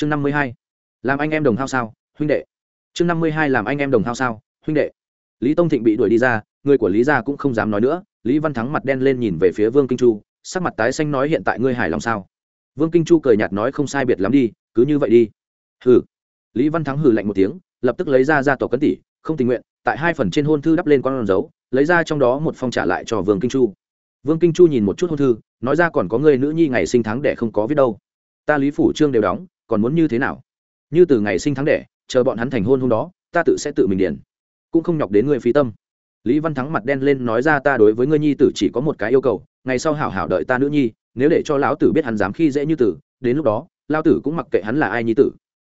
chương năm mươi hai. Làm anh em đồng hao sao, huynh đệ. Chương năm mươi hai làm anh em đồng hao sao, huynh đệ. Lý tông thịnh bị đuổi đi ra, người của lý gia cũng không dám nói nữa. Lý văn thắng mặt đen lên nhìn về phía vương kinh chu, sắc mặt tái xanh nói hiện tại ngươi hài lòng sao? Vương kinh chu cười nhạt nói không sai biệt lắm đi, cứ như vậy đi. Hừ. Lý văn thắng hừ lạnh một tiếng, lập tức lấy ra ra tổ cấn tỷ không tình nguyện, tại hai phần trên hôn thư đắp lên con dấu, lấy ra trong đó một phong trả lại cho vương kinh chu. Vương kinh chu nhìn một chút hôn thư, nói ra còn có người nữ nhi ngày sinh tháng để không có viết đâu. Ta lý phủ trương đều đóng còn muốn như thế nào? Như từ ngày sinh tháng đẻ, chờ bọn hắn thành hôn hôm đó, ta tự sẽ tự mình điền. Cũng không nhọc đến ngươi phí tâm. Lý văn thắng mặt đen lên nói ra ta đối với ngươi nhi tử chỉ có một cái yêu cầu, ngày sau hảo hảo đợi ta nữ nhi, nếu để cho lão tử biết hắn dám khi dễ như tử, đến lúc đó lao tử cũng mặc kệ hắn là ai nhi tử.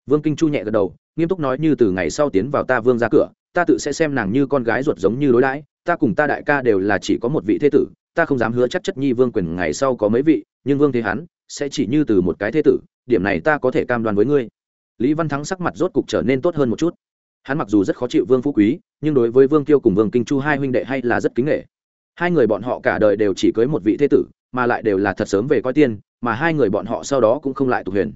Vương kinh chu nhẹ gật đầu, nghiêm túc nói như từ ngày sau tiến vào ta vương ra cửa, ta tự sẽ xem nàng như con gái ruột giống như đối đãi, ta cùng ta đại ca đều là chỉ có một vị thế tử, ta không dám hứa chắc chất nhi vương quyền ngày sau có mấy vị, nhưng vương thế hắn sẽ chỉ như từ một cái thế tử, điểm này ta có thể cam đoan với ngươi. Lý văn thắng sắc mặt rốt cục trở nên tốt hơn một chút. Hắn mặc dù rất khó chịu vương phú quý, nhưng đối với vương kiêu cùng vương kinh chu hai huynh đệ hay là rất kính nghệ hai người bọn họ cả đời đều chỉ cưới một vị thế tử, mà lại đều là thật sớm về coi tiên, mà hai người bọn họ sau đó cũng không lại tục huyền.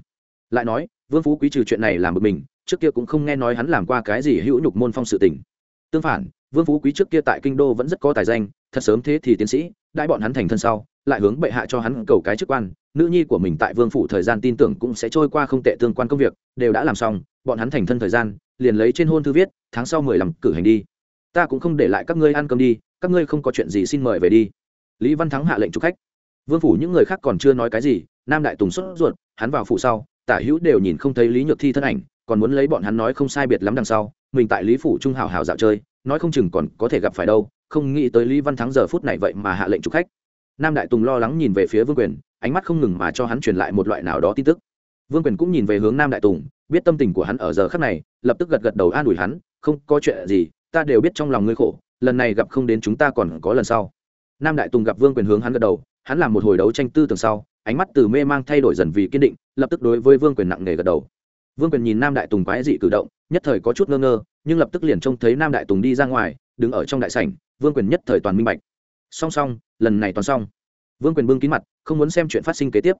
Lại nói, vương phú quý trừ chuyện này làm một mình, trước kia cũng không nghe nói hắn làm qua cái gì hữu nhục môn phong sự tình. Tương phản, vương phú quý trước kia tại kinh đô vẫn rất có tài danh, thật sớm thế thì tiến sĩ đại bọn hắn thành thân sau, lại hướng bệ hạ cho hắn cầu cái chức quan. Nữ nhi của mình tại vương phủ thời gian tin tưởng cũng sẽ trôi qua không tệ tương quan công việc, đều đã làm xong, bọn hắn thành thân thời gian, liền lấy trên hôn thư viết, tháng sau mười lăm cử hành đi. Ta cũng không để lại các ngươi ăn cơm đi, các ngươi không có chuyện gì xin mời về đi. Lý văn thắng hạ lệnh chúc khách. Vương phủ những người khác còn chưa nói cái gì, nam đại tùng xuất ruột, hắn vào phủ sau, tả hữu đều nhìn không thấy lý nhược thi thân ảnh, còn muốn lấy bọn hắn nói không sai biệt lắm đằng sau, mình tại lý phủ trung hào hào dạo chơi, nói không chừng còn có thể gặp phải đâu không nghĩ tới lý văn thắng giờ phút này vậy mà hạ lệnh trục khách. Nam đại tùng lo lắng nhìn về phía vương quyền, ánh mắt không ngừng mà cho hắn truyền lại một loại nào đó tin tức. Vương quyền cũng nhìn về hướng nam đại tùng, biết tâm tình của hắn ở giờ khắc này, lập tức gật gật đầu an ủi hắn, không có chuyện gì, ta đều biết trong lòng ngươi khổ, lần này gặp không đến chúng ta còn có lần sau. Nam đại tùng gặp vương quyền hướng hắn gật đầu, hắn làm một hồi đấu tranh tư tưởng sau, ánh mắt từ mê mang thay đổi dần vì kiên định, lập tức đối với vương quyền nặng nề gật đầu. Vương quyền nhìn nam đại tùng quái dị cử động, nhất thời có chút ngơ ngơ, nhưng lập tức liền trông thấy nam đại tùng đi ra ngoài, đứng ở trong đại sảnh vương quyền nhất thời toàn minh bạch. Song song, lần này toàn xong. Vương quyền bưng kín mặt, không muốn xem chuyện phát sinh kế tiếp.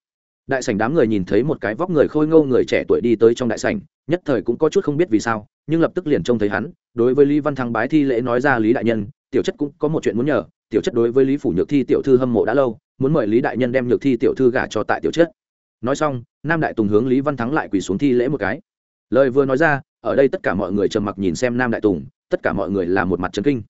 Đại sảnh đám người nhìn thấy một cái vóc người khôi ngâu người trẻ tuổi đi tới trong đại sảnh, nhất thời cũng có chút không biết vì sao, nhưng lập tức liền trông thấy hắn, đối với lý văn thăng bái thi lễ nói ra lý đại nhân, tiểu chất cũng có một chuyện muốn nhờ, tiểu chất đối với lý phủ nhược thi tiểu thư hâm mộ đã lâu, muốn mời lý đại nhân đem nhược thi tiểu thư gả cho tại tiểu chất. Nói xong, nam đại tùng hướng lý văn thắng lại quỳ xuống thi lễ một cái. Lời vừa nói ra, ở đây tất cả mọi người trầm mặc nhìn xem nam đại tùng, tất cả mọi người là một mặt trấn kinh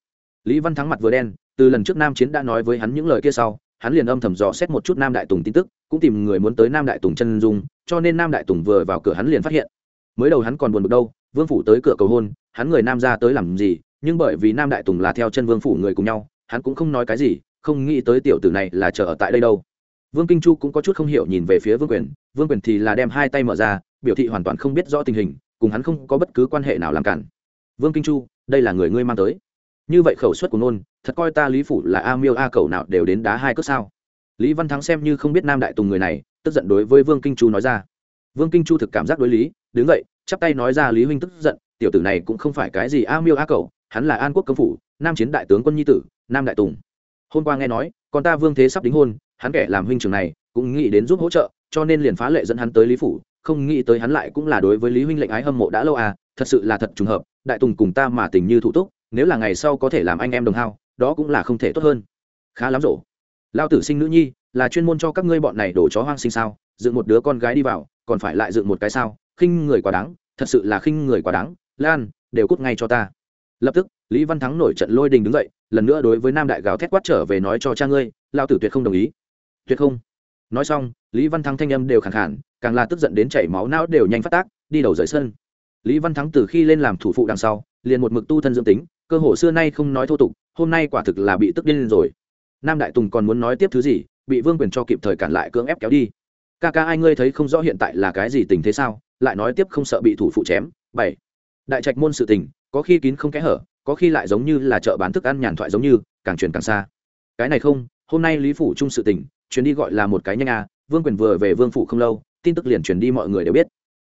lý văn thắng mặt vừa đen, từ lần trước nam chiến đã nói với hắn những lời kia sau, hắn liền âm thầm dò xét một chút nam đại tùng tin tức, cũng tìm người muốn tới nam đại tùng chân dung, cho nên nam đại tùng vừa vào cửa hắn liền phát hiện. Mới đầu hắn còn buồn bực đâu, vương phủ tới cửa cầu hôn, hắn người nam ra tới làm gì, nhưng bởi vì nam đại tùng là theo chân vương phủ người cùng nhau, hắn cũng không nói cái gì, không nghĩ tới tiểu tử này là chờ ở tại đây đâu. Vương kinh chu cũng có chút không hiểu nhìn về phía vương quyền vương quyền thì là đem hai tay mở ra, biểu thị hoàn toàn không biết rõ tình hình, cùng hắn không có bất cứ quan hệ nào làm cản. Vương kinh chu, đây là người ngươi mang tới như vậy khẩu suất của nôn thật coi ta lý phủ là a miêu a cầu nào đều đến đá hai cước sao? Lý văn thắng xem như không biết nam đại tùng người này, tức giận đối với vương kinh chu nói ra. Vương kinh chu thực cảm giác đối lý, đứng vậy chắp tay nói ra lý huynh tức giận, tiểu tử này cũng không phải cái gì a miêu a cầu hắn là an quốc công phủ, nam chiến đại tướng quân nhi tử, nam đại tùng. Hôm qua nghe nói con ta vương thế sắp đính hôn, hắn kẻ làm huynh trưởng này, cũng nghĩ đến giúp hỗ trợ, cho nên liền phá lệ dẫn hắn tới lý phủ, không nghĩ tới hắn lại cũng là đối với lý huynh lệnh ái hâm mộ đã lâu à thật sự là thật trùng hợp, đại tùng cùng ta mà tình như thủ túc nếu là ngày sau có thể làm anh em đồng hao, đó cũng là không thể tốt hơn. Khá lắm rổ. Lao tử sinh nữ nhi, là chuyên môn cho các ngươi bọn này đổ chó hoang sinh sao? Dựng một đứa con gái đi vào, còn phải lại dựng một cái sao? Khinh người quá đáng, thật sự là khinh người quá đáng. Lan, đều cút ngay cho ta. Lập tức, lý văn thắng nổi trận lôi đình đứng dậy, lần nữa đối với nam đại gào thét quát trở về nói cho cha ngươi, lao tử tuyệt không đồng ý. Tuyệt không. Nói xong, lý văn thắng thanh âm đều khẳng khản, càng là tức giận đến chảy máu não đều nhanh phát tác, đi đầu rời sân. Lý văn thắng từ khi lên làm thủ phụ đằng sau, liền một mực tu thân dưỡng tính cơ hồ xưa nay không nói thô tục, hôm nay quả thực là bị tức điên rồi. Nam đại tùng còn muốn nói tiếp thứ gì, bị vương quyền cho kịp thời cản lại cưỡng ép kéo đi. Ca ca ai ngươi thấy không rõ hiện tại là cái gì tình thế sao? Lại nói tiếp không sợ bị thủ phụ chém. Bảy. Đại trạch môn sự tình, có khi kín không kẽ hở, có khi lại giống như là chợ bán thức ăn nhàn thoại giống như, càng truyền càng xa. Cái này không, hôm nay lý phủ chung sự tình chuyến đi gọi là một cái nhanh à vương quyền vừa về vương phủ không lâu, tin tức liền truyền đi mọi người đều biết.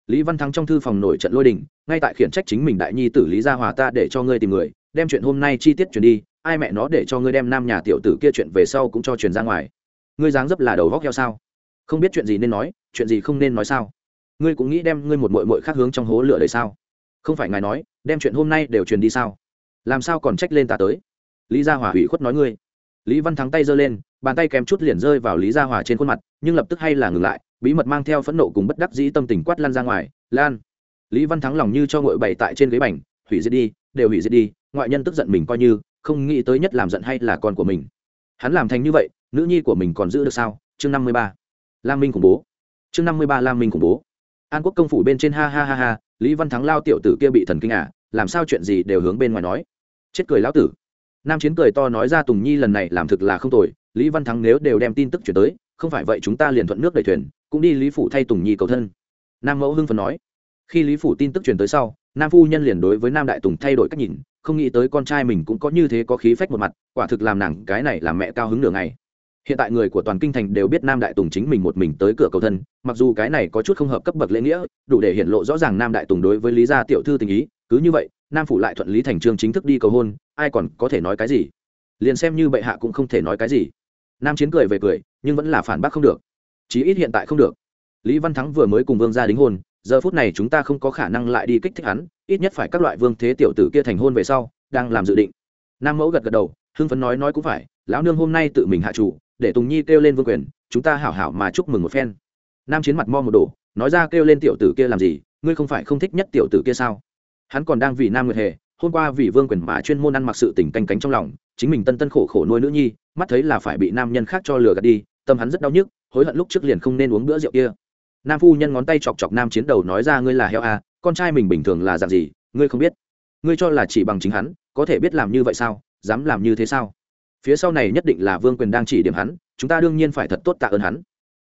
Lý văn thắng trong thư phòng nổi trận lôi đình, ngay tại khiển trách chính mình đại nhi tử lý gia hòa ta để cho ngươi tìm người đem chuyện hôm nay chi tiết truyền đi, ai mẹ nó để cho ngươi đem nam nhà tiểu tử kia chuyện về sau cũng cho truyền ra ngoài. Ngươi dáng dấp là đầu góc heo sao? Không biết chuyện gì nên nói, chuyện gì không nên nói sao? Ngươi cũng nghĩ đem ngươi một mội mội khác hướng trong hố lửa đấy sao? Không phải ngài nói, đem chuyện hôm nay đều truyền đi sao? Làm sao còn trách lên ta tới? Lý gia hòa hủy khuất nói ngươi. Lý văn thắng tay giơ lên, bàn tay kèm chút liền rơi vào lý gia hòa trên khuôn mặt, nhưng lập tức hay là ngừng lại, bí mật mang theo phẫn nộ cùng bất đắc dĩ tâm tình quát lan ra ngoài, lan! Lý văn thắng lòng như cho ngội bày tại trên ghế bành, hủy diệt đi, đều hủy diệt đi ngoại nhân tức giận mình coi như, không nghĩ tới nhất làm giận hay là con của mình. Hắn làm thành như vậy, nữ nhi của mình còn giữ được sao? Chương năm mươi ba. Lam minh khủng bố. Chương năm mươi ba lam minh khủng bố. An quốc công phủ bên trên ha ha ha ha, lý văn thắng lao tiểu tử kia bị thần kinh à làm sao chuyện gì đều hướng bên ngoài nói. Chết cười lão tử. Nam chiến cười to nói ra tùng nhi lần này làm thực là không tồi, lý văn thắng nếu đều đem tin tức chuyển tới, không phải vậy chúng ta liền thuận nước đầy thuyền, cũng đi lý phủ thay tùng nhi cầu thân. Nam mẫu hưng phần nói. Khi lý phủ tin tức truyền tới sau nam phu nhân liền đối với nam đại tùng thay đổi cách nhìn, không nghĩ tới con trai mình cũng có như thế có khí phách một mặt, quả thực làm nàng cái này làm mẹ cao hứng nửa ngày. Hiện tại người của toàn kinh thành đều biết nam đại tùng chính mình một mình tới cửa cầu thân, mặc dù cái này có chút không hợp cấp bậc lễ nghĩa, đủ để hiện lộ rõ ràng nam đại tùng đối với lý gia tiểu thư tình ý, cứ như vậy, nam phủ lại thuận lý thành trương chính thức đi cầu hôn, ai còn có thể nói cái gì? Liền xem như bệ hạ cũng không thể nói cái gì. Nam chiến cười về cười, nhưng vẫn là phản bác không được. Chí ít hiện tại không được. Lý văn thắng vừa mới cùng vương gia đính hôn giờ phút này chúng ta không có khả năng lại đi kích thích hắn, ít nhất phải các loại vương thế tiểu tử kia thành hôn về sau, đang làm dự định. Nam mẫu gật gật đầu, hưng phấn nói nói cũng phải, lão nương hôm nay tự mình hạ chủ, để tùng nhi kêu lên vương quyền, chúng ta hảo hảo mà chúc mừng một phen. Nam chiến mặt mo một đổ, nói ra kêu lên tiểu tử kia làm gì, ngươi không phải không thích nhất tiểu tử kia sao? Hắn còn đang vì nam nguyệt hề, hôm qua vì vương quyền mà chuyên môn ăn mặc sự tình canh cánh trong lòng, chính mình tân tân khổ khổ nuôi nữ nhi, mắt thấy là phải bị nam nhân khác cho lừa gạt đi, tâm hắn rất đau nhức, hối hận lúc trước liền không nên uống bữa rượu kia nam phu nhân ngón tay chọc chọc nam chiến đầu nói ra ngươi là heo à, con trai mình bình thường là dạng gì ngươi không biết. Ngươi cho là chỉ bằng chính hắn có thể biết làm như vậy sao dám làm như thế sao? Phía sau này nhất định là vương quyền đang chỉ điểm hắn chúng ta đương nhiên phải thật tốt tạ ơn hắn.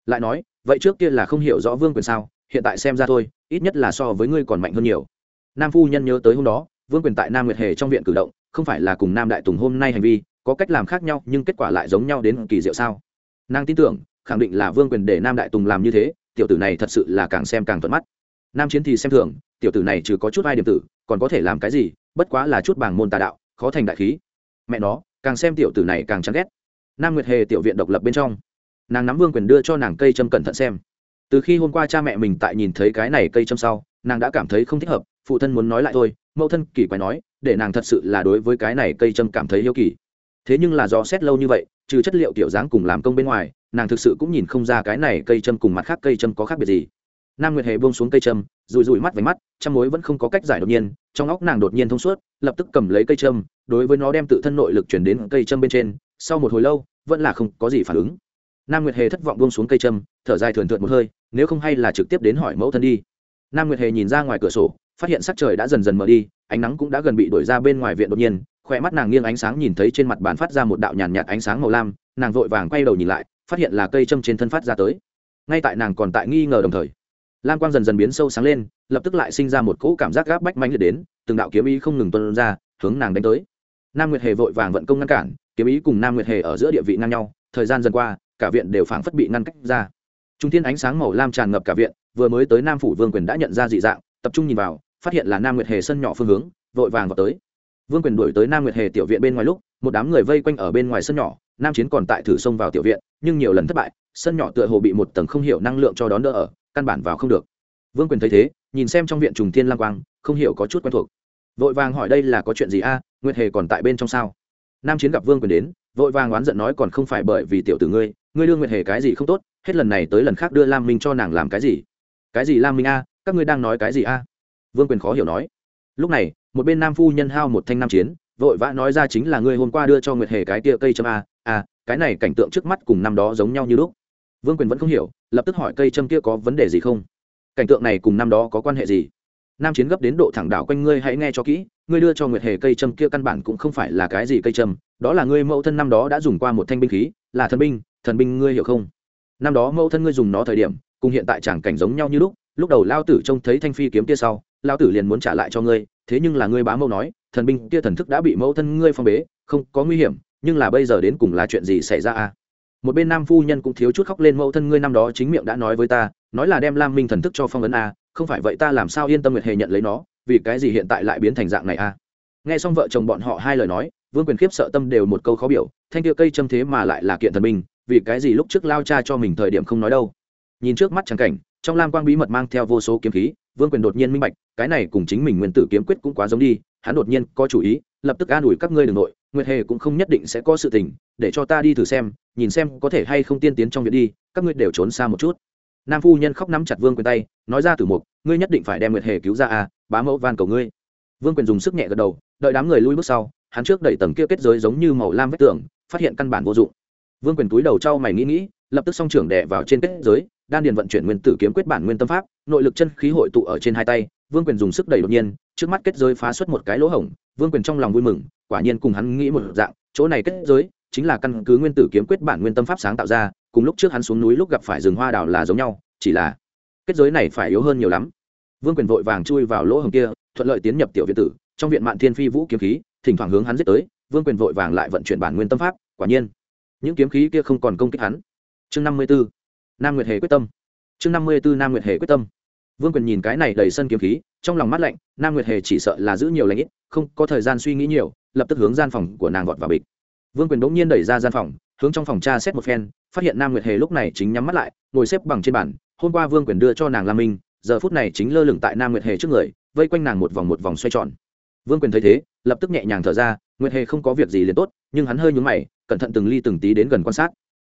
Lại nói vậy trước kia là không hiểu rõ vương quyền sao hiện tại xem ra thôi ít nhất là so với ngươi còn mạnh hơn nhiều. Nam phu nhân nhớ tới hôm đó vương quyền tại nam nguyệt hề trong viện cử động không phải là cùng nam đại tùng hôm nay hành vi có cách làm khác nhau nhưng kết quả lại giống nhau đến kỳ diệu sao? Nàng tin tưởng khẳng định là vương quyền để nam đại tùng làm như thế tiểu tử này thật sự là càng xem càng thuận mắt. Nam chiến thì xem thường, tiểu tử này trừ có chút hai điểm tử, còn có thể làm cái gì, bất quá là chút bảng môn tà đạo, khó thành đại khí. Mẹ nó, càng xem tiểu tử này càng chán ghét. Nam nguyệt hề tiểu viện độc lập bên trong. Nàng nắm vương quyền đưa cho nàng cây châm cẩn thận xem. Từ khi hôm qua cha mẹ mình tại nhìn thấy cái này cây châm sau, nàng đã cảm thấy không thích hợp, phụ thân muốn nói lại thôi, mẫu thân kỳ quái nói, để nàng thật sự là đối với cái này cây châm cảm thấy yêu kỳ. Thế nhưng là do xét lâu như vậy, trừ chất liệu tiểu dáng cùng làm công bên ngoài nàng thực sự cũng nhìn không ra cái này cây châm cùng mặt khác cây châm có khác biệt gì. Nam nguyệt hề buông xuống cây châm rùi rùi mắt váy mắt chăm mối vẫn không có cách giải đột nhiên, trong óc nàng đột nhiên thông suốt, lập tức cầm lấy cây châm, đối với nó đem tự thân nội lực chuyển đến cây châm bên trên, sau một hồi lâu, vẫn là không có gì phản ứng. Nam nguyệt hề thất vọng buông xuống cây châm, thở dài thườn thượt một hơi, nếu không hay là trực tiếp đến hỏi mẫu thân đi. Nam nguyệt hề nhìn ra ngoài cửa sổ, phát hiện sắc trời đã dần dần mở đi, ánh nắng cũng đã gần bị đổi ra bên ngoài viện đột nhiên khỏe mắt nàng nghiêng ánh sáng nhìn thấy trên mặt bàn phát ra một đạo nhàn nhạt ánh sáng màu lam, nàng vội vàng quay đầu nhìn lại phát hiện là cây châm trên thân phát ra tới. Ngay tại nàng còn tại nghi ngờ đồng thời, lam quang dần dần biến sâu sáng lên, lập tức lại sinh ra một cỗ cảm giác gáp bách mánh liệt đến, từng đạo kiếm ý không ngừng tuân ra, hướng nàng đánh tới. Nam nguyệt hề vội vàng vận công ngăn cản, kiếm ý cùng nam nguyệt hề ở giữa địa vị ngang nhau, thời gian dần qua, cả viện đều phảng phất bị ngăn cách ra. Trung thiên ánh sáng màu lam tràn ngập cả viện, vừa mới tới nam phủ vương quyền đã nhận ra dị dạng, tập trung nhìn vào, phát hiện là nam nguyệt hề sân nhỏ phương hướng, vội vàng vào tới. Vương quyền đuổi tới nam nguyệt hề tiểu viện bên ngoài lúc, một đám người vây quanh ở bên ngoài sân nhỏ nam chiến còn tại thử xông vào tiểu viện, nhưng nhiều lần thất bại, sân nhỏ tựa hồ bị một tầng không hiểu năng lượng cho đón đỡ ở, căn bản vào không được. Vương quyền thấy thế, nhìn xem trong viện trùng thiên lang quang, không hiểu có chút quen thuộc. Vội vàng hỏi đây là có chuyện gì a, nguyệt hề còn tại bên trong sao? Nam chiến gặp vương quyền đến, vội vàng oán giận nói còn không phải bởi vì tiểu tử ngươi ngươi đưa nguyệt hề cái gì không tốt, hết lần này tới lần khác đưa lam minh cho nàng làm cái gì? Cái gì lam minh a, các ngươi đang nói cái gì a? Vương quyền khó hiểu nói. Lúc này, một bên nam phu nhân hao một thanh nam chiến, vội vã nói ra chính là ngươi hôm qua đưa cho nguyệt hề cái tia cây châm a À, cái này cảnh tượng trước mắt cùng năm đó giống nhau như lúc. Vương quyền vẫn không hiểu lập tức hỏi cây châm kia có vấn đề gì không? Cảnh tượng này cùng năm đó có quan hệ gì? Nam chiến gấp đến độ thẳng đảo quanh ngươi hãy nghe cho kỹ ngươi đưa cho nguyệt hề cây châm kia căn bản cũng không phải là cái gì cây châm đó là ngươi mẫu thân năm đó đã dùng qua một thanh binh khí là thần binh thần binh ngươi hiểu không? Năm đó mẫu thân ngươi dùng nó thời điểm cùng hiện tại chẳng cảnh giống nhau như lúc lúc đầu lao tử trông thấy thanh phi kiếm kia sau lao tử liền muốn trả lại cho ngươi thế nhưng là ngươi bá mẫu nói thần binh kia thần thức đã bị mẫu thân ngươi phong bế không có nguy hiểm nhưng là bây giờ đến cùng là chuyện gì xảy ra à? Một bên nam phu nhân cũng thiếu chút khóc lên, mẫu thân ngươi năm đó chính miệng đã nói với ta, nói là đem lam minh thần thức cho phong ấn a không phải vậy ta làm sao yên tâm nguyệt hề nhận lấy nó, vì cái gì hiện tại lại biến thành dạng này a nghe xong vợ chồng bọn họ hai lời nói, vương quyền khiếp sợ tâm đều một câu khó biểu, thanh kia cây châm thế mà lại là kiện thần minh, vì cái gì lúc trước lao cha cho mình thời điểm không nói đâu? Nhìn trước mắt trắng cảnh, trong lam quang bí mật mang theo vô số kiếm khí vương quyền đột nhiên minh bạch, cái này cùng chính mình nguyên tử kiếm quyết cũng quá giống đi, hắn đột nhiên có chủ ý, lập tức an ủi các ngươi đ ừ n g nội, nguyệt hề cũng không nhất định sẽ có sự tình, để cho ta đi thử xem, nhìn xem có thể hay không tiên tiến trong việc đi, các ngươi đều trốn xa một chút. Nam phu nhân khóc nắm chặt vương quyền tay, nói ra từ mục, ngươi nhất định phải đem nguyệt hề cứu ra à bá mẫu van cầu ngươi. Vương quyền dùng sức nhẹ gật đầu, đợi đám người lui bước sau, hắn trước đẩy tầng kia kết giới giống như màu lam vách tường, phát hiện căn bản vô dụng. Vương quyền túi đầu trao mày nghĩ nghĩ, lập tức song trưởng đè vào trên kết giới đan điền vận chuyển nguyên tử kiếm quyết bản nguyên tâm pháp, nội lực chân khí hội tụ ở trên hai tay, vương quyền dùng sức đẩy đột nhiên, trước mắt kết giới phá xuất một cái lỗ hổng, vương quyền trong lòng vui mừng, quả nhiên cùng hắn nghĩ một dạng, chỗ này kết giới chính là căn cứ nguyên tử kiếm quyết bản nguyên tâm pháp sáng tạo ra, cùng lúc trước hắn xuống núi lúc gặp phải rừng hoa đào là giống nhau, chỉ là kết giới này phải yếu hơn nhiều lắm. Vương quyền vội vàng chui vào lỗ hổng kia, thuận lợi tiến nhập tiểu viện tử, trong viện mạn thiên phi vũ kiếm khí, thỉnh thoảng hướng hắn giết tới, vương quyền vội vàng lại vận chuyển bản nguyên tâm pháp, quả nhiên, những kiếm khí kia không còn công kích hắn. Chương năm mươi b ố nam nguyệt hề quyết tâm. Chương năm mươi b ố nam nguyệt hề quyết tâm. Vương quyền nhìn cái này đầy sân kiếm khí, trong lòng mắt lạnh, nam nguyệt hề chỉ sợ là giữ nhiều lãnh ít, không có thời gian suy nghĩ nhiều, lập tức hướng gian phòng của nàng vọt vào bịch. Vương quyền bỗng nhiên đẩy ra gian phòng, hướng trong phòng tra xét một phen, phát hiện nam nguyệt hề lúc này chính nhắm mắt lại, ngồi xếp bằng trên bàn, hôm qua vương quyền đưa cho nàng lam minh, giờ phút này chính lơ lửng tại nam nguyệt hề trước người, vây quanh nàng một vòng một vòng xoay tròn. Vương quyền thấy thế, lập tức nhẹ nhàng thở ra, nguyệt hề không có việc gì liền tốt, nhưng hắn hơi nhúng mày, cẩn thận từng ly từng tí đến gần quan sát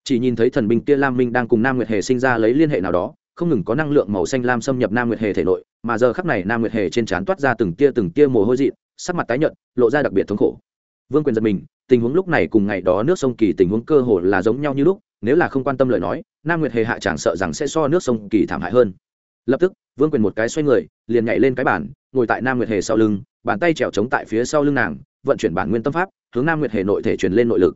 chỉ nhìn thấy thần binh kia lam minh đang cùng nam nguyệt hề sinh ra lấy liên hệ nào đó, không ngừng có năng lượng màu xanh lam xâm nhập nam nguyệt hề thể nội, mà giờ khắc này nam nguyệt hề trên trán toát ra từng tia từng tia mồ hôi dị sắc mặt tái nhợt, lộ ra đặc biệt thống khổ. Vương quyền giật mình, tình huống lúc này cùng ngày đó nước sông kỳ tình huống cơ hồ là giống nhau như lúc, nếu là không quan tâm lời nói, nam nguyệt hề hạ chẳng sợ rằng sẽ so nước sông kỳ thảm hại hơn. Lập tức, vương quyền một cái xoay người, liền nhảy lên cái bản ngồi tại nam nguyệt hề sau lưng, bàn tay trèo trống tại phía sau lưng nàng, vận chuyển bản nguyên tâm pháp, hướng nam nguyệt hề nội thể truyền lên nội lực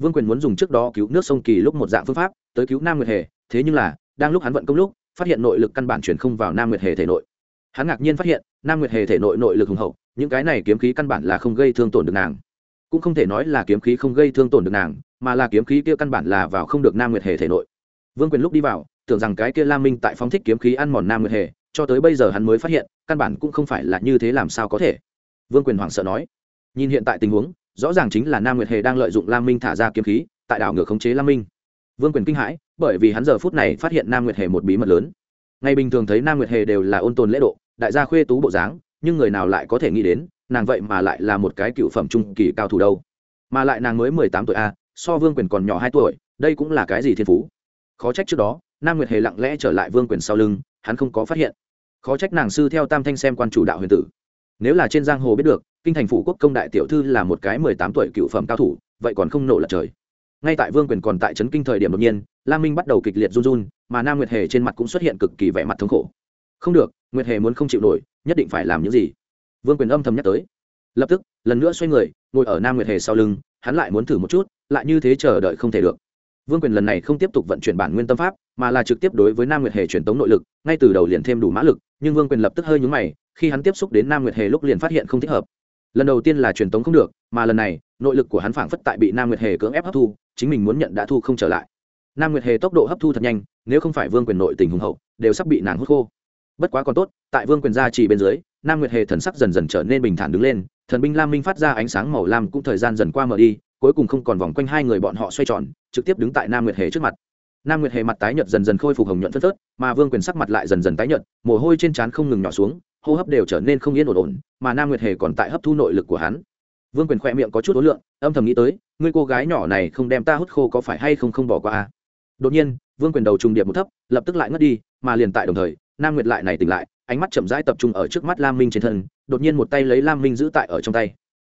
vương quyền muốn dùng trước đó cứu nước sông kỳ lúc một dạng phương pháp, tới cứu nam nguyệt hề, thế nhưng là, đang lúc hắn vận công lúc, phát hiện nội lực căn bản chuyển không vào nam nguyệt hề thể nội. Hắn ngạc nhiên phát hiện, nam nguyệt hề thể nội nội lực hùng hậu, những cái này kiếm khí căn bản là không gây thương tổn được nàng. Cũng không thể nói là kiếm khí không gây thương tổn được nàng, mà là kiếm khí kia căn bản là vào không được nam nguyệt hề thể nội. Vương quyền lúc đi vào, tưởng rằng cái kia lam minh tại phóng thích kiếm khí ăn mòn nam nguyệt hề, cho tới bây giờ hắn mới phát hiện, căn bản cũng không phải là như thế làm sao có thể. Vương quyền hoảng sợ nói, nhìn hiện tại tình huống rõ ràng chính là nam nguyệt hề đang lợi dụng lam minh thả ra kiếm khí, tại đảo ngược khống chế lam minh. Vương quyền kinh hãi, bởi vì hắn giờ phút này phát hiện nam nguyệt hề một bí mật lớn. Ngày bình thường thấy nam nguyệt hề đều là ôn tồn lễ độ, đại gia khuê tú bộ dáng, nhưng người nào lại có thể nghĩ đến, nàng vậy mà lại là một cái cựu phẩm trung kỳ cao thủ đâu. Mà lại nàng mới mười tám tuổi a, so vương quyền còn nhỏ hai tuổi, đây cũng là cái gì thiên phú? Khó trách trước đó, nam nguyệt hề lặng lẽ trở lại vương quyền sau lưng, hắn không có phát hiện. Khó trách nàng sư theo tam thanh xem quan chủ đạo huyền tử. Nếu là trên giang hồ biết được kinh thành phủ quốc công đại tiểu thư là một cái mười tám tuổi cựu phẩm cao thủ, vậy còn không nổ lật trời. Ngay tại vương quyền còn tại trấn kinh thời điểm đột nhiên, lam minh bắt đầu kịch liệt run run, mà nam nguyệt hề trên mặt cũng xuất hiện cực kỳ vẻ mặt thống khổ. Không được, nguyệt hề muốn không chịu nổi, nhất định phải làm những gì? Vương quyền âm thầm nhắc tới. Lập tức, lần nữa xoay người, ngồi ở nam nguyệt hề sau lưng, hắn lại muốn thử một chút, lại như thế chờ đợi không thể được. Vương quyền lần này không tiếp tục vận chuyển bản nguyên tâm pháp, mà là trực tiếp đối với nam nguyệt hề truyền tống nội lực, ngay từ đầu liền thêm đủ mã lực, nhưng vương quyền lập tức hơi nhúng mày, khi hắn tiếp xúc đến nam nguyệt hề lúc liền phát hiện không thích hợp lần đầu tiên là truyền tống không được, mà lần này, nội lực của hắn phảng phất tại bị nam nguyệt hề cưỡng ép hấp thu, chính mình muốn nhận đã thu không trở lại. Nam nguyệt hề tốc độ hấp thu thật nhanh, nếu không phải vương quyền nội tình hùng hậu, đều sắp bị nàng hút khô. Bất quá còn tốt, tại vương quyền gia trì bên dưới, nam nguyệt hề thần sắc dần dần trở nên bình thản đứng lên, thần binh lam minh phát ra ánh sáng màu lam cũng thời gian dần qua mở đi, cuối cùng không còn vòng quanh hai người bọn họ xoay tròn, trực tiếp đứng tại nam nguyệt hề trước mặt. Nam nguyệt hề mặt tái nhợt dần dần khôi phục hồng nhuận phất phớt, mà vương quyền sắc mặt lại dần dần tái nhợt, mồ hôi trên trán không ngừng nhỏ xuống hô hấp đều trở nên không yên ổn ổn, mà nam nguyệt hề còn tại hấp thu nội lực của hắn. Vương quyền khoe miệng có chút ối lượng âm thầm nghĩ tới, ngươi cô gái nhỏ này không đem ta hút khô có phải hay không không bỏ qua a đột nhiên, vương quyền đầu trùng điệp một thấp, lập tức lại ngất đi, mà liền tại đồng thời, nam nguyệt lại này tỉnh lại, ánh mắt chậm rãi tập trung ở trước mắt lam minh trên thân, đột nhiên một tay lấy lam minh giữ tại ở trong tay.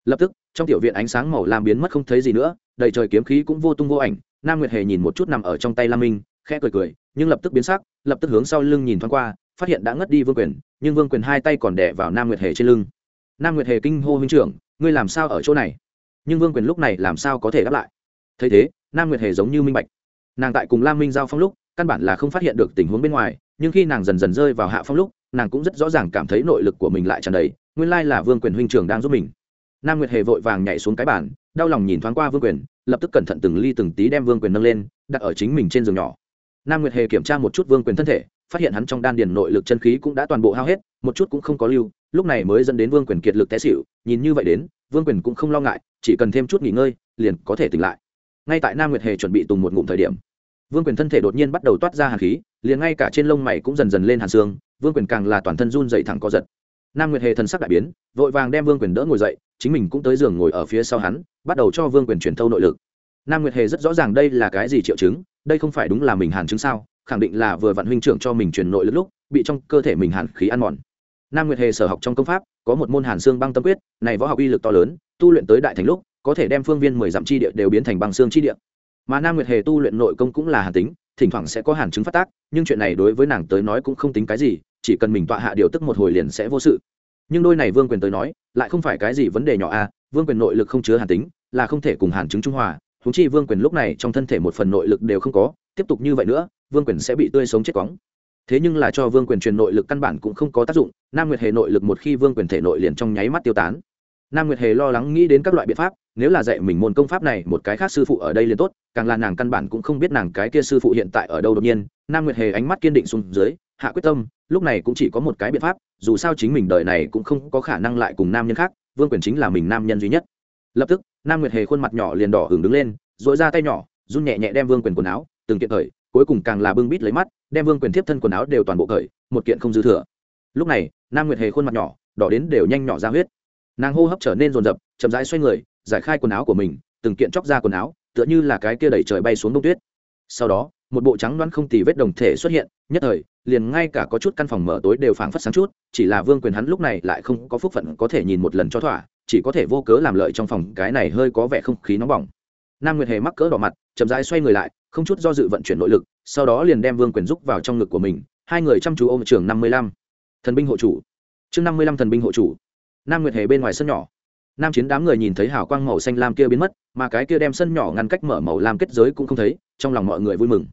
Lập tức, trong tiểu viện ánh sáng màu lam biến mất không thấy gì nữa, đầy trời kiếm khí cũng vô tung vô ảnh, nam nguyệt hề nhìn một chút nằm ở trong tay lam minh, khẽ cười cười, nhưng lập tức biến sắc, lập tức hướng sau lưng nhìn thoáng qua, phát hiện đã ngất đi vương quyền nhưng vương quyền hai tay còn đẻ vào nam nguyệt hề trên lưng. Nam nguyệt hề kinh hô, huynh trưởng, ngươi làm sao ở chỗ này? Nhưng vương quyền lúc này làm sao có thể đáp lại? Thấy thế, nam nguyệt hề giống như minh bạch. Nàng tại cùng lam minh giao phong lúc, căn bản là không phát hiện được tình huống bên ngoài, nhưng khi nàng dần dần rơi vào hạ phong lúc, nàng cũng rất rõ ràng cảm thấy nội lực của mình lại tràn đầy, nguyên lai là vương quyền huynh trưởng đang giúp mình. Nam nguyệt hề vội vàng nhảy xuống cái bàn, đau lòng nhìn thoáng qua vương quyền, lập tức cẩn thận từng ly từng tí đem vương quyền nâng lên, đặt ở chính mình trên giường nhỏ. Nam nguyệt hề kiểm tra một chút vương quyền thân thể phát hiện hắn trong đan điền nội lực chân khí cũng đã toàn bộ hao hết, một chút cũng không có lưu, lúc này mới dẫn đến vương quyền kiệt lực té xịu nhìn như vậy đến, vương quyền cũng không lo ngại, chỉ cần thêm chút nghỉ ngơi, liền có thể tỉnh lại. Ngay tại nam nguyệt hề chuẩn bị tùng một ngụm thời điểm, vương quyền thân thể đột nhiên bắt đầu toát ra hàn khí, liền ngay cả trên lông mày cũng dần dần lên hàn xương, vương quyền càng là toàn thân run dậy thẳng co giật. Nam nguyệt hề thần sắc đại biến, vội vàng đem vương quyền đỡ ngồi dậy, chính mình cũng tới giường ngồi ở phía sau hắn, bắt đầu cho vương quyền truyền thâu nội lực. Nam nguyệt hề rất rõ ràng đây là cái gì triệu chứng, đây không phải đúng là mình hàn chứng sao? Khẳng định là vừa vận huynh trưởng cho mình truyền nội lực lúc, bị trong cơ thể mình hàn khí ăn mòn. Nam nguyệt hề sở học trong công pháp, có một môn hàn xương băng tâm quyết, này võ học uy lực to lớn, tu luyện tới đại thành lúc, có thể đem phương viên mười dặm chi địa đều biến thành băng xương chi địa. Mà nam nguyệt hề tu luyện nội công cũng là hàn tính, thỉnh thoảng sẽ có hàn chứng phát tác, nhưng chuyện này đối với nàng tới nói cũng không tính cái gì, chỉ cần mình tọa hạ điều tức một hồi liền sẽ vô sự. Nhưng đôi này vương quyền tới nói, lại không phải cái gì vấn đề nhỏ a, vương quyền nội lực không chứa hàn tính, là không thể cùng hàn chứng trung hòa huống chi vương quyền lúc này trong thân thể một phần nội lực đều không có, tiếp tục như vậy nữa, vương quyền sẽ bị tươi sống chết cóng thế nhưng là cho vương quyền truyền nội lực căn bản cũng không có tác dụng, nam nguyệt hề nội lực một khi vương quyền thể nội liền trong nháy mắt tiêu tán. Nam nguyệt hề lo lắng nghĩ đến các loại biện pháp, nếu là dạy mình môn công pháp này một cái khác sư phụ ở đây liền tốt, càng là nàng căn bản cũng không biết nàng cái kia sư phụ hiện tại ở đâu đột nhiên. Nam nguyệt hề ánh mắt kiên định xuống dưới, hạ quyết tâm, lúc này cũng chỉ có một cái biện pháp, dù sao chính mình đời này cũng không có khả năng lại cùng nam nhân khác, vương quyền chính là mình nam nhân duy nhất. Lập tức nam nguyệt hề khuôn mặt nhỏ liền đỏ hửng đứng lên dội ra tay nhỏ, run nhẹ nhẹ đem vương quyền quần áo, từng kiện thời, cuối cùng càng là bưng bít lấy mắt, đem vương quyền tiếp thân quần áo đều toàn bộ cởi một kiện không dư thừa. Lúc này, nam nguyệt hề khuôn mặt nhỏ, đỏ đến đều nhanh nhỏ ra huyết. Nàng hô hấp trở nên rồn rập chậm rãi xoay người, giải khai quần áo của mình, từng kiện chóc ra quần áo, tựa như là cái kia đẩy trời bay xuống đông tuyết. Sau đó, một bộ trắng đoán không tì vết đồng thể xuất hiện, nhất thời, liền ngay cả có chút căn phòng mở tối đều phảng phất sáng chút, chỉ là vương quyền hắn lúc này lại không có phúc phận có thể nhìn một lần cho thỏa chỉ có thể vô cớ làm lợi trong phòng, cái này hơi có vẻ không khí nóng bỏng. Nam nguyệt hề mắc cỡ đỏ mặt, chậm rãi xoay người lại, không chút do dự vận chuyển nội lực, sau đó liền đem vương quyền rúc vào trong ngực của mình, hai người chăm chú ôm trường năm mươi lăm. Thần binh hộ chủ. Chương năm mươi lăm thần binh hộ chủ. Nam nguyệt hề bên ngoài sân nhỏ. Nam chiến đám người nhìn thấy hào quang màu xanh lam kia biến mất, mà cái kia đem sân nhỏ ngăn cách mở màu lam kết giới cũng không thấy, trong lòng mọi người vui mừng.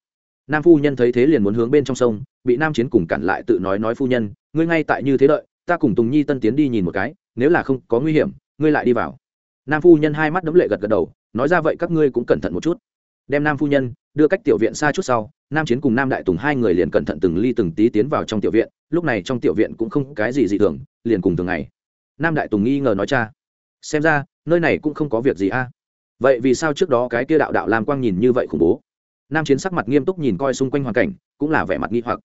Nam phu nhân thấy thế liền muốn hướng bên trong sông, bị nam chiến cùng cản lại tự nói nói phu nhân, ngươi ngay tại như thế đợi ta cùng tùng nhi tân tiến đi nhìn một cái, nếu là không có nguy hiểm, ngươi lại đi vào. Nam phu nhân hai mắt đấm lệ gật gật đầu, nói ra vậy các ngươi cũng cẩn thận một chút. Đem nam phu nhân, đưa cách tiểu viện xa chút sau, nam chiến cùng nam đại tùng hai người liền cẩn thận từng ly từng tí tiến vào trong tiểu viện, lúc này trong tiểu viện cũng không cái gì dị thường, liền cùng thường ngày. Nam đại tùng nghi ngờ nói cha, xem ra, nơi này cũng không có việc gì a. Vậy vì sao trước đó cái kia đạo đạo làm quang nhìn như vậy khủng bố? Nam chiến sắc mặt nghiêm túc nhìn coi xung quanh hoàn cảnh, cũng là vẻ mặt nghi hoặc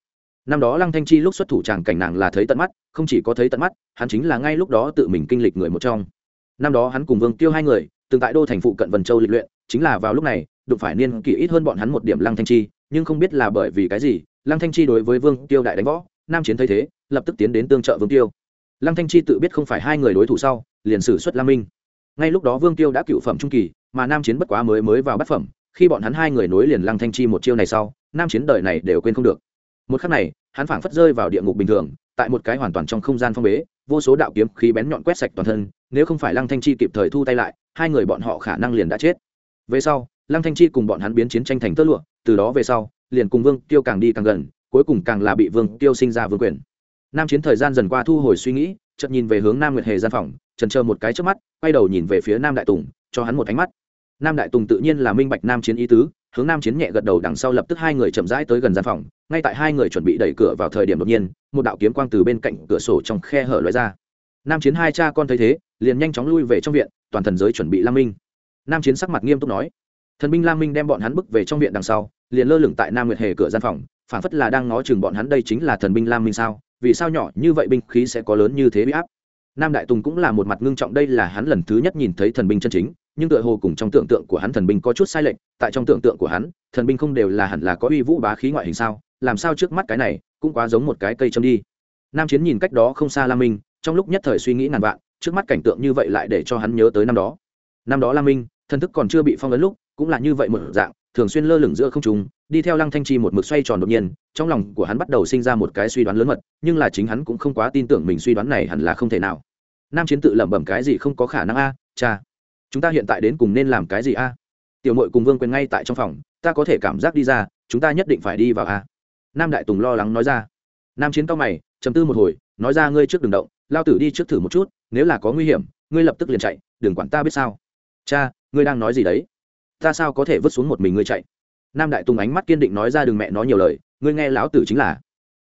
năm đó lăng thanh chi lúc xuất thủ tràng cảnh nàng là thấy tận mắt, không chỉ có thấy tận mắt, hắn chính là ngay lúc đó tự mình kinh lịch người một trong. Năm đó hắn cùng vương tiêu hai người, từng tại đô thành phụ cận vân châu lịch luyện, chính là vào lúc này, đụng phải niên kỷ ít hơn bọn hắn một điểm lăng thanh chi, nhưng không biết là bởi vì cái gì, lăng thanh chi đối với vương tiêu đại đánh võ, nam chiến thấy thế, lập tức tiến đến tương trợ vương tiêu lăng thanh chi tự biết không phải hai người đối thủ sau, liền xử xuất lam minh. Ngay lúc đó vương tiêu đã cựu phẩm trung kỳ, mà nam chiến bất quá mới mới vào bát phẩm, khi bọn hắn hai người nối liền lăng thanh chi một chiêu này sau, nam chiến đời này đều quên không được một khắc này, hắn phảng phất rơi vào địa ngục bình thường, tại một cái hoàn toàn trong không gian phong bế, vô số đạo kiếm khí bén nhọn quét sạch toàn thân, nếu không phải lăng thanh chi kịp thời thu tay lại, hai người bọn họ khả năng liền đã chết. Về sau, lăng thanh chi cùng bọn hắn biến chiến tranh thành tơ lụa, từ đó về sau, liền cùng vương tiêu càng đi càng gần, cuối cùng càng là bị vương tiêu sinh ra vương quyền. Nam chiến thời gian dần qua thu hồi suy nghĩ, chợt nhìn về hướng nam nguyệt hề gian phòng trần chờ một cái trước mắt, quay đầu nhìn về phía nam đại tùng, cho hắn một ánh mắt. Nam đại tùng tự nhiên là minh bạch nam chiến ý tứ, hướng nam chiến nhẹ gật đầu đằng sau lập tức hai người chậm rãi tới gần gian phòng ngay tại hai người chuẩn bị đẩy cửa vào thời điểm đột nhiên, một đạo kiếm quang từ bên cạnh cửa sổ trong khe hở lóe ra. Nam chiến hai cha con thấy thế, liền nhanh chóng lui về trong viện, toàn thần giới chuẩn bị lam minh. Nam chiến sắc mặt nghiêm túc nói, thần binh lam minh đem bọn hắn bức về trong viện đằng sau, liền lơ lửng tại nam nguyệt hề cửa gian phòng phản phất là đang ngó chừng bọn hắn đây chính là thần binh lam minh sao, vì sao nhỏ như vậy binh khí sẽ có lớn như thế bị áp? Nam đại tùng cũng là một mặt ngưng trọng, đây là hắn lần thứ nhất nhìn thấy thần binh chân chính, nhưng tựa hồ cùng trong tưởng tượng của hắn thần binh có chút sai lệch, tại trong tưởng tượng của hắn, thần binh không đều là hẳn là có uy vũ bá khí ngoại hình sao làm sao trước mắt cái này cũng quá giống một cái cây châm đi. Nam chiến nhìn cách đó không xa lam minh, trong lúc nhất thời suy nghĩ ngàn vạn, trước mắt cảnh tượng như vậy lại để cho hắn nhớ tới năm đó. Năm đó lam minh thần thức còn chưa bị phong ấn lúc, cũng là như vậy một dạng, thường xuyên lơ lửng giữa không trung, đi theo lăng thanh chi một mực xoay tròn đột nhiên, trong lòng của hắn bắt đầu sinh ra một cái suy đoán lớn mật, nhưng là chính hắn cũng không quá tin tưởng mình suy đoán này hẳn là không thể nào. Nam chiến tự lẩm bẩm cái gì không có khả năng a, cha, chúng ta hiện tại đến cùng nên làm cái gì a? Tiểu mội cùng vương quyền ngay tại trong phòng, ta có thể cảm giác đi ra, chúng ta nhất định phải đi vào a nam đại tùng lo lắng nói ra. Nam chiến cao mày chấm tư một hồi, nói ra ngươi trước đường động, lao tử đi trước thử một chút, nếu là có nguy hiểm, ngươi lập tức liền chạy, đừng quản ta biết sao. Cha, ngươi đang nói gì đấy? Ta sao có thể vứt xuống một mình ngươi chạy? Nam đại tùng ánh mắt kiên định nói ra đừng mẹ nói nhiều lời, ngươi nghe lão tử chính là.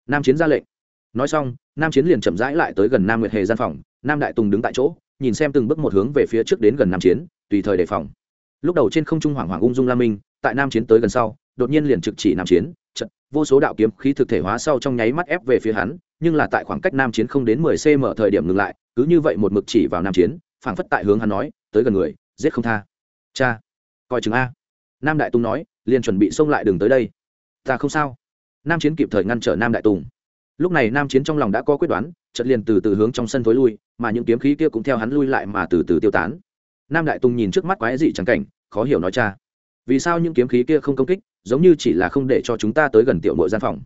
Nam chiến ra lệnh. Nói xong, nam chiến liền chậm rãi lại tới gần nam nguyệt hề gian phòng, nam đại tùng đứng tại chỗ, nhìn xem từng bước một hướng về phía trước đến gần nam chiến, tùy thời đề phòng. Lúc đầu trên không trung hoảng hoảng ung dung la minh, tại nam chiến tới gần sau, đột nhiên liền trực chỉ nam chiến chật vô số đạo kiếm khí thực thể hóa sau trong nháy mắt ép về phía hắn, nhưng là tại khoảng cách nam chiến không đến mười cm thời điểm ngừng lại, cứ như vậy một mực chỉ vào nam chiến, phảng phất tại hướng hắn nói, tới gần người, giết không tha. Cha, coi chừng a. Nam đại tùng nói, liền chuẩn bị xông lại đường tới đây. Ta không sao. Nam chiến kịp thời ngăn trở nam đại tùng. Lúc này nam chiến trong lòng đã có quyết đoán, chợt liền từ từ hướng trong sân thối lui, mà những kiếm khí kia cũng theo hắn lui lại mà từ từ tiêu tán. Nam đại tùng nhìn trước mắt quái dị chẳng cảnh, khó hiểu nói, cha, vì sao những kiếm khí kia không công kích giống như chỉ là không để cho chúng ta tới gần tiểu mội gian phòng.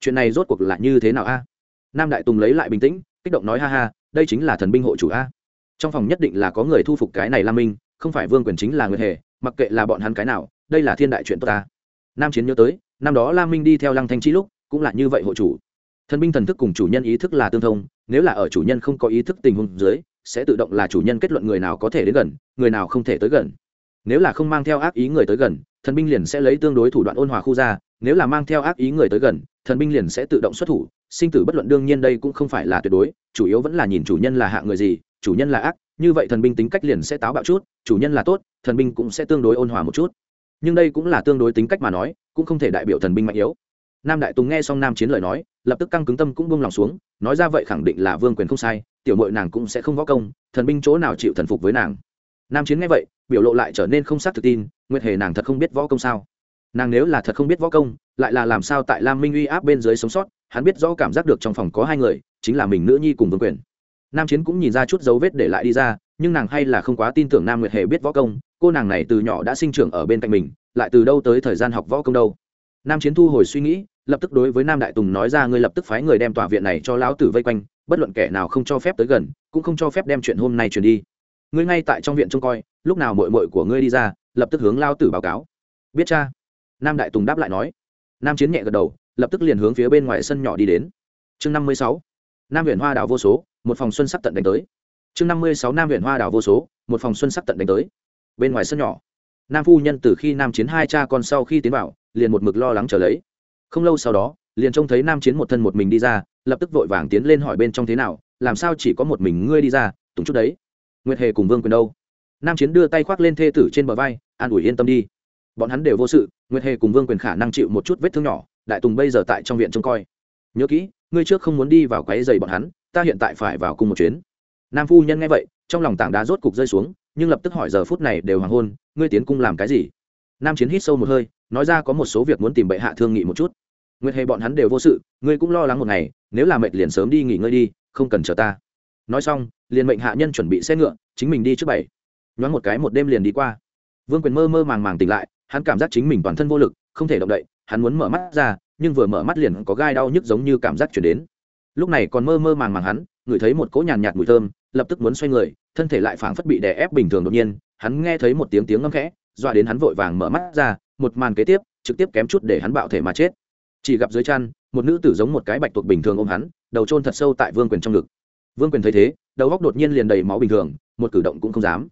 Chuyện này rốt cuộc là như thế nào a? Nam đại tùng lấy lại bình tĩnh, kích động nói ha ha, đây chính là thần binh hộ chủ a. Trong phòng nhất định là có người thu phục cái này lam minh, không phải vương quyền chính là người hề, mặc kệ là bọn hắn cái nào, đây là thiên đại chuyện tốt ta. Nam chiến nhớ tới, năm đó lam minh đi theo lăng thanh chi lúc, cũng là như vậy hộ chủ. Thần binh thần thức cùng chủ nhân ý thức là tương thông, nếu là ở chủ nhân không có ý thức tình huống dưới, sẽ tự động là chủ nhân kết luận người nào có thể đến gần, người nào không thể tới gần. Nếu là không mang theo ác ý người tới gần thần binh liền sẽ lấy tương đối thủ đoạn ôn hòa khu ra, nếu là mang theo ác ý người tới gần, thần binh liền sẽ tự động xuất thủ, sinh tử bất luận đương nhiên đây cũng không phải là tuyệt đối, chủ yếu vẫn là nhìn chủ nhân là hạ người gì, chủ nhân là ác, như vậy thần binh tính cách liền sẽ táo bạo chút, chủ nhân là tốt, thần binh cũng sẽ tương đối ôn hòa một chút. Nhưng đây cũng là tương đối tính cách mà nói, cũng không thể đại biểu thần binh mạnh yếu. Nam đại tùng nghe xong nam chiến lời nói, lập tức căng cứng tâm cũng buông lòng xuống, nói ra vậy khẳng định là vương quyền không sai, tiểu mội nàng cũng sẽ không võ công, thần binh chỗ nào chịu thần phục với nàng. Nam chiến nghe vậy, biểu lộ lại trở nên không xác thực tin nguyệt hề nàng thật không biết võ công sao? Nàng nếu là thật không biết võ công, lại là làm sao tại lam minh uy áp bên dưới sống sót? Hắn biết rõ cảm giác được trong phòng có hai người, chính là mình nữ nhi cùng vương quyền. Nam chiến cũng nhìn ra chút dấu vết để lại đi ra, nhưng nàng hay là không quá tin tưởng nam nguyệt hề biết võ công, cô nàng này từ nhỏ đã sinh trưởng ở bên cạnh mình, lại từ đâu tới thời gian học võ công đâu? Nam chiến thu hồi suy nghĩ, lập tức đối với nam đại tùng nói ra ngươi lập tức phái người đem tòa viện này cho lão tử vây quanh, bất luận kẻ nào không cho phép tới gần, cũng không cho phép đem chuyện hôm nay truyền đi. Ngươi ngay tại trong viện trông coi, lúc nào mội mội của ngươi đi ra lập tức hướng lao tử báo cáo. Biết cha. Nam đại tùng đáp lại nói. Nam chiến nhẹ gật đầu, lập tức liền hướng phía bên ngoài sân nhỏ đi đến. Chương năm mươi sáu. Nam huyện hoa đảo vô số, một phòng xuân sắc tận đánh tới. Chương năm mươi sáu nam huyện hoa đảo vô số, một phòng xuân sắc tận đánh tới. Bên ngoài sân nhỏ, nam phu nhân từ khi nam chiến hai cha con sau khi tiến vào, liền một mực lo lắng trở lấy. Không lâu sau đó, liền trông thấy nam chiến một thân một mình đi ra, lập tức vội vàng tiến lên hỏi bên trong thế nào, làm sao chỉ có một mình ngươi đi ra tùng chút đấy. Nguyệt hề cùng vương quyền đâu? Nam chiến đưa tay khoác lên thê tử trên bờ vai, an ủi yên tâm đi. Bọn hắn đều vô sự, nguyệt hề cùng vương quyền khả năng chịu một chút vết thương nhỏ, đại tùng bây giờ tại trong viện trông coi. Nhớ kỹ, ngươi trước không muốn đi vào quáy dày bọn hắn, ta hiện tại phải vào cùng một chuyến. Nam phu nhân nghe vậy, trong lòng tảng đá rốt cục rơi xuống, nhưng lập tức hỏi giờ phút này đều hoàng hôn, ngươi tiến cung làm cái gì? Nam chiến hít sâu một hơi, nói ra có một số việc muốn tìm bệ hạ thương nghị một chút. Nguyệt hề bọn hắn đều vô sự, ngươi cũng lo lắng một ngày, nếu là mệt liền sớm đi nghỉ ngơi đi, không cần chờ ta. Nói xong, liền mệnh hạ nhân chuẩn bị xe ngựa, chính mình đi trước bảy nhoáng một cái một đêm liền đi qua. Vương quyền mơ mơ màng màng tỉnh lại, hắn cảm giác chính mình toàn thân vô lực, không thể động đậy, hắn muốn mở mắt ra, nhưng vừa mở mắt liền có gai đau nhức giống như cảm giác chuyển đến. Lúc này còn mơ mơ màng màng hắn, ngửi thấy một cỗ nhàn nhạt mùi thơm, lập tức muốn xoay người, thân thể lại phảng phất bị đè ép bình thường đột nhiên, hắn nghe thấy một tiếng tiếng ngâm khẽ, dọa đến hắn vội vàng mở mắt ra, một màn kế tiếp, trực tiếp kém chút để hắn bạo thể mà chết. Chỉ gặp dưới chăn, một nữ tử giống một cái bạch tuộc bình thường ôm hắn, đầu trôn thật sâu tại vương quyền trong ngực. Vương quyền thấy thế, đầu góc đột nhiên liền đầy máu bình thường, một cử động cũng không dám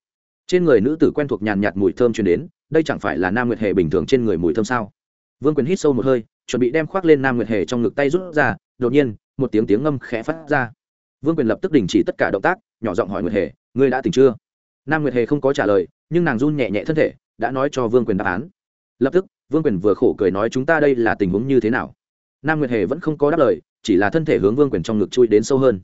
trên người nữ tử quen thuộc nhàn nhạt mùi thơm truyền đến, đây chẳng phải là nam nguyệt hề bình thường trên người mùi thơm sao? Vương quyền hít sâu một hơi, chuẩn bị đem khoác lên nam nguyệt hề trong ngực tay rút ra, đột nhiên, một tiếng tiếng ngâm khẽ phát ra. Vương quyền lập tức đình chỉ tất cả động tác, nhỏ giọng hỏi nguyệt hề, ngươi đã tỉnh chưa? Nam nguyệt hề không có trả lời, nhưng nàng run nhẹ nhẹ thân thể, đã nói cho vương quyền đáp án. Lập tức, vương quyền vừa khổ cười nói, chúng ta đây là tình huống như thế nào? Nam nguyệt hề vẫn không có đáp lời, chỉ là thân thể hướng vương quyền trong ngực chui đến sâu hơn.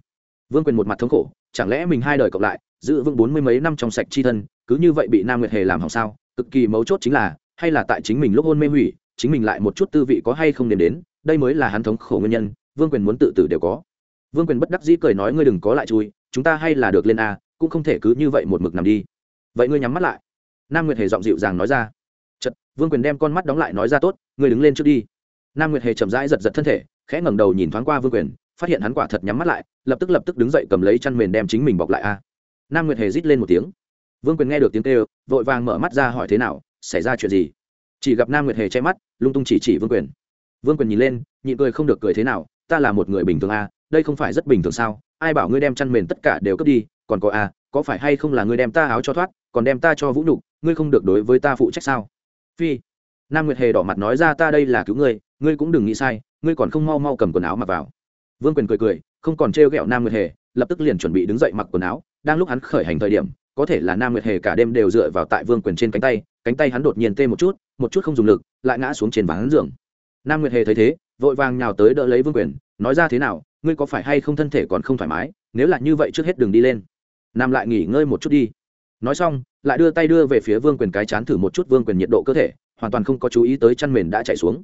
Vương quyền một mặt thống khổ, chẳng lẽ mình hai đời cộng lại giữ vững bốn mươi mấy năm trong sạch chi thân, cứ như vậy bị nam nguyệt hề làm hỏng sao? Cực kỳ mấu chốt chính là, hay là tại chính mình lúc hôn mê hủy, chính mình lại một chút tư vị có hay không đến đến, đây mới là hắn thống khổ nguyên nhân, vương quyền muốn tự tử đều có. Vương quyền bất đắc dĩ cười nói ngươi đừng có lại chui, chúng ta hay là được lên a, cũng không thể cứ như vậy một mực nằm đi. Vậy ngươi nhắm mắt lại. Nam nguyệt hề giọng dịu dàng nói ra. Chật vương quyền đem con mắt đóng lại nói ra tốt, ngươi đứng lên trước đi. Nam nguyệt hề chậm rãi giật giật thân thể, khẽ ngẩng đầu nhìn thoáng qua vương quyền, phát hiện hắn quả thật nhắm mắt lại, lập tức lập tức đứng dậy cầm lấy chăn mền đem chính mình bọc lại a nam nguyệt hề rít lên một tiếng vương quyền nghe được tiếng kêu, vội vàng mở mắt ra hỏi thế nào, xảy ra chuyện gì chỉ gặp nam nguyệt hề che mắt, lung tung chỉ chỉ vương quyền vương quyền nhìn lên, nhịn cười không được cười thế nào, ta là một người bình thường à? đây không phải rất bình thường sao, ai bảo ngươi đem chăn mền tất cả đều cướp đi, còn có à? có phải hay không là ngươi đem ta áo cho thoát, còn đem ta cho vũ nhục, ngươi không được đối với ta phụ trách sao phi nam nguyệt hề đỏ mặt nói ra ta đây là cứu ngươi ngươi cũng đừng nghĩ sai, ngươi còn không mau mau cầm quần áo mặc vào vương quyền cười cười, không còn trêu ghẹo nam nguyệt hề lập tức liền chuẩn bị đứng dậy mặc quần áo, đang lúc hắn khởi hành thời điểm, có thể là nam nguyệt hề cả đêm đều dựa vào tại vương quyền trên cánh tay cánh tay hắn đột nhiên tê một chút một chút không dùng lực, lại ngã xuống trên ván giường. Nam nguyệt hề thấy thế, vội vàng nhào tới đỡ lấy vương quyền, nói ra thế nào, ngươi có phải hay không thân thể còn không thoải mái, nếu là như vậy trước hết đừng đi lên. Nam lại nghỉ ngơi một chút đi. Nói xong, lại đưa tay đưa về phía vương quyền cái chán thử một chút vương quyền nhiệt độ cơ thể, hoàn toàn không có chú ý tới chăn mền đã chạy xuống.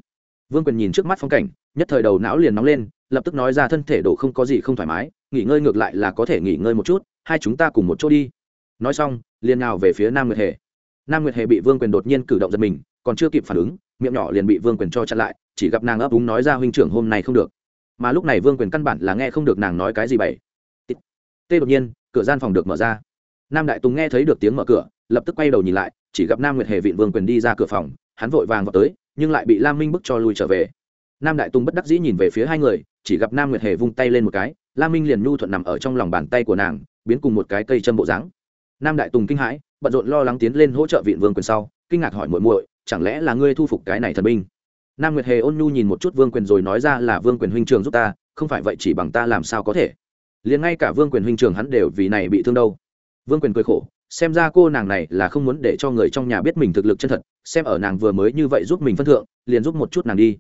Vương quyền nhìn trước mắt phong cảnh, nhất thời đầu não liền nóng lên, lập tức nói ra thân thể độ không có gì không thoải mái nghỉ ngơi ngược lại là có thể nghỉ ngơi một chút, hai chúng ta cùng một chỗ đi. Nói xong, liền nào về phía nam nguyệt hề. Nam nguyệt hề bị vương quyền đột nhiên cử động giật mình, còn chưa kịp phản ứng, miệng nhỏ liền bị vương quyền cho chặn lại, chỉ gặp nàng ấp úng nói ra huynh trưởng hôm nay không được. Mà lúc này vương quyền căn bản là nghe không được nàng nói cái gì bậy. tê đột nhiên, cửa gian phòng được mở ra. Nam đại tùng nghe thấy được tiếng mở cửa, lập tức quay đầu nhìn lại, chỉ gặp nam nguyệt hề vịn vương quyền đi ra cửa phòng, hắn vội vàng vào tới, nhưng lại bị lam minh bức cho lùi trở về. Nam đại tùng bất đắc dĩ nhìn về phía hai người chỉ gặp nam nguyệt hề vung tay lên một cái lam minh liền nhu thuận nằm ở trong lòng bàn tay của nàng, biến cùng một cái cây châm bộ dáng. Nam đại tùng kinh hãi, bận rộn lo lắng tiến lên hỗ trợ viện vương quyền sau, kinh ngạc hỏi muội muội, chẳng lẽ là ngươi thu phục cái này thần binh? Nam nguyệt hề ôn nhu nhìn một chút vương quyền rồi nói ra là, vương quyền huynh trường giúp ta, không phải vậy chỉ bằng ta làm sao có thể? Liền ngay cả vương quyền huynh trường hắn đều vì này bị thương đâu. Vương quyền cười khổ, xem ra cô nàng này là không muốn để cho người trong nhà biết mình thực lực chân thật, xem ở nàng vừa mới như vậy giúp mình phân thượng, liền giúp một chút nàng đi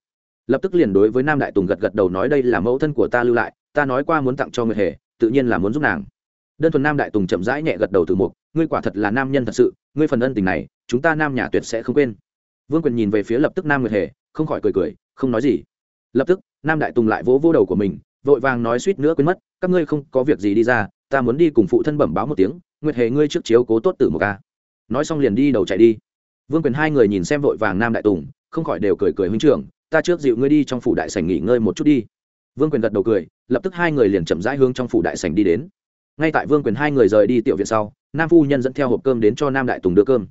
lập tức liền đối với nam đại tùng gật gật đầu nói đây là mẫu thân của ta lưu lại, ta nói qua muốn tặng cho người hề, tự nhiên là muốn giúp nàng. Đơn thuần nam đại tùng chậm rãi nhẹ gật đầu từ mục, ngươi quả thật là nam nhân thật sự, ngươi phần ân tình này, chúng ta nam nhà tuyệt sẽ không quên. Vương quyền nhìn về phía lập tức nam nguyệt hề, không khỏi cười cười, không nói gì. Lập tức, nam đại tùng lại vỗ vỗ đầu của mình, vội vàng nói suýt nữa quên mất, các ngươi không có việc gì đi ra, ta muốn đi cùng phụ thân bẩm báo một tiếng, nguyệt hề ngươi trước chiếu cố tốt tử một ca nói xong liền đi đầu chạy đi. Vương quyền hai người nhìn xem vội vàng nam đại tùng, không khỏi đều cười cười huynh trưởng ta trước dịu ngươi đi trong phủ đại sảnh nghỉ ngơi một chút đi. Vương quyền gật đầu cười, lập tức hai người liền chậm rãi hướng trong phủ đại sảnh đi đến. Ngay tại vương quyền hai người rời đi tiểu viện sau, nam phu nhân dẫn theo hộp cơm đến cho nam đại tùng đưa cơm.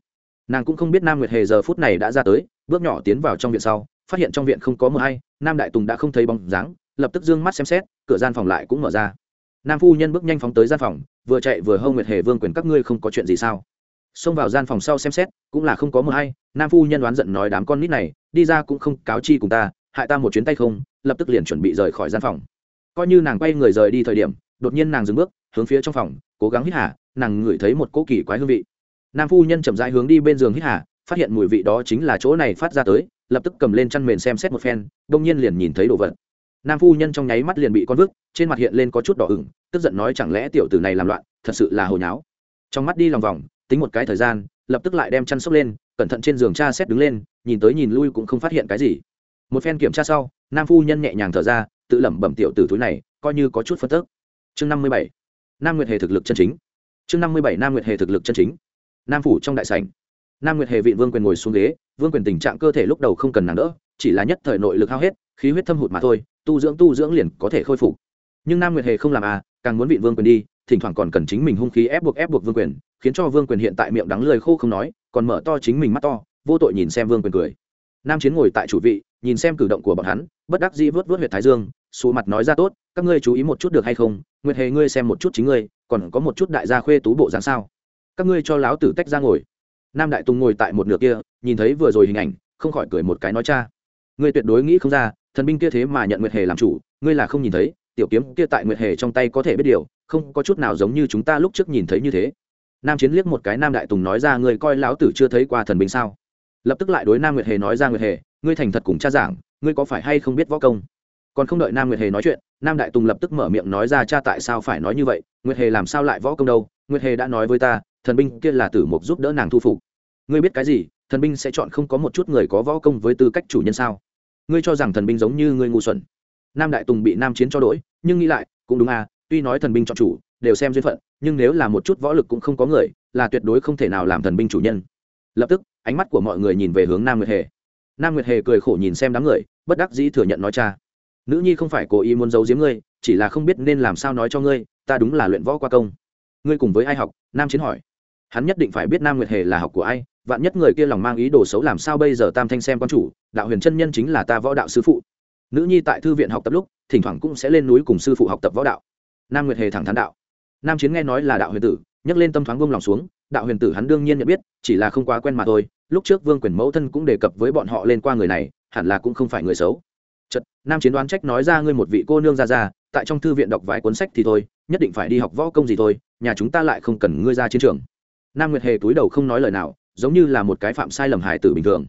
Nàng cũng không biết nam nguyệt hề giờ phút này đã ra tới, bước nhỏ tiến vào trong viện sau, phát hiện trong viện không có mờ hay, nam đại tùng đã không thấy bóng dáng, lập tức d ư ơ n g mắt xem xét, cửa gian phòng lại cũng mở ra. Nam phu nhân bước nhanh phóng tới gian phòng, vừa chạy vừa hâu nguyệt hề, vương quyền, các ngươi không có chuyện gì sao? Xông vào gian phòng sau xem xét, cũng là không có mờ hay, nam phu nhân đoán giận nói đám con nít này, đi ra cũng không cáo chi cùng ta, hại ta một chuyến tay không, lập tức liền chuẩn bị rời khỏi gian phòng. Coi như nàng quay người rời đi thời điểm, đột nhiên nàng dừng bước, hướng phía trong phòng, cố gắng hít hà, nàng ngửi thấy một cỗ kỳ quái hương vị. Nam phu nhân chậm rãi hướng đi bên giường hít hà, phát hiện mùi vị đó chính là chỗ này phát ra tới, lập tức cầm lên chăn mền xem xét một phen, đông nhiên liền nhìn thấy đồ vật. Nam phu nhân trong nháy mắt liền bị con vứt, trên mặt hiện lên có chút đỏ ửng, tức giận nói chẳng lẽ tiểu tử này làm loạn, thật sự là hồi nháo. Trong mắt đi lòng vòng tính một cái thời gian, lập tức lại đem chăn sốc lên, cẩn thận trên giường cha xét đứng lên, nhìn tới nhìn lui cũng không phát hiện cái gì. Một phen kiểm tra sau, nam phu nhân nhẹ nhàng thở ra, tự lẩm bẩm tiểu tử túi này, coi như có chút phân tức. Chương năm mươi bảy, nam nguyệt hề thực lực chân chính. Chương năm mươi bảy, nam nguyệt hề thực lực chân chính. Nam phủ trong đại sảnh. Nam nguyệt hề vị vương quyền ngồi xuống ghế, vương quyền tình trạng cơ thể lúc đầu không cần nàng đỡ, chỉ là nhất thời nội lực hao hết, khí huyết thâm hụt mà thôi, tu dưỡng tu dưỡng liền có thể khôi phục. Nhưng nam nguyệt hề không làm à càng muốn vị vương quyền đi thỉnh thoảng còn cần chính mình hung khí ép buộc ép buộc vương quyền, khiến cho vương quyền hiện tại miệng đắng lười khô không nói, còn mở to chính mình mắt to, vô tội nhìn xem vương quyền cười. Nam chiến ngồi tại chủ vị, nhìn xem cử động của bọn hắn, bất đắc dĩ vớt vớt huyệt thái dương xù mặt nói ra tốt, các ngươi chú ý một chút được hay không, nguyệt hề ngươi xem một chút chính ngươi, còn có một chút đại gia khuê tú bộ dáng sao? Các ngươi cho láo tử tách ra ngồi. Nam đại tùng ngồi tại một nửa kia, nhìn thấy vừa rồi hình ảnh, không khỏi cười một cái nói cha. Ngươi tuyệt đối nghĩ không ra, thần binh kia thế mà nhận nguyệt hề làm chủ, ngươi là không nhìn thấy tiểu kiếm kia tại nguyệt hề trong tay có thể biết điều, không có chút nào giống như chúng ta lúc trước nhìn thấy như thế. Nam chiến liếc một cái nam đại tùng nói ra, ngươi coi lão tử chưa thấy qua thần binh sao? Lập tức lại đối nam nguyệt hề nói ra, nguyệt hề, ngươi thành thật cùng cha giảng, ngươi có phải hay không biết võ công? Còn không đợi nam nguyệt hề nói chuyện, nam đại tùng lập tức mở miệng nói ra, cha tại sao phải nói như vậy? Nguyệt hề làm sao lại võ công đâu? Nguyệt hề đã nói với ta, thần binh kia là tử mục giúp đỡ nàng thu phục. Ngươi biết cái gì? Thần binh sẽ chọn không có một chút người có võ công với tư cách chủ nhân sao? Ngươi cho rằng thần binh giống như ngươi ngu xuẩn nam đại tùng bị nam chiến cho đổi, nhưng nghĩ lại cũng đúng à tuy nói thần binh chọn chủ đều xem duyên phận nhưng nếu là một chút võ lực cũng không có người là tuyệt đối không thể nào làm thần binh chủ nhân. Lập tức ánh mắt của mọi người nhìn về hướng nam nguyệt hề. Nam nguyệt hề cười khổ nhìn xem đám người bất đắc dĩ thừa nhận nói cha nữ nhi không phải cố ý muốn giấu giếm ngươi chỉ là không biết nên làm sao nói cho ngươi ta đúng là luyện võ qua công. Ngươi cùng với ai học? Nam chiến hỏi. Hắn nhất định phải biết nam nguyệt hề là học của ai vạn nhất người kia lòng mang ý đồ xấu làm sao bây giờ tam thanh xem quan chủ đạo huyền chân nhân chính là ta võ đạo sư phụ nữ nhi tại thư viện học tập lúc, thỉnh thoảng cũng sẽ lên núi cùng sư phụ học tập võ đạo. Nam nguyệt hề thẳng thắn đạo. Nam chiến nghe nói là đạo huyền tử, nhấc lên tâm thoáng bông lòng xuống, đạo huyền tử hắn đương nhiên nhận biết, chỉ là không quá quen mà thôi, lúc trước vương quyền mẫu thân cũng đề cập với bọn họ lên qua người này, hẳn là cũng không phải người xấu. Chật nam chiến đoán trách nói ra ngươi một vị cô nương ra ra tại trong thư viện đọc vài cuốn sách thì thôi, nhất định phải đi học võ công gì thôi, nhà chúng ta lại không cần ngươi ra chiến trường. Nam nguyệt hề túi đầu không nói lời nào, giống như là một cái phạm sai lầm hài tử bình thường.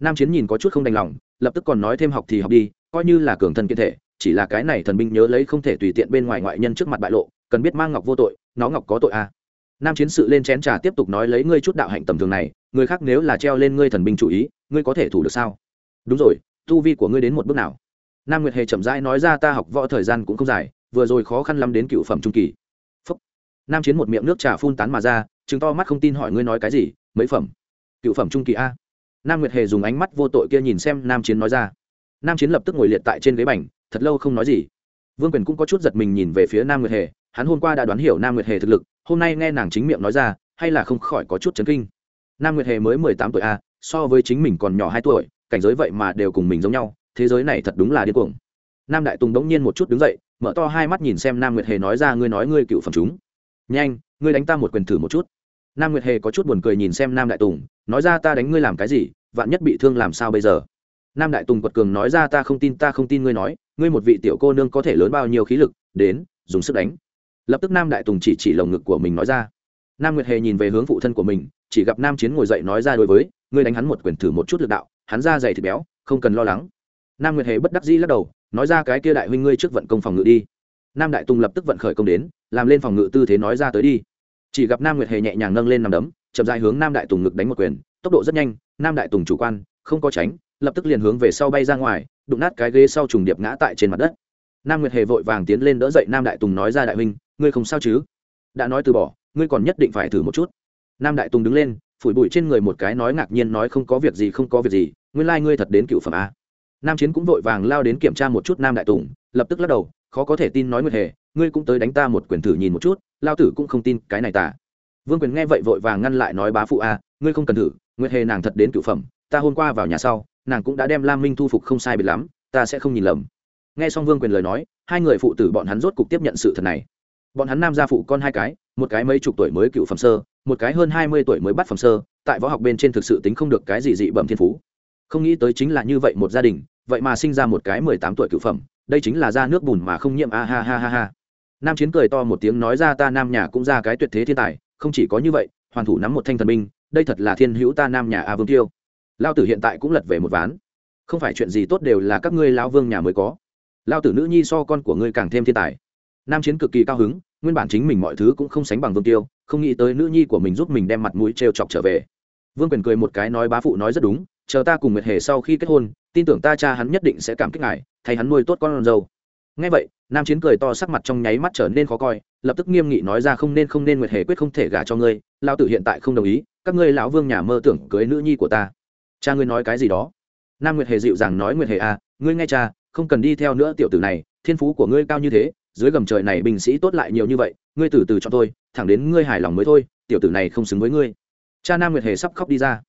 Nam chiến nhìn có chút không đành lòng, lập tức còn nói thêm học thì học đi coi như là cường thân kiện thể, chỉ là cái này thần binh nhớ lấy không thể tùy tiện bên ngoài ngoại nhân trước mặt bại lộ, cần biết mang ngọc vô tội, nó ngọc có tội a à. nam chiến sự lên chén trà tiếp tục nói lấy ngươi chút đạo hạnh tầm thường này, người khác nếu là treo lên ngươi thần binh chủ ý, ngươi có thể thủ được sao? Đúng rồi, tu vi của ngươi đến một bước nào? Nam nguyệt hề chậm rãi nói ra ta học võ thời gian cũng không dài, vừa rồi khó khăn lắm đến cựu phẩm trung kỳ. Phúc. nam chiến một miệng nước trà phun tán mà ra chứng to mắt không tin hỏi ngươi nói cái gì, mấy phẩm? Cựu phẩm trung kỳ a. Nam nguyệt hề dùng ánh mắt vô tội kia nhìn xem nam chiến nói ra nam chiến lập tức ngồi liệt tại trên ghế bành, thật lâu không nói gì. Vương quyền cũng có chút giật mình nhìn về phía nam nguyệt hề, hắn hôm qua đã đoán hiểu nam nguyệt hề thực lực, hôm nay nghe nàng chính miệng nói ra, hay là không khỏi có chút chấn kinh. Nam nguyệt hề mới mười tám tuổi a so với chính mình còn nhỏ hai tuổi, cảnh giới vậy mà đều cùng mình giống nhau, thế giới này thật đúng là điên cuồng. Nam đại tùng đống nhiên một chút đứng dậy, mở to hai mắt nhìn xem nam nguyệt hề nói ra, ngươi nói ngươi cựu phẩm chúng. Nhanh, ngươi đánh ta một quyền thử một chút. Nam nguyệt hề có chút buồn cười nhìn xem nam đại tùng, nói ra, ta đánh ngươi làm cái gì, vạn nhất bị thương làm sao bây giờ? Nam đại tùng quật cường nói ra, ta không tin, ta không tin ngươi nói, ngươi một vị tiểu cô nương có thể lớn bao nhiêu khí lực, đến, dùng sức đánh. Lập tức nam đại tùng chỉ chỉ lồng ngực của mình nói ra. Nam nguyệt hề nhìn về hướng phụ thân của mình, chỉ gặp nam chiến ngồi dậy nói ra đối với, ngươi đánh hắn một quyền thử một chút lực đạo, hắn ra dày thịt béo, không cần lo lắng. Nam nguyệt hề bất đắc dĩ lắc đầu, nói ra cái kia đại huynh ngươi trước vận công phòng ngự đi. Nam đại tùng lập tức vận khởi công đến, làm lên phòng ngự tư thế nói ra tới đi. Chỉ gặp nam nguyệt hề nhẹ nhàng nâng lên nằm đấm, chậm dài hướng nam đại tùng ngực đánh một quyền, tốc độ rất nhanh, nam đại tùng chủ quan, không có tránh lập tức liền hướng về sau bay ra ngoài, đụng nát cái ghế sau trùng điệp ngã tại trên mặt đất. Nam nguyệt hề vội vàng tiến lên đỡ dậy nam đại tùng nói ra, đại huynh, ngươi không sao chứ? Đã nói từ bỏ, ngươi còn nhất định phải thử một chút. Nam đại tùng đứng lên, phủi bụi trên người một cái nói ngạc nhiên nói, không có việc gì, không có việc gì, nguyên lai、like、ngươi thật đến cựu phẩm a. Nam chiến cũng vội vàng lao đến kiểm tra một chút nam đại tùng, lập tức lắc đầu, khó có thể tin nói nguyệt hề, ngươi cũng tới đánh ta một quyền thử nhìn một chút, lao tử cũng không tin cái này tả vương quyền nghe vậy vội vàng ngăn lại nói, bá phụ a, ngươi không cần thử, nguyệt hề nàng thật đến cựu phẩm, ta hôm qua vào nhà sau nàng cũng đã đem lam minh thu phục không sai biệt lắm, ta sẽ không nhìn lầm. Nghe xong vương quyền lời nói, hai người phụ tử bọn hắn rốt cục tiếp nhận sự thật này. Bọn hắn nam gia phụ con hai cái, một cái mấy chục tuổi mới cựu phẩm sơ, một cái hơn hai mươi tuổi mới bắt phẩm sơ, tại võ học bên trên thực sự tính không được cái gì dị bẩm thiên phú. Không nghĩ tới chính là như vậy một gia đình, vậy mà sinh ra một cái mười tám tuổi cựu phẩm, đây chính là da nước bùn mà không nhiễm, a ha ha ha ha. Nam chiến cười to một tiếng nói ra ta nam nhà cũng ra cái tuyệt thế thiên tài, không chỉ có như vậy, hoàn thủ nắm một thanh thần binh, đây thật là thiên hữu ta nam nhà a vương tiêu lao tử hiện tại cũng lật về một ván. Không phải chuyện gì tốt đều là các ngươi lao vương nhà mới có. Lao tử nữ nhi so con của ngươi càng thêm thiên tài. Nam chiến cực kỳ cao hứng, nguyên bản chính mình mọi thứ cũng không sánh bằng vương tiêu, không nghĩ tới nữ nhi của mình giúp mình đem mặt mũi t chọc trở về. Vương quyền cười một cái nói bá phụ nói rất đúng, chờ ta cùng nguyệt hề sau khi kết hôn, tin tưởng ta cha hắn nhất định sẽ cảm kích ngài, thay hắn nuôi tốt con dâu. Ngay vậy, nam chiến cười to sắc mặt trong nháy mắt trở nên khó coi, lập tức nghiêm nghị nói ra không nên không nên nguyệt hề quyết không thể gả cho ngươi lao tử hiện tại không đồng ý, các ngươi lão vương nhà mơ tưởng cưới nữ nhi của ta cha ngươi nói cái gì đó? Nam nguyệt hề dịu dàng nói, nguyệt hề à ngươi nghe cha, không cần đi theo nữa tiểu tử này, thiên phú của ngươi cao như thế, dưới gầm trời này binh sĩ tốt lại nhiều như vậy, ngươi từ từ cho tôi thẳng đến ngươi hài lòng mới thôi, tiểu tử này không xứng với ngươi. Cha nam nguyệt hề sắp khóc đi ra.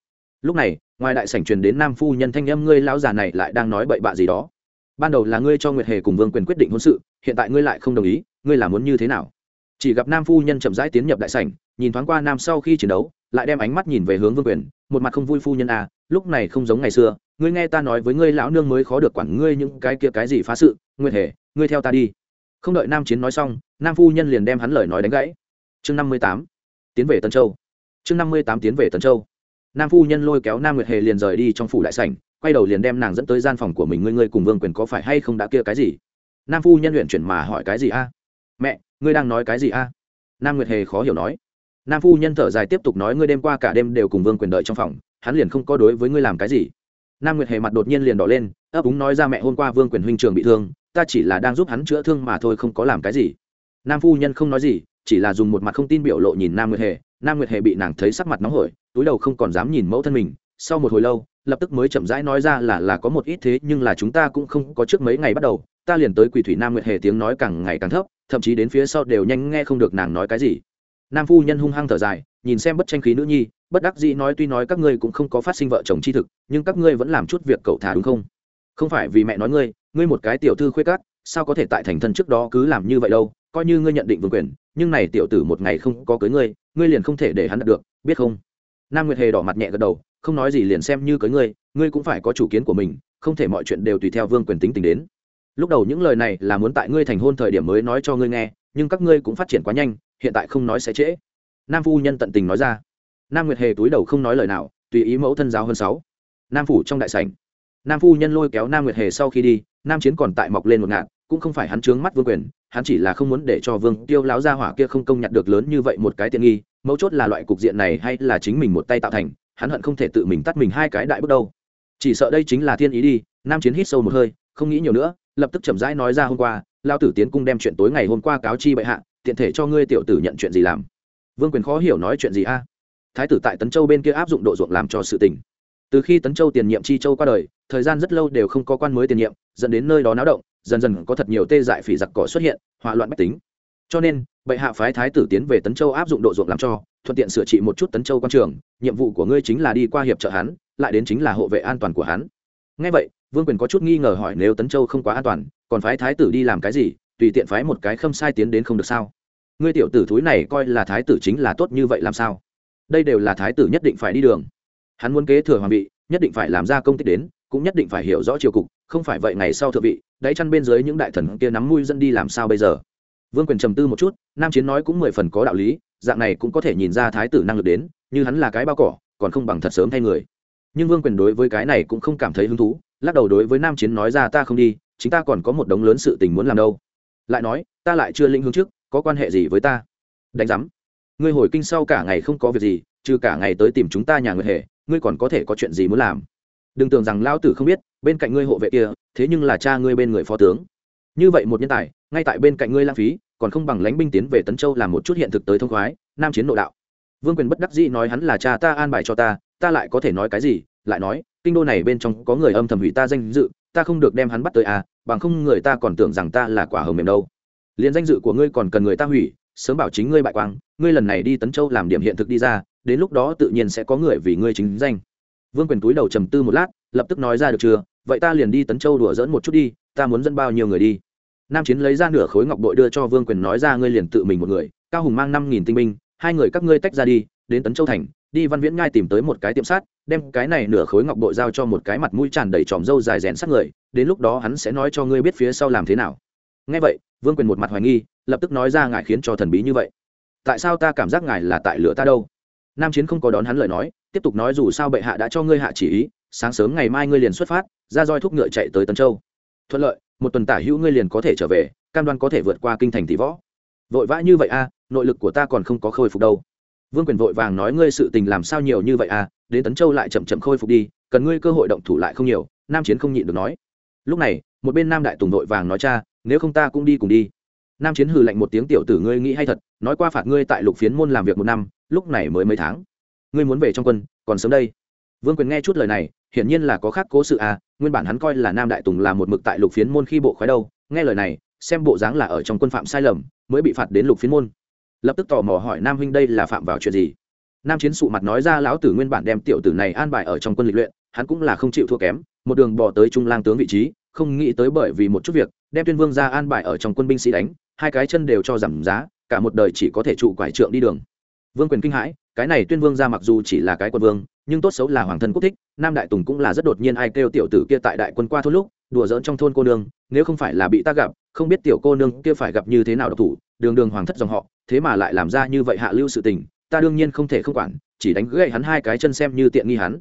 Lúc này, ngoài đại sảnh truyền đến nam phu nhân thanh âm, ngươi lão già này lại đang nói bậy bạ gì đó? Ban đầu là ngươi cho nguyệt hề cùng vương quyền quyết định hôn sự, hiện tại ngươi lại không đồng ý, ngươi là muốn như thế nào? Chỉ gặp nam phu nhân chậm rãi tiến nhập đại sảnh, nhìn thoáng qua nam sau khi chiến đấu, lại đem ánh mắt nhìn về hướng vương quyền, một mặt không vui phu nhân à lúc này không giống ngày xưa, ngươi nghe ta nói với ngươi lão nương mới khó được quản ngươi những cái kia cái gì phá sự, nguyệt hề, ngươi theo ta đi. Không đợi nam chiến nói xong, nam phu nhân liền đem hắn lời nói đánh gãy. Chương năm mươi tám, tiến về tân châu. Chương năm mươi tám, tiến về tân châu. Nam phu nhân lôi kéo nam nguyệt hề liền rời đi trong phủ đại sảnh, quay đầu liền đem nàng dẫn tới gian phòng của mình, ngươi ngươi cùng vương quyền có phải hay không đã kia cái gì? Nam phu nhân luyện chuyển mà hỏi cái gì a? Mẹ, ngươi đang nói cái gì a? Nam nguyệt hề khó hiểu nói. Nam phu nhân thở dài tiếp tục nói, ngươi đêm qua cả đêm đều cùng vương quyền đợi trong phòng hắn liền không có đối với ngươi làm cái gì. Nam nguyệt hề mặt đột nhiên liền đỏ lên, ấp úng nói ra mẹ, hôm qua vương quyền huynh trường bị thương, ta chỉ là đang giúp hắn chữa thương mà thôi, không có làm cái gì. Nam phu nhân không nói gì, chỉ là dùng một mặt không tin biểu lộ nhìn nam nguyệt hề. Nam nguyệt hề bị nàng thấy sắc mặt nóng hổi, túi đầu không còn dám nhìn mẫu thân mình. Sau một hồi lâu, lập tức mới chậm rãi nói ra là là có một ít thế, nhưng là chúng ta cũng không có trước mấy ngày bắt đầu. Ta liền tới quỳ thủy nam nguyệt hề tiếng nói càng ngày càng thấp, thậm chí đến phía sau đều nhanh nghe không được nàng nói cái gì. Nam phu nhân hung hăng thở dài, nhìn xem bất tranh khí nữ nhi bất đắc dĩ nói tuy nói các ngươi cũng không có phát sinh vợ chồng chi thực, nhưng các ngươi vẫn làm chút việc cậu thả đúng không? Không phải vì mẹ nói ngươi ngươi một cái tiểu thư khuê cát sao có thể tại thành thân trước đó cứ làm như vậy đâu, coi như ngươi nhận định vương quyền, nhưng này tiểu tử một ngày không có cưới ngươi ngươi liền không thể để hắn đạt được, biết không? Nam nguyệt hề đỏ mặt nhẹ gật đầu, không nói gì liền xem như cưới ngươi ngươi cũng phải có chủ kiến của mình, không thể mọi chuyện đều tùy theo vương quyền tính tình đến. Lúc đầu những lời này là muốn tại ngươi thành hôn thời điểm mới nói cho ngươi nghe, nhưng các ngươi cũng phát triển quá nhanh, hiện tại không nói sẽ trễ. Nam phu nhân tận tình nói ra nam nguyệt hề túi đầu không nói lời nào, tùy ý mẫu thân giáo hơn sáu. Nam phủ trong đại sảnh. Nam phu nhân lôi kéo nam nguyệt hề sau khi đi, nam chiến còn tại mọc lên một ngạn cũng không phải hắn trướng mắt vương quyền, hắn chỉ là không muốn để cho vương tiêu láo ra hỏa kia không công nhận được lớn như vậy một cái tiện nghi, mấu chốt là loại cục diện này hay là chính mình một tay tạo thành, hắn hận không thể tự mình tắt mình hai cái đại bước đâu chỉ sợ đây chính là thiên ý đi, nam chiến hít sâu một hơi, không nghĩ nhiều nữa, lập tức chậm rãi nói ra hôm qua lao tử tiến cung đem chuyện tối ngày hôm qua cáo chi bệ hạ, tiện thể cho ngươi tiểu tử nhận chuyện gì làm. Vương quyền khó hiểu nói chuyện gì a? Thái tử tại tấn châu bên kia áp dụng độ ruộng làm cho sự tình. Từ khi tấn châu tiền nhiệm chi châu qua đời, thời gian rất lâu đều không có quan mới tiền nhiệm, dẫn đến nơi đó náo động, dần dần có thật nhiều tê dại phỉ giặc cỏ xuất hiện, hỏa loạn bách tính. Cho nên, bệ hạ phái thái tử tiến về tấn châu áp dụng độ ruộng làm cho, thuận tiện sửa trị một chút tấn châu quan trường, nhiệm vụ của ngươi chính là đi qua hiệp trợ hắn, lại đến chính là hộ vệ an toàn của hắn. Ngay vậy, vương quyền có chút nghi ngờ hỏi nếu tấn châu không quá an toàn, còn phái thái tử đi làm cái gì, tùy tiện phái một cái khâm sai tiến đến không được sao? Ngươi tiểu tử thúi này coi là thái tử chính là tốt như vậy làm sao? Đây đều là thái tử nhất định phải đi đường. Hắn muốn kế thừa hoàng vị, nhất định phải làm ra công tích đến, cũng nhất định phải hiểu rõ triều cục, không phải vậy ngày sau thượng vị, đáy chăn bên dưới những đại thần kia nắm mũi dẫn đi làm sao bây giờ? Vương quyền trầm tư một chút, nam chiến nói cũng mười phần có đạo lý, dạng này cũng có thể nhìn ra thái tử năng lực đến, như hắn là cái bao cỏ, còn không bằng thật sớm thay người. Nhưng vương quyền đối với cái này cũng không cảm thấy hứng thú, lắc đầu đối với nam chiến nói ra ta không đi, chính ta còn có một đống lớn sự tình muốn làm đâu. Lại nói, ta lại chưa lĩnh hướng trước, có quan hệ gì với ta? Đánh giám ngươi hồi kinh sau cả ngày không có việc gì, trừ cả ngày tới tìm chúng ta nhà người hệ ngươi còn có thể có chuyện gì muốn làm? Đừng tưởng rằng Lão tử không biết, bên cạnh ngươi hộ vệ kia, thế nhưng là cha ngươi bên người phó tướng. Như vậy một nhân tài, ngay tại bên cạnh ngươi lãng phí, còn không bằng lánh binh tiến về tấn châu làm một chút hiện thực tới thông khoái, nam chiến nội đạo. Vương quyền bất đắc dĩ nói hắn là cha ta an bài cho ta ta lại có thể nói cái gì? Lại nói, kinh đô này bên trong có người âm thầm hủy ta danh dự, ta không được đem hắn bắt tới à bằng không người ta còn tưởng rằng ta là quả hồng mềm đâu. Liền danh dự của ngươi còn cần người ta hủy sớm bảo chính ngươi bại quang, ngươi lần này đi tấn châu làm điểm hiện thực đi ra, đến lúc đó tự nhiên sẽ có người vì ngươi chính danh. Vương quyền túi đầu trầm tư một lát, lập tức nói ra được chưa, vậy ta liền đi tấn châu đùa dỡn một chút đi, ta muốn dẫn bao nhiêu người đi. Nam chiến lấy ra nửa khối ngọc bội đưa cho vương quyền nói ra ngươi liền tự mình một người, cao hùng mang năm nghìn tinh binh, hai người các ngươi tách ra đi, đến tấn châu thành, đi văn viễn ngai tìm tới một cái tiệm sát đem cái này nửa khối ngọc bội giao cho một cái mặt mũi tràn đầy tròm râu dài rèn sát người, đến lúc đó hắn sẽ nói cho ngươi biết phía sau làm thế nào. Nghe vậy, vương quyền một mặt hoài nghi lập tức nói ra ngài khiến cho thần bí như vậy. Tại sao ta cảm giác ngài là tại lửa ta đâu? Nam chiến không có đón hắn lời nói, tiếp tục nói dù sao bệ hạ đã cho ngươi hạ chỉ ý, sáng sớm ngày mai ngươi liền xuất phát, ra roi thúc ngựa chạy tới tân châu. Thuận lợi, một tuần tả hữu ngươi liền có thể trở về, cam đoan có thể vượt qua kinh thành tỷ võ. Vội vã như vậy a, nội lực của ta còn không có khôi phục đâu. Vương quyền vội vàng nói ngươi sự tình làm sao nhiều như vậy a, đến tấn châu lại chậm chậm khôi phục đi, cần ngươi cơ hội động thủ lại không nhiều, nam chiến không nhịn được nói. Lúc này, một bên nam đại tùng vội vàng nói cha, nếu không ta cũng đi cùng đi nam chiến hừ lạnh một tiếng, tiểu tử ngươi nghĩ hay thật, nói qua phạt ngươi tại lục phiến môn làm việc một năm, lúc này mới mấy tháng. Ngươi muốn về trong quân, còn sớm đây. Vương quyền nghe chút lời này, hiển nhiên là có khác cố sự à nguyên bản hắn coi là nam đại tùng là một mực tại lục phiến môn khi bộ khoái đâu, nghe lời này, xem bộ dáng là ở trong quân phạm sai lầm, mới bị phạt đến lục phiến môn. Lập tức tò mò hỏi nam huynh đây là phạm vào chuyện gì? Nam chiến sụ mặt nói ra lão tử nguyên bản đem tiểu tử này an bài ở trong quân lịch luyện, hắn cũng là không chịu thua kém, một đường bỏ tới trung lang tướng vị trí, không nghĩ tới bởi vì một chút việc, đem tuyên vương ra an bài ở trong quân binh sĩ đánh hai cái chân đều cho giảm giá, cả một đời chỉ có thể trụ quải trượng đi đường. Vương quyền kinh hãi, cái này tuyên vương ra mặc dù chỉ là cái quân vương, nhưng tốt xấu là hoàng thân quốc thích, nam đại tùng cũng là rất đột nhiên ai kêu tiểu tử kia tại đại quân qua thôn lúc, đùa giỡn trong thôn cô nương, nếu không phải là bị ta gặp, không biết tiểu cô nương kia phải gặp như thế nào độc thủ, đường đường hoàng thất dòng họ, thế mà lại làm ra như vậy hạ lưu sự tình, ta đương nhiên không thể không quản, chỉ đánh gãy hắn hai cái chân xem như tiện nghi hắn.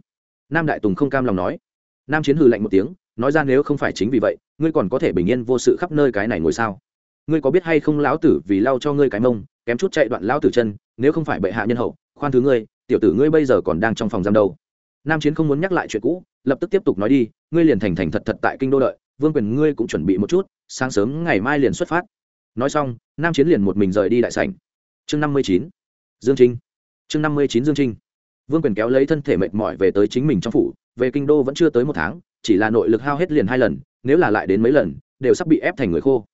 Nam đại tùng không cam lòng nói. Nam chiến hừ lạnh một tiếng, nói ra nếu không phải chính vì vậy, ngươi còn có thể bình yên vô sự khắp nơi cái này ngồi sao? Ngươi có biết hay không lão tử vì lau cho ngươi cái mông, kém chút chạy đoạn lão tử chân, nếu không phải bệ hạ nhân hậu, khoan thứ ngươi, tiểu tử ngươi bây giờ còn đang trong phòng giam đâu. Nam chiến không muốn nhắc lại chuyện cũ, lập tức tiếp tục nói đi, ngươi liền thành thành thật thật tại kinh đô đợi, vương quyền ngươi cũng chuẩn bị một chút, sáng sớm ngày mai liền xuất phát. Nói xong, nam chiến liền một mình rời đi đại sảnh. Chương năm mươi chín, dương trinh. Chương năm mươi chín dương trinh. Vương quyền kéo lấy thân thể mệt mỏi về tới chính mình trong phủ, về kinh đô vẫn chưa tới một tháng, chỉ là nội lực hao hết liền hai lần, nếu là lại đến mấy lần, đều sắp bị ép thành người khô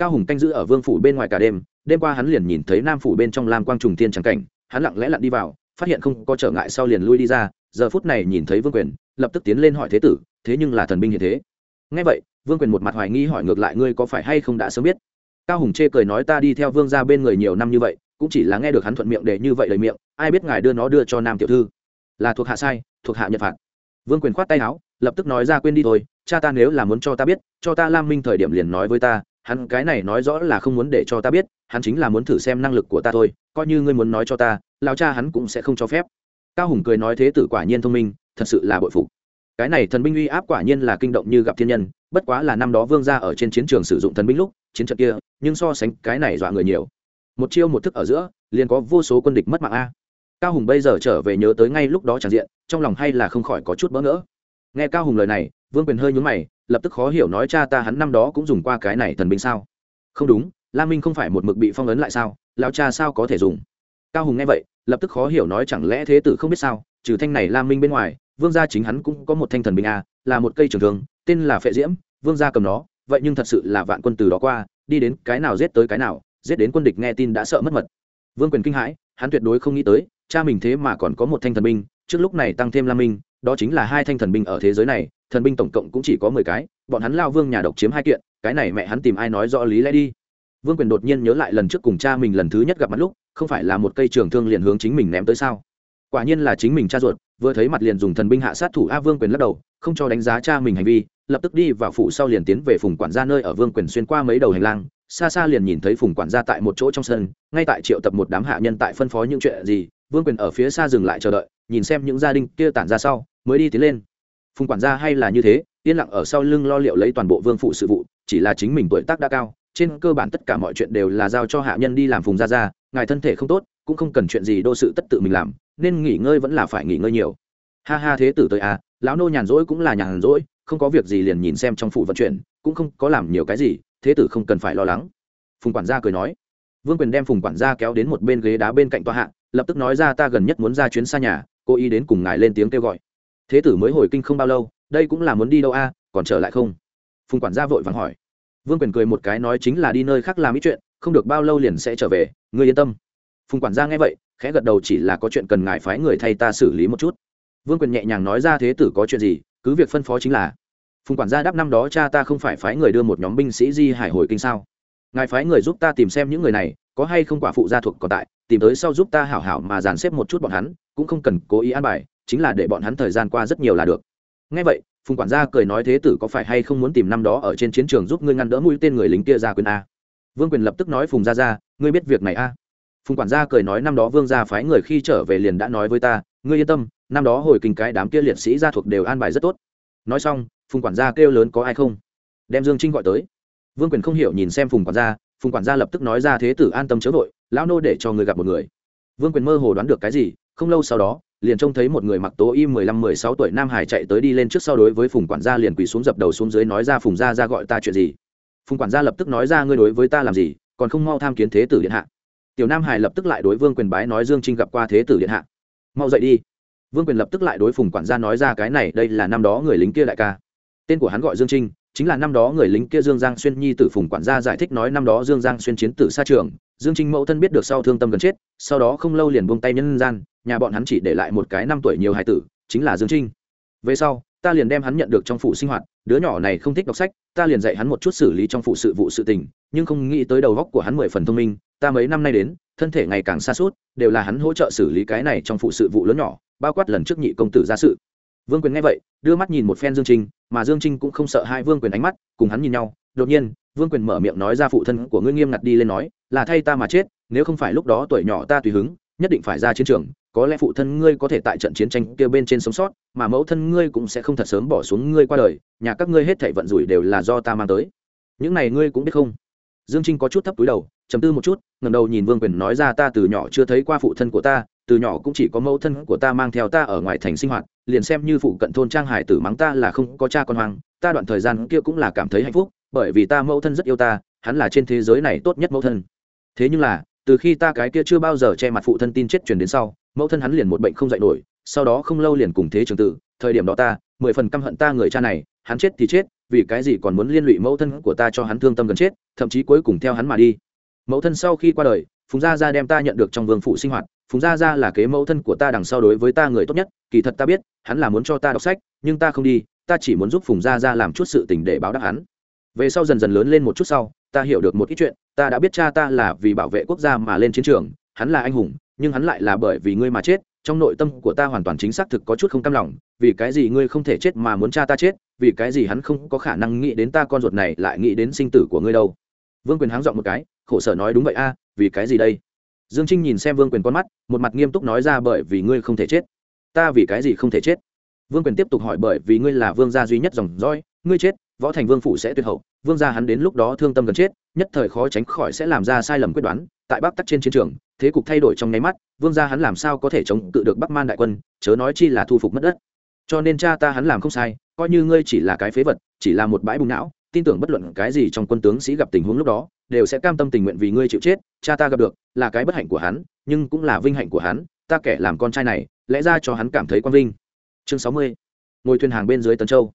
cao hùng canh giữ ở vương phủ bên ngoài cả đêm đêm qua hắn liền nhìn thấy nam phủ bên trong lam quang trùng tiên trắng cảnh, hắn lặng lẽ lặn đi vào, phát hiện không có trở ngại sau liền lui đi ra, giờ phút này nhìn thấy vương quyền, lập tức tiến lên hỏi thế tử, thế nhưng là thần binh hiện thế. Ngay vậy, vương quyền một mặt hoài nghi hỏi ngược lại ngươi có phải hay không đã sớm biết? Cao hùng chê cười nói ta đi theo vương ra bên người nhiều năm như vậy, cũng chỉ là nghe được hắn thuận miệng để như vậy lời miệng, ai biết ngài đưa nó đưa cho nam tiểu thư. Là thuộc hạ sai, thuộc hạ nhật phạt. Vương quyền khoát tay áo, lập tức nói ra quên đi thôi, cha ta nếu là muốn cho ta biết, cho ta lam minh thời điểm liền nói với ta hắn cái này nói rõ là không muốn để cho ta biết, hắn chính là muốn thử xem năng lực của ta thôi, coi như ngươi muốn nói cho ta lao cha hắn cũng sẽ không cho phép. Cao hùng cười nói thế tử quả nhiên thông minh, thật sự là bội phục. Cái này thần binh uy áp quả nhiên là kinh động như gặp thiên nhân, bất quá là năm đó vương gia ở trên chiến trường sử dụng thần binh lúc, chiến trận kia, nhưng so sánh cái này dọa người nhiều. Một chiêu một thức ở giữa, liền có vô số quân địch mất mạng a. Cao hùng bây giờ trở về nhớ tới ngay lúc đó tràn diện, trong lòng hay là không khỏi có chút bỡ ngỡ. Nghe cao hùng lời này, vương quyền hơi nhún mày lập tức khó hiểu nói cha ta hắn năm đó cũng dùng qua cái này thần binh sao? Không đúng, lam minh không phải một mực bị phong ấn lại sao? Lao cha sao có thể dùng? Cao hùng nghe vậy, lập tức khó hiểu nói chẳng lẽ thế tử không biết sao? Trừ thanh này lam minh bên ngoài, vương gia chính hắn cũng có một thanh thần binh a, là một cây trường thương, tên là phệ diễm, vương gia cầm nó, vậy nhưng thật sự là vạn quân từ đó qua, đi đến cái nào giết tới cái nào, giết đến quân địch nghe tin đã sợ mất mật. Vương quyền kinh hãi, hắn tuyệt đối không nghĩ tới, cha mình thế mà còn có một thanh thần binh, trước lúc này tăng thêm lam minh, đó chính là hai thanh thần binh ở thế giới này thần binh tổng cộng cũng chỉ có mười cái, bọn hắn lao vương nhà độc chiếm hai kiện, cái này mẹ hắn tìm ai nói rõ lý lẽ đi. Vương quyền đột nhiên nhớ lại lần trước cùng cha mình lần thứ nhất gặp mặt lúc, không phải là một cây trường thương liền hướng chính mình ném tới sao? Quả nhiên là chính mình cha ruột, vừa thấy mặt liền dùng thần binh hạ sát thủ a vương quyền lắc đầu, không cho đánh giá cha mình hành vi, lập tức đi vào phủ sau liền tiến về phùng quản gia nơi ở vương quyền xuyên qua mấy đầu hành lang, xa xa liền nhìn thấy phùng quản gia tại một chỗ trong sân, ngay tại triệu tập một đám hạ nhân tại phân phó những chuyện gì, vương quyền ở phía xa dừng lại chờ đợi, nhìn xem những gia đình kia tản ra sau, mới đi tiến lên phùng quản gia hay là như thế, yên lặng ở sau lưng lo liệu lấy toàn bộ vương phụ sự vụ, chỉ là chính mình tuổi tác đã cao, trên cơ bản tất cả mọi chuyện đều là giao cho hạ nhân đi làm phùng gia gia, ngài thân thể không tốt, cũng không cần chuyện gì đô sự tất tự mình làm, nên nghỉ ngơi vẫn là phải nghỉ ngơi nhiều. Ha ha thế tử tới à lão nô nhàn rỗi cũng là nhàn rỗi, không có việc gì liền nhìn xem trong phủ vận chuyển, cũng không có làm nhiều cái gì, thế tử không cần phải lo lắng. Phùng quản gia cười nói. Vương quyền đem phùng quản gia kéo đến một bên ghế đá bên cạnh tòa hạ, lập tức nói ra ta gần nhất muốn ra chuyến xa nhà cô ý đến cùng ngài lên tiếng kêu gọi thế tử mới hồi kinh không bao lâu, đây cũng là muốn đi đâu a, còn trở lại không? Phùng quản gia vội vàng hỏi. Vương quyền cười một cái nói chính là đi nơi khác làm ít chuyện, không được bao lâu liền sẽ trở về, ngươi yên tâm. Phùng quản gia nghe vậy, khẽ gật đầu chỉ là có chuyện cần ngài phái người thay ta xử lý một chút. Vương quyền nhẹ nhàng nói ra thế tử có chuyện gì, cứ việc phân phó chính là. Phùng quản gia đáp năm đó cha ta không phải phái người đưa một nhóm binh sĩ di hải hồi kinh sao? Ngài phái người giúp ta tìm xem những người này, có hay không quả phụ gia thuộc còn tại, tìm tới sau giúp ta hảo hảo mà dàn xếp một chút bọn hắn, cũng không cần cố ý an bài chính là để bọn hắn thời gian qua rất nhiều là được. Ngay vậy, phùng quản gia cười nói thế tử có phải hay không muốn tìm năm đó ở trên chiến trường giúp ngươi ngăn đỡ mũi tên người lính kia ra quyền a? Vương quyền lập tức nói phùng gia gia, ngươi biết việc này a? Phùng quản gia cười nói năm đó vương gia phái người khi trở về liền đã nói với ta, ngươi yên tâm, năm đó hồi kinh cái đám kia liệt sĩ gia thuộc đều an bài rất tốt. Nói xong, phùng quản gia kêu lớn có ai không? Đem dương trinh gọi tới. Vương quyền không hiểu nhìn xem phùng quản gia, phùng quản gia lập tức nói ra thế tử an tâm chớ vội, lão nô để cho người gặp một người. Vương quyền mơ hồ đoán được cái gì không lâu sau đó, liền trông thấy một người mặc tố y mười lăm, mười sáu tuổi nam hải chạy tới đi lên trước sau đối với phùng quản gia liền quỳ xuống dập đầu xuống dưới nói ra, phùng gia ra gọi ta chuyện gì? Phùng quản gia lập tức nói ra, ngươi đối với ta làm gì? Còn không mau tham kiến thế tử điện hạ. Tiểu nam hải lập tức lại đối vương quyền bái nói, dương trinh gặp qua thế tử điện hạ. Mau dậy đi. Vương quyền lập tức lại đối phùng quản gia nói ra, cái này, đây là năm đó người lính kia đại ca. Tên của hắn gọi dương trinh, chính là năm đó người lính kia dương giang xuyên nhi tử phùng quản gia giải thích nói, năm đó dương giang xuyên chiến tử xa trường. Dương trinh mẫu thân biết được sau thương tâm gần chết, sau đó không lâu liền buông tay nhân gian nhà bọn hắn chỉ để lại một cái năm tuổi nhiều hài tử, chính là dương trinh. Về sau, ta liền đem hắn nhận được trong phủ sinh hoạt, đứa nhỏ này không thích đọc sách, ta liền dạy hắn một chút xử lý trong phủ sự vụ sự tình, nhưng không nghĩ tới đầu góc của hắn mười phần thông minh, ta mấy năm nay đến, thân thể ngày càng xa suốt, đều là hắn hỗ trợ xử lý cái này trong phụ sự vụ lớn nhỏ, bao quát lần trước nhị công tử ra sự. Vương quyền nghe vậy, đưa mắt nhìn một phen dương trinh, mà dương trinh cũng không sợ hai vương quyền ánh mắt, cùng hắn nhìn nhau. Đột nhiên, vương quyền mở miệng nói ra phụ thân của ngươi nghiêm ngặt đi lên nói, là thay ta mà chết, nếu không phải lúc đó tuổi nhỏ ta tùy hứng nhất định phải ra chiến trường, có lẽ phụ thân ngươi có thể tại trận chiến tranh kia bên trên sống sót, mà mẫu thân ngươi cũng sẽ không thật sớm bỏ xuống ngươi qua đời, nhà các ngươi hết thảy vận rủi đều là do ta mang tới. Những này ngươi cũng biết không? Dương trinh có chút thấp túi đầu chấm tư một chút ngầm đầu nhìn vương quyền nói ra ta từ nhỏ chưa thấy qua phụ thân của ta, từ nhỏ cũng chỉ có mẫu thân của ta mang theo ta ở ngoài thành sinh hoạt, liền xem như phụ cận thôn trang hải tử mắng ta là không có cha con hoang, ta đoạn thời gian kia cũng là cảm thấy hạnh phúc, bởi vì ta mẫu thân rất yêu ta, hắn là trên thế giới này tốt nhất mẫu thân. Thế nhưng là từ khi ta cái kia chưa bao giờ che mặt phụ thân tin chết truyền đến sau, mẫu thân hắn liền một bệnh không dạy nổi, sau đó không lâu liền cùng thế trường tử, thời điểm đó ta, mười phần căm hận ta người cha này, hắn chết thì chết, vì cái gì còn muốn liên lụy mẫu thân của ta cho hắn thương tâm gần chết, thậm chí cuối cùng theo hắn mà đi. Mẫu thân sau khi qua đời, phùng gia gia đem ta nhận được trong vương phủ sinh hoạt, phùng gia gia là kế mẫu thân của ta đằng sau đối với ta người tốt nhất, kỳ thật ta biết, hắn là muốn cho ta đọc sách, nhưng ta không đi, ta chỉ muốn giúp phùng gia gia làm chút sự tình để báo đáp hắn. Về sau dần dần lớn lên một chút sau ta hiểu được một ít chuyện, ta đã biết cha ta là vì bảo vệ quốc gia mà lên chiến trường, hắn là anh hùng, nhưng hắn lại là bởi vì ngươi mà chết, trong nội tâm của ta hoàn toàn chính xác thực có chút không cam lòng, vì cái gì ngươi không thể chết mà muốn cha ta chết, vì cái gì hắn không có khả năng nghĩ đến ta con ruột này lại nghĩ đến sinh tử của ngươi đâu. Vương quyền háng dọn một cái, khổ sở nói đúng vậy a, vì cái gì đây? Dương trinh nhìn xem vương quyền con mắt, một mặt nghiêm túc nói ra bởi vì ngươi không thể chết. Ta vì cái gì không thể chết? Vương quyền tiếp tục hỏi bởi vì ngươi là vương gia duy nhất dòng dõi, ngươi chết võ thành vương phủ sẽ tuyệt hậu, vương gia hắn đến lúc đó thương tâm gần chết, nhất thời khó tránh khỏi sẽ làm ra sai lầm quyết đoán, tại bắc tắc trên chiến trường, thế cục thay đổi trong nháy mắt, vương gia hắn làm sao có thể chống cự được bắc man đại quân, chớ nói chi là thu phục mất đất. Cho nên cha ta hắn làm không sai, coi như ngươi chỉ là cái phế vật, chỉ là một bãi bùng não, tin tưởng bất luận cái gì trong quân tướng sĩ gặp tình huống lúc đó, đều sẽ cam tâm tình nguyện vì ngươi chịu chết, cha ta gặp được, là cái bất hạnh của hắn, nhưng cũng là vinh hạnh của hắn, ta kẻ làm con trai này, lẽ ra cho hắn cảm thấy quang vinh. Chương sáu mươi, ngồi thuyền hàng bên dưới tấn châu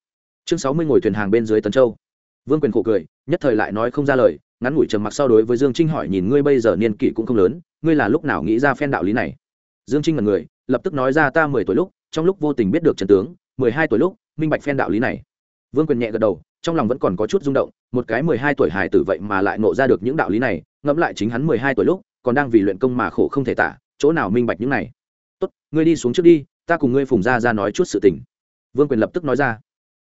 chương sáu mươi ngồi thuyền hàng bên dưới tấn châu. Vương quyền khổ cười, nhất thời lại nói không ra lời, ngắn ngủi trầm mặc sau đối với dương trinh hỏi, nhìn ngươi bây giờ niên kỷ cũng không lớn, ngươi là lúc nào nghĩ ra phen đạo lý này? Dương trinh là người, lập tức nói ra, ta mười tuổi lúc, trong lúc vô tình biết được trần tướng, mười hai tuổi lúc, minh bạch phen đạo lý này. Vương quyền nhẹ gật đầu, trong lòng vẫn còn có chút rung động, một cái mười hai tuổi hài tử vậy mà lại nộ ra được những đạo lý này, ngẫm lại chính hắn mười hai tuổi lúc, còn đang vì luyện công mà khổ không thể tả, chỗ nào minh bạch những này? Tốt, ngươi đi xuống trước đi, ta cùng ngươi phùng ra ra nói chút sự tình. Vương quyền lập tức nói ra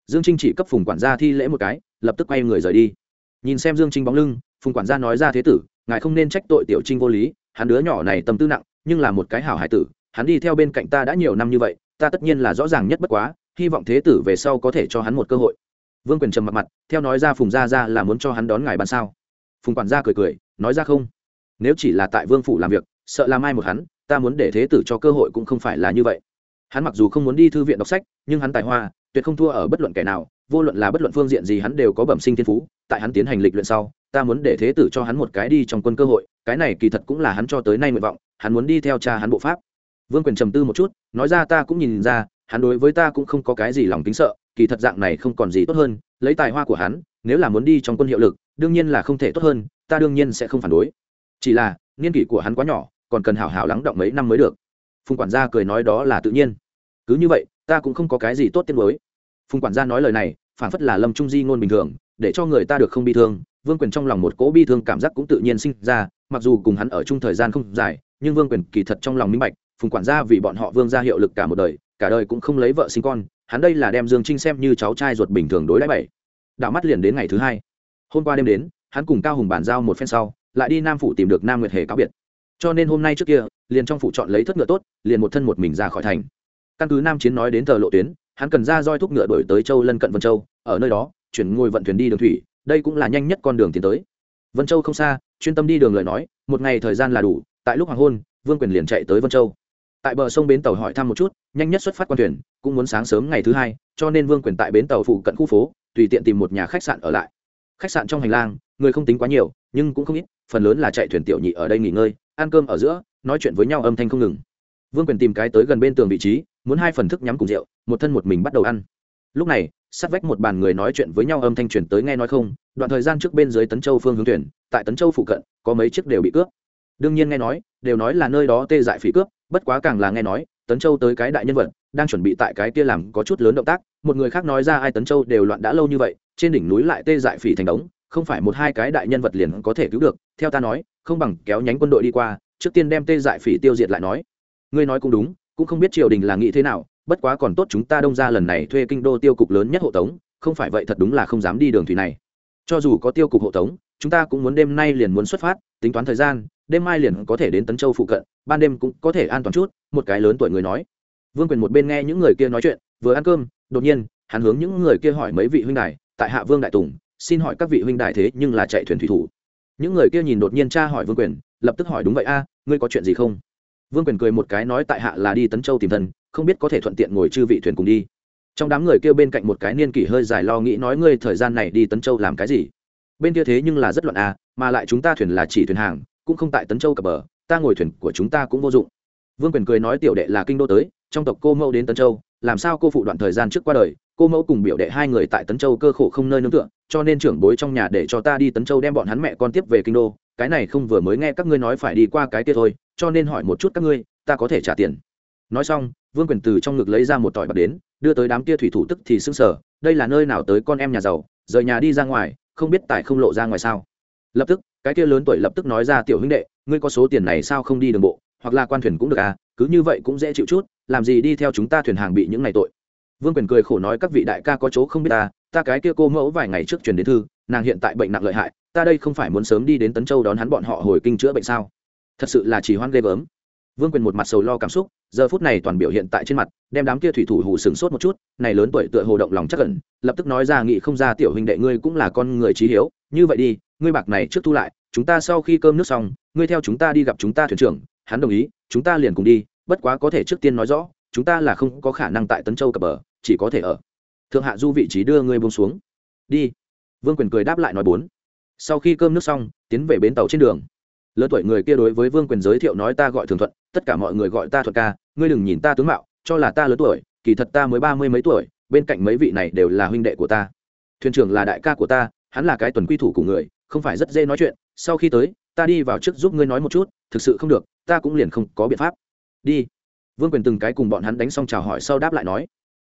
dương trinh chỉ cấp phùng quản gia thi lễ một cái, lập tức quay người rời đi. Nhìn xem dương trinh bóng lưng, phùng quản gia nói ra thế tử, ngài không nên trách tội tiểu trinh vô lý, hắn đứa nhỏ này tâm tư nặng, nhưng là một cái hảo hải tử, hắn đi theo bên cạnh ta đã nhiều năm như vậy, ta tất nhiên là rõ ràng nhất bất quá, hy vọng thế tử về sau có thể cho hắn một cơ hội. Vương quyền trầm mặt mặt, theo nói ra phùng gia ra là muốn cho hắn đón ngài bàn sao? Phùng quản gia cười cười, nói ra không. Nếu chỉ là tại vương phủ làm việc, sợ làm ai một hắn, ta muốn để thế tử cho cơ hội cũng không phải là như vậy. Hắn mặc dù không muốn đi thư viện đọc sách, nhưng hắn tài hoa tuyệt không thua ở bất luận kẻ nào, vô luận là bất luận phương diện gì hắn đều có bẩm sinh thiên phú, tại hắn tiến hành lịch luyện sau, ta muốn để thế tử cho hắn một cái đi trong quân cơ hội, cái này kỳ thật cũng là hắn cho tới nay nguyện vọng, hắn muốn đi theo cha hắn bộ pháp. Vương quyền trầm tư một chút, nói ra ta cũng nhìn ra, hắn đối với ta cũng không có cái gì lòng kính sợ, kỳ thật dạng này không còn gì tốt hơn, lấy tài hoa của hắn, nếu là muốn đi trong quân hiệu lực, đương nhiên là không thể tốt hơn, ta đương nhiên sẽ không phản đối. Chỉ là, niên kỷ của hắn quá nhỏ, còn cần hảo hảo lắng động mấy năm mới được. Phùng quản gia cười nói đó là tự nhiên. Cứ như vậy ta cũng không có cái gì tốt tiên mới phùng quản gia nói lời này phản phất là lâm trung di ngôn bình thường, để cho người ta được không bi thương, vương quyền trong lòng một cỗ bi thương cảm giác cũng tự nhiên sinh ra, mặc dù cùng hắn ở chung thời gian không dài, nhưng vương quyền kỳ thật trong lòng minh bạch, phùng quản gia vì bọn họ vương ra hiệu lực cả một đời, cả đời cũng không lấy vợ sinh con, hắn đây là đem dương trinh xem như cháu trai ruột bình thường đối đãi bảy. Đạo mắt liền đến ngày thứ hai. Hôm qua đêm đến, hắn cùng cao hùng bàn giao một phen sau, lại đi nam phủ tìm được nam nguyệt hề cáo biệt. Cho nên hôm nay trước kia, liền trong phủ chọn lấy thất ngựa tốt, liền một thân một mình ra khỏi thành căn cứ nam chiến nói đến tờ lộ tuyến, hắn cần ra roi thúc ngựa đổi tới châu lân cận vân châu, ở nơi đó, chuyển ngồi vận thuyền đi đường thủy, đây cũng là nhanh nhất con đường tiến tới. Vân châu không xa, chuyên tâm đi đường lời nói, một ngày thời gian là đủ, tại lúc hoàng hôn, vương quyền liền chạy tới vân châu. Tại bờ sông bến tàu hỏi thăm một chút, nhanh nhất xuất phát con thuyền, cũng muốn sáng sớm ngày thứ hai, cho nên vương quyền tại bến tàu phụ cận khu phố, tùy tiện tìm một nhà khách sạn ở lại. Khách sạn trong hành lang, người không tính quá nhiều, nhưng cũng không ít, phần lớn là chạy thuyền tiểu nhị ở đây nghỉ ngơi, ăn cơm ở giữa, nói chuyện với nhau âm thanh không ngừng. Vương quyền tìm cái tới gần bên tường vị trí muốn hai phần thức nhắm cùng rượu một thân một mình bắt đầu ăn. Lúc này sát vách một bàn người nói chuyện với nhau âm thanh truyền tới nghe nói không đoạn thời gian trước bên dưới tấn châu phương hướng tuyển, tại tấn châu phụ cận có mấy chiếc đều bị cướp. Đương nhiên nghe nói đều nói là nơi đó tê dại phỉ cướp bất quá càng là nghe nói tấn châu tới cái đại nhân vật đang chuẩn bị tại cái kia làm có chút lớn động tác một người khác nói ra ai tấn châu đều loạn đã lâu như vậy trên đỉnh núi lại tê dại phỉ thành đống không phải một hai cái đại nhân vật liền có thể cứu được theo ta nói không bằng kéo nhánh quân đội đi qua trước tiên đem tê dại phỉ tiêu diệt lại nói. Ngươi nói cũng đúng cũng không biết triều đình là nghĩ thế nào, bất quá còn tốt chúng ta đông ra lần này thuê kinh đô tiêu cục lớn nhất hộ tống, không phải vậy thật đúng là không dám đi đường thủy này. Cho dù có tiêu cục hộ tống, chúng ta cũng muốn đêm nay liền muốn xuất phát, tính toán thời gian, đêm mai liền có thể đến tấn châu phụ cận, ban đêm cũng có thể an toàn chút, một cái lớn tuổi người nói. Vương quyền một bên nghe những người kia nói chuyện, vừa ăn cơm, đột nhiên, hắn hướng những người kia hỏi mấy vị huynh đài, tại hạ vương đại tùng, xin hỏi các vị huynh đài thế nhưng là chạy thuyền thủy thủ. Những người kia nhìn đột nhiên cha hỏi vương quyền, lập tức hỏi đúng vậy a, ngươi có chuyện gì không? Vương quyền cười một cái nói tại hạ là đi tấn châu tìm thân, không biết có thể thuận tiện ngồi chư vị thuyền cùng đi. Trong đám người kia bên cạnh một cái niên kỷ hơi dài lo nghĩ nói ngươi thời gian này đi tấn châu làm cái gì? Bên kia thế nhưng là rất loạn à mà lại chúng ta thuyền là chỉ thuyền hàng, cũng không tại tấn châu cập bờ, ta ngồi thuyền của chúng ta cũng vô dụng. Vương quyền cười nói tiểu đệ là kinh đô tới, trong tộc cô mẫu đến tấn châu, làm sao cô phụ đoạn thời gian trước qua đời, cô mẫu cùng biểu đệ hai người tại tấn châu cơ khổ không nơi nương tựa, cho nên trưởng bối trong nhà để cho ta đi tấn châu đem bọn hắn mẹ con tiếp về kinh đô, cái này không vừa mới nghe các ngươi nói phải đi qua cái kia thôi cho nên hỏi một chút các ngươi, ta có thể trả tiền. Nói xong, vương quyền từ trong ngực lấy ra một tỏi bạc đến, đưa tới đám kia thủy thủ tức thì sưng sở đây là nơi nào tới con em nhà giàu, rời nhà đi ra ngoài, không biết tài không lộ ra ngoài sao. Lập tức, cái kia lớn tuổi lập tức nói ra, tiểu huynh đệ, ngươi có số tiền này sao không đi đường bộ, hoặc là quan thuyền cũng được à cứ như vậy cũng dễ chịu chút, làm gì đi theo chúng ta thuyền hàng bị những ngày tội. Vương quyền cười khổ nói, các vị đại ca có chỗ không biết ta ta cái kia cô mẫu vài ngày trước truyền đến thư, nàng hiện tại bệnh nặng lợi hại, ta đây không phải muốn sớm đi đến tấn châu đón hắn bọn họ hồi kinh chữa bệnh sao? Thật sự là chỉ hoan ghê gớm. Vương quyền một mặt sầu lo cảm xúc, giờ phút này toàn biểu hiện tại trên mặt, đem đám kia thủy thủ hù sừng sốt một chút, này lớn tuổi tựa hồ động lòng chắc cẩn lập tức nói ra nghị không ra tiểu huynh đệ ngươi cũng là con người trí hiếu, như vậy đi, ngươi bạc này trước thu lại, chúng ta sau khi cơm nước xong, ngươi theo chúng ta đi gặp chúng ta thuyền trưởng, hắn đồng ý, chúng ta liền cùng đi, bất quá có thể trước tiên nói rõ, chúng ta là không có khả năng tại tấn châu cập bờ, chỉ có thể ở. Thượng hạ du vị trí đưa ngươi buông xuống. Đi. Vương quyền cười đáp lại nói bốn. Sau khi cơm nước xong, tiến về bến tàu trên đường lớn tuổi người kia đối với vương quyền giới thiệu nói ta gọi thường thuận, tất cả mọi người gọi ta thuận ca, ngươi đừng nhìn ta tướng mạo, cho là ta lớn tuổi, kỳ thật ta mới ba mươi mấy tuổi, bên cạnh mấy vị này đều là huynh đệ của ta. Thuyền trưởng là đại ca của ta, hắn là cái tuần quy thủ của người, không phải rất dễ nói chuyện, sau khi tới, ta đi vào trước giúp ngươi nói một chút, thực sự không được, ta cũng liền không có biện pháp. Đi. Vương quyền từng cái cùng bọn hắn đánh xong chào hỏi sau đáp lại nói,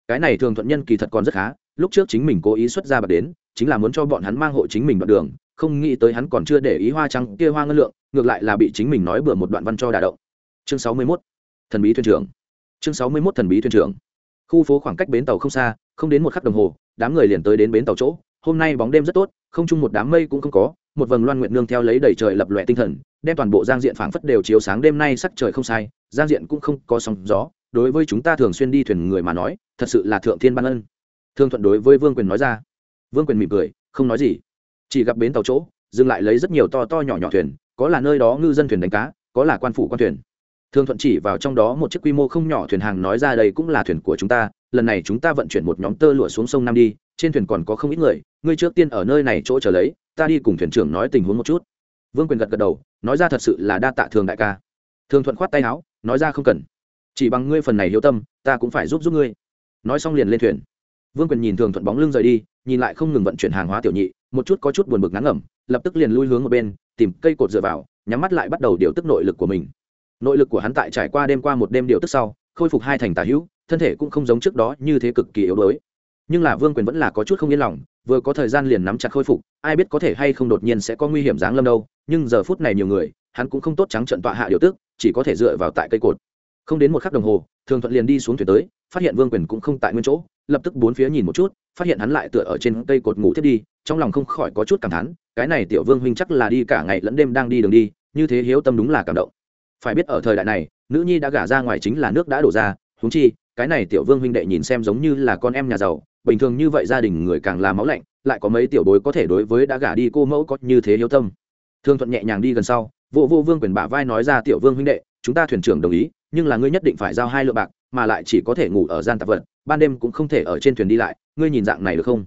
cái này thường thuận nhân kỳ thật còn rất khá, lúc trước chính mình cố ý xuất ra bạc đến, chính là muốn cho bọn hắn mang hộ chính mình đoạn đường không nghĩ tới hắn còn chưa để ý hoa trắng kia hoa ngân lượng, ngược lại là bị chính mình nói bừa một đoạn văn cho đà động. Chương sáu mươi 61. thần bí thuyền trưởng. Chương sáu mươi 61 thần bí thuyền trưởng. Khu phố khoảng cách bến tàu không xa, không đến một khắc đồng hồ, đám người liền tới đến bến tàu chỗ. Hôm nay bóng đêm rất tốt, không chung một đám mây cũng không có, một vầng loan nguyện nương theo lấy đầy trời lập lòe tinh thần, đem toàn bộ giang diện phảng phất đều chiếu sáng đêm nay sắc trời không sai, giang diện cũng không có sóng gió. Đối với chúng ta thường xuyên đi thuyền người mà nói, thật sự là thượng thiên ban ân. Thương thuận đối với vương quyền nói ra. Vương quyền mỉm cười, không nói gì chỉ gặp bến tàu chỗ, dừng lại lấy rất nhiều to to nhỏ nhỏ thuyền, có là nơi đó ngư dân thuyền đánh cá, có là quan phủ quan thuyền. Thương thuận chỉ vào trong đó một chiếc quy mô không nhỏ thuyền hàng nói ra đây cũng là thuyền của chúng ta, lần này chúng ta vận chuyển một nhóm tơ lụa xuống sông nam đi, trên thuyền còn có không ít người, ngươi trước tiên ở nơi này chỗ chờ lấy, ta đi cùng thuyền trưởng nói tình huống một chút. Vương quyền gật gật đầu, nói ra thật sự là đa tạ thường đại ca. Thường thuận khoát tay áo, nói ra không cần. Chỉ bằng ngươi phần này hiếu tâm, ta cũng phải giúp giúp ngươi. Nói xong liền lên thuyền. Vương quyền nhìn thường thuận bóng lưng rời đi, nhìn lại không ngừng vận chuyển hàng hóa tiểu nhị một chút có chút buồn bực ngắn ngẩm, lập tức liền lui hướng một bên, tìm cây cột dựa vào, nhắm mắt lại bắt đầu điều tức nội lực của mình. Nội lực của hắn tại trải qua đêm qua một đêm điều tức sau, khôi phục hai thành tà hữu, thân thể cũng không giống trước đó như thế cực kỳ yếu đuối. Nhưng là vương quyền vẫn là có chút không yên lòng, vừa có thời gian liền nắm chặt khôi phục, ai biết có thể hay không đột nhiên sẽ có nguy hiểm giáng lâm đâu, nhưng giờ phút này nhiều người, hắn cũng không tốt trắng trận tọa hạ điều tức, chỉ có thể dựa vào tại cây cột. Không đến một khắc đồng hồ, thường thuận liền đi xuống thuyền tới, phát hiện vương quyền cũng không tại nguyên chỗ, lập tức bốn phía nhìn một chút phát hiện hắn lại tựa ở trên cây cột ngủ thiết đi, trong lòng không khỏi có chút cảm thán, cái này tiểu vương huynh chắc là đi cả ngày lẫn đêm đang đi đường đi, như thế hiếu tâm đúng là cảm động. Phải biết ở thời đại này, nữ nhi đã gả ra ngoài chính là nước đã đổ ra húng chi, cái này tiểu vương huynh đệ nhìn xem giống như là con em nhà giàu, bình thường như vậy gia đình người càng là máu lạnh, lại có mấy tiểu bối có thể đối với đã gả đi cô mẫu có như thế hiếu tâm. Thương thuận nhẹ nhàng đi gần sau, vô vô vương quyền bả vai nói ra tiểu vương huynh đệ, chúng ta thuyền trưởng đồng ý, nhưng là ngươi nhất định phải giao hai lượng bạc, mà lại chỉ có thể ngủ ở gian tạp vật ban đêm cũng không thể ở trên thuyền đi lại, ngươi nhìn dạng này được không?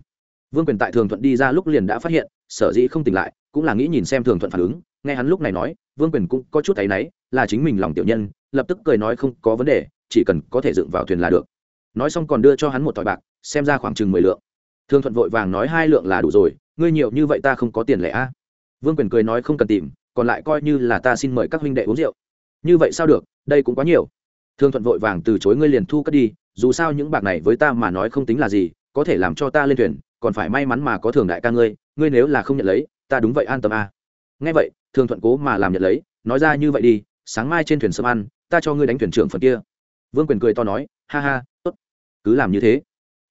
Vương quyền tại thường thuận đi ra lúc liền đã phát hiện, sở dĩ không tỉnh lại, cũng là nghĩ nhìn xem thường thuận phản ứng. Nghe hắn lúc này nói, vương quyền cũng có chút thấy náy, là chính mình lòng tiểu nhân, lập tức cười nói không có vấn đề, chỉ cần có thể dựng vào thuyền là được. Nói xong còn đưa cho hắn một tỏi bạc, xem ra khoảng chừng mười lượng. Thường thuận vội vàng nói hai lượng là đủ rồi, ngươi nhiều như vậy ta không có tiền lẻ a. Vương quyền cười nói không cần tìm, còn lại coi như là ta xin mời các huynh đệ uống rượu. Như vậy sao được, đây cũng quá nhiều thương thuận vội vàng từ chối ngươi liền thu cất đi, dù sao những bạc này với ta mà nói không tính là gì, có thể làm cho ta lên thuyền, còn phải may mắn mà có thường đại ca ngươi ngươi nếu là không nhận lấy, ta đúng vậy an tâm à? nghe vậy, thương thuận cố mà làm nhận lấy, nói ra như vậy đi, sáng mai trên thuyền sớm ăn, ta cho ngươi đánh thuyền trưởng phần kia. Vương quyền cười to nói, ha ha, tốt, cứ làm như thế.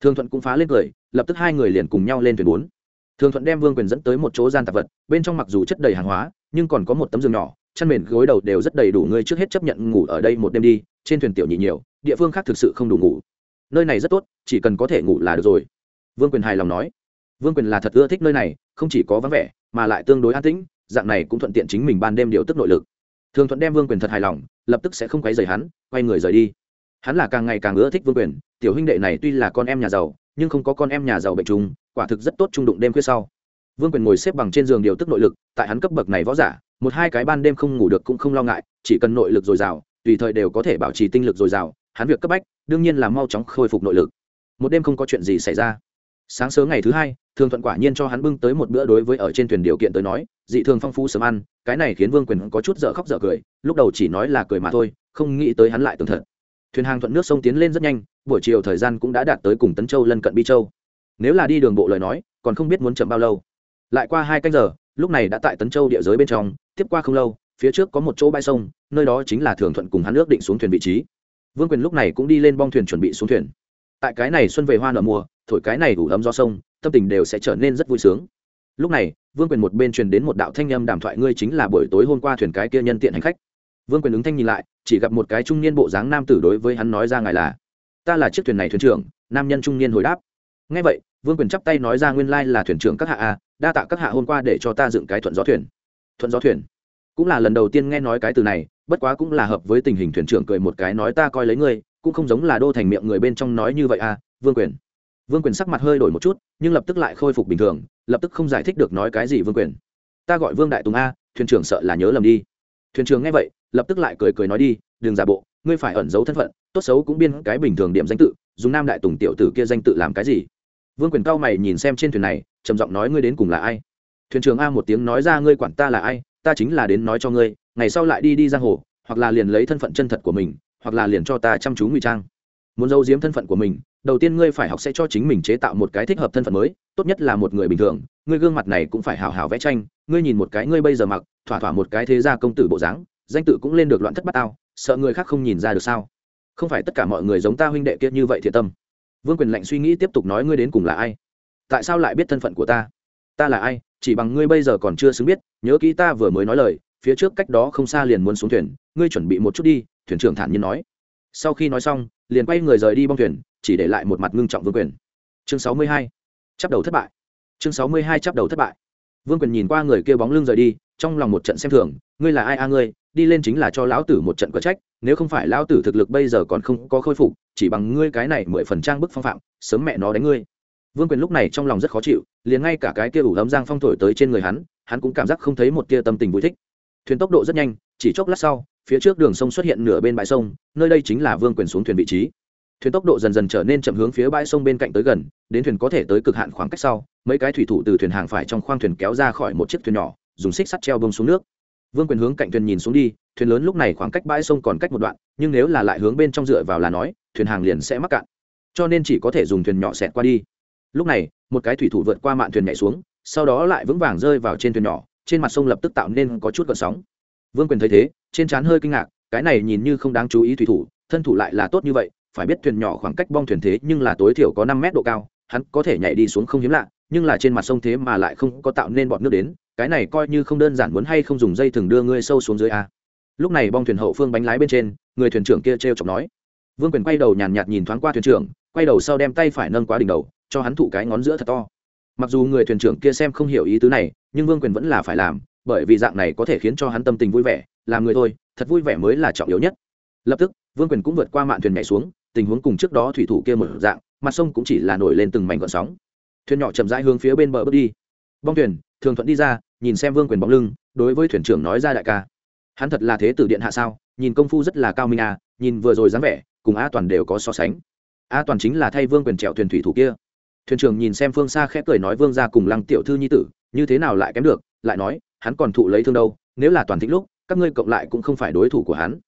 Thương thuận cũng phá lên cười, lập tức hai người liền cùng nhau lên thuyền bốn. Thương thuận đem vương quyền dẫn tới một chỗ gian tạp vật, bên trong mặc dù chất đầy hàng hóa, nhưng còn có một tấm giường nhỏ chăn mền gối đầu đều rất đầy đủ, ngươi trước hết chấp nhận ngủ ở đây một đêm đi, trên thuyền tiểu nhị nhiều, địa phương khác thực sự không đủ ngủ. Nơi này rất tốt, chỉ cần có thể ngủ là được rồi. Vương quyền hài lòng nói. Vương quyền là thật ưa thích nơi này, không chỉ có vắng vẻ, mà lại tương đối an tĩnh, dạng này cũng thuận tiện chính mình ban đêm điều tức nội lực. Thường thuận đem vương quyền thật hài lòng, lập tức sẽ không quấy rầy hắn, quay người rời đi. Hắn là càng ngày càng ưa thích vương quyền, tiểu huynh đệ này tuy là con em nhà giàu, nhưng không có con em nhà giàu bệnh trùng, quả thực rất tốt trung đụng đêm khuya sau. Vương quyền ngồi xếp bằng trên giường điều tức nội lực, tại hắn cấp bậc này võ giả một hai cái ban đêm không ngủ được cũng không lo ngại, chỉ cần nội lực dồi dào, tùy thời đều có thể bảo trì tinh lực dồi dào, hắn việc cấp bách, đương nhiên là mau chóng khôi phục nội lực. Một đêm không có chuyện gì xảy ra. Sáng sớm ngày thứ hai, thường thuận quả nhiên cho hắn bưng tới một bữa đối với ở trên thuyền điều kiện tới nói, dị thường phong phú sớm ăn, cái này khiến vương quyền có chút dở khóc dở cười, lúc đầu chỉ nói là cười mà thôi, không nghĩ tới hắn lại tưởng thật. Thuyền hàng thuận nước sông tiến lên rất nhanh, buổi chiều thời gian cũng đã đạt tới cùng tấn châu lân cận bi châu. Nếu là đi đường bộ lời nói, còn không biết muốn chậm bao lâu. Lại qua hai canh giờ lúc này đã tại tấn châu địa giới bên trong, tiếp qua không lâu, phía trước có một chỗ bãi sông, nơi đó chính là thường thuận cùng hắn ước định xuống thuyền vị trí. Vương quyền lúc này cũng đi lên bong thuyền chuẩn bị xuống thuyền. Tại cái này xuân về hoa nở mùa, thổi cái này đủ ấm do sông, tâm tình đều sẽ trở nên rất vui sướng. Lúc này, vương quyền một bên truyền đến một đạo thanh âm đàm thoại, ngươi chính là buổi tối hôm qua thuyền cái kia nhân tiện hành khách. Vương quyền ứng thanh nhìn lại, chỉ gặp một cái trung niên bộ dáng nam tử đối với hắn nói ra ngài là, ta là chiếc thuyền này thuyền trưởng. Nam nhân trung niên hồi đáp ngay vậy, vương quyền chắp tay nói ra nguyên lai là thuyền trưởng các hạ a đa tạ các hạ hôm qua để cho ta dựng cái thuận gió thuyền. Thuận gió thuyền? Cũng là lần đầu tiên nghe nói cái từ này, bất quá cũng là hợp với tình hình thuyền trưởng cười một cái nói ta coi lấy ngươi, cũng không giống là đô thành miệng người bên trong nói như vậy à vương quyền. Vương quyền sắc mặt hơi đổi một chút, nhưng lập tức lại khôi phục bình thường, lập tức không giải thích được nói cái gì vương quyền. Ta gọi vương đại tùng a, thuyền trưởng sợ là nhớ lầm đi. Thuyền trưởng nghe vậy, lập tức lại cười cười nói đi, đừng giả bộ, ngươi phải ẩn giấu thân phận, tốt xấu cũng biên cái bình thường điểm danh tự, dùng nam đại tùng tiểu tử kia danh tự làm cái gì? Vương quyền cao mày nhìn xem trên thuyền này trầm giọng nói ngươi đến cùng là ai? Thuyền trưởng a một tiếng nói ra ngươi quản ta là ai, ta chính là đến nói cho ngươi, ngày sau lại đi đi giang hồ, hoặc là liền lấy thân phận chân thật của mình, hoặc là liền cho ta chăm chú ngụy trang. Muốn giấu giếm thân phận của mình, đầu tiên ngươi phải học sẽ cho chính mình chế tạo một cái thích hợp thân phận mới, tốt nhất là một người bình thường, ngươi gương mặt này cũng phải hào hào vẽ tranh, ngươi nhìn một cái ngươi bây giờ mặc, thỏa thỏa một cái thế gia công tử bộ dáng, danh tự cũng lên được loạn thất bát tao, sợ người khác không nhìn ra được sao? Không phải tất cả mọi người giống ta huynh đệ kiết như vậy thiệt tâm. Vương quyền lạnh suy nghĩ tiếp tục nói ngươi đến cùng là ai? Tại sao lại biết thân phận của ta? Ta là ai? Chỉ bằng ngươi bây giờ còn chưa xứng biết, nhớ kỹ ta vừa mới nói lời, phía trước cách đó không xa liền muốn xuống thuyền, ngươi chuẩn bị một chút đi, thuyền trưởng thản nhiên nói. Sau khi nói xong, liền quay người rời đi bong thuyền, chỉ để lại một mặt ngưng trọng vương quyền. Chương sáu mươi hai, chắp đầu thất bại. Chương sáu mươi hai, chắp đầu thất bại. Vương quyền nhìn qua người kia bóng lưng rời đi, trong lòng một trận xem thường, ngươi là ai a ngươi? Đi lên chính là cho lão tử một trận cờ trách, nếu không phải lão tử thực lực bây giờ còn không có khôi phục, chỉ bằng ngươi cái này mười phần trang bức phong phạm, sớm mẹ nó đánh ngươi vương quyền lúc này trong lòng rất khó chịu, liền ngay cả cái kia ủ ấm giang phong thổi tới trên người hắn hắn cũng cảm giác không thấy một tia tâm tình vui thích. Thuyền tốc độ rất nhanh, chỉ chốc lát sau, phía trước đường sông xuất hiện nửa bên bãi sông, nơi đây chính là vương quyền xuống thuyền vị trí. Thuyền tốc độ dần dần trở nên chậm hướng phía bãi sông bên cạnh tới gần, đến thuyền có thể tới cực hạn khoảng cách sau, mấy cái thủy thủ từ thuyền hàng phải trong khoang thuyền kéo ra khỏi một chiếc thuyền nhỏ, dùng xích sắt treo bông xuống nước. Vương quyền hướng cạnh thuyền nhìn xuống đi, thuyền lớn lúc này khoảng cách bãi sông còn cách một đoạn, nhưng nếu là lại hướng bên trong dựa vào là nói, thuyền hàng liền sẽ mắc cạn. Cho nên chỉ có thể dùng thuyền nhỏ xẹt qua đi lúc này, một cái thủy thủ vượt qua mạn thuyền nhảy xuống, sau đó lại vững vàng rơi vào trên thuyền nhỏ, trên mặt sông lập tức tạo nên có chút gợn sóng. Vương quyền thấy thế, trên trán hơi kinh ngạc, cái này nhìn như không đáng chú ý thủy thủ, thân thủ lại là tốt như vậy, phải biết thuyền nhỏ khoảng cách bong thuyền thế nhưng là tối thiểu có năm mét độ cao, hắn có thể nhảy đi xuống không hiếm lạ, nhưng là trên mặt sông thế mà lại không có tạo nên bọn nước đến, cái này coi như không đơn giản muốn hay không dùng dây thừng đưa ngươi sâu xuống dưới a. Lúc này bong thuyền hậu phương bánh lái bên trên, người thuyền trưởng kia t r e o chọc nói. Vương quyền quay đầu nhàn nhạt nhìn thoáng qua thuyền trưởng, quay đầu sau đem tay phải nâng quá đỉnh đầu cho hắn thụ cái ngón giữa thật to. Mặc dù người thuyền trưởng kia xem không hiểu ý tứ này, nhưng vương quyền vẫn là phải làm, bởi vì dạng này có thể khiến cho hắn tâm tình vui vẻ, làm người thôi, thật vui vẻ mới là trọng yếu nhất. Lập tức, vương quyền cũng vượt qua mạn thuyền nhảy xuống, tình huống cùng trước đó thủy thủ kia một dạng, mặt sông cũng chỉ là nổi lên từng mảnh gọn sóng. Thuyền nhỏ chậm rãi hướng phía bên bờ bước đi. Bong thuyền, thường thuận đi ra, nhìn xem vương quyền bóng lưng, đối với thuyền trưởng nói ra đại ca. Hắn thật là thế tử điện hạ sao, nhìn công phu rất là cao minh à nhìn vừa rồi dáng vẻ, cùng a toàn đều có so sánh. A toàn chính là thay vương quyền trèo thuyền thủy thủ kia thuyền trưởng nhìn xem phương xa khẽ cười nói vương ra cùng lăng tiểu thư nhi tử, như thế nào lại kém được, lại nói, hắn còn thụ lấy thương đâu, nếu là toàn thịnh lúc, các ngươi cộng lại cũng không phải đối thủ của hắn.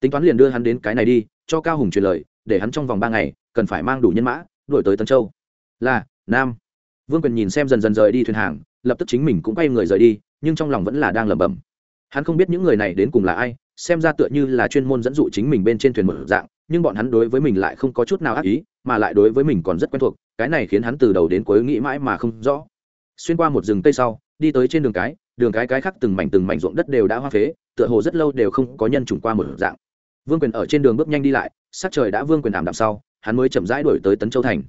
Tính toán liền đưa hắn đến cái này đi, cho cao hùng truyền lời, để hắn trong vòng ba ngày, cần phải mang đủ nhân mã, đuổi tới tân châu. Là, nam. Vương quyền nhìn xem dần dần rời đi thuyền hàng, lập tức chính mình cũng quay người rời đi, nhưng trong lòng vẫn là đang lẩm bẩm. Hắn không biết những người này đến cùng là ai xem ra tựa như là chuyên môn dẫn dụ chính mình bên trên thuyền một dạng, nhưng bọn hắn đối với mình lại không có chút nào ác ý, mà lại đối với mình còn rất quen thuộc, cái này khiến hắn từ đầu đến cuối nghĩ mãi mà không rõ. Xuyên qua một rừng cây sau, đi tới trên đường cái đường cái cái khác từng mảnh từng mảnh ruộng đất đều đã hoa phế, tựa hồ rất lâu đều không có nhân trùng qua một dạng. Vương quyền ở trên đường bước nhanh đi lại, sắc trời đã vương quyền ảm đạm sau, hắn mới chậm rãi đổi tới tấn châu thành.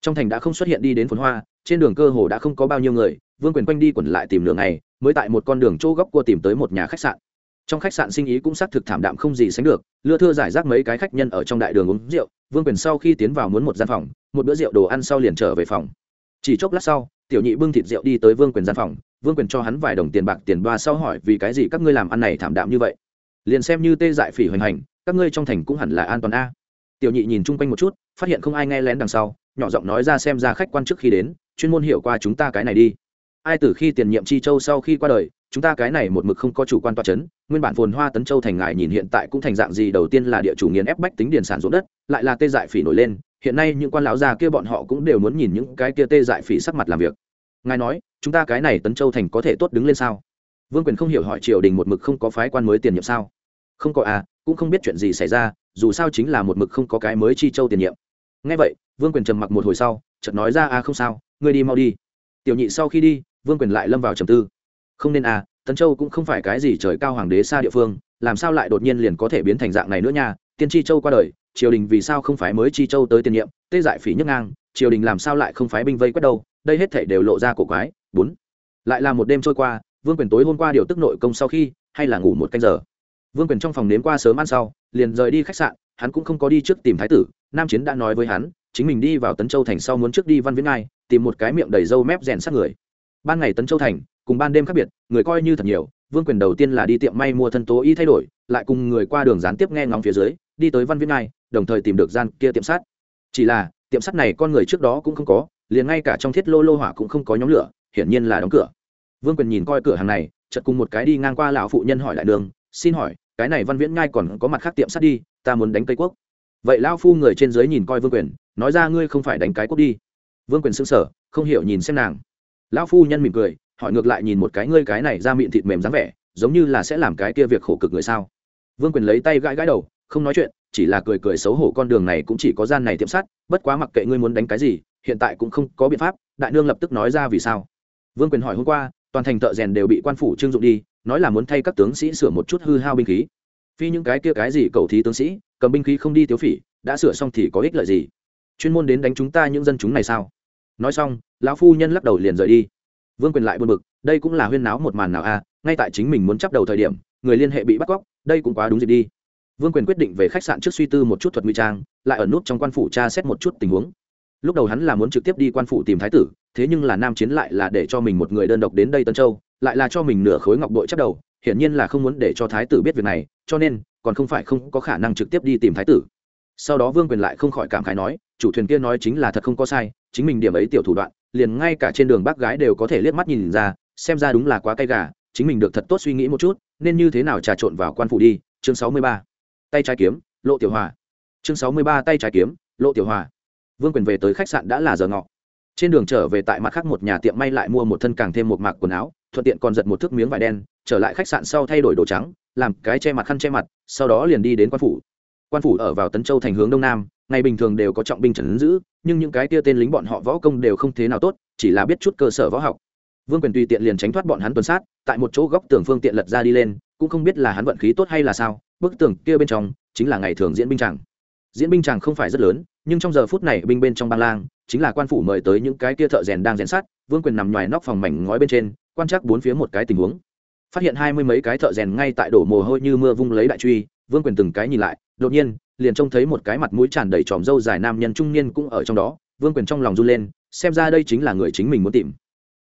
Trong thành đã không xuất hiện đi đến phồn hoa, trên đường cơ hồ đã không có bao nhiêu người, vương quyền quanh đi quẩn lại tìm đường này mới tại một con đường chỗ góc cua tìm tới một nhà khách sạn trong khách sạn sinh ý cũng xác thực thảm đạm không gì sánh được, lưa thưa giải rác mấy cái khách nhân ở trong đại đường uống rượu, vương quyền sau khi tiến vào muốn một gian phòng, một bữa rượu đồ ăn sau liền trở về phòng. Chỉ chốc lát sau, tiểu nhị bưng thịt rượu đi tới vương quyền gian phòng, vương quyền cho hắn vài đồng tiền bạc tiền ba sau hỏi, vì cái gì các ngươi làm ăn này thảm đạm như vậy? Liền xem như tê dại phỉ hoành hành, các ngươi trong thành cũng hẳn là an toàn a. Tiểu nhị nhìn chung quanh một chút, phát hiện không ai nghe lén đằng sau, nhỏ giọng nói ra xem ra khách quan trước khi đến, chuyên môn hiểu qua chúng ta cái này đi. Ai từ khi tiền nhiệm chi châu sau khi qua đời chúng ta cái này một mực không có chủ quan toa chấn, nguyên bản phồn hoa tấn châu thành ngài nhìn hiện tại cũng thành dạng gì, đầu tiên là địa chủ nghiền ép bách tính điền sản ruộng đất, lại là tê dại phỉ nổi lên, hiện nay những quan lão già kia bọn họ cũng đều muốn nhìn những cái kia tê dại phỉ sắc mặt làm việc. Ngài nói, chúng ta cái này tấn châu thành có thể tốt đứng lên sao? Vương quyền không hiểu hỏi triều đình một mực không có phái quan mới tiền nhiệm sao? Không có à cũng không biết chuyện gì xảy ra, dù sao chính là một mực không có cái mới chi châu tiền nhiệm. Ngay vậy, vương quyền trầm mặc một hồi sau, chợt nói ra à không sao, ngươi đi mau đi. Tiểu nhị sau khi đi, vương quyền lại lâm vào trầm tư không nên à tấn châu cũng không phải cái gì trời cao hoàng đế xa địa phương, làm sao lại đột nhiên liền có thể biến thành dạng này nữa nha? Tiên tri châu qua đời, triều đình vì sao không phải mới chi châu tới tiền nhiệm, tê dại phỉ nhức ngang, triều đình làm sao lại không phái binh vây quét đâu? Đây hết thể đều lộ ra cổ quái. Bốn, lại là một đêm trôi qua, vương quyền tối hôm qua điều tức nội công sau khi, hay là ngủ một canh giờ. Vương quyền trong phòng nếm qua sớm ăn sau, liền rời đi khách sạn, hắn cũng không có đi trước tìm thái tử, nam chiến đã nói với hắn, chính mình đi vào tấn châu thành sau muốn trước đi văn viễn ngai, tìm một cái miệng đầy râu mép rèn sát người. Ban ngày tấn châu thành cùng ban đêm khác biệt người coi như thật nhiều vương quyền đầu tiên là đi tiệm may mua thân tố y thay đổi lại cùng người qua đường gián tiếp nghe ngóng phía dưới đi tới văn viện này, đồng thời tìm được gian kia tiệm sắt. Chỉ là tiệm sắt này con người trước đó cũng không có liền ngay cả trong thiết lô lô hỏa cũng không có nhóm lửa hiển nhiên là đóng cửa. Vương quyền nhìn coi cửa hàng này chợt cùng một cái đi ngang qua lão phụ nhân hỏi lại đường xin hỏi cái này văn viễn nhai còn có mặt khác tiệm sắt đi ta muốn đánh cây quốc. Vậy lão phu người trên dưới nhìn coi vương quyền nói ra ngươi không phải đánh cái quốc đi. Vương quyền sững sờ không hiểu nhìn xem nàng. Lão phu nhân mỉm cười hỏi ngược lại nhìn một cái ngươi cái này ra miệng thịt mềm dáng vẻ, giống như là sẽ làm cái kia việc khổ cực người sao? Vương quyền lấy tay gãi gãi đầu, không nói chuyện, chỉ là cười cười xấu hổ con đường này cũng chỉ có gian này tiệm sắt, bất quá mặc kệ ngươi muốn đánh cái gì, hiện tại cũng không có biện pháp, đại nương lập tức nói ra vì sao. Vương quyền hỏi hôm qua, toàn thành thợ rèn đều bị quan phủ trưng dụng đi, nói là muốn thay các tướng sĩ sửa một chút hư hao binh khí. Phi những cái kia cái gì cầu thí tướng sĩ, cầm binh khí không đi tiêu phỉ, đã sửa xong thì có ích lợi gì? Chuyên môn đến đánh chúng ta những dân chúng này sao? Nói xong, lão phu nhân lắc đầu liền rời đi vương quyền lại buồn bực đây cũng là huyên náo một màn nào a à, ngay tại chính mình muốn chấp đầu thời điểm người liên hệ bị bắt cóc đây cũng quá đúng dịp đi. Vương quyền quyết định về khách sạn trước suy tư một chút thuật nguy trang lại ở nút trong quan phủ tra xét một chút tình huống. Lúc đầu hắn là muốn trực tiếp đi quan phủ tìm thái tử thế nhưng là nam chiến lại là để cho mình một người đơn độc đến đây tân châu lại là cho mình nửa khối ngọc bội chấp đầu hiển nhiên là không muốn để cho thái tử biết việc này cho nên còn không phải không có khả năng trực tiếp đi tìm thái tử. Sau đó vương quyền lại không khỏi cảm khái nói chủ thuyền kia nói chính là thật không có sai chính mình điểm ấy tiểu thủ đoạn, liền ngay cả trên đường bác gái đều có thể liếc mắt nhìn ra, xem ra đúng là quá cay gà, chính mình được thật tốt suy nghĩ một chút, nên như thế nào trà trộn vào quan phủ đi, chương sáu mươi ba. Tay trái kiếm, lộ tiểu hòa. Chương sáu mươi ba, tay trái kiếm, lộ tiểu hòa. Vương quyền về tới khách sạn đã là giờ ngọ. Trên đường trở về tại mặt khác một nhà tiệm may lại mua một thân càng thêm một mạc quần áo, thuận tiện còn giật một thước miếng vải đen, trở lại khách sạn sau thay đổi đồ trắng, làm cái che mặt khăn che mặt, sau đó liền đi đến quan phủ. Quan phủ ở vào tấn châu thành hướng đông nam ngày bình thường đều có trọng binh trấn giữ, nhưng những cái tia tên lính bọn họ võ công đều không thế nào tốt, chỉ là biết chút cơ sở võ học. Vương quyền tùy tiện liền tránh thoát bọn hắn tuần sát, tại một chỗ góc tường phương tiện lật ra đi lên, cũng không biết là hắn vận khí tốt hay là sao, bức tường kia bên trong chính là ngày thường diễn binh tràng. Diễn binh tràng không phải rất lớn, nhưng trong giờ phút này binh bên trong ban lang, chính là quan phủ mời tới những cái kia thợ rèn đang rèn sát vương quyền nằm ngoài nóc phòng mảnh ngói bên trên, quan trắc bốn phía một cái tình huống. Phát hiện hai mươi mấy cái thợ rèn ngay tại đổ mồ hôi như mưa vung lấy đại truy, vương quyền từng cái nhìn lại, đột nhiên liền trông thấy một cái mặt mũi tràn đầy tròm râu dài nam nhân trung niên cũng ở trong đó, vương quyền trong lòng run lên, xem ra đây chính là người chính mình muốn tìm.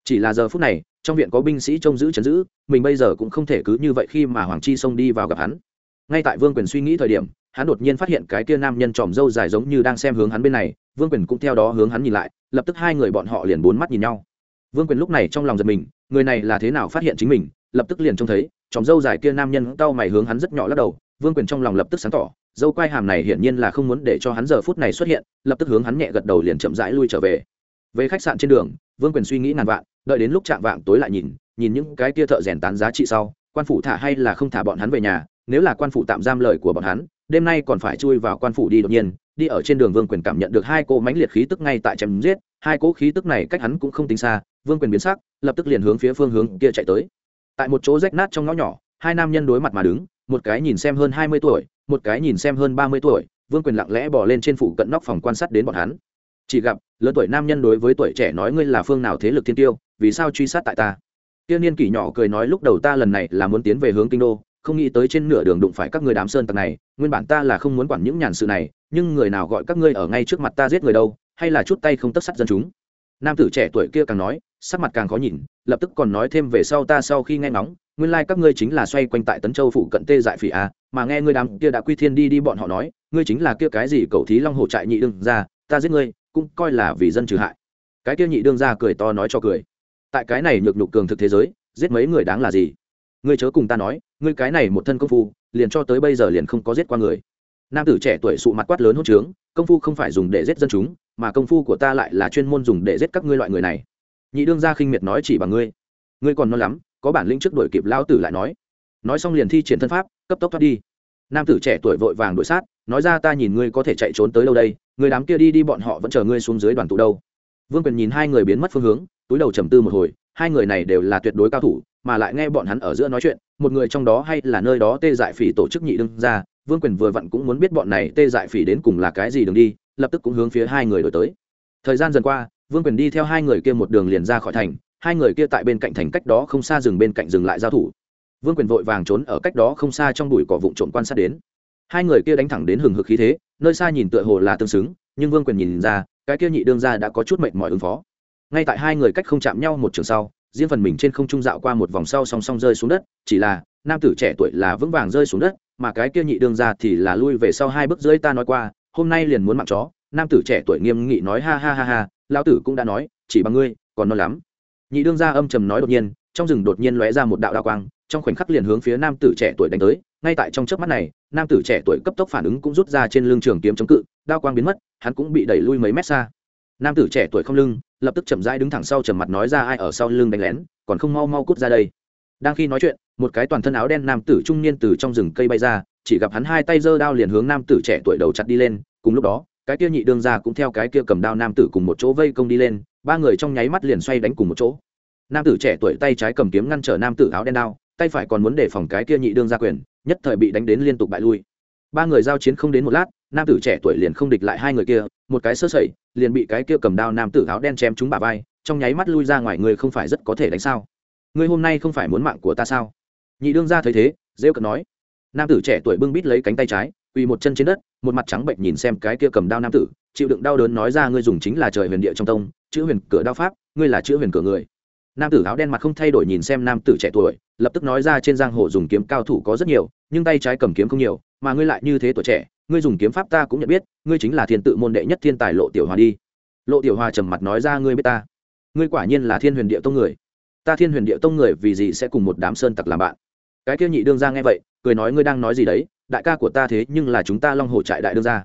Chỉ là giờ phút này, trong viện có binh sĩ trông giữ chấn giữ, mình bây giờ cũng không thể cứ như vậy khi mà hoàng chi xông đi vào gặp hắn. Ngay tại vương quyền suy nghĩ thời điểm, hắn đột nhiên phát hiện cái kia nam nhân tròm râu dài giống như đang xem hướng hắn bên này, vương quyền cũng theo đó hướng hắn nhìn lại, lập tức hai người bọn họ liền bốn mắt nhìn nhau. Vương quyền lúc này trong lòng giật mình, người này là thế nào phát hiện chính mình, lập tức liền trông thấy, tròm râu dài kia nam nhân cau mày hướng hắn rất nhỏ lắc đầu, vương quyền trong lòng lập tức sáng tỏ dâu quai hàm này hiển nhiên là không muốn để cho hắn giờ phút này xuất hiện, lập tức hướng hắn nhẹ gật đầu liền chậm rãi lui trở về. Về khách sạn trên đường, vương quyền suy nghĩ ngàn vạn, đợi đến lúc chạm vạng tối lại nhìn nhìn những cái kia thợ rèn tán giá trị sau, quan phủ thả hay là không thả bọn hắn về nhà, nếu là quan phủ tạm giam lời của bọn hắn, đêm nay còn phải chui vào quan phủ đi đột nhiên, đi ở trên đường vương quyền cảm nhận được hai cỗ mãnh liệt khí tức ngay tại chém giết, hai cỗ khí tức này cách hắn cũng không tính xa, vương quyền biến sắc, lập tức liền hướng phía phương hướng kia chạy tới. Tại một chỗ rách nát trong ngõ nhỏ, hai nam nhân đối mặt mà đứng một cái nhìn xem hơn hai mươi tuổi, một cái nhìn xem hơn ba mươi tuổi, vương quyền lặng lẽ bỏ lên trên phủ cận nóc phòng quan sát đến bọn hắn. Chỉ gặp, lớn tuổi nam nhân đối với tuổi trẻ nói ngươi là phương nào thế lực thiên tiêu, vì sao truy sát tại ta? Tiên niên kỷ nhỏ cười nói lúc đầu ta lần này là muốn tiến về hướng kinh đô, không nghĩ tới trên nửa đường đụng phải các ngươi đám sơn tặc này, nguyên bản ta là không muốn quản những nhàn sự này, nhưng người nào gọi các ngươi ở ngay trước mặt ta giết người đâu, hay là chút tay không tất sắt dân chúng? Nam tử trẻ tuổi kia càng nói, sắc mặt càng khó nhìn, lập tức còn nói thêm về sau ta sau khi nghe ngóng nguyên lai các ngươi chính là xoay quanh tại tấn châu phụ cận tê dại phỉ a, mà nghe ngươi đám kia đã quy thiên đi đi bọn họ nói, ngươi chính là kia cái gì cầu thí long hồ trại nhị đương ra ta giết ngươi, cũng coi là vì dân trừ hại. Cái kia nhị đương ra cười to nói cho cười. Tại cái này nhược nhục cường thực thế giới, giết mấy người đáng là gì? Ngươi chớ cùng ta nói, ngươi cái này một thân công phu, liền cho tới bây giờ liền không có giết qua người. Nam tử trẻ tuổi sụ mặt quát lớn hốt trướng, công phu không phải dùng để giết dân chúng, mà công phu của ta lại là chuyên môn dùng để giết các ngươi loại người này. Nhị đương gia khinh miệt nói chỉ bằng ngươi. Ngươi còn non lắm có bản lĩnh trước đuổi kịp lao tử lại nói. Nói xong liền thi triển thân pháp, cấp tốc thoát đi. Nam tử trẻ tuổi vội vàng đuổi sát, nói ra ta nhìn ngươi có thể chạy trốn tới đâu đây, người đám kia đi đi bọn họ vẫn chờ ngươi xuống dưới đoàn tụ đâu. Vương quyền nhìn hai người biến mất phương hướng, túi đầu trầm tư một hồi, hai người này đều là tuyệt đối cao thủ, mà lại nghe bọn hắn ở giữa nói chuyện, một người trong đó hay là nơi đó tê dại phỉ tổ chức nhị đương ra, vương quyền vừa vặn cũng muốn biết bọn này tê dại phỉ đến cùng là cái gì đường đi, lập tức cũng hướng phía hai người đổi tới. Thời gian dần qua, vương quyền đi theo hai người kia một đường liền ra khỏi thành hai người kia tại bên cạnh thành cách đó không xa dừng bên cạnh dừng lại giao thủ. Vương quyền vội vàng trốn ở cách đó không xa trong bụi cỏ vụn trộm quan sát đến. Hai người kia đánh thẳng đến hừng hực khí thế, nơi xa nhìn tựa hồ là tương xứng, nhưng vương quyền nhìn ra, cái kia nhị đương ra đã có chút mệnh mọi ứng phó. Ngay tại hai người cách không chạm nhau một trường sau, riêng phần mình trên không trung dạo qua một vòng sau song song rơi xuống đất, chỉ là, nam tử trẻ tuổi là vững vàng rơi xuống đất, mà cái kia nhị đương ra thì là lui về sau hai bước dưới ta nói qua, hôm nay liền muốn mạng chó. Nam tử trẻ tuổi nghiêm nghị nói ha ha ha ha, lão tử cũng đã nói, chỉ bằng ngươi, còn non lắm nhị đương gia âm trầm nói đột nhiên, trong rừng đột nhiên lóe ra một đạo đao quang, trong khoảnh khắc liền hướng phía nam tử trẻ tuổi đánh tới, ngay tại trong trước mắt này, nam tử trẻ tuổi cấp tốc phản ứng cũng rút ra trên lưng trường kiếm chống cự, đao quang biến mất, hắn cũng bị đẩy lui mấy mét xa. Nam tử trẻ tuổi không lưng, lập tức chậm rãi đứng thẳng sau trầm mặt nói ra ai ở sau lưng đánh lén, còn không mau mau cút ra đây. Đang khi nói chuyện, một cái toàn thân áo đen nam tử trung niên từ trong rừng cây bay ra, chỉ gặp hắn hai tay giơ đao liền hướng nam tử trẻ tuổi đầu chặt đi lên, cùng lúc đó, cái kia nhị đương ra cũng theo cái kia cầm đao nam tử cùng một chỗ vây công đi lên ba người trong nháy mắt liền xoay đánh cùng một chỗ. Nam tử trẻ tuổi tay trái cầm kiếm ngăn trở nam tử áo đen đao, tay phải còn muốn đề phòng cái kia nhị đương ra quyền, nhất thời bị đánh đến liên tục bại lui. Ba người giao chiến không đến một lát, nam tử trẻ tuổi liền không địch lại hai người kia, một cái sơ sẩy, liền bị cái kia cầm đao nam tử áo đen chém trúng bà vai, trong nháy mắt lui ra ngoài người không phải rất có thể đánh sao. Người hôm nay không phải muốn mạng của ta sao? Nhị đương ra thấy thế, rêu cận nói. Nam tử trẻ tuổi bưng bít lấy cánh tay trái, quỳ một chân trên đất, một mặt trắng bệnh nhìn xem cái kia cầm đao nam tử chịu đựng đau đớn nói ra ngươi dùng chính là trời huyền địa trong tông, chữ huyền cửa đao pháp, ngươi là chữ huyền cửa người. Nam tử áo đen mặt không thay đổi nhìn xem nam tử trẻ tuổi, lập tức nói ra trên giang hồ dùng kiếm cao thủ có rất nhiều, nhưng tay trái cầm kiếm không nhiều, mà ngươi lại như thế tuổi trẻ, ngươi dùng kiếm pháp ta cũng nhận biết, ngươi chính là thiên tự môn đệ nhất thiên tài lộ tiểu hòa đi. Lộ tiểu hòa trầm mặt nói ra ngươi biết ta. Ngươi quả nhiên là thiên huyền địa tông người. Ta thiên huyền địa tông người vì gì sẽ cùng một đám sơn tặc làm bạn? Cái kia nhị đương ra nghe vậy, cười nói ngươi đang nói gì đấy, đại ca của ta thế nhưng là chúng ta long hồ trại đại đương ra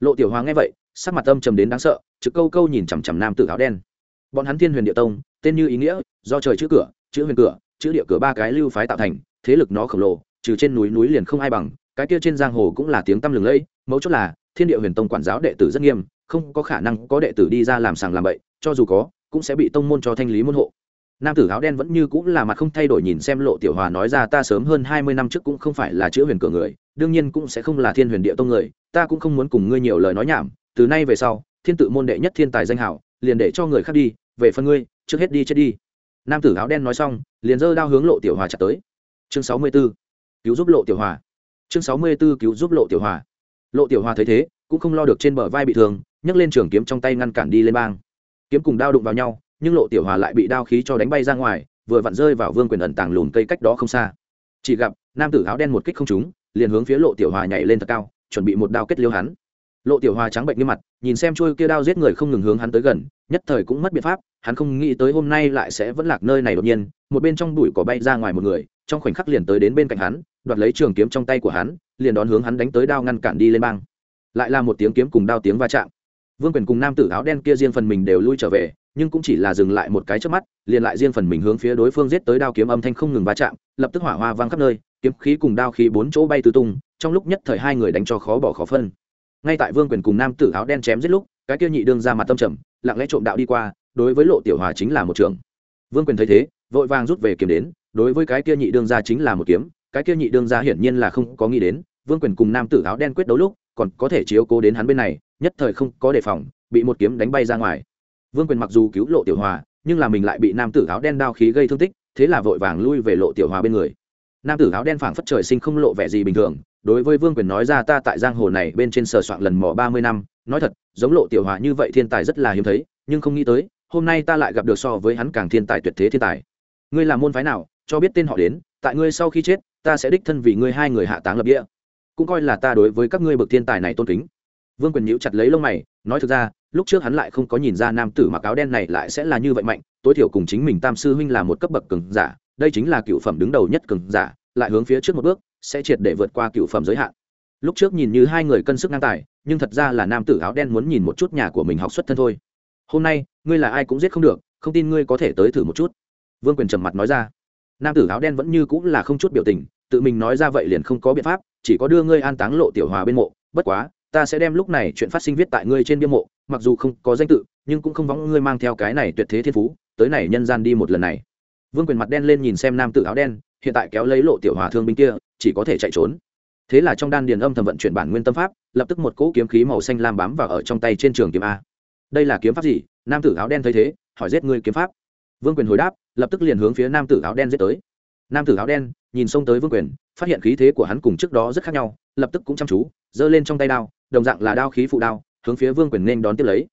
lộ tiểu hòa nghe vậy sắc mặt âm trầm đến đáng sợ, trực câu câu nhìn chằm chằm nam tử áo đen. Bọn hắn thiên huyền địa tông, tên như ý nghĩa, do trời chữ cửa, chữ huyền cửa, chữ địa cửa ba cái lưu phái tạo thành, thế lực nó khổng lồ, trừ trên núi núi liền không ai bằng, cái kia trên giang hồ cũng là tiếng tăm lừng lẫy, mấu chốt là, thiên địa huyền tông quản giáo đệ tử rất nghiêm, không có khả năng có đệ tử đi ra làm sàng làm bậy, cho dù có, cũng sẽ bị tông môn cho thanh lý môn hộ. Nam tử áo đen vẫn như cũng là mặt không thay đổi nhìn xem lộ tiểu hòa nói ra, ta sớm hơn hai mươi năm trước cũng không phải là chữ huyền cửa người, đương nhiên cũng sẽ không là thiên huyền địa tông người, ta cũng không muốn cùng ngươi nhiều lời nói nhảm từ nay về sau, thiên tự môn đệ nhất thiên tài danh hảo, liền để cho người khác đi, về phần ngươi, trước hết đi chết đi. Nam tử áo đen nói xong, liền giơ đao hướng lộ tiểu hòa chặt tới. Chương sáu mươi b ố cứu giúp lộ tiểu hòa. Chương sáu mươi b ố cứu giúp lộ tiểu hòa. Lộ tiểu hòa thấy thế, cũng không lo được trên bờ vai bị thương, nhấc lên trường kiếm trong tay ngăn cản đi lên bang. Kiếm cùng đao đụng vào nhau, nhưng lộ tiểu hòa lại bị đao khí cho đánh bay ra ngoài, vừa vặn rơi vào vương quyền ẩn tàng lùn cây cách đó không xa. Chỉ gặp nam tử áo đen một kích không trúng, liền hướng phía lộ tiểu hòa nhảy lên thật cao, chuẩn bị một đao kết liêu hắn lộ tiểu hòa trắng bệnh như mặt, nhìn xem trôi kia đao giết người không ngừng hướng hắn tới gần, nhất thời cũng mất biện pháp, hắn không nghĩ tới hôm nay lại sẽ vẫn lạc nơi này đột nhiên, một bên trong bụi cỏ bay ra ngoài một người, trong khoảnh khắc liền tới đến bên cạnh hắn, đoạt lấy trường kiếm trong tay của hắn, liền đón hướng hắn đánh tới đao ngăn cản đi lên băng. Lại là một tiếng kiếm cùng đao tiếng va chạm. Vương quyền cùng nam tử áo đen kia riêng phần mình đều lui trở về, nhưng cũng chỉ là dừng lại một cái trước mắt, liền lại riêng phần mình hướng phía đối phương giết tới đao kiếm âm thanh không ngừng va chạm, lập tức hỏa hoa vang khắp nơi, kiếm khí cùng đao khí bốn chỗ bay tứ tung, trong lúc nhất thời hai người đánh cho khó bỏ khó phân ngay tại vương quyền cùng nam tử áo đen chém giết lúc, cái kia nhị đương ra mặt tâm trầm, lặng lẽ trộm đạo đi qua, đối với lộ tiểu hòa chính là một trường. Vương quyền thấy thế, vội vàng rút về kiếm đến, đối với cái kia nhị đương ra chính là một kiếm, cái kia nhị đương ra hiển nhiên là không có nghĩ đến, vương quyền cùng nam tử áo đen quyết đấu lúc, còn có thể chiếu cố đến hắn bên này, nhất thời không có đề phòng, bị một kiếm đánh bay ra ngoài. Vương quyền mặc dù cứu lộ tiểu hòa, nhưng là mình lại bị nam tử áo đen đao khí gây thương tích, thế là vội vàng lui về lộ tiểu hòa bên người. Nam tử áo đen phảng phất trời sinh không lộ vẻ gì bình thường đối với vương quyền nói ra ta tại giang hồ này bên trên sờ soạn lần mỏ ba mươi năm, nói thật, giống lộ tiểu hòa như vậy thiên tài rất là hiếm thấy, nhưng không nghĩ tới, hôm nay ta lại gặp được so với hắn càng thiên tài tuyệt thế thiên tài. Ngươi là môn phái nào, cho biết tên họ đến, tại ngươi sau khi chết, ta sẽ đích thân vì ngươi hai người hạ táng lập địa. Cũng coi là ta đối với các ngươi bậc thiên tài này tôn kính. Vương quyền nhíu chặt lấy lông mày, nói thực ra, lúc trước hắn lại không có nhìn ra nam tử mặc áo đen này lại sẽ là như vậy mạnh, tối thiểu cùng chính mình tam sư huynh là một cấp bậc cường giả, đây chính là cựu phẩm đứng đầu nhất cường giả, lại hướng phía trước một bước sẽ triệt để vượt qua cựu phẩm giới hạn. Lúc trước nhìn như hai người cân sức ngang tài, nhưng thật ra là nam tử áo đen muốn nhìn một chút nhà của mình học xuất thân thôi. Hôm nay, ngươi là ai cũng giết không được, không tin ngươi có thể tới thử một chút. Vương quyền trầm mặt nói ra. Nam tử áo đen vẫn như cũng là không chút biểu tình, tự mình nói ra vậy liền không có biện pháp, chỉ có đưa ngươi an táng lộ tiểu hòa bên mộ. Bất quá, ta sẽ đem lúc này chuyện phát sinh viết tại ngươi trên bia mộ, mặc dù không có danh tự, nhưng cũng không vắng ngươi mang theo cái này tuyệt thế thiên phú, tới này nhân gian đi một lần này. Vương quyền mặt đen lên nhìn xem nam tử áo đen hiện tại kéo lấy lộ tiểu hòa thương binh kia, chỉ có thể chạy trốn. Thế là trong đan điền âm thầm vận chuyển bản nguyên tâm pháp, lập tức một cỗ kiếm khí màu xanh lam bám vào ở trong tay trên trường kiếm a. Đây là kiếm pháp gì? Nam tử áo đen thấy thế, hỏi giết ngươi kiếm pháp. Vương quyền hồi đáp, lập tức liền hướng phía nam tử áo đen giết tới. Nam tử áo đen, nhìn xông tới vương quyền, phát hiện khí thế của hắn cùng trước đó rất khác nhau, lập tức cũng chăm chú, giơ lên trong tay đao, đồng dạng là đao khí phụ đao, hướng phía vương quyền nên đón tiếp lấy.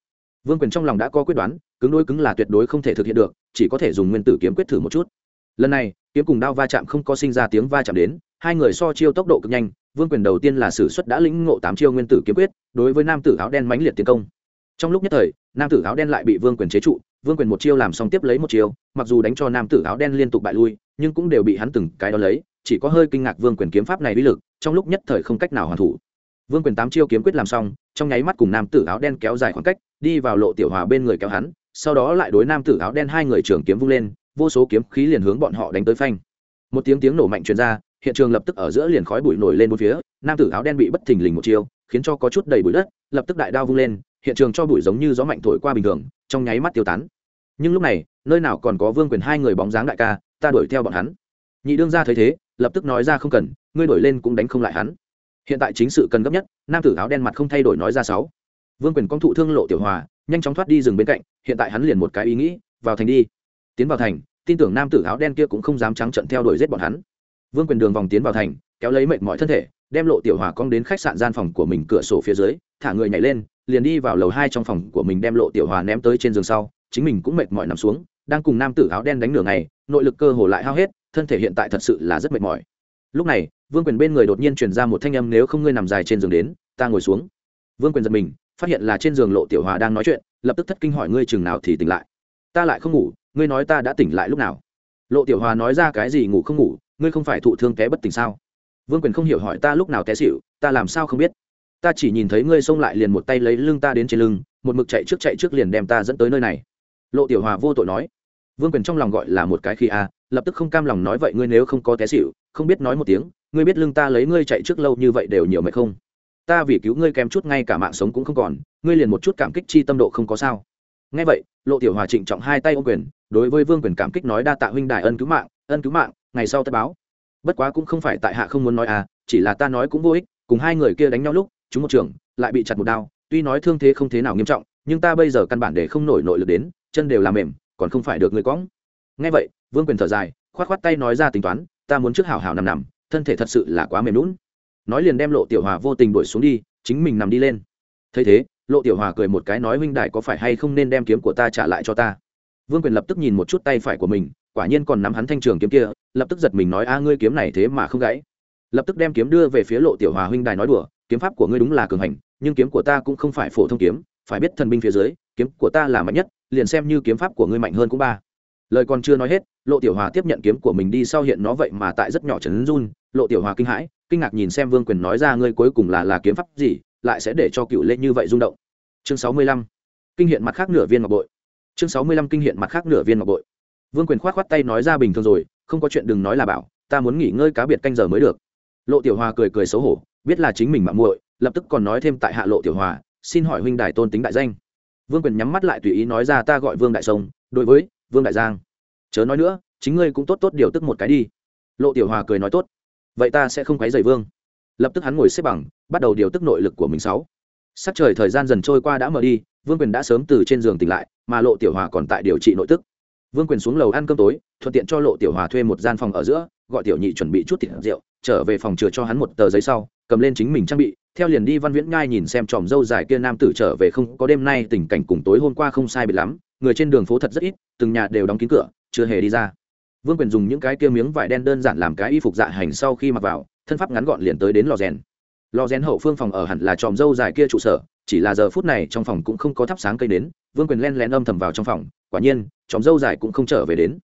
Vương quyền trong lòng đã có quyết đoán, cứng đối cứng là tuyệt đối không thể thực hiện được, chỉ có thể dùng nguyên tử kiếm quyết thử một chút. Lần này kiếm cùng đao va chạm không có sinh ra tiếng va chạm đến, hai người so chiêu tốc độ cực nhanh, vương quyền đầu tiên là sử xuất đã lĩnh ngộ tám chiêu nguyên tử kiếm quyết, đối với nam tử áo đen mãnh liệt tiến công. Trong lúc nhất thời, nam tử áo đen lại bị vương quyền chế trụ, vương quyền một chiêu làm xong tiếp lấy một chiêu, mặc dù đánh cho nam tử áo đen liên tục bại lui, nhưng cũng đều bị hắn từng cái đó lấy, chỉ có hơi kinh ngạc vương quyền kiếm pháp này uy lực, trong lúc nhất thời không cách nào hoàn thủ. Vương quyền tám chiêu kiếm quyết làm xong, trong nháy mắt cùng nam tử áo đen kéo dài khoảng cách, đi vào lộ tiểu hòa bên người kéo hắn, sau đó lại đối nam tử áo đen hai người trưởng kiếm vung lên vô số kiếm khí liền hướng bọn họ đánh tới phanh. Một tiếng tiếng nổ mạnh truyền ra, hiện trường lập tức ở giữa liền khói bụi nổi lên bốn phía, nam tử áo đen bị bất thình lình một chiêu, khiến cho có chút đầy bụi đất, lập tức đại đao vung lên, hiện trường cho bụi giống như gió mạnh thổi qua bình thường, trong nháy mắt tiêu tán. Nhưng lúc này, nơi nào còn có vương quyền hai người bóng dáng đại ca, ta đuổi theo bọn hắn. Nhị đương ra thấy thế, lập tức nói ra không cần, ngươi đổi lên cũng đánh không lại hắn. Hiện tại chính sự cần gấp nhất, nam tử áo đen mặt không thay đổi nói ra sáu. Vương quyền công thụ thương lộ tiểu hòa, nhanh chóng thoát đi rừng bên cạnh, hiện tại hắn liền một cái ý nghĩ, vào thành đi tiến vào thành, tin tưởng nam tử áo đen kia cũng không dám trắng trận theo đuổi giết bọn hắn. Vương quyền đường vòng tiến vào thành, kéo lấy mệt mọi thân thể, đem lộ tiểu hòa cong đến khách sạn gian phòng của mình cửa sổ phía dưới, thả người nhảy lên, liền đi vào lầu hai trong phòng của mình đem lộ tiểu hòa ném tới trên giường sau, chính mình cũng mệt mỏi nằm xuống, đang cùng nam tử áo đen đánh nửa ngày, nội lực cơ hồ lại hao hết, thân thể hiện tại thật sự là rất mệt mỏi. Lúc này, vương quyền bên người đột nhiên truyền ra một thanh âm, nếu không ngươi nằm dài trên giường đến, ta ngồi xuống. Vương quyền giật mình, phát hiện là trên giường lộ tiểu hòa đang nói chuyện, lập tức thất kinh hỏi, ngươi chừng nào thì tỉnh lại? Ta lại không ngủ ngươi nói ta đã tỉnh lại lúc nào? Lộ tiểu hòa nói ra cái gì ngủ không ngủ, ngươi không phải thụ thương té bất tỉnh sao? Vương quyền không hiểu hỏi ta lúc nào té xịu ta làm sao không biết? Ta chỉ nhìn thấy ngươi xông lại liền một tay lấy lưng ta đến trên lưng, một mực chạy trước chạy trước liền đem ta dẫn tới nơi này. Lộ tiểu hòa vô tội nói. Vương quyền trong lòng gọi là một cái khi a, lập tức không cam lòng nói vậy ngươi nếu không có té xịu không biết nói một tiếng, ngươi biết lưng ta lấy ngươi chạy trước lâu như vậy đều nhiều mệt không? Ta vì cứu ngươi kém chút ngay cả mạng sống cũng không còn, ngươi liền một chút cảm kích chi tâm độ không có sao. Ngay vậy, lộ tiểu hòa trịnh trọng hai tay ô quyền đối với vương quyền cảm kích nói đa tạ huynh đại ân cứu mạng, ân cứu mạng, ngày sau tất báo. Bất quá cũng không phải tại hạ không muốn nói à chỉ là ta nói cũng vô ích, cùng hai người kia đánh nhau lúc, chúng một trường, lại bị chặt một đao, tuy nói thương thế không thế nào nghiêm trọng, nhưng ta bây giờ căn bản để không nổi nội lực đến, chân đều làm mềm, còn không phải được người cõng nghe vậy, vương quyền thở dài, khoát khoát tay nói ra tính toán, ta muốn trước hảo hảo nằm nằm, thân thể thật sự là quá mềm lún nói liền đem lộ tiểu hòa vô tình đuổi xuống đi, chính mình nằm đi lên. Thấy thế, lộ tiểu hòa cười một cái nói huynh đại có phải hay không nên đem kiếm của ta trả lại cho ta? Vương quyền lập tức nhìn một chút tay phải của mình, quả nhiên còn nắm hắn thanh trường kiếm kia, lập tức giật mình nói, a, ngươi kiếm này thế mà không gãy. Lập tức đem kiếm đưa về phía lộ tiểu hòa huynh đài nói đùa, kiếm pháp của ngươi đúng là cường hành, nhưng kiếm của ta cũng không phải phổ thông kiếm, phải biết thần binh phía dưới, kiếm của ta là mạnh nhất, liền xem như kiếm pháp của ngươi mạnh hơn cũng ba. Lời còn chưa nói hết, lộ tiểu hòa tiếp nhận kiếm của mình đi, sau hiện nó vậy mà tại rất nhỏ trấn run. Lộ tiểu hòa kinh hãi, kinh ngạc nhìn xem vương quyền nói ra, ngươi cuối cùng là là kiếm pháp gì, lại sẽ để cho cựu lệ như vậy rung động? Chương sáu mươi lăm. Kinh hiện mặt khác nửa viên ngọc bội chương sáu mươi lăm kinh hiện mặt khác nửa viên ngọc bội. Vương quyền k h o á t k h o á t tay nói ra bình thường rồi, không có chuyện đừng nói là bảo, ta muốn nghỉ ngơi cá biệt canh giờ mới được. Lộ tiểu hòa cười cười xấu hổ, biết là chính mình mạng muội, lập tức còn nói thêm tại hạ lộ tiểu hòa, xin hỏi huynh đài tôn tính đại danh. Vương quyền nhắm mắt lại tùy ý nói ra ta gọi vương đại sông, đối với vương đại giang. Chớ nói nữa, chính ngươi cũng tốt tốt điều tức một cái đi. Lộ tiểu hòa cười nói tốt, vậy ta sẽ không quấy dày vương. Lập tức hắn ngồi xếp bằng, bắt đầu điều tức nội lực của mình sáu sắc trời thời gian dần trôi qua đã mở đi, vương quyền đã sớm từ trên giường tỉnh lại, mà lộ tiểu hòa còn tại điều trị nội tức. Vương quyền xuống lầu ăn cơm tối, thuận tiện cho lộ tiểu hòa thuê một gian phòng ở giữa, gọi tiểu nhị chuẩn bị chút thịt rượu, trở về phòng chừa cho hắn một tờ giấy sau, cầm lên chính mình trang bị, theo liền đi văn viễn ngai nhìn xem tròm dâu dài kia nam tử trở về không có đêm nay tình cảnh cùng tối hôm qua không sai biệt lắm, người trên đường phố thật rất ít, từng nhà đều đóng kín cửa, chưa hề đi ra. Vương quyền dùng những cái kia miếng vải đen đơn giản làm cái y phục dạ hành sau khi mặc vào, thân pháp ngắn gọn liền tới đến lò rèn lò rèn hậu phương phòng ở hẳn là tròm dâu dài kia trụ sở, chỉ là giờ phút này trong phòng cũng không có thắp sáng cây đến vương quyền len lén âm thầm vào trong phòng, quả nhiên, tròm dâu dài cũng không trở về đến.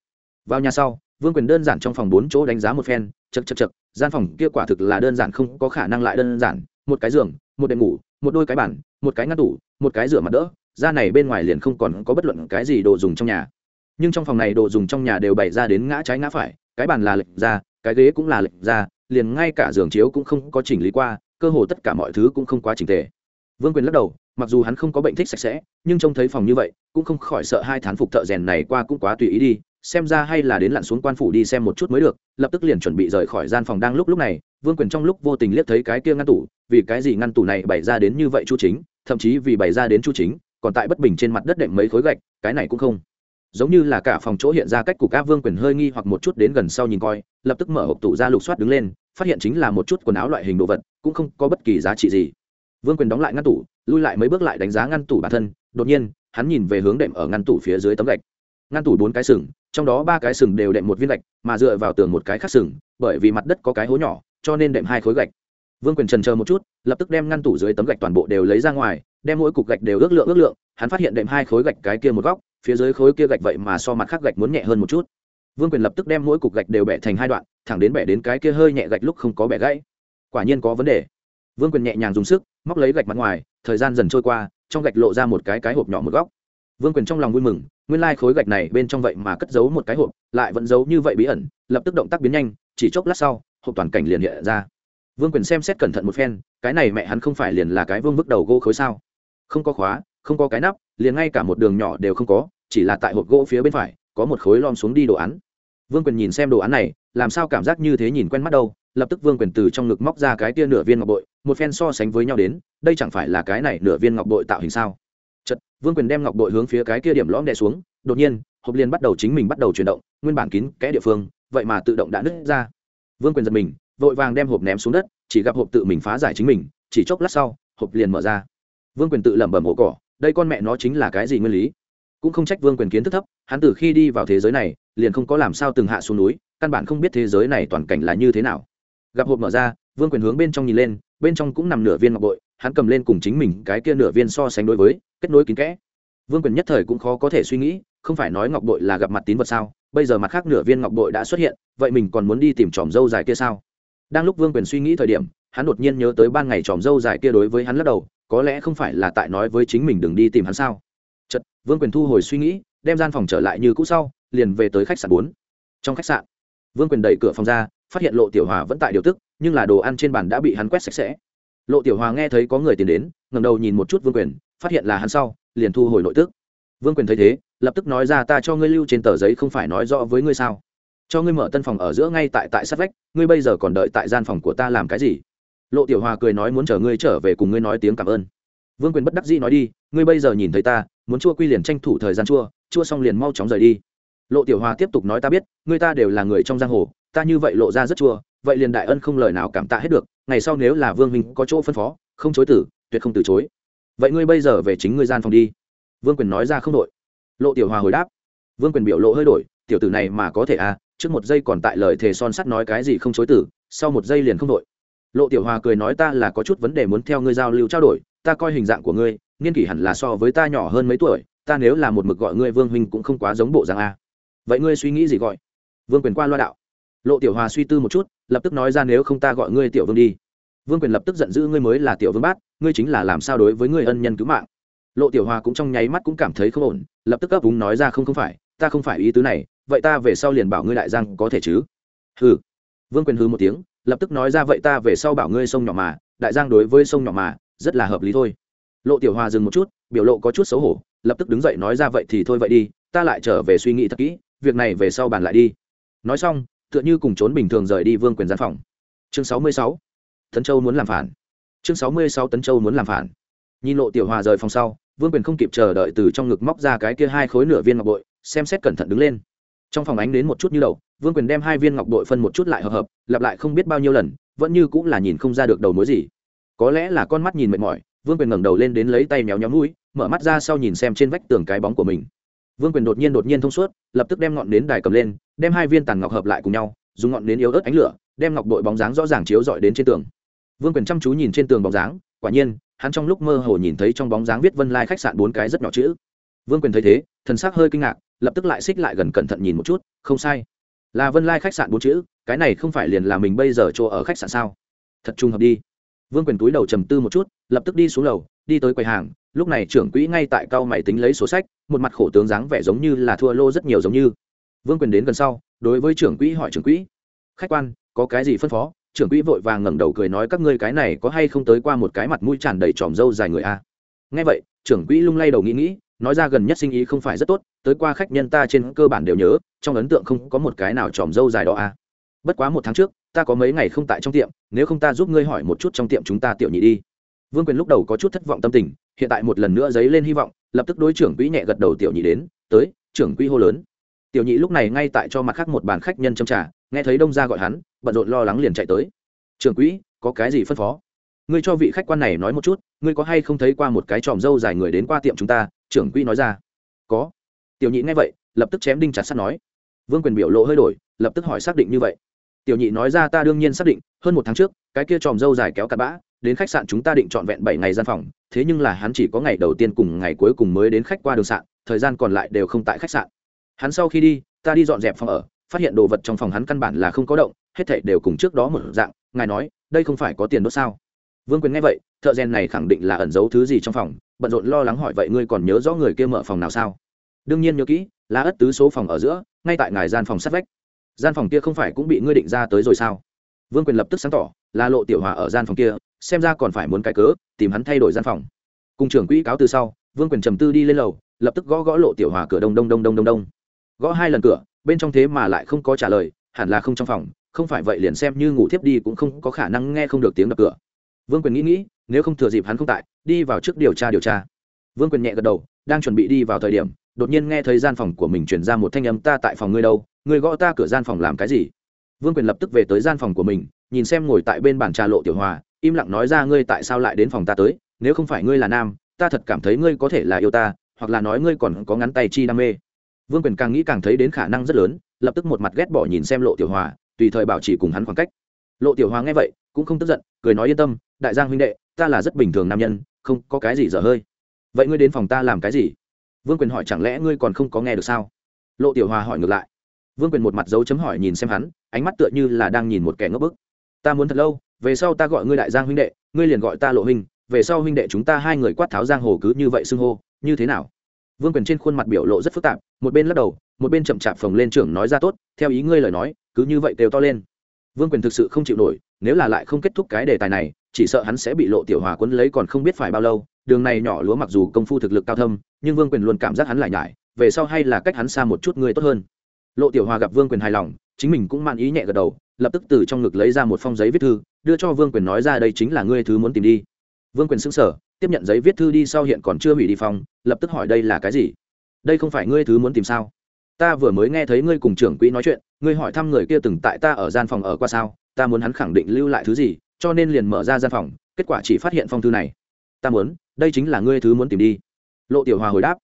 Vào nhà sau, vương quyền đơn giản trong phòng bốn chỗ đánh giá một phen chật chật chật gian phòng kia quả thực là đơn giản không có khả năng lại đơn giản, một cái giường, một đệm ngủ, một đôi cái bàn, một cái ngăn tủ, một cái rửa mặt đỡ, ra này bên ngoài liền không còn có bất luận cái gì đồ dùng trong nhà. Nhưng trong phòng này đồ dùng trong nhà đều bày ra đến ngã trái ngã phải, cái bàn là lệch ra, cái ghế cũng là lệch ra, liền ngay cả giường chiếu cũng không có chỉnh lý qua cơ hồ tất cả mọi thứ cũng không quá chỉnh tề. Vương quyền lắc đầu, mặc dù hắn không có bệnh thích sạch sẽ, nhưng trông thấy phòng như vậy, cũng không khỏi sợ hai thán phục thợ rèn này qua cũng quá tùy ý đi, xem ra hay là đến lặn xuống quan phủ đi xem một chút mới được, lập tức liền chuẩn bị rời khỏi gian phòng đang lúc lúc này, vương quyền trong lúc vô tình liếc thấy cái kia ngăn tủ, vì cái gì ngăn tủ này bày ra đến như vậy chu chính, thậm chí vì bày ra đến chu chính, còn tại bất bình trên mặt đất đệm mấy khối gạch, cái này cũng không. Giống như là cả phòng chỗ hiện ra cách của các vương quyền hơi nghi hoặc một chút đến gần sau nhìn coi, lập tức mở hộp tủ ra lục soát đứng lên, phát hiện chính là một chút quần áo loại hình đồ vật cũng không có bất kỳ giá trị gì. Vương quyền đóng lại ngăn tủ, lui lại mấy bước lại đánh giá ngăn tủ bản thân, đột nhiên, hắn nhìn về hướng đệm ở ngăn tủ phía dưới tấm gạch. Ngăn tủ bốn cái sừng, trong đó ba cái sừng đều đệm một viên gạch, mà dựa vào tường một cái khác sừng, bởi vì mặt đất có cái hố nhỏ, cho nên đệm hai khối gạch. Vương quyền trần chờ một chút, lập tức đem ngăn tủ dưới tấm gạch toàn bộ đều lấy ra ngoài, đem mỗi cục gạch đều ước lượng ước lượng, hắn phát hiện đệm hai khối gạch cái kia một góc, phía dưới khối kia gạch vậy mà so mặt khác gạch muốn nhẹ hơn một chút. Vương quyền lập tức đem mỗi cục gạch đều bẻ thành hai đoạn, thẳng đến bẻ đến cái kia hơi nhẹ gạch lúc không có bẻ gãy quả nhiên có vấn đề. Vương quyền nhẹ nhàng dùng sức, móc lấy gạch mặt ngoài, thời gian dần trôi qua, trong gạch lộ ra một cái cái hộp nhỏ một góc. Vương quyền trong lòng vui mừng, nguyên lai、like、khối gạch này bên trong vậy mà cất giấu một cái hộp, lại vẫn giấu như vậy bí ẩn, lập tức động tác biến nhanh, chỉ chốc lát sau, hộp toàn cảnh liền hiện ra. Vương quyền xem xét cẩn thận một phen, cái này mẹ hắn không phải liền là cái vương bước đầu gỗ khối sao? Không có khóa, không có cái nắp, liền ngay cả một đường nhỏ đều không có, chỉ là tại hộp gỗ phía bên phải, có một khối lom xuống đi đồ án. Vương quyền nhìn xem đồ án này, làm sao cảm giác như thế nhìn quen mắt đâu? Lập tức vương quyền từ trong ngực móc ra cái tia nửa viên ngọc bội, một phen so sánh với nhau đến, đây chẳng phải là cái này nửa viên ngọc bội tạo hình sao? Chật vương quyền đem ngọc bội hướng phía cái kia điểm lõm đè xuống, đột nhiên, hộp liền bắt đầu chính mình bắt đầu chuyển động, nguyên bản kín kẽ địa phương, vậy mà tự động đã nứt ra. Vương quyền giật mình, vội vàng đem hộp ném xuống đất, chỉ gặp hộp tự mình phá giải chính mình, chỉ chốc lát sau, hộp liền mở ra. Vương quyền tự lẩm bẩm ổ cỏ, đây con mẹ nó chính là cái gì nguyên lý? Cũng không trách vương quyền kiến thức thấp, hắn từ khi đi vào thế giới này, liền không có làm sao từng hạ xuống núi, căn bản không biết thế giới này toàn cảnh là như thế nào gặp hộp mở ra, vương quyền hướng bên trong nhìn lên, bên trong cũng nằm nửa viên ngọc bội, hắn cầm lên cùng chính mình cái kia nửa viên so sánh đối với, kết nối kín kẽ. Vương quyền nhất thời cũng khó có thể suy nghĩ, không phải nói ngọc bội là gặp mặt tín vật sao, bây giờ mặt khác nửa viên ngọc bội đã xuất hiện, vậy mình còn muốn đi tìm tròm dâu dài kia sao? Đang lúc vương quyền suy nghĩ thời điểm, hắn đột nhiên nhớ tới ban ngày tròm dâu dài kia đối với hắn lắc đầu, có lẽ không phải là tại nói với chính mình đừng đi tìm hắn sao? Chật vương quyền thu hồi suy nghĩ, đem gian phòng trở lại như cũ sau, liền về tới khách sạn bốn. Trong khách sạn, vương quyền đẩy cửa phòng ra phát hiện lộ tiểu hòa vẫn tại điều tức, nhưng là đồ ăn trên bàn đã bị hắn quét sạch sẽ. Lộ tiểu hòa nghe thấy có người tìm đến ngầm đầu nhìn một chút vương quyền, phát hiện là hắn sau, liền thu hồi nội tức. Vương quyền thấy thế, lập tức nói ra ta cho ngươi lưu trên tờ giấy không phải nói rõ với ngươi sao? Cho ngươi mở tân phòng ở giữa ngay tại tại sát vách, ngươi bây giờ còn đợi tại gian phòng của ta làm cái gì? Lộ tiểu hòa cười nói muốn chờ ngươi trở về cùng ngươi nói tiếng cảm ơn. Vương quyền bất đắc dĩ nói đi, ngươi bây giờ nhìn thấy ta, muốn chua quy liền tranh thủ thời gian chua chua xong liền mau chóng rời đi lộ tiểu hòa tiếp tục nói ta biết, người ta đều là người trong giang hồ, ta như vậy lộ ra rất chua, vậy liền đại ân không lời nào cảm tạ hết được, ngày sau nếu là vương minh có chỗ phân phó, không chối tử, tuyệt không từ chối. Vậy ngươi bây giờ về chính ngươi gian phòng đi. Vương quyền nói ra không đội lộ tiểu hòa hồi đáp. Vương quyền biểu lộ hơi đổi, tiểu tử này mà có thể à trước một giây còn tại lời thề son sắt nói cái gì không chối tử, sau một giây liền không đội lộ tiểu hòa cười nói ta là có chút vấn đề muốn theo ngươi giao lưu trao đổi, ta coi hình dạng của ngươi, niên kỷ hẳn là so với ta nhỏ hơn mấy tuổi, ta nếu là một mực gọi ngươi vương huynh cũng không quá giống bộ dạng a vậy ngươi suy nghĩ gì gọi? Vương quyền qua loa đạo. Lộ tiểu hòa suy tư một chút, lập tức nói ra nếu không ta gọi ngươi tiểu vương đi. Vương quyền lập tức giận dữ ngươi mới là tiểu vương bát, ngươi chính là làm sao đối với ngươi ân nhân cứu mạng? Lộ tiểu hòa cũng trong nháy mắt cũng cảm thấy không ổn, lập tức ấp úng nói ra không không phải, ta không phải ý tứ này, vậy ta về sau liền bảo ngươi đại giang có thể chứ? Hừ. Vương quyền hư một tiếng, lập tức nói ra vậy ta về sau bảo ngươi sông nhỏ mà, đại giang đối với sông nhỏ mà, rất là hợp lý thôi. Lộ tiểu hòa dừng một chút, biểu lộ có chút xấu hổ, lập tức đứng dậy nói ra vậy thì thôi vậy đi, ta lại trở về suy nghĩ thật kỹ việc này về sau bàn lại đi. Nói xong, tựa như cùng trốn bình thường rời đi vương quyền gian phòng. Chương sáu mươi sáu. Tấn châu muốn làm phản. Chương sáu mươi sáu tấn châu muốn làm phản. Nhìn lộ tiểu hòa rời phòng sau, vương quyền không kịp chờ đợi từ trong ngực móc ra cái kia hai khối nửa viên ngọc bội, xem xét cẩn thận đứng lên. Trong phòng ánh đến một chút như đầu, vương quyền đem hai viên ngọc bội phân một chút lại hợp hợp, lặp lại không biết bao nhiêu lần, vẫn như cũng là nhìn không ra được đầu mối gì. Có lẽ là con mắt nhìn mệt mỏi, vương quyền ngẩng đầu lên đến lấy tay méo nhóm mũi, mở mắt ra sau nhìn xem trên vách tường cái bóng của mình vương quyền đột nhiên đột nhiên thông suốt, lập tức đem ngọn nến đài cầm lên, đem hai viên tàn ngọc hợp lại cùng nhau, dùng ngọn nến yếu ớt ánh lửa, đem ngọc bội bóng dáng rõ ràng chiếu dọi đến trên tường. Vương quyền chăm chú nhìn trên tường bóng dáng, quả nhiên, hắn trong lúc mơ hồ nhìn thấy trong bóng dáng viết vân lai khách sạn bốn cái rất nhỏ chữ. Vương quyền thấy thế, thần sắc hơi kinh ngạc, lập tức lại xích lại gần cẩn thận nhìn một chút, không sai. Là vân lai khách sạn bốn chữ, cái này không phải liền là mình bây giờ chỗ ở khách sạn sao? Thật trùng hợp đi. Vương quyền túi đầu trầm tư một chút, lập tức đi xuống lầu, đi tới quầy hàng lúc này trưởng quỹ ngay tại cao mày tính lấy số sách, một mặt khổ tướng dáng vẻ giống như là thua lô rất nhiều giống như. Vương quyền đến gần sau, đối với trưởng quỹ hỏi trưởng quỹ, khách quan, có cái gì phân phó? Trưởng quỹ vội vàng ngẩng đầu cười nói, các ngươi cái này có hay không tới qua một cái mặt mũi tràn đầy tròm râu dài người a? Nghe vậy, trưởng quỹ lung lay đầu nghĩ nghĩ, nói ra gần nhất sinh ý không phải rất tốt, tới qua khách nhân ta trên cơ bản đều nhớ, trong ấn tượng không có một cái nào tròm dâu dài đó à bất quá một tháng trước, ta có mấy ngày không tại trong tiệm, nếu không ta giúp ngươi hỏi một chút trong tiệm chúng ta tiểu nhị đi. Vương quyền lúc đầu có chút thất vọng tâm tình hiện tại một lần nữa dấy lên hy vọng, lập tức đối trưởng quỹ nhẹ gật đầu tiểu nhị đến, tới, trưởng quỹ hô lớn. Tiểu nhị lúc này ngay tại cho mặt khác một bàn khách nhân châm trà, nghe thấy đông ra gọi hắn, bận rộn lo lắng liền chạy tới. Trưởng quỹ, có cái gì phân phó? Ngươi cho vị khách quan này nói một chút, ngươi có hay không thấy qua một cái tròm dâu dài người đến qua tiệm chúng ta? Trưởng quỹ nói ra. Có. Tiểu nhị nghe vậy, lập tức chém đinh chặt sắt nói. Vương quyền biểu lộ hơi đổi, lập tức hỏi xác định như vậy. Tiểu nhị nói ra ta đương nhiên xác định, hơn một tháng trước, cái kia tròm dâu dài kéo cặp bã đến khách sạn chúng ta định trọn vẹn bảy ngày gian phòng, thế nhưng là hắn chỉ có ngày đầu tiên cùng ngày cuối cùng mới đến khách qua đường sạn, thời gian còn lại đều không tại khách sạn. Hắn sau khi đi, ta đi dọn dẹp phòng ở, phát hiện đồ vật trong phòng hắn căn bản là không có động, hết thảy đều cùng trước đó một dạng, ngài nói, đây không phải có tiền đốt sao? Vương quyền nghe vậy, thợ rèn này khẳng định là ẩn giấu thứ gì trong phòng, bận rộn lo lắng hỏi vậy ngươi còn nhớ rõ người kia mở phòng nào sao? Đương nhiên nhớ kỹ là ất tứ số phòng ở giữa, ngay tại ngài gian phòng sát vách. Gian phòng kia không phải cũng bị ngươi định ra tới rồi sao? Vương quyền lập tức sáng tỏ, là lộ tiểu hòa ở gian phòng kia xem ra còn phải muốn cái cớ, tìm hắn thay đổi gian phòng. Cùng trưởng quỹ cáo từ sau, vương quyền trầm tư đi lên lầu, lập tức gõ gõ lộ tiểu hòa cửa đông đông đông đông đông đông. Gõ hai lần cửa, bên trong thế mà lại không có trả lời, hẳn là không trong phòng, không phải vậy liền xem như ngủ thiếp đi cũng không có khả năng nghe không được tiếng đập cửa. Vương quyền nghĩ nghĩ, nếu không thừa dịp hắn không tại, đi vào trước điều tra điều tra. Vương quyền nhẹ gật đầu, đang chuẩn bị đi vào thời điểm, đột nhiên nghe thấy gian phòng của mình chuyển ra một thanh âm, ta tại phòng ngươi đâu, ngươi gõ ta cửa gian phòng làm cái gì? Vương quyền lập tức về tới gian phòng của mình, nhìn xem ngồi tại bên bàn trà lộ tiểu hòa im lặng nói ra ngươi tại sao lại đến phòng ta tới, nếu không phải ngươi là nam, ta thật cảm thấy ngươi có thể là yêu ta, hoặc là nói ngươi còn có ngắn tay chi đam mê. Vương quyền càng nghĩ càng thấy đến khả năng rất lớn, lập tức một mặt ghét bỏ nhìn xem lộ tiểu hòa, tùy thời bảo trì cùng hắn khoảng cách. Lộ tiểu hòa nghe vậy, cũng không tức giận, cười nói yên tâm, đại giang huynh đệ, ta là rất bình thường nam nhân, không có cái gì dở hơi. Vậy ngươi đến phòng ta làm cái gì? Vương quyền hỏi chẳng lẽ ngươi còn không có nghe được sao? Lộ tiểu hòa hỏi ngược lại. Vương quyền một mặt dấu chấm hỏi nhìn xem hắn, ánh mắt tựa như là đang nhìn một kẻ ngốc bức. Ta muốn thật lâu về sau ta gọi ngươi đại giang huynh đệ, ngươi liền gọi ta lộ huynh, về sau huynh đệ chúng ta hai người quát tháo giang hồ cứ như vậy xưng hô, như thế nào? Vương quyền trên khuôn mặt biểu lộ rất phức tạp, một bên lắc đầu, một bên chậm chạp phồng lên trưởng nói ra tốt, theo ý ngươi lời nói, cứ như vậy đều to lên. Vương quyền thực sự không chịu nổi, nếu là lại không kết thúc cái đề tài này, chỉ sợ hắn sẽ bị lộ tiểu hòa quấn lấy còn không biết phải bao lâu, đường này nhỏ lúa mặc dù công phu thực lực cao thâm, nhưng vương quyền luôn cảm giác hắn lại nhải, về sau hay là cách hắn xa một chút người tốt hơn. Lộ tiểu hòa gặp vương quyền hài lòng, chính mình cũng man ý nhẹ gật đầu, lập tức từ trong ngực lấy ra một phong giấy viết thư đưa cho vương quyền nói ra đây chính là ngươi thứ muốn tìm đi. Vương quyền xứng sở tiếp nhận giấy viết thư đi sau hiện còn chưa hủy đi phòng, lập tức hỏi đây là cái gì? Đây không phải ngươi thứ muốn tìm sao? Ta vừa mới nghe thấy ngươi cùng trưởng quỹ nói chuyện ngươi hỏi thăm người kia từng tại ta ở gian phòng ở qua sao ta muốn hắn khẳng định lưu lại thứ gì cho nên liền mở ra gian phòng kết quả chỉ phát hiện phong thư này. Ta muốn đây chính là ngươi thứ muốn tìm đi. Lộ tiểu hòa hồi đáp.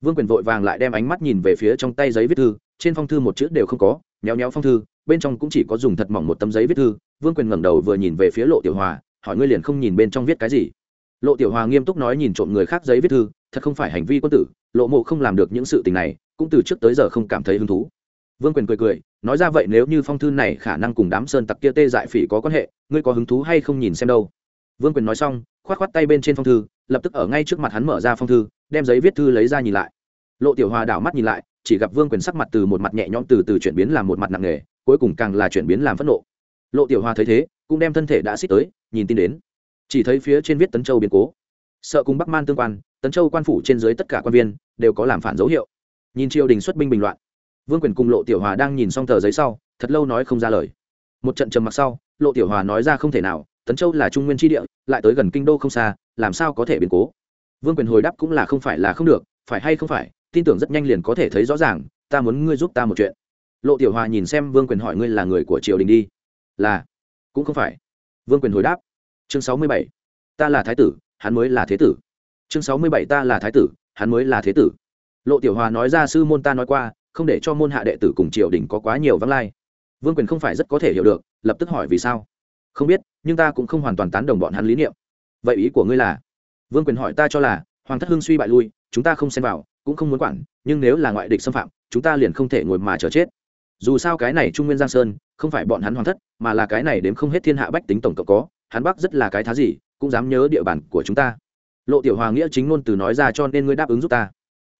Vương quyền vội vàng lại đem ánh mắt nhìn về phía trong tay giấy viết thư trên phong thư một chữ đều không có nhéo nhéo phong thư bên trong cũng chỉ có dùng thật mỏng một tấm giấy viết thư, vương quyền ngẩng đầu vừa nhìn về phía lộ tiểu hòa, hỏi ngươi liền không nhìn bên trong viết cái gì. Lộ tiểu hòa nghiêm túc nói nhìn trộm người khác giấy viết thư, thật không phải hành vi quân tử, lộ mộ không làm được những sự tình này, cũng từ trước tới giờ không cảm thấy hứng thú. Vương quyền cười cười, nói ra vậy nếu như phong thư này khả năng cùng đám sơn tặc kia tê dại phỉ có quan hệ, ngươi có hứng thú hay không nhìn xem đâu? Vương quyền nói xong k h o á t k h o á t tay bên trên phong thư, lập tức ở ngay trước mặt hắn mở ra phong thư, đem giấy viết thư lấy ra nhìn lại. Lộ tiểu hòa đảo mắt nhìn lại, chỉ gặp vương quyền sắc mặt từ một mặt nhẹ nhõm từ từ chuyển biến làm một mặt nặng nề cuối cùng càng là chuyển biến làm phẫn nộ. Lộ tiểu hòa thấy thế, cũng đem thân thể đã xích tới, nhìn tin đến. Chỉ thấy phía trên viết tấn châu biến cố. Sợ cùng bắc man tương quan, tấn châu quan phủ trên dưới tất cả quan viên đều có làm phản dấu hiệu. Nhìn triều đình xuất binh bình loạn, vương quyền cùng lộ tiểu hòa đang nhìn xong tờ giấy sau, thật lâu nói không ra lời. Một trận trầm mặc sau, lộ tiểu hòa nói ra không thể nào, tấn châu là trung nguyên tri địa, lại tới gần kinh đô không xa, làm sao có thể biến cố? Vương quyền hồi đáp cũng là không phải là không được, phải hay không phải, tin tưởng rất nhanh liền có thể thấy rõ ràng, ta muốn ngươi giúp ta một chuyện lộ tiểu hòa nhìn xem vương quyền hỏi ngươi là người của triều đình đi. Là. Cũng không phải. Vương quyền hồi đáp. Chương sáu mươi bảy. Ta là thái tử, hắn mới là thế tử. Chương sáu mươi bảy, ta là thái tử, hắn mới là thế tử. Lộ tiểu hòa nói ra sư môn ta nói qua, không để cho môn hạ đệ tử cùng triều đình có quá nhiều vắng lai. Vương quyền không phải rất có thể hiểu được, lập tức hỏi vì sao. Không biết, nhưng ta cũng không hoàn toàn tán đồng bọn hắn lý niệm. Vậy ý của ngươi là? Vương quyền hỏi ta cho là, hoàng thất hưng suy bại lui, chúng ta không xem vào, cũng không muốn quản, nhưng nếu là ngoại địch xâm phạm, chúng ta liền không thể ngồi mà chờ chết dù sao cái này trung nguyên giang sơn, không phải bọn hắn hoàng thất, mà là cái này đếm không hết thiên hạ bách tính tổng cộng có, hắn bắc rất là cái thá gì, cũng dám nhớ địa bàn của chúng ta. Lộ tiểu hòa nghĩa chính ngôn từ nói ra cho nên ngươi đáp ứng giúp ta.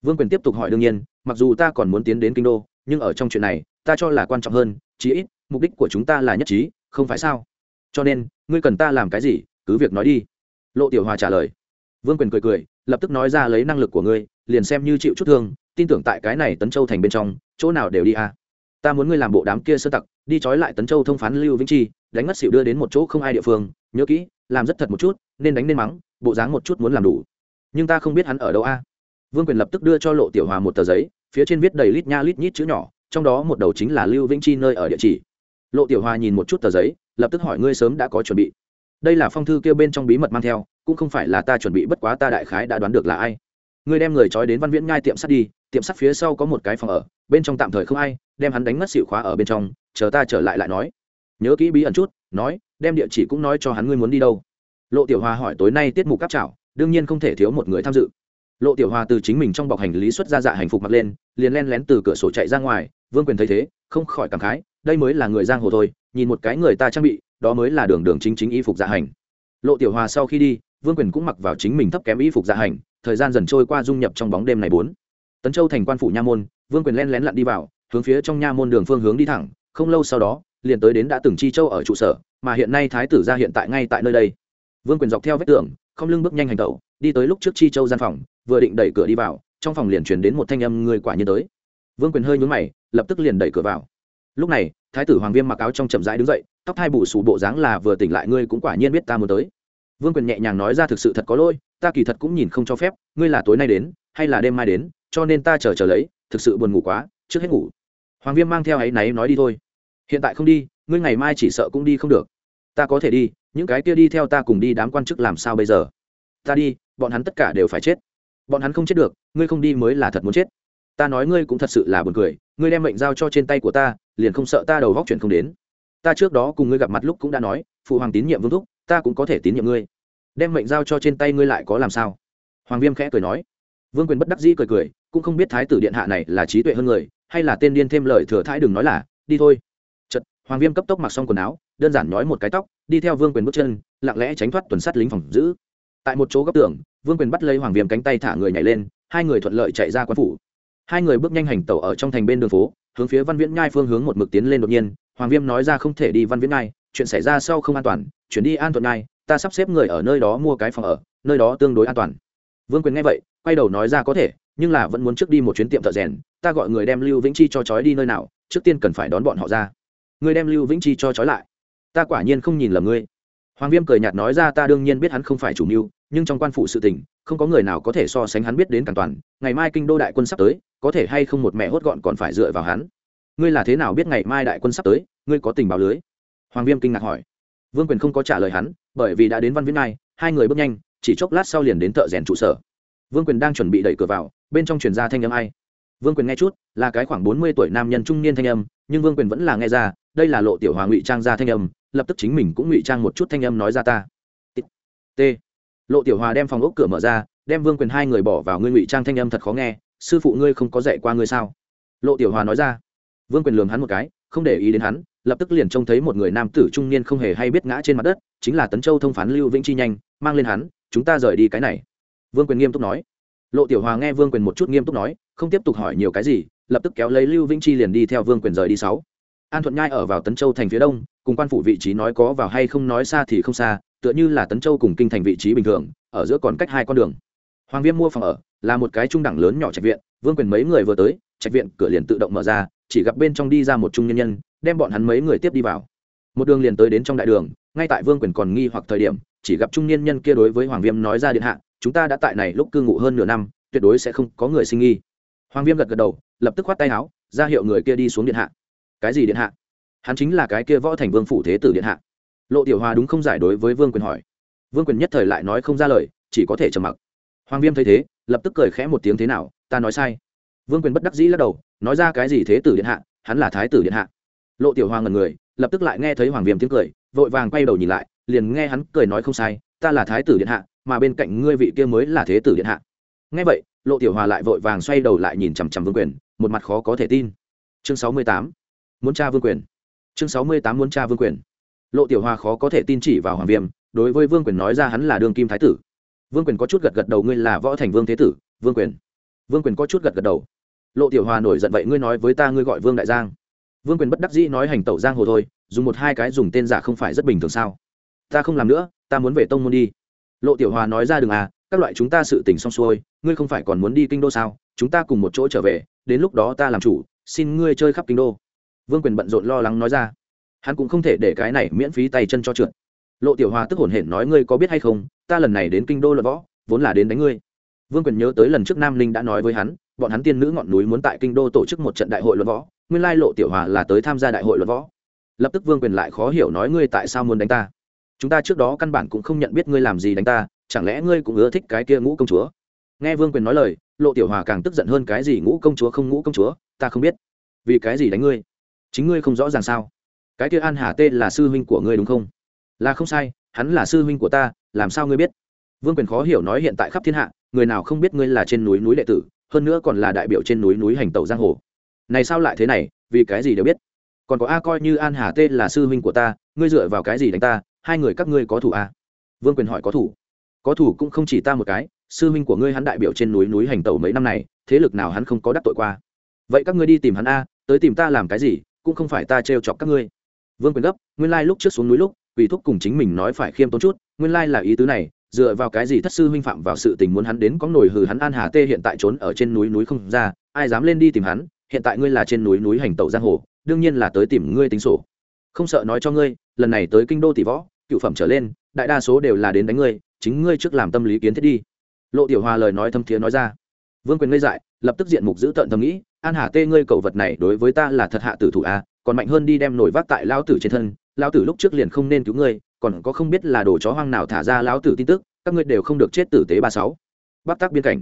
Vương quyền tiếp tục hỏi đương nhiên, mặc dù ta còn muốn tiến đến kinh đô, nhưng ở trong chuyện này, ta cho là quan trọng hơn, chí ít, mục đích của chúng ta là nhất trí, không phải sao? Cho nên, ngươi cần ta làm cái gì, cứ việc nói đi. Lộ tiểu hòa trả lời. Vương quyền cười cười, lập tức nói ra lấy năng lực của ngươi, liền xem như chịu chút thương, tin tưởng tại cái này tấn châu thành bên trong, chỗ nào đều đi à ta muốn ngươi làm bộ đám kia sơ tặc, đi trói lại tấn châu thông phán lưu vĩnh chi, đánh mất xỉu đưa đến một chỗ không ai địa phương. Nhớ kỹ, làm rất thật một chút, nên đánh nên mắng, bộ dáng một chút muốn làm đủ. Nhưng ta không biết hắn ở đâu a. Vương quyền lập tức đưa cho lộ tiểu hòa một tờ giấy, phía trên viết đầy lít nha lít nhít chữ nhỏ, trong đó một đầu chính là lưu vĩnh chi nơi ở địa chỉ. Lộ tiểu hòa nhìn một chút tờ giấy, lập tức hỏi ngươi sớm đã có chuẩn bị. Đây là phong thư kêu bên trong bí mật mang theo, cũng không phải là ta chuẩn bị, bất quá ta đại khái đã đoán được là ai. Ngươi đem người trói đến văn viễn ngai tiệm sắt đi, tiệm sắt phía sau có một cái phòng ở, bên trong tạm thời không ai đem hắn đánh mất xịu khóa ở bên trong, chờ ta trở lại lại nói. Nhớ kỹ bí ẩn chút, nói, đem địa chỉ cũng nói cho hắn ngươi muốn đi đâu. Lộ tiểu hòa hỏi tối nay tiết mục cáp trảo, đương nhiên không thể thiếu một người tham dự. Lộ tiểu hòa từ chính mình trong bọc hành lý xuất ra dạ hành phục mặc lên, liền len lén từ cửa sổ chạy ra ngoài, vương quyền thấy thế, không khỏi cảm khái, đây mới là người giang hồ thôi, nhìn một cái người ta trang bị, đó mới là đường đường chính chính y phục dạ hành. Lộ tiểu hòa sau khi đi, vương quyền cũng mặc vào chính mình thấp kém y phục dạ hành, thời gian dần trôi qua dung nhập trong bóng đêm này bốn. Tấn châu thành quan phủ nha môn, vương quyền len lén lặn đi vào hướng phía trong nha môn đường phương hướng đi thẳng, không lâu sau đó, liền tới đến đã từng chi châu ở trụ sở, mà hiện nay thái tử ra hiện tại ngay tại nơi đây. Vương quyền dọc theo vết tường, không lưng bước nhanh hành tẩu, đi tới lúc trước chi châu gian phòng, vừa định đẩy cửa đi vào, trong phòng liền truyền đến một thanh âm người quả nhiên tới. Vương quyền hơi nhún mày, lập tức liền đẩy cửa vào. Lúc này, thái tử hoàng viêm mặc áo trong chậm rãi đứng dậy, tóc hai bù sù bộ dáng là vừa tỉnh lại ngươi cũng quả nhiên biết ta muốn tới. Vương quyền nhẹ nhàng nói ra thực sự thật có lỗi, ta kỳ thật cũng nhìn không cho phép, ngươi là tối nay đến, hay là đêm mai đến, cho nên ta chờ chờ lấy, thực sự buồn ngủ quá, trước hết ngủ hoàng viêm mang theo áy náy nói đi thôi. Hiện tại không đi, ngươi ngày mai chỉ sợ cũng đi không được. Ta có thể đi, những cái kia đi theo ta cùng đi đám quan chức làm sao bây giờ? Ta đi, bọn hắn tất cả đều phải chết. Bọn hắn không chết được, ngươi không đi mới là thật muốn chết. Ta nói ngươi cũng thật sự là buồn cười, ngươi đem mệnh giao cho trên tay của ta, liền không sợ ta đầu vóc chuyển không đến. Ta trước đó cùng ngươi gặp mặt lúc cũng đã nói, phụ hoàng tín nhiệm vương thúc, ta cũng có thể tín nhiệm ngươi. Đem mệnh giao cho trên tay ngươi lại có làm sao? Hoàng viêm khẽ cười nói. Vương quyền bất đắc dĩ cười cười cũng không biết thái tử điện hạ này là trí tuệ hơn người, hay là tên điên thêm lời thừa thái đừng nói là, đi thôi. Chật hoàng viêm cấp tốc mặc xong quần áo, đơn giản nói một cái tóc, đi theo vương quyền bước chân, lặng lẽ tránh thoát tuần sát lính phòng giữ. Tại một chỗ góc tường, vương quyền bắt lấy hoàng viêm cánh tay thả người nhảy lên, hai người thuận lợi chạy ra quan phủ. Hai người bước nhanh hành tẩu ở trong thành bên đường phố, hướng phía văn viễn nhai phương hướng một mực tiến lên đột nhiên, hoàng viêm nói ra không thể đi văn viễn nhai, chuyện xảy ra sau không an toàn, chuyển đi an thuận nhai, ta sắp xếp người ở nơi đó mua cái phòng ở, nơi đó tương đối an toàn. Vương quyền nghe vậy, quay đầu nói ra có thể nhưng là vẫn muốn trước đi một chuyến tiệm thợ rèn, ta gọi người đem lưu vĩnh chi cho trói đi nơi nào, trước tiên cần phải đón bọn họ ra. Người đem lưu vĩnh chi cho trói lại. Ta quả nhiên không nhìn lầm ngươi. Hoàng viêm cười nhạt nói ra ta đương nhiên biết hắn không phải chủ mưu, nhưng trong quan phủ sự tình, không có người nào có thể so sánh hắn biết đến càng toàn, ngày mai kinh đô đại quân sắp tới, có thể hay không một mẹ hốt gọn còn phải dựa vào hắn. Ngươi là thế nào biết ngày mai đại quân sắp tới, ngươi có tình báo lưới? Hoàng viêm kinh ngạc hỏi. Vương quyền không có trả lời hắn, bởi vì đã đến văn viễn nai hai người bước nhanh, chỉ chốc lát sau liền đến thợ rèn trụ sở. Vương quyền đang chuẩn bị đẩy cửa vào bên trong truyền ra thanh âm ai? Vương quyền nghe chút, là cái khoảng bốn mươi tuổi nam nhân trung niên thanh âm, nhưng vương quyền vẫn là nghe ra, đây là lộ tiểu hòa ngụy trang ra thanh âm, lập tức chính mình cũng ngụy trang một chút thanh âm nói ra ta. T lộ tiểu hòa đem phòng ốc cửa mở ra, đem vương quyền hai người bỏ vào ngươi ngụy trang thanh âm thật khó nghe, sư phụ ngươi không có dạy qua ngươi sao? Lộ tiểu hòa nói ra. Vương quyền lường hắn một cái, không để ý đến hắn, lập tức liền trông thấy một người nam tử trung niên không hề hay biết ngã trên mặt đất, chính là tấn châu thông phán lưu vĩnh chi nhanh, mang lên hắn, chúng ta rời đi cái này. Vương quyền nghiêm túc nói lộ tiểu hòa nghe vương quyền một chút nghiêm túc nói, không tiếp tục hỏi nhiều cái gì, lập tức kéo lấy lưu vĩnh chi liền đi theo vương quyền rời đi sáu. An thuận nhai ở vào tấn châu thành phía đông, cùng quan phủ vị trí nói có vào hay không nói xa thì không xa, tựa như là tấn châu cùng kinh thành vị trí bình thường, ở giữa còn cách hai con đường. Hoàng viêm mua phòng ở, là một cái trung đẳng lớn nhỏ trạch viện, vương quyền mấy người vừa tới, trạch viện cửa liền tự động mở ra, chỉ gặp bên trong đi ra một trung nhân nhân, đem bọn hắn mấy người tiếp đi vào. Một đường liền tới đến trong đại đường, ngay tại vương quyền còn nghi hoặc thời điểm, chỉ gặp trung niên nhân kia đối với hoàng viêm nói ra điện hạ chúng ta đã tại này lúc cư ngụ hơn nửa năm, tuyệt đối sẽ không có người sinh nghi. Hoàng viêm gật gật đầu, lập tức khoát tay áo, ra hiệu người kia đi xuống điện hạ. Cái gì điện hạ? Hắn chính là cái kia võ thành vương phủ thế tử điện hạ. Lộ tiểu hòa đúng không giải đối với vương quyền hỏi. Vương quyền nhất thời lại nói không ra lời, chỉ có thể trầm mặc. Hoàng viêm thấy thế, lập tức cười khẽ một tiếng thế nào, ta nói sai. Vương quyền bất đắc dĩ lắc đầu, nói ra cái gì thế tử điện hạ, hắn là thái tử điện hạ. Lộ tiểu hòa ngần người, lập tức lại nghe thấy hoàng viêm tiếng cười, vội vàng quay đầu nhìn lại, liền nghe hắn cười nói không sai, ta là thái tử điện hạ mà bên cạnh ngươi vị kia mới là thế tử điện hạ. Nghe vậy, lộ tiểu hòa lại vội vàng xoay đầu lại nhìn chằm chằm vương quyền, một mặt khó có thể tin. Chương sáu mươi tám, muốn tra vương quyền. Chương sáu mươi tám, muốn tra vương quyền. Lộ tiểu hòa khó có thể tin chỉ vào hoàng viêm, đối với vương quyền nói ra hắn là đương kim thái tử. Vương quyền có chút gật gật đầu, ngươi là võ thành vương thế tử, vương quyền. Vương quyền có chút gật gật đầu. Lộ tiểu hòa nổi giận vậy, ngươi nói với ta, ngươi gọi vương đại giang. Vương quyền bất đắc dĩ nói hành tẩu giang hồ thôi, dùng một hai cái dùng tên giả không phải rất bình thường sao? Ta không làm nữa, ta muốn về tông môn đi lộ tiểu hòa nói ra đừng à các loại chúng ta sự tình xong xuôi, ngươi không phải còn muốn đi kinh đô sao? Chúng ta cùng một chỗ trở về, đến lúc đó ta làm chủ, xin ngươi chơi khắp kinh đô. Vương quyền bận rộn lo lắng nói ra. Hắn cũng không thể để cái này miễn phí tay chân cho trượt. Lộ tiểu hòa tức hổn hển nói ngươi có biết hay không, ta lần này đến kinh đô luận võ, vốn là đến đánh ngươi. Vương quyền nhớ tới lần trước nam linh đã nói với hắn, bọn hắn tiên nữ ngọn núi muốn tại kinh đô tổ chức một trận đại hội luận võ, nguyên lai lộ tiểu hòa là tới tham gia đại hội luận võ. Lập tức vương quyền lại khó hiểu nói ngươi tại sao muốn đánh ta chúng ta trước đó căn bản cũng không nhận biết ngươi làm gì đánh ta, chẳng lẽ ngươi cũng ưa thích cái kia ngũ công chúa? Nghe vương quyền nói lời, lộ tiểu hòa càng tức giận hơn cái gì ngũ công chúa không ngũ công chúa, ta không biết. Vì cái gì đánh ngươi? Chính ngươi không rõ ràng sao? Cái kia an hà tê là sư huynh của ngươi đúng không? Là không sai, hắn là sư huynh của ta, làm sao ngươi biết? Vương quyền khó hiểu nói hiện tại khắp thiên hạ, người nào không biết ngươi là trên núi núi đệ tử, hơn nữa còn là đại biểu trên núi núi hành tẩu giang hồ. Này sao lại thế này, vì cái gì đều biết? Còn có a coi như an hà tê là sư huynh của ta, ngươi dựa vào cái gì đánh ta hai người các ngươi có thủ a vương quyền hỏi có thủ. Có thủ cũng không chỉ ta một cái, sư huynh của ngươi hắn đại biểu trên núi núi hành tẩu mấy năm này, thế lực nào hắn không có đắc tội qua. Vậy các ngươi đi tìm hắn a, tới tìm ta làm cái gì, cũng không phải ta trêu chọc các ngươi. Vương quyền gấp, nguyên lai lúc trước xuống núi lúc vì thúc cùng chính mình nói phải khiêm tốn chút, nguyên lai là ý tứ này, dựa vào cái gì thất sư huynh phạm vào sự tình muốn hắn đến có nổi hừ hắn an hà tê hiện tại trốn ở trên núi núi không ra, ai dám lên đi tìm hắn, hiện tại ngươi là trên núi núi hành tẩu giang hồ, đương nhiên là tới tìm ngươi tính sổ. Không sợ nói cho ngươi, lần này tới kinh đô tỷ võ cựu phẩm trở lên đại đa số đều là đến đánh ngươi chính ngươi trước làm tâm lý kiến thiết đi. Lộ tiểu hòa lời nói thâm thiế nói ra. Vương quyền ngây dại lập tức diện mục giữ tợn thầm nghĩ an hà tê ngươi cầu vật này đối với ta là thật hạ tử thủ a à, còn mạnh hơn đi đem nổi vác tại lao tử trên thân lao tử lúc trước liền không nên cứu ngươi còn có không biết là đồ chó hoang nào thả ra lao tử tin tức các ngươi đều không được chết tử tế ba sáu. Bắc tác biên cảnh.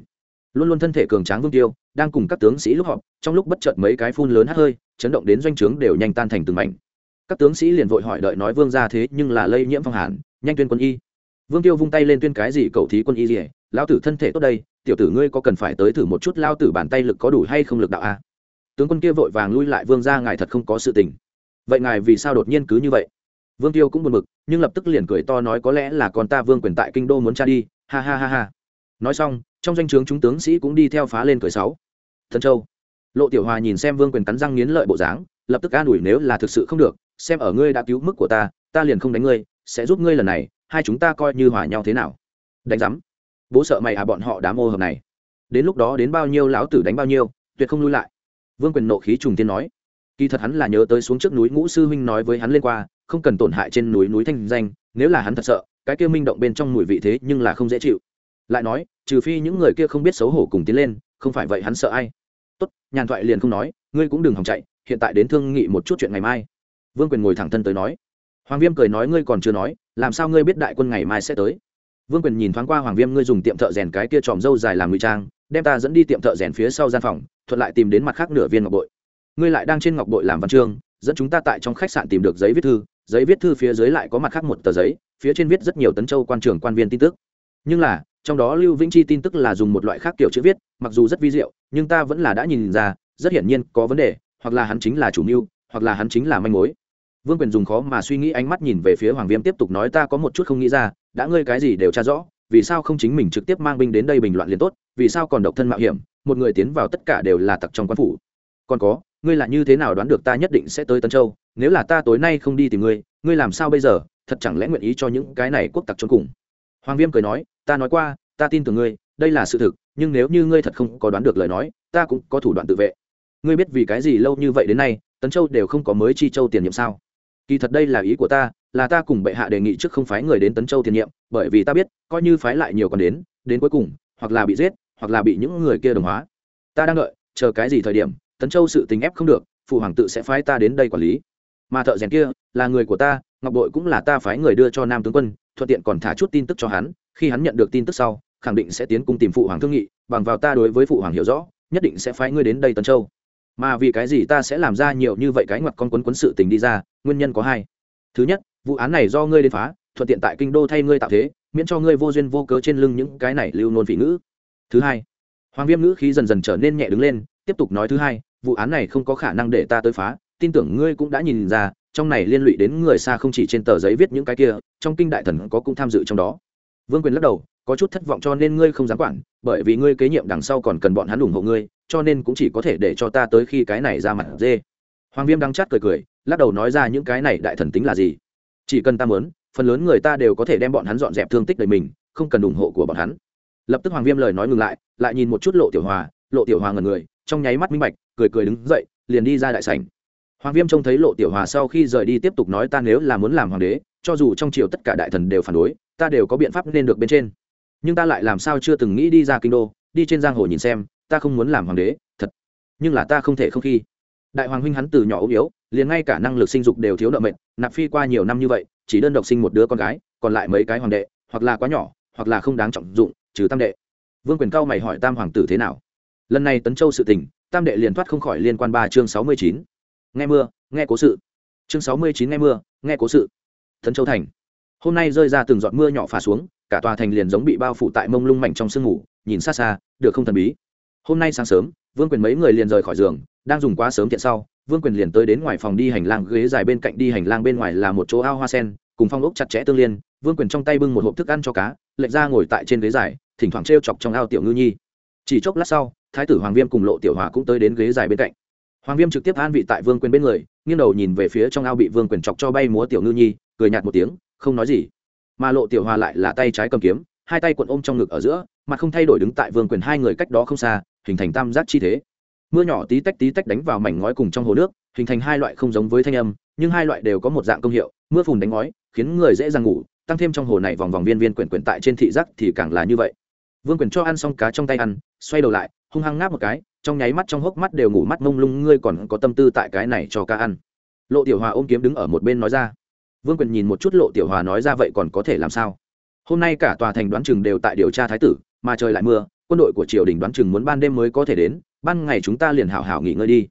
Luôn luôn thân thể cường tráng vương tiêu đang cùng các tướng sĩ lúc họp trong lúc bất chợt mấy cái phun lớn hát hơi chấn động đến doanh trướng đều nhanh tan thành từng mảnh các tướng sĩ liền vội hỏi đợi nói vương ra thế nhưng là lây nhiễm phong hàn, nhanh tuyên quân y. Vương tiêu vung tay lên tuyên cái gì cậu thí quân y gì? Lao tử thân thể tốt đây, tiểu tử ngươi có cần phải tới thử một chút lao tử bàn tay lực có đủ hay không lực đạo a? Tướng quân kia vội vàng lui lại, vương ra ngài thật không có sự tình. Vậy ngài vì sao đột nhiên cứ như vậy? Vương tiêu cũng buồn bực, nhưng lập tức liền cười to nói có lẽ là con ta vương quyền tại kinh đô muốn cha đi, ha ha ha ha. Nói xong, trong danh o chướng chúng tướng sĩ cũng đi theo phá lên cười sáu. Thần châu. Lộ tiểu hòa nhìn xem vương quyền cắn răng nghiến lợi bộ dáng, lập tức an ủi nếu là thực sự không được xem ở ngươi đã cứu mức của ta ta liền không đánh ngươi, sẽ giúp ngươi lần này, hai chúng ta coi như hòa nhau thế nào? Đánh giám. Bố sợ mày à bọn họ đám ô hợp này. Đến lúc đó đến bao nhiêu lão tử đánh bao nhiêu, tuyệt không lui lại. Vương quyền nộ khí trùng tiên nói. Kỳ thật hắn là nhớ tới xuống trước núi ngũ sư huynh nói với hắn lên qua, không cần tổn hại trên núi núi thanh danh, nếu là hắn thật sợ, cái kia minh động bên trong mùi vị thế nhưng là không dễ chịu. Lại nói, trừ phi những người kia không biết xấu hổ cùng tiến lên, không phải vậy hắn sợ ai? Tốt, nhàn thoại liền không nói, ngươi cũng đừng hòng chạy, hiện tại đến thương nghị một chút chuyện ngày mai vương quyền ngồi thẳng thân tới nói. Hoàng viêm cười nói, ngươi còn chưa nói, làm sao ngươi biết đại quân ngày mai sẽ tới? Vương quyền nhìn thoáng qua hoàng viêm, ngươi dùng tiệm thợ rèn cái kia tròm dâu dài làm ngụy trang, đem ta dẫn đi tiệm thợ rèn phía sau gian phòng, thuận lại tìm đến mặt khác nửa viên ngọc bội. Ngươi lại đang trên ngọc bội làm văn chương, dẫn chúng ta tại trong khách sạn tìm được giấy viết thư, giấy viết thư phía dưới lại có mặt khác một tờ giấy, phía trên viết rất nhiều tấn châu quan trường quan viên tin tức. Nhưng là, trong đó lưu vĩnh chi tin tức là dùng một loại khác kiểu chữ viết, mặc dù rất vi diệu, nhưng ta vẫn là đã nhìn ra, rất hiển nhiên có vấn đề, hoặc là hắn chính là chủ mưu, hoặc là hắn chính là manh mối vương quyền dùng khó mà suy nghĩ ánh mắt nhìn về phía hoàng viêm tiếp tục nói, ta có một chút không nghĩ ra, đã ngươi cái gì đều tra rõ, vì sao không chính mình trực tiếp mang binh đến đây bình loạn liền tốt, vì sao còn độc thân mạo hiểm, một người tiến vào tất cả đều là tặc trong quan phủ. Còn có, ngươi là như thế nào đoán được ta nhất định sẽ tới tân châu, nếu là ta tối nay không đi tìm ngươi ngươi làm sao bây giờ, thật chẳng lẽ nguyện ý cho những cái này quốc tặc trốn cùng? Hoàng viêm cười nói, ta nói qua, ta tin tưởng ngươi, đây là sự thực, nhưng nếu như ngươi thật không có đoán được lời nói, ta cũng có thủ đoạn tự vệ. Ngươi biết vì cái gì lâu như vậy đến nay tấn châu đều không có mới chi châu tiền nhiệm sao? Kỳ thật đây là ý của ta, là ta cùng bệ hạ đề nghị trước không phái người đến tấn châu tiền nhiệm, bởi vì ta biết, coi như phái lại nhiều còn đến đến cuối cùng, hoặc là bị giết, hoặc là bị những người kia đồng hóa. Ta đang đợi, chờ cái gì thời điểm, tấn châu sự tình ép không được, phụ hoàng tự sẽ phái ta đến đây quản lý. Mà thợ rèn kia, là người của ta, ngọc đội cũng là ta phái người đưa cho nam tướng quân, thuận tiện còn thả chút tin tức cho hắn, khi hắn nhận được tin tức sau, khẳng định sẽ tiến cung tìm phụ hoàng thương nghị, bằng vào ta đối với phụ hoàng hiểu rõ, nhất định sẽ phái ngươi đến đây tấn châu mà vì cái gì ta sẽ làm ra nhiều như vậy cái ngoặt con quấn quấn sự tình đi ra, nguyên nhân có hai. Thứ nhất, vụ án này do ngươi đến phá, thuận tiện tại kinh đô thay ngươi tạo thế, miễn cho ngươi vô duyên vô cớ trên lưng những cái này lưu nôn vị ngữ. Thứ hai, hoàng viêm ngữ khí dần dần trở nên nhẹ đứng lên, tiếp tục nói thứ hai, vụ án này không có khả năng để ta tới phá, tin tưởng ngươi cũng đã nhìn ra, trong này liên lụy đến người xa không chỉ trên tờ giấy viết những cái kia, trong kinh đại thần có cũng tham dự trong đó. Vương quyền lắc đầu, có chút thất vọng cho nên ngươi không dám quản, bởi vì ngươi kế nhiệm đằng sau còn cần bọn hắn ủng hộ ngươi cho nên cũng chỉ có thể để cho ta tới khi cái này ra mặt dê. Hoàng viêm đang chát cười cười, lắc đầu nói ra những cái này đại thần tính là gì? Chỉ cần ta mớn phần lớn người ta đều có thể đem bọn hắn dọn dẹp thương tích đời mình, không cần ủng hộ của bọn hắn. Lập tức hoàng viêm lời nói ngừng lại lại nhìn một chút lộ tiểu hòa, lộ tiểu hòa ngần người, trong nháy mắt minh bạch, cười cười đứng dậy, liền đi ra đại sảnh. Hoàng viêm trông thấy lộ tiểu hòa sau khi rời đi tiếp tục nói ta nếu là muốn làm hoàng đế, cho dù trong triều tất cả đại thần đều phản đối, ta đều có biện pháp nên được bên trên. Nhưng ta lại làm sao chưa từng nghĩ đi ra kinh đô, đi trên giang hồ nhìn xem ta không muốn làm hoàng đế, thật. Nhưng là ta không thể không khi. Đại hoàng huynh hắn từ nhỏ ốm yếu, liền ngay cả năng lực sinh dục đều thiếu nợ mệnh nạp phi qua nhiều năm như vậy, chỉ đơn độc sinh một đứa con gái, còn lại mấy cái hoàng đệ, hoặc là quá nhỏ, hoặc là không đáng trọng dụng, trừ tam đệ. Vương quyền cao mày hỏi tam hoàng tử thế nào? Lần này tấn châu sự tình, tam đệ liền thoát không khỏi liên quan ba chương sáu mươi chín. Nghe mưa, nghe cố sự. Chương sáu mươi chín nghe mưa, nghe cố sự. Tấn châu thành. Hôm nay rơi ra từng giọt mưa nhỏ phả xuống, cả tòa thành liền giống bị bao phủ tại mông lung mạnh trong sương ngủ nhìn xa xa, được không thần bí hôm nay sáng sớm, vương quyền mấy người liền rời khỏi giường, đang dùng quá sớm tiện sau, vương quyền liền tới đến ngoài phòng đi hành lang ghế dài bên cạnh đi hành lang bên ngoài là một chỗ ao hoa sen, cùng phong ốc chặt chẽ tương liên, vương quyền trong tay bưng một hộp thức ăn cho cá, lệch ra ngồi tại trên ghế dài, thỉnh thoảng t r e o chọc trong ao tiểu ngư nhi. Chỉ chốc lát sau, thái tử hoàng viêm cùng lộ tiểu hòa cũng tới đến ghế dài bên cạnh. Hoàng viêm trực tiếp an vị tại vương quyền bên người, nghiêng đầu nhìn về phía trong ao bị vương quyền chọc cho bay múa tiểu ngư nhi, cười nhạt một tiếng, không nói gì. Mà lộ tiểu hòa lại là tay trái cầm kiếm, hai tay cuộn ôm trong ngực ở giữa mặt không thay đổi đứng tại vương quyền hai người cách đó không xa hình thành tam giác chi thế. Mưa nhỏ tí tách tí tách đánh vào mảnh ngói cùng trong hồ nước, hình thành hai loại không giống với thanh âm, nhưng hai loại đều có một dạng công hiệu, mưa phùn đánh ngói, khiến người dễ dàng ngủ, tăng thêm trong hồ này vòng vòng viên viên quyển quyển tại trên thị giác thì càng là như vậy. Vương quyền cho ăn xong cá trong tay ăn, xoay đầu lại, hung hăng ngáp một cái, trong nháy mắt trong hốc mắt đều ngủ mắt mông lung, ngươi còn có tâm tư tại cái này cho cá ăn. Lộ tiểu hòa ôm kiếm đứng ở một bên nói ra. Vương quyền nhìn một chút lộ tiểu hòa nói ra vậy còn có thể làm sao? Hôm nay cả tòa thành đoán chừng đều tại điều tra thái tử, mà trời lại mưa quân đội của triều đình đoán chừng muốn ban đêm mới có thể đến, ban ngày chúng ta liền hảo hảo nghỉ ngơi đi.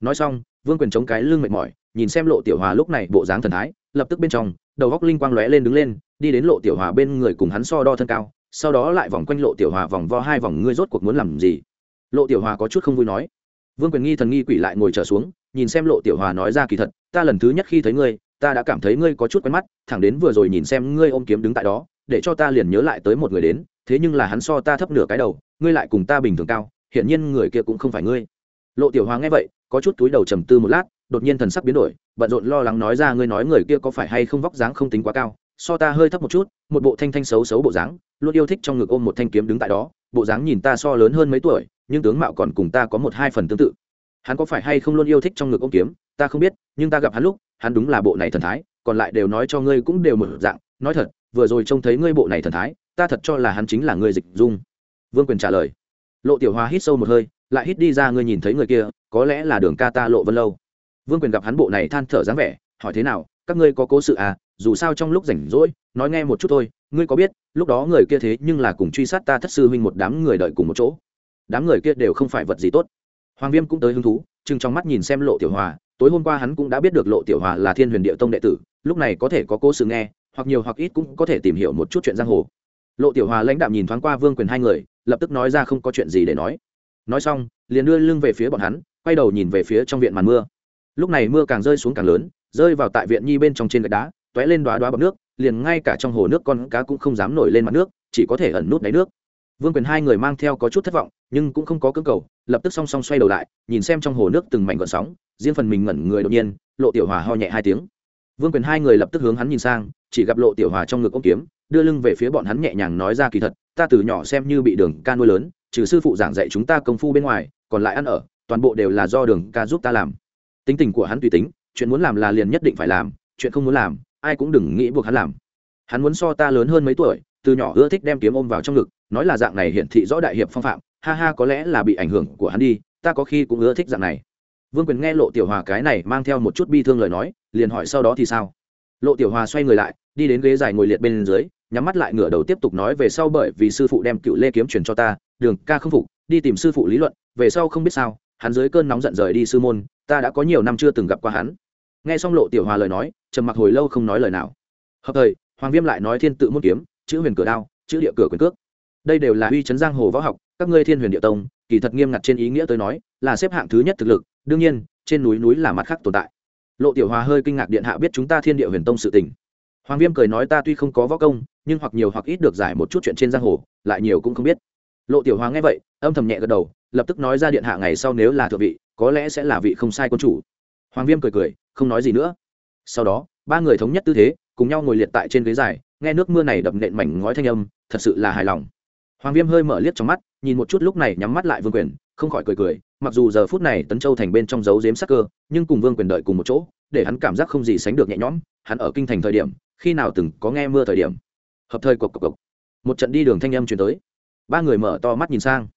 Nói xong, vương quyền chống cái lưng mệt mỏi, nhìn xem lộ tiểu hòa lúc này bộ dáng thần thái, lập tức bên trong, đầu góc linh quang lóe lên đứng lên, đi đến lộ tiểu hòa bên người cùng hắn so đo thân cao, sau đó lại vòng quanh lộ tiểu hòa vòng vo hai vòng, ngươi rốt cuộc muốn làm gì? Lộ tiểu hòa có chút không vui nói. Vương quyền nghi thần nghi quỷ lại ngồi trở xuống, nhìn xem lộ tiểu hòa nói ra kỳ thật, ta lần thứ nhất khi thấy ngươi, ta đã cảm thấy ngươi có chút quen mắt, thẳng đến vừa rồi nhìn xem ngươi ôm kiếm đứng tại đó, để cho ta liền nhớ lại tới một người đến, thế nhưng là hắn so ta thấp nửa cái đầu ngươi lại cùng ta bình thường cao hiện nhiên người kia cũng không phải ngươi. Lộ tiểu hòa nghe vậy, có chút túi đầu trầm tư một lát, đột nhiên thần sắc biến đổi, bận rộn lo lắng nói ra ngươi nói người kia có phải hay không vóc dáng không tính quá cao, so ta hơi thấp một chút, một bộ thanh thanh xấu xấu bộ dáng, luôn yêu thích trong ngực ôm một thanh kiếm đứng tại đó, bộ dáng nhìn ta so lớn hơn mấy tuổi, nhưng tướng mạo còn cùng ta có một hai phần tương tự. Hắn có phải hay không luôn yêu thích trong ngực ôm kiếm, ta không biết, nhưng ta gặp hắn lúc, hắn đúng là bộ này thần thái, còn lại đều nói cho ngươi cũng đều mở dạng, nói thật, vừa rồi trông thấy ngươi bộ này thần thái, ta thật cho là hắn chính là người dịch dung vương quyền trả lời. Lộ tiểu hòa hít sâu một hơi, lại hít đi ra ngươi nhìn thấy người kia, có lẽ là đường ca ta lộ vân lâu. Vương quyền gặp hắn bộ này than thở dáng vẻ, hỏi thế nào, các ngươi có cố sự à dù sao trong lúc rảnh rỗi, nói nghe một chút thôi, ngươi có biết, lúc đó người kia thế nhưng là cùng truy sát ta thất sư huynh một đám người đợi cùng một chỗ. Đám người kia đều không phải vật gì tốt. Hoàng viêm cũng tới hứng thú chừng trong mắt nhìn xem lộ tiểu hòa, tối hôm qua hắn cũng đã biết được lộ tiểu hòa là thiên huyền địa tông đệ tử, lúc này có thể có cố sự nghe, hoặc nhiều hoặc ít cũng có thể tìm hiểu một chút chuyện giang hồ. Lộ tiểu hòa lãnh đạo nhìn thoáng qua vương quyền hai người lập tức nói ra không có chuyện gì để nói. Nói xong, liền đưa lưng về phía bọn hắn, quay đầu nhìn về phía trong viện màn mưa. Lúc này mưa càng rơi xuống càng lớn, rơi vào tại viện nhi bên trong trên gạch đá t ó é lên đoá đoá bọc nước, liền ngay cả trong hồ nước con cá cũng không dám nổi lên mặt nước, chỉ có thể ẩn nút đáy nước. Vương quyền hai người mang theo có chút thất vọng, nhưng cũng không có cơ cầu, lập tức song song xoay đầu lại, nhìn xem trong hồ nước từng mảnh gọn sóng, riêng phần mình ngẩn người đột nhiên, lộ tiểu hòa ho nhẹ hai tiếng. Vương quyền hai người lập tức hướng hắn nhìn sang, chỉ gặp lộ tiểu hòa trong ngực ông kiếm, đưa lưng về phía bọn hắn nhẹ nhàng nói ra kỳ thật ta từ nhỏ xem như bị đường ca nuôi lớn, trừ sư phụ giảng dạy chúng ta công phu bên ngoài, còn lại ăn ở, toàn bộ đều là do đường ca giúp ta làm. Tính tình của hắn tùy tính, chuyện muốn làm là liền nhất định phải làm, chuyện không muốn làm, ai cũng đừng nghĩ buộc hắn làm. Hắn muốn so ta lớn hơn mấy tuổi, từ nhỏ ưa thích đem kiếm ôm vào trong ngực, nói là dạng này hiển thị rõ đại hiệp phong phạm, ha ha có lẽ là bị ảnh hưởng của hắn đi, ta có khi cũng ưa thích dạng này. Vương quyền nghe lộ tiểu hòa cái này mang theo một chút bi thương lời nói, liền hỏi sau đó thì sao? Lộ tiểu hòa xoay người lại, đi đến ghế dài ngồi liệt bên dưới nhắm mắt lại ngửa đầu tiếp tục nói về sau bởi vì sư phụ đem cựu lê kiếm truyền cho ta, đường ca không phục, đi tìm sư phụ lý luận, về sau không biết sao, hắn dưới cơn nóng giận rời đi sư môn, ta đã có nhiều năm chưa từng gặp qua hắn. Nghe xong lộ tiểu hòa lời nói, trầm mặc hồi lâu không nói lời nào. Hợp thời, hoàng viêm lại nói thiên tự môn kiếm, chữ huyền cửa đao, chữ địa cửa quyền cước. Đây đều là uy chấn giang hồ võ học, các ngươi thiên huyền địa tông, kỳ thật nghiêm ngặt trên ý nghĩa tới nói, là xếp hạng thứ nhất thực lực, đương nhiên, trên núi núi là mặt khác tồn tại. Lộ tiểu hòa hơi kinh ngạc điện hạ biết chúng ta thiên địa huyền tông sự tình. Hoàng viêm cười nói ta tuy không có võ công nhưng hoặc nhiều hoặc ít được giải một chút chuyện trên giang hồ, lại nhiều cũng không biết. Lộ tiểu hoa nghe vậy, âm thầm nhẹ gật đầu, lập tức nói ra điện hạ ngày sau nếu là thượng vị, có lẽ sẽ là vị không sai quân chủ. Hoàng viêm cười cười, không nói gì nữa. Sau đó, ba người thống nhất tư thế, cùng nhau ngồi liệt tại trên ghế dài, nghe nước mưa này đập nện mảnh ngói thanh âm, thật sự là hài lòng. Hoàng viêm hơi mở liếc trong mắt, nhìn một chút lúc này nhắm mắt lại vương quyền, không khỏi cười cười, mặc dù giờ phút này tấn châu thành bên trong giấu giếm sắc cơ, nhưng cùng vương quyền đợi cùng một chỗ, để hắn cảm giác không gì sánh được nhẹ nhõm, hắn ở kinh thành thời điểm, khi nào từng có nghe mưa thời điểm hợp thời cộc cộc cộc một trận đi đường thanh âm chuyển tới. Ba người mở to mắt nhìn sang.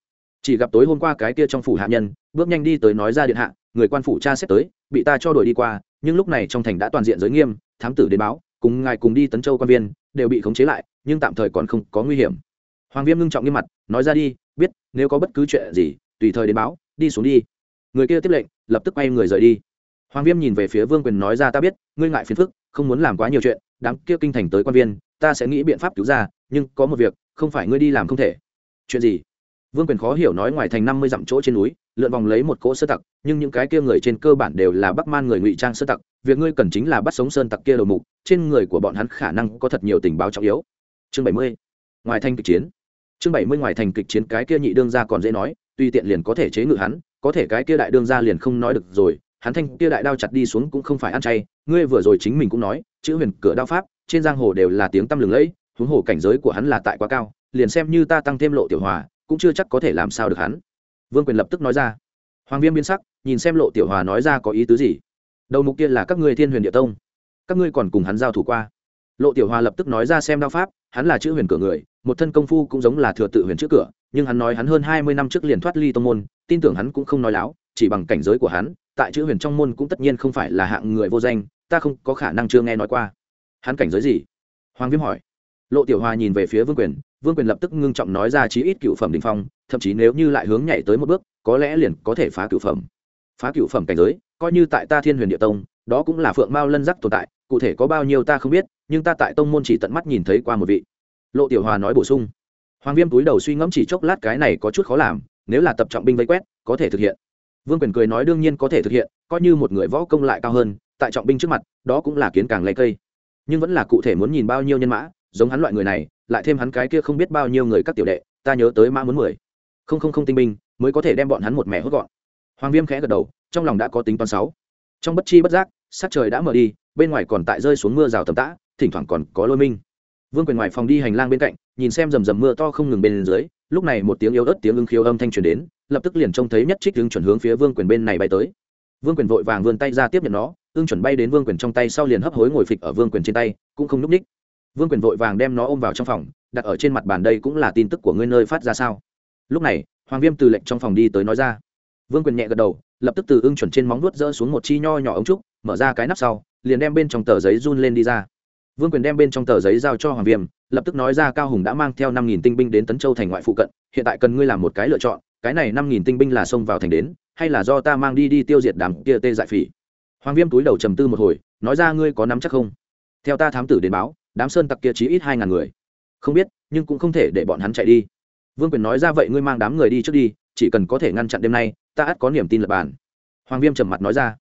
Chỉ gặp tối hôm qua cái kia trong phủ hạ nhân, bước nhanh đi tới nói ra điện hạ, người quan phủ cha xét tới, bị ta cho đuổi đi qua, nhưng lúc này trong thành đã toàn diện giới nghiêm, thám tử đến báo, cùng ngài cùng đi tấn châu quan viên, đều bị khống chế lại, nhưng tạm thời còn không có nguy hiểm. Hoàng viêm ngưng trọng nghiêm mặt, nói ra đi, biết, nếu có bất cứ chuyện gì, tùy thời đến báo, đi xuống đi. Người kia tiếp lệnh, lập tức quay người rời đi. Hoàng viêm nhìn về phía vương quyền nói ra, ta biết, ngươi ngại phiền phức, không muốn làm quá nhiều chuyện, đám kia kinh thành tới quan viên ta sẽ nghĩ biện pháp cứu ra, nhưng có một việc, không phải ngươi đi làm không thể. Chuyện gì? Vương quyền khó hiểu nói ngoài thành năm mươi dặm chỗ trên núi, lượn vòng lấy một cỗ sơ tặc, nhưng những cái kia người trên cơ bản đều là bắc man người ngụy trang sơ tặc, việc ngươi cần chính là bắt sống sơn tặc kia đầu mục, trên người của bọn hắn khả năng có thật nhiều tình báo trọng yếu. Chương bảy mươi, ngoài thành kịch chiến. Chương bảy mươi ngoài thành kịch chiến, cái kia nhị đương ra còn dễ nói, tuy tiện liền có thể chế ngự hắn, có thể cái kia đại đương ra liền không nói được rồi, hắn thanh kia đại đao chặt đi xuống cũng không phải ăn chay, ngươi vừa rồi chính mình cũng nói, chữ huyền cửa đao pháp trên giang hồ đều là tiếng tăm lừng lẫy, huống hồ cảnh giới của hắn là tại quá cao, liền xem như ta tăng thêm lộ tiểu hòa, cũng chưa chắc có thể làm sao được hắn. Vương quyền lập tức nói ra. Hoàng viêm biến sắc, nhìn xem lộ tiểu hòa nói ra có ý tứ gì? Đầu mục kia là các ngươi thiên huyền địa tông. Các ngươi còn cùng hắn giao thủ qua. Lộ tiểu hòa lập tức nói ra xem đao pháp, hắn là chữ huyền cửa người, một thân công phu cũng giống là thừa tự huyền trước cửa, nhưng hắn nói hắn hơn hai mươi năm trước liền thoát ly tông môn, tin tưởng hắn cũng không nói láo, chỉ bằng cảnh giới của hắn, tại chữ huyền trong môn cũng tất nhiên không phải là hạng người vô danh, ta không có khả năng chưa nghe nói qua hắn cảnh giới gì? Hoàng viêm hỏi. Lộ tiểu hòa nhìn về phía vương quyền vương quyền lập tức ngưng trọng nói ra chí ít cựu phẩm đình phong, thậm chí nếu như lại hướng nhảy tới một bước, có lẽ liền có thể phá cựu phẩm. Phá cựu phẩm cảnh giới, coi như tại ta thiên huyền địa tông, đó cũng là phượng mao lân giác tồn tại, cụ thể có bao nhiêu ta không biết, nhưng ta tại tông môn chỉ tận mắt nhìn thấy qua một vị. Lộ tiểu hòa nói bổ sung. Hoàng viêm túi đầu suy ngẫm chỉ chốc lát cái này có chút khó làm, nếu là tập trọng binh vây quét, có thể thực hiện. Vương quyền cười nói đương nhiên có thể thực hiện, coi như một người võ công lại cao hơn, tại trọng binh trước mặt, đó cũng là kiến càng lấy cây nhưng vẫn là cụ thể muốn nhìn bao nhiêu nhân mã, giống hắn loại người này, lại thêm hắn cái kia không biết bao nhiêu người các tiểu đệ, ta nhớ tới mã muốn mười. Không không không tinh binh, mới có thể đem bọn hắn một mẻ hốt gọn. Hoàng viêm khẽ gật đầu, trong lòng đã có tính toán sáu. Trong bất chi bất giác, sắc trời đã mở đi, bên ngoài còn tại rơi xuống mưa rào tầm tã, thỉnh thoảng còn có lôi minh. Vương quyền ngoài phòng đi hành lang bên cạnh, nhìn xem rầm rầm mưa to không ngừng bên dưới, lúc này một tiếng yếu ớt tiếng ưng khiêu âm thanh truyền đến, lập tức liền trông thấy nhất trích ưng chuẩn hướng phía vương quyền bên này bay tới vương quyền vội vàng vươn tay ra tiếp nhận nó ương chuẩn bay đến vương quyền trong tay sau liền hấp hối ngồi phịch ở vương quyền trên tay, cũng không n ú c ních. Vương quyền vội vàng đem nó ôm vào trong phòng, đặt ở trên mặt bàn đây cũng là tin tức của ngươi nơi phát ra sao? Lúc này, hoàng viêm từ lệnh trong phòng đi tới nói ra. Vương quyền nhẹ gật đầu, lập tức từ ưng chuẩn trên móng nuốt rỡ xuống một chi nho nhỏ ống trúc, mở ra cái nắp sau, liền đem bên trong tờ giấy run lên đi ra. Vương quyền đem bên trong tờ giấy giao cho hoàng viêm, lập tức nói ra cao hùng đã mang theo năm nghìn tinh binh đến tấn châu thành ngoại phụ cận, hiện tại cần ngươi làm một cái lựa chọn, cái này năm nghìn tinh binh là xông vào thành đến hay là do ta mang đi đi tiêu diệt đám kia tê dại phỉ? Hoàng viêm túi đầu trầm tư một hồi, nói ra ngươi có nắm chắc không? Theo ta thám tử đến báo, đám sơn tặc kia chí ít hai ngàn người. Không biết, nhưng cũng không thể để bọn hắn chạy đi. Vương quyền nói ra vậy ngươi mang đám người đi trước đi, chỉ cần có thể ngăn chặn đêm nay, ta ắt có niềm tin lập bàn. Hoàng viêm trầm mặt nói ra.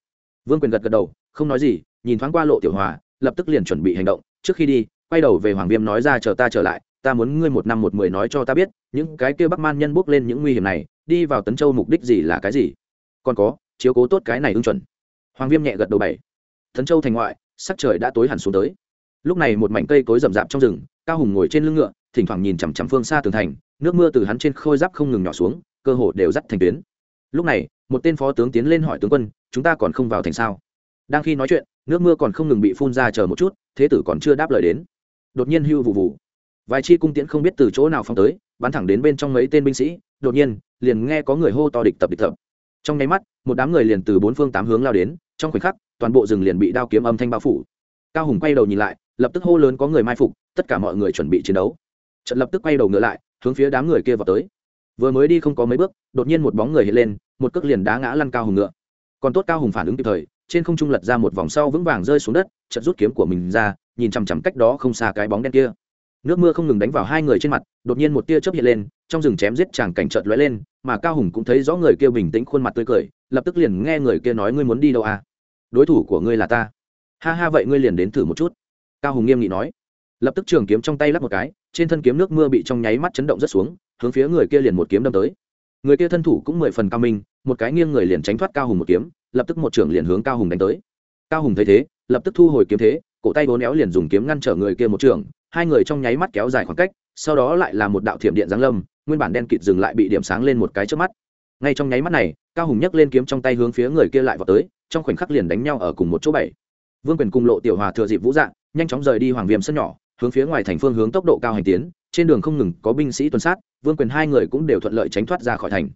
Vương quyền gật gật đầu, không nói gì, nhìn thoáng qua lộ tiểu hòa, lập tức liền chuẩn bị hành động. Trước khi đi, quay đầu về hoàng viêm nói ra chờ ta trở lại, ta muốn ngươi một năm một mười nói cho ta biết, những cái kia bắc man nhân bước lên những nguy hiểm này, đi vào tấn châu mục đích gì là cái gì? Còn có, chiếu cố tốt cái này ưng chuẩn. Hoàng viêm nhẹ gật đầu bảy. Thần châu thành ngoại, sắc trời đã tối hẳn xuống tới. Lúc này một mảnh cây cối rậm rạp trong rừng, cao hùng ngồi trên lưng ngựa, thỉnh thoảng nhìn chằm chằm phương xa tường thành, nước mưa từ hắn trên khôi giáp không ngừng nhỏ xuống, cơ hồ đều dắt thành tuyến. Lúc này, một tên phó tướng tiến lên hỏi tướng quân, chúng ta còn không vào thành sao? Đang khi nói chuyện, nước mưa còn không ngừng bị phun ra chờ một chút, thế tử còn chưa đáp lời đến. Đột nhiên hưu vụ vụ. Vài chi cung tiễn không biết từ chỗ nào phong tới, bắn thẳng đến bên trong mấy tên binh sĩ, đột nhiên, liền nghe có người hô to địch tập địch tập trong nháy mắt, một đám người liền từ bốn phương tám hướng lao đến, trong khoảnh khắc, toàn bộ rừng liền bị đao kiếm âm thanh bao phủ. Cao hùng quay đầu nhìn lại, lập tức hô lớn có người mai phục, tất cả mọi người chuẩn bị chiến đấu. Trận lập tức quay đầu ngựa lại, hướng phía đám người kia vào tới. Vừa mới đi không có mấy bước, đột nhiên một bóng người hiện lên, một cước liền đá ngã lăn cao hùng ngựa. Còn tốt cao hùng phản ứng kịp thời, trên không trung lật ra một vòng sau vững vàng rơi xuống đất chật rút kiếm của mình ra, nhìn chằm chằm cách đó không xa cái bóng đen kia nước mưa không ngừng đánh vào hai người trên mặt, đột nhiên một tia chớp hiện lên, trong rừng chém giết chàng cảnh trợt lóe lên, mà cao hùng cũng thấy rõ người kia bình tĩnh khuôn mặt tươi cười, lập tức liền nghe người kia nói, ngươi muốn đi đâu à? Đối thủ của ngươi là ta. Ha ha, vậy ngươi liền đến thử một chút. Cao hùng nghiêm nghị nói. Lập tức trường kiếm trong tay lắp một cái, trên thân kiếm nước mưa bị trong nháy mắt chấn động rất xuống, hướng phía người kia liền một kiếm đâm tới. Người kia thân thủ cũng mười phần cao minh, một cái nghiêng người liền tránh thoát cao hùng một kiếm, lập tức một trưởng liền hướng cao hùng đánh tới. Cao hùng thấy thế, lập tức thu hồi kiếm thế, cổ tay bốn éo liền dùng kiếm ngăn trở người kia một trường hai người trong nháy mắt kéo dài khoảng cách, sau đó lại là một đạo thiểm điện giáng lâm, nguyên bản đen kịt dừng lại bị điểm sáng lên một cái trước mắt. Ngay trong nháy mắt này, cao hùng nhấc lên kiếm trong tay hướng phía người kia lại vào tới, trong khoảnh khắc liền đánh nhau ở cùng một chỗ bảy. Vương quyền cùng lộ tiểu hòa thừa dịp vũ dạng, nhanh chóng rời đi hoàng viêm sân nhỏ, hướng phía ngoài thành phương hướng tốc độ cao hành tiến, trên đường không ngừng có binh sĩ tuần sát, vương quyền hai người cũng đều thuận lợi tránh thoát ra khỏi thành.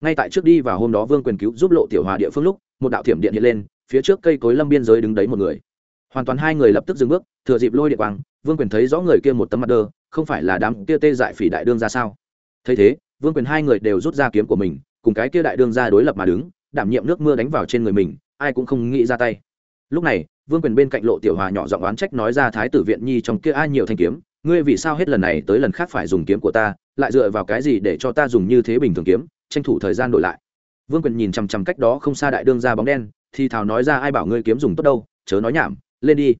Ngay tại trước đi và hôm đó vương quyền cứu giúp lộ tiểu hòa địa phương lúc, một đạo thiểm điện hiện lên, phía trước cây cối lâm biên giới đứng đấy một người. Hoàn toàn hai người lập tức dừng bước, thừa dịp lôi điện quang vương quyền thấy rõ người kia một tấm mặt đơ không phải là đám kia tê dại phỉ đại đương ra sao? Thấy thế, vương quyền hai người đều rút ra kiếm của mình, cùng cái kia đại đương ra đối lập mà đứng, đảm nhiệm nước mưa đánh vào trên người mình, ai cũng không nghĩ ra tay. Lúc này, vương quyền bên cạnh lộ tiểu hòa nhỏ giọng oán trách nói ra thái tử viện nhi trong kia ai nhiều thanh kiếm, ngươi vì sao hết lần này tới lần khác phải dùng kiếm của ta, lại dựa vào cái gì để cho ta dùng như thế bình thường kiếm, tranh thủ thời gian đổi lại? Vương quyền nhìn chằm chằm cách đó không xa đại đương ra bóng đen, thì thào nói ra ai bảo ngươi kiếm dùng tốt đâu, chớ nói nhảm, lên đi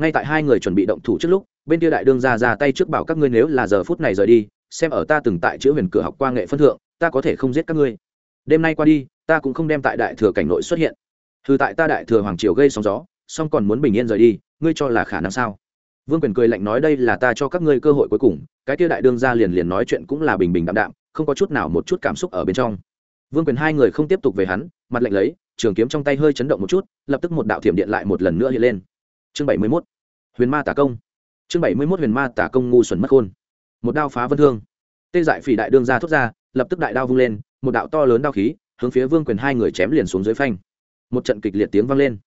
ngay tại hai người chuẩn bị động thủ trước lúc, bên kia đại đương ra ra tay trước bảo các ngươi nếu là giờ phút này rời đi, xem ở ta từng tại chữ huyền cửa học qua nghệ phân thượng, ta có thể không giết các ngươi. Đêm nay qua đi, ta cũng không đem tại đại thừa cảnh nội xuất hiện. Thư tại ta đại thừa hoàng triều gây sóng gió song còn muốn bình yên rời đi, ngươi cho là khả năng sao? Vương quyền cười lạnh nói đây là ta cho các ngươi cơ hội cuối cùng, cái kia đại đương ra liền liền nói chuyện cũng là bình bình đạm đạm, không có chút nào một chút cảm xúc ở bên trong. Vương quyền hai người không tiếp tục về hắn, mặt lạnh lấy, trường kiếm trong tay hơi chấn động một chút, lập tức một đạo thiểm điện lại một lần nữa hiện lên chương bảy mươi mốt. Huyền ma tả công. Chương bảy mươi mốt huyền ma tả công ngu xuẩn mất khôn. Một đao phá vân thương. Tê dại phỉ đại đương ra thốt ra, lập tức đại đao vung lên, một đạo to lớn đao khí, hướng phía vương quyền hai người chém liền xuống dưới phanh. Một trận kịch liệt tiếng vang lên.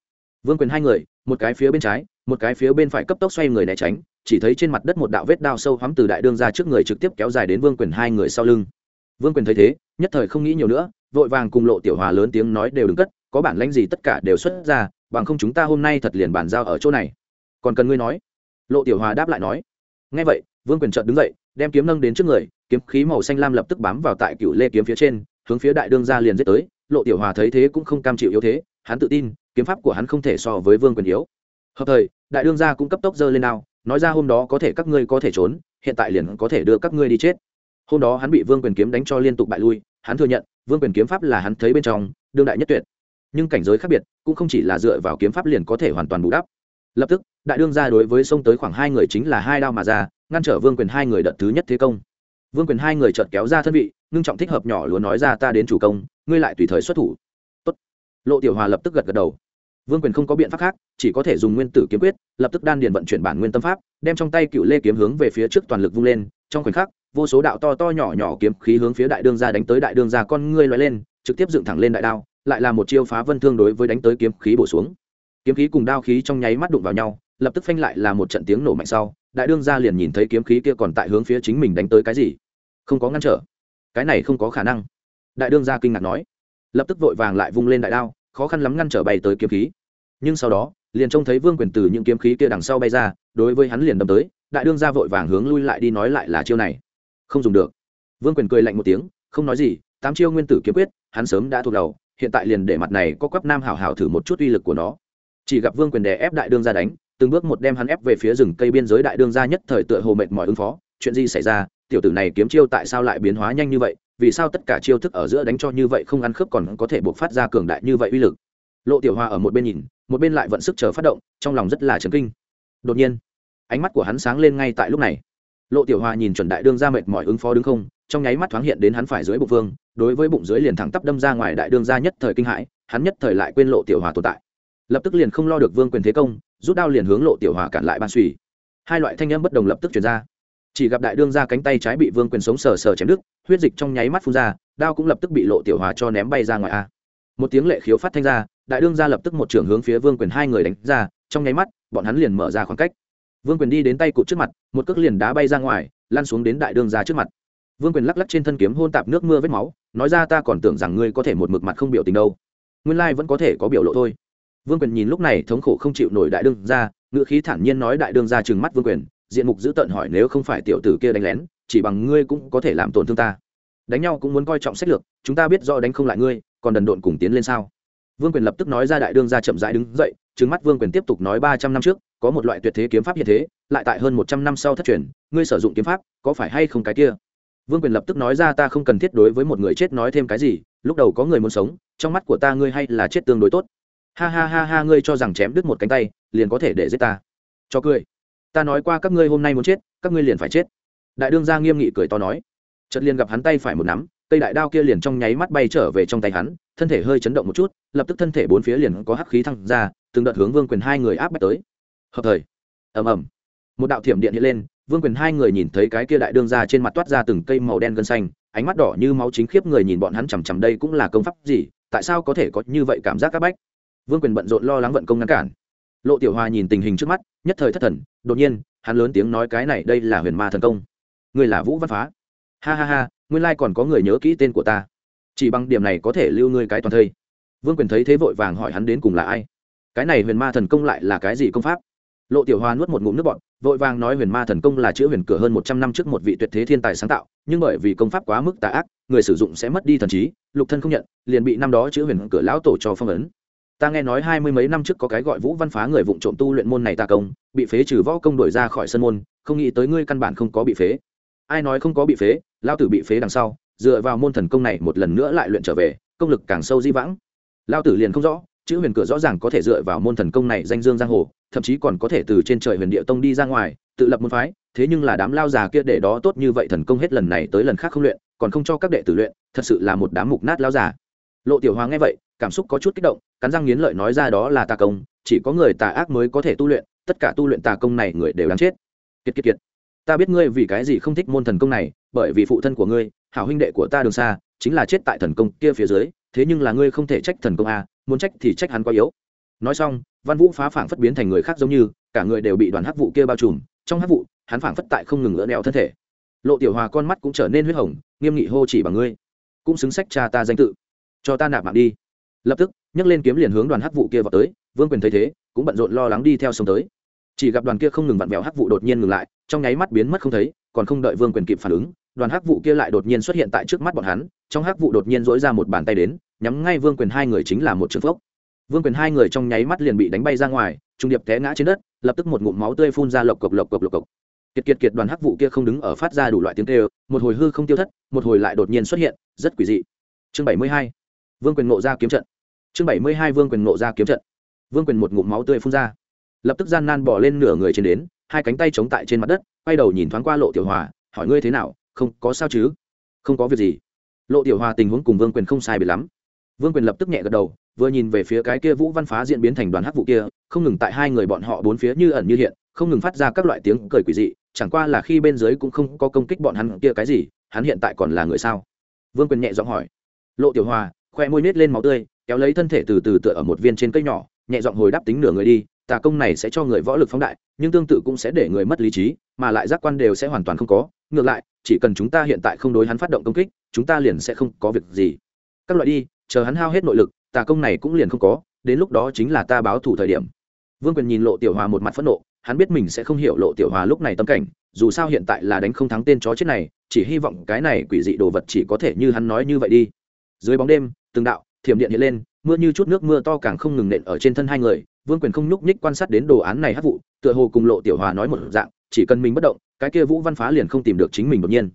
Vương quyền hai người, một cái phía bên trái, một cái phía bên phải cấp tốc xoay người né tránh, chỉ thấy trên mặt đất một đạo vết đao sâu hoắm từ đại đương ra trước người trực tiếp kéo dài đến vương quyền hai người sau lưng. Vương quyền thấy thế, nhất thời không nghĩ nhiều nữa, vội vàng cùng lộ tiểu hòa lớn tiếng nói đều đứng cất, có bản lãnh gì tất cả đều xuất ra bằng không chúng ta hôm nay thật liền bàn giao ở chỗ này. Còn cần ngươi nói? Lộ tiểu hòa đáp lại nói. Ngay vậy, vương quyền trợt đứng dậy, đem kiếm nâng đến trước người, kiếm khí màu xanh lam lập tức bám vào tại cựu lê kiếm phía trên, hướng phía đại đương ra liền giết tới. Lộ tiểu hòa thấy thế cũng không cam chịu yếu thế, hắn tự tin, kiếm pháp của hắn không thể so với vương quyền yếu. Hợp thời, đại đương gia cũng cấp tốc dơ lên nào nói ra hôm đó có thể các ngươi có thể trốn, hiện tại liền có thể đưa các ngươi đi chết. Hôm đó hắn bị vương quyền kiếm đánh cho liên tục bại lui, hắn thừa nhận, vương quyền kiếm pháp là hắn thấy bên trong, đương đại nhất tuyệt nhưng cảnh giới khác biệt cũng không chỉ là dựa vào kiếm pháp liền có thể hoàn toàn bù đắp. Lập tức, đại đương gia đối với sông tới khoảng hai người chính là hai đao mà ra, ngăn trở vương quyền hai người đợt thứ nhất thế công. Vương quyền hai người chợt kéo ra thân vị, ngưng trọng thích hợp nhỏ lúa nói ra ta đến chủ công, ngươi lại tùy thời xuất thủ. Tốt. lộ tiểu hòa lập tức gật gật đầu. Vương quyền không có biện pháp khác, chỉ có thể dùng nguyên tử kiếm quyết, lập tức đan điền vận chuyển bản nguyên tâm pháp, đem trong tay cựu lê kiếm hướng về phía trước toàn lực vung lên, trong khoảnh khắc, vô số đạo to to nhỏ nhỏ kiếm khí hướng phía đại đương gia đánh tới đại đương gia con ngươi loại lên, trực tiếp dựng thẳng lên đại đao lại là một chiêu phá vân thương đối với đánh tới kiếm khí bổ xuống. Kiếm khí cùng đao khí trong nháy mắt đụng vào nhau, lập tức phanh lại là một trận tiếng nổ mạnh sau, đại đương gia liền nhìn thấy kiếm khí kia còn tại hướng phía chính mình đánh tới cái gì. Không có ngăn trở. Cái này không có khả năng. Đại đương gia kinh ngạc nói. Lập tức vội vàng lại vung lên đại đao, khó khăn lắm ngăn trở bay tới kiếm khí. Nhưng sau đó, liền trông thấy vương quyền từ những kiếm khí kia đằng sau bay ra, đối với hắn liền đâm tới, đại đương gia vội vàng hướng lui lại đi nói lại là chiêu này. Không dùng được. Vương quyền cười lạnh một tiếng, không nói gì, tám chiêu nguyên tử kiếm quyết, hắn sớm đã thuộc đầu hiện tại liền để mặt này có quắp nam hảo hảo thử một chút uy lực của nó. Chỉ gặp vương quyền đè ép đại đương gia đánh, từng bước một đem hắn ép về phía rừng cây biên giới đại đương gia nhất thời tựa hồ mệt mỏi ứng phó. Chuyện gì xảy ra? Tiểu tử này kiếm chiêu tại sao lại biến hóa nhanh như vậy? Vì sao tất cả chiêu thức ở giữa đánh cho như vậy không ăn khớp còn có thể buộc phát ra cường đại như vậy uy lực? Lộ tiểu hoa ở một bên nhìn, một bên lại vận sức chờ phát động, trong lòng rất là chấn kinh. Đột nhiên, ánh mắt của hắn sáng lên ngay tại lúc này. Lộ tiểu hoa nhìn chuẩn đại đương ra mệt mỏi ứng phó đứng không, trong nháy mắt thoáng hiện đến hắn phải dưới bục vương đối với bụng dưới liền thẳng tắp đâm ra ngoài đại đương gia nhất thời kinh hãi, hắn nhất thời lại quên lộ tiểu hòa tồn tại. Lập tức liền không lo được vương quyền thế công, rút đao liền hướng lộ tiểu hòa cản lại ban suy hai loại thanh âm bất đồng lập tức chuyển ra. Chỉ gặp đại đương ra cánh tay trái bị vương quyền sống sờ sờ chém đứt, huyết dịch trong nháy mắt phun ra, đao cũng lập tức bị lộ tiểu hòa cho ném bay ra ngoài a. Một tiếng lệ khiếu phát thanh ra, đại đương ra lập tức một trưởng hướng phía vương quyền hai người đánh ra, trong nháy mắt, bọn hắn liền mở ra khoảng cách. Vương quyền đi đến tay cụt trước mặt, một cước liền đá bay ra ngoài lan xuống đến đại đương ra trước mặt. Vương quyền lắc lắc trên thân kiếm hôn tạp nước mưa vết máu nói ra ta còn tưởng rằng ngươi có thể một mực mặt không biểu tình đâu. Nguyên lai vẫn có thể có biểu lộ thôi. Vương quyền nhìn lúc này thống khổ không chịu nổi đại đương ra ngựa khí thản nhiên nói đại đương ra trừng mắt vương quyền, diện mục dữ tợn hỏi nếu không phải tiểu tử kia đánh lén, chỉ bằng ngươi cũng có thể làm tổn thương ta. Đánh nhau cũng muốn coi trọng sách lược, chúng ta biết do đánh không lại ngươi, còn đần độn cùng tiến lên sao? Vương quyền lập tức nói ra đại đương ra chậm rãi đứng dậy, trừng mắt vương quyền tiếp tục nói ba trăm năm trước, có một loại tuyệt thế kiếm pháp hiện thế, lại tại hơn một trăm năm sau thất truyền, ngươi sử dụng kiếm pháp, có phải hay không cái kia? Vương quyền lập tức nói ra ta không cần thiết đối với một người chết nói thêm cái gì, lúc đầu có người muốn sống, trong mắt của ta ngươi hay là chết tương đối tốt. Ha ha ha ha, ngươi cho rằng chém đứt một cánh tay, liền có thể để giết ta. Cho cười. Ta nói qua các ngươi hôm nay muốn chết, các ngươi liền phải chết. Đại đương gia nghiêm nghị cười to nói. Chợt liền gặp hắn tay phải một nắm, cây đại đao kia liền trong nháy mắt bay trở về trong tay hắn, thân thể hơi chấn động một chút, lập tức thân thể bốn phía liền có hắc khí thăng ra, từng đợt hướng vương quyền hai người áp bách tới. Hợp thời. Ầm ầm. Một đạo thiểm điện hiện lên vương quyền hai người nhìn thấy cái kia đại đương ra trên mặt toát ra từng cây màu đen gân xanh, ánh mắt đỏ như máu chính khiếp người nhìn bọn hắn chằm chằm đây cũng là công pháp gì, tại sao có thể có như vậy cảm giác áp bách? Vương quyền bận rộn lo lắng vận công ngăn cản. Lộ tiểu hòa nhìn tình hình trước mắt, nhất thời thất thần, đột nhiên, hắn lớn tiếng nói cái này đây là huyền ma thần công. Người là vũ văn phá. Ha ha ha, nguyên lai còn có người nhớ kỹ tên của ta. Chỉ bằng điểm này có thể lưu ngươi cái toàn thây. Vương quyền thấy thế vội vàng hỏi hắn đến cùng là ai. Cái này huyền ma thần công lại là cái gì công pháp? Lộ tiểu hoa nuốt một ngụm nước bọt, vội vàng nói huyền ma thần công là chữ huyền cửa hơn một trăm năm trước một vị tuyệt thế thiên tài sáng tạo nhưng bởi vì công pháp quá mức tà ác người sử dụng sẽ mất đi thần trí lục thân không nhận liền bị năm đó chữ huyền cửa lão tổ cho phong ấn. Ta nghe nói hai mươi mấy năm trước có cái gọi vũ văn phá người vụng trộm tu luyện môn này ta công bị phế trừ võ công đổi ra khỏi sân môn không nghĩ tới ngươi căn bản không có bị phế. Ai nói không có bị phế lao tử bị phế đằng sau dựa vào môn thần công này một lần nữa lại luyện trở về công lực càng sâu di vãng. Lao tử liền không rõ chữ huyền cửa rõ ràng có thể dựa vào môn thần công này danh dương giang hồ, thậm chí còn có thể từ trên trời huyền địa tông đi ra ngoài, tự lập môn phái, thế nhưng là đám lao già kia để đó tốt như vậy thần công hết lần này tới lần khác không luyện, còn không cho các đệ tử luyện, thật sự là một đám mục nát lao già. Lộ tiểu hoàng nghe vậy, cảm xúc có chút kích động, cắn răng nghiến lợi nói ra đó là tà công, chỉ có người tà ác mới có thể tu luyện, tất cả tu luyện tà công này người đều đáng chết. Kiệt kiệt kiệt. Ta biết ngươi vì cái gì không thích môn thần công này, bởi vì phụ thân của ngươi, hảo huynh đệ của ta đường xa, chính là chết tại thần công kia phía dưới, thế nhưng là ngươi không thể trách thần công a muốn trách thì trách hắn quá yếu. Nói xong, văn vũ phá phảng phất biến thành người khác giống như, cả người đều bị đoàn hắc vụ kia bao trùm, trong hắc vụ, hắn phảng phất tại không ngừng lỡ đeo thân thể. Lộ tiểu hòa con mắt cũng trở nên huyết hồng, nghiêm nghị hô chỉ bằng ngươi. Cũng xứng sách cha ta danh tự. Cho ta nạp mạng đi. Lập tức, nhấc lên kiếm liền hướng đoàn hắc vụ kia vào tới, vương quyền thấy thế, cũng bận rộn lo lắng đi theo sông tới. Chỉ gặp đoàn kia không ngừng vặn vẹo hắc vụ đột nhiên ngừng lại, trong nháy mắt biến mất không thấy, còn không đợi vương quyền kịp phản ứng đoàn hắc vụ kia lại đột nhiên xuất hiện tại trước mắt bọn hắn, trong hắc vụ đột nhiên dỗi ra một bàn tay đến, nhắm ngay vương quyền hai người chính là một trường phốc. Vương quyền hai người trong nháy mắt liền bị đánh bay ra ngoài, trung điệp té ngã trên đất, lập tức một ngụm máu tươi phun ra lộc cộc lộc cộc lộc cộc. Kiệt kiệt kiệt, đoàn hắc vụ kia không đứng ở phát ra đủ loại tiếng tê một hồi hư không tiêu thất, một hồi lại đột nhiên xuất hiện, rất quỷ dị. Chương bảy mươi hai, vương quyền ngộ ra kiếm trận. Chương bảy mươi hai, vương quyền ngộ ra kiếm trận. Vương quyền một ngụm máu tươi phun ra. Lập tức gian nan bỏ lên nửa người trên đến, hai cánh tay chống tại trên mặt đất, quay đầu nhìn thoáng qua lộ tiểu hòa, hỏi ngươi thế nào không có sao chứ? Không có việc gì. Lộ tiểu hòa tình huống cùng vương quyền không sai bị lắm. Vương quyền lập tức nhẹ gật đầu, vừa nhìn về phía cái kia vũ văn phá diễn biến thành đoàn hắc vụ kia, không ngừng tại hai người bọn họ bốn phía như ẩn như hiện, không ngừng phát ra các loại tiếng cười quỷ dị, chẳng qua là khi bên dưới cũng không có công kích bọn hắn kia cái gì, hắn hiện tại còn là người sao? Vương quyền nhẹ giọng hỏi. Lộ tiểu hòa, khoe môi nết lên máu tươi, kéo lấy thân thể từ từ tựa ở một viên trên cây nhỏ, nhẹ giọng hồi đáp tính nửa người đi tà công này sẽ cho người võ lực phóng đại, nhưng tương tự cũng sẽ để người mất lý trí, mà lại giác quan đều sẽ hoàn toàn không có. Ngược lại, chỉ cần chúng ta hiện tại không đối hắn phát động công kích, chúng ta liền sẽ không có việc gì. Các loại đi, chờ hắn hao hết nội lực, tà công này cũng liền không có, đến lúc đó chính là ta báo thủ thời điểm. Vương quyền nhìn lộ tiểu hòa một mặt phẫn nộ, hắn biết mình sẽ không hiểu lộ tiểu hòa lúc này tâm cảnh, dù sao hiện tại là đánh không thắng tên chó chết này, chỉ hy vọng cái này quỷ dị đồ vật chỉ có thể như hắn nói như vậy đi. Dưới bóng đêm, từng đạo thiểm điện hiện lên, mưa như chút nước mưa to càng không ngừng nện ở trên thân hai người vương quyền không nhúc nhích quan sát đến đồ án này hát vụ, tựa hồ cùng lộ tiểu hòa nói một dạng, chỉ cần mình bất động, cái kia vũ văn phá liền không tìm được chính mình đột nhiên.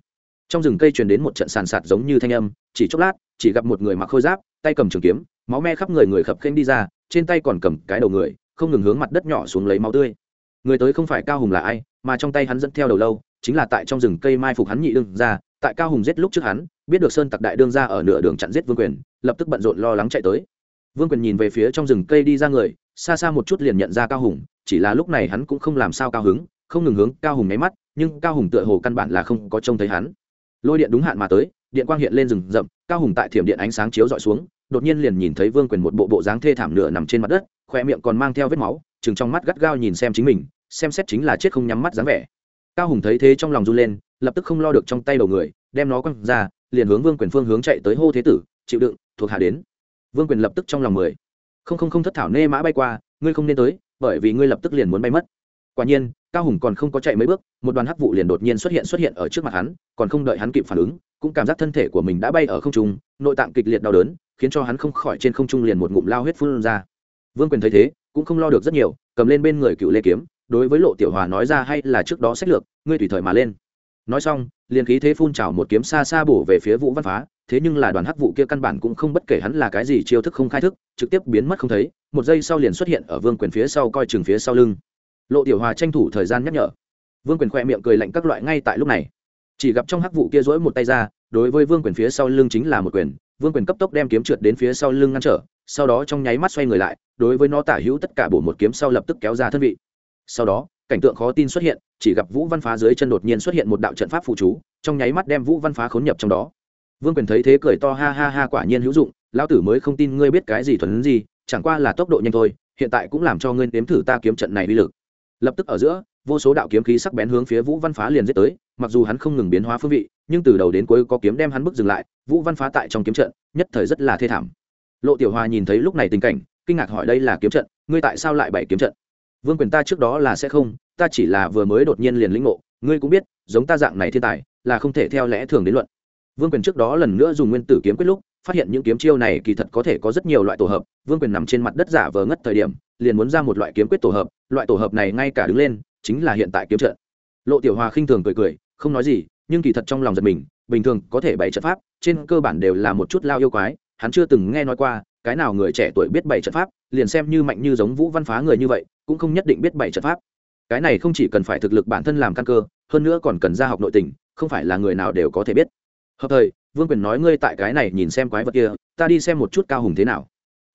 Trong rừng cây truyền đến một trận sàn sạt giống như thanh âm, chỉ chốc lát, chỉ gặp một người mặc khôi giáp, tay cầm trường kiếm, máu me khắp người người khập khênh đi ra, trên tay còn cầm cái đầu người, không ngừng hướng mặt đất nhỏ xuống lấy máu tươi. Người tới không phải cao hùng là ai, mà trong tay hắn dẫn theo đầu lâu, chính là tại trong rừng cây mai phục hắn nhị đương ra tại cao hùng giết lúc trước hắn, biết được sơn tặc đại đương ra ở nửa đường chặn giết vương quyền, lập tức bận rộn lo lắng chạy tới vương quyền nhìn về phía trong rừng cây đi ra người, xa xa một chút liền nhận ra cao hùng, chỉ là lúc này hắn cũng không làm sao cao hứng, không ngừng hướng cao hùng nháy mắt, nhưng cao hùng tựa hồ căn bản là không có trông thấy hắn. Lôi điện đúng hạn mà tới, điện quang hiện lên rừng rậm, cao hùng tại thiểm điện ánh sáng chiếu dọi xuống, đột nhiên liền nhìn thấy vương quyền một bộ bộ dáng thê thảm nửa nằm trên mặt đất khoe miệng còn mang theo vết máu chừng trong mắt gắt gao nhìn xem chính mình, xem xét chính là chết không nhắm mắt dáng vẻ. Cao hùng thấy thế trong lòng run lên, lập tức không lo được trong tay đầu người, đem nó quăng ra, liền hướng vương quyền phương hướng chạy tới hô thế tử, chịu đựng, thuộc hạ đến vương quyền lập tức trong lòng mười. Không không không thất thảo nê mã bay qua, ngươi không nên tới, bởi vì ngươi lập tức liền muốn bay mất. Quả nhiên, cao hùng còn không có chạy mấy bước, một đoàn hắc vụ liền đột nhiên xuất hiện xuất hiện ở trước mặt hắn, còn không đợi hắn kịp phản ứng, cũng cảm giác thân thể của mình đã bay ở không trung, nội tạng kịch liệt đau đớn, khiến cho hắn không khỏi trên không trung liền một ngụm lao huyết phun ra. Vương quyền thấy thế, cũng không lo được rất nhiều, cầm lên bên người cựu lê kiếm, đối với lộ tiểu hòa nói ra hay là trước đó sách lược, ngươi tùy thời mà lên. Nói xong, liền khí thế phun trào một kiếm xa xa bổ về phía vũ văn phá thế nhưng là đoàn hắc vụ kia căn bản cũng không bất kể hắn là cái gì chiêu thức không khai thức, trực tiếp biến mất không thấy, một giây sau liền xuất hiện ở vương quyền phía sau coi chừng phía sau lưng. Lộ tiểu hòa tranh thủ thời gian nhắc nhở. Vương quyền khoe miệng cười lạnh các loại ngay tại lúc này. Chỉ gặp trong hắc vụ kia dỗi một tay ra, đối với vương quyền phía sau lưng chính là một quyền, vương quyền cấp tốc đem kiếm trượt đến phía sau lưng ngăn trở, sau đó trong nháy mắt xoay người lại, đối với nó tả hữu tất cả bổ một kiếm sau lập tức kéo ra thân vị. Sau đó, cảnh tượng khó tin xuất hiện, chỉ gặp vũ văn phá dưới chân đột nhiên xuất hiện một đạo trận pháp phụ chú, trong nháy mắt đem vũ văn phá khốn nhập trong đó vương quyền thấy thế cười to, ha ha ha, quả nhiên hữu dụng, lão tử mới không tin ngươi biết cái gì thuần gì, chẳng qua là tốc độ nhanh thôi, hiện tại cũng làm cho ngươi nếm thử ta kiếm trận này uy lực. Lập tức ở giữa, vô số đạo kiếm khí sắc bén hướng phía vũ văn phá liền giết tới, mặc dù hắn không ngừng biến hóa phương vị, nhưng từ đầu đến cuối có kiếm đem hắn bước dừng lại, vũ văn phá tại trong kiếm trận, nhất thời rất là thê thảm. Lộ tiểu hòa nhìn thấy lúc này tình cảnh, kinh ngạc hỏi đây là kiếm trận, ngươi tại sao lại bày kiếm trận? Vương quyền ta trước đó là sẽ không, ta chỉ là vừa mới đột nhiên liền lĩnh ngộ, ngươi cũng biết, giống ta dạng này thiên tài, là không thể theo lẽ thường đến luận vương quyền trước đó lần nữa dùng nguyên tử kiếm quyết lúc, phát hiện những kiếm chiêu này kỳ thật có thể có rất nhiều loại tổ hợp. Vương quyền nằm trên mặt đất giả vờ ngất thời điểm, liền muốn ra một loại kiếm quyết tổ hợp. Loại tổ hợp này ngay cả đứng lên, chính là hiện tại kiếm trận. Lộ tiểu hòa khinh thường cười cười, không nói gì, nhưng kỳ thật trong lòng giật mình, bình thường có thể bày trận pháp, trên cơ bản đều là một chút lao yêu quái. Hắn chưa từng nghe nói qua, cái nào người trẻ tuổi biết bày trận pháp, liền xem như mạnh như giống vũ văn phá người như vậy, cũng không nhất định biết bày trận pháp. Cái này không chỉ cần phải thực lực bản thân làm căn cơ, hơn nữa còn cần ra học nội tình, không phải là người nào đều có thể biết hợp thời, vương quyền nói ngươi tại cái này nhìn xem quái vật kia, ta đi xem một chút cao hùng thế nào.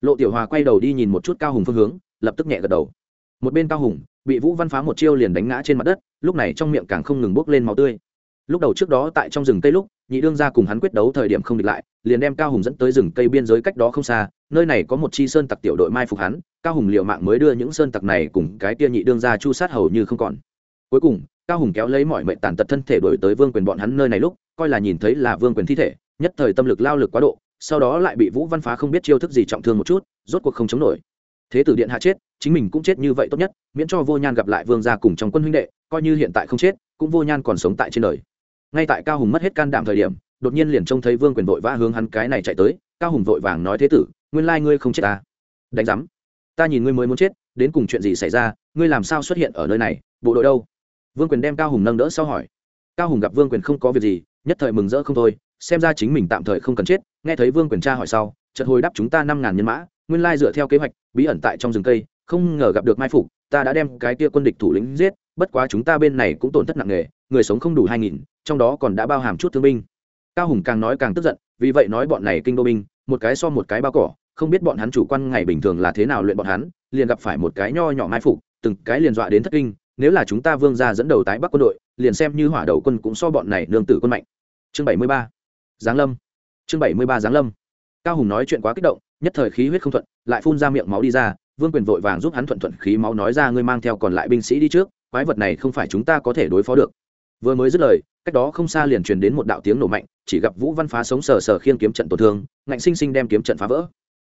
Lộ tiểu hòa quay đầu đi nhìn một chút cao hùng phương hướng, lập tức nhẹ gật đầu. Một bên cao hùng, bị vũ văn phá một chiêu liền đánh ngã trên mặt đất, lúc này trong miệng càng không ngừng bốc lên máu tươi. Lúc đầu trước đó tại trong rừng cây lúc, nhị đương ra cùng hắn quyết đấu thời điểm không địch lại, liền đem cao hùng dẫn tới rừng cây biên giới cách đó không xa, nơi này có một chi sơn tặc tiểu đội mai phục hắn, cao hùng liệu mạng mới đưa những sơn tặc này cùng cái tia nhị đương ra chu sát hầu như không còn. Cuối cùng, cao hùng kéo lấy mọi mệnh tàn tật thân thể đổi tới vương quyền bọn hắn nơi này lúc coi là nhìn thấy là vương quyền thi thể, nhất thời tâm lực lao lực quá độ, sau đó lại bị vũ văn phá không biết chiêu thức gì trọng thương một chút, rốt cuộc không chống nổi. Thế tử điện hạ chết, chính mình cũng chết như vậy tốt nhất, miễn cho vô nhan gặp lại vương gia cùng trong quân huynh đệ, coi như hiện tại không chết, cũng vô nhan còn sống tại trên đời. Ngay tại cao hùng mất hết can đảm thời điểm, đột nhiên liền trông thấy vương quyền vội vã hướng hắn cái này chạy tới, cao hùng vội vàng nói thế tử, nguyên lai ngươi không chết ta đánh giám, ta nhìn ngươi mới muốn chết, đến cùng chuyện gì xảy ra, ngươi làm sao xuất hiện ở nơi này, bộ đội đâu? Vương quyền đem cao hùng nâng đỡ sau hỏi. Cao hùng gặp vương quyền không có việc gì nhất thời mừng rỡ không thôi, xem ra chính mình tạm thời không cần chết, nghe thấy vương quyền tra hỏi sau, chợt hồi đáp chúng ta năm ngàn nhân mã, nguyên lai dựa theo kế hoạch, bí ẩn tại trong rừng cây, không ngờ gặp được mai phục, ta đã đem cái kia quân địch thủ lĩnh giết, bất quá chúng ta bên này cũng tổn thất nặng nề, người sống không đủ hai nghìn, trong đó còn đã bao hàm chút thương binh. Cao hùng càng nói càng tức giận, vì vậy nói bọn này kinh đô binh, một cái so một cái bao cỏ, không biết bọn hắn chủ quan ngày bình thường là thế nào luyện bọn hắn, liền gặp phải một cái nho nhỏ mai phục, từng cái liền dọa đến thất kinh nếu là chúng ta vương gia dẫn đầu tái bắc quân đội, liền xem như hỏa đầu quân cũng so bọn này nương tử quân mạnh. Chương bảy mươi ba, giáng lâm. Chương bảy mươi ba, giáng lâm. Cao hùng nói chuyện quá kích động, nhất thời khí huyết không thuận, lại phun ra miệng máu đi ra, vương quyền vội vàng giúp hắn thuận thuận khí máu nói ra ngươi mang theo còn lại binh sĩ đi trước, quái vật này không phải chúng ta có thể đối phó được. Vừa mới dứt lời, cách đó không xa liền truyền đến một đạo tiếng nổ mạnh, chỉ gặp vũ văn phá sống sờ sờ khiên kiếm trận tổn thương, ngạnh sinh sinh đem kiếm trận phá vỡ.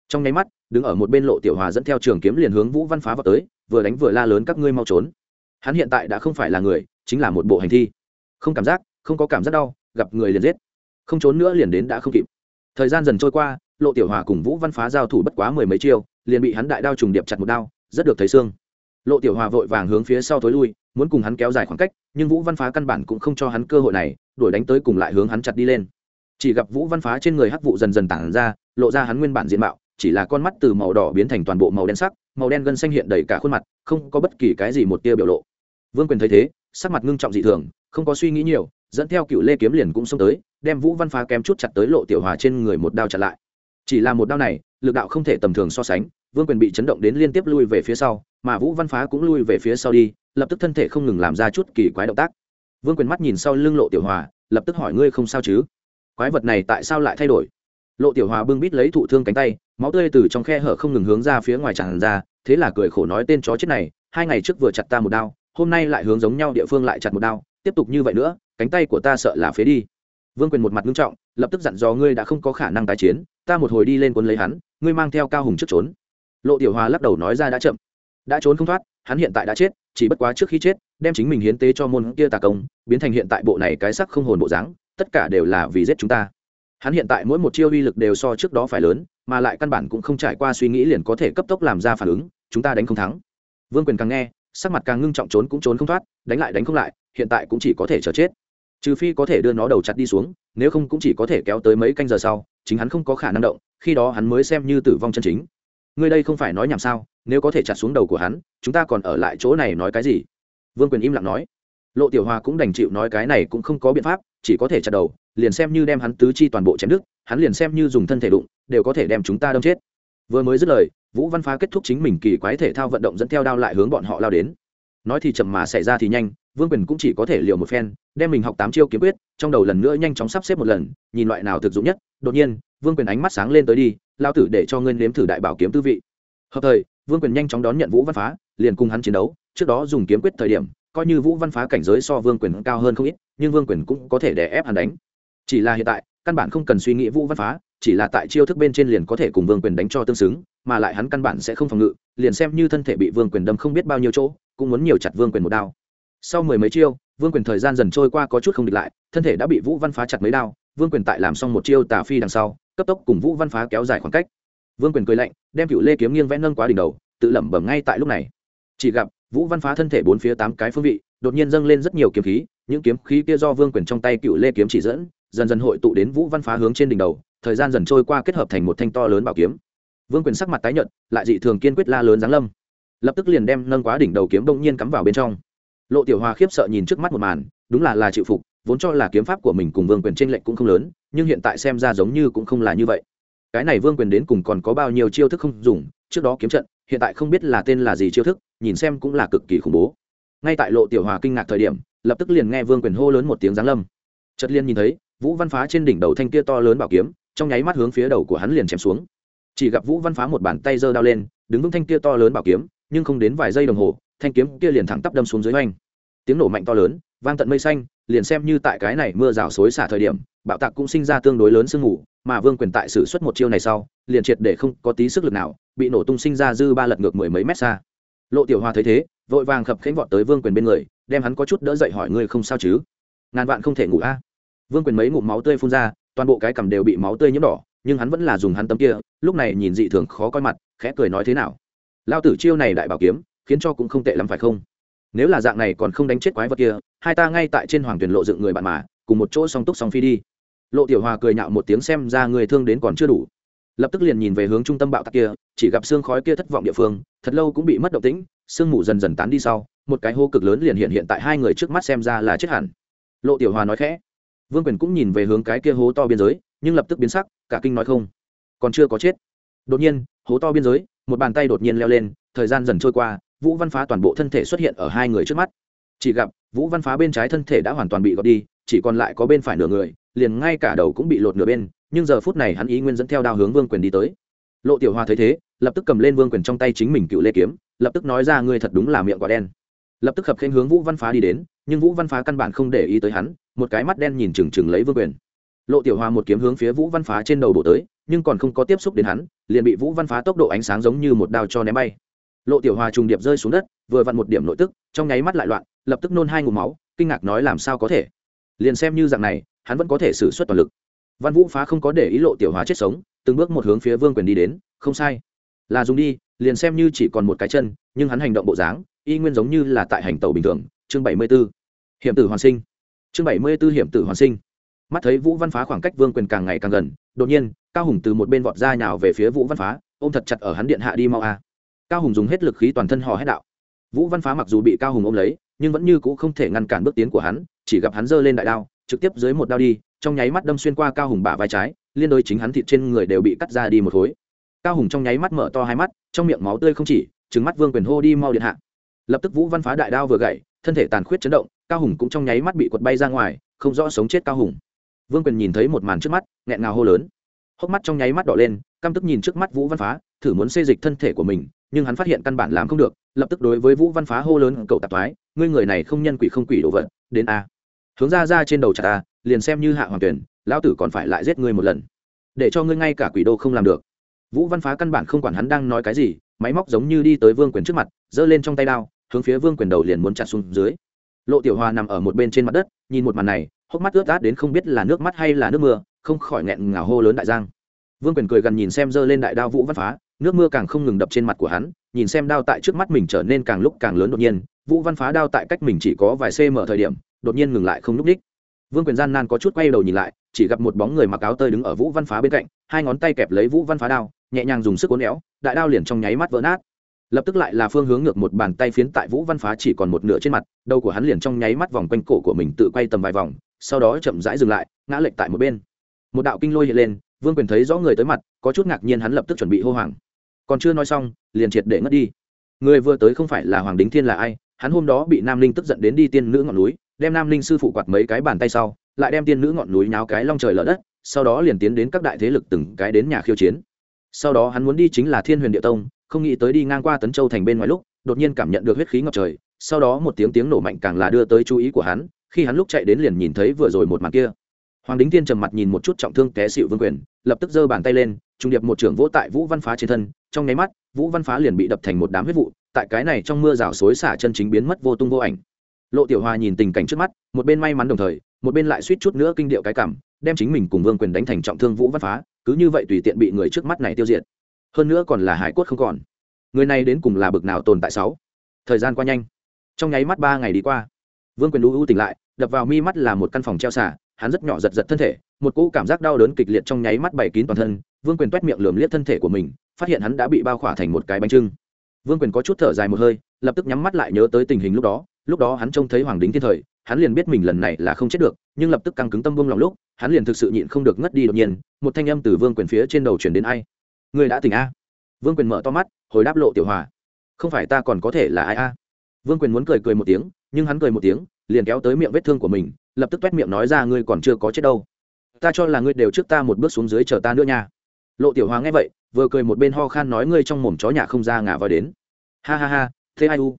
Trong nháy mắt, đứng ở một bên lộ tiểu hòa dẫn theo trường kiếm liền hướng vũ văn phá vào tới, vừa đánh vừa la lớn các ngươi mau trốn hắn hiện tại đã không phải là người, chính là một bộ hành thi. Không cảm giác, không có cảm giác đau, gặp người liền giết. Không trốn nữa liền đến đã không kịp. Thời gian dần trôi qua, lộ tiểu hòa cùng vũ văn phá giao thủ bất quá mười mấy chiêu, liền bị hắn đại đao trùng điệp chặt một đao, rất được thấy xương. Lộ tiểu hòa vội vàng hướng phía sau thối lui, muốn cùng hắn kéo dài khoảng cách, nhưng vũ văn phá căn bản cũng không cho hắn cơ hội này, đuổi đánh tới cùng lại hướng hắn chặt đi lên. Chỉ gặp vũ văn phá trên người hắc vụ dần dần tản ra, lộ ra hắn nguyên bản diện mạo, chỉ là con mắt từ màu đỏ biến thành toàn bộ màu đen sắc màu đen gân xanh hiện đầy cả khuôn mặt, không có bất kỳ cái gì một tia biểu lộ. Vương quyền thấy thế, sắc mặt ngưng trọng dị thường, không có suy nghĩ nhiều, dẫn theo cựu lê kiếm liền cũng xông tới, đem vũ văn phá kém chút chặt tới lộ tiểu hòa trên người một đao chặt lại. Chỉ là một đao này, lực đạo không thể tầm thường so sánh, vương quyền bị chấn động đến liên tiếp lui về phía sau, mà vũ văn phá cũng lui về phía sau đi, lập tức thân thể không ngừng làm ra chút kỳ quái động tác. Vương quyền mắt nhìn sau lưng lộ tiểu hòa, lập tức hỏi ngươi không sao chứ? Quái vật này tại sao lại thay đổi? Lộ tiểu hòa bưng bít lấy thụ thương cánh tay, máu tươi từ trong khe hở không ngừng hướng ra phía ngoài tràn ra, thế là cười khổ nói tên chó chết này, hai ngày trước vừa chặt ta một đao, hôm nay lại hướng giống nhau địa phương lại chặt một đao, tiếp tục như vậy nữa, cánh tay của ta sợ là phế đi. Vương quyền một mặt nghiêm trọng, lập tức dặn dò ngươi đã không có khả năng tái chiến, ta một hồi đi lên quân lấy hắn, ngươi mang theo cao hùng trước trốn. Lộ tiểu hòa lắc đầu nói ra đã chậm. Đã trốn không thoát, hắn hiện tại đã chết, chỉ bất quá trước khi chết, đem chính mình hiến tế cho môn kia tà công, biến thành hiện tại bộ này cái sắc không hồn bộ dáng, tất cả đều là vì giết chúng ta hắn hiện tại mỗi một chiêu uy lực đều so trước đó phải lớn, mà lại căn bản cũng không trải qua suy nghĩ liền có thể cấp tốc làm ra phản ứng, chúng ta đánh không thắng. Vương quyền càng nghe, sắc mặt càng ngưng trọng trốn cũng trốn không thoát, đánh lại đánh không lại, hiện tại cũng chỉ có thể chờ chết. Trừ phi có thể đưa nó đầu chặt đi xuống, nếu không cũng chỉ có thể kéo tới mấy canh giờ sau, chính hắn không có khả năng động, khi đó hắn mới xem như tử vong chân chính. Ngươi đây không phải nói nhảm sao, nếu có thể chặt xuống đầu của hắn, chúng ta còn ở lại chỗ này nói cái gì? Vương quyền im lặng nói lộ tiểu hòa cũng đành chịu nói cái này cũng không có biện pháp, chỉ có thể chặt đầu, liền xem như đem hắn tứ chi toàn bộ chém đứt, hắn liền xem như dùng thân thể đụng, đều có thể đem chúng ta đâm chết. Vừa mới dứt lời, vũ văn phá kết thúc chính mình kỳ quái thể thao vận động dẫn theo đao lại hướng bọn họ lao đến. Nói thì chậm mà xảy ra thì nhanh, vương quyền cũng chỉ có thể liều một phen, đem mình học tám chiêu kiếm quyết, trong đầu lần nữa nhanh chóng sắp xếp một lần, nhìn loại nào thực dụng nhất. Đột nhiên, vương quyền ánh mắt sáng lên tới đi, lao tử để cho ngươi nếm thử đại bảo kiếm tư vị. Hợp thời, vương quyền nhanh chóng đón nhận vũ văn phá, liền cùng hắn chiến đấu, trước đó dùng kiếm quyết thời điểm coi như vũ văn phá cảnh giới so vương quyền cao hơn không ít, nhưng vương quyền cũng có thể đè ép hắn đánh. Chỉ là hiện tại, căn bản không cần suy nghĩ vũ văn phá, chỉ là tại chiêu thức bên trên liền có thể cùng vương quyền đánh cho tương xứng, mà lại hắn căn bản sẽ không phòng ngự, liền xem như thân thể bị vương quyền đâm không biết bao nhiêu chỗ, cũng muốn nhiều chặt vương quyền một đao. Sau mười mấy chiêu, vương quyền thời gian dần trôi qua có chút không địch lại, thân thể đã bị vũ văn phá chặt mấy đao, vương quyền tại làm xong một chiêu tà phi đằng sau, cấp tốc cùng vũ văn phá kéo dài khoảng cách. Vương quyền cười lạnh, đem cựu lê kiếm nghiêng vẽ nâng quá đỉnh đầu, tự lẩm bẩm ngay tại lúc này chỉ gặp, vũ văn phá thân thể bốn phía tám cái phương vị, đột nhiên dâng lên rất nhiều kiếm khí, những kiếm khí kia do vương quyền trong tay cựu lê kiếm chỉ dẫn, dần dần hội tụ đến vũ văn phá hướng trên đỉnh đầu, thời gian dần trôi qua kết hợp thành một thanh to lớn bảo kiếm. Vương quyền sắc mặt tái nhợt, lại dị thường kiên quyết la lớn giáng lâm. Lập tức liền đem nâng quá đỉnh đầu kiếm đông nhiên cắm vào bên trong. Lộ tiểu hòa khiếp sợ nhìn trước mắt một màn, đúng là là chịu phục, vốn cho là kiếm pháp của mình cùng vương quyền trên lệnh cũng không lớn, nhưng hiện tại xem ra giống như cũng không là như vậy. Cái này vương quyền đến cùng còn có bao nhiêu chiêu thức không dùng, trước đó kiếm trận, hiện tại không biết là tên là gì chiêu thức nhìn xem cũng là cực kỳ khủng bố. Ngay tại lộ tiểu hòa kinh ngạc thời điểm, lập tức liền nghe vương quyền hô lớn một tiếng giáng lâm. Chất liên nhìn thấy, vũ văn phá trên đỉnh đầu thanh kia to lớn bảo kiếm, trong nháy mắt hướng phía đầu của hắn liền chém xuống. Chỉ gặp vũ văn phá một bàn tay giơ đao lên, đứng vững thanh kia to lớn bảo kiếm, nhưng không đến vài giây đồng hồ, thanh kiếm kia liền thẳng tắp đâm xuống dưới oanh. Tiếng nổ mạnh to lớn, vang tận mây xanh, liền xem như tại cái này mưa rào xối xả thời điểm, bạo tạc cũng sinh ra tương đối lớn sương mù, mà vương quyền tại xử suất một chiêu này sau, liền triệt để không có tí sức lực nào, bị nổ tung sinh ra dư ba lật ngược mười mấy mét xa lộ tiểu hoa thấy thế, vội vàng khập khánh vọt tới vương quyền bên người, đem hắn có chút đỡ dậy hỏi ngươi không sao chứ? Ngàn vạn không thể ngủ a. Vương quyền mấy ngụm máu tươi phun ra, toàn bộ cái cằm đều bị máu tươi nhiễm đỏ, nhưng hắn vẫn là dùng hắn tấm kia, lúc này nhìn dị thường khó coi mặt, khẽ cười nói thế nào? Lao tử chiêu này đại bảo kiếm, khiến cho cũng không tệ lắm phải không? Nếu là dạng này còn không đánh chết quái vật kia, hai ta ngay tại trên hoàng tuyển lộ dựng người bạn mà, cùng một chỗ song túc song phi đi. Lộ tiểu hòa cười nhạo một tiếng xem ra người thương đến còn chưa đủ lập tức liền nhìn về hướng trung tâm bạo tạc kia, chỉ gặp xương khói kia thất vọng địa phương, thật lâu cũng bị mất động tĩnh, sương mù dần dần tán đi sau, một cái hô cực lớn liền hiện hiện tại hai người trước mắt xem ra là chết hẳn. Lộ tiểu hòa nói khẽ. Vương quyền cũng nhìn về hướng cái kia hố to biên giới, nhưng lập tức biến sắc, cả kinh nói không. Còn chưa có chết. Đột nhiên, hố to biên giới, một bàn tay đột nhiên leo lên, thời gian dần trôi qua, vũ văn phá toàn bộ thân thể xuất hiện ở hai người trước mắt. Chỉ gặp, vũ văn phá bên trái thân thể đã hoàn toàn bị gọt đi, chỉ còn lại có bên phải nửa người, liền ngay cả đầu cũng bị lột nửa bên nhưng giờ phút này hắn ý nguyên dẫn theo đao hướng vương quyền đi tới. Lộ tiểu hoa thấy thế, lập tức cầm lên vương quyền trong tay chính mình cựu lê kiếm, lập tức nói ra ngươi thật đúng là miệng quả đen. Lập tức khập khen hướng vũ văn phá đi đến, nhưng vũ văn phá căn bản không để ý tới hắn, một cái mắt đen nhìn chừng chừng lấy vương quyền. Lộ tiểu hoa một kiếm hướng phía vũ văn phá trên đầu đổ tới, nhưng còn không có tiếp xúc đến hắn, liền bị vũ văn phá tốc độ ánh sáng giống như một đao cho ném bay. Lộ tiểu Hoa trùng điệp rơi xuống đất, vừa vặn một điểm nội tức, trong nháy mắt lại loạn, lập tức nôn hai ngụm máu, kinh ngạc nói làm sao có thể. Liền xem như dạng này, hắn vẫn có thể xử suất toàn lực văn vũ phá không có để ý lộ tiểu hóa chết sống, từng bước một hướng phía vương quyền đi đến, không sai. Là dùng đi, liền xem như chỉ còn một cái chân, nhưng hắn hành động bộ dáng, y nguyên giống như là tại hành tàu bình thường. Chương bảy mươi b ố hiểm tử hoàn sinh. Chương bảy mươi b ố hiểm tử hoàn sinh. Mắt thấy vũ văn phá khoảng cách vương quyền càng ngày càng gần, đột nhiên, cao hùng từ một bên vọt ra nhào về phía vũ văn phá, ôm thật chặt ở hắn điện hạ đi mau a. Cao hùng dùng hết lực khí toàn thân hò hét đạo. Vũ văn phá mặc dù bị cao hùng ôm lấy, nhưng vẫn như c ũ không thể ngăn cản bước tiến của hắn, chỉ gặp hắn giơ lên đại đao, trực tiếp dưới một đao đi trong nháy mắt đâm xuyên qua cao hùng bả vai trái, liên đôi chính hắn thịt trên người đều bị cắt ra đi một khối. Cao hùng trong nháy mắt mở to hai mắt, trong miệng máu tươi không chỉ trứng mắt vương quyền hô đi mau điện hạ. Lập tức vũ văn phá đại đao vừa gậy thân thể tàn khuyết chấn động, cao hùng cũng trong nháy mắt bị quật bay ra ngoài, không rõ sống chết cao hùng. Vương quyền nhìn thấy một màn trước mắt, nghẹn ngào hô lớn. Hốc mắt trong nháy mắt đỏ lên, căm tức nhìn trước mắt vũ văn phá, thử muốn xê dịch thân thể của mình, nhưng hắn phát hiện căn bản làm không được, lập tức đối với vũ văn phá hô lớn, cậu tạp thoái, ngươi người này không nhân quỷ không quỷ đồ vật, đến a hướng ra ra trên đầu chặt ta, liền xem như hạ hoàng tuyển, lão tử còn phải lại giết ngươi một lần. Để cho ngươi ngay cả quỷ đô không làm được. Vũ văn phá căn bản không quản hắn đang nói cái gì, máy móc giống như đi tới vương quyền trước mặt, giơ lên trong tay đao, hướng phía vương quyền đầu liền muốn chặt xuống dưới. Lộ tiểu hoa nằm ở một bên trên mặt đất, nhìn một màn này, hốc mắt ướt át đến không biết là nước mắt hay là nước mưa, không khỏi nghẹn ngào hô lớn đại giang. Vương quyền cười gần nhìn xem giơ lên đại đao vũ văn phá, nước mưa càng không ngừng đập trên mặt của hắn, nhìn xem đao tại trước mắt mình trở nên càng lúc càng lớn đột nhiên. Vũ văn phá đao tại cách mình chỉ có vài cm thời điểm đột nhiên ngừng lại không n ú c đích. Vương quyền gian nan có chút quay đầu nhìn lại, chỉ gặp một bóng người mặc áo tơi đứng ở vũ văn phá bên cạnh, hai ngón tay kẹp lấy vũ văn phá đao, nhẹ nhàng dùng sức uốn éo, đại đao liền trong nháy mắt vỡ nát. Lập tức lại là phương hướng ngược một bàn tay phiến tại vũ văn phá chỉ còn một nửa trên mặt, đầu của hắn liền trong nháy mắt vòng quanh cổ của mình tự quay tầm vài vòng, sau đó chậm rãi dừng lại, ngã lệch tại một bên. Một đạo kinh lôi hiện lên, vương quyền thấy rõ người tới mặt, có chút ngạc nhiên hắn lập tức chuẩn bị hô hoàng còn chưa nói xong, liền triệt để ngất đi. Người vừa tới không phải là hoàng đính thiên là ai, hắn hôm đó bị nam linh tức giận đến đi tiên nữ ngọn núi đem nam linh sư phụ quạt mấy cái bàn tay sau, lại đem tiên nữ ngọn núi nháo cái long trời lở đất, sau đó liền tiến đến các đại thế lực từng cái đến nhà khiêu chiến. Sau đó hắn muốn đi chính là thiên huyền địa tông, không nghĩ tới đi ngang qua tấn châu thành bên ngoài lúc, đột nhiên cảm nhận được huyết khí ngập trời, sau đó một tiếng tiếng nổ mạnh càng là đưa tới chú ý của hắn, khi hắn lúc chạy đến liền nhìn thấy vừa rồi một màn kia. Hoàng đính tiên trầm mặt nhìn một chút trọng thương té xịu vương quyền, lập tức giơ bàn tay lên, trung điệp một trưởng vỗ tại vũ văn phá trên thân, trong nháy mắt, vũ văn phá liền bị đập thành một đám huyết vụ, tại cái này trong mưa rào xối xả chân chính biến mất vô tung vô ảnh lộ tiểu hoa nhìn tình cảnh trước mắt, một bên may mắn đồng thời, một bên lại suýt chút nữa kinh điệu cái cảm, đem chính mình cùng vương quyền đánh thành trọng thương vũ văn phá, cứ như vậy tùy tiện bị người trước mắt này tiêu diệt. Hơn nữa còn là hải cốt không còn. Người này đến cùng là bực nào tồn tại sáu? Thời gian qua nhanh. Trong nháy mắt ba ngày đi qua, vương quyền đu u tỉnh lại, đập vào mi mắt là một căn phòng treo xả, hắn rất nhỏ giật giật thân thể, một cỗ cảm giác đau đớn kịch liệt trong nháy mắt bày kín toàn thân, vương quyền toét miệng lườm liếc thân thể của mình, phát hiện hắn đã bị bao khỏa thành một cái bánh trưng. Vương quyền có chút thở dài một hơi, lập tức nhắm mắt lại nhớ tới tình hình lúc đó lúc đó hắn trông thấy hoàng đính thiên thời, hắn liền biết mình lần này là không chết được, nhưng lập tức căng cứng tâm buông lòng lúc, hắn liền thực sự nhịn không được ngất đi đột nhiên, một thanh âm từ vương quyền phía trên đầu chuyển đến ai? Người đã tỉnh a. Vương quyền mở to mắt, hồi đáp lộ tiểu hòa. Không phải ta còn có thể là ai a? Vương quyền muốn cười cười một tiếng, nhưng hắn cười một tiếng, liền kéo tới miệng vết thương của mình, lập tức t miệng nói ra ngươi còn chưa có chết đâu. Ta cho là ngươi đều trước ta một bước xuống dưới chờ ta nữa nha. Lộ tiểu hòa nghe vậy, vừa cười một bên ho khan nói ngươi trong mồm chó nhà không ra ngả vào đến. Ha ha ha, thế ai u?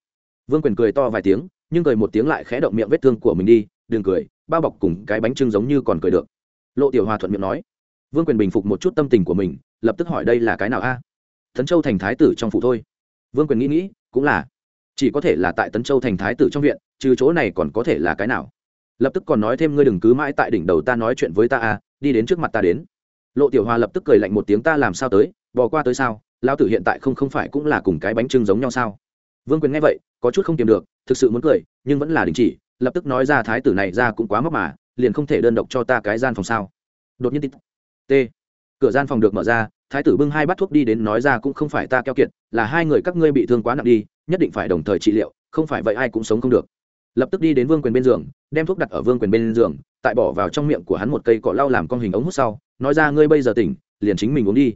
Vương quyền cười to vài tiếng nhưng cười một tiếng lại khẽ động miệng vết thương của mình đi, đừng cười, bao bọc cùng cái bánh trưng giống như còn cười được. Lộ tiểu hòa thuận miệng nói. Vương quyền bình phục một chút tâm tình của mình, lập tức hỏi đây là cái nào a? Tấn châu thành thái tử trong phủ thôi. Vương quyền nghĩ nghĩ, cũng là. Chỉ có thể là tại tấn châu thành thái tử trong viện, trừ chỗ này còn có thể là cái nào? Lập tức còn nói thêm ngươi đừng cứ mãi tại đỉnh đầu ta nói chuyện với ta à đi đến trước mặt ta đến. Lộ tiểu hòa lập tức cười lạnh một tiếng ta làm sao tới bỏ qua tới sao? Lao tử hiện tại không không phải cũng là cùng cái bánh trưng giống nhau sao? Vương quyền nghe vậy, có chút không tìm được, thực sự muốn cười, nhưng vẫn là đình chỉ, lập tức nói ra thái tử này ra cũng quá mấp mà, liền không thể đơn độc cho ta cái gian phòng sao? Đột nhiên t cửa gian phòng được mở ra, thái tử bưng hai bát thuốc đi đến nói ra cũng không phải ta keo kiệt, là hai người các ngươi bị thương quá nặng đi, nhất định phải đồng thời trị liệu, không phải vậy ai cũng sống không được. Lập tức đi đến vương quyền bên giường, đem thuốc đặt ở vương quyền bên giường, tại bỏ vào trong miệng của hắn một cây cọ lau làm con hình ống hút sau, nói ra ngươi bây giờ tỉnh, liền chính mình uống đi.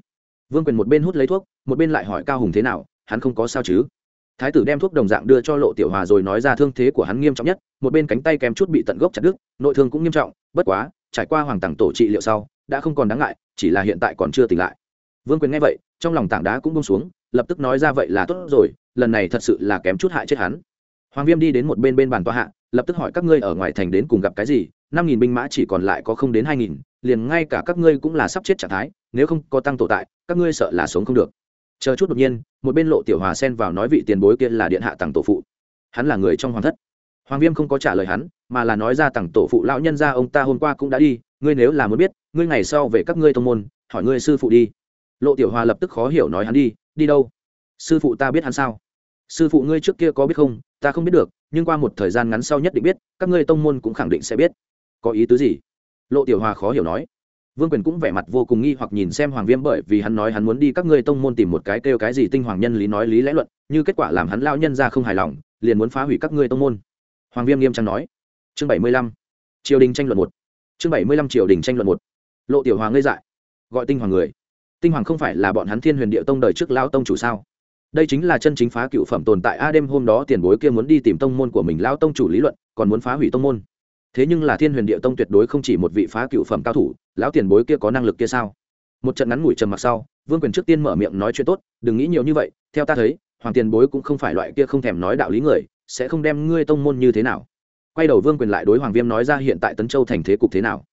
Vương quyền một bên hút lấy thuốc, một bên lại hỏi cao hùng thế nào, hắn không có sao chứ? Thái tử đem thuốc đồng dạng đưa cho lộ tiểu hòa rồi nói ra thương thế của hắn nghiêm trọng nhất, một bên cánh tay kém chút bị tận gốc chặt đứt, nội thương cũng nghiêm trọng, bất quá, trải qua hoàng tặng tổ trị liệu sau, đã không còn đáng ngại, chỉ là hiện tại còn chưa tỉnh lại. Vương quyền nghe vậy, trong lòng tảng đá cũng bông xuống, lập tức nói ra vậy là tốt rồi, lần này thật sự là kém chút hại chết hắn. Hoàng viêm đi đến một bên bên bàn tòa hạ, lập tức hỏi các ngươi ở ngoài thành đến cùng gặp cái gì, năm nghìn binh mã chỉ còn lại có không đến hai nghìn, liền ngay cả các ngươi cũng là sắp chết trạng thái, nếu không có tăng tổ tại, các ngươi sợ là sống không được chờ chút đột nhiên, một bên lộ tiểu hòa xen vào nói vị tiền bối kia là điện hạ tặng tổ phụ. Hắn là người trong hoàng thất. Hoàng viêm không có trả lời hắn, mà là nói ra tặng tổ phụ lão nhân ra, ông ta hôm qua cũng đã đi, ngươi nếu là muốn biết, ngươi ngày sau về các ngươi thông môn, hỏi ngươi sư phụ đi. Lộ tiểu hòa lập tức khó hiểu nói hắn đi đi đâu? Sư phụ ta biết hắn sao? Sư phụ ngươi trước kia có biết không? Ta không biết được, nhưng qua một thời gian ngắn sau nhất định biết, các ngươi tông môn cũng khẳng định sẽ biết. Có ý tứ gì? Lộ tiểu hòa khó hiểu nói vương quyền cũng vẻ mặt vô cùng nghi hoặc nhìn xem hoàng viêm bởi vì hắn nói hắn muốn đi các ngươi tông môn tìm một cái kêu cái gì tinh hoàng nhân lý nói lý lẽ luận, như kết quả làm hắn lao nhân ra không hài lòng, liền muốn phá hủy các ngươi tông môn. Hoàng viêm nghiêm trang nói. Chương bảy mươi lăm. Triều đình tranh luận một. Chương bảy mươi lăm triều đình tranh luận một. Lộ tiểu hòa ngây dại, gọi tinh hoàng người. Tinh hoàng không phải là bọn hắn thiên huyền địa tông đời trước lao tông chủ sao? Đây chính là chân chính phá cựu phẩm tồn tại. A đêm hôm đó tiền bối kia muốn đi tìm tông môn của mình lao tông chủ lý luận, còn muốn phá hủy tông môn thế nhưng là thiên huyền địa tông tuyệt đối không chỉ một vị phá cựu phẩm cao thủ, lão tiền bối kia có năng lực kia sao? Một trận ngắn ngủi trầm mặc sau, vương quyền trước tiên mở miệng nói chuyện tốt, đừng nghĩ nhiều như vậy, theo ta thấy, hoàng tiền bối cũng không phải loại kia không thèm nói đạo lý người, sẽ không đem ngươi tông môn như thế nào. Quay đầu vương quyền lại đối hoàng viêm nói ra hiện tại tấn châu thành thế cục thế nào.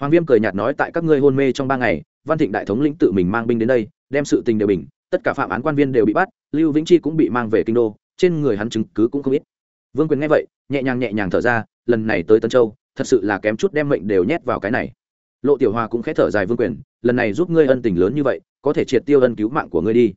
Hoàng viêm cười nhạt nói, tại các ngươi hôn mê trong ba ngày, văn thịnh đại thống lĩnh tự mình mang binh đến đây, đem sự tình đều bình, tất cả phạm án quan viên đều bị bắt, lưu vĩnh chi cũng bị mang về kinh đô, trên người hắn chứng cứ cũng không ít. Vương quyền nghe vậy, nhẹ nhàng nhẹ nhàng thở ra lần này tới tân châu, thật sự là kém chút đem mệnh đều nhét vào cái này. Lộ tiểu hòa cũng khẽ thở dài vương quyền, lần này giúp ngươi ân tình lớn như vậy, có thể triệt tiêu ân cứu mạng của ngươi đi.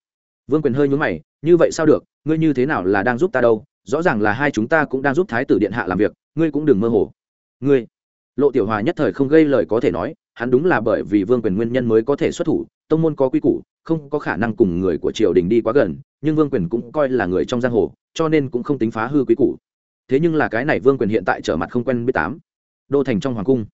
Vương quyền hơi nhún mày, như vậy sao được, ngươi như thế nào là đang giúp ta đâu, rõ ràng là hai chúng ta cũng đang giúp thái tử điện hạ làm việc, ngươi cũng đừng mơ hồ. Ngươi. Lộ tiểu hòa nhất thời không gây lời có thể nói, hắn đúng là bởi vì vương quyền nguyên nhân mới có thể xuất thủ, tông môn có quy củ, không có khả năng cùng người của triều đình đi quá gần, nhưng vương quyền cũng coi là người trong giang hồ, cho nên cũng không tính phá hư quý củ thế nhưng là cái này vương quyền hiện tại trở mặt không quen biết tám. Đô thành trong hoàng cung.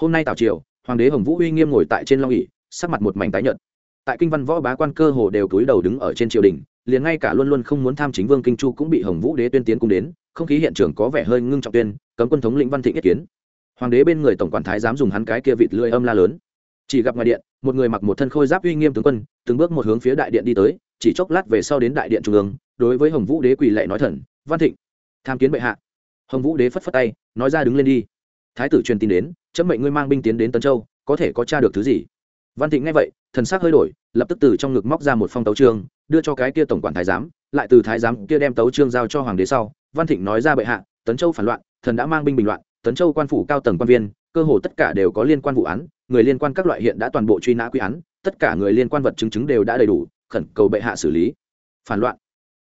Hôm nay tào triều, hoàng đế hồng vũ uy nghiêm ngồi tại trên long ỉ sắc mặt một mảnh tái nhợt. Tại kinh văn võ bá quan cơ hồ đều cúi đầu đứng ở trên triều đình, liền ngay cả luôn luôn không muốn tham chính vương kinh chu cũng bị hồng vũ đế tuyên tiến cung đến, không khí hiện trường có vẻ hơi ngưng trọng tuyên, cấm quân thống lĩnh văn thịnh ý kiến. Hoàng đế bên người tổng quản thái dám dùng hắn cái kia vịt lưỡi âm la lớn. Chỉ gặp ngoài điện, một người mặc một thân khôi giáp uy nghiêm tướng quân, từng bước một hướng phía đại điện đi tới, chỉ chốc lát về sau đến đại điện trung ương, đối với hồng vũ đế quỳ lệ nói thần, văn thịnh tham kiến bệ hạ. Hồng vũ đế phất phất tay, nói ra đứng lên đi. Thái tử truyền tin đến, chấm mệnh ngươi mang binh tiến đến tân châu, có thể có tra được thứ gì? Văn thịnh nghe vậy, thần sắc hơi đổi, lập tức từ trong ngực móc ra một phong tấu trương đưa cho cái kia tổng quản thái giám, lại từ thái giám kia đem tấu trương giao cho hoàng đế sau, văn thịnh nói ra bệ hạ, tấn châu phản loạn, thần đã mang binh bình loạn, tấn châu quan phủ cao tầng quan viên, cơ hồ tất cả đều có liên quan vụ án, người liên quan các loại hiện đã toàn bộ truy nã quy án, tất cả người liên quan vật chứng chứng đều đã đầy đủ, khẩn cầu bệ hạ xử lý. Phản loạn.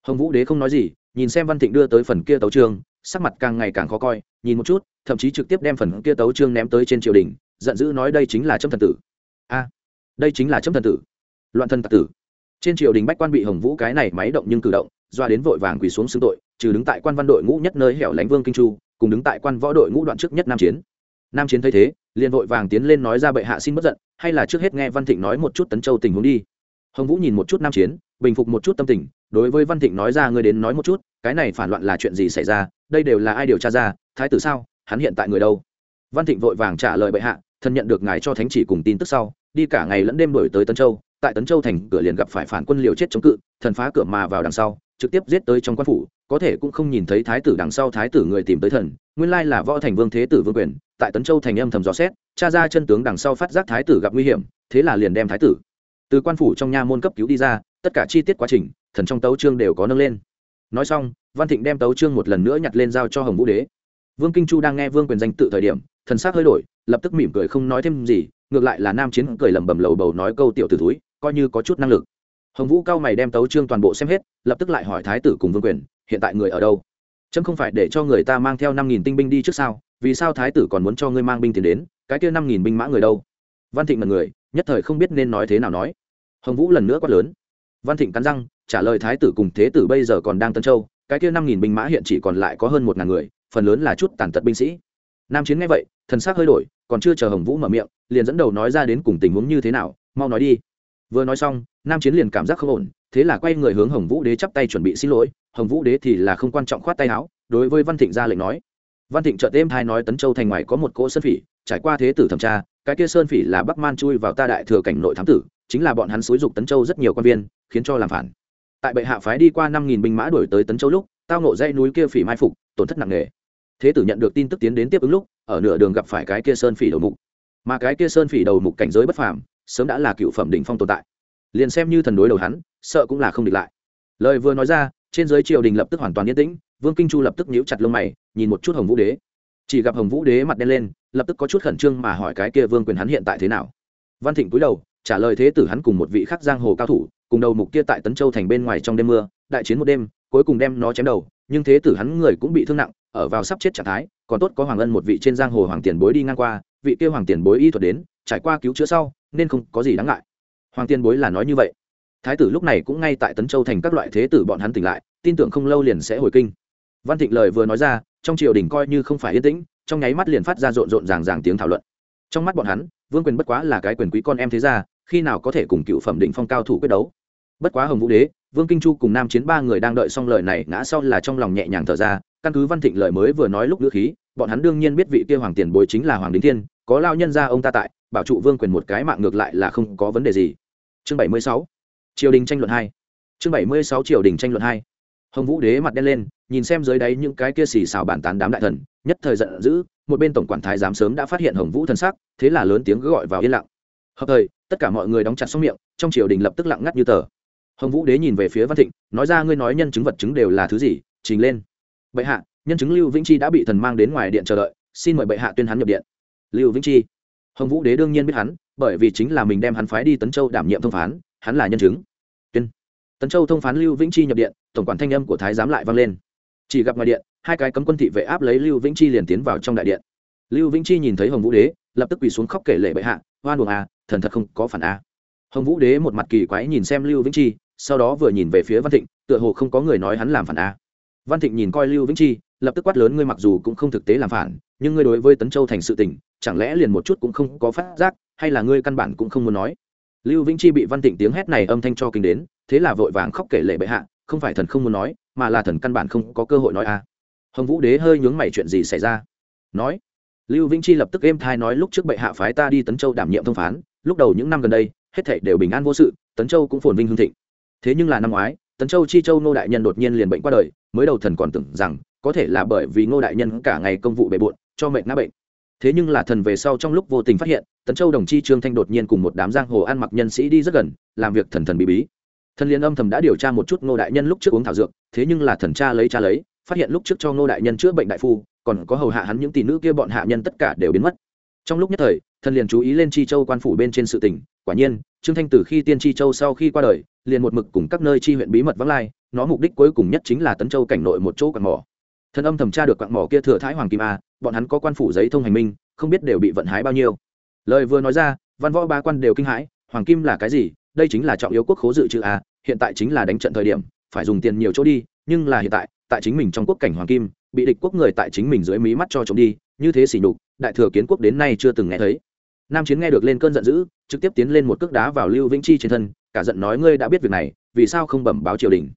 Hồng vũ đế không nói gì nhìn xem văn thịnh đưa tới phần kia tấu trương sắc mặt càng ngày càng khó coi, nhìn một chút, thậm chí trực tiếp đem phần kia tấu trương ném tới trên triều đình, giận dữ nói đây chính là châm thần tử. A, đây chính là châm thần tử. Loạn thần tạc tử. Trên triều đình bách quan bị hồng vũ cái này máy động nhưng cử động, doa đến vội vàng quỳ xuống xưng tội, trừ đứng tại quan văn đội ngũ nhất nơi hẻo lánh vương kinh chu, cùng đứng tại quan võ đội ngũ đoạn trước nhất nam chiến. Nam chiến thấy thế, liền vội vàng tiến lên nói ra bệ hạ xin bất giận, hay là trước hết nghe văn thịnh nói một chút tấn châu tình huống đi. Hồng vũ nhìn một chút nam chiến, bình phục một chút tâm tình đối với văn thịnh nói ra ngươi đến nói một chút, cái này phản loạn là chuyện gì xảy ra, đây đều là ai điều tra ra, thái tử sao, hắn hiện tại người đâu? Văn thịnh vội vàng trả lời bệ hạ, thân nhận được ngài cho thánh chỉ cùng tin tức sau, đi cả ngày lẫn đêm đổi tới tân châu, tại tấn châu thành cửa liền gặp phải phản quân liều chết chống cự, thần phá cửa mà vào đằng sau, trực tiếp giết tới trong quan phủ, có thể cũng không nhìn thấy thái tử đằng sau thái tử người tìm tới thần, nguyên lai là võ thành vương thế tử vương quyền, tại tấn châu thành âm thầm dò xét cha ra chân tướng đằng sau phát giác thái tử gặp nguy hiểm, thế là liền đem thái tử từ quan phủ trong nha môn cấp cứu đi ra, tất cả chi tiết quá trình thần trong tấu trương đều có nâng lên. Nói xong, văn thịnh đem tấu trương một lần nữa nhặt lên giao cho hồng vũ đế. Vương kinh chu đang nghe vương quyền danh tự thời điểm, thần s á c hơi đổi, lập tức mỉm cười không nói thêm gì, ngược lại là nam chiến cười lẩm bẩm lầu bầu nói câu tiểu t ử túi coi như có chút năng lực. Hồng vũ cao mày đem tấu trương toàn bộ xem hết, lập tức lại hỏi thái tử cùng vương quyền, hiện tại người ở đâu? Trâm không phải để cho người ta mang theo năm nghìn tinh binh đi trước sao? Vì sao thái tử còn muốn cho ngươi mang binh tiền đến? Cái kia năm nghìn binh mã người đâu? Văn thịnh mật người, nhất thời không biết nên nói thế nào nói. Hồng vũ lần nữa quát lớn. Văn thịnh cắn răng trả lời thái tử cùng thế tử bây giờ còn đang tân châu, cái kia năm nghìn binh mã hiện chỉ còn lại có hơn một ngàn người, phần lớn là chút tàn tật binh sĩ. Nam chiến nghe vậy, thần s ắ c hơi đổi, còn chưa chờ hồng vũ mở miệng, liền dẫn đầu nói ra đến cùng tình huống như thế nào, mau nói đi. Vừa nói xong, nam chiến liền cảm giác không ổn, thế là quay người hướng hồng vũ đế chắp tay chuẩn bị xin lỗi, hồng vũ đế thì là không quan trọng khoát tay áo, đối với văn thịnh ra lệnh nói. Văn thịnh trợ đêm hai nói tấn châu thành ngoài có một cỗ sơn phỉ, trải qua thế tử thẩm tra, cái kia sơn phỉ là bắc man chui vào ta đại thừa cảnh nội thám tử, chính là bọn hắn xúi dục tấn châu rất nhiều quan viên, khiến cho làm phản tại bệ hạ phái đi qua năm nghìn binh mã đuổi tới tấn châu lúc, tao nộ dây núi kia phỉ mai phục, tổn thất nặng nề. Thế tử nhận được tin tức tiến đến tiếp ứng lúc, ở nửa đường gặp phải cái kia sơn phỉ đầu mục. Mà cái kia sơn phỉ đầu mục cảnh giới bất phàm, sớm đã là cựu phẩm đỉnh phong tồn tại. Liền xem như thần đối đầu hắn, sợ cũng là không địch lại. Lời vừa nói ra, trên giới triều đình lập tức hoàn toàn yên tĩnh, vương kinh chu lập tức nhíu chặt lông mày, nhìn một chút hồng vũ đế. Chỉ gặp hồng vũ đế mặt đen lên, lập tức có chút khẩn trương mà hỏi cái kia vương quyền hắn hiện tại thế nào. Văn thịnh cúi đầu, trả lời thế tử hắn cùng một vị khắc giang hồ cao thủ cùng đầu mục kia tại tấn châu thành bên ngoài trong đêm mưa, đại chiến một đêm, cuối cùng đem nó chém đầu, nhưng thế tử hắn người cũng bị thương nặng, ở vào sắp chết trạng thái, còn tốt có hoàng ân một vị trên giang hồ hoàng tiền bối đi ngang qua, vị kia hoàng tiền bối y thuật đến, trải qua cứu chữa sau, nên không có gì đáng ngại. Hoàng tiền bối là nói như vậy. Thái tử lúc này cũng ngay tại tấn châu thành các loại thế tử bọn hắn tỉnh lại, tin tưởng không lâu liền sẽ hồi kinh. Văn thịnh lời vừa nói ra, trong triều đình coi như không phải yên tĩnh, trong nháy mắt liền phát ra rộn rộn ràng ràng tiếng thảo luận. Trong mắt bọn hắn, vương quyền bất quá là cái quyền quý con em thế gia khi nào có thể cùng cựu phẩm định phong cao thủ quyết đấu. Bất quá hồng vũ đế, vương kinh chu cùng nam chiến ba người đang đợi xong lời này, ngã sau là trong lòng nhẹ nhàng thở ra, căn cứ văn thịnh lời mới vừa nói lúc ngữ khí, bọn hắn đương nhiên biết vị kia hoàng tiền bối chính là hoàng đính thiên, có lao nhân ra ông ta tại, bảo trụ vương quyền một cái mạng ngược lại là không có vấn đề gì. Chương bảy mươi sáu, triều đình tranh luận hai. Chương bảy mươi sáu, triều đình tranh luận hai. Hồng vũ đế mặt đen lên, nhìn xem dưới đáy những cái kia xì xào bàn tán đám đại thần, nhất thời giận dữ, một bên tổng quản thái giám sớm đã phát hiện hồng vũ thần sắc thế là lớn tiếng gọi vào yên lặng. Hợp thời tất cả mọi người đóng chặt xong miệng, trong triều đình lập tức lặng ngắt như tờ. Hồng vũ đế nhìn về phía văn thịnh, nói ra ngươi nói nhân chứng vật chứng đều là thứ gì, trình lên. Bệ hạ, nhân chứng lưu vĩnh chi đã bị thần mang đến ngoài điện chờ đợi, xin mời bệ hạ tuyên hắn nhập điện. Lưu vĩnh chi? Hồng vũ đế đương nhiên biết hắn, bởi vì chính là mình đem hắn phái đi tấn châu đảm nhiệm thông phán, hắn là nhân chứng. Tuyên. Tấn châu thông phán lưu vĩnh chi nhập điện, tổng quản thanh âm của thái giám lại vang lên. Chỉ gặp ngoài điện, hai cái cấm quân thị vệ áp lấy lưu vĩnh chi liền tiến vào trong đại điện. Lưu vĩnh chi nhìn thấy hồng vũ đế, lập tức quỳ xuống khóc kể lệ bệ hạ hoan buồng à thần thật không có phản a. Hồng vũ đế một mặt kỳ quái nhìn xem lưu vĩnh chi, sau đó vừa nhìn về phía văn thịnh, tựa hồ không có người nói hắn làm phản a. Văn thịnh nhìn coi lưu vĩnh chi, lập tức quát lớn, ngươi mặc dù cũng không thực tế làm phản, nhưng ngươi đối với tấn châu thành sự tình, chẳng lẽ liền một chút cũng không có phát giác, hay là ngươi căn bản cũng không muốn nói? Lưu vĩnh chi bị văn thịnh tiếng hét này âm thanh cho kinh đến, thế là vội vàng khóc kể lệ bệ hạ, không phải thần không muốn nói, mà là thần căn bản không có cơ hội nói a. Hồng vũ đế hơi nhướng mày chuyện gì xảy ra? Nói. Lưu vĩnh chi lập tức êm thai nói, lúc trước bệ hạ phái ta đi tấn châu đảm nhiệm thông phán lúc đầu những năm gần đây, hết thảy đều bình an vô sự, tấn châu cũng phồn vinh hương thịnh. Thế nhưng là năm ngoái, tấn châu chi châu ngô đại nhân đột nhiên liền bệnh qua đời, mới đầu thần còn tưởng rằng có thể là bởi vì ngô đại nhân cả ngày công vụ bề bộn, cho mệnh ngã bệnh. Thế nhưng là thần về sau trong lúc vô tình phát hiện, tấn châu đồng chi trương thanh đột nhiên cùng một đám giang hồ ăn mặc nhân sĩ đi rất gần, làm việc thần thần bí bí. Thần liên âm thầm đã điều tra một chút ngô đại nhân lúc trước uống thảo dược, thế nhưng là thần cha lấy cha lấy, phát hiện lúc trước cho ngô đại nhân chữa bệnh đại phu, còn có hầu hạ hắn những tỷ nữ kia bọn hạ nhân tất cả đều biến mất. Trong lúc nhất thời thần liền chú ý lên chi châu quan phủ bên trên sự tỉnh quả nhiên, trương thanh từ khi tiên chi châu sau khi qua đời, liền một mực cùng các nơi chi huyện bí mật vắng lai, nó mục đích cuối cùng nhất chính là tấn châu cảnh nội một chỗ quạt mỏ. Thần âm thẩm tra được quạt mỏ kia thừa thái hoàng kim a, bọn hắn có quan phủ giấy thông hành minh, không biết đều bị vận hái bao nhiêu. Lời vừa nói ra, văn võ ba quan đều kinh hãi, hoàng kim là cái gì? Đây chính là trọng yếu quốc khố dự trữ a, hiện tại chính là đánh trận thời điểm, phải dùng tiền nhiều chỗ đi, nhưng là hiện tại tại chính mình trong quốc cảnh hoàng kim, bị địch quốc người tại chính mình dưới mí mắt cho trộm đi, như thế xỉ nhục, đại thừa kiến quốc đến nay chưa từng nghe thấy nam chiến nghe được lên cơn giận dữ, trực tiếp tiến lên một cước đá vào lưu vĩnh chi trên thân, cả giận nói, ngươi đã biết việc này, vì sao không bẩm báo triều đình?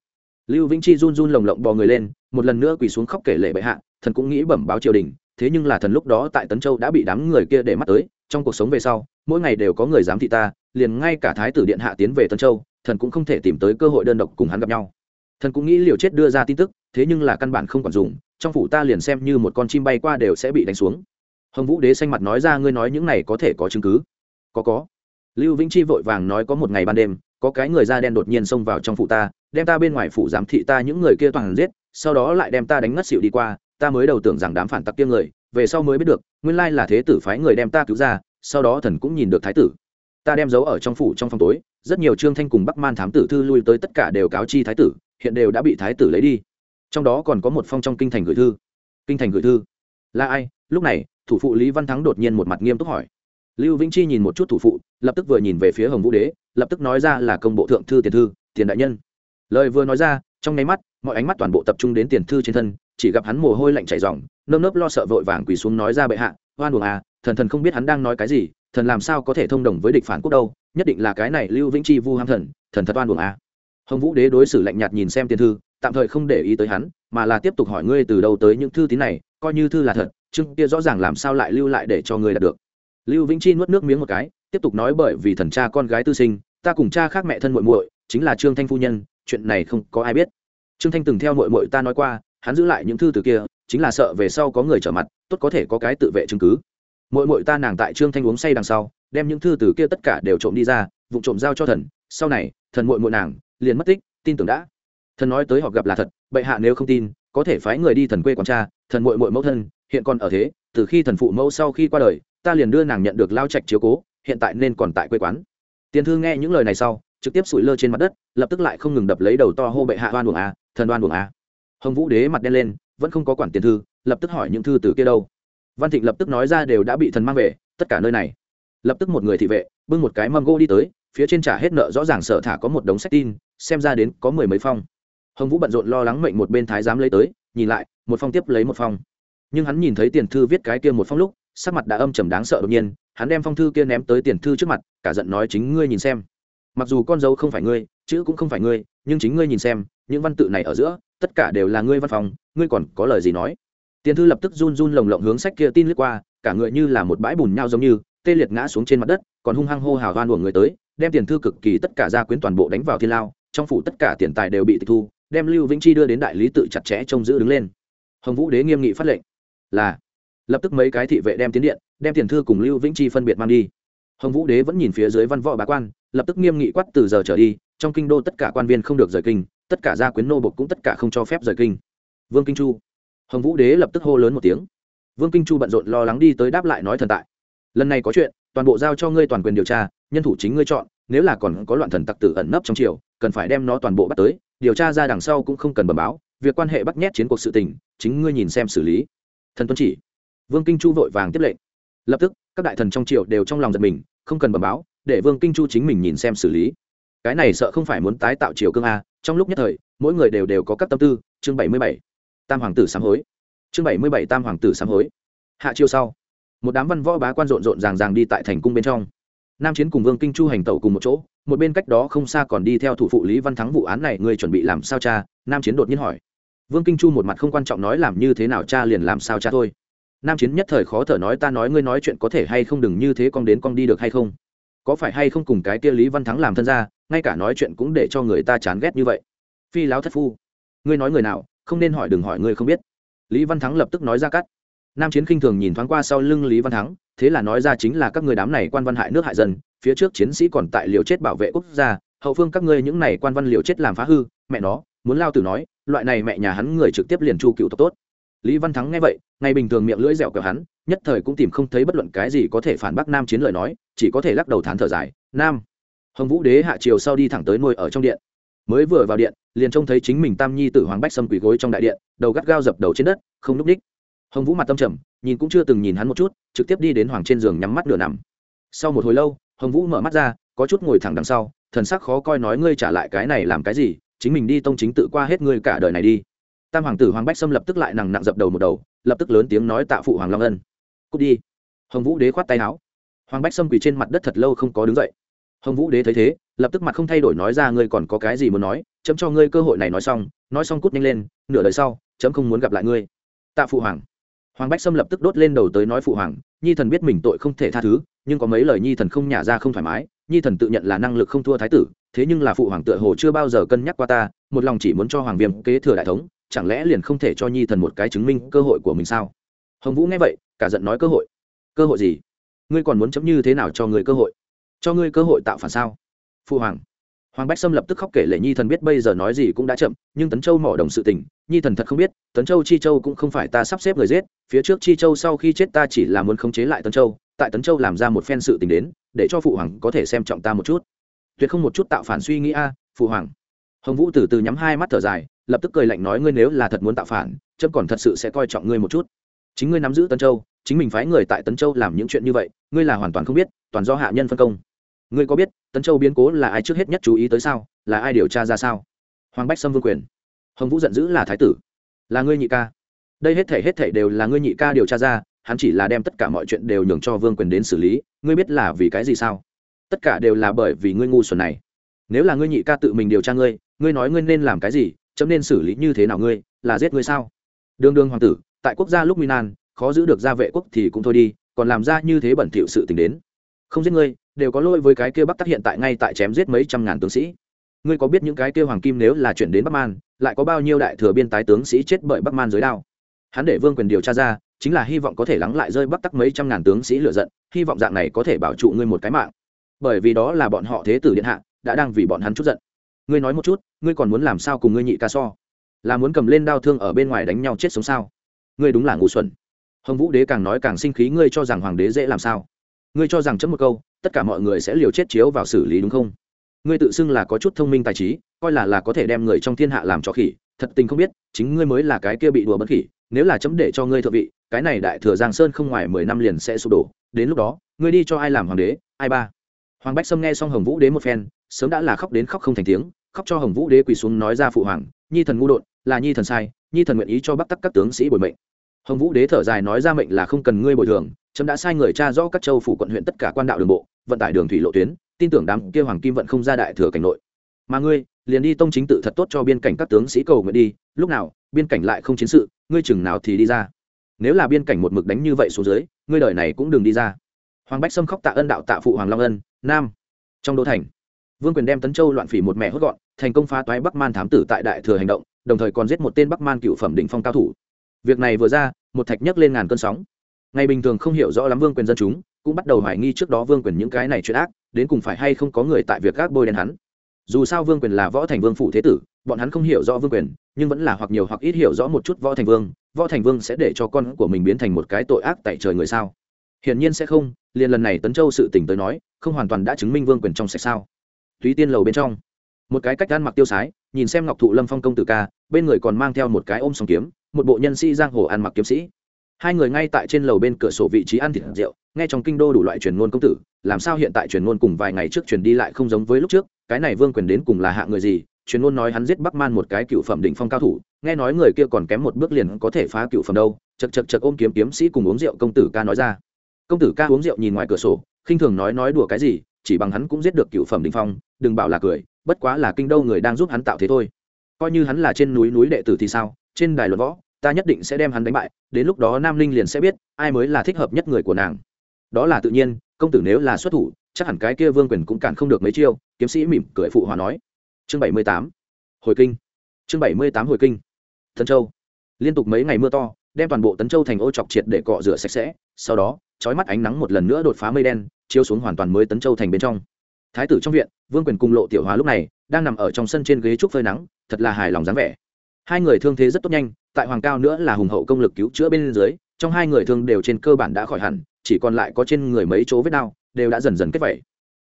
Lưu vĩnh chi run run lồng lộng bò người lên, một lần nữa quỳ xuống khóc kể lệ bệ hạ, thần cũng nghĩ bẩm báo triều đình, thế nhưng là thần lúc đó tại tấn châu đã bị đám người kia để mắt tới, trong cuộc sống về sau, mỗi ngày đều có người dám thị ta, liền ngay cả thái tử điện hạ tiến về tấn châu, thần cũng không thể tìm tới cơ hội đơn độc cùng hắn gặp nhau. Thần cũng nghĩ liều chết đưa ra tin tức, thế nhưng là căn bản không còn dùng, trong phủ ta liền xem như một con chim bay qua đều sẽ bị đánh xuống hồng vũ đế xanh mặt nói ra, ngươi nói những này có thể có chứng cứ? Có có. Lưu vĩnh chi vội vàng nói, có một ngày ban đêm, có cái người da đen đột nhiên xông vào trong phủ ta, đem ta bên ngoài phủ giám thị ta, những người kia toàn giết, sau đó lại đem ta đánh ngất xịu đi qua, ta mới đầu tưởng rằng đám phản tặc kia người, về sau mới biết được, nguyên lai là thế tử phái người đem ta cứu ra, sau đó thần cũng nhìn được thái tử. Ta đem giấu ở trong phủ trong phòng tối, rất nhiều trương thanh cùng bắc man thám tử thư lui tới tất cả đều cáo chi thái tử, hiện đều đã bị thái tử lấy đi. Trong đó còn có một phong trong kinh thành gửi thư. Kinh thành gửi thư. Là ai? Lúc này thủ phụ lý văn thắng đột nhiên một mặt nghiêm túc hỏi. Lưu vĩnh chi nhìn một chút thủ phụ, lập tức vừa nhìn về phía hồng vũ đế, lập tức nói ra là công bộ thượng thư tiền thư, tiền đại nhân. Lời vừa nói ra, trong nháy mắt, mọi ánh mắt toàn bộ tập trung đến tiền thư trên thân, chỉ gặp hắn mồ hôi lạnh chảy ròng, nơm nớp lo sợ vội vàng quỳ xuống nói ra bệ hạ, oan uổng à thần thần không biết hắn đang nói cái gì, thần làm sao có thể thông đồng với địch phản quốc đâu, nhất định là cái này lưu vĩnh chi vu ham thần thần thật oan uổng à. Hồng vũ đế đối xử lạnh nhạt nhìn xem tiền thư, tạm thời không để ý tới hắn, mà là tiếp tục hỏi ngươi từ đâu tới những thư tín này, coi như thư là thật chương kia rõ ràng làm sao lại lưu lại để cho người đạt được. Lưu vĩnh chi nuốt nước miếng một cái, tiếp tục nói bởi vì thần cha con gái tư sinh, ta cùng cha khác mẹ thân muội muội, chính là trương thanh phu nhân, chuyện này không có ai biết. Trương thanh từng theo muội muội ta nói qua, hắn giữ lại những thư từ kia, chính là sợ về sau có người trở mặt, tốt có thể có cái tự vệ chứng cứ. Muội muội ta nàng tại trương thanh uống say đằng sau, đem những thư từ kia tất cả đều trộm đi ra, vụ trộm giao cho thần, sau này, thần muội muội nàng, liền mất tích, tin tưởng đã. Thần nói tới họ gặp là thật, bệ hạ nếu không tin, có thể phái người đi thần quê quán cha, thần muội muội mẫu thân hiện còn ở thế, từ khi thần phụ mẫu sau khi qua đời, ta liền đưa nàng nhận được lao trạch chiếu cố, hiện tại nên còn tại quê quán. Tiền thư nghe những lời này sau, trực tiếp sủi lơ trên mặt đất, lập tức lại không ngừng đập lấy đầu to hô bệ hạ oan buồng a, thần đoan buồng a. Hồng vũ đế mặt đen lên, vẫn không có quản tiền thư, lập tức hỏi những thư từ kia đâu. Văn thịnh lập tức nói ra đều đã bị thần mang về, tất cả nơi này. Lập tức một người thị vệ, bưng một cái mâm gỗ đi tới, phía trên trả hết nợ rõ ràng sợ thả có một đống sách tin, xem ra đến có mười mấy phong. Hồng vũ bận rộn lo lắng mệnh một bên thái giám lấy tới, nhìn lại, một phong tiếp lấy một phong nhưng hắn nhìn thấy tiền thư viết cái kia một phong lúc, sắc mặt đã âm trầm đáng sợ đột nhiên, hắn đem phong thư kia ném tới tiền thư trước mặt, cả giận nói chính ngươi nhìn xem. Mặc dù con dấu không phải ngươi, chữ cũng không phải ngươi, nhưng chính ngươi nhìn xem, những văn tự này ở giữa, tất cả đều là ngươi văn phòng, ngươi còn có lời gì nói? Tiền thư lập tức run run lồng lộng hướng sách kia tin lướt qua, cả người như là một bãi bùn nhau giống như, tê liệt ngã xuống trên mặt đất, còn hung hăng hô hào hoan uổng người tới, đem tiền thư cực kỳ tất cả gia quyến toàn bộ đánh vào thiên lao, trong phủ tất cả tiền tài đều bị tịch thu, đem lưu vĩnh chi đưa đến đại lý tự chặt chẽ trông giữ đứng lên. Hồng vũ đế nghiêm nghị phát lệnh là lập tức mấy cái thị vệ đem tiến điện, đem tiền thư cùng lưu vĩnh chi phân biệt mang đi. Hồng vũ đế vẫn nhìn phía dưới văn võ bá quan, lập tức nghiêm nghị quát từ giờ trở đi, trong kinh đô tất cả quan viên không được rời kinh, tất cả gia quyến nô bộc cũng tất cả không cho phép rời kinh. Vương kinh chu. Hồng vũ đế lập tức hô lớn một tiếng. Vương kinh chu bận rộn lo lắng đi tới đáp lại nói thần tại. Lần này có chuyện, toàn bộ giao cho ngươi toàn quyền điều tra, nhân thủ chính ngươi chọn, nếu là còn có loạn thần tặc tử ẩn nấp trong triều, cần phải đem nó toàn bộ bắt tới, điều tra ra đằng sau cũng không cần bẩm báo, việc quan hệ bắt nhét chiến cuộc sự tình, chính ngươi nhìn xem xử lý thần tuân chỉ. Vương kinh chu vội vàng tiếp lệnh. Lập tức, các đại thần trong triều đều trong lòng giật mình, không cần bẩm báo, để vương kinh chu chính mình nhìn xem xử lý. Cái này sợ không phải muốn tái tạo triều cương a, trong lúc nhất thời, mỗi người đều đều có các tâm tư. Chương bảy mươi bảy, tam hoàng tử sám hối. Chương bảy mươi bảy, tam hoàng tử sám hối. Hạ chiêu sau, một đám văn võ bá quan rộn rộn ràng ràng đi tại thành cung bên trong. Nam chiến cùng vương kinh chu hành tẩu cùng một chỗ, một bên cách đó không xa còn đi theo thủ phụ lý văn thắng vụ án này người chuẩn bị làm sao cha? Nam chiến đột nhiên hỏi vương kinh chu một mặt không quan trọng nói làm như thế nào cha liền làm sao cha thôi. Nam chiến nhất thời khó thở nói ta nói ngươi nói chuyện có thể hay không đừng như thế con đến con đi được hay không? Có phải hay không cùng cái kia lý văn thắng làm thân ra ngay cả nói chuyện cũng để cho người ta chán ghét như vậy? Phi láo thất phu, ngươi nói người nào, không nên hỏi đừng hỏi ngươi không biết. Lý văn thắng lập tức nói ra cắt. Nam chiến khinh thường nhìn thoáng qua sau lưng lý văn thắng, thế là nói ra chính là các người đám này quan văn hại nước hại dân, phía trước chiến sĩ còn tại liều chết bảo vệ quốc gia, hậu phương các ngươi những này quan văn liều chết làm phá hư, mẹ nó, muốn lao tử nói loại này mẹ nhà hắn người trực tiếp liền chu cựu tộc tốt. Lý văn thắng nghe vậy ngày bình thường miệng lưỡi dẻo kẹo hắn, nhất thời cũng tìm không thấy bất luận cái gì có thể phản bác nam chiến lời nói, chỉ có thể lắc đầu thán thở dài, nam. Hồng vũ đế hạ triều sau đi thẳng tới nuôi ở trong điện. Mới vừa vào điện, liền trông thấy chính mình tam nhi tử hoàng bách sâm quỳ gối trong đại điện, đầu gắt gao dập đầu trên đất, không núp đích. Hồng vũ mặt tâm trầm, nhìn cũng chưa từng nhìn hắn một chút, trực tiếp đi đến hoàng trên giường nhắm mắt nửa nằm. Sau một hồi lâu, hồng vũ mở mắt ra, có chút ngồi thẳng đằng sau, thần sắc khó coi nói, ngươi trả lại cái này làm cái gì? Chính mình đi tông chính tự qua hết ngươi cả đời này đi. Tam hoàng tử hoàng bách sâm lập tức lại nặng nặng dập đầu một đầu, lập tức lớn tiếng nói tạ phụ hoàng long ân. Cút đi. Hồng vũ đế khoát tay áo. Hoàng bách sâm quỳ trên mặt đất thật lâu không có đứng dậy. Hồng vũ đế thấy thế, lập tức mặt không thay đổi nói ra, ngươi còn có cái gì muốn nói? Chấm cho ngươi cơ hội này nói xong nói xong cút nhanh lên, nửa đời sau, chấm không muốn gặp lại ngươi. Tạ phụ hoàng. Hoàng bách sâm lập tức đốt lên đầu tới nói phụ hoàng, nhi thần biết mình tội không thể tha thứ, nhưng có mấy lời nhi thần không nhả ra không thoải mái, nhi thần tự nhận là năng lực không thua thái tử thế nhưng là phụ hoàng tựa hồ chưa bao giờ cân nhắc qua ta, một lòng chỉ muốn cho hoàng viêm kế thừa đại thống, chẳng lẽ liền không thể cho nhi thần một cái chứng minh cơ hội của mình sao? Hồng vũ nghe vậy, cả giận nói cơ hội. Cơ hội gì? Ngươi còn muốn chấm như thế nào cho người cơ hội? Cho ngươi cơ hội tạo phản sao? Phụ hoàng. Hoàng bách sâm lập tức khóc kể lệ nhi thần biết bây giờ nói gì cũng đã chậm, nhưng tấn châu mỏ đồng sự tình, nhi thần thật không biết, tấn châu chi châu cũng không phải ta sắp xếp người giết, phía trước chi châu sau khi chết ta chỉ là muốn khống chế lại tấn châu, tại tấn châu làm ra một phen sự tình đến, để cho phụ hoàng có thể xem trọng ta một chút tuyệt không một chút tạo phản suy nghĩ a, phụ hoàng. Hồng vũ từ từ nhắm hai mắt thở dài, lập tức cười lạnh nói ngươi nếu là thật muốn tạo phản, chấm còn thật sự sẽ coi trọng ngươi một chút. Chính ngươi nắm giữ tân châu, chính mình phái người tại tân châu làm những chuyện như vậy, ngươi là hoàn toàn không biết, toàn do hạ nhân phân công. Ngươi có biết tân châu biến cố là ai trước hết nhất chú ý tới sao, là ai điều tra ra sao? Hoàng bách sâm vương quyền. Hồng vũ giận dữ là thái tử. Là ngươi nhị ca. Đây hết thể hết thể đều là ngươi nhị ca điều tra ra, hắn chỉ là đem tất cả mọi chuyện đều nhường cho vương quyền đến xử lý, ngươi biết là vì cái gì sao? Tất cả đều là bởi vì ngươi ngu xuẩn này. Nếu là ngươi nhị ca tự mình điều tra ngươi ngươi nói ngươi nên làm cái gì, chấm nên xử lý như thế nào ngươi, là giết ngươi sao? Đương đương hoàng tử, tại quốc gia lúc nguy nan, khó giữ được gia vệ quốc thì cũng thôi đi, còn làm ra như thế bẩn thỉu sự tình đến. Không giết ngươi, đều có lỗi với cái kia bắc tắc hiện tại ngay tại chém giết mấy trăm ngàn tướng sĩ. Ngươi có biết những cái kia hoàng kim nếu là chuyển đến bắc man, lại có bao nhiêu đại thừa biên tái tướng sĩ chết bởi bắc man dưới đao? Hắn để vương quyền điều tra ra, chính là hy vọng có thể lắng lại rơi bắc tắc mấy trăm ngàn tướng sĩ lựa giận, hy vọng dạng này có thể bảo trụ ngươi một cái mạng bởi vì đó là bọn họ thế tử điện hạ, đã đang vì bọn hắn chút giận. Ngươi nói một chút, ngươi còn muốn làm sao cùng ngươi nhị ca so? Là muốn cầm lên đao thương ở bên ngoài đánh nhau chết sống sao? Ngươi đúng là ngu xuẩn. Hồng vũ đế càng nói càng sinh khí, ngươi cho rằng hoàng đế dễ làm sao? Ngươi cho rằng chấm một câu, tất cả mọi người sẽ liều chết chiếu vào xử lý đúng không? Ngươi tự xưng là có chút thông minh tài trí, coi là là có thể đem người trong thiên hạ làm cho khỉ, thật tình không biết, chính ngươi mới là cái kia bị đùa bất khỉ, nếu là chấm để cho ngươi thượng vị, cái này đại thừa giang sơn không ngoài mười năm liền sẽ sụp đổ, đến lúc đó, ngươi đi cho ai làm hoàng đế, ai ba? Hoàng bách sâm nghe xong hồng vũ đế một phen, sớm đã là khóc đến khóc không thành tiếng, khóc cho hồng vũ đế quỳ xuống nói ra phụ hoàng, nhi thần ngu đột, là nhi thần sai, nhi thần nguyện ý cho bắc tắc các tướng sĩ bồi mệnh. Hồng vũ đế thở dài nói ra mệnh là không cần ngươi bồi thường trẫm đã sai người tra rõ các châu phủ quận huyện tất cả quan đạo đường bộ, vận tải đường thủy lộ tuyến, tin tưởng đám kia hoàng kim vận không ra đại thừa cảnh nội. Mà ngươi, liền đi tông chính tự thật tốt cho biên cảnh các tướng sĩ cầu nguyện đi, lúc nào, biên cảnh lại không chiến sự, ngươi chừng nào thì đi ra. Nếu là biên cảnh một mực đánh như vậy xuống dưới, ngươi đời này cũng đừng đi ra. Hoàng bách sâm khóc tạ ân đạo tạ phụ hoàng long ân nam. Trong đô thành, vương quyền đem tấn châu loạn phỉ một mẹ hốt gọn, thành công phá toái bắc man thám tử tại đại thừa hành động, đồng thời còn giết một tên bắc man cựu phẩm đỉnh phong cao thủ. Việc này vừa ra, một thạch nhấc lên ngàn cơn sóng. Ngày bình thường không hiểu rõ lắm vương quyền dân chúng, cũng bắt đầu hoài nghi trước đó vương quyền những cái này chuyện ác, đến cùng phải hay không có người tại việc gác bôi đen hắn. Dù sao vương quyền là võ thành vương phụ thế tử, bọn hắn không hiểu rõ vương quyền, nhưng vẫn là hoặc nhiều hoặc ít hiểu rõ một chút võ thành vương, võ thành vương sẽ để cho con của mình biến thành một cái tội ác tại trời người sao? Hiển nhiên sẽ không, liền lần này tấn châu sự tỉnh tới nói không hoàn toàn đã chứng minh vương quyền trong sạch sao? Túy tiên lầu bên trong. Một cái cách ăn mặc tiêu sái, nhìn xem ngọc thụ lâm phong công tử ca, bên người còn mang theo một cái ôm song kiếm, một bộ nhân sĩ giang hồ ăn mặc kiếm sĩ. Hai người ngay tại trên lầu bên cửa sổ vị trí ăn thịt rượu, nghe trong kinh đô đủ loại truyền ngôn công tử, làm sao hiện tại truyền ngôn cùng vài ngày trước truyền đi lại không giống với lúc trước, cái này vương quyền đến cùng là hạ người gì? Truyền ngôn nói hắn giết bắc man một cái cựu phẩm đỉnh phong cao thủ, nghe nói người kia còn kém một bước liền có thể phá cựu phẩm đâu. Chật chật chật ôm kiếm kiếm sĩ cùng uống rượu công tử ca nói ra. Công tử ca uống rượu nhìn ngoài cửa sổ khinh thường nói nói đùa cái gì, chỉ bằng hắn cũng giết được cựu phẩm đỉnh phong, đừng bảo là cười, bất quá là kinh đô người đang giúp hắn tạo thế thôi. Coi như hắn là trên núi núi đệ tử thì sao, trên đài luật võ, ta nhất định sẽ đem hắn đánh bại, đến lúc đó nam linh liền sẽ biết, ai mới là thích hợp nhất người của nàng. Đó là tự nhiên, công tử nếu là xuất thủ, chắc hẳn cái kia vương quyền cũng cản không được mấy chiêu, kiếm sĩ mỉm cười phụ hòa nói. Chương bảy mươi tám, hồi kinh. Chương bảy mươi tám, hồi kinh. Tân châu. Liên tục mấy ngày mưa to, đem toàn bộ tấn châu thành ô chọc triệt để cọ rửa sạch sẽ, sau đó trói mắt ánh nắng một lần nữa đột phá mây đen, chiếu xuống hoàn toàn mới tấn châu thành bên trong. Thái tử trong viện, vương quyền cùng lộ tiểu hóa lúc này đang nằm ở trong sân trên ghế trúc phơi nắng, thật là hài lòng dáng vẻ. Hai người thương thế rất tốt nhanh, tại hoàng cao nữa là hùng hậu công lực cứu chữa bên dưới, trong hai người thương đều trên cơ bản đã khỏi hẳn, chỉ còn lại có trên người mấy chỗ vết đau, đều đã dần dần kết vẩy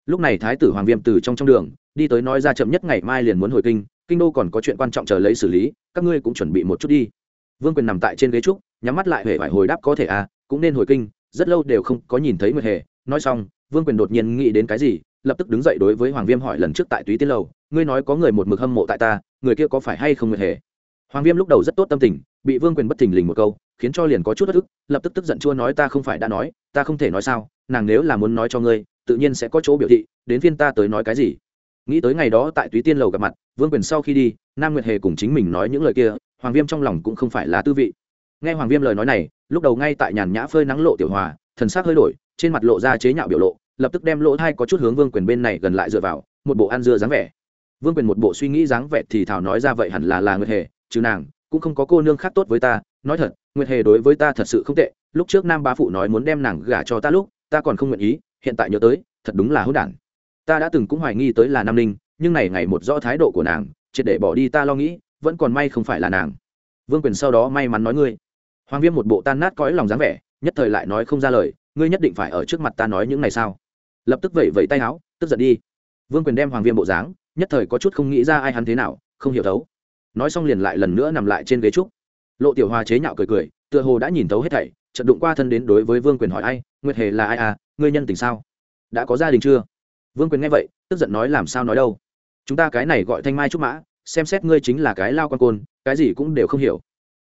lúc này thái tử hoàng viêm từ trong trong đường, đi tới nói ra chậm nhất ngày mai liền muốn hồi kinh kinh đô còn có chuyện quan trọng chờ lấy xử lý, các ngươi cũng chuẩn bị một chút đi. Vương quyền nằm tại trên ghế trúc, nhắm mắt lại hề phải hồi đáp có thể à cũng nên hồi kinh rất lâu đều không có nhìn thấy nguyệt hề. Nói xong, vương quyền đột nhiên nghĩ đến cái gì, lập tức đứng dậy đối với hoàng viêm hỏi lần trước tại túy tiên lầu, ngươi nói có người một mực hâm mộ tại ta, người kia có phải hay không nguyệt hề? Hoàng viêm lúc đầu rất tốt tâm tình, bị vương quyền bất thình lình một câu, khiến cho liền có chút bất ức, lập tức tức giận chua nói, ta không phải đã nói, ta không thể nói sao, nàng nếu là muốn nói cho ngươi, tự nhiên sẽ có chỗ biểu thị, đến phiên ta tới nói cái gì. Nghĩ tới ngày đó tại túy tiên lầu gặp mặt, vương quyền sau khi đi, nam nguyệt hề cùng chính mình nói những lời kia, hoàng viêm trong lòng cũng không phải là tư vị nghe hoàng viêm lời nói này, lúc đầu ngay tại nhàn nhã phơi nắng lộ tiểu hòa, thần s ắ c hơi đổi, trên mặt lộ ra chế nhạo biểu lộ, lập tức đem lỗ thai có chút hướng vương quyền bên này gần lại dựa vào, một bộ ăn dưa dáng vẻ. Vương quyền một bộ suy nghĩ dáng vẻ thì thảo nói ra vậy hẳn là là nguyệt hề, chứ nàng cũng không có cô nương khác tốt với ta, nói thật, nguyệt hề đối với ta thật sự không tệ, lúc trước nam bá phụ nói muốn đem nàng gả cho ta lúc, ta còn không nguyện ý, hiện tại nhớ tới, thật đúng là hỗn đản. Ta đã từng cũng hoài nghi tới là nam ninh, nhưng này ngày một rõ thái độ của nàng, triệt để bỏ đi ta lo nghĩ, vẫn còn may không phải là nàng. Vương quyền sau đó may mắn nói ngươi hoàng viêm một bộ tan nát cõi lòng dáng vẻ, nhất thời lại nói không ra lời, ngươi nhất định phải ở trước mặt ta nói những này sao? Lập tức vẩy vẩy tay áo, tức giận đi. Vương quyền đem hoàng viêm bộ dáng, nhất thời có chút không nghĩ ra ai hắn thế nào, không hiểu thấu. Nói xong liền lại lần nữa nằm lại trên ghế trúc. Lộ tiểu hoa chế nhạo cười cười, tựa hồ đã nhìn thấu hết thảy trận đụng qua thân đến đối với vương quyền hỏi ai, nguyệt hề là ai à ngươi nhân tình sao? Đã có gia đình chưa? Vương quyền nghe vậy, tức giận nói làm sao nói đâu? Chúng ta cái này gọi thanh mai trúc mã, xem xét ngươi chính là cái lao quan côn, cái gì cũng đều không hiểu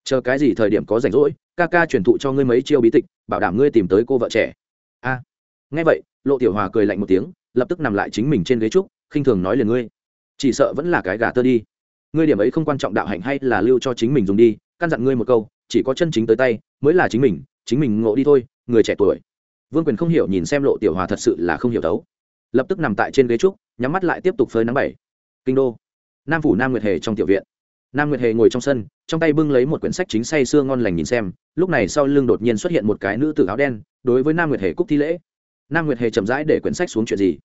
chờ cái gì thời điểm có rảnh rỗi, ca ca truyền thụ cho ngươi mấy chiêu bí tịch, bảo đảm ngươi tìm tới cô vợ trẻ. A. Nghe vậy, lộ tiểu hòa cười lạnh một tiếng, lập tức nằm lại chính mình trên ghế trúc, khinh thường nói liền ngươi. Chỉ sợ vẫn là cái gà tơ đi. Ngươi điểm ấy không quan trọng đạo hạnh hay là lưu cho chính mình dùng đi, căn dặn ngươi một câu, chỉ có chân chính tới tay, mới là chính mình chính mình ngộ đi thôi, người trẻ tuổi. Vương quyền không hiểu nhìn xem lộ tiểu hòa thật sự là không hiểu thấu lập tức nằm tại trên ghế trúc, nhắm mắt lại tiếp tục phơi nắng bảy. Kinh đô. Nam phủ nam nguyệt hề trong tiểu viện nam nguyệt hề ngồi trong sân, trong tay bưng lấy một quyển sách chính say sưa ngon lành nhìn xem, lúc này sau lưng đột nhiên xuất hiện một cái nữ tử áo đen, đối với nam nguyệt hề cúc thi lễ. Nam nguyệt hề chậm rãi để quyển sách xuống chuyện gì?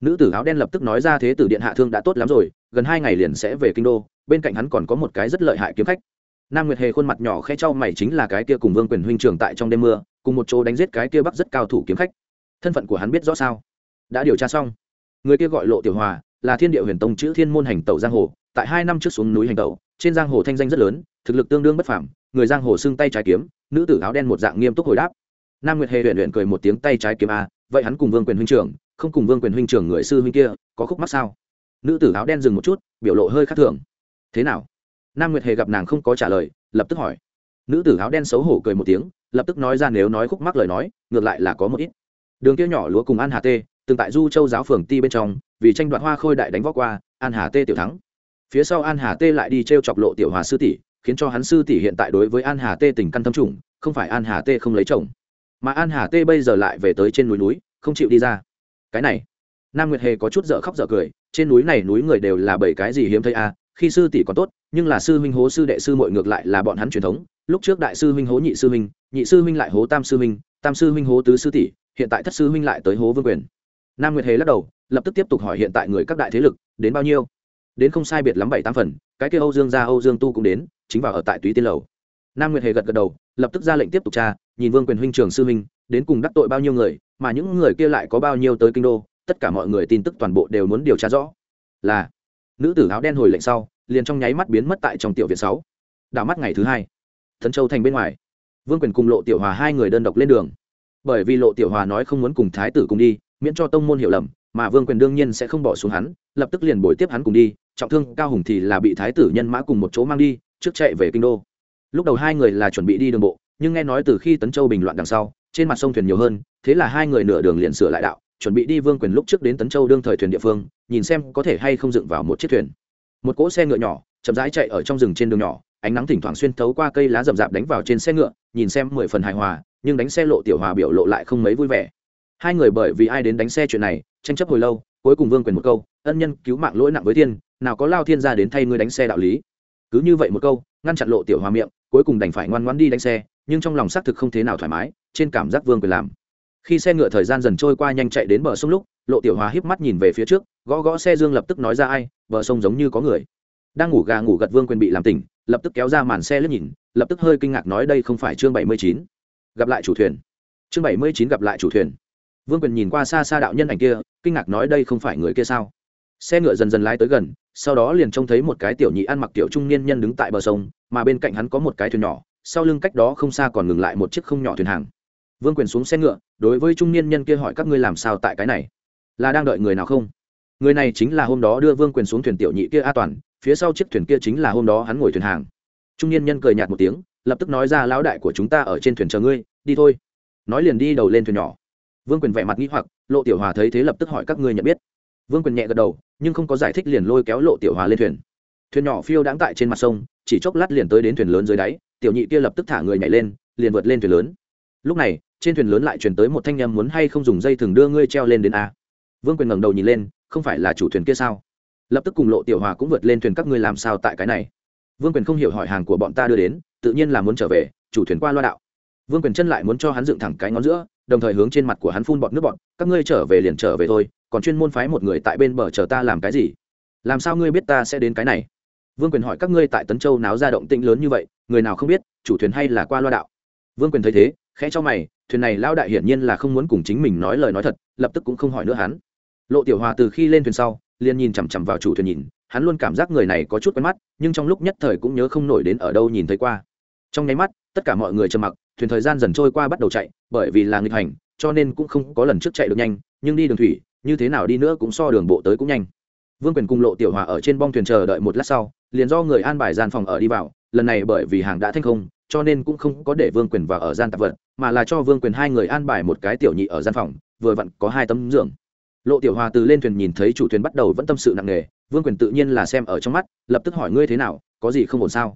Nữ tử áo đen lập tức nói ra thế tử điện hạ thương đã tốt lắm rồi, gần hai ngày liền sẽ về kinh đô, bên cạnh hắn còn có một cái rất lợi hại kiếm khách. Nam nguyệt hề khuôn mặt nhỏ khe trao mày chính là cái kia cùng vương quyền huynh trường tại trong đêm mưa, cùng một chỗ đánh giết cái kia bắc rất cao thủ kiếm khách. Thân phận của hắn biết rõ sao? Đã điều tra xong. Người kia gọi lộ tiểu hòa, là thiên địa huyền tông chữ thiên môn hành tẩu giang hồ, tại hai năm trước xuống núi hành tẩu trên giang hồ thanh danh rất lớn, thực lực tương đương bất phảm người giang hồ xưng tay trái kiếm, nữ tử áo đen một dạng nghiêm túc hồi đáp. Nam nguyệt hề luyện luyện cười một tiếng tay trái kiếm a, vậy hắn cùng vương quyền huynh trưởng, không cùng vương quyền huynh trưởng người sư huynh kia, có khúc mắc sao? Nữ tử áo đen dừng một chút, biểu lộ hơi khác thường. Thế nào? Nam nguyệt hề gặp nàng không có trả lời, lập tức hỏi. Nữ tử áo đen xấu hổ cười một tiếng, lập tức nói ra nếu nói khúc mắc lời nói, ngược lại là có một ít. Đường kia nhỏ lúa cùng an hà tê, từng tại du châu giáo phường ti bên trong, vì tranh đoạt hoa khôi đại đánh võ qua, an hà tê tiểu thắng phía sau an hà tê lại đi t r e o chọc lộ tiểu hòa sư tỷ, khiến cho hắn sư tỷ hiện tại đối với an hà tê tình căn tâm trùng, không phải an hà tê không lấy chồng. Mà an hà tê bây giờ lại về tới trên núi núi, không chịu đi ra. Cái này, nam nguyệt hề có chút dở khóc dở cười, trên núi này núi người đều là bảy cái gì hiếm thấy à khi sư tỷ còn tốt, nhưng là sư huynh hố sư đệ sư mội ngược lại là bọn hắn truyền thống. Lúc trước đại sư huynh hố nhị sư huynh, nhị sư huynh lại hố tam sư huynh, tam sư huynh hố tứ sư tỷ, hiện tại thất sư huynh lại tới hố vương quyền. Nam nguyệt hề lắc đầu, lập tức tiếp tục hỏi hiện tại người các đại thế lực, đến bao nhiêu? Đến không sai biệt lắm bảy tám phần, cái kia âu dương gia âu dương tu cũng đến, chính vào ở tại túy tiên lầu. Nam nguyệt hề gật gật đầu, lập tức ra lệnh tiếp tục tra, nhìn vương quyền huynh trường sư huynh đến cùng đắc tội bao nhiêu người, mà những người kia lại có bao nhiêu tới kinh đô, tất cả mọi người tin tức toàn bộ đều muốn điều tra rõ. Là, nữ tử áo đen hồi lệnh sau, liền trong nháy mắt biến mất tại trong tiểu viện sáu. Đảo mắt ngày thứ hai, thần châu thành bên ngoài. Vương quyền cùng lộ tiểu hòa hai người đơn độc lên đường. Bởi vì lộ tiểu hòa nói không muốn cùng thái tử cùng đi, miễn cho tông môn hiểu lầm mà vương quyền đương nhiên sẽ không bỏ xuống hắn, lập tức liền bồi tiếp hắn cùng đi, trọng thương cao hùng thì là bị thái tử nhân mã cùng một chỗ mang đi, trước chạy về kinh đô. Lúc đầu hai người là chuẩn bị đi đường bộ, nhưng nghe nói từ khi tấn châu bình loạn đằng sau, trên mặt sông thuyền nhiều hơn, thế là hai người nửa đường liền sửa lại đạo, chuẩn bị đi vương quyền lúc trước đến tấn châu đương thời thuyền địa phương, nhìn xem có thể hay không dựng vào một chiếc thuyền. Một cỗ xe ngựa nhỏ, chậm rãi chạy ở trong rừng trên đường nhỏ, ánh nắng thỉnh thoảng xuyên thấu qua cây lá rậm rạp đánh vào trên xe ngựa, nhìn xem mười phần hài hòa, nhưng đánh xe lộ tiểu hòa biểu lộ lại không mấy vui vẻ. Hai người bởi vì ai đến đánh xe chuyện này tranh chấp hồi lâu, cuối cùng vương quyền một câu, ân nhân cứu mạng lỗi nặng với thiên, nào có lao thiên ra đến thay ngươi đánh xe đạo lý. Cứ như vậy một câu, ngăn chặn lộ tiểu hòa miệng, cuối cùng đành phải ngoan ngoãn đi đánh xe, nhưng trong lòng xác thực không thế nào thoải mái, trên cảm giác vương quyền làm. Khi xe ngựa thời gian dần trôi qua nhanh chạy đến bờ sông lúc, lộ tiểu hòa híp mắt nhìn về phía trước, gõ gõ xe dương lập tức nói ra ai, bờ sông giống như có người. Đang ngủ gà ngủ gật vương quyền bị làm tỉnh, lập tức kéo ra màn xe lướt nhìn, lập tức hơi kinh ngạc nói đây không phải chương bảy mươi chín. Gặp lại chủ thuyền. Chương bảy mươi chín gặp lại chủ thuyền vương quyền nhìn qua xa xa đạo nhân ảnh kia, kinh ngạc nói đây không phải người kia sao? Xe ngựa dần dần lái tới gần, sau đó liền trông thấy một cái tiểu nhị ăn mặc tiểu trung niên nhân đứng tại bờ sông, mà bên cạnh hắn có một cái thuyền nhỏ, sau lưng cách đó không xa còn ngừng lại một chiếc không nhỏ thuyền hàng. Vương quyền xuống xe ngựa, đối với trung niên nhân kia hỏi các ngươi làm sao tại cái này? Là đang đợi người nào không? Người này chính là hôm đó đưa vương quyền xuống thuyền tiểu nhị kia a toàn, phía sau chiếc thuyền kia chính là hôm đó hắn ngồi thuyền hàng. Trung niên nhân cười nhạt một tiếng, lập tức nói ra, lão đại của chúng ta ở trên thuyền chờ ngươi, đi thôi. Nói liền đi đầu lên thuyền nhỏ vương quyền vẻ mặt nghĩ hoặc, lộ tiểu hòa thấy thế lập tức hỏi các ngươi nhận biết. Vương quyền nhẹ gật đầu, nhưng không có giải thích liền lôi kéo lộ tiểu hòa lên thuyền. Thuyền nhỏ phiêu đáng tại trên mặt sông, chỉ chốc lát liền tới đến thuyền lớn dưới đáy, tiểu nhị kia lập tức thả người nhảy lên, liền vượt lên thuyền lớn. Lúc này, trên thuyền lớn lại truyền tới một thanh â muốn hay không dùng dây thừng đưa ngươi treo lên đến a. Vương quyền ngẩng đầu nhìn lên, không phải là chủ thuyền kia sao? Lập tức cùng lộ tiểu hòa cũng vượt lên thuyền các ngươi làm sao tại cái này? Vương quyền không hiểu hỏi hàng của bọn ta đưa đến, tự nhiên là muốn trở về, chủ thuyền qua loa đạo. Vương quyền chân lại muốn cho hắn dựng thẳng cái ngón giữa đồng thời hướng trên mặt của hắn phun bọt nước bọt, các ngươi trở về liền trở về thôi, còn chuyên môn phái một người tại bên bờ chờ ta làm cái gì? Làm sao ngươi biết ta sẽ đến cái này? Vương quyền hỏi, các ngươi tại tấn châu náo ra động tĩnh lớn như vậy, người nào không biết, chủ thuyền hay là qua loa đạo? Vương quyền thấy thế, khẽ cho mày, thuyền này lao đại hiển nhiên là không muốn cùng chính mình nói lời nói thật, lập tức cũng không hỏi nữa hắn. Lộ tiểu hòa từ khi lên thuyền sau, liền nhìn chằm chằm vào chủ thuyền nhìn, hắn luôn cảm giác người này có chút quen mắt, nhưng trong lúc nhất thời cũng nhớ không nổi đến ở đâu nhìn thấy qua. Trong nháy mắt, tất cả mọi người trầm mặc thuyền thời gian dần trôi qua bắt đầu chạy, bởi vì là nghịch hành, cho nên cũng không có lần trước chạy được nhanh, nhưng đi đường thủy, như thế nào đi nữa cũng so đường bộ tới cũng nhanh. Vương quyền cùng lộ tiểu hòa ở trên bong thuyền chờ đợi một lát sau, liền do người an bài gian phòng ở đi vào, lần này bởi vì hàng đã thanh không, cho nên cũng không có để vương quyền vào ở gian tạp vật, mà là cho vương quyền hai người an bài một cái tiểu nhị ở gian phòng, vừa vặn có hai tấm giường. Lộ tiểu hòa từ lên thuyền nhìn thấy chủ thuyền bắt đầu vẫn tâm sự nặng nề, vương quyền tự nhiên là xem ở trong mắt, lập tức hỏi ngươi thế nào, có gì không ổn sao?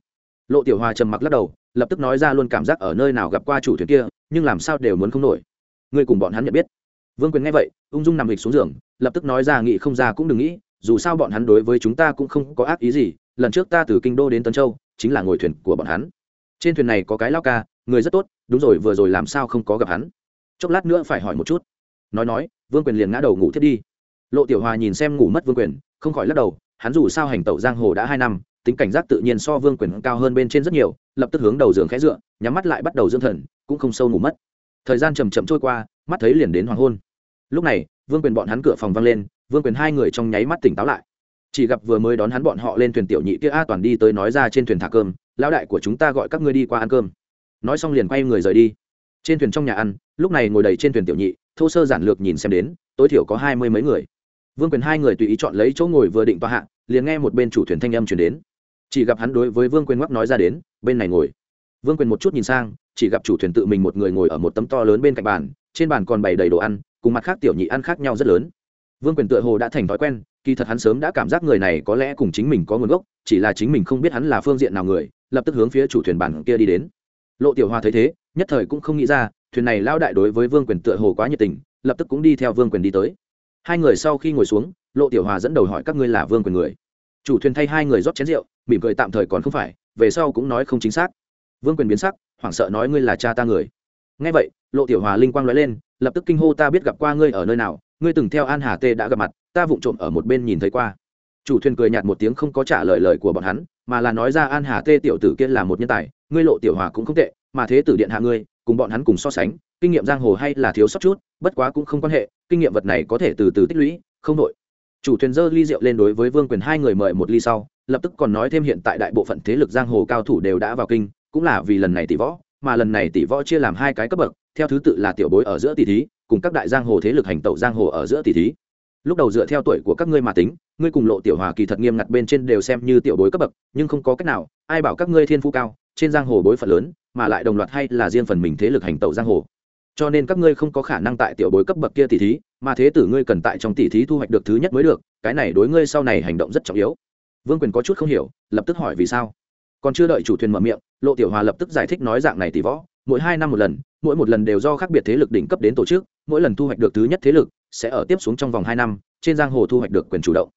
Lộ tiểu hòa trầm mặc lắc đầu lập tức nói ra luôn cảm giác ở nơi nào gặp qua chủ thuyền kia, nhưng làm sao đều muốn không nổi. Ngươi cùng bọn hắn nhận biết. Vương quyền nghe vậy, ung dung nằm hịch xuống giường, lập tức nói ra nghị không ra cũng đừng nghĩ, dù sao bọn hắn đối với chúng ta cũng không có ác ý gì, lần trước ta từ kinh đô đến tân châu, chính là ngồi thuyền của bọn hắn. Trên thuyền này có cái lao ca, người rất tốt, đúng rồi, vừa rồi làm sao không có gặp hắn? Chốc lát nữa phải hỏi một chút. Nói nói, vương quyền liền ngã đầu ngủ thiết đi. Lộ tiểu hòa nhìn xem ngủ mất vương quyền, không khỏi lắc đầu, hắn dù sao hành tẩu giang hồ đã hai năm tính cảnh giác tự nhiên so vương quyền cao hơn bên trên rất nhiều, lập tức hướng đầu giường khẽ dựa, nhắm mắt lại bắt đầu dưỡng thần, cũng không sâu ngủ mất. Thời gian chầm chậm trôi qua, mắt thấy liền đến hoàng hôn. Lúc này, vương quyền bọn hắn cửa phòng văng lên, vương quyền hai người trong nháy mắt tỉnh táo lại. Chỉ gặp vừa mới đón hắn bọn họ lên thuyền tiểu nhị kia a toàn đi tới nói ra trên thuyền thả cơm, lão đại của chúng ta gọi các ngươi đi qua ăn cơm. Nói xong liền quay người rời đi. Trên thuyền trong nhà ăn, lúc này ngồi đầy trên thuyền tiểu nhị, thô sơ giản lược nhìn xem đến, tối thiểu có hai mươi mấy người. Vương quyền hai người tùy ý chọn lấy chỗ ngồi vừa định toa hạ, liền nghe một bên chủ thuyền thanh âm chuyển đến chỉ gặp hắn đối với vương quyền ngoắc nói ra đến, bên này ngồi. Vương quyền một chút nhìn sang, chỉ gặp chủ thuyền tự mình một người ngồi ở một tấm to lớn bên cạnh bàn, trên bàn còn bày đầy đồ ăn, cùng mặt khác tiểu nhị ăn khác nhau rất lớn. Vương quyền tựa hồ đã thành thói quen, kỳ thật hắn sớm đã cảm giác người này có lẽ cùng chính mình có nguồn gốc, chỉ là chính mình không biết hắn là phương diện nào người, lập tức hướng phía chủ thuyền bản kia đi đến. Lộ tiểu hoa thấy thế, nhất thời cũng không nghĩ ra, thuyền này lao đại đối với vương quyền tựa hồ quá nhiệt tình, lập tức cũng đi theo vương quyền đi tới. Hai người sau khi ngồi xuống, lộ tiểu hòa dẫn đầu hỏi các ngươi là vương quyền người. Chủ thuyền thay hai người rót chén rượu mỉm cười tạm thời còn không phải, về sau cũng nói không chính xác. Vương quyền biến sắc, hoảng sợ nói ngươi là cha ta người. Ngay vậy, lộ tiểu hòa linh quang nói lên, lập tức kinh hô ta biết gặp qua ngươi ở nơi nào, ngươi từng theo an hà tê đã gặp mặt, ta vụng trộm ở một bên nhìn thấy qua. Chủ thuyền cười nhạt một tiếng không có trả lời lời của bọn hắn, mà là nói ra an hà tê tiểu tử kia là một nhân tài, ngươi lộ tiểu hòa cũng không tệ, mà thế tử điện hạ ngươi, cùng bọn hắn cùng so sánh, kinh nghiệm giang hồ hay là thiếu sót chút, bất quá cũng không quan hệ, kinh nghiệm vật này có thể từ từ tích lũy, không đội chủ thuyền dơ ly rượu lên đối với vương quyền hai người mời một ly sau lập tức còn nói thêm hiện tại đại bộ phận thế lực giang hồ cao thủ đều đã vào kinh, cũng là vì lần này tỷ võ, mà lần này tỷ võ chia làm hai cái cấp bậc, theo thứ tự là tiểu bối ở giữa tỷ thí, cùng các đại giang hồ thế lực hành tẩu giang hồ ở giữa tỷ thí. Lúc đầu dựa theo tuổi của các ngươi mà tính, ngươi cùng lộ tiểu hòa kỳ thật nghiêm ngặt bên trên đều xem như tiểu bối cấp bậc, nhưng không có cách nào, ai bảo các ngươi thiên phú cao, trên giang hồ bối phận lớn, mà lại đồng loạt hay là riêng phần mình thế lực hành tẩu giang hồ. Cho nên các ngươi không có khả năng tại tiểu bối cấp bậc kia tỷ thí, mà thế tử ngươi cần tại trong tỷ thí thu hoạch được thứ nhất mới được, cái này đối ngươi sau này hành động rất trọng yếu vương quyền có chút không hiểu, lập tức hỏi vì sao. Còn chưa đợi chủ thuyền mở miệng, lộ tiểu hòa lập tức giải thích nói dạng này tỷ võ, mỗi hai năm một lần, mỗi một lần đều do khác biệt thế lực đỉnh cấp đến tổ chức, mỗi lần thu hoạch được thứ nhất thế lực, sẽ ở tiếp xuống trong vòng hai năm, trên giang hồ thu hoạch được quyền chủ động.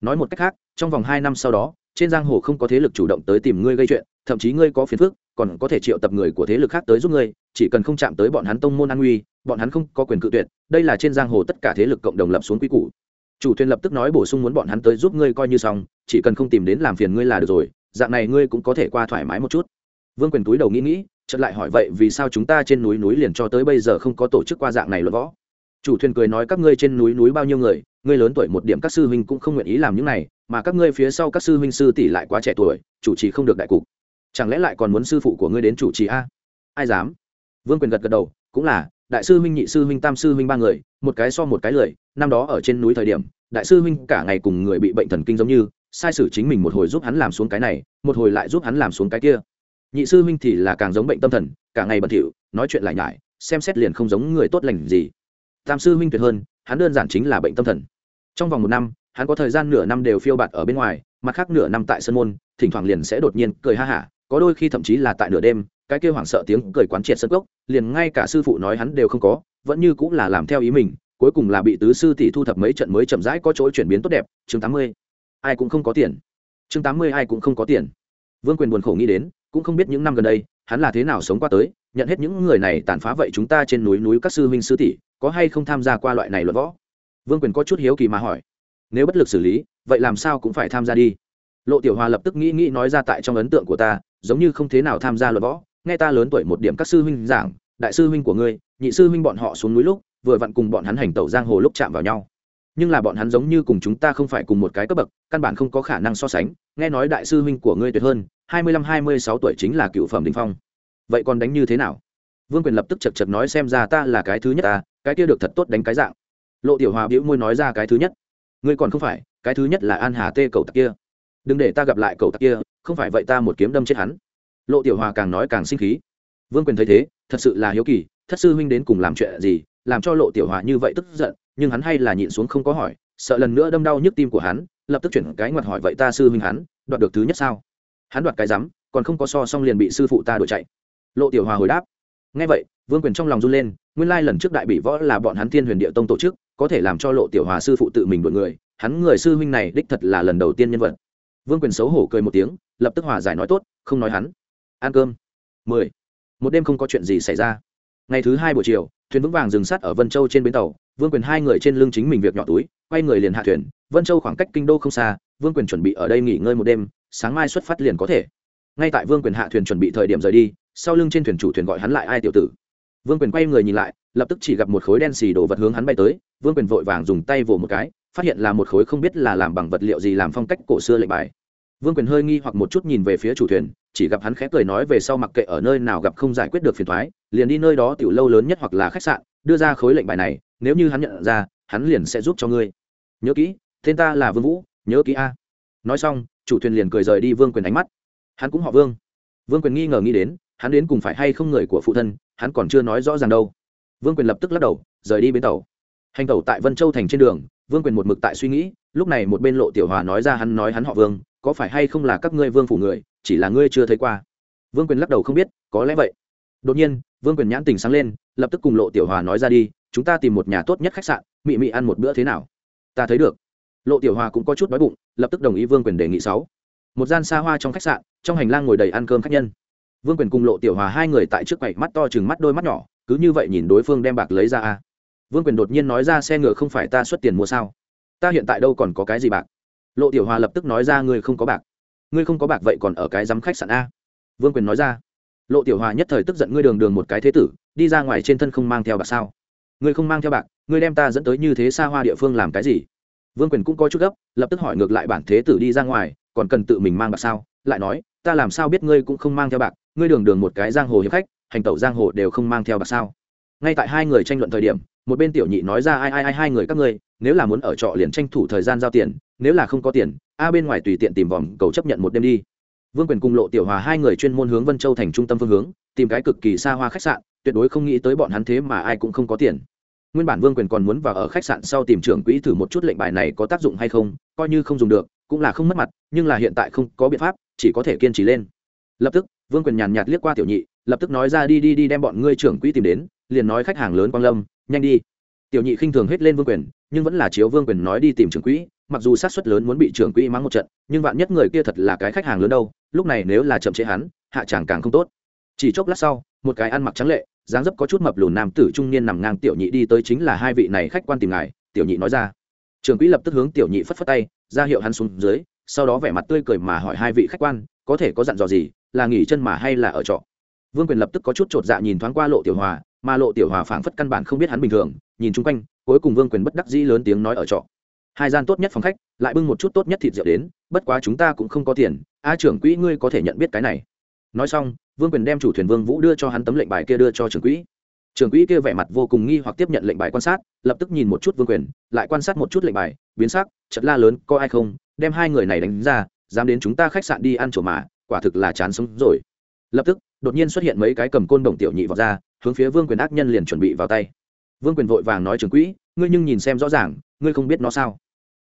Nói một cách khác, trong vòng hai năm sau đó, trên giang hồ không có thế lực chủ động tới tìm ngươi gây chuyện, thậm chí ngươi có phiền phức, còn có thể triệu tập người của thế lực khác tới giúp ngươi, chỉ cần không chạm tới bọn hắn tông môn an nguy, bọn hắn không có quyền cự tuyệt, đây là trên giang hồ tất cả thế lực cộng đồng lập xuống quy củ chủ thuyền lập tức nói bổ sung muốn bọn hắn tới giúp ngươi coi như xong, chỉ cần không tìm đến làm phiền ngươi là được rồi, dạng này ngươi cũng có thể qua thoải mái một chút. Vương quyền túi đầu nghĩ nghĩ, chợt lại hỏi vậy vì sao chúng ta trên núi núi liền cho tới bây giờ không có tổ chức qua dạng này luận võ? Chủ thuyền cười nói các ngươi trên núi núi bao nhiêu người, ngươi lớn tuổi một điểm các sư huynh cũng không nguyện ý làm những này, mà các ngươi phía sau các sư huynh sư tỷ lại quá trẻ tuổi, chủ trì không được đại cục. Chẳng lẽ lại còn muốn sư phụ của ngươi đến chủ trì a? Ai dám? Vương quyền gật gật đầu, cũng là đại sư huynh nhị sư huynh tam sư huynh ba người, một cái so một cái lười, năm đó ở trên núi thời điểm, đại sư huynh cả ngày cùng người bị bệnh thần kinh giống như, sai sử chính mình một hồi giúp hắn làm xuống cái này, một hồi lại giúp hắn làm xuống cái kia. Nhị sư huynh thì là càng giống bệnh tâm thần, cả ngày bẩn thỉu, nói chuyện lại nhải, xem xét liền không giống người tốt lành gì. Tam sư huynh tuyệt hơn, hắn đơn giản chính là bệnh tâm thần. Trong vòng một năm, hắn có thời gian nửa năm đều phiêu bạt ở bên ngoài, mặt khác nửa năm tại sân môn, thỉnh thoảng liền sẽ đột nhiên cười ha hả, có đôi khi thậm chí là tại nửa đêm cái kêu hoảng sợ tiếng cười quán triệt sân gốc liền ngay cả sư phụ nói hắn đều không có, vẫn như cũng là làm theo ý mình, cuối cùng là bị tứ sư tỷ thu thập mấy trận mới chậm rãi có chỗ chuyển biến tốt đẹp. Chương tám mươi, ai cũng không có tiền. Chương tám mươi, ai cũng không có tiền. Vương quyền buồn khổ nghĩ đến, cũng không biết những năm gần đây, hắn là thế nào sống qua tới, nhận hết những người này tàn phá vậy chúng ta trên núi núi các sư huynh sư tỷ, có hay không tham gia qua loại này luận võ? Vương quyền có chút hiếu kỳ mà hỏi. Nếu bất lực xử lý, vậy làm sao cũng phải tham gia đi. Lộ tiểu hòa lập tức nghĩ nghĩ nói ra tại trong ấn tượng của ta, giống như không thế nào tham gia luận võ nghe ta lớn tuổi một điểm các sư huynh giảng, đại sư huynh của ngươi, nhị sư huynh bọn họ xuống núi lúc, vừa vặn cùng bọn hắn hành tẩu giang hồ lúc chạm vào nhau. Nhưng là bọn hắn giống như cùng chúng ta không phải cùng một cái cấp bậc, căn bản không có khả năng so sánh. Nghe nói đại sư huynh của ngươi tuyệt hơn, hai mươi lăm, hai mươi sáu tuổi chính là cựu phẩm đình phong. Vậy còn đánh như thế nào? Vương quyền lập tức chật chật nói xem ra ta là cái thứ nhất ta, cái kia được thật tốt đánh cái dạng. Lộ tiểu hòa biễu môi nói ra cái thứ nhất. Ngươi còn không phải, cái thứ nhất là an hà tê cầu tặc kia. Đừng để ta gặp lại cầu tặc kia, không phải vậy ta một kiếm đâm chết hắn lộ tiểu hòa càng nói càng sinh khí. Vương quyền thấy thế, thật sự là hiếu kỳ, thất sư huynh đến cùng làm chuyện gì, làm cho lộ tiểu hòa như vậy tức giận, nhưng hắn hay là nhịn xuống không có hỏi, sợ lần nữa đâm đau nhức tim của hắn, lập tức chuyển cái ngoặt hỏi, vậy ta sư huynh hắn, đoạt được thứ nhất sao? Hắn đoạt cái rắm, còn không có so xong liền bị sư phụ ta đuổi chạy. Lộ tiểu hòa hồi đáp ngay vậy, vương quyền trong lòng run lên, nguyên lai lần trước đại bị võ là bọn hắn thiên huyền địa tông tổ chức, có thể làm cho lộ tiểu hòa sư phụ tự mình đuổi người, hắn người sư huynh này đích thật là lần đầu tiên nhân vật. Vương quyền xấu hổ cười một tiếng, lập tức hòa giải nói tốt, không nói hắn ăn cơm. Mười. Một đêm không có chuyện gì xảy ra. Ngày thứ hai buổi chiều, thuyền vững vàng dừng sát ở vân châu trên bến tàu, vương quyền hai người trên lưng chính mình việc nhỏ túi, quay người liền hạ thuyền. Vân châu khoảng cách kinh đô không xa, vương quyền chuẩn bị ở đây nghỉ ngơi một đêm, sáng mai xuất phát liền có thể. Ngay tại vương quyền hạ thuyền chuẩn bị thời điểm rời đi, sau lưng trên thuyền chủ thuyền gọi hắn lại ai tiểu tử. Vương quyền quay người nhìn lại, lập tức chỉ gặp một khối đen xì đổ vật hướng hắn bay tới. Vương quyền vội vàng dùng tay vồ một cái, phát hiện là một khối không biết là làm bằng vật liệu gì làm phong cách cổ xưa lệnh bài vương quyền hơi nghi hoặc một chút nhìn về phía chủ thuyền, chỉ gặp hắn khẽ cười nói về sau mặc kệ ở nơi nào gặp không giải quyết được phiền thoái, liền đi nơi đó tiểu lâu lớn nhất hoặc là khách sạn, đưa ra khối lệnh bài này, nếu như hắn nhận ra, hắn liền sẽ giúp cho ngươi. Nhớ kỹ, tên ta là vương vũ, nhớ kỹ a. Nói xong, chủ thuyền liền cười rời đi vương quyền ánh mắt. Hắn cũng họ vương. Vương quyền nghi ngờ nghĩ đến, hắn đến cùng phải hay không người của phụ thân, hắn còn chưa nói rõ ràng đâu. Vương quyền lập tức lắc đầu, rời đi bến tàu. Hành tàu tại vân châu thành trên đường, vương quyền một mực tại suy nghĩ, lúc này một bên lộ tiểu hòa nói ra hắn nói hắn họ vương có phải hay không là các ngươi vương phủ người, chỉ là ngươi chưa thấy qua? Vương quyền lắc đầu không biết, có lẽ vậy. Đột nhiên, vương quyền nhãn tình sáng lên, lập tức cùng lộ tiểu hòa nói ra đi, chúng ta tìm một nhà tốt nhất khách sạn, mị mị ăn một bữa thế nào? Ta thấy được. Lộ tiểu hòa cũng có chút đói bụng, lập tức đồng ý vương quyền đề nghị sáu. Một gian xa hoa trong khách sạn, trong hành lang ngồi đầy ăn cơm khách nhân. Vương quyền cùng lộ tiểu hòa hai người tại trước quầy mắt to chừng mắt đôi mắt nhỏ, cứ như vậy nhìn đối phương đem bạc lấy ra a. Vương quyền đột nhiên nói ra xe ngựa không phải ta xuất tiền mua sao? Ta hiện tại đâu còn có cái gì bạc? Lộ tiểu hòa lập tức nói ra, ngươi không có bạc. Ngươi không có bạc vậy còn ở cái giám khách sạn a. Vương quyền nói ra, lộ tiểu hòa nhất thời tức giận, ngươi đường đường một cái thế tử, đi ra ngoài trên thân không mang theo bạc sao? Ngươi không mang theo bạc, ngươi đem ta dẫn tới như thế xa hoa địa phương làm cái gì? Vương quyền cũng có chút gấp, lập tức hỏi ngược lại bản thế tử đi ra ngoài, còn cần tự mình mang bạc sao? Lại nói, ta làm sao biết ngươi cũng không mang theo bạc, ngươi đường đường một cái giang hồ hiệp khách, hành tẩu giang hồ đều không mang theo bạc sao? Ngay tại hai người tranh luận thời điểm, một bên tiểu nhị nói ra, ai ai ai, hai người các ngươi nếu là muốn ở trọ liền tranh thủ thời gian giao tiền, nếu là không có tiền, a bên ngoài tùy tiện tìm vòm cầu chấp nhận một đêm đi. Vương quyền cùng lộ tiểu hòa hai người chuyên môn hướng vân châu thành trung tâm phương hướng, tìm cái cực kỳ xa hoa khách sạn, tuyệt đối không nghĩ tới bọn hắn thế mà ai cũng không có tiền. Nguyên bản vương quyền còn muốn vào ở khách sạn sau tìm trưởng quỹ thử một chút lệnh bài này có tác dụng hay không, coi như không dùng được, cũng là không mất mặt, nhưng là hiện tại không có biện pháp, chỉ có thể kiên trì lên. Lập tức, vương quyền nhàn nhạt liếc qua tiểu nhị, lập tức nói ra đi đi đi đem bọn ngươi trưởng quỹ tìm đến, liền nói khách hàng lớn quang lâm, nhanh đi tiểu nhị khinh thường hết lên vương quyền, nhưng vẫn là chiếu vương quyền nói đi tìm trưởng quỹ, mặc dù sát suất lớn muốn bị trưởng quỹ mắng một trận, nhưng vạn nhất người kia thật là cái khách hàng lớn đâu, lúc này nếu là chậm chế hắn, hạ chàng càng không tốt. Chỉ chốc lát sau, một cái ăn mặc trắng lệ, dáng dấp có chút mập lùn nam tử trung niên nằm ngang tiểu nhị đi tới chính là hai vị này khách quan tìm ngài, tiểu nhị nói ra. Trưởng quỹ lập tức hướng tiểu nhị phất phất tay, ra hiệu hắn xuống dưới, sau đó vẻ mặt tươi cười mà hỏi hai vị khách quan, có thể có dặn dò gì, là nghỉ chân mà hay là ở trọ? Vương quyền lập tức có chút chột dạ nhìn thoáng qua lộ tiểu hòa, mà lộ tiểu hòa phảng phất căn bản không biết hắn bình thường, nhìn chung quanh, cuối cùng vương quyền bất đắc dĩ lớn tiếng nói ở trọ. Hai gian tốt nhất phòng khách, lại bưng một chút tốt nhất thịt rượu đến, bất quá chúng ta cũng không có tiền, a trưởng quỹ ngươi có thể nhận biết cái này. Nói xong, vương quyền đem chủ thuyền vương vũ đưa cho hắn tấm lệnh bài kia đưa cho trưởng quỹ. Trưởng quỹ kia vẻ mặt vô cùng nghi hoặc tiếp nhận lệnh bài quan sát, lập tức nhìn một chút vương quyền, lại quan sát một chút lệnh bài, biến sắc chật la lớn, có ai không? Đem hai người này đánh ra, dám đến chúng ta khách sạn đi ăn chỗ mà, quả thực là chán sống rồi. Lập tức đột nhiên xuất hiện mấy cái cầm côn đồng tiểu nhị vào ra, hướng phía vương quyền ác nhân liền chuẩn bị vào tay. Vương quyền vội vàng nói trưởng quỹ, ngươi nhưng nhìn xem rõ ràng, ngươi không biết nó sao?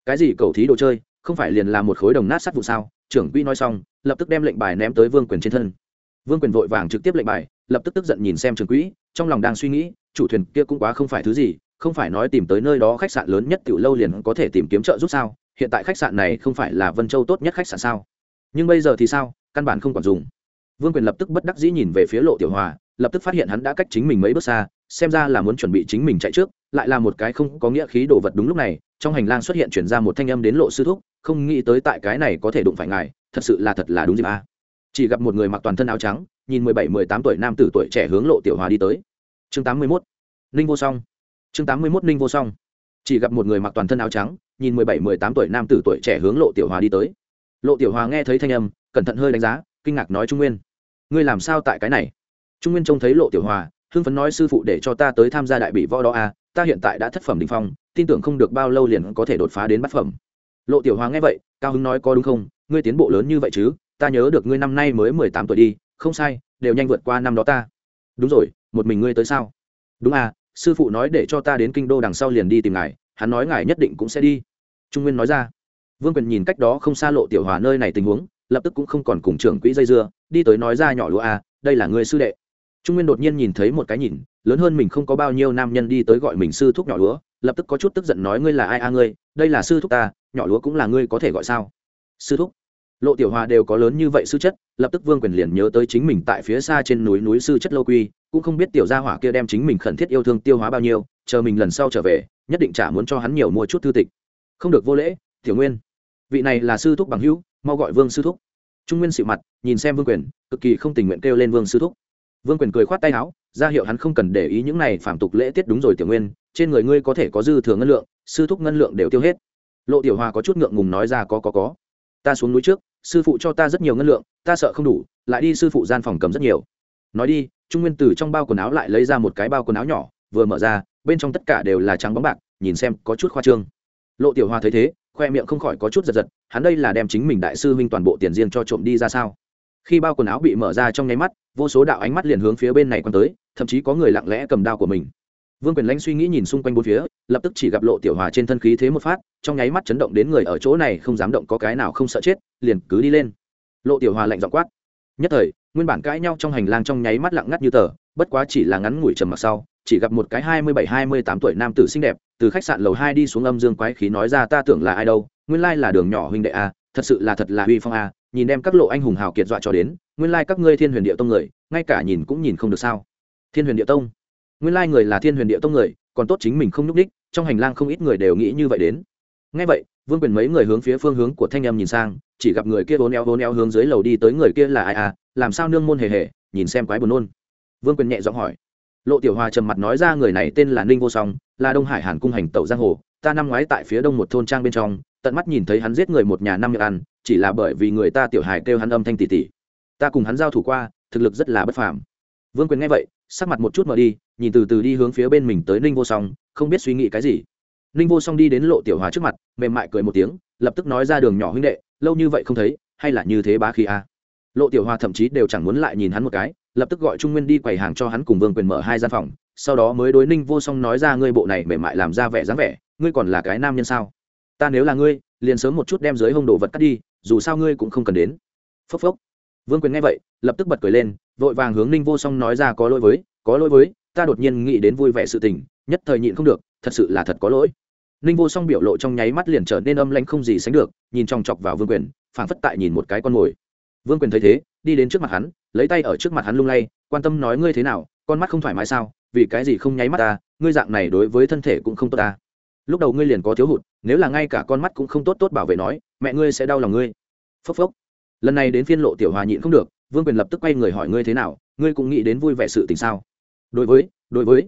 Cái gì cầu thí đồ chơi, không phải liền là một khối đồng nát sắt vụ sao? Trưởng quỹ nói xong, lập tức đem lệnh bài ném tới vương quyền trên thân. Vương quyền vội vàng trực tiếp lệnh bài, lập tức tức giận nhìn xem trưởng quỹ, trong lòng đang suy nghĩ, chủ thuyền kia cũng quá không phải thứ gì, không phải nói tìm tới nơi đó khách sạn lớn nhất tiểu lâu liền có thể tìm kiếm trợ giúp sao? Hiện tại khách sạn này không phải là vân châu tốt nhất khách sạn sao? Nhưng bây giờ thì sao? Căn bản không còn dùng vương quyền lập tức bất đắc dĩ nhìn về phía lộ tiểu hòa, lập tức phát hiện hắn đã cách chính mình mấy bước xa, xem ra là muốn chuẩn bị chính mình chạy trước, lại là một cái không có nghĩa khí đồ vật đúng lúc này, trong hành lang xuất hiện chuyển ra một thanh âm đến lộ sư thúc, không nghĩ tới tại cái này có thể đụng phải ngài, thật sự là thật là đúng dịp a. Chỉ gặp một người mặc toàn thân áo trắng, nhìn mười bảy, mười tám tuổi nam tử tuổi trẻ hướng lộ tiểu hòa đi tới. Chương tám mươi mốt, ninh vô song. Chương tám mươi mốt, ninh vô song. Chỉ gặp một người mặc toàn thân áo trắng, nhìn mười bảy, mười tám tuổi nam tử tuổi trẻ hướng lộ tiểu hòa đi tới. Lộ tiểu hòa nghe thấy thanh âm, cẩn thận hơi đánh giá, kinh ngạc nói trung nguyên ngươi làm sao tại cái này? Trung nguyên trông thấy lộ tiểu hòa, hưng phấn nói, sư phụ để cho ta tới tham gia đại bị võ đó à ta hiện tại đã thất phẩm đình phong, tin tưởng không được bao lâu liền có thể đột phá đến bát phẩm. Lộ tiểu hòa nghe vậy, cao Hưng nói, có đúng không? Ngươi tiến bộ lớn như vậy chứ? Ta nhớ được ngươi năm nay mới mười tám tuổi đi, không sai, đều nhanh vượt qua năm đó ta. Đúng rồi, một mình ngươi tới sao? Đúng à sư phụ nói để cho ta đến kinh đô đằng sau liền đi tìm ngài, hắn nói ngài nhất định cũng sẽ đi. Trung nguyên nói ra. Vương quyền nhìn cách đó không xa lộ tiểu hòa nơi này tình huống, lập tức cũng không còn cùng trưởng quỹ dây dưa đi tới nói ra nhỏ lúa à đây là người sư đệ. Trung nguyên đột nhiên nhìn thấy một cái nhìn, lớn hơn mình không có bao nhiêu nam nhân đi tới gọi mình sư thúc nhỏ lúa, lập tức có chút tức giận nói ngươi là ai a ngươi, đây là sư thúc ta, nhỏ lúa cũng là ngươi có thể gọi sao? Sư thúc. Lộ tiểu hòa đều có lớn như vậy sư chất, lập tức vương quyền liền nhớ tới chính mình tại phía xa trên núi núi sư chất lâu quy, cũng không biết tiểu gia hỏa kia đem chính mình khẩn thiết yêu thương tiêu hóa bao nhiêu, chờ mình lần sau trở về, nhất định chả muốn cho hắn nhiều mua chút thư tịch. Không được vô lễ, tiểu nguyên. Vị này là sư thúc bằng hữu, mau gọi vương sư thúc trung nguyên xịu mặt, nhìn xem vương quyền, cực kỳ không tình nguyện kêu lên vương sư thúc. Vương quyền cười khoát tay áo, ra hiệu hắn không cần để ý những này phạm tục lễ tiết đúng rồi tiểu nguyên, trên người ngươi có thể có dư thừa ngân lượng, sư thúc ngân lượng đều tiêu hết. Lộ tiểu hòa có chút ngượng ngùng nói ra có có có. Ta xuống núi trước, sư phụ cho ta rất nhiều ngân lượng, ta sợ không đủ, lại đi sư phụ gian phòng cầm rất nhiều. Nói đi, trung nguyên từ trong bao quần áo lại lấy ra một cái bao quần áo nhỏ, vừa mở ra, bên trong tất cả đều là trắng bóng bạc, nhìn xem có chút khoa trương. Lộ tiểu hòa thấy thế khoe miệng không khỏi có chút giật giật, hắn đây là đem chính mình đại sư huynh toàn bộ tiền riêng cho trộm đi ra sao? Khi bao quần áo bị mở ra trong nháy mắt, vô số đạo ánh mắt liền hướng phía bên này quan tới, thậm chí có người lặng lẽ cầm đao của mình. Vương quyền lãnh suy nghĩ nhìn xung quanh bốn phía, lập tức chỉ gặp lộ tiểu hòa trên thân khí thế một phát, trong nháy mắt chấn động đến người ở chỗ này không dám động có cái nào không sợ chết, liền cứ đi lên. Lộ tiểu hòa lạnh dọ quát. Nhất thời, nguyên bản cãi nhau trong hành lang trong nháy mắt lặng ngắt như tờ, bất quá chỉ là ngắn ngủi trầm mặc sau, chỉ gặp một cái hai mươi bảy, hai mươi tám tuổi nam tử xinh đẹp từ khách sạn lầu hai đi xuống âm dương quái khí nói ra, ta tưởng là ai đâu, nguyên lai là đường nhỏ huynh đệ a, thật sự là thật là uy phong a, nhìn đem các lộ anh hùng hào kiệt dọa cho đến, nguyên lai các ngươi thiên huyền địa tông người, ngay cả nhìn cũng nhìn không được sao. Thiên huyền địa tông? Nguyên lai người là thiên huyền địa tông người, còn tốt chính mình không nhúc đích trong hành lang không ít người đều nghĩ như vậy đến. Ngay vậy, vương quyền mấy người hướng phía phương hướng của thanh em nhìn sang, chỉ gặp người kia vốn eo vốn eo hướng dưới lầu đi tới người kia là ai à làm sao nương môn hề hề, nhìn xem quái buồn nôn. Vương quyền nhẹ giọng hỏi lộ tiểu hòa trầm mặt nói ra người này tên là ninh vô song, là đông hải hàn cung hành tẩu giang hồ. Ta năm ngoái tại phía đông một thôn trang bên trong, tận mắt nhìn thấy hắn giết người một nhà năm miệng ăn, chỉ là bởi vì người ta tiểu hài kêu hắn âm thanh tỉ tỉ. Ta cùng hắn giao thủ qua, thực lực rất là bất phàm. Vương quyền nghe vậy, sắc mặt một chút mở đi, nhìn từ từ đi hướng phía bên mình tới ninh vô song, không biết suy nghĩ cái gì. Ninh vô song đi đến lộ tiểu hòa trước mặt, mềm mại cười một tiếng, lập tức nói ra đường nhỏ huynh đệ, lâu như vậy không thấy, hay là như thế bá khí a? À? lộ tiểu hòa thậm chí đều chẳng muốn lại nhìn hắn một cái lập tức gọi trung nguyên đi quầy hàng cho hắn cùng vương quyền mở hai gian phòng, sau đó mới đối ninh vô song nói ra ngươi bộ này mềm mại làm ra vẻ dáng vẻ, ngươi còn là cái nam nhân sao? Ta nếu là ngươi, liền sớm một chút đem dưới hông đồ vật cắt đi, dù sao ngươi cũng không cần đến. Phốc phốc. Vương quyền nghe vậy, lập tức bật cười lên, vội vàng hướng ninh vô song nói ra có lỗi với, có lỗi với, ta đột nhiên nghĩ đến vui vẻ sự tình, nhất thời nhịn không được, thật sự là thật có lỗi. Ninh vô song biểu lộ trong nháy mắt liền trở nên âm lãnh không gì sánh được, nhìn chòng chọc vào vương quyền, phảng phất tại nhìn một cái con mồi vương quyền thấy thế, đi đến trước mặt hắn, lấy tay ở trước mặt hắn lung lay, quan tâm nói, ngươi thế nào? Con mắt không thoải mái sao? Vì cái gì không nháy mắt ta? Ngươi dạng này đối với thân thể cũng không tốt ta. Lúc đầu ngươi liền có thiếu hụt, nếu là ngay cả con mắt cũng không tốt tốt bảo vệ nói, mẹ ngươi sẽ đau lòng ngươi. Phốc phốc. Lần này đến phiên lộ tiểu hòa nhịn không được, vương quyền lập tức quay người hỏi, ngươi thế nào? Ngươi cũng nghĩ đến vui vẻ sự tình sao? Đối với đối với.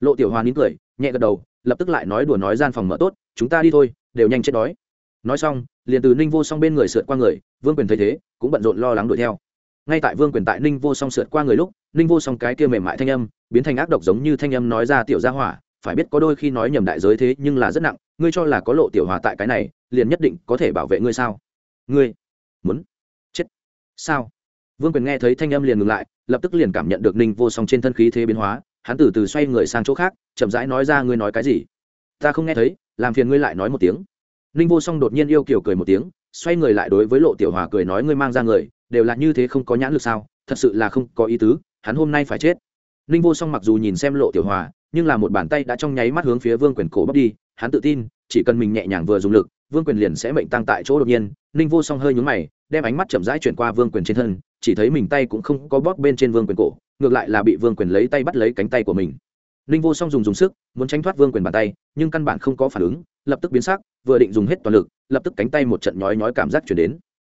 Lộ tiểu hòa nín cười, nhẹ gật đầu, lập tức lại nói, đùa nói gian phòng mở tốt, chúng ta đi thôi, đều nhanh chết đói nói xong, liền từ ninh vô song bên người sượt qua người, vương quyền thấy thế, cũng bận rộn lo lắng đuổi theo. Ngay tại vương quyền tại ninh vô song sượt qua người lúc, ninh vô song cái kia mềm mại thanh âm, biến thành ác độc giống như thanh âm nói ra tiểu gia hỏa, phải biết có đôi khi nói nhầm đại giới thế nhưng là rất nặng, ngươi cho là có lộ tiểu hòa tại cái này, liền nhất định có thể bảo vệ ngươi sao? Ngươi muốn chết sao? Vương quyền nghe thấy thanh âm liền ngừng lại, lập tức liền cảm nhận được ninh vô song trên thân khí thế biến hóa, hắn từ từ xoay người sang chỗ khác, chậm rãi nói ra, ngươi nói cái gì? Ta không nghe thấy, làm phiền ngươi lại nói một tiếng ninh vô song đột nhiên yêu kiều cười một tiếng, xoay người lại đối với lộ tiểu hòa cười nói, ngươi mang ra người, đều là như thế không có nhãn lực sao? Thật sự là không có ý tứ, hắn hôm nay phải chết. Ninh vô song mặc dù nhìn xem lộ tiểu hòa, nhưng là một bàn tay đã trong nháy mắt hướng phía vương quyền cổ bóc đi, hắn tự tin, chỉ cần mình nhẹ nhàng vừa dùng lực, vương quyền liền sẽ mệnh tăng tại chỗ đột nhiên. Ninh vô song hơi nhún mày, đem ánh mắt chậm rãi chuyển qua vương quyền trên thân, chỉ thấy mình tay cũng không có bóp bên trên vương quyền cổ, ngược lại là bị vương quyền lấy tay bắt lấy cánh tay của mình ninh vô song dùng dùng sức, muốn tránh thoát vương quyền bàn tay, nhưng căn bản không có phản ứng, lập tức biến sắc, vừa định dùng hết toàn lực, lập tức cánh tay một trận nhói nhói cảm giác chuyển đến.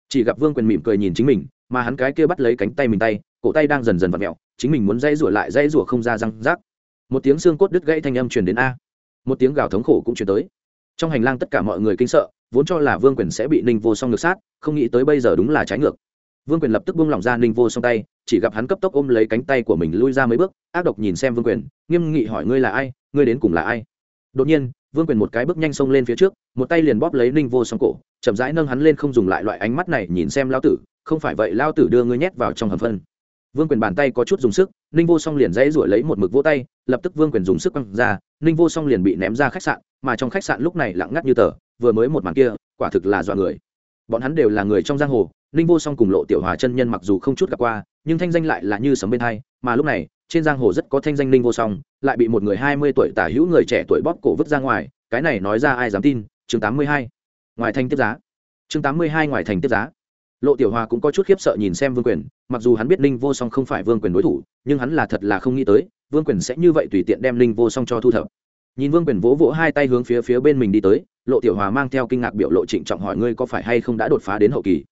Chỉ gặp vương quyền mỉm cười nhìn chính mình, mà hắn cái kia bắt lấy cánh tay mình tay, cổ tay đang dần dần vặn mẹo chính mình muốn dây rủa lại dây rủa không ra răng rác một tiếng xương cốt đứt gãy thanh âm truyền đến a. Một tiếng gào thống khổ cũng truyền tới. Trong hành lang tất cả mọi người kinh sợ, vốn cho là vương quyền sẽ bị ninh vô song ngược sát, không nghĩ tới bây giờ đúng là trái ngược vương quyền lập tức buông lỏng ra ninh vô song tay, chỉ gặp hắn cấp tốc ôm lấy cánh tay của mình lui ra mấy bước, ác độc nhìn xem vương quyền, nghiêm nghị hỏi ngươi là ai, ngươi đến cùng là ai? Đột nhiên, vương quyền một cái bước nhanh xông lên phía trước, một tay liền bóp lấy ninh vô song cổ, chậm rãi nâng hắn lên không dùng lại loại ánh mắt này nhìn xem lao tử, không phải vậy lao tử đưa ngươi nhét vào trong hầm phân. Vương quyền bàn tay có chút dùng sức, ninh vô song liền dãy rủi lấy một mực vỗ tay, lập tức vương quyền dùng sức quăng ra, ninh vô song liền bị ném ra khách sạn, mà trong khách sạn lúc này lặng ngắt như tờ, vừa mới một màn kia, quả thực là dọa người bọn hắn đều là người trong giang hồ, ninh vô song cùng lộ tiểu hòa chân nhân mặc dù không chút gặp qua, nhưng thanh danh lại là như sấm bên hai, mà lúc này, trên giang hồ rất có thanh danh ninh vô song, lại bị một người hai mươi tuổi tả hữu người trẻ tuổi bóp cổ vứt ra ngoài, cái này nói ra ai dám tin, chương tám mươi hai. Ngoài thành tiếp giá. Chương tám mươi hai ngoài thành tiếp giá. Lộ tiểu hòa cũng có chút khiếp sợ nhìn xem vương quyền, mặc dù hắn biết ninh vô song không phải vương quyền đối thủ, nhưng hắn là thật là không nghĩ tới, vương quyền sẽ như vậy tùy tiện đem ninh vô song cho thu thập. Nhìn vương quyền vỗ vỗ hai tay hướng phía phía bên mình đi tới lộ tiểu hòa mang theo kinh ngạc biểu lộ trịnh trọng hỏi ngươi có phải hay không đã đột phá đến hậu kỳ?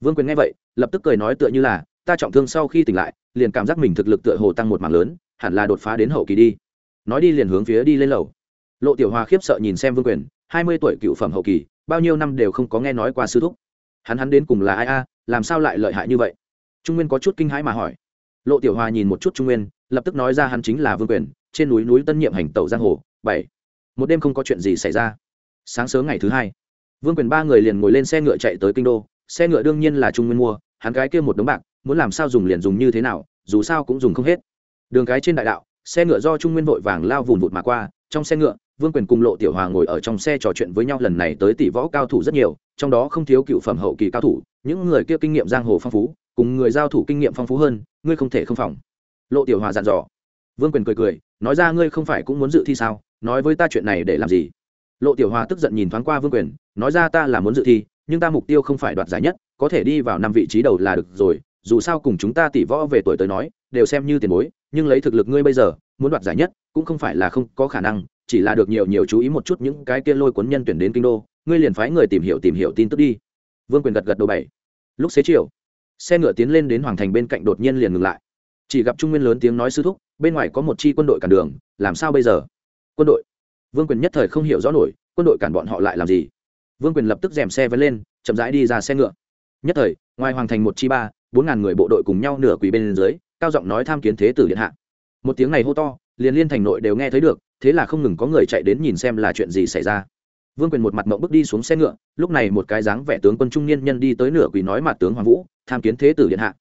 Vương quyền nghe vậy, lập tức cười nói tựa như là, ta trọng thương sau khi tỉnh lại, liền cảm giác mình thực lực tựa hồ tăng một mảng lớn, hẳn là đột phá đến hậu kỳ đi. Nói đi liền hướng phía đi lên lầu. Lộ tiểu hòa khiếp sợ nhìn xem vương quyền, hai mươi tuổi cựu phẩm hậu kỳ, bao nhiêu năm đều không có nghe nói qua sư thúc. Hắn hắn đến cùng là ai a, làm sao lại lợi hại như vậy? Trung nguyên có chút kinh hãi mà hỏi. Lộ tiểu hòa nhìn một chút trung nguyên, lập tức nói ra hắn chính là vương quyền, trên núi núi tân nhiệm hành tẩu giang hồ, bảy. Một đêm không có chuyện gì xảy ra sáng sớm ngày thứ hai, vương quyền ba người liền ngồi lên xe ngựa chạy tới kinh đô. Xe ngựa đương nhiên là trung nguyên mua, hắn gái kia một đống bạc, muốn làm sao dùng liền dùng như thế nào, dù sao cũng dùng không hết. Đường cái trên đại đạo, xe ngựa do trung nguyên vội vàng lao vùn vụt mà qua. Trong xe ngựa, vương quyền cùng lộ tiểu hòa ngồi ở trong xe trò chuyện với nhau, lần này tới tỷ võ cao thủ rất nhiều, trong đó không thiếu cựu phẩm hậu kỳ cao thủ. Những người kia kinh nghiệm giang hồ phong phú, cùng người giao thủ kinh nghiệm phong phú hơn, ngươi không thể không phòng. Lộ tiểu hòa dặn dò. Vương quyền cười cười, nói ra ngươi không phải cũng muốn dự thi sao? Nói với ta chuyện này để làm gì? Lộ tiểu hòa tức giận nhìn thoáng qua vương quyền, nói ra ta là muốn dự thi, nhưng ta mục tiêu không phải đoạt giải nhất, có thể đi vào năm vị trí đầu là được rồi, dù sao cùng chúng ta tỷ võ về tuổi tới nói, đều xem như tiền bối, nhưng lấy thực lực ngươi bây giờ, muốn đoạt giải nhất, cũng không phải là không có khả năng, chỉ là được nhiều nhiều chú ý một chút những cái kia lôi cuốn nhân tuyển đến kinh đô, ngươi liền phái người tìm hiểu tìm hiểu tin tức đi. Vương quyền gật gật đầu bảy. Lúc xế chiều, xe ngựa tiến lên đến hoàng thành bên cạnh đột nhiên liền ngừng lại. Chỉ gặp trung nguyên lớn tiếng nói sư thúc, bên ngoài có một chi quân đội cản đường, làm sao bây giờ? Quân đội vương quyền nhất thời không hiểu rõ nổi, quân đội cản bọn họ lại làm gì? Vương quyền lập tức dèm xe vấn lên, chậm rãi đi ra xe ngựa. Nhất thời, ngoài hoàng thành một chi ba, bốn ngàn người bộ đội cùng nhau nửa quỳ bên dưới, cao giọng nói tham kiến thế tử điện hạ. Một tiếng này hô to, liền liên thành nội đều nghe thấy được, thế là không ngừng có người chạy đến nhìn xem là chuyện gì xảy ra. Vương quyền một mặt mộng bước đi xuống xe ngựa, lúc này một cái dáng vẻ tướng quân trung niên nhân đi tới nửa quỳ nói mặt tướng hoàng vũ, tham kiến thế tử điện hạ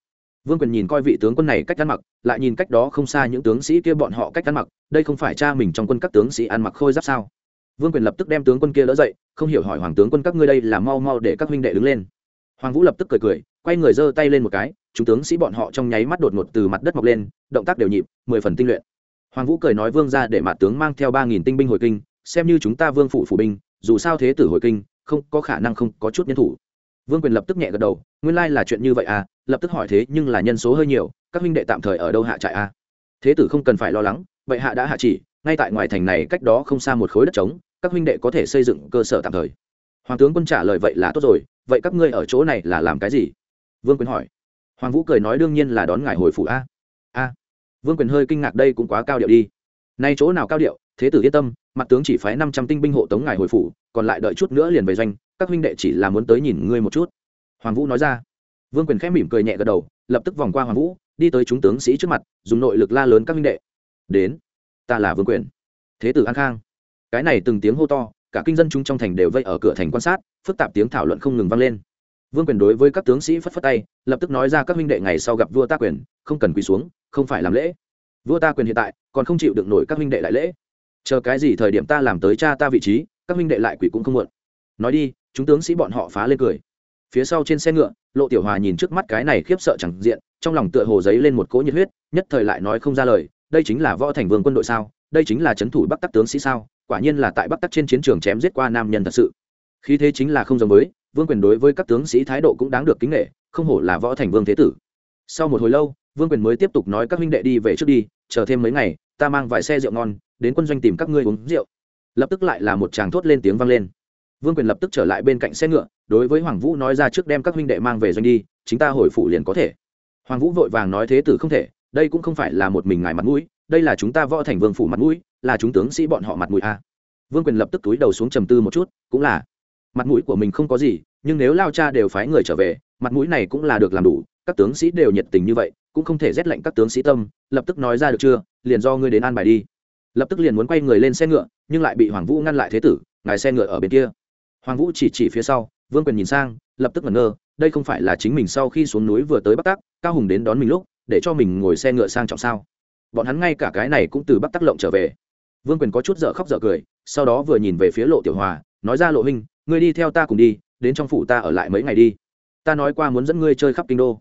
vương quyền nhìn coi vị tướng quân này cách ăn mặc, lại nhìn cách đó không xa những tướng sĩ kia bọn họ cách ăn mặc, đây không phải cha mình trong quân các tướng sĩ ăn mặc khôi giáp sao? Vương quyền lập tức đem tướng quân kia đỡ dậy, không hiểu hỏi hoàng tướng quân các ngươi đây là mau mau để các huynh đệ đứng lên. Hoàng vũ lập tức cười cười, quay người giơ tay lên một cái, chúng tướng sĩ bọn họ trong nháy mắt đột ngột từ mặt đất mọc lên, động tác đều nhịp, mười phần tinh luyện. Hoàng vũ cười nói vương ra để mặt tướng mang theo ba nghìn tinh binh hồi kinh, xem như chúng ta vương phủ phủ binh, dù sao thế tử hồi kinh, không có khả năng không có chút nhân thủ. Vương quyền lập tức nhẹ gật đầu nguyên lai là chuyện như vậy à lập tức hỏi thế nhưng là nhân số hơi nhiều, các huynh đệ tạm thời ở đâu hạ trại à? Thế tử không cần phải lo lắng, vậy hạ đã hạ chỉ, ngay tại ngoài thành này cách đó không xa một khối đất trống, các huynh đệ có thể xây dựng cơ sở tạm thời. Hoàng tướng quân trả lời vậy là tốt rồi, vậy các ngươi ở chỗ này là làm cái gì? Vương quyền hỏi. Hoàng vũ cười nói đương nhiên là đón ngài hồi phủ a. A. Vương quyền hơi kinh ngạc đây cũng quá cao điệu đi. Nay chỗ nào cao điệu, thế tử yên tâm, mặt tướng chỉ phái năm trăm tinh binh hộ tống ngài hồi phủ, còn lại đợi chút nữa liền về doanh, các huynh đệ chỉ là muốn tới nhìn ngươi một chút hoàng vũ nói ra. Vương quyền khẽ mỉm cười nhẹ gật đầu, lập tức vòng qua hoàng vũ, đi tới chúng tướng sĩ trước mặt, dùng nội lực la lớn các huynh đệ. Đến, ta là vương quyền. Thế tử an khang. Cái này từng tiếng hô to, cả kinh dân chúng trong thành đều vây ở cửa thành quan sát, phức tạp tiếng thảo luận không ngừng vang lên. Vương quyền đối với các tướng sĩ phất phất tay, lập tức nói ra các huynh đệ ngày sau gặp vua ta quyền, không cần quỳ xuống, không phải làm lễ. Vua ta quyền hiện tại, còn không chịu được nổi các huynh đệ đại lễ. Chờ cái gì thời điểm ta làm tới cha ta vị trí, các huynh đệ lại quỷ cũng không muộn. Nói đi, chúng tướng sĩ bọn họ phá lên cười phía sau trên xe ngựa, lộ tiểu hòa nhìn trước mắt cái này khiếp sợ chẳng diện, trong lòng tựa hồ giấy lên một cỗ nhiệt huyết, nhất thời lại nói không ra lời, đây chính là võ thành vương quân đội sao, đây chính là c h ấ n thủ bắc tắc tướng sĩ sao, quả nhiên là tại bắc tắc trên chiến trường chém giết qua nam nhân thật sự. Khi thế chính là không giống với, vương quyền đối với các tướng sĩ thái độ cũng đáng được kính nghệ không hổ là võ thành vương thế tử. Sau một hồi lâu, vương quyền mới tiếp tục nói các huynh đệ đi về trước đi, chờ thêm mấy ngày, ta mang vài xe rượu ngon, đến quân doanh tìm các ngươi uống rượu. Lập tức lại là một chàng thốt lên tiếng vang lên vương quyền lập tức trở lại bên cạnh xe ngựa, đối với hoàng vũ nói ra trước đem các huynh đệ mang về doanh đi, chính ta hồi phủ liền có thể. Hoàng vũ vội vàng nói thế tử không thể, đây cũng không phải là một mình ngài mặt mũi, đây là chúng ta võ thành vương phủ mặt mũi, là chúng tướng sĩ bọn họ mặt mũi a vương quyền lập tức túi đầu xuống trầm tư một chút, cũng là, mặt mũi của mình không có gì, nhưng nếu lao cha đều phái người trở về, mặt mũi này cũng là được làm đủ, các tướng sĩ đều nhiệt tình như vậy, cũng không thể rét lệnh các tướng sĩ tâm, lập tức nói ra được chưa, liền do ngươi đến an bài đi. Lập tức liền muốn quay người lên xe ngựa, nhưng lại bị hoàng vũ ngăn lại thế tử, ngài xe ngựa ở bên kia hoàng vũ chỉ chỉ phía sau, vương quyền nhìn sang, lập tức ngẩn ngơ, đây không phải là chính mình sau khi xuống núi vừa tới bắc tắc, cao hùng đến đón mình lúc, để cho mình ngồi xe ngựa sang trọng sao? Bọn hắn ngay cả cái này cũng từ bắc tắc lộng trở về. Vương quyền có chút dở khóc dở cười, sau đó vừa nhìn về phía lộ tiểu hòa, nói ra lộ huynh, ngươi đi theo ta cùng đi, đến trong phủ ta ở lại mấy ngày đi. Ta nói qua muốn dẫn ngươi chơi khắp kinh đô.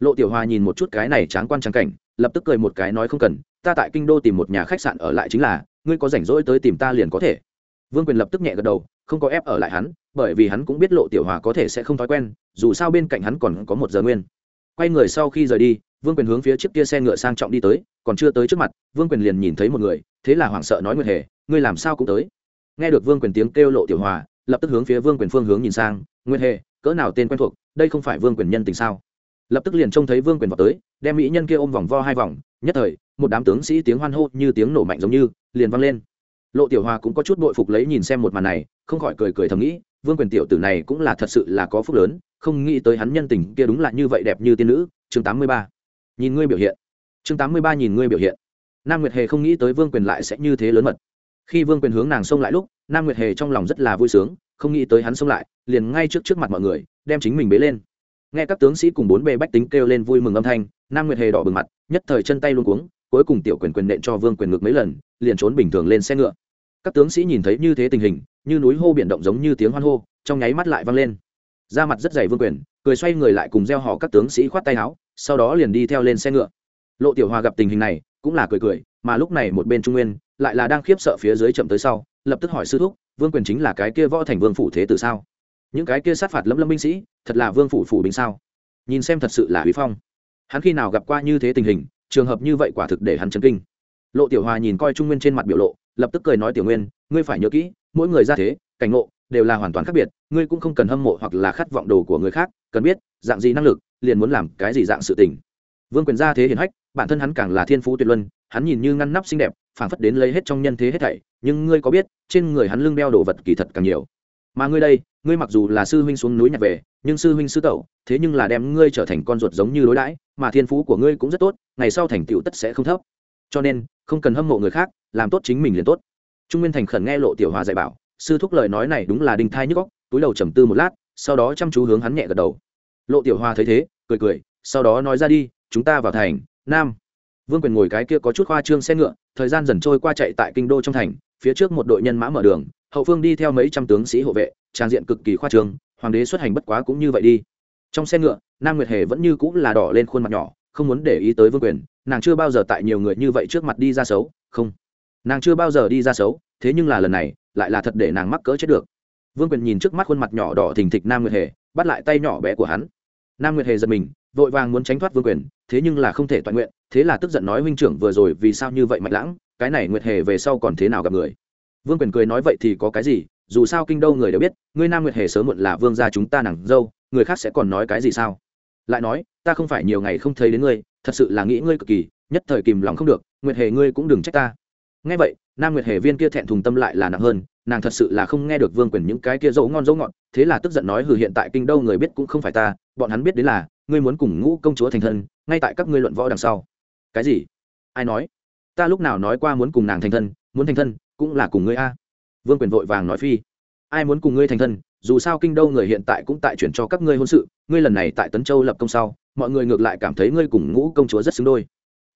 Lộ tiểu hòa nhìn một chút cái này tráng quan tráng cảnh, lập tức cười một cái nói không cần, ta tại kinh đô tìm một nhà khách sạn ở lại chính là, ngươi có rảnh rỗi tới tìm ta liền có thể. Vương quyền lập tức nhẹ gật đầu không có ép ở lại hắn, bởi vì hắn cũng biết lộ tiểu hòa có thể sẽ không thói quen, dù sao bên cạnh hắn còn có một giờ nguyên. Quay người sau khi rời đi, vương quyền hướng phía trước kia xe ngựa sang trọng đi tới, còn chưa tới trước mặt, vương quyền liền nhìn thấy một người, thế là hoảng sợ nói nguyệt hề, ngươi làm sao cũng tới? Nghe được vương quyền tiếng kêu lộ tiểu hòa, lập tức hướng phía vương quyền phương hướng nhìn sang, nguyệt hề, cỡ nào tên quen thuộc, đây không phải vương quyền nhân tình sao? Lập tức liền trông thấy vương quyền vào tới, đem mỹ nhân kia ôm vòng vo hai vòng, nhất thời, một đám tướng sĩ tiếng hoan hô như tiếng nổ mạnh giống như, liền vang lên lộ tiểu hòa cũng có chút bội phục lấy nhìn xem một màn này, không khỏi cười cười thầm nghĩ, vương quyền tiểu tử này cũng là thật sự là có phúc lớn, không nghĩ tới hắn nhân tình kia đúng là như vậy đẹp như tiên nữ. Chương tám mươi ba. Nhìn ngươi biểu hiện. Chương tám mươi ba nhìn ngươi biểu hiện. Nam nguyệt hề không nghĩ tới vương quyền lại sẽ như thế lớn mật. Khi vương quyền hướng nàng xông lại lúc, nam nguyệt hề trong lòng rất là vui sướng, không nghĩ tới hắn xông lại, liền ngay trước trước mặt mọi người, đem chính mình bế lên. Nghe các tướng sĩ cùng bốn bề bách tính kêu lên vui mừng âm thanh, nam nguyệt hề đỏ bừng mặt, nhất thời chân tay luôn cuống cuối cùng tiểu quyền quyền nện cho vương quyền ngược mấy lần, liền trốn bình thường lên xe ngựa. Các tướng sĩ nhìn thấy như thế tình hình, như núi hô biển động giống như tiếng hoan hô, trong nháy mắt lại vang lên. Da mặt rất dày vương quyền, cười xoay người lại cùng gieo họ các tướng sĩ khoát tay áo, sau đó liền đi theo lên xe ngựa. Lộ tiểu hòa gặp tình hình này, cũng là cười cười, mà lúc này một bên trung nguyên, lại là đang khiếp sợ phía dưới chậm tới sau, lập tức hỏi sư thúc, vương quyền chính là cái kia võ thành vương phủ thế tử sao? Những cái kia sát phạt lâm lâm binh sĩ, thật là vương phủ phủ binh sao? Nhìn xem thật sự là uy phong. Hắn khi nào gặp qua như thế tình hình trường hợp như vậy quả thực để hắn chấn kinh. Lộ tiểu hòa nhìn coi trung nguyên trên mặt biểu lộ, lập tức cười nói, tiểu nguyên, ngươi phải nhớ kỹ, mỗi người ra thế, cảnh ngộ, đều là hoàn toàn khác biệt, ngươi cũng không cần hâm mộ hoặc là khát vọng đồ của người khác, cần biết, dạng gì năng lực, liền muốn làm cái gì dạng sự tình. Vương quyền ra thế hiển hách, bản thân hắn càng là thiên phú tuyệt luân, hắn nhìn như ngăn nắp xinh đẹp, phảng phất đến lấy hết trong nhân thế hết thảy, nhưng ngươi có biết, trên người hắn lưng đeo đồ vật kỳ thật càng nhiều. Mà ngươi đây, ngươi mặc dù là sư huynh xuống núi nhặt về, nhưng sư huynh sư tẩu thế nhưng là đem ngươi trở thành con ruột giống như đối đãi, mà thiên phú của ngươi cũng rất tốt, ngày sau thành tựu tất sẽ không thấp. Cho nên, không cần hâm mộ người khác, làm tốt chính mình liền tốt. Trung nguyên thành khẩn nghe lộ tiểu hòa dạy bảo, sư thúc lời nói này đúng là đinh thai nhức góc túi đầu trầm tư một lát, sau đó chăm chú hướng hắn nhẹ gật đầu. Lộ tiểu hòa thấy thế, cười cười, sau đó nói ra đi, chúng ta vào thành, nam. Vương quyền ngồi cái kia có chút khoa trương xe ngựa, thời gian dần trôi qua chạy tại kinh đô trong thành, phía trước một đội nhân mã mở đường, hậu phương đi theo mấy trăm tướng sĩ hộ vệ, trang diện cực kỳ khoa trương, hoàng đế xuất hành bất quá cũng như vậy đi trong xe ngựa, nam nguyệt hề vẫn như cũng là đỏ lên khuôn mặt nhỏ, không muốn để ý tới vương quyền, nàng chưa bao giờ tại nhiều người như vậy trước mặt đi ra xấu, không. Nàng chưa bao giờ đi ra xấu, thế nhưng là lần này, lại là thật để nàng mắc cỡ chết được. Vương quyền nhìn trước mắt khuôn mặt nhỏ đỏ thình thịch nam nguyệt hề, bắt lại tay nhỏ bé của hắn. Nam nguyệt hề giật mình, vội vàng muốn tránh thoát vương quyền, thế nhưng là không thể toàn nguyện, thế là tức giận nói huynh trưởng vừa rồi vì sao như vậy mạnh lãng, cái này nguyệt hề về sau còn thế nào gặp người? Vương quyền cười nói vậy thì có cái gì, dù sao kinh đô người đều biết, ngươi nam nguyệt hề sớm muộn là vương gia chúng ta nàng dâu người khác sẽ còn nói cái gì sao? Lại nói, ta không phải nhiều ngày không thấy đến ngươi, thật sự là nghĩ ngươi cực kỳ, nhất thời kìm lòng không được, nguyệt hề ngươi cũng đừng trách ta. Ngay vậy, nam nguyệt hề viên kia thẹn thùng tâm lại là nặng hơn, nàng thật sự là không nghe được vương quyền những cái kia dấu ngon dấu ngọt, thế là tức giận nói hừ hiện tại kinh đô người biết cũng không phải ta, bọn hắn biết đến là, ngươi muốn cùng ngũ công chúa thành thân, ngay tại các ngươi luận võ đằng sau. Cái gì? Ai nói? Ta lúc nào nói qua muốn cùng nàng thành thân, muốn thành thân, cũng là cùng ngươi a. Vương quyền vội vàng nói phi. Ai muốn cùng ngươi thành thân dù sao kinh đô người hiện tại cũng tại chuyển cho các ngươi hôn sự, ngươi lần này tại tấn châu lập công sau, mọi người ngược lại cảm thấy ngươi cùng ngũ công chúa rất xứng đôi.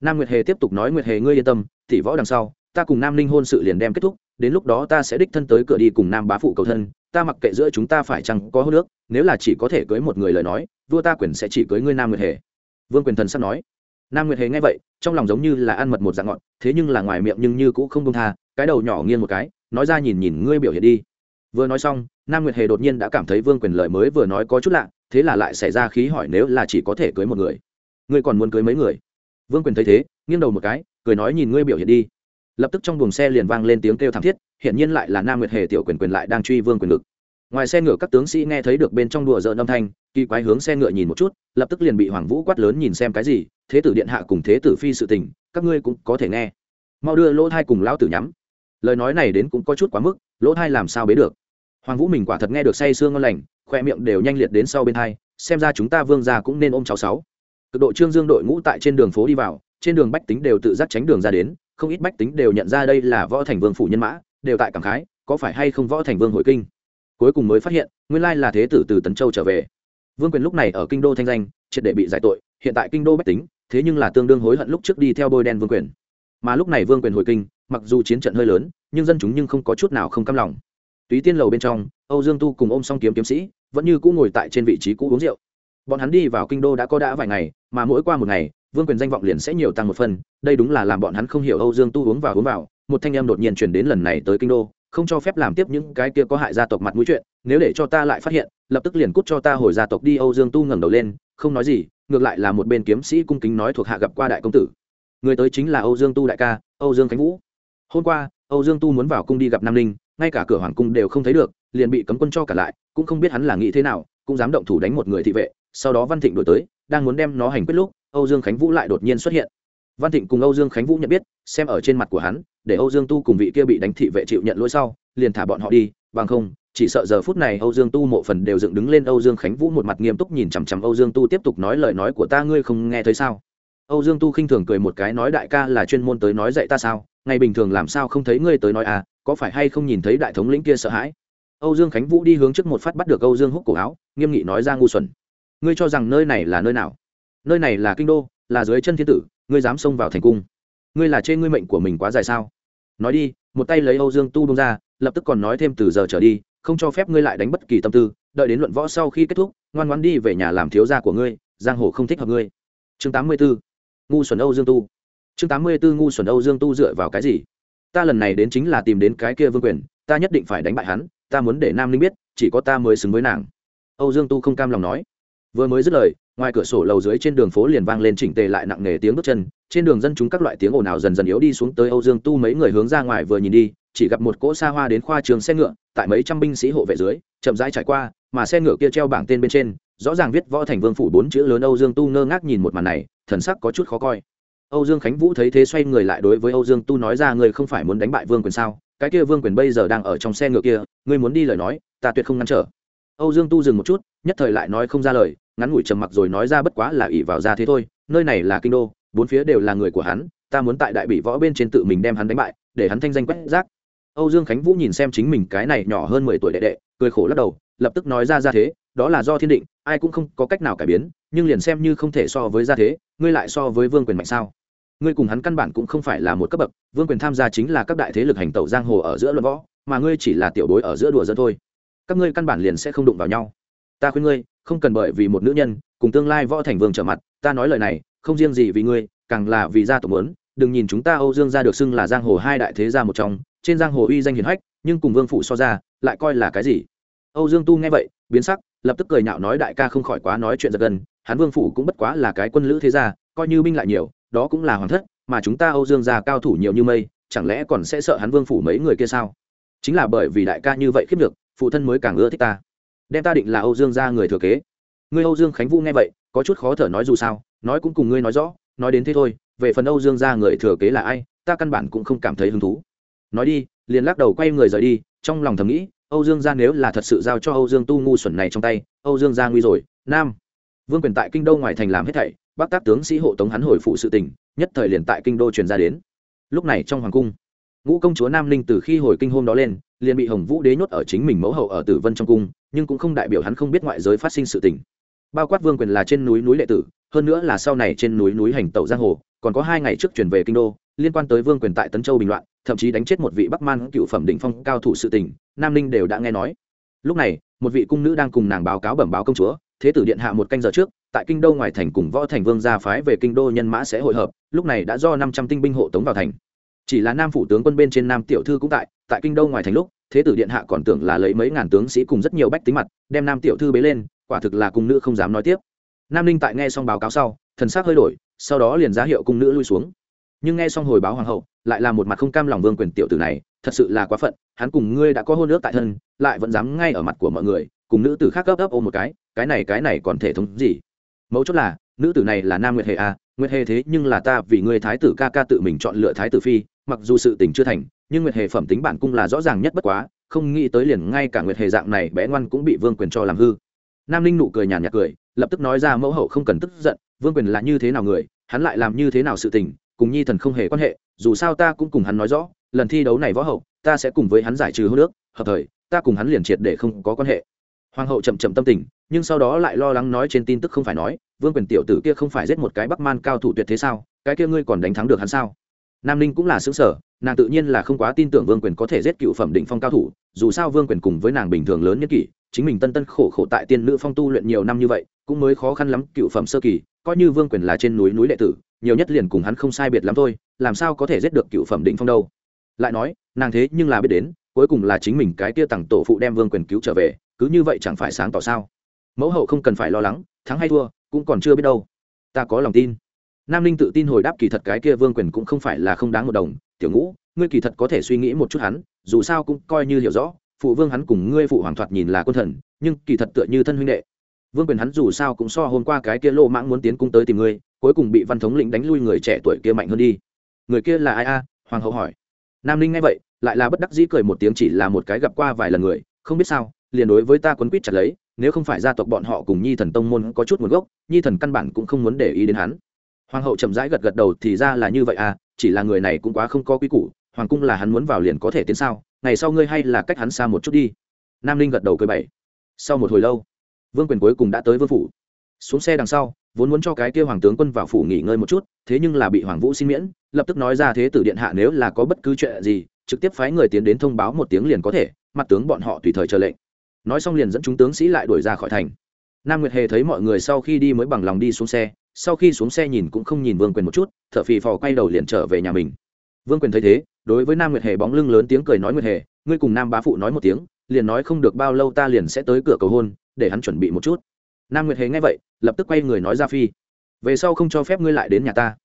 Nam nguyệt hề tiếp tục nói nguyệt hề ngươi yên tâm, tỷ võ đằng sau, ta cùng nam linh hôn sự liền đem kết thúc, đến lúc đó ta sẽ đích thân tới cửa đi cùng nam bá phụ cầu thân, ta mặc kệ giữa chúng ta phải chăng có hô nước nếu là chỉ có thể cưới một người lời nói, vua ta quyền sẽ chỉ cưới ngươi nam nguyệt hề. Vương quyền thần sắp nói. Nam nguyệt hề nghe vậy, trong lòng giống như là ăn mật một dạng ngọn thế nhưng là ngoài miệng nhưng như cũng không công tha, cái đầu nhỏ nghiêng một cái, nói ra nhìn nhìn ngươi biểu hiện đi vừa nói xong, nam nguyệt hề đột nhiên đã cảm thấy vương quyền lời mới vừa nói có chút lạ, thế là lại xảy ra khí hỏi nếu là chỉ có thể cưới một người. Ngươi còn muốn cưới mấy người? Vương quyền thấy thế, nghiêng đầu một cái, cười nói nhìn ngươi biểu hiện đi. Lập tức trong buồng xe liền vang lên tiếng kêu thảm thiết hiện nhiên lại là nam nguyệt hề tiểu quyền quyền lại đang truy vương quyền lực. Ngoài xe ngựa các tướng sĩ nghe thấy được bên trong đùa dợn âm thanh, kỳ quái hướng xe ngựa nhìn một chút, lập tức liền bị hoàng vũ quát lớn nhìn xem cái gì, thế tử điện hạ cùng thế tử phi sự tình, các ngươi cũng có thể nghe. Mau đưa lỗ thai cùng lão tử nhắm. Lời nói này đến cũng có chút quá mức, lỗ thai làm sao bế được? Hoàng vũ mình quả thật nghe được say sương ngon lành, khoe miệng đều nhanh liệt đến sau bên hai xem ra chúng ta vương gia cũng nên ôm cháu sáu. Cực độ trương dương đội ngũ tại trên đường phố đi vào, trên đường bách tính đều tự giác tránh đường ra đến, không ít bách tính đều nhận ra đây là võ thành vương phủ nhân mã, đều tại cảm khái, có phải hay không võ thành vương hội kinh. Cuối cùng mới phát hiện, nguyên lai là thế tử từ tấn châu trở về. Vương quyền lúc này ở kinh đô thanh danh, triệt để bị giải tội, hiện tại kinh đô bách tính, thế nhưng là tương đương hối hận lúc trước đi theo bôi đen vương quyền. Mà lúc này vương quyền hồi kinh, mặc dù chiến trận hơi lớn, nhưng dân chúng nhưng không có chút nào không căm lòng túy tiên lầu bên trong, âu dương tu cùng ôm song kiếm kiếm sĩ, vẫn như cũ ngồi tại trên vị trí cũ uống rượu. Bọn hắn đi vào kinh đô đã có đã vài ngày, mà mỗi qua một ngày, vương quyền danh vọng liền sẽ nhiều tăng một phần. Đây đúng là làm bọn hắn không hiểu âu dương tu uống vào uống vào, một thanh em đột nhiên chuyển đến lần này tới kinh đô, không cho phép làm tiếp những cái kia có hại gia tộc mặt mũi chuyện, nếu để cho ta lại phát hiện, lập tức liền cút cho ta hồi gia tộc đi. Âu dương tu ngẩng đầu lên, không nói gì, ngược lại là một bên kiếm sĩ cung kính nói thuộc hạ gặp qua đại công tử. Người tới chính là âu dương tu đại ca, âu dương khánh vũ. Hôm qua, âu dương tu muốn vào cung đi gặp nam ninh ngay cả cửa hoàng cung đều không thấy được, liền bị cấm quân cho cả lại, cũng không biết hắn là nghĩ thế nào, cũng dám động thủ đánh một người thị vệ, sau đó văn thịnh đổi tới, đang muốn đem nó hành quyết lúc, âu dương khánh vũ lại đột nhiên xuất hiện. Văn thịnh cùng âu dương khánh vũ nhận biết, xem ở trên mặt của hắn, để âu dương tu cùng vị kia bị đánh thị vệ chịu nhận lỗi sau, liền thả bọn họ đi, bằng không, chỉ sợ giờ phút này âu dương tu mộ phần đều dựng đứng lên, âu dương khánh vũ một mặt nghiêm túc nhìn chằm chằm âu dương tu tiếp tục nói lời nói của ta, ngươi không nghe thấy sao? Âu dương tu khinh thường cười một cái nói, đại ca là chuyên môn tới nói dạy ta sao? Ngày bình thường làm sao không thấy ngươi tới nói à có phải hay không nhìn thấy đại thống lĩnh kia sợ hãi? Âu dương khánh vũ đi hướng trước một phát bắt được âu dương húc cổ áo, nghiêm nghị nói ra ngu xuẩn. Ngươi cho rằng nơi này là nơi nào? Nơi này là kinh đô, là dưới chân thiên tử, ngươi dám xông vào thành cung. Ngươi là trên ngươi mệnh của mình quá dài sao? Nói đi, một tay lấy âu dương tu bông ra, lập tức còn nói thêm từ giờ trở đi, không cho phép ngươi lại đánh bất kỳ tâm tư, đợi đến luận võ sau khi kết thúc, ngoan ngoan đi về nhà làm thiếu gia của ngươi, giang hồ không thích hợp ngươi. Chương tám mươi bốn ngu xuẩn âu dương tu. Chương tám mươi bốn ngu xuẩn âu dương tu dựa vào cái gì? Ta lần này đến chính là tìm đến cái kia vương quyền, ta nhất định phải đánh bại hắn, ta muốn để nam linh biết, chỉ có ta mới xứng với nàng. Âu dương tu không cam lòng nói. Vừa mới dứt lời, ngoài cửa sổ lầu dưới trên đường phố liền vang lên chỉnh tề lại nặng nề tiếng bước chân, trên đường dân chúng các loại tiếng ồn ào dần dần yếu đi xuống tới âu dương tu mấy người hướng ra ngoài vừa nhìn đi, chỉ gặp một cỗ xa hoa đến khoa trường xe ngựa, tại mấy trăm binh sĩ hộ vệ dưới, chậm rãi trải qua, mà xe ngựa kia treo bảng tên bên trên, rõ ràng viết võ thành vương phủ bốn chữ lớn âu dương tu ngơ ngác nhìn một màn này, thần sắc có chút khó coi âu dương khánh vũ thấy thế xoay người lại đối với âu dương tu nói ra, ngươi không phải muốn đánh bại vương quyền sao? Cái kia vương quyền bây giờ đang ở trong xe ngựa kia, ngươi muốn đi lời nói, ta tuyệt không ngăn trở. Âu dương tu dừng một chút, nhất thời lại nói không ra lời, ngắn ngủi trầm mặc rồi nói ra bất quá là ỷ vào ra thế thôi, nơi này là kinh đô, bốn phía đều là người của hắn, ta muốn tại đại bị võ bên trên tự mình đem hắn đánh bại, để hắn thanh danh quét rác. Âu dương khánh vũ nhìn xem chính mình cái này nhỏ hơn mười tuổi đệ đệ, cười khổ lắc đầu, lập tức nói ra ra thế, đó là do thiên định, ai cũng không có cách nào cải biến, nhưng liền xem như không thể so với gia thế, ngươi lại so với vương quyền mạnh sao? Ngươi cùng hắn căn bản cũng không phải là một cấp bậc, vương quyền tham gia chính là các đại thế lực hành tẩu giang hồ ở giữa luận võ, mà ngươi chỉ là tiểu bối ở giữa đùa dân thôi. Các ngươi căn bản liền sẽ không đụng vào nhau. Ta khuyên ngươi, không cần bởi vì một nữ nhân, cùng tương lai võ thành vương trở mặt, ta nói lời này, không riêng gì vì ngươi, càng là vì gia tộc lớn đừng nhìn chúng ta âu dương gia được xưng là giang hồ hai đại thế gia một trong, trên giang hồ uy danh hiển hách, nhưng cùng vương phủ so ra, lại coi là cái gì? Âu dương tu nghe vậy, biến sắc, lập tức cười nhạo nói đại ca không khỏi quá nói chuyện giật gần hắn vương phủ cũng bất quá là cái quân lữ thế gia, coi như binh lại nhiều đó cũng là hoàng thất, mà chúng ta âu dương gia cao thủ nhiều như mây, chẳng lẽ còn sẽ sợ hắn vương phủ mấy người kia sao? Chính là bởi vì đại ca như vậy khiếp được, phụ thân mới càng ưa thích ta. Đem ta định là âu dương gia người thừa kế. Ngươi âu dương khánh vũ nghe vậy, có chút khó thở nói dù sao, nói cũng cùng ngươi nói rõ, nói đến thế thôi, về phần âu dương gia người thừa kế là ai, ta căn bản cũng không cảm thấy hứng thú. Nói đi, liền lắc đầu quay người rời đi, trong lòng thầm nghĩ, âu dương gia nếu là thật sự giao cho âu dương tu ngu xuẩn này trong tay, âu dương gia nguy rồi, nam. Vương quyền tại kinh đô ngoài thành làm hết thảy bác tác tướng sĩ hộ tống hắn hồi phụ sự tình, nhất thời liền tại kinh đô truyền ra đến. Lúc này trong hoàng cung, ngũ công chúa nam ninh từ khi hồi kinh hôm đó lên, liền bị hồng vũ đế nhốt ở chính mình mẫu hậu ở tử vân trong cung, nhưng cũng không đại biểu hắn không biết ngoại giới phát sinh sự tình. Bao quát vương quyền là trên núi núi lệ tử, hơn nữa là sau này trên núi núi hành tẩu giang hồ, còn có hai ngày trước chuyển về kinh đô, liên quan tới vương quyền tại tấn châu bình loạn, thậm chí đánh chết một vị bắc man cựu phẩm đỉnh phong cao thủ sự tình, nam ninh đều đã nghe nói. Lúc này, một vị cung nữ đang cùng nàng báo cáo bẩm báo công chúa, thế tử điện hạ một canh giờ trước tại kinh đô ngoài thành cùng võ thành vương gia phái về kinh đô nhân mã sẽ hội hợp, lúc này đã do năm trăm tinh binh hộ tống vào thành. Chỉ là nam phủ tướng quân bên trên nam tiểu thư cũng tại tại kinh đô ngoài thành lúc, thế tử điện hạ còn tưởng là lấy mấy ngàn tướng sĩ cùng rất nhiều bách tính mặt, đem nam tiểu thư bế lên, quả thực là cung nữ không dám nói tiếp. Nam ninh tại nghe xong báo cáo sau, thần sắc hơi đổi, sau đó liền giá hiệu cung nữ lui xuống. Nhưng nghe xong hồi báo hoàng hậu, lại là một mặt không cam lòng vương quyền tiểu tử này, thật sự là quá phận, hắn cùng ngươi đã có hôn ước tại thân, lại vẫn dám ngay ở mặt của mọi người, cùng nữ tử khác gấp ấp ôm một cái cái này cái này còn thể thống gì? Mấu chốt là nữ tử này là nam nguyệt hề à, nguyệt hề thế nhưng là ta vì người thái tử ca ca tự mình chọn lựa thái tử phi mặc dù sự tình chưa thành nhưng nguyệt hề phẩm tính bản cung là rõ ràng nhất bất quá không nghĩ tới liền ngay cả nguyệt hề dạng này bé ngoan cũng bị vương quyền cho làm hư. Nam ninh nụ cười nhàn nhạt cười lập tức nói ra mẫu hậu không cần tức giận vương quyền là như thế nào người hắn lại làm như thế nào sự tình cùng nhi thần không hề quan hệ dù sao ta cũng cùng hắn nói rõ lần thi đấu này võ hậu ta sẽ cùng với hắn giải trừ hô nước hợp thời ta cùng hắn liền triệt để không có quan hệ hoàng hậu chậm chậm tâm tình, nhưng sau đó lại lo lắng nói trên tin tức không phải nói, vương quyền tiểu tử kia không phải giết một cái bắc man cao thủ tuyệt thế sao, cái kia ngươi còn đánh thắng được hắn sao? Nam ninh cũng là xứng sở nàng tự nhiên là không quá tin tưởng vương quyền có thể giết cựu phẩm định phong cao thủ, dù sao vương quyền cùng với nàng bình thường lớn nhất kỷ, chính mình tân tân khổ khổ tại tiên nữ phong tu luyện nhiều năm như vậy, cũng mới khó khăn lắm cựu phẩm sơ kỳ, coi như vương quyền là trên núi núi đệ tử, nhiều nhất liền cùng hắn không sai biệt lắm thôi, làm sao có thể giết được cựu phẩm định phong đâu? Lại nói, nàng thế nhưng là biết đến cuối cùng là chính mình cái tia tặng tổ phụ đem vương quyền cứu trở về, cứ như vậy chẳng phải sáng tỏ sao? Mẫu hậu không cần phải lo lắng, thắng hay thua, cũng còn chưa biết đâu. Ta có lòng tin. Nam ninh tự tin hồi đáp kỳ thật cái kia vương quyền cũng không phải là không đáng một đồng. Tiểu ngũ, ngươi kỳ thật có thể suy nghĩ một chút hắn, dù sao cũng coi như hiểu rõ, phụ vương hắn cùng ngươi phụ hoàng thoạt nhìn là quân thần, nhưng kỳ thật tựa như thân huynh đệ. Vương quyền hắn dù sao cũng so hôm qua cái kia lô mãng muốn tiến cung tới tìm ngươi, cuối cùng bị văn thống lĩnh đánh lui người trẻ tuổi kia mạnh hơn đi. Người kia là ai a? Hoàng hậu hỏi. Nam ninh nghe vậy lại là bất đắc dĩ cười một tiếng chỉ là một cái gặp qua vài lần người, không biết sao, liền đối với ta quấn quýt chặt lấy, nếu không phải gia tộc bọn họ cùng nhi thần tông môn có chút nguồn gốc, nhi thần căn bản cũng không muốn để ý đến hắn. Hoàng hậu chậm rãi gật gật đầu, thì ra là như vậy à chỉ là người này cũng quá không có quy củ, hoàng cung là hắn muốn vào liền có thể tiến sao, ngày sau ngươi hay là cách hắn xa một chút đi. Nam linh gật đầu cười bảy sau một hồi lâu, vương quyền cuối cùng đã tới vương phủ. Xuống xe đằng sau, vốn muốn cho cái kia hoàng tướng quân vào phủ nghỉ ngơi một chút, thế nhưng là bị hoàng vũ xin miễn, lập tức nói ra thế tử điện hạ nếu là có bất cứ chuyện gì trực tiếp phái người tiến đến thông báo một tiếng liền có thể, mặt tướng bọn họ tùy thời chờ lệnh. Nói xong liền dẫn chúng tướng sĩ lại đuổi ra khỏi thành. Nam nguyệt hề thấy mọi người sau khi đi mới bằng lòng đi xuống xe, sau khi xuống xe nhìn cũng không nhìn vương quyền một chút t h ở phì phò quay đầu liền trở về nhà mình. Vương quyền thấy thế, đối với nam nguyệt hề bóng lưng lớn tiếng cười nói nguyệt hề, ngươi cùng nam bá phụ nói một tiếng, liền nói không được bao lâu ta liền sẽ tới cửa cầu hôn, để hắn chuẩn bị một chút. Nam nguyệt hề nghe vậy, lập tức quay người nói ra phi, về sau không cho phép ngươi lại đến nhà ta.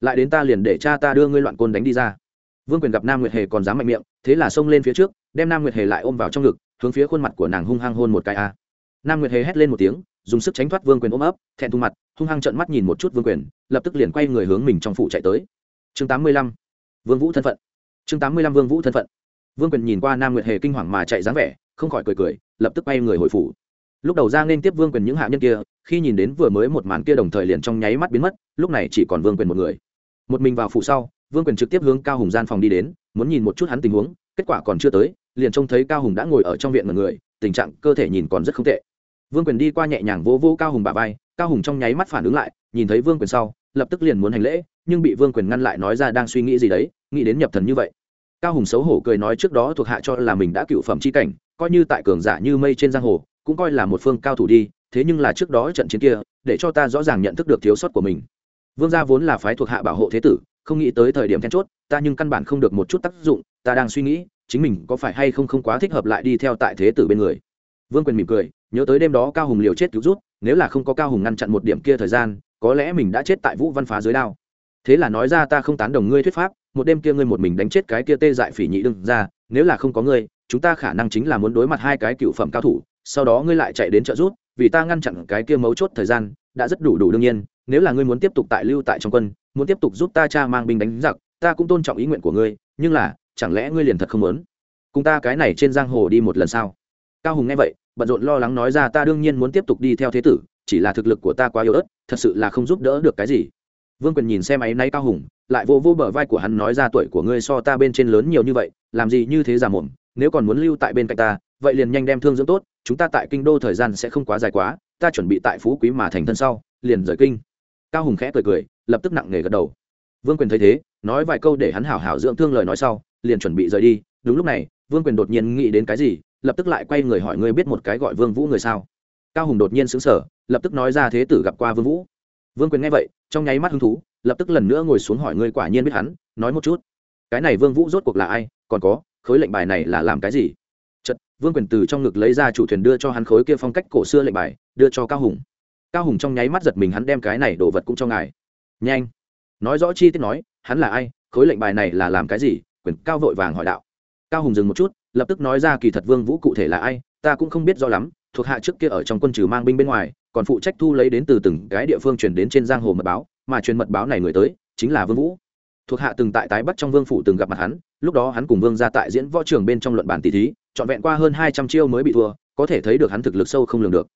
Lại đến ta liền để cha ta đưa ngươi loạn côn đánh đi ra vương quyền gặp nam nguyệt hề còn dám mạnh miệng, thế là xông lên phía trước, đem nam nguyệt hề lại ôm vào trong ngực, hướng phía khuôn mặt của nàng hung hăng hôn một cái a. Nam nguyệt hề hét lên một tiếng, dùng sức tránh thoát vương quyền ôm ấp, thẹn thùng mặt, hung hăng trợn mắt nhìn một chút vương quyền, lập tức liền quay người hướng mình trong phủ chạy tới. Chương tám mươi lăm, vương vũ thân phận. Chương tám mươi lăm, vương vũ thân phận. Vương quyền nhìn qua nam nguyệt hề kinh hoàng mà chạy dáng vẻ, không khỏi cười cười, lập tức quay người hồi phủ. Lúc đầu ra nên tiếp vương quyền những hạ nhân kia, khi nhìn đến vừa mới một màn kia đồng thời liền trong nháy mắt biến mất, lúc này chỉ còn vương quyền một người. Một mình vào phủ sau vương quyền trực tiếp hướng cao hùng gian phòng đi đến, muốn nhìn một chút hắn tình huống, kết quả còn chưa tới, liền trông thấy cao hùng đã ngồi ở trong viện mọi người, tình trạng, cơ thể nhìn còn rất không tệ. Vương quyền đi qua nhẹ nhàng vỗ vỗ cao hùng bà vai, cao hùng trong nháy mắt phản ứng lại, nhìn thấy vương quyền sau, lập tức liền muốn hành lễ, nhưng bị vương quyền ngăn lại nói ra đang suy nghĩ gì đấy, nghĩ đến nhập thần như vậy. Cao hùng xấu hổ cười nói trước đó thuộc hạ cho là mình đã cựu phẩm c h i cảnh, coi như tại cường giả như mây trên giang hồ, cũng coi là một phương cao thủ đi, thế nhưng là trước đó trận chiến kia, để cho ta rõ ràng nhận thức được thiếu sót của mình. Vương gia vốn là phái thuộc hạ bảo hộ thế tử không nghĩ tới thời điểm then chốt, ta nhưng căn bản không được một chút tác dụng, ta đang suy nghĩ, chính mình có phải hay không không quá thích hợp lại đi theo tại thế tử bên người. Vương quyền mỉm cười, nhớ tới đêm đó cao hùng liều chết cứu rút, nếu là không có cao hùng ngăn chặn một điểm kia thời gian, có lẽ mình đã chết tại vũ văn phá dưới đao. Thế là nói ra ta không tán đồng ngươi thuyết pháp, một đêm kia ngươi một mình đánh chết cái kia tê dại phỉ nhị đương ra, nếu là không có ngươi, chúng ta khả năng chính là muốn đối mặt hai cái cựu phẩm cao thủ, sau đó ngươi lại chạy đến trợ rút vì ta ngăn chặn cái kia mấu chốt thời gian, đã rất đủ đủ đương nhiên, nếu là ngươi muốn tiếp tục tại lưu tại trong quân muốn tiếp tục giúp ta cha mang binh đánh giặc, ta cũng tôn trọng ý nguyện của ngươi, nhưng là, chẳng lẽ ngươi liền thật không muốn? Cùng ta cái này trên giang hồ đi một lần sao? Cao hùng nghe vậy, bận rộn lo lắng nói ra ta đương nhiên muốn tiếp tục đi theo thế tử, chỉ là thực lực của ta quá yếu ớt, thật sự là không giúp đỡ được cái gì. Vương quyền nhìn xem áy náy cao hùng, lại vô vô bờ vai của hắn nói ra tuổi của ngươi so ta bên trên lớn nhiều như vậy, làm gì như thế già mồm nếu còn muốn lưu tại bên cạnh ta, vậy liền nhanh đem thương dưỡng tốt, chúng ta tại kinh đô thời gian sẽ không quá dài quá, ta chuẩn bị tại phú quý mà thành thân sau, liền rời kinh cao hùng khẽ cười cười, lập tức nặng nề gật đầu. Vương quyền thấy thế, nói vài câu để hắn hảo hảo dưỡng thương lời nói sau, liền chuẩn bị rời đi. Đúng lúc này, vương quyền đột nhiên nghĩ đến cái gì, lập tức lại quay người hỏi ngươi biết một cái gọi vương vũ người sao? Cao hùng đột nhiên sững sở lập tức nói ra thế tử gặp qua vương vũ. Vương quyền nghe vậy, trong nháy mắt hứng thú, lập tức lần nữa ngồi xuống hỏi ngươi quả nhiên biết hắn, nói một chút. Cái này vương vũ rốt cuộc là ai, còn có, khối lệnh bài này là làm cái gì? Chật vương quyền từ trong ngực lấy ra chủ thuyền đưa cho hắn khối kia phong cách cổ xưa lệnh bài, đưa cho cao hùng cao hùng trong nháy mắt giật mình, hắn đem cái này đồ vật cũng cho ngài. Nhanh. Nói rõ chi tiết nói, hắn là ai, khối lệnh bài này là làm cái gì, quyền cao vội vàng hỏi đạo. Cao hùng dừng một chút, lập tức nói ra kỳ thật vương vũ cụ thể là ai, ta cũng không biết rõ lắm, thuộc hạ trước kia ở trong quân trừ mang binh bên ngoài, còn phụ trách thu lấy đến từ từng cái địa phương truyền đến trên giang hồ mật báo, mà truyền mật báo này người tới, chính là vương vũ. Thuộc hạ từng tại tái bắt trong vương phủ từng gặp mặt hắn, lúc đó hắn cùng vương ra tại diễn võ trường bên trong luận bản tỷ thí, trọn vẹn qua hơn hai trăm chiêu mới bị thua, có thể thấy được hắn thực lực sâu không lường được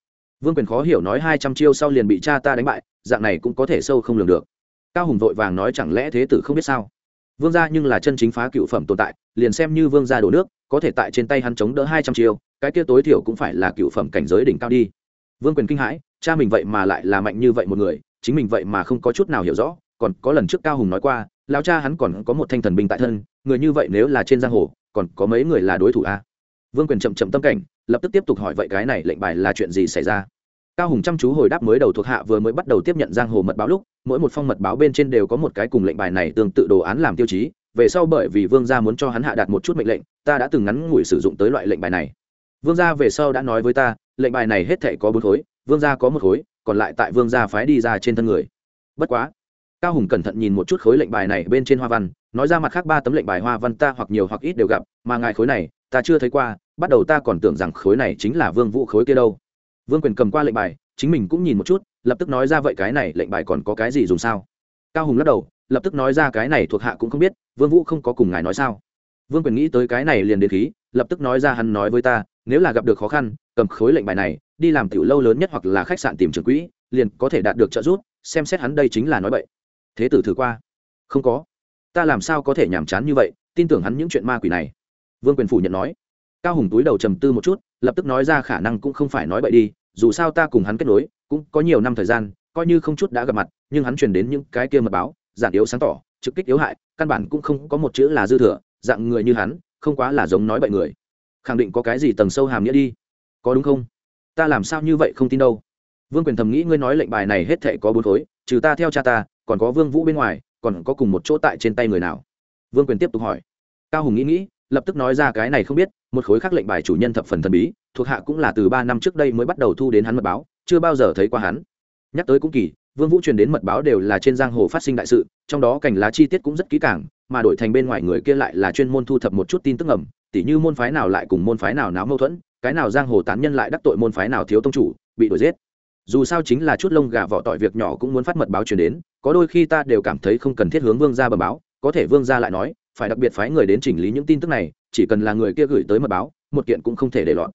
vương quyền khó hiểu nói hai trăm chiêu sau liền bị cha ta đánh bại, dạng này cũng có thể sâu không lường được. Cao hùng vội vàng nói chẳng lẽ thế tử không biết sao? Vương gia nhưng là chân chính phá cựu phẩm tồn tại, liền xem như vương gia đổ nước, có thể tại trên tay hắn chống đỡ hai trăm chiêu, cái kia tối thiểu cũng phải là cựu phẩm cảnh giới đỉnh cao đi. Vương quyền kinh hãi, cha mình vậy mà lại là mạnh như vậy một người, chính mình vậy mà không có chút nào hiểu rõ, còn có lần trước cao hùng nói qua lao cha hắn còn có một thanh thần binh tại thân, người như vậy nếu là trên giang hồ, còn có mấy người là đối thủ a vương quyền chậm chậm tâm cảnh lập tức tiếp tục hỏi vậy cái này lệnh bài là chuyện gì xảy ra? Cao hùng chăm chú hồi đáp mới đầu thuộc hạ vừa mới bắt đầu tiếp nhận giang hồ mật báo lúc, mỗi một phong mật báo bên trên đều có một cái cùng lệnh bài này tương tự đồ án làm tiêu chí. Về sau bởi vì vương gia muốn cho hắn hạ đạt một chút mệnh lệnh, ta đã từng ngắn ngủi sử dụng tới loại lệnh bài này. Vương gia về sau đã nói với ta, lệnh bài này hết thể có bốn khối, vương gia có một khối, còn lại tại vương gia phái đi ra trên thân người. Bất quá, cao hùng cẩn thận nhìn một chút khối lệnh bài này bên trên hoa văn, nói ra mặt khác ba tấm lệnh bài hoa văn ta hoặc nhiều hoặc ít đều gặp, mà ngài khối này ta chưa thấy qua, bắt đầu ta còn tưởng rằng khối này chính là vương vũ khối kia đâu. Vương quyền cầm qua lệnh bài, chính mình cũng nhìn một chút, lập tức nói ra vậy cái này lệnh bài còn có cái gì dùng sao? Cao hùng lắc đầu, lập tức nói ra cái này thuộc hạ cũng không biết, vương vũ không có cùng ngài nói sao? Vương quyền nghĩ tới cái này liền đến khí, lập tức nói ra hắn nói với ta, nếu là gặp được khó khăn, cầm khối lệnh bài này, đi làm tiểu lâu lớn nhất hoặc là khách sạn tìm trưởng quỹ, liền có thể đạt được trợ giúp, xem xét hắn đây chính là nói bậy. Thế tử thử qua. Không có. Ta làm sao có thể nhàm chán như vậy, tin tưởng hắn những chuyện ma quỷ này vương quyền phủ nhận nói. Cao hùng túi đầu trầm tư một chút, lập tức nói ra khả năng cũng không phải nói bậy đi, dù sao ta cùng hắn kết nối, cũng có nhiều năm thời gian, coi như không chút đã gặp mặt, nhưng hắn truyền đến những cái kia mật báo giản yếu sáng tỏ, trực kích yếu hại, căn bản cũng không có một chữ là dư thừa, dạng người như hắn, không quá là giống nói bậy người. Khẳng định có cái gì tầng sâu hàm nghĩa đi. Có đúng không? Ta làm sao như vậy không tin đâu? Vương quyền thầm nghĩ ngươi nói lệnh bài này hết thệ có bốn khối, trừ ta theo cha ta, còn có vương vũ bên ngoài, còn có cùng một chỗ tại trên tay người nào? Vương quyền tiếp tục hỏi. Cao hùng nghĩ nghĩ lập tức nói ra cái này không biết, một khối khác lệnh bài chủ nhân thập phần thần bí, thuộc hạ cũng là từ ba năm trước đây mới bắt đầu thu đến hắn mật báo, chưa bao giờ thấy qua hắn. Nhắc tới cũng kỳ, vương vũ truyền đến mật báo đều là trên giang hồ phát sinh đại sự, trong đó cảnh lá chi tiết cũng rất kỹ càng, mà đổi thành bên ngoài người kia lại là chuyên môn thu thập một chút tin tức ẩm tỉ như môn phái nào lại cùng môn phái nào náo mâu thuẫn, cái nào giang hồ tán nhân lại đắc tội môn phái nào thiếu tông chủ, bị đuổi giết. Dù sao chính là chút lông gà vỏ tỏi việc nhỏ cũng muốn phát mật báo truyền đến, có đôi khi ta đều cảm thấy không cần thiết hướng vương gia bẩm báo, có thể vương gia lại nói phải đặc biệt phái người đến chỉnh lý những tin tức này chỉ cần là người kia gửi tới mật báo một kiện cũng không thể để lọt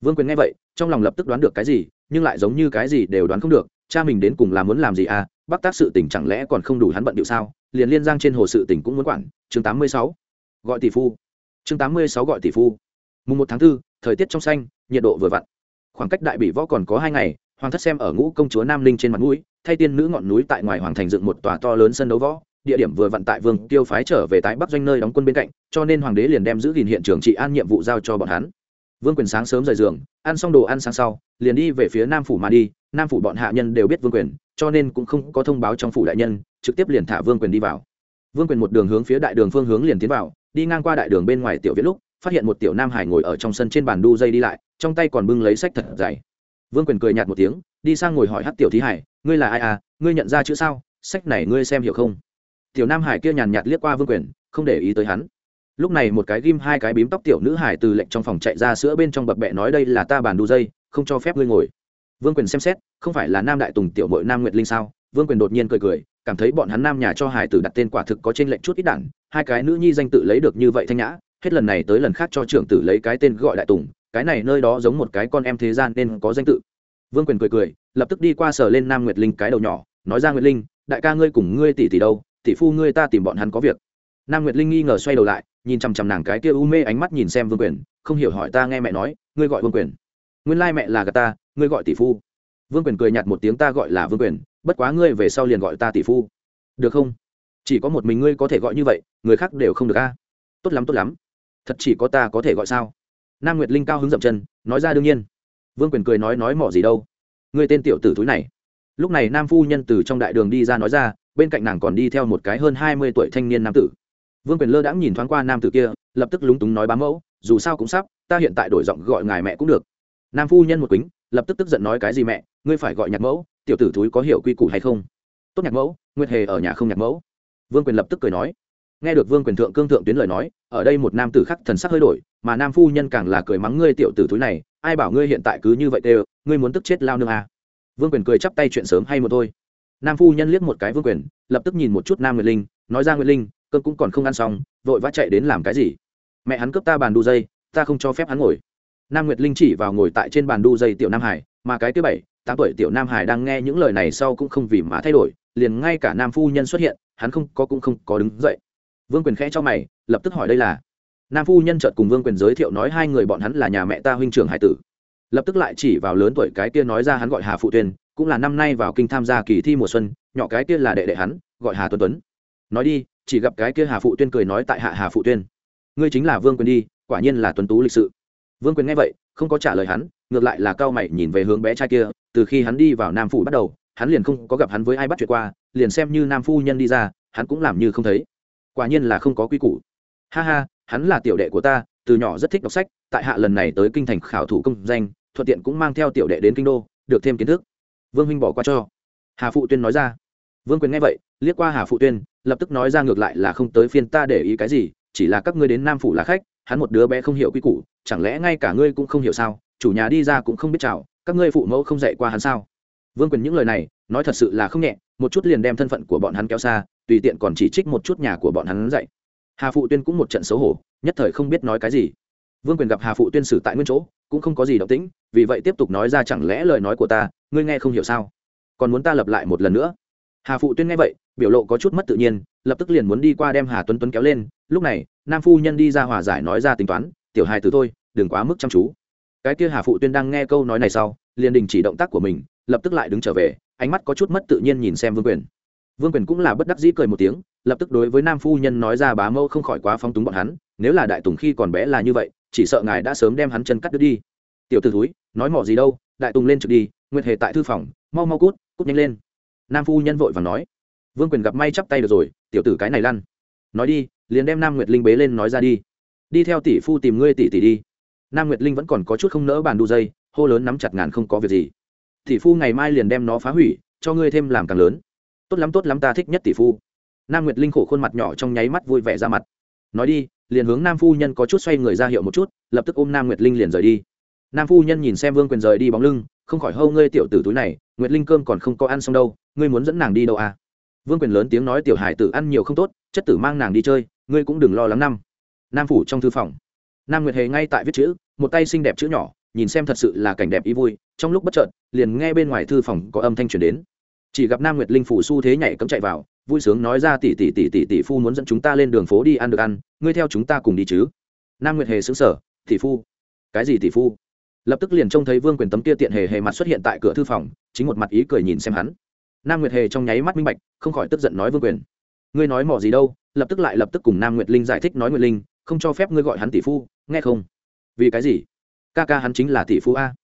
vương quyền nghe vậy trong lòng lập tức đoán được cái gì nhưng lại giống như cái gì đều đoán không được cha mình đến cùng là muốn làm gì à bắc tác sự tình chẳng lẽ còn không đủ hắn bận điệu sao? Liền liên giang trên hồ sự tình cũng muốn quản chương tám mươi sáu gọi tỷ phu. Chương tám mươi sáu gọi tỷ phu. Mùng một tháng 4, thời tiết trong xanh nhiệt độ vừa vặn. Khoảng cách đại bị võ còn có hai ngày hoàng thất xem ở ngũ công chúa nam linh trên mặt mũi thay tiên nữ ngọn núi tại ngoài hoàng thành dựng một tòa to lớn sân đấu võ địa điểm vừa vặn tại vương tiêu phái trở về tái bắc doanh nơi đóng quân bên cạnh, cho nên hoàng đế liền đem giữ gìn hiện trường trị an nhiệm vụ giao cho bọn hắn. Vương quyền sáng sớm rời giường, ăn xong đồ ăn sáng sau, liền đi về phía nam phủ mà đi, nam phủ bọn hạ nhân đều biết vương quyền, cho nên cũng không có thông báo trong phủ đại nhân, trực tiếp liền thả vương quyền đi vào. Vương quyền một đường hướng phía đại đường phương hướng liền tiến vào, đi ngang qua đại đường bên ngoài tiểu viết lúc, phát hiện một tiểu nam hải ngồi ở trong sân trên bàn đu dây đi lại, trong tay còn bưng lấy sách thật dày. Vương quyền cười nhạt một tiếng, đi sang ngồi hỏi hát tiểu thí hải, ngươi là ai à? Ngươi nhận ra chữ sao? Sách này ngươi xem hiểu không? Tiểu nam hải kia nhàn nhạt liếc qua vương quyền, không để ý tới hắn. Lúc này một cái ghim, hai cái bím tóc tiểu nữ hải từ lệnh trong phòng chạy ra sữa bên trong bập bẹ nói đây là ta bàn đu dây, không cho phép ngươi ngồi. Vương quyền xem xét, không phải là nam đại tùng tiểu mội nam nguyệt linh sao? Vương quyền đột nhiên cười cười, cảm thấy bọn hắn nam nhà cho hải tử đặt tên quả thực có trên lệnh chút ít đản hai cái nữ nhi danh tự lấy được như vậy thanh nhã, hết lần này tới lần khác cho trưởng tử lấy cái tên gọi đại tùng, cái này nơi đó giống một cái con em thế gian nên có danh tự. Vương quyền cười cười, lập tức đi qua sờ lên nam nguyệt linh cái đầu nhỏ, nói ra nguyệt linh, đại ca ngươi cùng ngươi tỷ tỷ đâu? Tỷ phu ngươi ta tìm bọn hắn có việc. Nam nguyệt linh nghi ngờ xoay đầu lại, nhìn chằm chằm nàng cái kia u mê ánh mắt nhìn xem vương quyền, không hiểu hỏi ta nghe mẹ nói, ngươi gọi vương quyền. Nguyên lai mẹ là gà ta, ngươi gọi tỷ phu. Vương quyền cười nhạt một tiếng, ta gọi là vương quyền, bất quá ngươi về sau liền gọi ta tỷ phu. Được không? Chỉ có một mình ngươi có thể gọi như vậy, người khác đều không được a. Tốt lắm tốt lắm. Thật chỉ có ta có thể gọi sao? Nam nguyệt linh cao hứng dậm chân, nói ra đương nhiên. Vương quyền cười nói nói mỏ gì đâu. Ngươi tên tiểu tử túi này. Lúc này nam phu nhân từ trong đại đường đi ra nói ra bên cạnh nàng còn đi theo một cái hơn hai mươi tuổi thanh niên nam tử. Vương quyền lơ đãng nhìn thoáng qua nam tử kia, lập tức lúng túng nói bám mẫu, dù sao cũng sắp, ta hiện tại đổi giọng gọi ngài mẹ cũng được. Nam phu nhân một quýnh lập tức tức giận nói cái gì mẹ, ngươi phải gọi nhạc mẫu, tiểu tử thúi có hiểu quy củ hay không? Tốt nhạc mẫu, nguyệt hề ở nhà không nhạc mẫu. Vương quyền lập tức cười nói. Nghe được vương quyền thượng cương thượng tuyến lời nói, ở đây một nam tử khắc thần sắc hơi đổi, mà nam phu nhân càng là cười mắng ngươi tiểu tử thúi này, ai bảo ngươi hiện tại cứ như vậy đều ngươi muốn tức chết lao nương à. vương quyền cười chắp tay chuyện sớm hay một thôi nam phu nhân liếc một cái vương quyền, lập tức nhìn một chút nam nguyệt linh, nói ra nguyệt linh cơn cũng còn không ăn xong, vội vã chạy đến làm cái gì? Mẹ hắn cướp ta bàn đu dây, ta không cho phép hắn ngồi. Nam nguyệt linh chỉ vào ngồi tại trên bàn đu dây tiểu nam hải, mà cái thứ bảy, tám tuổi tiểu nam hải đang nghe những lời này sau cũng không vì mà thay đổi, liền ngay cả nam phu nhân xuất hiện, hắn không có cũng không có đứng dậy. Vương quyền khẽ cho mày, lập tức hỏi đây là. Nam phu nhân chợt cùng vương quyền giới thiệu nói hai người bọn hắn là nhà mẹ ta huynh trưởng hải tử. Lập tức lại chỉ vào lớn tuổi cái kia nói ra hắn gọi hà phụ tuyên cũng là năm nay vào kinh tham gia kỳ thi mùa xuân, nhỏ cái kia là đệ đệ hắn, gọi hà tuấn tuấn. Nói đi, chỉ gặp cái kia hà phụ tuyên cười nói tại hạ hà phụ tuyên. Ngươi chính là vương quyền đi, quả nhiên là tuấn tú lịch sự. Vương quyền nghe vậy, không có trả lời hắn, ngược lại là cao mày nhìn về hướng bé trai kia, từ khi hắn đi vào nam phủ bắt đầu, hắn liền không có gặp hắn với ai bắt chuyện qua, liền xem như nam phu nhân đi ra, hắn cũng làm như không thấy. Quả nhiên là không có quy củ. Ha ha, hắn là tiểu đệ của ta, từ nhỏ rất thích đọc sách, tại hạ lần này tới kinh thành khảo thủ công danh, thuận tiện cũng mang theo tiểu đệ đến kinh đô, được thêm kiến thức vương minh bỏ qua cho. Hà phụ tuyên nói ra. Vương quyền nghe vậy, liếc qua hà phụ tuyên, lập tức nói ra ngược lại là không tới phiên ta để ý cái gì, chỉ là các ngươi đến nam phủ là khách, hắn một đứa bé không hiểu quy củ, chẳng lẽ ngay cả ngươi cũng không hiểu sao, chủ nhà đi ra cũng không biết chào, các ngươi phụ mẫu không dạy qua hắn sao? Vương quyền những lời này, nói thật sự là không nhẹ, một chút liền đem thân phận của bọn hắn kéo xa, tùy tiện còn chỉ trích một chút nhà của bọn hắn dạy. Hà phụ tuyên cũng một trận xấu hổ, nhất thời không biết nói cái gì. Vương quyền gặp hà phụ tuyên xử tại nguyên chỗ, cũng không có gì động tĩnh, vì vậy tiếp tục nói ra chẳng lẽ lời nói của ta ngươi nghe không hiểu sao? Còn muốn ta lập lại một lần nữa? Hà phụ tuyên nghe vậy, biểu lộ có chút mất tự nhiên, lập tức liền muốn đi qua đem hà tuấn tuấn kéo lên. Lúc này, nam phu nhân đi ra hòa giải nói ra tính toán, tiểu hài từ tôi đừng quá mức chăm chú. Cái kia hà phụ tuyên đang nghe câu nói này sau, liền đình chỉ động tác của mình, lập tức lại đứng trở về, ánh mắt có chút mất tự nhiên nhìn xem vương quyền. Vương quyền cũng là bất đắc dĩ cười một tiếng, lập tức đối với nam phu nhân nói ra bá mâu không khỏi quá phong túng bọn hắn, nếu là đại tùng khi còn bé là như vậy, chỉ sợ ngài đã sớm đem hắn chân cắt đứt đi. Tiểu t ử thúi, nói mỏ gì đâu, đại tùng lên trực đi nguyệt hề tại thư phòng, mau mau cút cút nhanh lên. Nam phu nhân vội và nói. Vương quyền gặp may chắp tay được rồi, tiểu tử cái này lăn. Nói đi, liền đem nam nguyệt linh bế lên nói ra đi. Đi theo tỷ phu tìm ngươi tỷ tỷ đi. Nam nguyệt linh vẫn còn có chút không nỡ bàn đu dây, hô lớn nắm chặt ngàn không có việc gì. Tỷ phu ngày mai liền đem nó phá hủy, cho ngươi thêm làm càng lớn. Tốt lắm tốt lắm, ta thích nhất tỷ phu. Nam nguyệt linh khổ khuôn mặt nhỏ trong nháy mắt vui vẻ ra mặt. Nói đi, liền hướng nam phu nhân có chút xoay người ra hiệu một chút, lập tức ôm nam nguyệt linh liền rời đi. Nam phu nhân nhìn xem vương quyền rời đi bóng lưng không khỏi hâu ngươi tiểu tử túi này, nguyệt linh cơm còn không có ăn xong đâu, ngươi muốn dẫn nàng đi đâu à? Vương quyền lớn tiếng nói tiểu hải tử ăn nhiều không tốt, chất tử mang nàng đi chơi, ngươi cũng đừng lo lắng năm nam phủ trong thư phòng. Nam nguyệt hề ngay tại viết chữ, một tay xinh đẹp chữ nhỏ, nhìn xem thật sự là cảnh đẹp ý vui, trong lúc bất chợt, liền nghe bên ngoài thư phòng có âm thanh truyền đến. Chỉ gặp nam nguyệt linh phủ xu thế nhảy cấm chạy vào, vui sướng nói ra tỷ tỷ tỷ tỷ tỷ phu muốn dẫn chúng ta lên đường phố đi ăn được ăn, ngươi theo chúng ta cùng đi chứ. Nam nguyệt hề xứng sở tỷ phu. Cái gì tỷ phu? Lập tức liền trông thấy vương quyền tấm kia tiện hề hề mặt xuất hiện tại cửa thư phòng, chính một mặt ý cười nhìn xem hắn. Nam nguyệt hề trong nháy mắt minh bạch, không khỏi tức giận nói vương quyền. Ngươi nói mỏ gì đâu, lập tức lại lập tức cùng nam nguyệt linh giải thích nói nguyệt linh, không cho phép ngươi gọi hắn tỷ phu, nghe không? Vì cái gì? Ca ca hắn chính là tỷ phu a.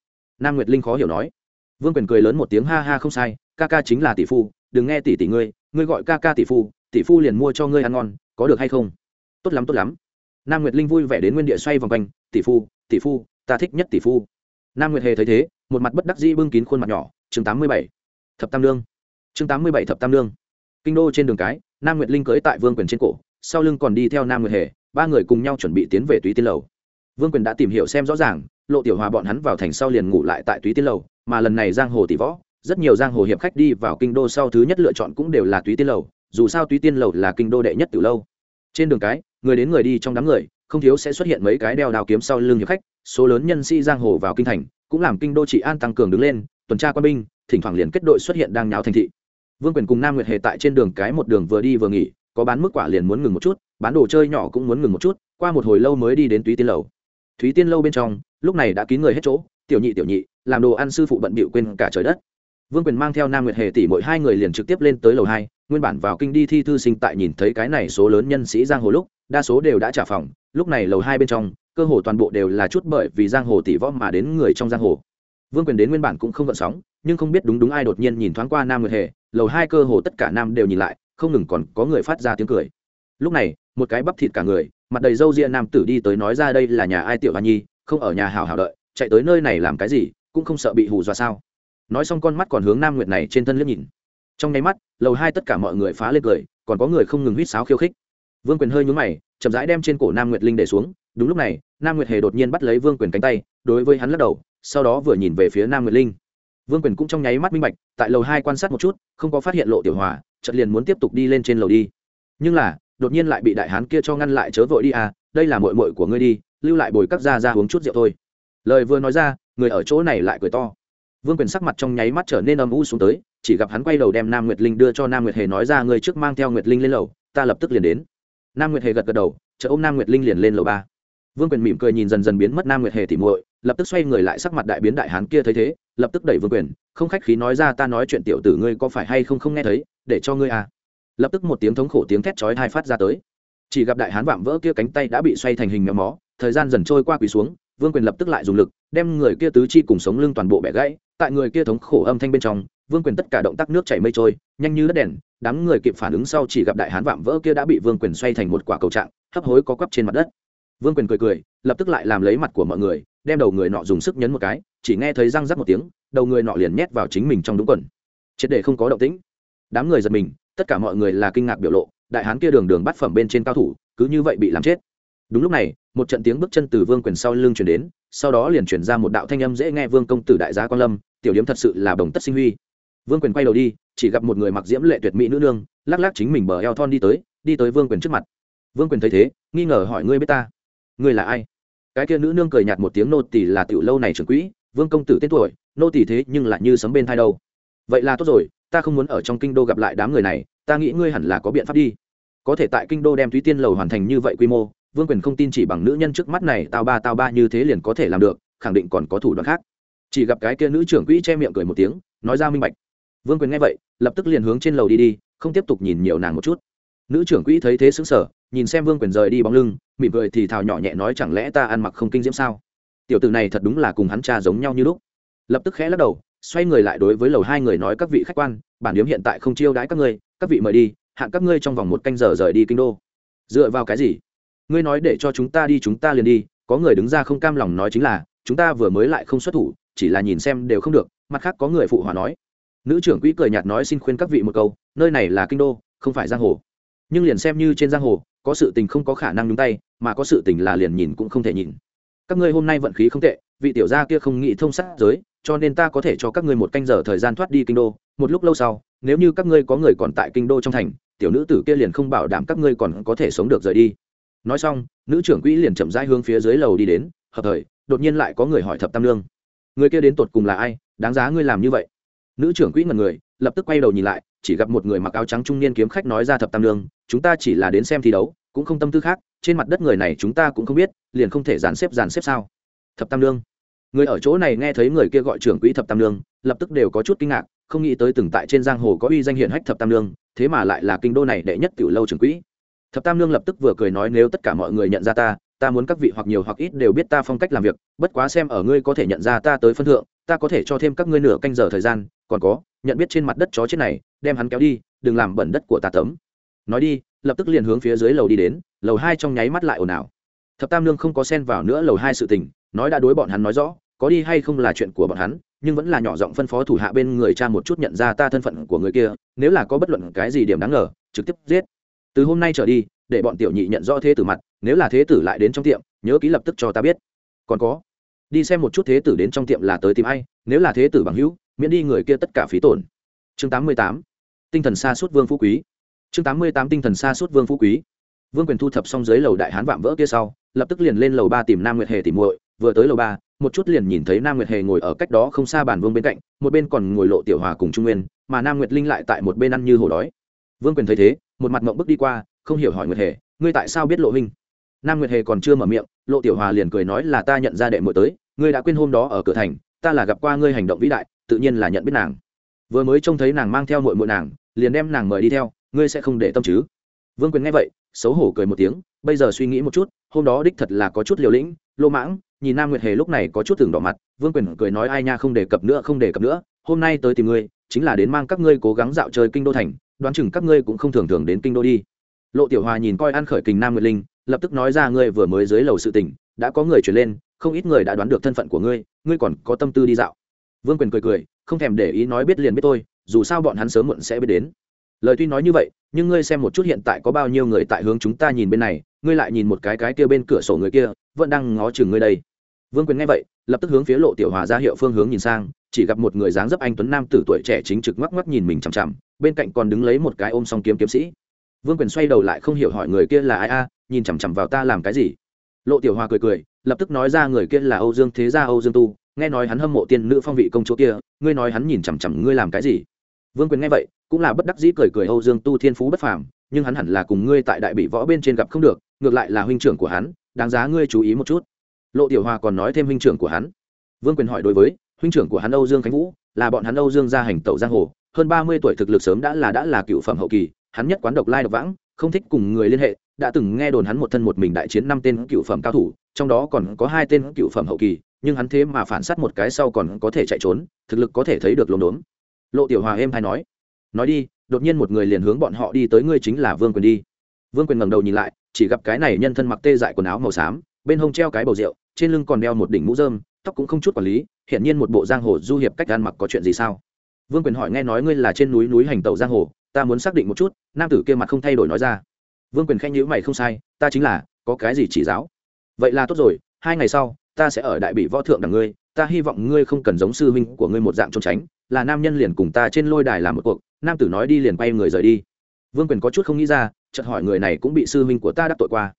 Nam nguyệt linh khó hiểu nói. Vương quyền cười lớn một tiếng ha ha không sai, ca ca chính là tỷ phu, đừng nghe tỷ tỷ ngươi ngươi gọi ca ca tỷ phu tỷ phu liền mua cho ngươi ăn ngon, có được hay không? Tốt lắm tốt lắm. Nam nguyệt linh vui vẻ đến nguyên địa xoay vòng quanh, tỷ phu tỷ phu, ta thích nhất tỷ phu nam nguyệt hề thấy thế, một mặt bất đắc dĩ bưng kín khuôn mặt nhỏ, chương tám mươi bảy, thập tam lương. Chương tám mươi bảy, thập tam lương. Kinh đô trên đường cái, nam nguyệt linh cưỡi tại vương quyền trên cổ, sau lưng còn đi theo nam nguyệt hề, ba người cùng nhau chuẩn bị tiến về túy tiên lầu. Vương quyền đã tìm hiểu xem rõ ràng, lộ tiểu hòa bọn hắn vào thành sau liền ngủ lại tại túy tiên lầu, mà lần này giang hồ tỷ võ, rất nhiều giang hồ hiệp khách đi vào kinh đô sau thứ nhất lựa chọn cũng đều là túy tiên lầu, dù sao túy tiên lầu là kinh đô đệ nhất từ lâu. Trên đường cái, người đến người đi trong đám người, không thiếu sẽ xuất hiện mấy cái đeo đao kiếm sau lưng hiệp khách số lớn nhân sĩ giang hồ vào kinh thành, cũng làm kinh đô trị an tăng cường đứng lên, tuần tra quân binh, thỉnh thoảng liền kết đội xuất hiện đang nháo thành thị. Vương quyền cùng nam nguyệt hề tại trên đường cái một đường vừa đi vừa nghỉ, có bán mức quả liền muốn ngừng một chút, bán đồ chơi nhỏ cũng muốn ngừng một chút, qua một hồi lâu mới đi đến túy tiên lầu. Thúy tiên lâu bên trong, lúc này đã kín người hết chỗ, tiểu nhị tiểu nhị, làm đồ ăn sư phụ bận bịu quên cả trời đất. Vương quyền mang theo nam nguyệt hề tỷ mỗi hai người liền trực tiếp lên tới lầu hai, nguyên bản vào kinh đi thi thư sinh tại nhìn thấy cái này số lớn nhân sĩ giang hồ lúc, đa số đều đã trả phòng, lúc này lầu hai bên trong cơ hồ toàn bộ đều là chút bởi vì giang hồ tỷ võ mà đến người trong giang hồ. Vương quyền đến nguyên bản cũng không gợn sóng, nhưng không biết đúng đúng ai đột nhiên nhìn thoáng qua nam nguyệt hề, lầu hai cơ hồ tất cả nam đều nhìn lại, không ngừng còn có người phát ra tiếng cười. Lúc này, một cái bắp thịt cả người, mặt đầy râu ria nam tử đi tới nói ra đây là nhà ai tiểu hoa nhi, không ở nhà hào hào đợi, chạy tới nơi này làm cái gì, cũng không sợ bị hù dọa sao. Nói xong con mắt còn hướng nam nguyệt này trên thân liếc nhìn. Trong nháy mắt, lầu hai tất cả mọi người phá lên cười, còn có người không ngừng huýt sáo khiêu khích. Vương quyền hơi nhúng mày, chậm rãi đem trên cổ nam nguyệt linh để xuống đúng lúc này, nam nguyệt hề đột nhiên bắt lấy vương quyền cánh tay, đối với hắn lắc đầu, sau đó vừa nhìn về phía nam nguyệt linh. Vương quyền cũng trong nháy mắt minh bạch, tại lầu hai quan sát một chút, không có phát hiện lộ tiểu hòa, chợt liền muốn tiếp tục đi lên trên lầu đi. Nhưng là, đột nhiên lại bị đại hán kia cho ngăn lại chớ vội đi à đây là mội mội của ngươi đi, lưu lại bồi các gia ra uống chút rượu thôi. Lời vừa nói ra, người ở chỗ này lại cười to. Vương quyền sắc mặt trong nháy mắt trở nên âm u xuống tới, chỉ gặp hắn quay đầu đem nam nguyệt linh đưa cho nam nguyệt hề nói ra người trước mang theo nguyệt linh lên lầu, ta lập tức liền đến. Nam nguyệt hề gật gật đầu chợ ôm nam nguyệt linh liền lên lầu ba vương quyền mỉm cười nhìn dần dần biến mất nam nguyệt hề tỉ muội, lập tức xoay người lại sắc mặt đại biến đại hán kia thấy thế, lập tức đẩy vương quyền, không khách khí nói ra ta nói chuyện tiểu tử ngươi có phải hay không không nghe thấy, để cho ngươi à. Lập tức một tiếng thống khổ tiếng thét chói hai phát ra tới. Chỉ gặp đại hán vạm vỡ kia cánh tay đã bị xoay thành hình méo mó, thời gian dần trôi qua quỳ xuống, vương quyền lập tức lại dùng lực, đem người kia tứ chi cùng sống lưng toàn bộ bẻ gãy, tại người kia thống khổ âm thanh bên trong, vương quyền tất cả động tác nước chảy mây trôi, nhanh như đất đèn, đám người kịp phản ứng sau chỉ gặp đại hán vạm vỡ kia đã bị vương quyền xoay thành một quả cầu trạng, hấp hối có quắp trên mặt đất vương quyền cười cười, lập tức lại làm lấy mặt của mọi người, đem đầu người nọ dùng sức nhấn một cái, chỉ nghe thấy răng rắc một tiếng, đầu người nọ liền nhét vào chính mình trong đúng quần. Triệt để không có động tĩnh. Đám người giật mình, tất cả mọi người là kinh ngạc biểu lộ, đại hán kia đường đường bắt phẩm bên trên cao thủ, cứ như vậy bị làm chết. Đúng lúc này, một trận tiếng bước chân từ vương quyền sau lưng chuyển đến, sau đó liền chuyển ra một đạo thanh âm dễ nghe vương công tử đại gia quan lâm, tiểu điếm thật sự là đồng tất sinh huy. Vương quyền quay đầu đi, chỉ gặp một người mặc diễm lệ tuyệt mỹ nữ nương, lắc lắc chính mình bờ eo thon đi tới đi tới vương quyền trước mặt. Vương quyền thấy thế, nghi ngờ hỏi, ngươi biết ta? Ngươi là ai? Cái kia nữ nương cười nhạt một tiếng, nô tỷ là tiểu lâu này trưởng quỹ, vương công tử tên tuổi, nô tỷ thế nhưng lại như sấm bên thai đâu. Vậy là tốt rồi, ta không muốn ở trong kinh đô gặp lại đám người này, ta nghĩ ngươi hẳn là có biện pháp đi. Có thể tại kinh đô đem thúy tiên lầu hoàn thành như vậy quy mô, vương quyền không tin chỉ bằng nữ nhân trước mắt này, tao ba tao ba như thế liền có thể làm được, khẳng định còn có thủ đoạn khác. Chỉ gặp cái kia nữ trưởng quỹ che miệng cười một tiếng, nói ra minh bạch. Vương quyền nghe vậy, lập tức liền hướng trên lầu đi đi, không tiếp tục nhìn nhiều nàng một chút. Nữ trưởng quỹ thấy thế xứng sở nhìn xem vương quyền rời đi bóng lưng, mỉm cười thì thào nhỏ nhẹ nói chẳng lẽ ta ăn mặc không kinh diễm sao? Tiểu tử này thật đúng là cùng hắn cha giống nhau như lúc. Lập tức khẽ lắc đầu, xoay người lại đối với lầu hai người nói các vị khách quan, bản điếm hiện tại không chiêu đãi các ngươi, các vị mời đi hạn các ngươi trong vòng một canh giờ rời đi kinh đô. Dựa vào cái gì? Ngươi nói để cho chúng ta đi chúng ta liền đi, có người đứng ra không cam lòng nói chính là, chúng ta vừa mới lại không xuất thủ, chỉ là nhìn xem đều không được, mặt khác có người phụ hòa nói. Nữ trưởng quỹ cười nhạt nói xin khuyên các vị một câu, nơi này là kinh đô, không phải giang hồ. Nhưng liền xem như trên giang hồ có sự tình không có khả năng nhúng tay, mà có sự tình là liền nhìn cũng không thể nhìn. Các ngươi hôm nay vận khí không tệ, vị tiểu gia kia không nghĩ thông sát giới, cho nên ta có thể cho các ngươi một canh giờ thời gian thoát đi kinh đô. Một lúc lâu sau, nếu như các ngươi có người còn tại kinh đô trong thành, tiểu nữ tử kia liền không bảo đảm các ngươi còn có thể sống được rời đi. Nói xong, nữ trưởng quỹ liền chậm rãi hướng phía dưới lầu đi đến, hợp thời, đột nhiên lại có người hỏi thập tam lương. Người kia đến tột cùng là ai? Đáng giá ngươi làm như vậy. Nữ trưởng quỹ ngần người, lập tức quay đầu nhìn lại chỉ gặp một người mặc áo trắng trung niên kiếm khách nói ra thập tam lương, chúng ta chỉ là đến xem thi đấu, cũng không tâm tư khác, trên mặt đất người này chúng ta cũng không biết, liền không thể dàn xếp dàn xếp sao? Thập tam lương. Người ở chỗ này nghe thấy người kia gọi trưởng quỹ thập tam lương, lập tức đều có chút kinh ngạc, không nghĩ tới từng tại trên giang hồ có uy danh hiển hách thập tam lương, thế mà lại là kinh đô này đệ nhất tiểu lâu trưởng quỹ. Thập tam lương lập tức vừa cười nói, nếu tất cả mọi người nhận ra ta ta muốn các vị hoặc nhiều hoặc ít đều biết ta phong cách làm việc, bất quá xem ở ngươi có thể nhận ra ta tới phân thượng, ta có thể cho thêm các ngươi nửa canh giờ thời gian, còn có, nhận biết trên mặt đất chó chết này đem hắn kéo đi, đừng làm bẩn đất của ta tấm. Nói đi, lập tức liền hướng phía dưới lầu đi đến, lầu hai trong nháy mắt lại ồn ào. Thập tam lương không có xen vào nữa lầu hai sự tình, nói đã đối bọn hắn nói rõ, có đi hay không là chuyện của bọn hắn, nhưng vẫn là nhỏ giọng phân phó thủ hạ bên người cha một chút nhận ra ta thân phận của người kia, nếu là có bất luận cái gì điểm đáng ngờ, trực tiếp giết. Từ hôm nay trở đi, để bọn tiểu nhị nhận rõ thế tử mặt, nếu là thế tử lại đến trong tiệm, nhớ ký lập tức cho ta biết. Còn có, đi xem một chút thế tử đến trong tiệm là tới tìm ai, nếu là thế tử bằng hữu, miễn đi người kia tất cả phí tổn. Chương tám mươi tám tinh thần xa suốt vương phú quý. Chương tám mươi tám tinh thần xa suốt vương phú quý. Vương quyền thu thập xong dưới lầu đại hán vạm vỡ kia sau, lập tức liền lên lầu ba tìm nam nguyệt hề tìm muội, vừa tới lầu ba, một chút liền nhìn thấy nam nguyệt hề ngồi ở cách đó không xa bàn vương bên cạnh, một bên còn ngồi lộ tiểu hòa cùng trung nguyên, mà nam nguyệt linh lại tại một bên ăn như hổ đói. Vương quyền thấy thế, một mặt mộng bước đi qua, không hiểu hỏi nguyệt hề, ngươi tại sao biết lộ huynh? Nam nguyệt hề còn chưa mở miệng, lộ tiểu hòa liền cười nói là ta nhận ra đệ muội tới, ngươi đã quên hôm đó ở cửa thành, ta là gặp qua ngươi hành động vĩ đại, tự nhiên là nhận biết nàng. Vừa mới trông thấy nàng mang theo muội muội nàng liền đem nàng mời đi theo ngươi sẽ không để tâm chứ? Vương quyền nghe vậy xấu hổ cười một tiếng bây giờ suy nghĩ một chút hôm đó đích thật là có chút liều lĩnh lô mãng nhìn nam nguyệt hề lúc này có chút thường đỏ mặt vương quyền cười nói ai nha không đề cập nữa không đề cập nữa hôm nay tới tìm ngươi chính là đến mang các ngươi cố gắng dạo chơi kinh đô thành đoán chừng các ngươi cũng không thường thường đến kinh đô đi. Lộ tiểu hòa nhìn coi an khởi kình nam nguyệt linh lập tức nói ra ngươi vừa mới dưới lầu sự tỉnh, đã có người chuyển lên không ít người đã đoán được thân phận của ngươi ngươi còn có tâm tư đi dạo. Vương quyền cười cười không thèm để ý nói biết liền biết tôi dù sao bọn hắn sớm muộn sẽ biết đến. Lời tuy nói như vậy, nhưng ngươi xem một chút hiện tại có bao nhiêu người tại hướng chúng ta nhìn bên này, ngươi lại nhìn một cái cái kia bên cửa sổ người kia, vẫn đang ngó chừng ngươi đây. Vương quyền nghe vậy, lập tức hướng phía lộ tiểu hòa ra hiệu phương hướng nhìn sang, chỉ gặp một người dáng dấp anh tuấn nam tử tuổi trẻ chính trực ngoắc ngoắc nhìn mình chằm chằm, bên cạnh còn đứng lấy một cái ôm song kiếm kiếm sĩ. Vương quyền xoay đầu lại không hiểu hỏi người kia là ai a, nhìn chằm chằm vào ta làm cái gì? Lộ tiểu hòa cười cười, lập tức nói ra người kia là âu dương thế gia âu dương tu, nghe nói hắn hâm mộ tiên nữ phong vị công chúa kia, ngươi nói hắn nhìn chằm chằm ngươi làm cái gì? Vương quyền nghe vậy, cũng là bất đắc dĩ cười cười, âu dương tu thiên phú bất phàm, nhưng hắn hẳn là cùng ngươi tại đại bị võ bên trên gặp không được, ngược lại là huynh trưởng của hắn, đáng giá ngươi chú ý một chút. Lộ tiểu hòa còn nói thêm huynh trưởng của hắn. Vương quyền hỏi đối với, huynh trưởng của hắn âu dương khánh vũ, là bọn hắn âu dương gia hành tẩu giang hồ, hơn ba mươi tuổi thực lực sớm đã là đã là cựu phẩm hậu kỳ, hắn nhất quán độc lai độc vãng, không thích cùng người liên hệ, đã từng nghe đồn hắn một thân một mình đại chiến năm tên cựu phẩm cao thủ, trong đó còn có hai tên cựu phẩm hậu kỳ, nhưng hắn thế mà phản s á t một cái sau còn có thể chạy trốn, thực lực có thể thấy được lồn đốn lộ tiểu hòa êm hay nói nói đi, đột nhiên một người liền hướng bọn họ đi tới ngươi chính là vương quyền đi. Vương quyền ngẩng đầu nhìn lại, chỉ gặp cái này nhân thân mặc tê dại quần áo màu xám, bên hông treo cái bầu rượu, trên lưng còn đeo một đỉnh mũ dơm tóc cũng không chút quản lý, hiện nhiên một bộ giang hồ du hiệp cách ăn mặc có chuyện gì sao? Vương quyền hỏi nghe nói ngươi là trên núi núi hành tàu giang hồ, ta muốn xác định một chút, nam tử kia mặt không thay đổi nói ra. Vương quyền khen nhữ mày không sai, ta chính là, có cái gì chỉ giáo? Vậy là tốt rồi, hai ngày sau, ta sẽ ở đại bị võ thượng đằng ngươi, ta hy vọng ngươi không cần giống sư huynh của ngươi một dạng trốn tránh là nam nhân liền cùng ta trên lôi đài làm một cuộc, nam tử nói đi liền bay người rời đi. Vương quyền có chút không nghĩ ra, chợt hỏi người này cũng bị sư huynh của ta đắc tội qua.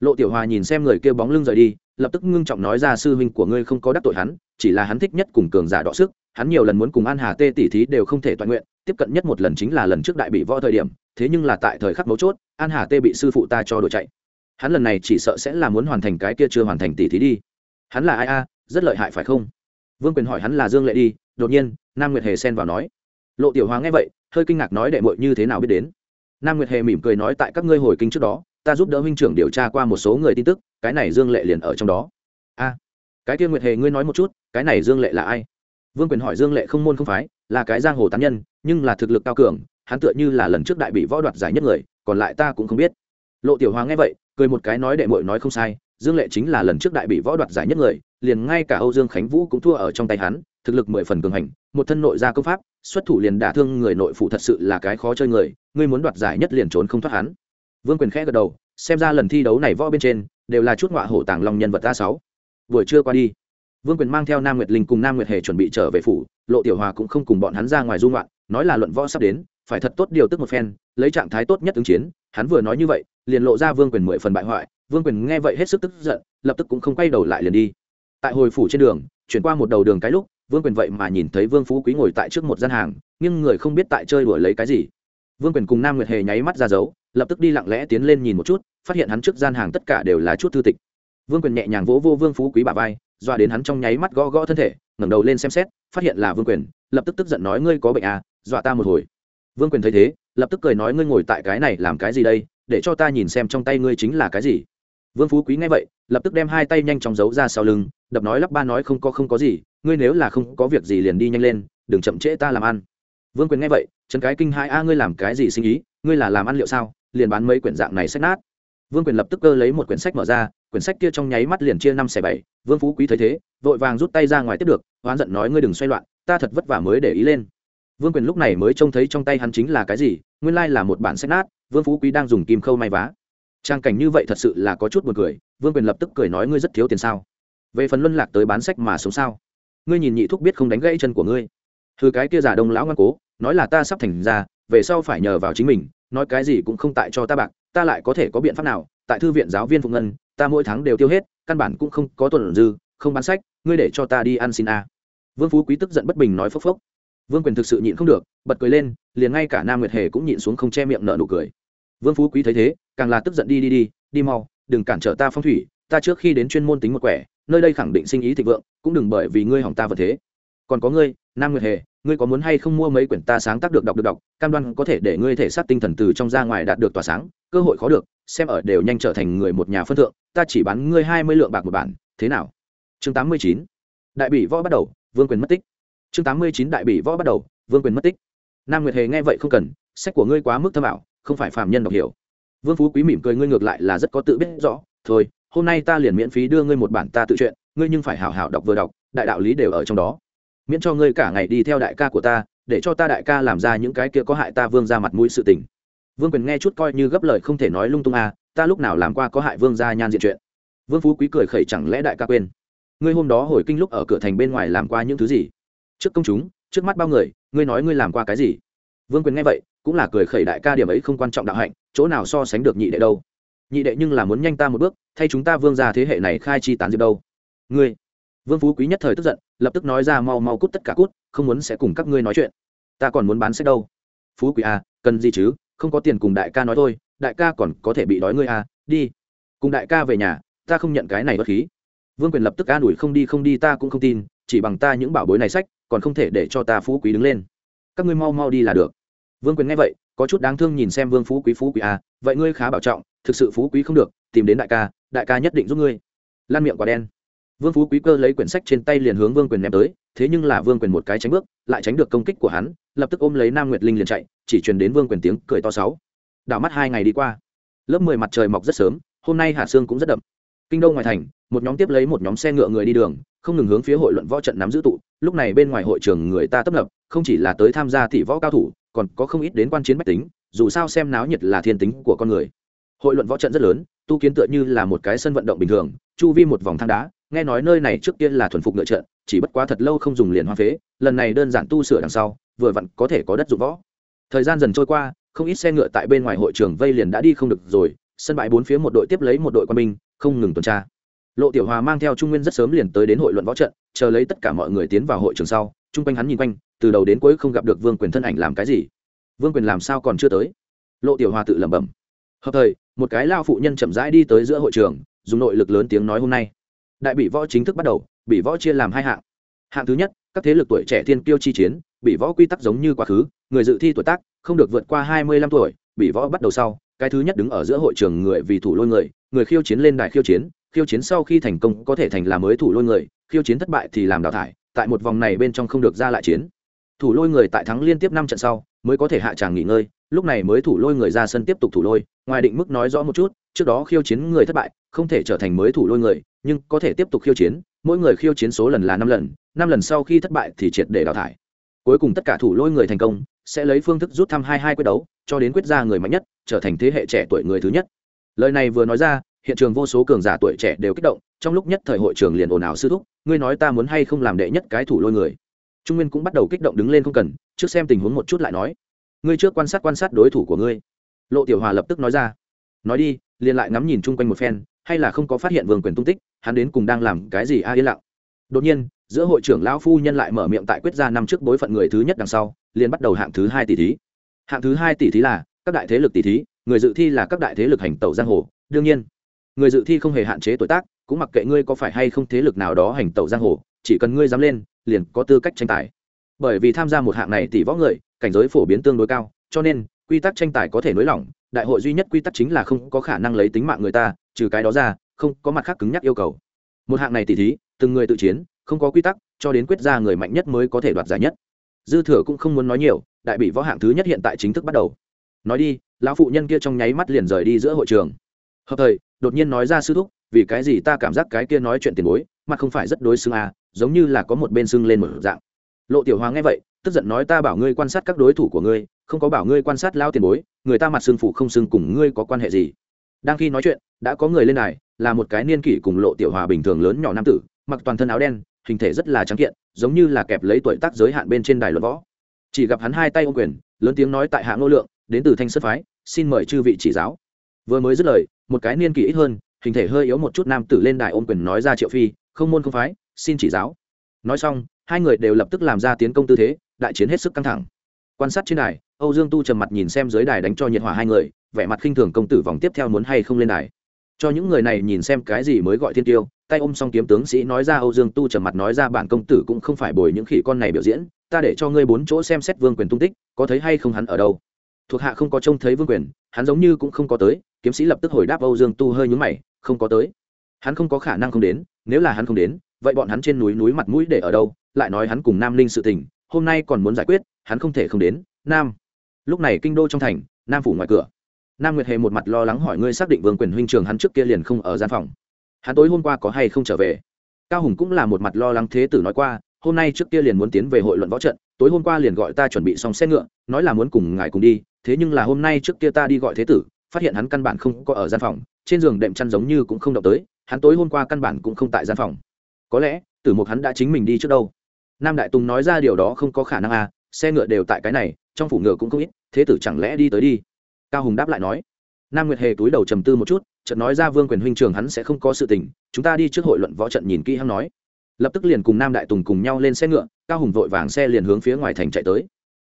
Lộ tiểu hòa nhìn xem người kêu bóng lưng rời đi, lập tức ngưng trọng nói ra sư huynh của ngươi không có đắc tội hắn, chỉ là hắn thích nhất cùng cường giả đọ sức, hắn nhiều lần muốn cùng an hà tê tỷ thí đều không thể toàn nguyện, tiếp cận nhất một lần chính là lần trước đại bị võ thời điểm, thế nhưng là tại thời khắc mấu chốt, an hà tê bị sư phụ ta cho đổi chạy. Hắn lần này chỉ sợ sẽ là muốn hoàn thành cái kia chưa hoàn thành tỷ thí đi. Hắn là ai a? Rất lợi hại phải không? Vương quyền hỏi hắn là dương lệ đi, đột nhiên nam nguyệt hề xen vào nói. Lộ tiểu hóa nghe vậy, hơi kinh ngạc nói đệ mội như thế nào biết đến. Nam nguyệt hề mỉm cười nói tại các ngươi hồi kinh trước đó, ta giúp đỡ huynh trưởng điều tra qua một số người tin tức, cái này dương lệ liền ở trong đó. A, cái kia nguyệt hề ngươi nói một chút, cái này dương lệ là ai? Vương quyền hỏi dương lệ không môn không phái, là cái giang hồ tán nhân, nhưng là thực lực cao cường, hắn tựa như là lần trước đại bị võ đoạt giải nhất người, còn lại ta cũng không biết. Lộ tiểu hóa nghe vậy, cười một cái nói đệ mội nói không sai, dương lệ chính là lần trước đại bị võ đoạt giải nhất người, liền ngay cả âu dương khánh vũ cũng thua ở trong tay hắn thực lực mười phần cường hành một thân nội gia công pháp xuất thủ liền đả thương người nội phụ thật sự là cái khó chơi người ngươi muốn đoạt giải nhất liền trốn không thoát hắn. Vương quyền khẽ gật đầu xem ra lần thi đấu này võ bên trên đều là chút ngọa hổ tàng long nhân vật a sáu. Vừa chưa qua đi vương quyền mang theo nam nguyệt linh cùng nam nguyệt hề chuẩn bị trở về phủ lộ tiểu hòa cũng không cùng bọn hắn ra ngoài du ngoạn, nói là luận võ sắp đến phải thật tốt điều tức một phen lấy trạng thái tốt nhất ứng chiến hắn vừa nói như vậy liền lộ ra vương quyền mười phần bại hoại vương quyền nghe vậy hết sức tức giận lập tức cũng không quay đầu lại liền đi. Tại hồi phủ trên đường chuyển qua một đầu đường cái lúc vương quyền vậy mà nhìn thấy vương phú quý ngồi tại trước một gian hàng, nhưng người không biết tại chơi đuổi lấy cái gì. Vương quyền cùng nam nguyệt hề nháy mắt ra dấu, lập tức đi lặng lẽ tiến lên nhìn một chút, phát hiện hắn trước gian hàng tất cả đều là chút thư tịch. Vương quyền nhẹ nhàng vỗ vô vương phú quý bà vai doa đến hắn trong nháy mắt gõ gõ thân thể, ngẩng đầu lên xem xét, phát hiện là vương quyền, lập tức tức giận nói, ngươi có bệnh à dọa ta một hồi. Vương quyền thấy thế, lập tức cười nói, ngươi ngồi tại cái này làm cái gì đây, để cho ta nhìn xem trong tay ngươi chính là cái gì. Vương phú quý nghe vậy, lập tức đem hai tay nhanh chóng giấu ra sau lưng, đập nói lắp ba nói không có không có gì ngươi nếu là không có việc gì liền đi nhanh lên, đừng chậm trễ ta làm ăn. Vương quyền nghe vậy trấn cái kinh hai, a, ngươi làm cái gì sinh ý? Ngươi là làm ăn liệu sao? Liền bán mấy quyển dạng này sách nát. Vương quyền lập tức cơ lấy một quyển sách mở ra, quyển sách kia trong nháy mắt liền chia năm xẻ bảy, vương phú quý thấy thế, vội vàng rút tay ra ngoài tiếp được, oán giận nói, ngươi đừng xoay loạn, ta thật vất vả mới để ý lên. Vương quyền lúc này mới trông thấy trong tay hắn chính là cái gì, nguyên lai là một bản sách nát, vương phú quý đang dùng kim khâu may vá. Trang cảnh như vậy thật sự là có chút buồn cười, vương quyền lập tức cười nói, ngươi rất thiếu tiền sao? Về phần luân lạc tới bán sách mà sống sao? Ngươi nhìn nhị thúc biết không đánh gãy chân của ngươi. Thư cái kia giả đông lão ngoan cố, nói là ta sắp thành ra, về sau phải nhờ vào chính mình, nói cái gì cũng không tại cho ta bạc, ta lại có thể có biện pháp nào? Tại thư viện giáo viên phụng ngân, ta mỗi tháng đều tiêu hết, căn bản cũng không có tuần dư, không bán sách, ngươi để cho ta đi ăn xin a. Vương phú quý tức giận bất bình nói phốc phốc. Vương quyền thực sự nhịn không được, bật cười lên, liền ngay cả nam nguyệt hề cũng nhịn xuống không che miệng nở nụ cười. Vương phú quý thấy thế, càng là tức giận đi đi đi đi mau, đừng cản trở ta phong thủy, ta trước khi đến chuyên môn tính một quẻ nơi đây khẳng định sinh ý thịnh vượng, cũng đừng bởi vì ngươi hỏng ta vật thế. Còn có ngươi, nam nguyệt hề, ngươi có muốn hay không mua mấy quyển ta sáng tác được đọc được đọc, cam đoan có thể để ngươi thể xác tinh thần từ trong ra ngoài đạt được tỏa sáng, cơ hội khó được, xem ở đều nhanh trở thành người một nhà phân thượng, ta chỉ bán ngươi hai mươi lượng bạc một bản, thế nào? Chương tám mươi chín, đại bỉ võ bắt đầu, vương quyền mất tích. Chương tám mươi chín, đại bỉ võ bắt đầu, vương quyền mất tích. Nam nguyệt hề nghe vậy không cần, sách của ngươi quá mức thâm ảo, không phải phàm nhân đọc hiểu. Vương phú quý mỉm cười ngươi ngược lại là rất có tự biết rõ, thôi hôm nay ta liền miễn phí đưa ngươi một bản ta tự truyện, ngươi nhưng phải hào hào đọc vừa đọc, đại đạo lý đều ở trong đó. Miễn cho ngươi cả ngày đi theo đại ca của ta, để cho ta đại ca làm ra những cái kia có hại ta vương ra mặt mũi sự tình. Vương quyền nghe chút coi như gấp lời không thể nói lung tung à ta lúc nào làm qua có hại vương gia nhan diện chuyện. Vương phú quý cười khẩy chẳng lẽ đại ca quên? Ngươi hôm đó hồi kinh lúc ở cửa thành bên ngoài làm qua những thứ gì? Trước công chúng, trước mắt bao người, ngươi nói ngươi làm qua cái gì? Vương quyền nghe vậy, cũng là cười khẩy đại ca điểm ấy không quan trọng đạo hạnh, chỗ nào so sánh được nhị đệ đâu nhị đệ nhưng là muốn nhanh ta một bước, thay chúng ta vương gia thế hệ này khai chi tán diệp đâu. Ngươi, vương phú quý nhất thời tức giận, lập tức nói ra mau mau cút tất cả cút, không muốn sẽ cùng các ngươi nói chuyện. Ta còn muốn bán sách đâu? Phú quý à cần gì chứ, không có tiền cùng đại ca nói thôi, đại ca còn có thể bị đói ngươi à đi. Cùng đại ca về nhà, ta không nhận cái này bất khí. Vương quyền lập tức an ủi không đi không đi ta cũng không tin, chỉ bằng ta những bảo bối này sách, còn không thể để cho ta phú quý đứng lên. Các ngươi mau mau đi là được vương quyền nghe vậy, có chút đáng thương nhìn xem vương phú quý phú quý à vậy ngươi khá bảo trọng, thực sự phú quý không được, tìm đến đại ca đại ca nhất định giúp ngươi. Lan miệng quả đen. Vương phú quý cơ lấy quyển sách trên tay liền hướng vương quyền ném tới, thế nhưng là vương quyền một cái tránh bước, lại tránh được công kích của hắn, lập tức ôm lấy nam nguyệt linh liền chạy, chỉ truyền đến vương quyền tiếng cười to sáu. Đảo mắt hai ngày đi qua. Lớp mười mặt trời mọc rất sớm, hôm nay hạ sương cũng rất đậm. Kinh đô ngoài thành, một nhóm tiếp lấy một nhóm xe ngựa người đi đường, không ngừng hướng phía hội luận võ trận nắm giữ tụ, lúc này bên ngoài hội trường người ta tấp nập, không chỉ là tới tham gia thị võ cao thủ còn có không ít đến quan chiến bách tính, dù sao xem náo nhiệt là thiên tính của con người. Hội luận võ trận rất lớn, tu kiến tựa như là một cái sân vận động bình thường, chu vi một vòng thang đá, nghe nói nơi này trước tiên là thuần phục ngựa trận, chỉ bất quá thật lâu không dùng liền hoa phế, lần này đơn giản tu sửa đằng sau, vừa vặn có thể có đất dụng võ. Thời gian dần trôi qua, không ít xe ngựa tại bên ngoài hội trường vây liền đã đi không được rồi, sân bãi bốn phía một đội tiếp lấy một đội quân binh, không ngừng tuần tra. Lộ tiểu hòa mang theo trung nguyên rất sớm liền tới đến hội luận võ trận, chờ lấy tất cả mọi người tiến vào hội trường sau, chung quanh hắn nhìn quanh từ đầu đến cuối không gặp được vương quyền thân ảnh làm cái gì? Vương quyền làm sao còn chưa tới? Lộ tiểu hòa tự lẩm bẩm. Hợp thời, một cái lao phụ nhân chậm rãi đi tới giữa hội trường, dùng nội lực lớn tiếng nói hôm nay. Đại bị võ chính thức bắt đầu, bị võ chia làm hai hạng. Hạng thứ nhất, các thế lực tuổi trẻ thiên kiêu chi chiến, bị võ quy tắc giống như quá khứ, người dự thi tuổi tác, không được vượt qua hai mươi lăm tuổi, bị võ bắt đầu sau, cái thứ nhất đứng ở giữa hội trường người vì thủ lôi người người khiêu chiến lên đài khiêu chiến khiêu chiến sau khi thành công có thể thành là mới thủ lôi người, khiêu chiến thất bại thì làm đào thải, tại một vòng này bên trong không được ra lại chiến thủ lôi người tại thắng liên tiếp năm trận sau, mới có thể hạ tràng nghỉ ngơi, lúc này mới thủ lôi người ra sân tiếp tục thủ lôi, ngoài định mức nói rõ một chút, trước đó khiêu chiến người thất bại, không thể trở thành mới thủ lôi người, nhưng có thể tiếp tục khiêu chiến, mỗi người khiêu chiến số lần là năm lần năm lần sau khi thất bại thì triệt để đào thải. Cuối cùng tất cả thủ lôi người thành công, sẽ lấy phương thức rút thăm hai hai quyết đấu, cho đến quyết ra người mạnh nhất, trở thành thế hệ trẻ tuổi người thứ nhất. Lời này vừa nói ra, hiện trường vô số cường giả tuổi trẻ đều kích động, trong lúc nhất thời hội trường liền ồn ào sư thúc, ngươi nói ta muốn hay không làm đệ nhất cái thủ lôi người? Trung nguyên cũng bắt đầu kích động đứng lên không cần, trước xem tình huống một chút lại nói. Ngươi trước quan sát quan sát đối thủ của ngươi. Lộ tiểu hòa lập tức nói ra. Nói đi, liền lại ngắm nhìn chung quanh một phen, hay là không có phát hiện vương quyền tung tích, hắn đến cùng đang làm cái gì a yên lặng. Đột nhiên, giữa hội trưởng lão phu nhân lại mở miệng tại quyết ra năm trước bối phận người thứ nhất đằng sau, liền bắt đầu hạng thứ hai tỷ thí. Hạng thứ hai tỷ thí là, các đại thế lực tỷ thí, người dự thi là các đại thế lực hành tẩu giang hồ. Đương nhiên, người dự thi không hề hạn chế tuổi tác, cũng mặc kệ ngươi có phải hay không thế lực nào đó hành tẩu giang hồ, chỉ cần ngươi dám lên liền có tư cách tranh tài. Bởi vì tham gia một hạng này tỷ võ người, cảnh giới phổ biến tương đối cao, cho nên, quy tắc tranh tài có thể nới lỏng, đại hội duy nhất quy tắc chính là không có khả năng lấy tính mạng người ta, trừ cái đó ra, không có mặt khác cứng nhắc yêu cầu. Một hạng này tỷ thí, từng người tự chiến, không có quy tắc, cho đến quyết ra người mạnh nhất mới có thể đoạt giải nhất. Dư thừa cũng không muốn nói nhiều, đại bị võ hạng thứ nhất hiện tại chính thức bắt đầu. Nói đi, lão phụ nhân kia trong nháy mắt liền rời đi giữa hội trường. Hợp thời, đột nhiên nói ra sư thúc, vì cái gì ta cảm giác cái kia nói chuyện tiền bối mà không phải rất đối xứng à giống như là có một bên xưng lên một dạng. Lộ tiểu Hoa nghe vậy, tức giận nói ta bảo ngươi quan sát các đối thủ của ngươi, không có bảo ngươi quan sát lao tiền bối, người ta mặt xương phụ không xương cùng ngươi có quan hệ gì. Đang khi nói chuyện, đã có người lên này là một cái niên kỷ cùng lộ tiểu Hoa bình thường lớn nhỏ nam tử, mặc toàn thân áo đen, hình thể rất là trắng kiện, giống như là kẹp lấy tuổi tác giới hạn bên trên đài luận võ. Chỉ gặp hắn hai tay ôm quyền, lớn tiếng nói tại hạng nô lượng, đến từ thanh xuất phái, xin mời chư vị chỉ giáo. Vừa mới dứt lời, một cái niên kỷ ít hơn, hình thể hơi yếu một chút nam tử lên đài ôm quyền nói ra triệu phi không môn không phái, xin chỉ giáo. Nói xong, hai người đều lập tức làm ra tiến công tư thế, đại chiến hết sức căng thẳng. Quan sát trên đài, âu dương tu trầm mặt nhìn xem dưới đài đánh cho nhiệt hỏa hai người, vẻ mặt khinh thường công tử vòng tiếp theo muốn hay không lên đài. Cho những người này nhìn xem cái gì mới gọi thiên tiêu, tay ôm xong kiếm tướng sĩ nói ra âu dương tu trầm mặt nói ra bản công tử cũng không phải bồi những khỉ con này biểu diễn, ta để cho ngươi bốn chỗ xem xét vương quyền tung tích, có thấy hay không hắn ở đâu. Thuộc hạ không có trông thấy vương quyền, hắn giống như cũng không có tới, kiếm sĩ lập tức hồi đáp âu dương tu hơi nhúng mày, không có tới. Hắn không có khả năng không đến nếu là hắn không đến, vậy bọn hắn trên núi núi mặt mũi để ở đâu? Lại nói hắn cùng nam linh sự tình, hôm nay còn muốn giải quyết, hắn không thể không đến. Nam. Lúc này kinh đô trong thành, nam phủ ngoài cửa. Nam nguyệt hề một mặt lo lắng hỏi ngươi xác định vương quyền huynh trường hắn trước kia liền không ở gian phòng. Hắn tối hôm qua có hay không trở về? Cao hùng cũng là một mặt lo lắng thế tử nói qua, hôm nay trước kia liền muốn tiến về hội luận võ trận, tối hôm qua liền gọi ta chuẩn bị xong xe ngựa, nói là muốn cùng ngài cùng đi, thế nhưng là hôm nay trước kia ta đi gọi thế tử phát hiện hắn căn bản không có ở gian phòng, trên giường đệm chăn giống như cũng không động tới, hắn tối hôm qua căn bản cũng không tại gian phòng. Có lẽ, tử mục hắn đã chính mình đi trước đâu. Nam đại tùng nói ra điều đó không có khả năng à xe ngựa đều tại cái này, trong phủ ngựa cũng không ít, thế tử chẳng lẽ đi tới đi? Cao hùng đáp lại nói. Nam nguyệt hề túi đầu trầm tư một chút, chợt nói ra vương quyền huynh trường hắn sẽ không có sự tình, chúng ta đi trước hội luận võ trận nhìn kỹ hắn nói. Lập tức liền cùng nam đại tùng cùng nhau lên xe ngựa, cao hùng vội vàng xe liền hướng phía ngoài thành chạy tới.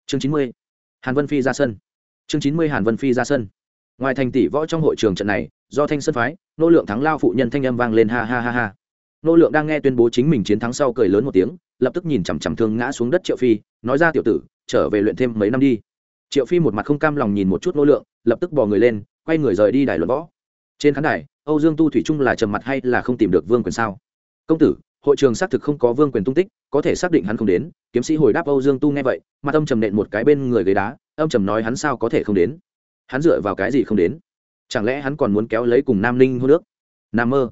Chương chín mươi, hàn vân phi ra sân. Chương chín mươi, hàn vân phi ra sân ngoài thành tỷ võ trong hội trường trận này, do thanh sơn phái, nô lượng thắng lao phụ nhân thanh âm vang lên ha ha ha ha. Nô lượng đang nghe tuyên bố chính mình chiến thắng sau cười lớn một tiếng, lập tức nhìn chằm chằm thương ngã xuống đất triệu phi, nói ra tiểu tử, trở về luyện thêm mấy năm đi. Triệu phi một mặt không cam lòng nhìn một chút nô lượng, lập tức bỏ người lên, quay người rời đi đài luận võ. Trên khán đài, âu dương tu thủy trung là trầm mặt hay là không tìm được vương quyền sao? Công tử, hội trường xác thực không có vương quyền tung tích, có thể xác định hắn không đến, kiếm sĩ hồi đáp âu dương tu nghe vậy, mặt âm trầm nện một cái bên người ghế đá, âm trầm nói hắn sao có thể không đến? Hắn dựa vào cái gì không đến? Chẳng lẽ hắn còn muốn kéo lấy cùng nam ninh hô nước nam mơ.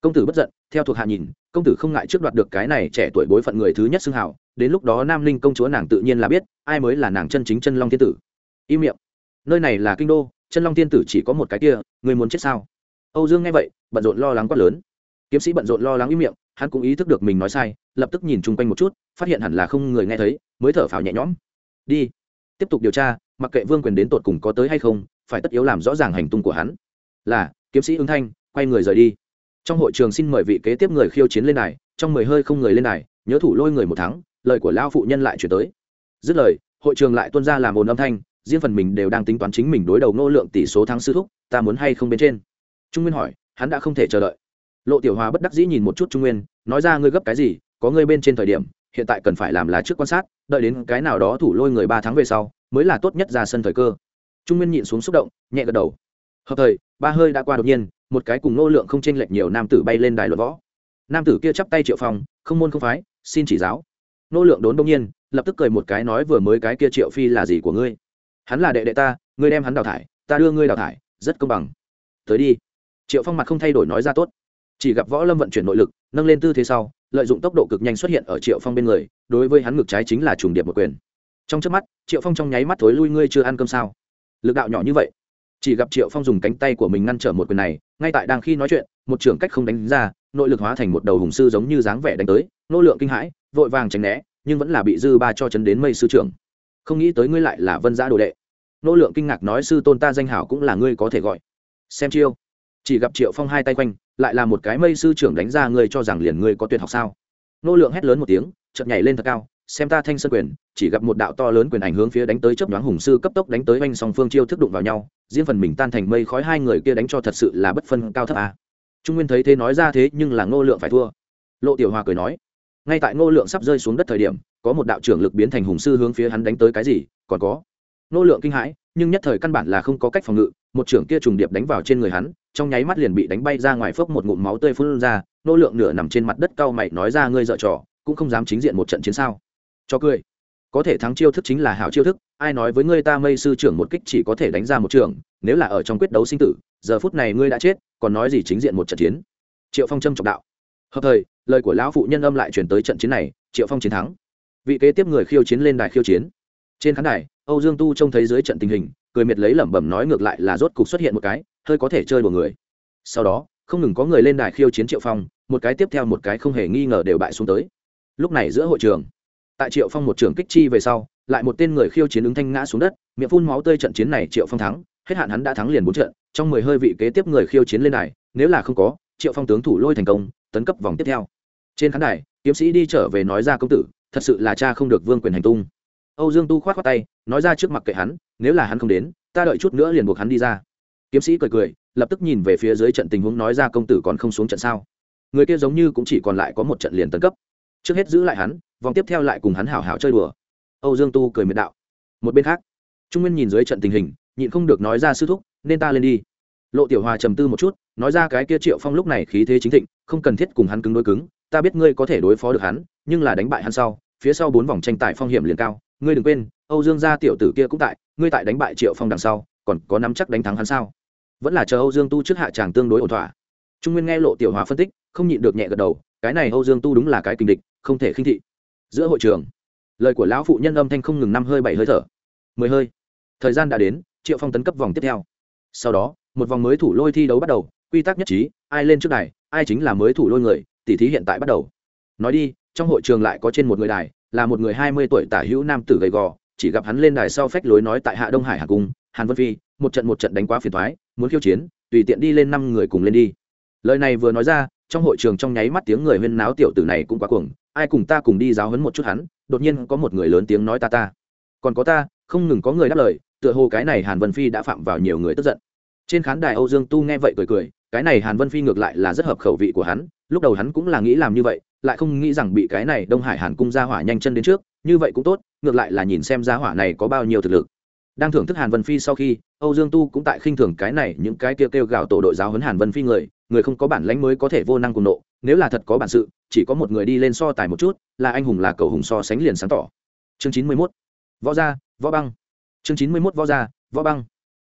Công tử bất giận, theo thuộc hạ nhìn, công tử không ngại trước đoạt được cái này trẻ tuổi bối phận người thứ nhất xưng hảo. Đến lúc đó nam ninh công chúa nàng tự nhiên là biết, ai mới là nàng chân chính chân long thiên tử. Im miệng. Nơi này là kinh đô, chân long thiên tử chỉ có một cái kia, người muốn chết sao? Âu dương nghe vậy, bận rộn lo lắng quát lớn. Kiếm sĩ bận rộn lo lắng im miệng, hắn cũng ý thức được mình nói sai, lập tức nhìn chung quanh một chút, phát hiện hẳn là không người nghe thấy, mới thở phào nhẹ nhõm. Đi, tiếp tục điều tra mặc kệ vương quyền đến tột cùng có tới hay không, phải tất yếu làm rõ ràng hành tung của hắn. Là, kiếm sĩ ứng thanh, quay người rời đi. Trong hội trường xin mời vị kế tiếp người khiêu chiến lên này trong mười hơi không người lên này nhớ thủ lôi người một tháng lời của lao phụ nhân lại chuyển tới. Dứt lời, hội trường lại tuân ra làm ồn âm thanh, riêng phần mình đều đang tính toán chính mình đối đầu nô lượng tỷ số thắng sư thúc, ta muốn hay không bên trên. Trung nguyên hỏi, hắn đã không thể chờ đợi. Lộ tiểu hòa bất đắc dĩ nhìn một chút trung nguyên, nói ra ngươi gấp cái gì, có ngươi bên trên thời điểm, hiện tại cần phải làm là trước quan sát, đợi đến cái nào đó thủ lôi người ba tháng về sau mới là tốt nhất ra sân thời cơ. Trung nguyên nhịn xuống xúc động, nhẹ gật đầu. Hợp thời, ba hơi đã qua đột nhiên, một cái cùng nô lượng không chênh lệch nhiều nam tử bay lên đài luật võ. Nam tử kia chắp tay triệu phong, không môn không phái, xin chỉ giáo. Nô lượng đốn đông nhiên, lập tức cười một cái nói vừa mới cái kia triệu phi là gì của ngươi? Hắn là đệ đệ ta, ngươi đem hắn đào thải, ta đưa ngươi đào thải, rất công bằng. Tới đi. Triệu phong mặt không thay đổi nói ra tốt. Chỉ gặp võ lâm vận chuyển nội lực, nâng lên tư thế sau, lợi dụng tốc độ cực nhanh xuất hiện ở triệu phong bên người, đối với hắn ngực trái chính là trùng điệp một quyền trong trước mắt, triệu phong trong nháy mắt thối lui, ngươi chưa ăn cơm sao? Lực đạo nhỏ như vậy, chỉ gặp triệu phong dùng cánh tay của mình ngăn trở một quyền này, ngay tại đang khi nói chuyện, một trưởng cách không đánh ra, nội lực hóa thành một đầu hùng sư giống như dáng vẻ đánh tới, nô lượng kinh hãi, vội vàng tránh né, nhưng vẫn là bị dư ba cho chấn đến mây sư trưởng. Không nghĩ tới ngươi lại là vân giã đồ đệ. Nô lượng kinh ngạc nói, sư tôn ta danh hảo cũng là ngươi có thể gọi. Xem chiêu. Chỉ gặp triệu phong hai tay quanh, lại là một cái mây sư trưởng đánh ra, ngươi cho rằng liền ngươi có tuyệt học sao? Nô lượng hét lớn một tiếng chậm nhảy lên thật cao xem ta thanh sơn quyền, chỉ gặp một đạo to lớn quyền ảnh hướng phía đánh tới chớp nhoáng hùng sư cấp tốc đánh tới oanh song phương chiêu thức đụng vào nhau, riêng phần mình tan thành mây khói hai người kia đánh cho thật sự là bất phân cao thấp à. trung nguyên thấy thế nói ra thế nhưng là ngô lượng phải thua. Lộ tiểu hòa cười nói, ngay tại ngô lượng sắp rơi xuống đất thời điểm, có một đạo trưởng lực biến thành hùng sư hướng phía hắn đánh tới cái gì, còn có. Ngô lượng kinh hãi, nhưng nhất thời căn bản là không có cách phòng ngự, một trưởng kia trùng điệp đánh vào trên người hắn, trong nháy mắt liền bị đánh bay ra ngoài phốc một ngụm máu tươi phun ra, ngô lượng nửa nằm trên mặt đất cau mày nói ra, ngươi dợ trò, cũng không dám chính diện một trận chiến sao? Cho cười. Có thể thắng chiêu thức chính là hảo chiêu thức, ai nói với ngươi ta mây sư trưởng một kích chỉ có thể đánh ra một trường, nếu là ở trong quyết đấu sinh tử, giờ phút này ngươi đã chết, còn nói gì chính diện một trận chiến. Triệu phong trâm trọng đạo. Hợp thời, lời của lão phụ nhân âm lại chuyển tới trận chiến này, triệu phong chiến thắng. Vị kế tiếp người khiêu chiến lên đài khiêu chiến. Trên khán đài, âu dương tu trông thấy dưới trận tình hình, cười miệt lấy lẩm bẩm nói ngược lại là rốt cục xuất hiện một cái, hơi có thể chơi đùa người. Sau đó, không ngừng có người lên đài khiêu chiến triệu phong, một cái tiếp theo một cái không hề nghi ngờ đều bại xuống tới. Lúc này giữa hội trường tại triệu phong một trưởng kích chi về sau, lại một tên người khiêu chiến ứng thanh ngã xuống đất, miệng phun máu tơi trận chiến này triệu phong thắng, hết hạn hắn đã thắng liền bốn trận, trong mười hơi vị kế tiếp người khiêu chiến lên đài nếu là không có, triệu phong tướng thủ lôi thành công, tấn cấp vòng tiếp theo. Trên khán đài, kiếm sĩ đi trở về nói ra công tử, thật sự là cha không được vương quyền hành tung. Âu dương tu k h o á t khoác tay, nói ra trước mặt kệ hắn, nếu là hắn không đến, ta đợi chút nữa liền buộc hắn đi ra. Kiếm sĩ cười cười, lập tức nhìn về phía dưới trận tình huống nói ra công tử còn không xuống trận sao? Người kia giống như cũng chỉ còn lại có một trận liền tấn cấp. Trước hết giữ lại hắn vòng tiếp theo lại cùng hắn hảo hảo chơi đùa. Âu dương tu cười miệt đạo. Một bên khác, trung nguyên nhìn dưới trận tình hình, nhịn không được nói ra sư thúc, nên ta lên đi. Lộ tiểu hòa trầm tư một chút, nói ra cái kia triệu phong lúc này khí thế chính thịnh, không cần thiết cùng hắn cứng đối cứng, ta biết ngươi có thể đối phó được hắn, nhưng là đánh bại hắn sau, phía sau bốn vòng tranh tài phong hiểm liền cao, ngươi đừng quên, âu dương gia tiểu tử kia cũng tại, ngươi tại đánh bại triệu phong đằng sau, còn có nắm chắc đánh thắng hắn sao? Vẫn là chờ âu dương tu trước hạ tràng tương đối ổn thỏa. Trung nguyên nghe lộ tiểu hòa phân tích, không nhịn được nhẹ gật đầu, cái này âu dương tu đúng là cái kinh địch, không thể khinh thị giữa hội trường. Lời của lão phụ nhân âm thanh không ngừng năm hơi bảy hơi thở. Mười hơi. Thời gian đã đến, triệu phong tấn cấp vòng tiếp theo. Sau đó, một vòng mới thủ lôi thi đấu bắt đầu, quy tắc nhất trí, ai lên trước đài, ai chính là mới thủ lôi người tỉ thí hiện tại bắt đầu. Nói đi, trong hội trường lại có trên một người đài, là một người hai mươi tuổi tả hữu nam tử gầy gò, chỉ gặp hắn lên đài sau phách lối nói tại hạ đông hải hà cung, hàn vân phi, một trận một trận đánh quá phiền thoái, muốn khiêu chiến, tùy tiện đi lên năm người cùng lên đi. Lời này vừa nói ra, trong hội trường trong nháy mắt tiếng người huyên náo tiểu tử này cũng quá cuồng ai cùng ta cùng đi giáo hấn một chút hắn, đột nhiên có một người lớn tiếng nói ta ta. Còn có ta, không ngừng có người đáp lời, tựa hồ cái này hàn vân phi đã phạm vào nhiều người tức giận. Trên khán đài âu dương tu nghe vậy cười cười, cái này hàn vân phi ngược lại là rất hợp khẩu vị của hắn, lúc đầu hắn cũng là nghĩ làm như vậy, lại không nghĩ rằng bị cái này đông hải hàn cung ra hỏa nhanh chân đến trước, như vậy cũng tốt, ngược lại là nhìn xem ra hỏa này có bao nhiêu thực lực. Đang thưởng thức hàn vân phi sau khi, âu dương tu cũng tại khinh thường cái này, những cái kêu kêu gào tổ đội giáo huấn hàn vân phi người người không có bản lãnh mới có thể vô năng cùng nộ nếu là thật có bản sự, chỉ có một người đi lên so tài một chút, là anh hùng là cầu hùng so sánh liền sáng tỏ. Chương chín mươi mốt. Võ gia, võ băng. Chương chín mươi mốt võ gia, võ băng.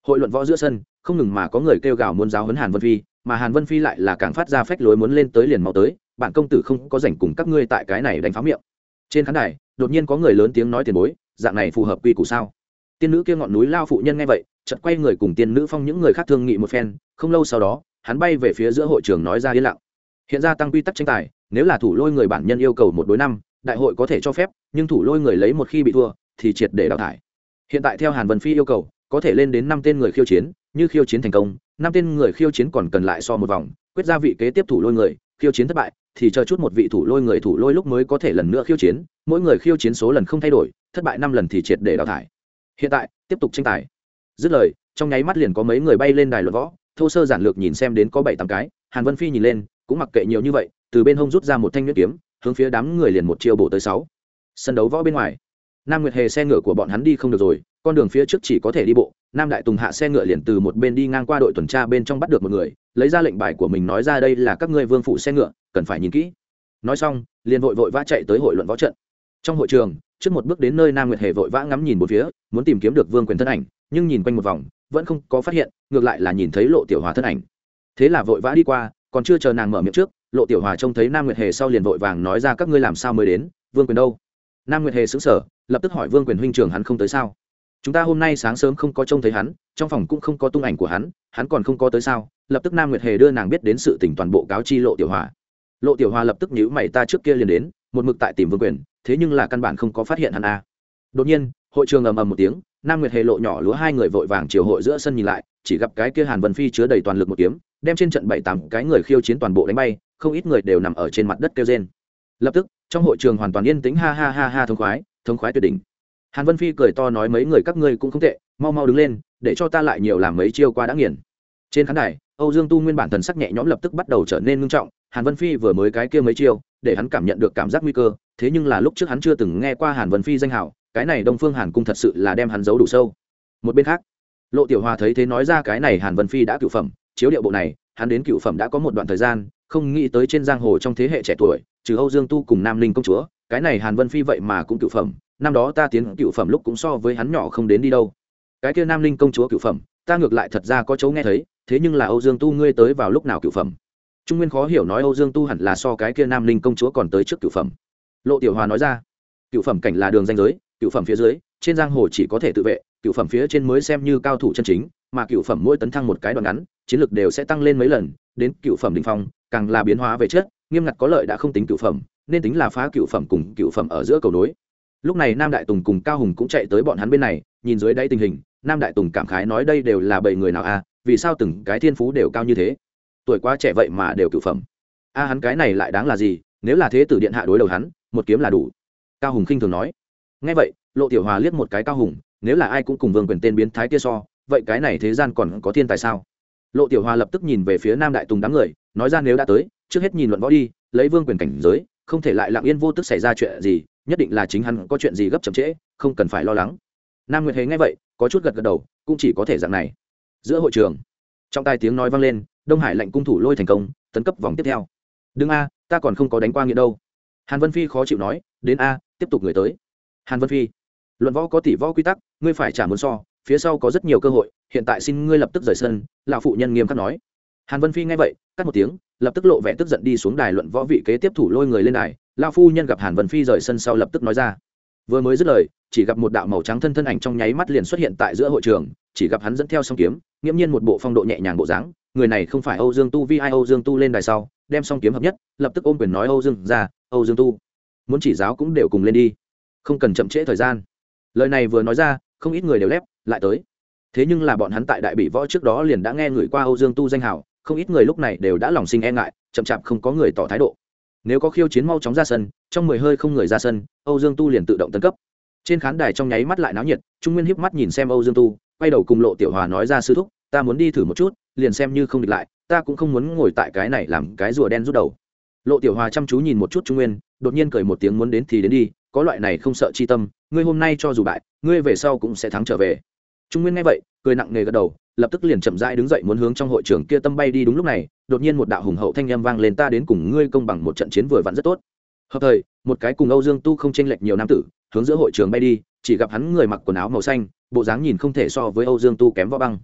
Hội luận võ giữa sân, không ngừng mà có người kêu gào muốn giáo huấn hàn vân phi, mà hàn vân phi lại là càng phát ra phách lối muốn lên tới liền mau tới, bạn công tử không có rảnh cùng các ngươi tại cái này đánh phá miệng. Trên khán đài, đột nhiên có người lớn tiếng nói tiền bối, dạng này phù hợp quy củ sao? Tiên nữ kia ngọn núi lao phụ nhân nghe vậy, chợt quay người cùng tiên nữ phong những người khác thương nghị một phen, không lâu sau đó, hắn bay về phía giữa hội trường nói ra yên lặng hiện ra tăng quy tắc tranh tài, nếu là thủ lôi người bản nhân yêu cầu một đối năm, đại hội có thể cho phép, nhưng thủ lôi người lấy một khi bị thua, thì triệt để đào thải. Hiện tại theo hàn vân phi yêu cầu, có thể lên đến năm tên người khiêu chiến, như khiêu chiến thành công, năm tên người khiêu chiến còn cần lại so một vòng, quyết ra vị kế tiếp thủ lôi người, khiêu chiến thất bại, thì chờ chút một vị thủ lôi người thủ lôi lúc mới có thể lần nữa khiêu chiến, mỗi người khiêu chiến số lần không thay đổi, thất bại năm lần thì triệt để đào thải. Hiện tại, tiếp tục tranh tài. Dứt lời, trong nháy mắt liền có mấy người bay lên đài luận võ, thô sơ giản lược nhìn xem đến có bảy tám cái, hàn vân phi nhìn lên cũng mặc kệ nhiều như vậy, từ bên hông rút ra một thanh nhuyễn kiếm, hướng phía đám người liền một chiêu bổ tới sáu. Sân đấu võ bên ngoài, nam nguyệt hề xe ngựa của bọn hắn đi không được rồi, con đường phía trước chỉ có thể đi bộ, nam đại tùng hạ xe ngựa liền từ một bên đi ngang qua đội tuần tra bên trong bắt được một người, lấy ra lệnh bài của mình nói ra đây là các ngươi vương phụ xe ngựa, cần phải nhìn kỹ. Nói xong, liền vội vội vã chạy tới hội luận võ trận. Trong hội trường, trước một bước đến nơi nam nguyệt hề vội vã ngắm nhìn một phía, muốn tìm kiếm được vương quyền thân ảnh, nhưng nhìn quanh một vòng, vẫn không có phát hiện, ngược lại là nhìn thấy lộ tiểu hòa thân ảnh. Thế là vội vã đi qua còn chưa chờ nàng mở miệng trước, lộ tiểu hòa trông thấy nam nguyệt hề sau liền vội vàng nói ra các ngươi làm sao mới đến, vương quyền đâu? Nam nguyệt hề xứng sở lập tức hỏi vương quyền huynh trường hắn không tới sao? Chúng ta hôm nay sáng sớm không có trông thấy hắn, trong phòng cũng không có tung ảnh của hắn hắn còn không có tới sao? Lập tức nam nguyệt hề đưa nàng biết đến sự tỉnh toàn bộ cáo chi lộ tiểu hòa. Lộ tiểu hòa lập tức nhữ mày, ta trước kia liền đến, một mực tại tìm vương quyền, thế nhưng là căn bản không có phát hiện hắn a. À. đột nhiên, hội trường ầm ầm một tiếng, nam nguyệt hề lộ nhỏ lúa hai người vội vàng chiều hội giữa sân nhìn lại, chỉ gặp cái kia hàn vân phi chứa đầy toàn lực một kiếm đem trên trận bảy tám cái người khiêu chiến toàn bộ đánh bay, không ít người đều nằm ở trên mặt đất kêu trên lập tức, trong hội trường hoàn toàn yên tĩnh, ha ha ha ha thông khoái thông khoái tuyệt đỉnh. Hàn vân phi cười to nói mấy người các ngươi cũng không tệ, mau mau đứng lên, để cho ta lại nhiều làm mấy chiêu qua đã nghiền. Trên khán đài, âu dương tu nguyên bản thần sắc nhẹ nhõm lập tức bắt đầu trở nên ngưng trọng, hàn vân phi vừa mới cái kia mấy chiêu, để hắn cảm nhận được cảm giác nguy cơ, thế nhưng là lúc trước hắn chưa từng nghe qua hàn vân phi danh hảo cái này đông phương hàn cung thật sự là đem hắn giấu đủ sâu. Một bên khác, lộ tiểu hòa thấy thế nói ra cái này hàn vân phi đã cựu phẩm chiếu điệu bộ này, hắn đến cựu phẩm đã có một đoạn thời gian, không nghĩ tới trên giang hồ trong thế hệ trẻ tuổi, trừ âu dương tu cùng nam linh công chúa, cái này hàn vân phi vậy mà cũng cựu phẩm, năm đó ta tiến cựu phẩm lúc cũng so với hắn nhỏ không đến đi đâu. Cái kia nam linh công chúa cựu phẩm, ta ngược lại thật ra có chỗ nghe thấy, thế nhưng là âu dương tu ngươi tới vào lúc nào cựu phẩm? Trung nguyên khó hiểu nói âu dương tu hẳn là so cái kia nam linh công chúa còn tới trước cựu phẩm. Lộ tiểu hòa nói ra, cựu phẩm cảnh là đường danh giới, cựu phẩm phía dưới, trên giang hồ chỉ có thể tự vệ cựu phẩm phía trên mới xem như cao thủ chân chính mà cựu phẩm mỗi tấn thăng một cái đoạn ngắn chiến lược đều sẽ tăng lên mấy lần đến cựu phẩm đình phong càng là biến hóa về chất nghiêm ngặt có lợi đã không tính cựu phẩm nên tính là phá cựu phẩm cùng cựu phẩm ở giữa cầu nối. Lúc này nam đại tùng cùng cao hùng cũng chạy tới bọn hắn bên này nhìn dưới đây tình hình nam đại tùng cảm khái nói đây đều là bảy người nào a à, vì sao từng cái thiên phú đều cao như thế? Tuổi quá trẻ vậy mà đều cựu phẩm. A hắn cái này lại đáng là gì nếu là thế tử điện hạ đối đầu hắn một kiếm là đủ. Cao hùng khinh thường nói. Ngay vậy lộ tiểu hòa liếc một cái cao hùng nếu là ai cũng cùng vương quyền tên biến thái kia so, vậy cái này thế gian còn có thiên tài sao? Lộ tiểu hòa lập tức nhìn về phía nam đại tùng đám người, nói ra nếu đã tới, trước hết nhìn luận võ đi, lấy vương quyền cảnh giới, không thể lại lặng yên vô tức xảy ra chuyện gì, nhất định là chính hắn có chuyện gì gấp chậm trễ, không cần phải lo lắng. Nam nguyệt hề nghe vậy, có chút gật gật đầu, cũng chỉ có thể dạng này. Giữa hội trường trong tai tiếng nói vang lên, đông hải lệnh cung thủ lôi thành công, tấn cấp vòng tiếp theo. Đừng a, ta còn không có đánh qua nghĩa đâu. Hàn vân phi khó chịu nói, đến a, tiếp tục người tới. Hàn vân phi, luận võ có tỷ võ quy tắc ngươi phải trả muốn so, phía sau có rất nhiều cơ hội, hiện tại xin ngươi lập tức rời sân. Lão phụ nhân nghiêm khắc nói. Hàn vân phi nghe vậy, cắt một tiếng, lập tức lộ vẻ tức giận đi xuống đài luận võ vị kế tiếp thủ lôi người lên đài. Lão phu nhân gặp hàn vân phi rời sân sau lập tức nói ra. Vừa mới dứt lời, chỉ gặp một đạo màu trắng thân thân ảnh trong nháy mắt liền xuất hiện tại giữa hội trường, chỉ gặp hắn dẫn theo song kiếm, nghiễm nhiên một bộ phong độ nhẹ nhàng bộ dáng. Người này không phải âu dương tu, vi ai âu dương tu lên đài sau, đem song kiếm hợp nhất, lập tức ôm quyền nói, âu dương ra, âu dương tu, muốn chỉ giáo cũng đều cùng lên đi, không cần chậm trễ thời gian. Lời này vừa nói ra không ít người đều lép, lại tới. Thế nhưng là bọn hắn tại đại bị võ trước đó liền đã nghe người qua âu dương tu danh hào, không ít người lúc này đều đã lòng sinh e ngại, chậm chạp không có người tỏ thái độ. Nếu có khiêu chiến mau chóng ra sân, trong mười hơi không người ra sân, âu dương tu liền tự động tấn cấp. Trên khán đài trong nháy mắt lại náo nhiệt, trung nguyên hiếp mắt nhìn xem âu dương tu, quay đầu cùng lộ tiểu hòa nói ra sư thúc, ta muốn đi thử một chút, liền xem như không địch lại, ta cũng không muốn ngồi tại cái này làm cái rùa đen rút đầu. Lộ tiểu hòa chăm chú nhìn một chút trung nguyên, đột nhiên cười một tiếng muốn đến thì đến đi có loại này không sợ chi tâm, ngươi hôm nay cho dù bại, ngươi về sau cũng sẽ thắng trở về. Trung nguyên nghe vậy, cười nặng nề gật đầu, lập tức liền chậm rãi đứng dậy muốn hướng trong hội trường kia tâm bay đi đúng lúc này, đột nhiên một đạo hùng hậu thanh âm vang lên, ta đến cùng ngươi công bằng một trận chiến vừa vặn rất tốt. Hợp thời, một cái cùng âu dương tu không chênh lệch nhiều nam tử, hướng giữa hội trường bay đi, chỉ gặp hắn người mặc quần áo màu xanh, bộ dáng nhìn không thể so với âu dương tu kém võ băng.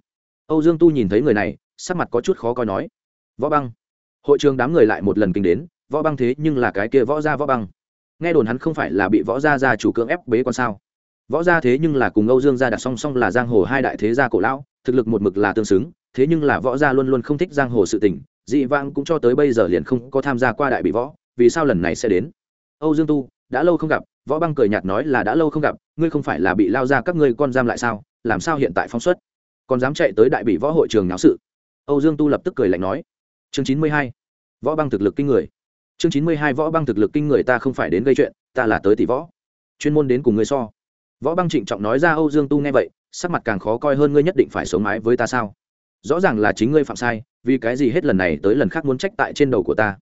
Âu dương tu nhìn thấy người này, sắc mặt có chút khó coi nói, võ băng. Hội trường đám người lại một lần kinh đến, võ băng thế nhưng là cái kia võ gia võ băng nghe đồn hắn không phải là bị võ gia gia chủ cưỡng ép bế con sao? Võ gia thế nhưng là cùng âu dương gia đặt song song là giang hồ hai đại thế gia cổ lão, thực lực một mực là tương xứng, thế nhưng là võ gia luôn luôn không thích giang hồ sự tình, dị vãng cũng cho tới bây giờ liền không có tham gia qua đại bị võ, vì sao lần này sẽ đến? Âu dương tu, đã lâu không gặp, võ băng cười nhạt nói là đã lâu không gặp, ngươi không phải là bị lao ra các ngươi con giam lại sao, làm sao hiện tại phóng xuất? Còn dám chạy tới đại bị võ hội trường náo sự? Âu dương tu lập tức cười lạnh nói. Chương chín mươi hai, võ băng thực lực kinh người chương chín mươi hai võ băng thực lực kinh người ta không phải đến gây chuyện, ta là tới tỷ võ. Chuyên môn đến cùng ngươi so. Võ băng trịnh trọng nói ra âu dương tu nghe vậy, sắc mặt càng khó coi hơn ngươi nhất định phải sống mái với ta sao? Rõ ràng là chính ngươi phạm sai, vì cái gì hết lần này tới lần khác muốn trách tại trên đầu của ta?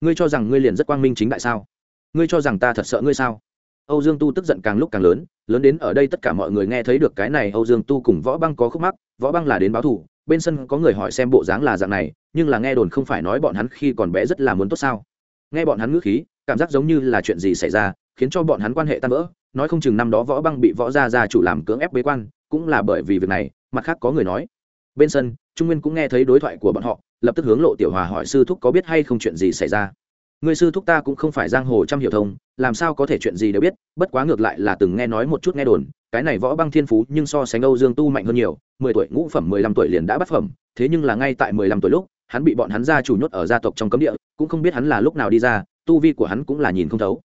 Ngươi cho rằng ngươi liền rất quang minh chính đại sao? Ngươi cho rằng ta thật sợ ngươi sao? Âu dương tu tức giận càng lúc càng lớn lớn đến ở đây tất cả mọi người nghe thấy được cái này âu dương tu cùng võ băng có khúc mắc, võ băng là đến báo thù, bên sân có người hỏi xem bộ dáng là dạng này, nhưng là nghe đồn không phải nói bọn hắn khi còn bé rất là muốn tốt sao? Nghe bọn hắn ngữ khí, cảm giác giống như là chuyện gì xảy ra, khiến cho bọn hắn quan hệ tan vỡ, nói không chừng năm đó võ băng bị võ gia gia chủ làm cưỡng ép bế quan, cũng là bởi vì việc này, mặt khác có người nói. Bên sân, trung nguyên cũng nghe thấy đối thoại của bọn họ, lập tức hướng lộ tiểu hòa hỏi sư thúc có biết hay không chuyện gì xảy ra. Người sư thúc ta cũng không phải giang hồ trăm hiểu thông, làm sao có thể chuyện gì đều biết, bất quá ngược lại là từng nghe nói một chút nghe đồn, cái này võ băng thiên phú nhưng so sánh âu dương tu mạnh hơn nhiều, mười tuổi ngũ phẩm, mười lăm tuổi liền đã bắt phẩm, thế nhưng là ngay tại mười lăm tuổi lúc hắn bị bọn hắn gia chủ nhốt ở gia tộc trong cấm địa, cũng không biết hắn là lúc nào đi ra, tu vi của hắn cũng là nhìn không thấu.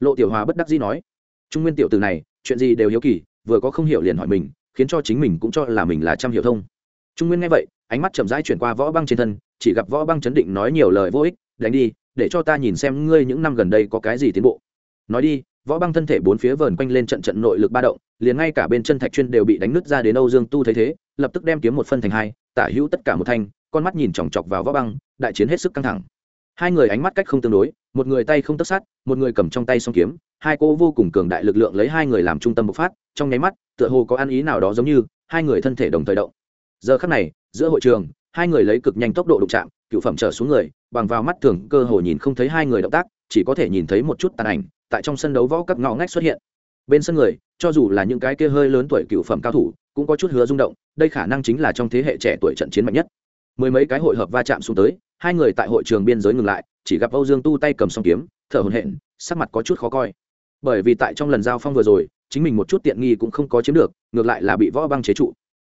Lộ tiểu hòa bất đắc dĩ nói, trung nguyên tiểu từ này, chuyện gì đều hiếu kỳ, vừa có không hiểu liền hỏi mình, khiến cho chính mình cũng cho là mình là trăm hiểu thông. Trung nguyên nghe vậy, ánh mắt chậm rãi chuyển qua võ băng trên thân, chỉ gặp võ băng chấn định nói nhiều lời vô ích, đánh đi, để cho ta nhìn xem ngươi những năm gần đây có cái gì tiến bộ. Nói đi, võ băng thân thể bốn phía vờn quanh lên trận trận nội lực ba động, liền ngay cả bên chân thạch chuyên đều bị đánh nứt ra đến âu dương tu thấy thế, lập tức đem kiếm một phân thành hai, tả hữu tất cả một thanh con mắt nhìn chòng chọc vào võ băng, đại chiến hết sức căng thẳng. Hai người ánh mắt cách không tương đối, một người tay không tất sát một người cầm trong tay song kiếm, hai cô vô cùng cường đại lực lượng lấy hai người làm trung tâm bộc phát, trong nháy mắt, tựa hồ có ăn ý nào đó giống như, hai người thân thể đồng thời động. Giờ khắc này, giữa hội trường, hai người lấy cực nhanh tốc độ đụng chạm, cựu phẩm trở xuống người, bằng vào mắt thường, cơ hồ nhìn không thấy hai người động tác, chỉ có thể nhìn thấy một chút tàn ảnh tại trong sân đấu võ các ngõ ngách xuất hiện. Bên sân người, cho dù là những cái kia hơi lớn tuổi cựu phẩm cao thủ, cũng có chút hứa rung động, đây khả năng chính là trong thế hệ trẻ tuổi trận chiến mạnh nhất mười mấy cái hội hợp va chạm xuống tới, hai người tại hội trường biên giới ngừng lại, chỉ gặp âu dương tu tay cầm song kiếm, thở hồn hện sắc mặt có chút khó coi. Bởi vì tại trong lần giao phong vừa rồi, chính mình một chút tiện nghi cũng không có chiếm được, ngược lại là bị võ băng chế trụ.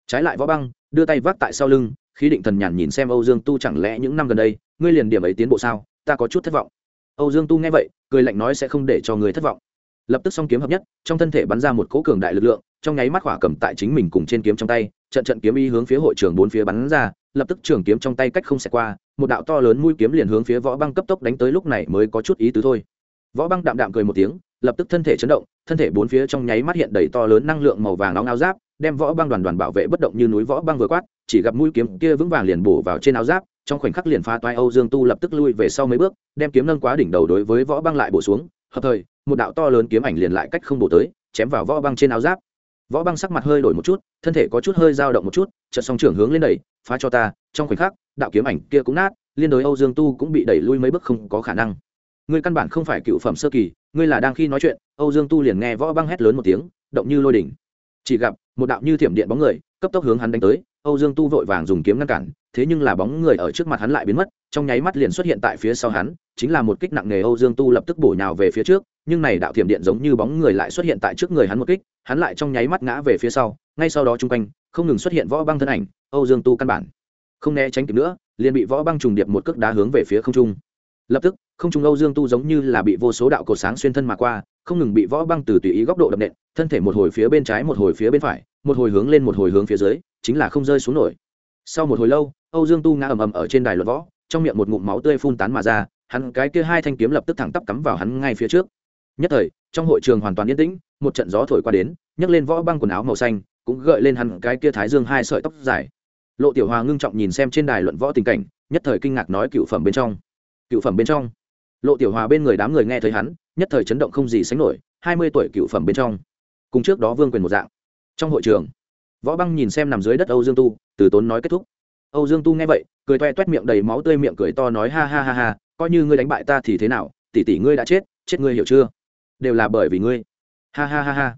Trái lại võ băng, đưa tay vác tại sau lưng khi định thần nhàn nhìn xem âu dương tu chẳng lẽ những năm gần đây, ngươi liền điểm ấy tiến bộ sao, ta có chút thất vọng. Âu dương tu nghe vậy, cười lạnh nói sẽ không để cho người thất vọng. Lập tức song kiếm hợp nhất, trong thân thể bắn ra một cỗ cường đại lực lượng, trong nháy mắt hỏa cầm tại chính mình cùng trên kiếm trong tay, trận trận kiếm y hướng phía hội trường bốn phía bắn ra lập tức trường kiếm trong tay cách không xẹt qua, một đạo to lớn mũi kiếm liền hướng phía võ băng cấp tốc đánh tới lúc này mới có chút ý tứ thôi. Võ băng đạm đạm cười một tiếng, lập tức thân thể chấn động, thân thể bốn phía trong nháy mắt hiện đầy to lớn năng lượng màu vàng nóng áo giáp, đem võ băng đoàn đoàn bảo vệ bất động như núi võ băng vừa quát, chỉ gặp mũi kiếm kia vững vàng liền bổ vào trên áo giáp, trong khoảnh khắc liền phá toai âu dương tu lập tức lui về sau mấy bước, đem kiếm nâng quá đỉnh đầu đối với võ băng lại bổ xuống. Hợp thời, một đạo to lớn kiếm ảnh liền lại cách không bổ tới, chém vào võ băng trên áo giáp võ băng sắc mặt hơi đổi một chút, thân thể có chút hơi dao động một chút, chợt song trưởng hướng lên đẩy, phá cho ta, trong khoảnh khắc, đạo kiếm ảnh kia cũng nát, liên đối âu dương tu cũng bị đẩy lui mấy bước không có khả năng. Ngươi căn bản không phải cựu phẩm sơ kỳ, ngươi là đang khi nói chuyện, âu dương tu liền nghe võ băng hét lớn một tiếng, động như lôi đỉnh. Chỉ gặp, một đạo như thiểm điện bóng người, cấp tốc hướng hắn đánh tới, âu dương tu vội vàng dùng kiếm ngăn cản, thế nhưng là bóng người ở trước mặt hắn lại biến mất, trong nháy mắt liền xuất hiện tại phía sau hắn, chính là một kích nặng nề âu dương tu lập tức bổ nhào về phía trước nhưng này đạo thiểm điện giống như bóng người lại xuất hiện tại trước người hắn một kích, hắn lại trong nháy mắt ngã về phía sau, ngay sau đó chung quanh, không ngừng xuất hiện võ băng thân ảnh, âu dương tu căn bản không né tránh kịp nữa, liền bị võ băng trùng điệp một cước đá hướng về phía không trung. Lập tức, không trung âu dương tu giống như là bị vô số đạo cột sáng xuyên thân mà qua, không ngừng bị võ băng từ tùy ý góc độ đập nện, thân thể một hồi phía bên trái một hồi phía bên phải, một hồi hướng lên một hồi hướng phía dưới, chính là không rơi xuống nổi. Sau một hồi lâu, âu dương tu ngã ầm ầm ở trên đài luận võ, trong miệng một ngụm máu tươi phun tán mà ra, hắn cái kia hai thanh kiếm lập tức thẳng tắp cắm vào hắn ngay phía trước nhất thời, trong hội trường hoàn toàn yên tĩnh, một trận gió thổi qua đến, nhấc lên võ băng quần áo màu xanh, cũng gợi lên hẳn cái kia thái dương hai sợi tóc dài. Lộ tiểu hòa ngưng trọng nhìn xem trên đài luận võ tình cảnh, nhất thời kinh ngạc nói cựu phẩm bên trong. Cựu phẩm bên trong. Lộ tiểu hòa bên người đám người nghe thấy hắn, nhất thời chấn động không gì sánh nổi, hai mươi tuổi cựu phẩm bên trong. Cùng trước đó vương quyền một dạng. Trong hội trường, võ băng nhìn xem nằm dưới đất âu dương tu, từ tốn nói kết thúc. Âu dương tu nghe vậy, cười toe toét miệng đầy máu tươi miệng cười to nói ha ha ha ha, coi như ngươi đánh bại ta thì thế nào, tỷ tỷ ngươi đã chết chết ngươi hiểu chưa? Đều là bởi vì ngươi. Ha ha ha ha.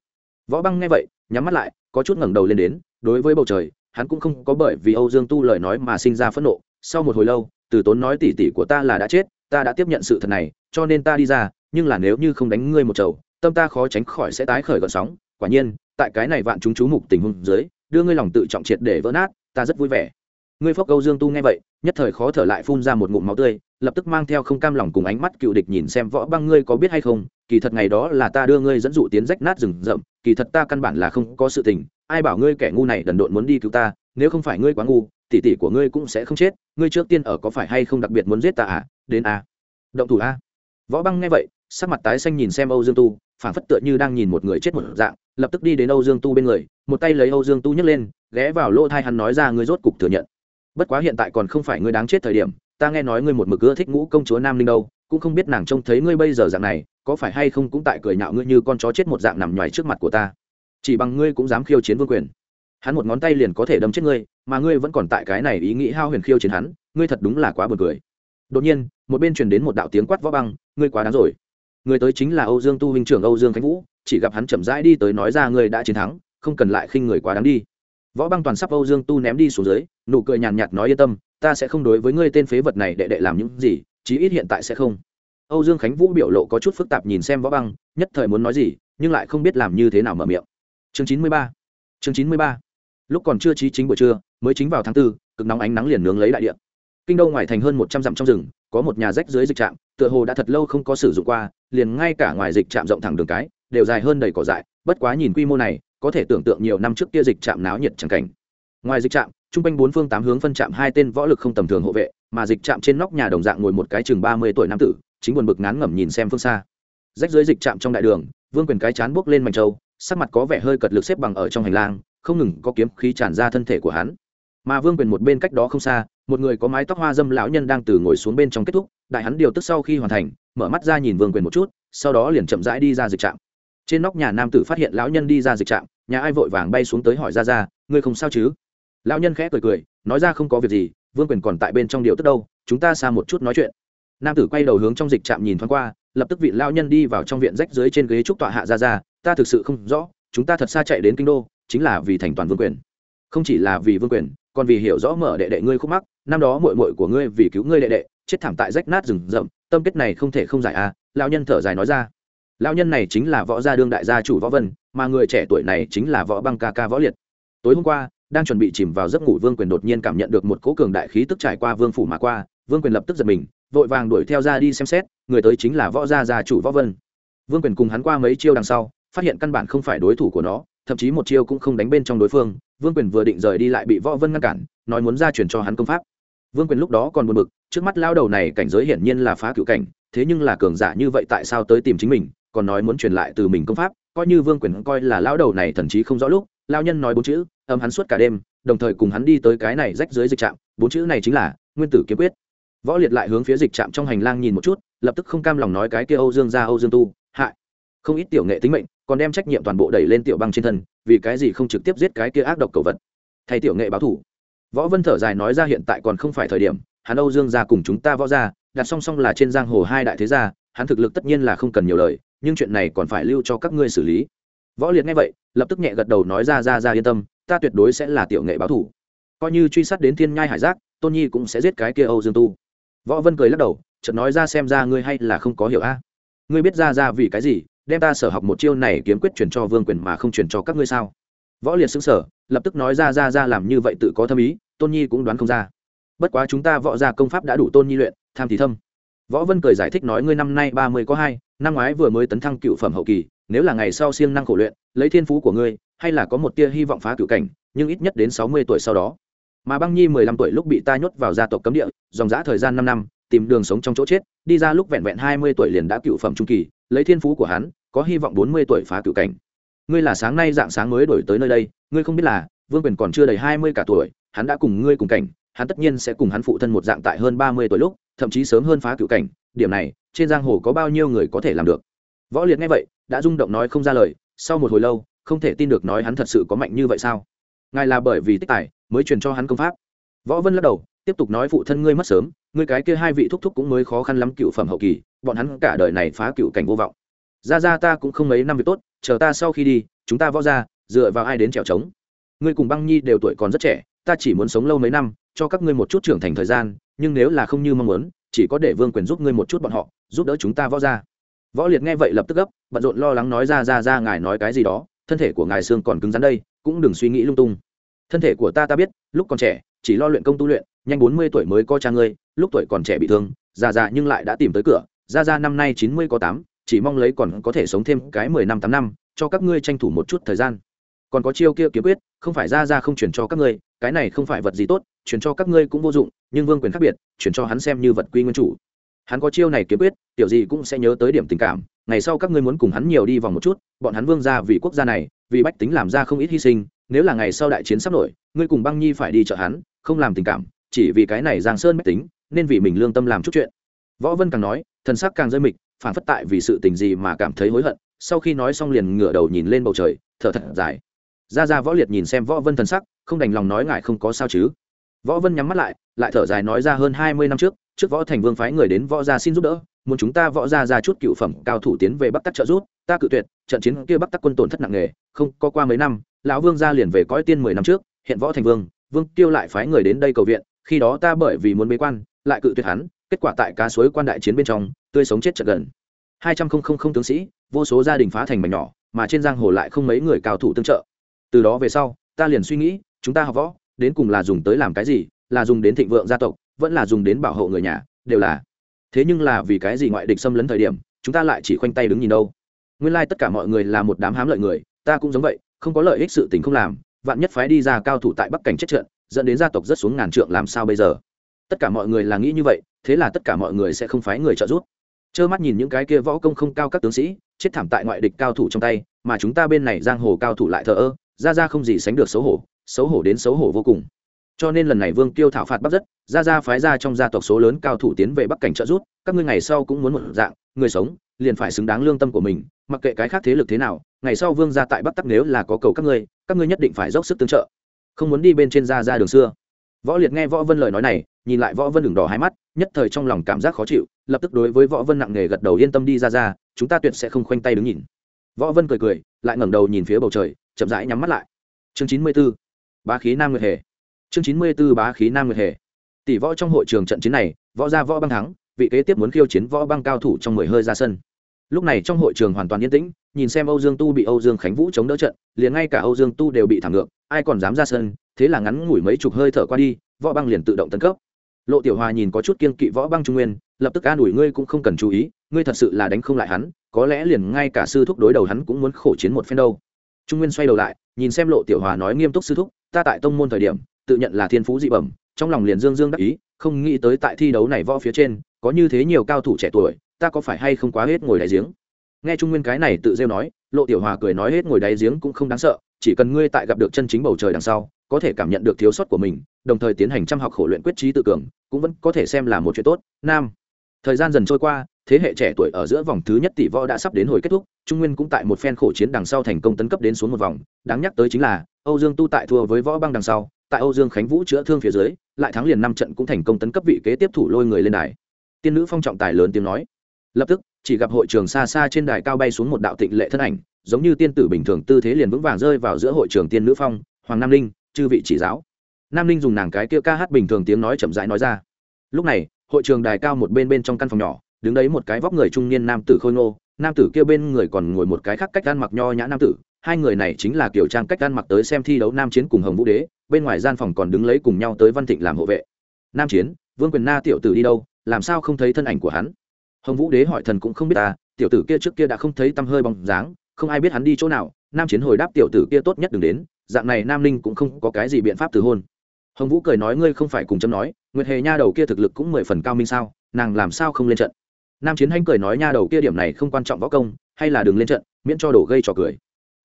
Võ băng nghe vậy, nhắm mắt lại, có chút ngẩng đầu lên đến, đối với bầu trời, hắn cũng không có bởi vì âu dương tu lời nói mà sinh ra phẫn nộ. Sau một hồi lâu, từ tốn nói tỷ tỷ của ta là đã chết, ta đã tiếp nhận sự thật này, cho nên ta đi ra, nhưng là nếu như không đánh ngươi một chầu, tâm ta khó tránh khỏi sẽ tái khởi gọn sóng. Quả nhiên, tại cái này vạn chúng chú mục tình huống dưới, đưa ngươi lòng tự trọng triệt để vỡ nát, ta rất vui vẻ ngươi phốc âu dương tu nghe vậy, nhất thời khó thở lại phun ra một ngụm máu tươi, lập tức mang theo không cam lòng cùng ánh mắt cựu địch nhìn xem võ băng ngươi có biết hay không, kỳ thật ngày đó là ta đưa ngươi dẫn dụ tiến rách nát rừng rậm, kỳ thật ta căn bản là không có sự tình, ai bảo ngươi kẻ ngu này đần độn muốn đi cứu ta, nếu không phải ngươi quá ngu, tỷ tỷ của ngươi cũng sẽ không chết, ngươi trước tiên ở có phải hay không đặc biệt muốn giết ta à đến à động thủ a à? võ băng nghe vậy, sắc mặt tái xanh nhìn xem âu dương tu phản phất tựa như đang nhìn một người chết một dạng, lập tức đi đến âu dương tu bên người, một tay lấy âu dương tu nhấc lên, ghé vào lỗ thai hắn nói ra ngươi rốt cục thừa nhận bất quá hiện tại còn không phải ngươi đáng chết thời điểm, ta nghe nói ngươi một mực ưa thích ngũ công chúa nam linh đâu, cũng không biết nàng trông thấy ngươi bây giờ dạng này, có phải hay không cũng tại cười nhạo ngươi như con chó chết một dạng nằm nhoài trước mặt của ta. Chỉ bằng ngươi cũng dám khiêu chiến vương quyền. Hắn một ngón tay liền có thể đâm chết ngươi, mà ngươi vẫn còn tại cái này ý nghĩ hao huyền khiêu chiến hắn, ngươi thật đúng là quá buồn cười. Đột nhiên, một bên truyền đến một đạo tiếng quát võ băng, ngươi quá đáng rồi. Người tới chính là âu dương tu huynh trưởng âu dương khánh vũ, chỉ gặp hắn chậm rãi đi tới nói ra ngươi đã chiến thắng, không cần lại khinh người quá đáng đi võ băng toàn sắp âu dương tu ném đi xuống dưới, nụ cười nhàn nhạt nói yên tâm, ta sẽ không đối với ngươi tên phế vật này đệ đệ làm những gì, chí ít hiện tại sẽ không. Âu dương khánh vũ biểu lộ có chút phức tạp nhìn xem võ băng, nhất thời muốn nói gì, nhưng lại không biết làm như thế nào mở miệng. Chương chín mươi ba, chương chín mươi ba. Lúc còn chưa trí chính buổi trưa, mới chính vào tháng tư, cực nóng ánh nắng liền nướng lấy đại địa. Kinh đô ngoài thành hơn một trăm dặm trong rừng, có một nhà rách dưới dịch trạm, tựa hồ đã thật lâu không có sử dụng qua, liền ngay cả ngoài dịch trạm rộng thẳng đường cái, đều dài hơn đầy cỏ dại, bất quá nhìn quy mô này có thể tưởng tượng nhiều năm trước kia dịch trạm náo nhiệt chẳng cảnh. Ngoài dịch trạm, trung quanh bốn phương tám hướng phân trạm hai tên võ lực không tầm thường hộ vệ, mà dịch trạm trên nóc nhà đồng dạng ngồi một cái chừng ba mươi tuổi nam tử, chính buồn bực ngán ngẩm nhìn xem phương xa. Rách dưới dịch chạm trong đại đường, vương quyền cái chán buốc lên mảnh trâu, sắc mặt có vẻ hơi cật lực xếp bằng ở trong hành lang, không ngừng có kiếm khí tràn ra thân thể của hắn. Mà vương quyền một bên cách đó không xa, một người có mái tóc hoa dâm lão nhân đang từ ngồi xuống bên trong kết thúc, đại hắn điều tức sau khi hoàn thành, mở mắt ra nhìn vương quyền một chút, sau đó liền chậm rãi đi ra dịch trạm trên nóc nhà nam tử phát hiện lão nhân đi ra dịch trạm, nhà ai vội vàng bay xuống tới hỏi ra ra ngươi không sao chứ? Lão nhân khẽ cười cười, nói ra không có việc gì, vương quyền còn tại bên trong điều tức đâu, chúng ta xa một chút nói chuyện. Nam tử quay đầu hướng trong dịch trạm nhìn thoáng qua, lập tức vị lão nhân đi vào trong viện rách dưới trên ghế trúc tọa hạ ra ra ta thực sự không rõ, chúng ta thật xa chạy đến kinh đô, chính là vì thành toàn vương quyền. Không chỉ là vì vương quyền, còn vì hiểu rõ mở đệ đệ ngươi khúc mắc, năm đó mội mội của ngươi vì cứu ngươi đệ đệ, chết thảm tại rách nát rừng rậm, tâm kết này không thể không giải à? Lão nhân thở dài nói ra lão nhân này chính là võ gia đương đại gia chủ võ vân, mà người trẻ tuổi này chính là võ băng ca ca võ liệt. Tối hôm qua, đang chuẩn bị chìm vào giấc ngủ, vương quyền đột nhiên cảm nhận được một cỗ cường đại khí tức trải qua vương phủ mà qua, vương quyền lập tức giật mình, vội vàng đuổi theo ra đi xem xét, người tới chính là võ gia gia chủ võ vân. Vương quyền cùng hắn qua mấy chiêu đằng sau, phát hiện căn bản không phải đối thủ của nó, thậm chí một chiêu cũng không đánh bên trong đối phương, vương quyền vừa định rời đi lại bị võ vân ngăn cản, nói muốn ra truyền cho hắn công pháp. Vương quyền lúc đó còn buồn bực, trước mắt lao đầu này cảnh giới hiển nhiên là phá cựu cảnh, thế nhưng là cường giả như vậy tại sao tới tìm chính mình? Còn nói muốn truyền lại từ mình công pháp, coi như vương quyền coi là lão đầu này thần chí không rõ lúc lao nhân nói bốn chữ, âm hắn suốt cả đêm, đồng thời cùng hắn đi tới cái này rách dưới dịch trạm, bốn chữ này chính là, nguyên tử kiếm quyết. Võ liệt lại hướng phía dịch trạm trong hành lang nhìn một chút, lập tức không cam lòng nói cái kia âu dương ra âu dương tu, hại. Không ít tiểu nghệ tính mệnh, còn đem trách nhiệm toàn bộ đẩy lên tiểu băng trên thân, vì cái gì không trực tiếp giết cái kia ác độc cầu vật. Thay tiểu nghệ báo thủ võ vân thở dài nói ra hiện tại còn không phải thời điểm, hắn âu dương ra cùng chúng ta võ ra đặt song song là trên giang hồ hai đại thế gia, hắn thực lực tất nhiên là không cần nhiều lời nhưng chuyện này còn phải lưu cho các ngươi xử lý. Võ liệt nghe vậy, lập tức nhẹ gật đầu nói, ra ra ra, yên tâm, ta tuyệt đối sẽ là tiểu nghệ báo thủ. Coi như truy sát đến thiên nhai hải giác, tôn nhi cũng sẽ giết cái kia âu dương tu. Võ vân cười lắc đầu, chợt nói, ra xem ra ngươi hay là không có hiểu a. Ngươi biết ra ra vì cái gì, đem ta sở học một chiêu này kiếm quyết truyền cho vương quyền mà không truyền cho các ngươi sao? Võ liệt xứng sở lập tức nói, ra ra ra, làm như vậy tự có thâm ý, tôn nhi cũng đoán không ra. Bất quá chúng ta võ ra công pháp đã đủ tôn nhi luyện, tham thì thâm. Võ vân cười giải thích nói, ngươi năm nay ba mươi có hai năm ngoái vừa mới tấn thăng cựu phẩm hậu kỳ, nếu là ngày sau siêng năng khổ luyện, lấy thiên phú của ngươi, hay là có một tia hy vọng phá cựu cảnh, nhưng ít nhất đến sáu mươi tuổi sau đó. Mà băng nhi mười lăm tuổi lúc bị ta nhốt vào gia tộc cấm địa, dòng giã thời gian năm năm, tìm đường sống trong chỗ chết, đi ra lúc vẹn vẹn hai mươi tuổi liền đã cựu phẩm trung kỳ, lấy thiên phú của hắn, có hy vọng bốn mươi tuổi phá cựu cảnh. Ngươi là sáng nay dạng sáng mới đổi tới nơi đây, ngươi không biết là, vương quyền còn chưa đầy hai mươi cả tuổi, hắn đã cùng ngươi cùng cảnh, hắn tất nhiên sẽ cùng hắn phụ thân một dạng tại hơn ba mươi tuổi lúc, thậm chí sớm hơn phá cựu cảnh, điểm này trên giang hồ có bao nhiêu người có thể làm được. Võ liệt nghe vậy, đã rung động nói không ra lời, sau một hồi lâu, không thể tin được nói hắn thật sự có mạnh như vậy sao? Ngài là bởi vì tích tài, mới truyền cho hắn công pháp. Võ vân lắc đầu, tiếp tục nói phụ thân ngươi mất sớm, ngươi cái kia hai vị thúc thúc cũng mới khó khăn lắm cựu phẩm hậu kỳ, bọn hắn cả đời này phá cựu cảnh vô vọng. Ra ra ta cũng không mấy năm việc tốt, chờ ta sau khi đi, chúng ta võ ra, dựa vào ai đến trèo trống? Ngươi cùng băng nhi đều tuổi còn rất trẻ, ta chỉ muốn sống lâu mấy năm, cho các ngươi một chút trưởng thành thời gian, nhưng nếu là không như mong muốn chỉ có để vương quyền giúp ngươi một chút bọn họ, giúp đỡ chúng ta võ ra võ liệt nghe vậy lập tức gấp, bận rộn lo lắng nói ra ra ra, ngài nói cái gì đó, thân thể của ngài xương còn cứng rắn đây, cũng đừng suy nghĩ lung tung. Thân thể của ta ta biết, lúc còn trẻ, chỉ lo luyện công tu luyện, nhanh bốn mươi tuổi mới có cha ngươi, lúc tuổi còn trẻ bị thương, già già nhưng lại đã tìm tới cửa, ra ra năm nay chín mươi có tám, chỉ mong lấy còn có thể sống thêm cái mười năm, tám năm, cho các ngươi tranh thủ một chút thời gian. Còn có chiêu kia kiếm quyết, không phải ra ra không chuyển cho các ngươi, cái này không phải vật gì tốt chuyển cho các ngươi cũng vô dụng nhưng vương quyền khác biệt, chuyển cho hắn xem như vật quy nguyên chủ. Hắn có chiêu này kiếm quyết, tiểu gì cũng sẽ nhớ tới điểm tình cảm. Ngày sau các ngươi muốn cùng hắn nhiều đi vòng một chút, bọn hắn vương ra vì quốc gia này, vì bách tính làm ra không ít hy sinh, nếu là ngày sau đại chiến sắp nổi, ngươi cùng băng nhi phải đi chợ hắn, không làm tình cảm, chỉ vì cái này giang sơn bách tính, nên vì mình lương tâm làm chút chuyện. Võ vân càng nói, thần sắc càng rơi mịch, phản phất tại vì sự tình gì mà cảm thấy hối hận, sau khi nói xong liền ngửa đầu nhìn lên bầu trời, thở thật dài. Ra ra võ liệt nhìn xem võ vân thần sắc, không đành lòng nói ngại không có sao chứ. Võ vân nhắm mắt lại lại thở dài nói ra hơn hai mươi năm trước trước võ thành vương phái người đến võ gia xin giúp đỡ, muốn chúng ta võ gia ra chút cựu phẩm cao thủ tiến về bắc tắc trợ giúp, ta cự tuyệt, trận chiến kia bắc tắc quân tổn thất nặng nề, không có qua mấy năm, lão vương gia liền về cõi tiên mười năm trước, hiện võ thành vương vương tiêu lại phái người đến đây cầu viện, khi đó ta bởi vì muốn bế quan, lại cự tuyệt hắn, kết quả tại cá suối quan đại chiến bên trong, tươi sống chết trận gần. Hai trăm không không không tướng sĩ, vô số gia đình phá thành mảnh nhỏ, mà trên giang hồ lại không mấy người cao thủ tương trợ. Từ đó về sau, ta liền suy nghĩ, chúng ta học võ, đến cùng là dùng tới làm cái gì là dùng đến thịnh vượng gia tộc, vẫn là dùng đến bảo hộ người nhà, đều là. Thế nhưng là vì cái gì ngoại địch xâm lấn thời điểm, chúng ta lại chỉ khoanh tay đứng nhìn đâu? Nguyên lai tất cả mọi người là một đám hám lợi người, ta cũng giống vậy, không có lợi ích sự tình không làm, vạn nhất phái đi ra cao thủ tại bắc cảnh chết trận, dẫn đến gia tộc rất xuống ngàn trượng làm sao bây giờ? Tất cả mọi người là nghĩ như vậy, thế là tất cả mọi người sẽ không phái người trợ giúp. Trơ mắt nhìn những cái kia võ công không cao các tướng sĩ, chết thảm tại ngoại địch cao thủ trong tay, mà chúng ta bên này giang hồ cao thủ lại thờ ơ, ra ra không gì sánh được xấu hổ xấu hổ đến xấu hổ vô cùng cho nên lần này vương tiêu thảo phạt bắc rất ra ra phái ra trong gia tộc số lớn cao thủ tiến về bắc cảnh trợ rút các ngươi ngày sau cũng muốn một dạng, người sống, liền phải xứng đáng lương tâm của mình, mặc kệ cái khác thế lực thế nào, ngày sau vương ra tại bắc tắc nếu là có cầu các ngươi các ngươi nhất định phải dốc sức tương trợ. Không muốn đi bên trên ra ra đường xưa. Võ liệt nghe võ vân lời nói này, nhìn lại võ vân đường đỏ hai mắt, nhất thời trong lòng cảm giác khó chịu, lập tức đối với võ vân nặng nề gật đầu yên tâm đi ra ra chúng ta tuyệt sẽ không khoanh tay đứng nhìn. Võ vân cười cười, lại ngẩng đầu nhìn phía bầu trời, chậm rãi nhắm mắt lại. Chương chín mươi b ố khí nam nguyệt hề chương chín mươi b ố bá khí nam nguyệt hề. Tỷ võ trong hội trường trận chiến này, võ gia võ băng thắng, vị kế tiếp muốn khiêu chiến võ băng cao thủ trong mười hơi ra sân. Lúc này trong hội trường hoàn toàn yên tĩnh, nhìn xem âu dương tu bị âu dương khánh vũ chống đỡ trận, liền ngay cả âu dương tu đều bị thảm ngược, ai còn dám ra sân, thế là ngắn ngủi mấy chục hơi thở qua đi, võ băng liền tự động tấn cấp. Lộ tiểu hòa nhìn có chút kiên kỵ võ băng trung nguyên, lập tức an ủi, ngươi cũng không cần chú ý, ngươi thật sự là đánh không lại hắn, có lẽ liền ngay cả sư thúc đối đầu hắn cũng muốn khổ chiến một phen đâu. Trung nguyên xoay đầu lại, nhìn xem lộ tiểu hòa nói nghiêm túc, sư thúc, ta tại tông môn thời điểm tự nhận là thiên phú dị bẩm, trong lòng liền dương dương đắc ý, không nghĩ tới tại thi đấu này võ phía trên, có như thế nhiều cao thủ trẻ tuổi, ta có phải hay không quá hết ngồi đáy giếng? Nghe trung nguyên cái này tự rêu nói, lộ tiểu hòa cười nói hết ngồi đáy giếng cũng không đáng sợ, chỉ cần ngươi tại gặp được chân chính bầu trời đằng sau, có thể cảm nhận được thiếu sót của mình, đồng thời tiến hành chăm học khổ luyện quyết trí tự cường, cũng vẫn có thể xem là một chuyện tốt. Nam, thời gian dần trôi qua, thế hệ trẻ tuổi ở giữa vòng thứ nhất tỷ võ đã sắp đến hồi kết thúc, trung nguyên cũng tại một phen khổ chiến đằng sau thành công tấn cấp đến xuống một vòng, đáng nhắc tới chính là, âu dương tu tại thua với võ băng đằng sau tại âu dương khánh vũ chữa thương phía dưới, lại thắng liền năm trận cũng thành công tấn cấp vị kế tiếp thủ lôi người lên đài. Tiên nữ phong trọng tài lớn tiếng nói. Lập tức, chỉ gặp hội trường xa xa trên đài cao bay xuống một đạo tịnh lệ thân ảnh, giống như tiên tử bình thường tư thế liền vững vàng rơi vào giữa hội trường tiên nữ phong, hoàng nam linh chư vị chỉ giáo. Nam linh dùng nàng cái kia ca hát bình thường tiếng nói chậm rãi nói ra. Lúc này, hội trường đài cao một bên bên trong căn phòng nhỏ, đứng đấy một cái vóc người trung niên nam tử khôi ngô, nam tử kia bên người còn ngồi một cái khác cách ăn mặc nho nhã nam tử hai người này chính là kiểu trang cách ăn mặc tới xem thi đấu nam chiến cùng hồng vũ đế, bên ngoài gian phòng còn đứng lấy cùng nhau tới văn thịnh làm hộ vệ. Nam chiến, vương quyền na tiểu tử đi đâu, làm sao không thấy thân ảnh của hắn? Hồng vũ đế hỏi thần cũng không biết ta tiểu tử kia trước kia đã không thấy tăm hơi bóng dáng, không ai biết hắn đi chỗ nào, nam chiến hồi đáp tiểu tử kia tốt nhất đừng đến, dạng này nam ninh cũng không có cái gì biện pháp từ hôn. Hồng vũ cười nói ngươi không phải cùng chấm nói, nguyệt hề nha đầu kia thực lực cũng mười phần cao minh sao, nàng làm sao không lên trận? Nam chiến hanh cười nói nha đầu kia điểm này không quan trọng võ công, hay là đừng lên trận, miễn cho đổ gây trò cười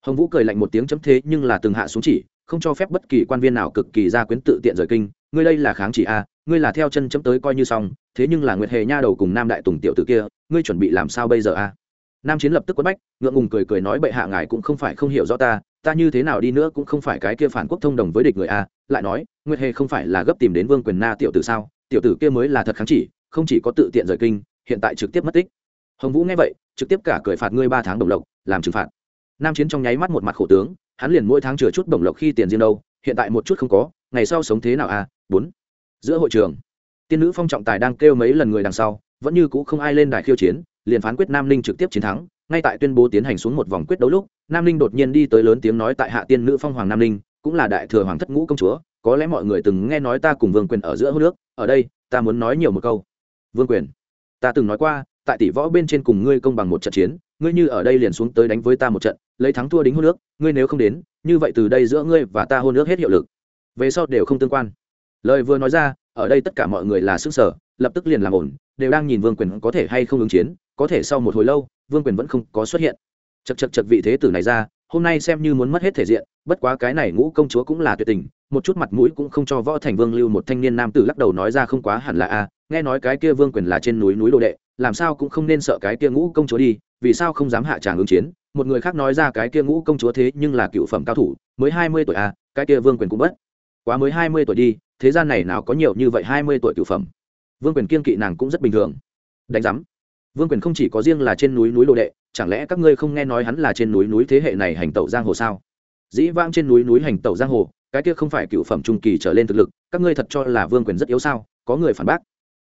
hồng vũ cười lạnh một tiếng chấm thế nhưng là từng hạ xuống chỉ, không cho phép bất kỳ quan viên nào cực kỳ ra quyến tự tiện rời kinh. Ngươi đây là kháng chỉ a ngươi là theo chân chấm tới coi như xong, thế nhưng là nguyệt hề nha đầu cùng nam đại tùng tiểu tử kia, ngươi chuẩn bị làm sao bây giờ a nam chiến lập tức quất bách, ngượng ngùng cười cười nói bệ hạ ngài cũng không phải không hiểu rõ ta ta như thế nào đi nữa cũng không phải cái kia phản quốc thông đồng với địch người a lại nói, nguyệt hề không phải là gấp tìm đến vương quyền na tiểu tử sao? Tiểu tử kia mới là thật kháng chỉ, không chỉ có tự tiện rời kinh, hiện tại trực tiếp mất tích. Hồng vũ nghe vậy, trực tiếp cả cười phạt ngươi ba tháng đồng lộc, làm trừng phạt nam chiến trong nháy mắt một mặt khổ tướng, hắn liền mỗi tháng chừa chút bổng lộc khi tiền riêng đâu, hiện tại một chút không có, ngày sau sống thế nào à? bốn. Giữa hội trường, tiên nữ phong trọng tài đang kêu mấy lần người đằng sau, vẫn như cũ không ai lên đài khiêu chiến, liền phán quyết nam ninh trực tiếp chiến thắng. Ngay tại tuyên bố tiến hành xuống một vòng quyết đấu lúc, nam ninh đột nhiên đi tới lớn tiếng nói tại hạ tiên nữ phong hoàng nam ninh, cũng là đại thừa hoàng thất ngũ công chúa, có lẽ mọi người từng nghe nói ta cùng vương quyền ở giữa hô nước, ở đây, ta muốn nói nhiều một câu. Vương quyền, ta từng nói qua tại tỷ võ bên trên cùng ngươi công bằng một trận chiến, ngươi như ở đây liền xuống tới đánh với ta một trận, lấy thắng thua đính hôn nước ngươi nếu không đến, như vậy từ đây giữa ngươi và ta hôn nước hết hiệu lực. Về sau đều không tương quan. Lời vừa nói ra, ở đây tất cả mọi người là xứng sở lập tức liền làm ổn đều đang nhìn vương quyền có thể hay không ứng chiến, có thể sau một hồi lâu, vương quyền vẫn không có xuất hiện. Chật chật chật vị thế tử này ra, hôm nay xem như muốn mất hết thể diện, bất quá cái này ngũ công chúa cũng là tuyệt tình, một chút mặt mũi cũng không cho võ thành vương lưu một thanh niên nam tử lắc đầu nói ra không quá hẳn là a nghe nói cái kia vương quyền là trên núi núi đồ đệ, làm sao cũng không nên sợ cái kia ngũ công chúa đi, vì sao không dám hạ tràng ứng chiến? Một người khác nói ra cái kia ngũ công chúa thế nhưng là cựu phẩm cao thủ, mới hai mươi tuổi à? cái kia vương quyền cũng bất. Quá mới hai mươi tuổi đi, thế gian này nào có nhiều như vậy hai mươi tuổi cựu phẩm? Vương quyền kiên kỵ nàng cũng rất bình thường. Đánh giám. Vương quyền không chỉ có riêng là trên núi núi đồ đệ, chẳng lẽ các ngươi không nghe nói hắn là trên núi núi thế hệ này hành tẩu giang hồ sao? Dĩ vãng trên núi núi hành tẩu giang hồ, cái kia không phải cựu phẩm trung kỳ trở lên thực lực, các ngươi thật cho là vương quyền rất yếu sao? Có người phản bác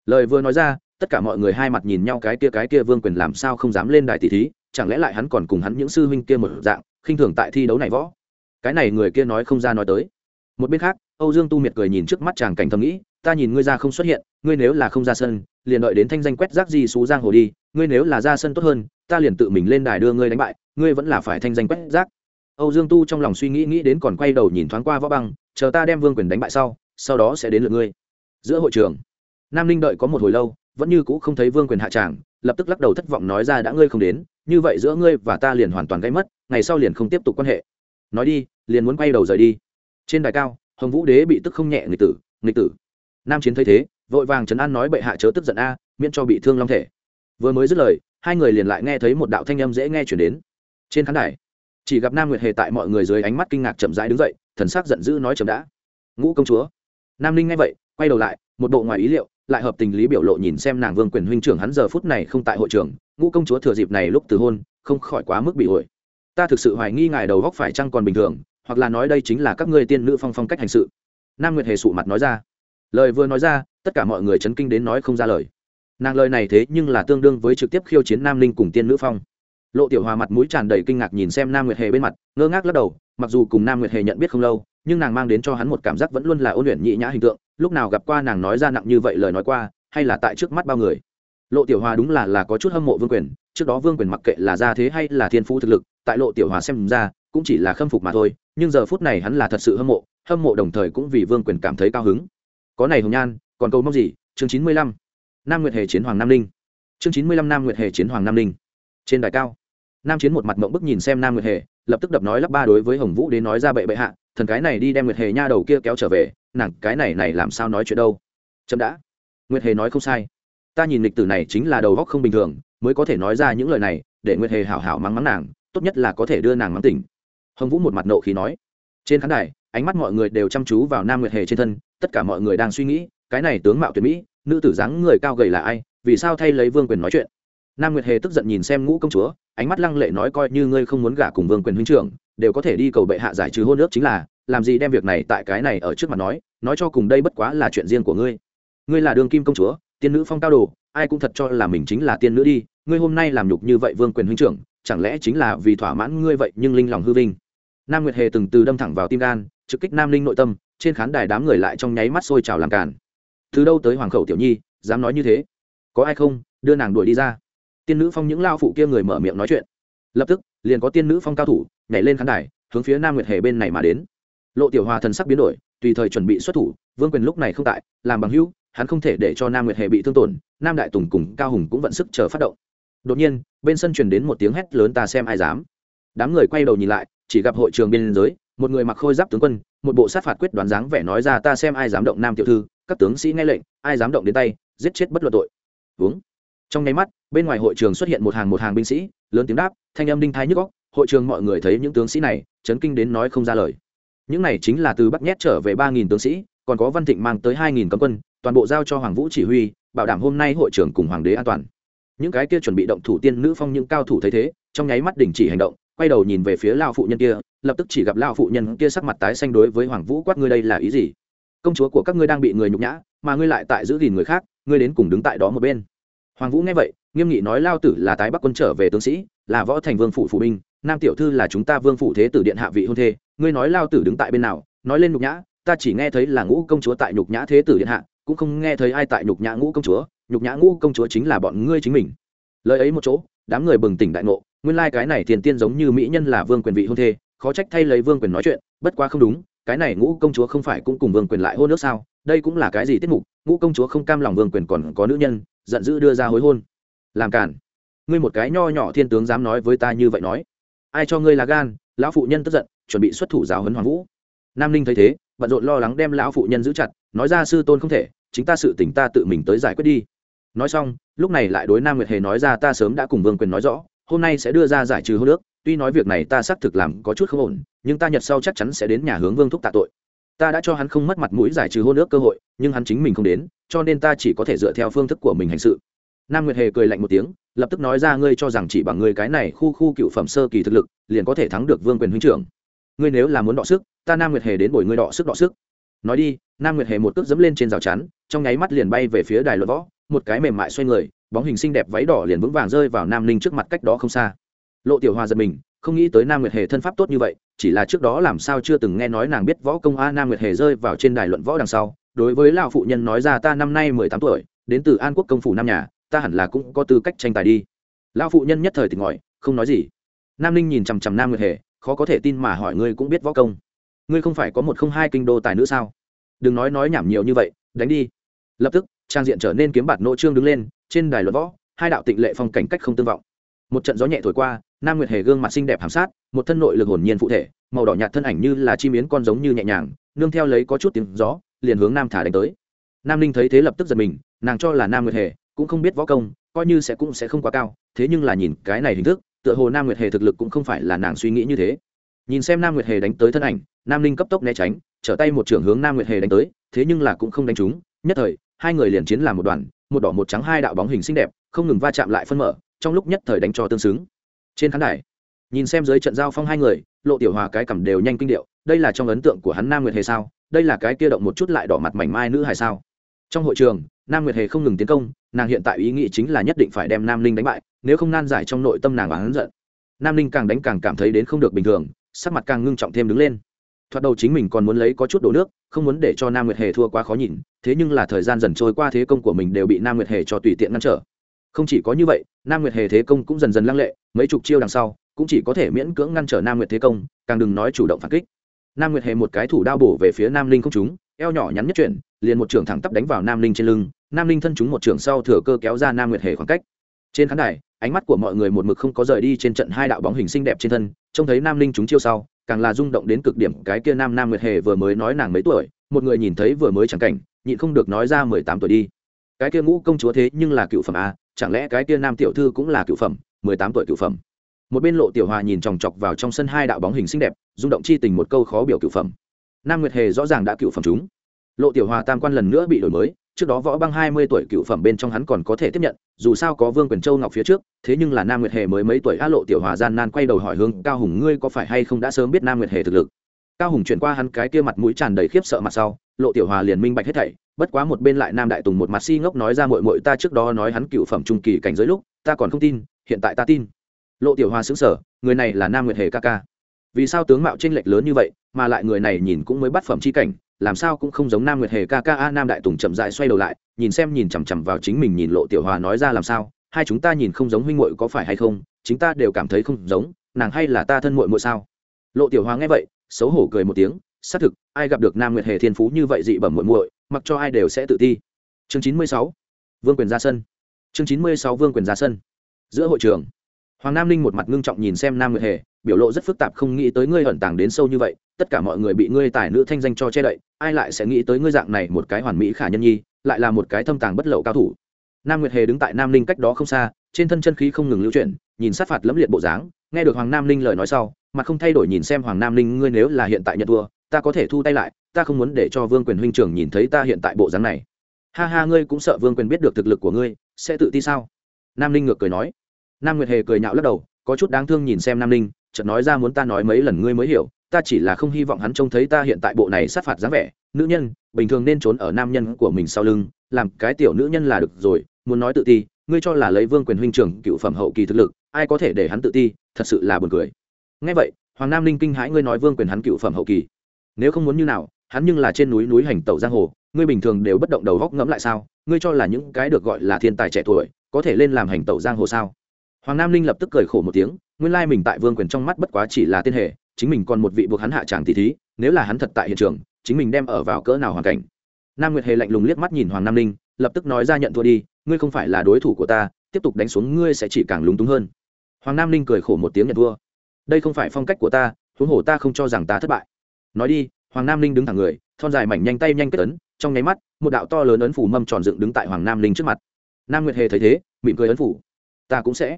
lời vừa nói ra, tất cả mọi người hai mặt nhìn nhau cái kia cái kia vương quyền làm sao không dám lên đài tỷ thí, chẳng lẽ lại hắn còn cùng hắn những sư huynh kia một dạng, khinh thường tại thi đấu này võ? Cái này người kia nói không ra nói tới. Một bên khác, âu dương tu miệt cười nhìn trước mắt chàng cảnh thầm nghĩ, ta nhìn ngươi ra không xuất hiện, ngươi nếu là không ra sân, liền đợi đến thanh danh quét rác gì xú giang hồ đi, ngươi nếu là ra sân tốt hơn, ta liền tự mình lên đài đưa ngươi đánh bại, ngươi vẫn là phải thanh danh quét rác. Âu dương tu trong lòng suy nghĩ nghĩ đến còn quay đầu nhìn thoáng qua võ băng, chờ ta đem vương quyền đánh bại sau sau đó sẽ đến lượt ngươi. Giữa hội trường nam ninh đợi có một hồi lâu, vẫn như cũ không thấy vương quyền hạ tràng, lập tức lắc đầu thất vọng nói ra đã ngươi không đến, như vậy giữa ngươi và ta liền hoàn toàn gây mất, ngày sau liền không tiếp tục quan hệ. Nói đi, liền muốn quay đầu rời đi. Trên đài cao, hồng vũ đế bị tức không nhẹ nghịch tử nghịch tử. Nam chiến thấy thế, vội vàng trấn an nói bệ hạ chớ tức giận a, miễn cho bị thương long thể. Vừa mới dứt lời, hai người liền lại nghe thấy một đạo thanh âm dễ nghe chuyển đến. Trên khán đài, chỉ gặp nam nguyệt hề tại mọi người dưới ánh mắt kinh ngạc chậm rãi đứng dậy, thần sắc giận dữ nói chậm đã. Ngũ công chúa. Nam ninh nghe vậy, quay đầu lại, một bộ ngoài ý liệu lại hợp tình lý biểu lộ nhìn xem nàng vương quyền huynh trưởng hắn giờ phút này không tại hội trường, ngũ công chúa thừa dịp này lúc từ hôn, không khỏi quá mức bị ổi. Ta thực sự hoài nghi ngài đầu góc phải chăng còn bình thường, hoặc là nói đây chính là các ngươi tiên nữ phong phong cách hành sự. Nam nguyệt hề sụ mặt nói ra. Lời vừa nói ra, tất cả mọi người chấn kinh đến nói không ra lời. Nàng lời này thế nhưng là tương đương với trực tiếp khiêu chiến nam ninh cùng tiên nữ phong. Lộ tiểu hòa mặt mũi tràn đầy kinh ngạc nhìn xem nam nguyệt hề bên mặt, ngơ ngác lắc đầu, mặc dù cùng nam nguyệt hề nhận biết không lâu, nhưng nàng mang đến cho hắn một cảm giác vẫn luôn là ôn luyện nhị nhã hình tượng lúc nào gặp qua nàng nói ra nặng như vậy lời nói qua, hay là tại trước mắt bao người? Lộ tiểu hòa đúng là là có chút hâm mộ vương quyền, trước đó vương quyền mặc kệ là gia thế hay là thiên phú thực lực, tại lộ tiểu hòa xem ra, cũng chỉ là khâm phục mà thôi, nhưng giờ phút này hắn là thật sự hâm mộ hâm mộ đồng thời cũng vì vương quyền cảm thấy cao hứng. Có này hồng nhan, còn câu mong gì? Chương chín mươi lăm, nam nguyệt hề chiến hoàng nam ninh. Chương chín mươi lăm, nam nguyệt hề chiến hoàng nam ninh. Trên đài cao, nam chiến một mặt mộng bức nhìn xem nam nguyệt hề, lập tức đập nói lắp ba đối với hồng vũ đến nói ra bệ bệ hạ, thần cái này đi đem nguyệt hề nha đầu kia kéo trở về nàng, cái này này làm sao nói chuyện đâu? Chậm đã. Nguyệt hề nói không sai. Ta nhìn lịch tử này chính là đầu góc không bình thường, mới có thể nói ra những lời này, để nguyệt hề hảo hảo mắng mắng nàng, tốt nhất là có thể đưa nàng mắng tỉnh. Hồng vũ một mặt nộ khí nói. Trên khán đài, ánh mắt mọi người đều chăm chú vào nam nguyệt hề trên thân, tất cả mọi người đang suy nghĩ, cái này tướng mạo tuyệt mỹ, nữ tử dáng người cao gầy là ai, vì sao thay lấy vương quyền nói chuyện? Nam nguyệt hề tức giận nhìn xem ngũ công chúa, ánh mắt lăng lệ nói coi như ngươi không muốn gả cùng vương quyền huynh trưởng, đều có thể đi cầu bệ hạ giải trừ hôn ước chính là làm gì đem việc này tại cái này ở trước mặt nói nói cho cùng đây bất quá là chuyện riêng của ngươi. Ngươi là đường kim công chúa, tiên nữ phong cao đồ, ai cũng thật cho là mình chính là tiên nữ đi, ngươi hôm nay làm nhục như vậy vương quyền huynh trưởng, chẳng lẽ chính là vì thỏa mãn ngươi vậy nhưng linh lòng hư vinh? Nam nguyệt hề từng từ đâm thẳng vào tim gan, trực kích nam linh nội tâm, trên khán đài đám người lại trong nháy mắt sôi trào làm càn. Từ đâu tới hoàng khẩu tiểu nhi, dám nói như thế? Có ai không? Đưa nàng đuổi đi ra. Tiên nữ phong những lao phụ kia người mở miệng nói chuyện. Lập tức, liền có tiên nữ phong cao thủ nhảy lên khán đài, hướng phía nam nguyệt hề bên này mà đến lộ tiểu hòa thần sắc biến đổi, tùy thời chuẩn bị xuất thủ, vương quyền lúc này không tại, làm bằng hữu, hắn không thể để cho nam nguyệt hề bị thương tổn, nam đại tùng cùng cao hùng cũng vận sức chờ phát động. Đột nhiên, bên sân truyền đến một tiếng hét lớn ta xem ai dám. Đám người quay đầu nhìn lại, chỉ gặp hội trường biên giới một người mặc khôi giáp tướng quân, một bộ sát phạt quyết đoán dáng vẻ nói ra ta xem ai dám động nam tiểu thư, các tướng sĩ nghe lệnh, ai dám động đến tay, giết chết bất luận tội. Uống trong nháy mắt, bên ngoài hội trường xuất hiện một hàng một hàng binh sĩ, lớn tiếng đáp, thanh âm đinh thái nhức góc hội trường mọi người thấy những tướng sĩ này, chấn kinh đến nói không ra lời những này chính là từ bắc nhét trở về ba nghìn tướng sĩ, còn có văn thịnh mang tới hai nghìn cấm quân, toàn bộ giao cho hoàng vũ chỉ huy, bảo đảm hôm nay hội trưởng cùng hoàng đế an toàn. Những cái kia chuẩn bị động thủ tiên nữ phong những cao thủ thấy thế, trong nháy mắt đình chỉ hành động, quay đầu nhìn về phía lao phụ nhân kia, lập tức chỉ gặp lao phụ nhân kia sắc mặt tái xanh đối với hoàng vũ quát ngươi đây là ý gì? Công chúa của các ngươi đang bị người nhục nhã, mà ngươi lại tại giữ gìn người khác, ngươi đến cùng đứng tại đó một bên. Hoàng vũ nghe vậy, nghiêm nghị nói lao tử là tái bắc quân trở về tướng sĩ, là võ thành vương phủ phụ binh nam tiểu thư là chúng ta vương phủ thế tử điện hạ vị hôn thê, ngươi nói lao tử đứng tại bên nào, nói lên nhục nhã, ta chỉ nghe thấy là ngũ công chúa tại nhục nhã thế tử điện hạ, cũng không nghe thấy ai tại nhục nhã ngũ công chúa, nhục nhã ngũ công chúa chính là bọn ngươi chính mình. Lời ấy một chỗ, đám người bừng tỉnh đại ngộ, nguyên lai cái này tiền tiên giống như mỹ nhân là vương quyền vị hôn thê, khó trách thay lấy vương quyền nói chuyện, bất quá không đúng, cái này ngũ công chúa không phải cũng cùng vương quyền lại hôn nước sao, đây cũng là cái gì tiết mục, ngũ công chúa không cam lòng vương quyền còn có nữ nhân, giận dữ đưa ra hối hôn. Làm cản ngươi một cái nho nhỏ thiên tướng dám nói với ta như vậy nói ai cho ngươi là gan, lão phụ nhân tức giận, chuẩn bị xuất thủ giáo huấn hoàng vũ. Nam ninh thấy thế, bận rộn lo lắng đem lão phụ nhân giữ chặt, nói ra sư tôn không thể, chính ta sự tỉnh ta tự mình tới giải quyết đi. Nói xong, lúc này lại đối nam nguyệt hề nói ra ta sớm đã cùng vương quyền nói rõ, hôm nay sẽ đưa ra giải trừ hô nước, tuy nói việc này ta xác thực làm có chút không ổn, nhưng ta nhật sau chắc chắn sẽ đến nhà hướng vương thúc tạ tội. Ta đã cho hắn không mất mặt mũi giải trừ hôn nước cơ hội, nhưng hắn chính mình không đến, cho nên ta chỉ có thể dựa theo phương thức của mình hành sự nam nguyệt hề cười lạnh một tiếng, lập tức nói ra ngươi cho rằng chỉ bằng ngươi cái này khu khu cựu phẩm sơ kỳ thực lực, liền có thể thắng được vương quyền huynh trưởng. Ngươi nếu là muốn đọ sức, ta nam nguyệt hề đến bồi ngươi đọ sức đọ sức. Nói đi, nam nguyệt hề một cước dẫm lên trên rào chắn, trong nháy mắt liền bay về phía đài luận võ, một cái mềm mại xoay người, bóng hình xinh đẹp váy đỏ liền vững vàng rơi vào nam ninh trước mặt cách đó không xa. Lộ tiểu hoa giật mình, không nghĩ tới nam nguyệt hề thân pháp tốt như vậy, chỉ là trước đó làm sao chưa từng nghe nói nàng biết võ công a nam nguyệt hề rơi vào trên đài luận võ đằng sau. Đối với lão phụ nhân nói ra ta năm nay mười tám tuổi, đến từ an quốc công phủ nam nhà ta hẳn là cũng có tư cách tranh tài đi. Lão phụ nhân nhất thời tỉnh ngòi không nói gì. Nam ninh nhìn chằm chằm nam nguyệt hề, khó có thể tin mà hỏi ngươi cũng biết võ công. Ngươi không phải có một không hai kinh đô tài nữ sao? Đừng nói nói nhảm nhiều như vậy, đánh đi. Lập tức, trang diện trở nên kiếm bạt nỗ trương đứng lên, trên đài luật võ, hai đạo tịnh lệ phong cảnh cách không tương vọng. Một trận gió nhẹ thổi qua, nam nguyệt hề gương mặt xinh đẹp hàm sát, một thân nội lực hồn nhiên phụ thể, màu đỏ nhạt thân ảnh như là chim yến con giống như nhẹ nhàng, nương theo lấy có chút tiếng gió, liền hướng nam thả đánh tới. Nam ninh thấy thế lập tức giật mình, nàng cho là nam nguyệt hề cũng không biết võ công, coi như sẽ cũng sẽ không quá cao, thế nhưng là nhìn cái này hình thức, tựa hồ nam nguyệt hề thực lực cũng không phải là nàng suy nghĩ như thế. Nhìn xem nam nguyệt hề đánh tới thân ảnh, nam ninh cấp tốc né tránh, trở tay một trưởng hướng nam nguyệt hề đánh tới, thế nhưng là cũng không đánh trúng, nhất thời, hai người liền chiến làm một đoàn, một đỏ một trắng hai đạo bóng hình xinh đẹp, không ngừng va chạm lại phân mở, trong lúc nhất thời đánh cho tương xứng. Trên khán đài, nhìn xem dưới trận giao phong hai người, lộ tiểu hòa cái cầm đều nhanh kinh điệu, đây là trong ấn tượng của hắn nam nguyệt hề sao? Đây là cái kia động một chút lại đỏ mặt mảnh mai nữ hài sao? Trong hội trường nam nguyệt hề không ngừng tiến công, nàng hiện tại ý nghĩ chính là nhất định phải đem nam linh đánh bại, nếu không nan giải trong nội tâm nàng oán giận. Nam linh càng đánh càng cảm thấy đến không được bình thường, sắc mặt càng ngưng trọng thêm đứng lên. Thoạt đầu chính mình còn muốn lấy có chút đổ nước, không muốn để cho nam nguyệt hề thua quá khó nhìn, thế nhưng là thời gian dần trôi qua thế công của mình đều bị nam nguyệt hề cho tùy tiện ngăn trở. Không chỉ có như vậy, nam nguyệt hề thế công cũng dần dần lăng lệ, mấy chục chiêu đằng sau, cũng chỉ có thể miễn cưỡng ngăn trở nam nguyệt thế công, càng đừng nói chủ động phản kích. Nam nguyệt hề một cái thủ đao bổ về phía nam linh không trúng, eo nhỏ nhắn nhất chuyển, liền một trường thẳng tắp đánh vào nam linh trên lưng nam linh thân chúng một trường sau thừa cơ kéo ra nam nguyệt hề khoảng cách trên khán đài ánh mắt của mọi người một mực không có rời đi trên trận hai đạo bóng hình xinh đẹp trên thân trông thấy nam linh chúng chiêu sau càng là rung động đến cực điểm cái kia nam nam nguyệt hề vừa mới nói nàng mấy tuổi một người nhìn thấy vừa mới chẳng cảnh nhịn không được nói ra mười tám tuổi đi cái kia ngũ công chúa thế nhưng là cựu phẩm a chẳng lẽ cái kia nam tiểu thư cũng là cựu phẩm, mười tám tuổi cựu phẩm? một bên lộ tiểu hòa nhìn chòng chọc vào trong sân hai đạo bóng hình xinh đẹp, rung động chi tình một câu khó biểu cựu phẩm. nam nguyệt hề rõ ràng đã cựu phẩm chúng. lộ tiểu hòa tam quan lần nữa bị đổi mới trước đó võ băng hai mươi tuổi cựu phẩm bên trong hắn còn có thể tiếp nhận, dù sao có vương quyền châu ngọc phía trước, thế nhưng là nam nguyệt hề mới mấy tuổi á lộ tiểu hòa gian nan quay đầu hỏi hương cao hùng ngươi có phải hay không đã sớm biết nam nguyệt hề thực lực? Cao hùng chuyển qua hắn cái kia mặt mũi tràn đầy khiếp sợ mặt sau, lộ tiểu hòa liền minh bạch hết thảy, bất quá một bên lại nam đại tùng một mặt si ngốc nói ra mội mội ta trước đó nói hắn cựu phẩm trung kỳ cảnh giới lúc, ta còn không tin, hiện tại ta tin. Lộ tiểu hòa xứng sở người này là nam nguyệt hề ca ca. Vì sao tướng mạo tranh lệch lớn như vậy, mà lại người này nhìn cũng mới bắt phẩm chi cảnh làm sao cũng không giống nam nguyệt hề ca ca a, nam đại tùng chậm dại xoay đầu lại, nhìn xem nhìn chằm chằm vào chính mình nhìn lộ tiểu hòa nói ra làm sao, hai chúng ta nhìn không giống huynh muội có phải hay không, chính ta đều cảm thấy không giống, nàng hay là ta thân muội muội sao? Lộ tiểu hòa nghe vậy, xấu hổ cười một tiếng, xác thực, ai gặp được nam nguyệt hề thiên phú như vậy dị bẩm muội muội, mặc cho ai đều sẽ tự ti. Chương chín mươi sáu, vương quyền ra sân. Chương chín mươi sáu, vương quyền ra sân. Giữa hội trường, hoàng nam ninh một mặt ngưng trọng nhìn xem nam nguyệt hề biểu lộ rất phức tạp, không nghĩ tới ngươi ẩn tàng đến sâu như vậy, tất cả mọi người bị ngươi tài nữ thanh danh cho che đậy, ai lại sẽ nghĩ tới ngươi dạng này một cái hoàn mỹ khả nhân nhi, lại là một cái thâm tàng bất lậu cao thủ. Nam nguyệt hề đứng tại nam ninh cách đó không xa, trên thân chân khí không ngừng lưu chuyển, nhìn sát phạt lẫm liệt bộ dáng, nghe được hoàng nam ninh lời nói sau, mặt không thay đổi nhìn xem hoàng nam ninh ngươi nếu là hiện tại nhận thua, ta có thể thu tay lại, ta không muốn để cho vương quyền huynh trưởng nhìn thấy ta hiện tại bộ dáng này. Ha ha, ngươi cũng sợ vương quyền biết được thực lực của ngươi, sẽ tự ti sao? Nam ninh ngược cười nói. Nam nguyệt hề cười nhạo lắc đầu, có chút đáng thương nhìn xem nam ninh chợt nói ra muốn ta nói mấy lần ngươi mới hiểu, ta chỉ là không hy vọng hắn trông thấy ta hiện tại bộ này sát phạt dáng vẻ. Nữ nhân, bình thường nên trốn ở nam nhân của mình sau lưng, làm cái tiểu nữ nhân là được rồi, muốn nói tự ti, ngươi cho là lấy vương quyền huynh trưởng cựu phẩm hậu kỳ thực lực, ai có thể để hắn tự ti, thật sự là buồn cười. Ngay vậy, hoàng nam ninh kinh hãi ngươi nói vương quyền hắn cựu phẩm hậu kỳ. Nếu không muốn như nào, hắn nhưng là trên núi núi hành tẩu giang hồ, ngươi bình thường đều bất động đầu góc ngẫm lại sao? Ngươi cho là những cái được gọi là thiên tài trẻ tuổi, có thể lên làm hành tẩu giang hồ sao? Hoàng nam ninh lập tức cười khổ một tiếng nguyên lai mình tại vương quyền trong mắt bất quá chỉ là tên hệ, chính mình còn một vị buộc hắn hạ tràng tỷ thí, nếu là hắn thật tại hiện trường, chính mình đem ở vào cỡ nào hoàn cảnh. Nam nguyệt hề lạnh lùng liếc mắt nhìn hoàng nam ninh, lập tức nói ra nhận thua đi, ngươi không phải là đối thủ của ta, tiếp tục đánh xuống ngươi sẽ chỉ càng lúng túng hơn. Hoàng nam ninh cười khổ một tiếng nhận thua. Đây không phải phong cách của ta, huống hồ ta không cho rằng ta thất bại. Nói đi, hoàng nam ninh đứng thẳng người, thon dài mảnh nhanh tay nhanh kết ấn, trong nháy mắt, một đạo to lớn ấn phủ mâm tròn dựng đứng tại hoàng nam ninh trước mặt. Nam nguyệt hề thấy thế, mỉm cười ấn phủ. Ta cũng sẽ.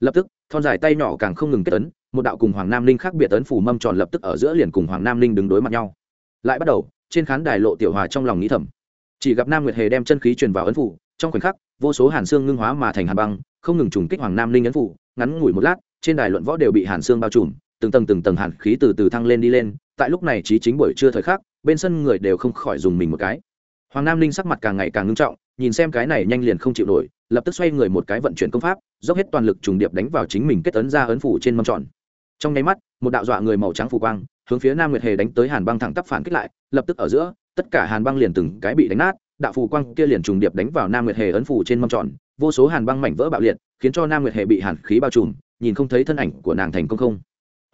Lập tức thon dài tay nhỏ càng không ngừng kết ấn, một đạo cùng hoàng nam ninh khác biệt ấn phủ mâm tròn lập tức ở giữa liền cùng hoàng nam ninh đứng đối mặt nhau. Lại bắt đầu, trên khán đài lộ tiểu hòa trong lòng nghĩ thầm. Chỉ gặp nam nguyệt hề đem chân khí truyền vào ấn phủ, trong khoảnh khắc, vô số hàn xương ngưng hóa mà thành hàn băng, không ngừng trùng kích hoàng nam ninh ấn phủ, ngắn ngủi một lát, trên đài luận võ đều bị hàn xương bao trùm, từng tầng từng tầng hàn khí từ từ thăng lên đi lên, tại lúc này trí chính buổi trưa thời khắc, bên sân người đều không khỏi dùng mình một cái. Hoàng nam ninh sắc mặt càng ngày càng ngưng trọng, nhìn xem cái này nhanh liền không chịu nổi lập tức xoay người một cái vận chuyển công pháp, dốc hết toàn lực trùng điệp đánh vào chính mình kết tấn ra ấn phủ trên mâm tròn. Trong nháy mắt, một đạo dọa người màu trắng phủ quang, hướng phía nam nguyệt hề đánh tới hàn băng thẳng tắp phản kích lại, lập tức ở giữa, tất cả hàn băng liền từng cái bị đánh nát, đạo phù quang kia liền trùng điệp đánh vào nam nguyệt hề ấn phủ trên mâm tròn, vô số hàn băng mảnh vỡ bạo liệt, khiến cho nam nguyệt hề bị hàn khí bao trùm, nhìn không thấy thân ảnh của nàng thành công không.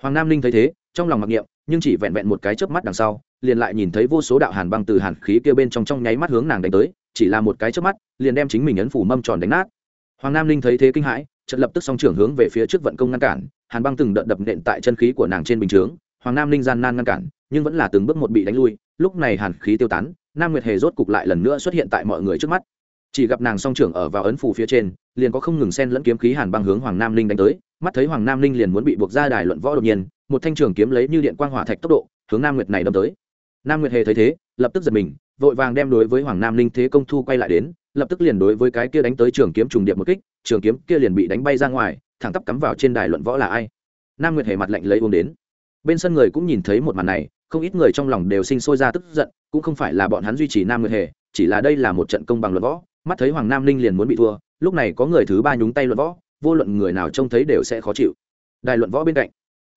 Hoàng nam linh thấy thế, trong lòng mặc niệm, nhưng chỉ vẹn vẹn một cái chớp mắt đằng sau, liền lại nhìn thấy vô số đạo hàn băng từ hàn khí kia bên trong trong nháy mắt hướng nàng đánh tới chỉ là một cái chớp mắt, liền đem chính mình ấn phủ mâm tròn đánh nát. Hoàng nam linh thấy thế kinh hãi trận lập tức song trưởng hướng về phía trước vận công ngăn cản, hàn băng từng đợt đập nện tại chân khí của nàng trên bình chướng, hoàng nam linh gian nan ngăn cản, nhưng vẫn là từng bước một bị đánh lui, lúc này hàn khí tiêu tán, nam nguyệt hề rốt cục lại lần nữa xuất hiện tại mọi người trước mắt. Chỉ gặp nàng song trưởng ở vào ấn phủ phía trên, liền có không ngừng xen lẫn kiếm khí hàn băng hướng hoàng nam linh đánh tới, mắt thấy hoàng nam linh liền muốn bị buộc ra đài luận võ đột nhiên, một thanh trường kiếm lấy như điện quang hỏa thạch tốc độ, hướng nam nguyệt này đâm tới. Nam nguyệt hề thấy thế, lập tức giật mình vội vàng đem đối với hoàng nam linh thế công thu quay lại đến, lập tức liền đối với cái kia đánh tới trường kiếm trùng điệp một kích, trường kiếm kia liền bị đánh bay ra ngoài, thẳng tắp cắm vào trên đài luận võ là ai. Nam nguyệt hề mặt lạnh lấy uống đến. Bên sân người cũng nhìn thấy một màn này, không ít người trong lòng đều sinh sôi ra tức giận, cũng không phải là bọn hắn duy trì nam nguyệt hề, chỉ là đây là một trận công bằng luận võ, mắt thấy hoàng nam linh liền muốn bị thua, lúc này có người thứ ba nhúng tay luận võ, vô luận người nào trông thấy đều sẽ khó chịu. Đài luận võ bên cạnh,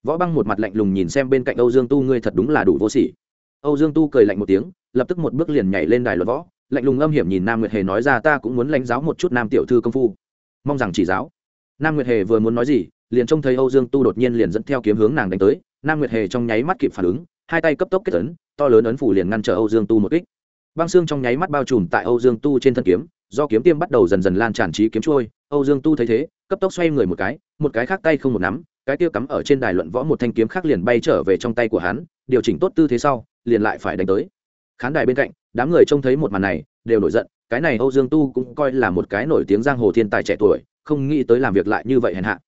võ băng một mặt lạnh lùng nhìn xem bên cạnh âu dương tu, ngươi thật đúng là đủ vô sỉ. Âu dương tu cười lạnh một tiếng lập tức một bước liền nhảy lên đài luận võ lạnh lùng âm hiểm nhìn nam nguyệt hề nói ra ta cũng muốn lãnh giáo một chút nam tiểu thư công phu. Mong rằng chỉ giáo. Nam nguyệt hề vừa muốn nói gì liền trông thấy âu dương tu đột nhiên liền dẫn theo kiếm hướng nàng đánh tới. Nam nguyệt hề trong nháy mắt kịp phản ứng hai tay cấp tốc kết ấn, to lớn ấn phủ liền ngăn trở âu dương tu một kích. Băng xương trong nháy mắt bao trùm tại âu dương tu trên thân kiếm do kiếm tiêm bắt đầu dần dần lan tràn trí kiếm trôi. Âu dương tu thấy thế cấp tốc xoay người một cái một cái khác tay không một nắm cái tiêu cắm ở trên đài luận võ một thanh kiếm khác liền bay trở về trong tay của hắn điều chỉnh tốt tư thế sau liền lại phải đánh tới khán đài bên cạnh, đám người trông thấy một màn này, đều nổi giận, cái này âu dương tu cũng coi là một cái nổi tiếng giang hồ thiên tài trẻ tuổi, không nghĩ tới làm việc lại như vậy hèn hạ.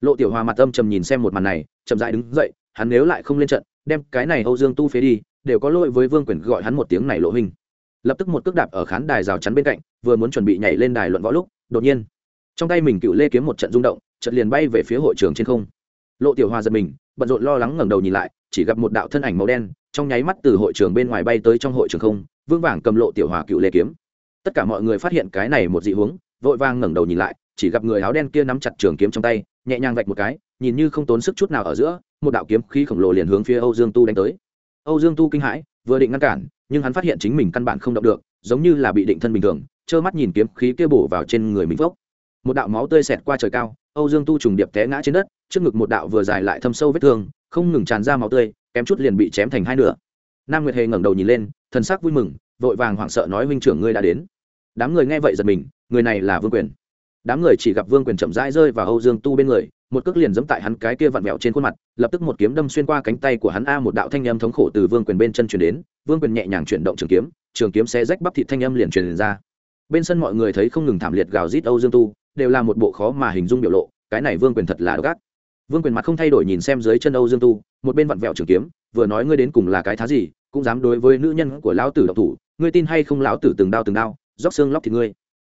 Lộ tiểu hòa mặt âm trầm nhìn xem một màn này, chậm dại đứng dậy, hắn nếu lại không lên trận, đem cái này âu dương tu phế đi, đều có lỗi với vương quyền gọi hắn một tiếng này lộ hình. Lập tức một cước đạp ở khán đài rào chắn bên cạnh, vừa muốn chuẩn bị nhảy lên đài luận võ lúc, đột nhiên, trong tay mình cựu lê kiếm một trận rung động trận liền bay về phía hội trường trên không. Lộ tiểu hòa giật mình, bận rộn lo lắng ngẩng đầu nhìn lại, chỉ gặp một đạo thân ảnh màu đen trong nháy mắt từ hội trường bên ngoài bay tới trong hội trường không vương vàng cầm lộ tiểu hòa cựu lê kiếm. Tất cả mọi người phát hiện cái này một dị huống, vội vàng ngẩng đầu nhìn lại, chỉ gặp người áo đen kia nắm chặt trường kiếm trong tay, nhẹ nhàng vạch một cái, nhìn như không tốn sức chút nào ở giữa, một đạo kiếm khí khổng lồ liền hướng phía âu dương tu đánh tới. Âu dương tu kinh hãi, vừa định ngăn cản, nhưng hắn phát hiện chính mình căn bản không động được, giống như là bị định thân bình thường, trơ mắt nhìn kiếm khí kia bổ vào trên người mình vốc. Một đạo máu tươi xẹt qua trời cao, âu dương tu trùng điệp té ngã trên đất, trước ngực một đạo vừa dài lại thâm sâu vết thương, không ngừng tràn ra máu tươi kém chút liền bị chém thành hai nửa. Nam nguyệt hề ngẩng đầu nhìn lên, thần sắc vui mừng, vội vàng hoảng sợ nói, huynh trưởng ngươi đã đến. Đám người nghe vậy giật mình, người này là vương quyền. Đám người chỉ gặp vương quyền chậm rãi rơi vào âu dương tu bên người, một cước liền giẫm tại hắn cái kia vặn vẹo trên khuôn mặt, lập tức một kiếm đâm xuyên qua cánh tay của hắn, a, một đạo thanh âm thống khổ từ vương quyền bên chân truyền đến. Vương quyền nhẹ nhàng chuyển động trường kiếm trường kiếm xé rách bắp thịt thanh âm liền truyền ra. Bên sân mọi người thấy không ngừng thảm liệt gào rít âu dương tu, đều là một bộ khó mà hình dung biểu lộ, cái này vương quyền thật là độc ác. Vương quyền mặt không thay đổi nhìn xem dưới chân âu dương tu một bên vặn vẹo trường kiếm, vừa nói ngươi đến cùng là cái thá gì, cũng dám đối với nữ nhân của lão tử độc thủ, ngươi tin hay không lão tử từng đao từng đao róc xương lóc thì ngươi.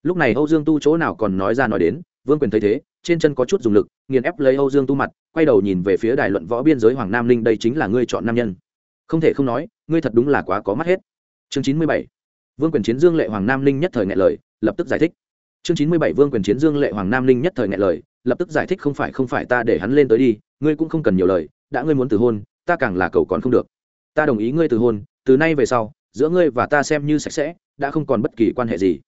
Lúc này âu dương tu chỗ nào còn nói ra nói đến, vương quyền thấy thế, trên chân có chút dùng lực, nghiền ép lấy âu dương tu mặt, quay đầu nhìn về phía đài luận võ biên giới hoàng nam linh, đây chính là ngươi chọn nam nhân. Không thể không nói, ngươi thật đúng là quá có mắt hết. Chương chín mươi bảy, vương quyền chiến dương lệ hoàng nam linh nhất thời ngại lời, lập tức giải thích. Chương chín mươi bảy, vương quyền chiến dương lệ hoàng nam linh nhất thời ngại lời, lập tức giải thích không phải không phải ta để hắn lên tới đi, ngươi cũng không cần nhiều lời đã ngươi muốn từ hôn, ta càng là cầu còn không được. Ta đồng ý ngươi từ hôn, từ nay về sau, giữa ngươi và ta xem như sạch sẽ, đã không còn bất kỳ quan hệ gì.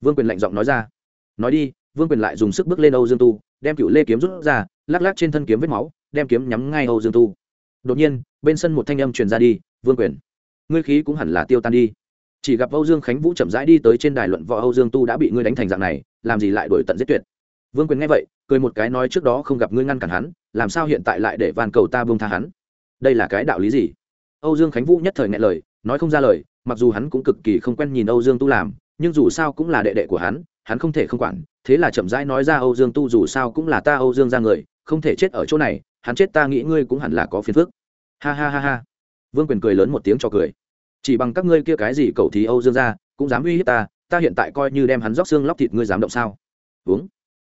Vương quyền lạnh giọng nói ra. Nói đi. Vương quyền lại dùng sức bước lên âu dương tu, đem cựu lê kiếm rút ra, lắc lắc trên thân kiếm vết máu, đem kiếm nhắm ngay âu dương tu. Đột nhiên, bên sân một thanh âm truyền ra đi, vương quyền, ngươi khí cũng hẳn là tiêu tan đi. Chỉ gặp âu dương khánh vũ chậm rãi đi tới trên đài luận võ âu dương tu đã bị ngươi đánh thành dạng này, làm gì lại đổi tận giết tuyệt? Vương quyền nghe vậy, cười một cái nói trước đó không gặp ngươi ngăn cản hắn, làm sao hiện tại lại để van cầu ta buông tha hắn? Đây là cái đạo lý gì? Âu dương khánh vũ nhất thời nghe lời, nói không ra lời, mặc dù hắn cũng cực kỳ không quen nhìn âu dương tu làm, nhưng dù sao cũng là đệ đệ của hắn hắn không thể không quản, thế là chậm rãi nói ra âu dương tu dù sao cũng là ta âu dương ra người, không thể chết ở chỗ này, hắn chết ta nghĩ ngươi cũng hẳn là có phiền phức. Ha ha ha ha. Vương quyền cười lớn một tiếng cho cười. Chỉ bằng các ngươi kia cái gì cầu thí âu dương ra, cũng dám uy hiếp ta ta hiện tại coi như đem hắn róc xương lóc thịt ngươi dám động sao? Uống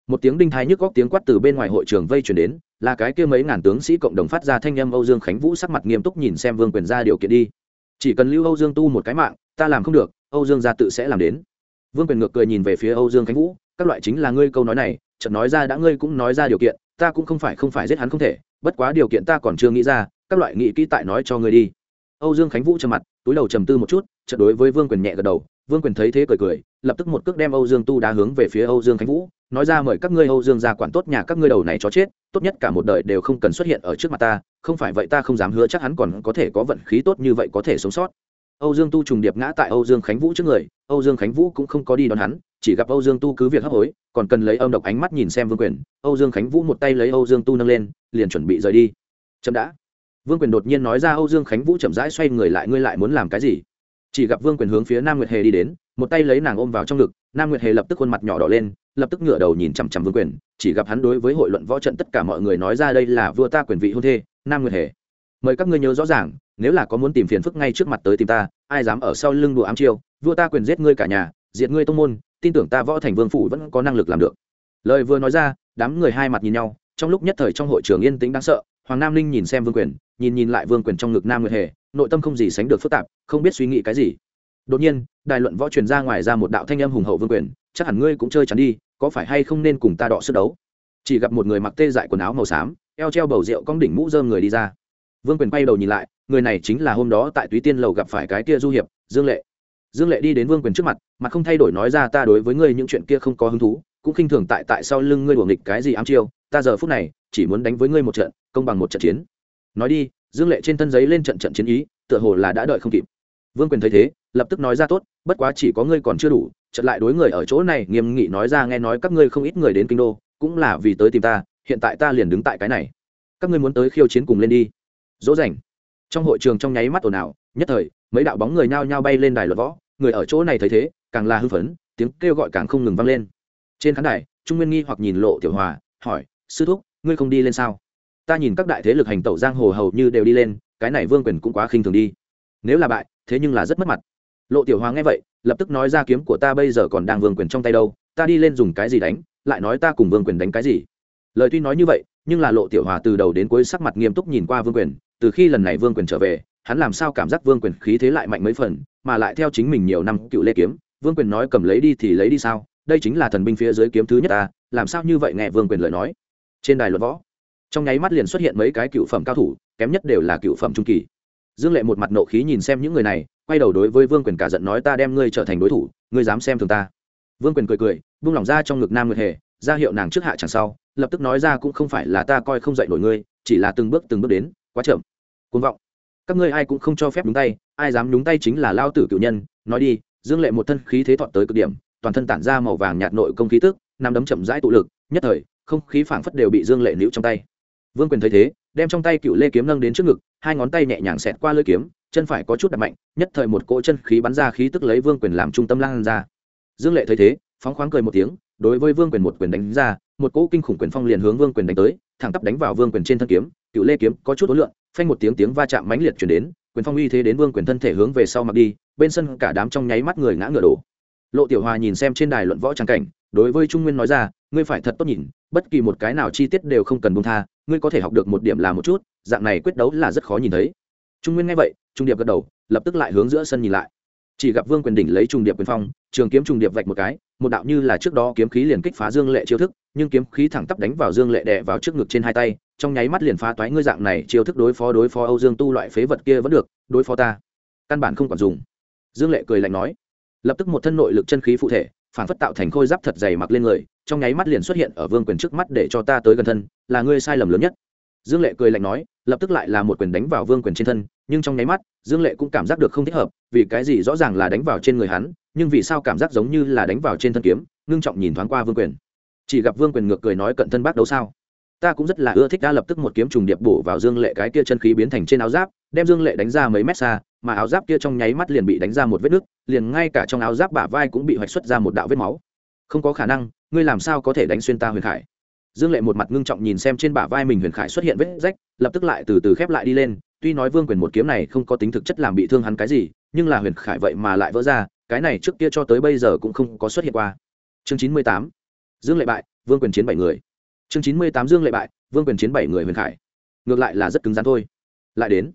một tiếng đinh thái nhức góc tiếng quát từ bên ngoài hội trường vây chuyển đến, là cái kia mấy ngàn tướng sĩ cộng đồng phát ra thanh â m âu dương khánh vũ sắc mặt nghiêm túc nhìn xem vương quyền ra điều kiện đi. Chỉ cần lưu âu dương tu một cái mạng, ta làm không được, âu dương gia tự sẽ làm đến. Vương quyền ngược cười nhìn về phía âu dương khánh vũ, các loại chính là ngươi câu nói này, chợt nói ra đã ngươi cũng nói ra điều kiện, ta cũng không phải không phải giết hắn không thể, bất quá điều kiện ta còn chưa nghĩ ra, các loại nghị kỹ tại nói cho ngươi đi. Âu dương khánh vũ trầm mặt, túi đầu trầm tư một chút, chợt đối với vương quyền nhẹ gật đầu, vương quyền thấy thế cười cười, lập tức một cước đem âu dương tu đá hướng về phía âu dương khánh vũ nói ra mời các ngươi âu dương gia quản tốt nhà các ngươi đầu này cho chết, tốt nhất cả một đời đều không cần xuất hiện ở trước mặt ta, không phải vậy ta không dám hứa chắc hắn còn có thể có vận khí tốt như vậy có thể sống sót. Âu dương tu trùng điệp ngã tại âu dương khánh vũ trước người, âu dương khánh vũ cũng không có đi đón hắn, chỉ gặp âu dương tu cứ việc hấp hối, còn cần lấy âm độc ánh mắt nhìn xem vương quyền, âu dương khánh vũ một tay lấy âu dương tu nâng lên, liền chuẩn bị rời đi. Chậm đã. Vương quyền đột nhiên nói ra âu dương khánh vũ chậm rãi xoay người lại, ngươi lại muốn làm cái gì? Chỉ gặp vương quyền hướng phía nam nguyệt hề đi đến, một tay lấy nàng ôm vào trong ngực nam nguyệt hề lập tức khuôn mặt nhỏ đỏ lên, lập tức ngửa đầu nhìn chằm chằm vương quyền, chỉ gặp hắn đối với hội luận võ trận tất cả mọi người nói ra đây là vua ta quyền vị hôn thê, nam nguyệt hề. Mời các ngươi nhớ rõ ràng, nếu là có muốn tìm phiền phức ngay trước mặt tới tìm ta, ai dám ở sau lưng đùa ám chiêu, vua ta quyền giết ngươi cả nhà, diệt ngươi tông môn, tin tưởng ta võ thành vương phủ vẫn có năng lực làm được. Lời vừa nói ra, đám người hai mặt nhìn nhau, trong lúc nhất thời trong hội trường yên tĩnh đáng sợ, hoàng nam ninh nhìn xem vương quyền, nhìn nhìn lại vương quyền trong ngực nam nguyệt hề, nội tâm không gì sánh được phức tạp, không biết suy nghĩ cái gì đột nhiên, đài luận võ truyền ra ngoài ra một đạo thanh âm hùng hậu vương quyền, chắc hẳn ngươi cũng chơi chắn đi, có phải hay không nên cùng ta đọ sức đấu? Chỉ gặp một người mặc tê dại quần áo màu xám, eo treo bầu rượu cong đỉnh mũ dơm người đi ra. Vương quyền quay đầu nhìn lại, người này chính là hôm đó tại túy tiên lầu gặp phải cái kia du hiệp, dương lệ. Dương lệ đi đến vương quyền trước mặt mặt không thay đổi nói ra, ta đối với ngươi những chuyện kia không có hứng thú, cũng khinh thường tại tại sau lưng ngươi đùa nghịch cái gì ám chiêu, ta giờ phút này chỉ muốn đánh với ngươi một trận, công bằng một trận chiến. Nói đi, dương lệ trên thân giấy lên trận trận chiến ý, tựa hồ là đã đợi không kịp. Vương quyền thấy thế lập tức nói ra tốt, bất quá chỉ có ngươi còn chưa đủ chật lại đối người ở chỗ này nghiêm nghị nói ra nghe nói các ngươi không ít người đến kinh đô, cũng là vì tới tìm ta, hiện tại ta liền đứng tại cái này. Các ngươi muốn tới khiêu chiến cùng lên đi. Dỗ dành. Trong hội trường trong nháy mắt ồn ào, nhất thời, mấy đạo bóng người nhao nhao bay lên đài luật võ, người ở chỗ này thấy thế, càng là hư phấn, tiếng kêu gọi càng không ngừng vang lên. Trên khán đài, trung nguyên nghi hoặc nhìn lộ tiểu hòa, hỏi, sư thúc, ngươi không đi lên sao? Ta nhìn các đại thế lực hành tẩu giang hồ hầu như đều đi lên, cái này vương quyền cũng quá khinh thường đi. Nếu là bại, thế nhưng là rất mất mặt lộ tiểu hòa nghe vậy, lập tức nói ra kiếm của ta bây giờ còn đang vương quyền trong tay đâu, ta đi lên dùng cái gì đánh, lại nói ta cùng vương quyền đánh cái gì. Lời tuy nói như vậy, nhưng là lộ tiểu hòa từ đầu đến cuối sắc mặt nghiêm túc nhìn qua vương quyền, từ khi lần này vương quyền trở về, hắn làm sao cảm giác vương quyền khí thế lại mạnh mấy phần, mà lại theo chính mình nhiều năm cựu lê kiếm, vương quyền nói cầm lấy đi thì lấy đi sao, đây chính là thần binh phía dưới kiếm thứ nhất ta, làm sao như vậy nghe vương quyền lời nói. Trên đài luật võ, trong nháy mắt liền xuất hiện mấy cái cựu phẩm cao thủ, kém nhất đều là cựu phẩm trung kỳ. Dương lệ một mặt nộ khí nhìn xem những người này quay đầu đối với vương quyền cả giận nói ta đem ngươi trở thành đối thủ, ngươi dám xem thường ta. Vương quyền cười cười, vung lỏng ra trong ngực nam nguyệt hề, ra hiệu nàng trước hạ chẳng sau, lập tức nói ra cũng không phải là ta coi không dạy nổi ngươi, chỉ là từng bước từng bước đến, quá chậm. Côn vọng. Các ngươi ai cũng không cho phép đúng tay, ai dám đúng tay chính là lao tử cựu nhân. Nói đi, dương lệ một thân khí thế thọt tới cực điểm, toàn thân tản ra màu vàng nhạt nội công khí tức nằm đấm chậm rãi tụ lực, nhất thời, không khí phảng phất đều bị dương lệ níu trong tay. Vương quyền thấy thế, đem trong tay cựu lê kiếm nâng đến trước ngực, hai ngón tay nhẹ nhàng xẹt qua lưỡi kiếm chân phải có chút đập mạnh, nhất thời một cỗ chân khí bắn ra khí tức lấy vương quyền làm trung tâm lan ra. Dương lệ thấy thế, phóng khoáng cười một tiếng, đối với vương quyền một quyền đánh ra, một cỗ kinh khủng quyền phong liền hướng vương quyền đánh tới, thẳng tắp đánh vào vương quyền trên thân kiếm, cựu lê kiếm có chút ối lượng phanh một tiếng tiếng va chạm mãnh liệt chuyển đến, quyền phong uy thế đến vương quyền thân thể hướng về sau mặc đi, bên sân cả đám trong nháy mắt người ngã ngựa đổ. Lộ tiểu hòa nhìn xem trên đài luận võ trang cảnh, đối với trung nguyên nói ra, ngươi phải thật tốt nhìn, bất kỳ một cái nào chi tiết đều không cần buông tha, ngươi có thể học được một điểm là một chút, dạng này quyết đấu là rất khó nhìn thấy trung nguyên nghe vậy, trung điệp gật đầu, lập tức lại hướng giữa sân nhìn lại. Chỉ gặp vương quyền đỉnh lấy trùng điệp quyền phong, trường kiếm trùng điệp vạch một cái, một đạo như là trước đó kiếm khí liền kích phá dương lệ chiêu thức, nhưng kiếm khí thẳng tắp đánh vào dương lệ đè vào trước ngực trên hai tay, trong nháy mắt liền phá toái ngươi dạng này chiêu thức đối phó đối phó âu dương tu loại phế vật kia vẫn được, đối phó ta. Căn bản không còn dùng. Dương lệ cười lạnh nói. Lập tức một thân nội lực chân khí phụ thể, phản phất tạo thành khôi giáp thật dày mặc lên người, trong nháy mắt liền xuất hiện ở vương quyền trước mắt để cho ta tới gần thân, là ngươi sai lầm lớn nhất. Dương lệ cười lạnh nói lập tức lại là một quyền đánh vào vương quyền trên thân, nhưng trong nháy mắt, dương lệ cũng cảm giác được không thích hợp, vì cái gì rõ ràng là đánh vào trên người hắn, nhưng vì sao cảm giác giống như là đánh vào trên thân kiếm, ngưng trọng nhìn thoáng qua vương quyền. Chỉ gặp vương quyền ngược cười nói cận thân bác đấu sao? Ta cũng rất là ưa thích đã lập tức một kiếm trùng điệp bổ vào dương lệ cái kia chân khí biến thành trên áo giáp, đem dương lệ đánh ra mấy mét xa, mà áo giáp kia trong nháy mắt liền bị đánh ra một vết nứt, liền ngay cả trong áo giáp bả vai cũng bị hoạch xuất ra một đạo vết máu. Không có khả năng, ngươi làm sao có thể đánh xuyên ta huyền khải? Dương lệ một mặt ngưng trọng nhìn xem trên bả vai mình huyền khải xuất hiện vết rách, lập tức lại từ từ khép lại đi lên. Tuy nói vương quyền một kiếm này không có tính thực chất làm bị thương hắn cái gì, nhưng là huyền khải vậy mà lại vỡ ra, cái này trước kia cho tới bây giờ cũng không có xuất hiện qua. Chương chín mươi tám, dương lệ bại, vương quyền chiến bảy người. Chương chín mươi tám, dương lệ bại, vương quyền chiến bảy người huyền khải. Ngược lại là rất cứng rắn thôi. Lại đến,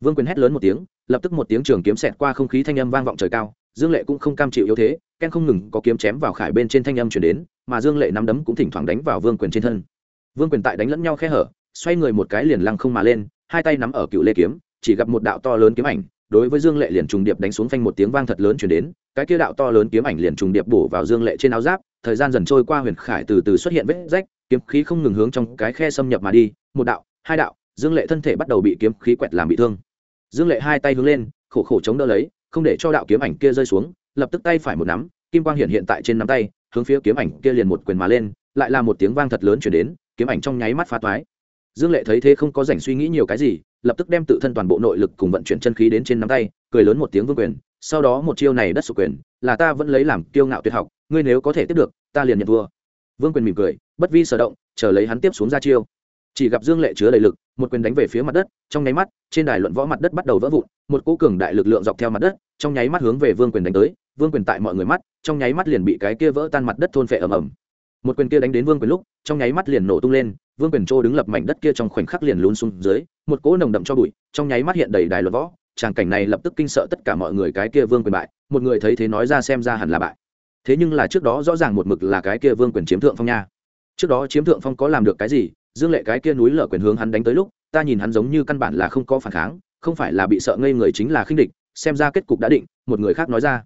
vương quyền hét lớn một tiếng, lập tức một tiếng trường kiếm xẹt qua không khí thanh âm vang vọng trời cao. Dương lệ cũng không cam chịu yếu thế ken không ngừng có kiếm chém vào khải bên trên thanh âm chuyển đến mà dương lệ nắm đấm cũng thỉnh thoảng đánh vào vương quyền trên thân. Vương quyền tại đánh lẫn nhau khe hở, xoay người một cái liền lăng không mà lên, hai tay nắm ở cựu lê kiếm, chỉ gặp một đạo to lớn kiếm ảnh, đối với dương lệ liền trùng điệp đánh xuống phanh một tiếng vang thật lớn chuyển đến, cái kia đạo to lớn kiếm ảnh liền trùng điệp bổ vào dương lệ trên áo giáp, thời gian dần trôi qua huyền khải từ từ xuất hiện vết rách, kiếm khí không ngừng hướng trong cái khe xâm nhập mà đi, một đạo, hai đạo, dương lệ thân thể bắt đầu bị kiếm khí quẹt làm bị thương. Dương lệ hai tay hướng lên, khổ khổ chống đỡ lấy, không để cho đạo kiếm ảnh kia rơi xuống, lập tức tay phải một nắm, kim quang hiện hiện tại trên nắm tay hướng phía kiếm ảnh kia liền một quyền mà lên, lại là một tiếng vang thật lớn chuyển đến, kiếm ảnh trong nháy mắt phá toái. Dương lệ thấy thế không có rảnh suy nghĩ nhiều cái gì, lập tức đem tự thân toàn bộ nội lực cùng vận chuyển chân khí đến trên nắm tay, cười lớn một tiếng vương quyền, sau đó một chiêu này đất sụp quyền, là ta vẫn lấy làm kiêu ngạo tuyệt học, ngươi nếu có thể tiếp được, ta liền nhận vua vương quyền mỉm cười, bất vi sở động, chờ lấy hắn tiếp xuống ra chiêu. Chỉ gặp dương lệ chứa đầy lực, một quyền đánh về phía mặt đất, trong nháy mắt, trên đài luận võ mặt đất bắt đầu vỡ vụn, một cỗ cường đại lực lượng dọc theo mặt đất, trong nháy mắt hướng về vương quyền đánh tới vương quyền tại mọi người mắt, trong nháy mắt liền bị cái kia vỡ tan mặt đất thôn phệ ầm ầm. Một quyền kia đánh đến vương quyền lúc, trong nháy mắt liền nổ tung lên, vương quyền trô đứng lập mảnh đất kia trong khoảnh khắc liền lún xuống dưới, một cỗ nồng đậm cho bụi, trong nháy mắt hiện đầy đài luật võ. Tràng cảnh này lập tức kinh sợ tất cả mọi người cái kia vương quyền bại, một người thấy thế nói ra xem ra hẳn là bại. Thế nhưng là trước đó rõ ràng một mực là cái kia vương quyền chiếm thượng phong nha. Trước đó chiếm thượng phong có làm được cái gì, dương lệ cái kia núi lở quyền hướng hắn đánh tới lúc, ta nhìn hắn giống như căn bản là không có phản kháng, không phải là bị sợ ngây người chính là khinh địch, xem ra kết cục đã định, một người khác nói ra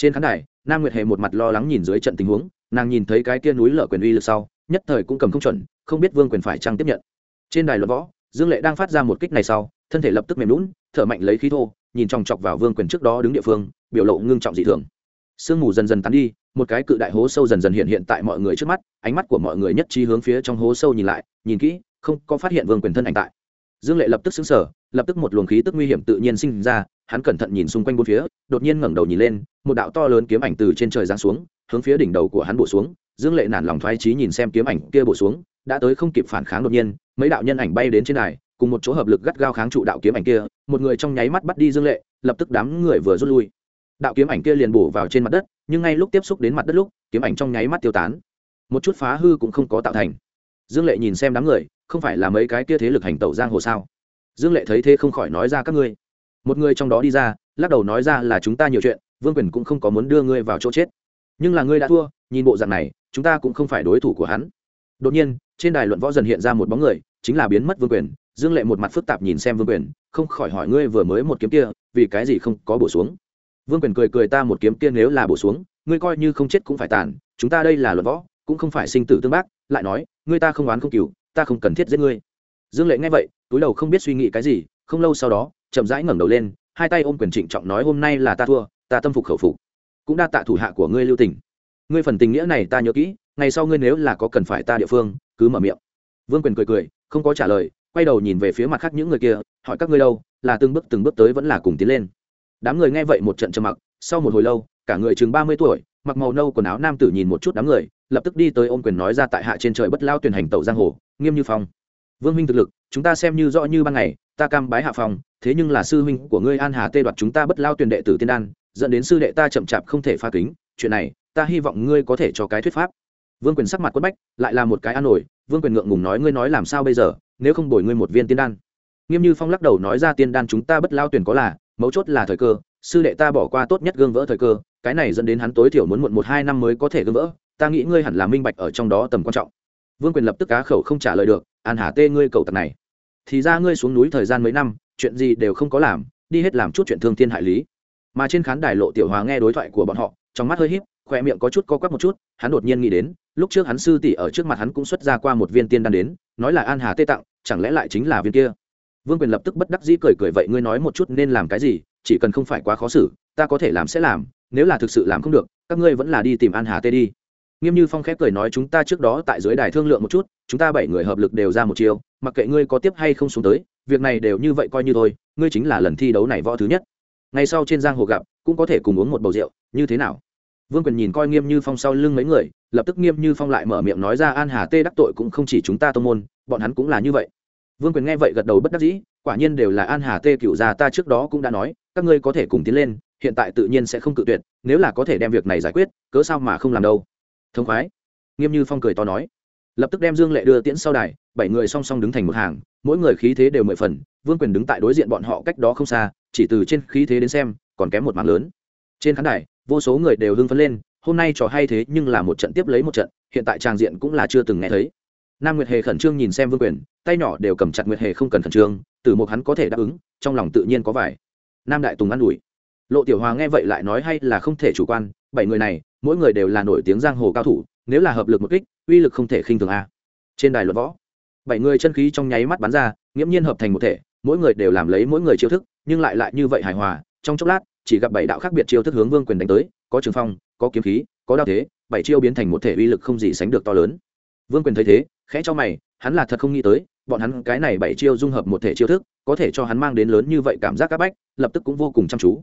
trên khán đài, nam nguyệt hề một mặt lo lắng nhìn dưới trận tình huống, nàng nhìn thấy cái kia núi lở quyền uy lực sau, nhất thời cũng cầm không chuẩn, không biết vương quyền phải trăng tiếp nhận. Trên đài luận võ, dương lệ đang phát ra một kích này sau, thân thể lập tức mềm lún thở mạnh lấy khí thô, nhìn chòng chọc vào vương quyền trước đó đứng địa phương, biểu lộ ngưng trọng dị thường. Sương mù dần dần tán đi, một cái cự đại hố sâu dần dần hiện hiện tại mọi người trước mắt, ánh mắt của mọi người nhất trí hướng phía trong hố sâu nhìn lại, nhìn kỹ, không có phát hiện vương quyền thân ảnh tại. Dương lệ lập tức xứng sở lập tức một luồng khí tức nguy hiểm tự nhiên sinh ra hắn cẩn thận nhìn xung quanh bốn phía, đột nhiên ngẩng đầu nhìn lên, một đạo to lớn kiếm ảnh từ trên trời giáng xuống, hướng phía đỉnh đầu của hắn bổ xuống. Dương lệ nản lòng thoái trí nhìn xem kiếm ảnh kia bổ xuống, đã tới không kịp phản kháng đột nhiên, mấy đạo nhân ảnh bay đến trên đài, cùng một chỗ hợp lực gắt gao kháng trụ đạo kiếm ảnh kia, một người trong nháy mắt bắt đi dương lệ, lập tức đám người vừa rút lui. Đạo kiếm ảnh kia liền bổ vào trên mặt đất, nhưng ngay lúc tiếp xúc đến mặt đất lúc, kiếm ảnh trong nháy mắt tiêu tán. Một chút phá hư cũng không có tạo thành. Dương lệ nhìn xem đám người, không phải là mấy cái kia thế lực hành tẩu giang hồ sao? Dương lệ thấy thế không khỏi nói ra các ngươi một người trong đó đi ra, lắc đầu nói ra là chúng ta nhiều chuyện, vương quyền cũng không có muốn đưa ngươi vào chỗ chết. Nhưng là ngươi đã thua, nhìn bộ dạng này, chúng ta cũng không phải đối thủ của hắn. Đột nhiên, trên đài luận võ dần hiện ra một bóng người, chính là biến mất vương quyền. Dương lệ một mặt phức tạp nhìn xem vương quyền, không khỏi hỏi ngươi vừa mới một kiếm kia, vì cái gì không có bổ xuống? Vương quyền cười cười ta một kiếm kia nếu là bổ xuống, ngươi coi như không chết cũng phải tàn, chúng ta đây là luận võ, cũng không phải sinh tử tương bác, lại nói, ngươi ta không oán không cừu, ta không cần thiết giết ngươi. Dương lệ nghe vậy, túi đầu không biết suy nghĩ cái gì, không lâu sau đó chậm rãi ngẩng đầu lên, hai tay ôm quyền trịnh trọng nói, hôm nay là ta thua, ta tâm phục khẩu phục. Cũng đa tạ thủ hạ của ngươi lưu tình. Ngươi phần tình nghĩa này ta nhớ kỹ, ngày sau ngươi nếu là có cần phải ta địa phương, cứ mở miệng. Vương quyền cười cười, không có trả lời, quay đầu nhìn về phía mặt khác những người kia, hỏi, các ngươi đâu? Là từng bước từng bước tới vẫn là cùng tiến lên. Đám người nghe vậy một trận trầm mặc, sau một hồi lâu, cả người chừng ba mươi tuổi, mặc màu nâu quần áo nam tử nhìn một chút đám người, lập tức đi tới ôm quyền nói ra tại hạ trên trời bất lao tuyển hành tẩu giang hồ, nghiêm như phong. Vương huynh thực lực, chúng ta xem như rõ như ban ngày ta cam bái hạ Phòng, thế nhưng là sư huynh của ngươi an hà tê đoạt chúng ta bất lao tuyển đệ tử tiên đan dẫn đến sư đệ ta chậm chạp không thể pha kính chuyện này ta hy vọng ngươi có thể cho cái thuyết pháp. Vương quyền sắc mặt quất bách lại là một cái an nổi vương quyền ngượng ngùng nói ngươi nói làm sao bây giờ nếu không bồi ngươi một viên tiên đan. Nghiêm như phong lắc đầu nói ra tiên đan chúng ta bất lao tuyển có là mấu chốt là thời cơ sư đệ ta bỏ qua tốt nhất gương vỡ thời cơ cái này dẫn đến hắn tối thiểu muốn muộn một hai năm mới có thể gương vỡ ta nghĩ ngươi hẳn là minh bạch ở trong đó tầm quan trọng. Vương quyền lập tức cá khẩu không trả lời được an hà tê ngươi cầu tặc này thì ra ngươi xuống núi thời gian mấy năm, chuyện gì đều không có làm, đi hết làm chút chuyện thương thiên hại lý. Mà trên khán đài lộ tiểu hòa nghe đối thoại của bọn họ, trong mắt hơi híp khoe miệng có chút co quắp một chút, hắn đột nhiên nghĩ đến, lúc trước hắn sư tỷ ở trước mặt hắn cũng xuất ra qua một viên tiên đan đến, nói là an hà tê tặng chẳng lẽ lại chính là viên kia? Vương quyền lập tức bất đắc dĩ cười cười vậy ngươi nói một chút nên làm cái gì, chỉ cần không phải quá khó xử, ta có thể làm sẽ làm, nếu là thực sự làm không được, các ngươi vẫn là đi tìm an hà tê đi nghiêm như phong khép cười nói chúng ta trước đó tại dưới đài thương lượng một chút, chúng ta bảy người hợp lực đều ra một chiều mặc kệ ngươi có tiếp hay không xuống tới, việc này đều như vậy coi như thôi, ngươi chính là lần thi đấu này võ thứ nhất. Ngày sau trên giang hồ gặp, cũng có thể cùng uống một bầu rượu, như thế nào? Vương quyền nhìn coi nghiêm như phong sau lưng mấy người, lập tức nghiêm như phong lại mở miệng nói ra an hà tê đắc tội cũng không chỉ chúng ta tô môn, bọn hắn cũng là như vậy. Vương quyền nghe vậy gật đầu bất đắc dĩ, quả nhiên đều là an hà tê cựu già ta trước đó cũng đã nói, các ngươi có thể cùng tiến lên, hiện tại tự nhiên sẽ không cự tuyệt, nếu là có thể đem việc này giải quyết, cớ sao mà không làm đâu? Thông khoái. Nghiêm như phong cười to nói. Lập tức đem dương lệ đưa tiễn sau đài, bảy người song song đứng thành một hàng, mỗi người khí thế đều mười phần, vương quyền đứng tại đối diện bọn họ cách đó không xa, chỉ từ trên khí thế đến xem, còn kém một mạng lớn. Trên khán đài, vô số người đều hưng phấn lên, hôm nay trò hay thế nhưng là một trận tiếp lấy một trận, hiện tại tràng diện cũng là chưa từng nghe thấy. Nam nguyệt hề khẩn trương nhìn xem vương quyền, tay nhỏ đều cầm chặt nguyệt hề không cần khẩn trương, từ một hắn có thể đáp ứng, trong lòng tự nhiên có vải nam đại tùng an ủi. Lộ tiểu hòa nghe vậy lại nói hay là không thể chủ quan, bảy người này mỗi người đều là nổi tiếng giang hồ cao thủ, nếu là hợp lực một kích, uy lực không thể khinh thường a. Trên đài luật võ, bảy người chân khí trong nháy mắt bắn ra, nghiễm nhiên hợp thành một thể, mỗi người đều làm lấy mỗi người chiêu thức, nhưng lại lại như vậy hài hòa, trong chốc lát, chỉ gặp bảy đạo khác biệt chiêu thức hướng vương quyền đánh tới, có trường phong, có kiếm khí, có đao thế, bảy chiêu biến thành một thể uy lực không gì sánh được to lớn. Vương quyền thấy thế, khẽ cho mày, hắn là thật không nghĩ tới, bọn hắn cái này bảy chiêu dung hợp một thể chiêu thức, có thể cho hắn mang đến lớn như vậy cảm giác áp bách, lập tức cũng vô cùng chăm chú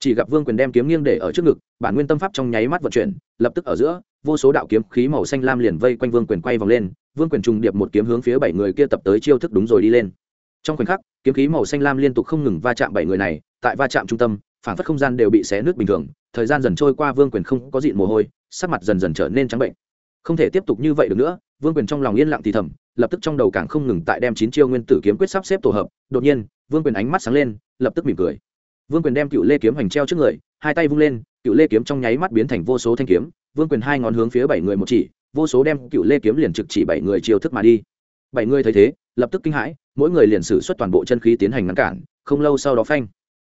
chỉ gặp vương quyền đem kiếm nghiêng để ở trước ngực, bản nguyên tâm pháp trong nháy mắt vận chuyển, lập tức ở giữa, vô số đạo kiếm khí màu xanh lam liền vây quanh vương quyền quay vòng lên, vương quyền trùng điệp một kiếm hướng phía bảy người kia tập tới chiêu thức đúng rồi đi lên. Trong khoảnh khắc, kiếm khí màu xanh lam liên tục không ngừng va chạm bảy người này, tại va chạm trung tâm, phản phất không gian đều bị xé nước bình thường, thời gian dần trôi qua vương quyền không có dịn mồ hôi, sắc mặt dần dần trở nên trắng bệnh. Không thể tiếp tục như vậy được nữa, vương quyền trong lòng yên lặng thì thầm, lập tức trong đầu càng không ngừng tại đem chín chiêu nguyên tử kiếm quyết sắp xếp tổ hợp, đột nhiên, vương quyền ánh mắt sáng lên, lập tức mỉm cười vương quyền đem cựu lê kiếm hành treo trước người, hai tay vung lên, cựu lê kiếm trong nháy mắt biến thành vô số thanh kiếm. Vương quyền hai ngón hướng phía bảy người một chỉ, vô số đem cựu lê kiếm liền trực chỉ bảy người chiêu thức mà đi. Bảy người thấy thế, lập tức kinh hãi, mỗi người liền sử xuất toàn bộ chân khí tiến hành ngăn cản, không lâu sau đó phanh.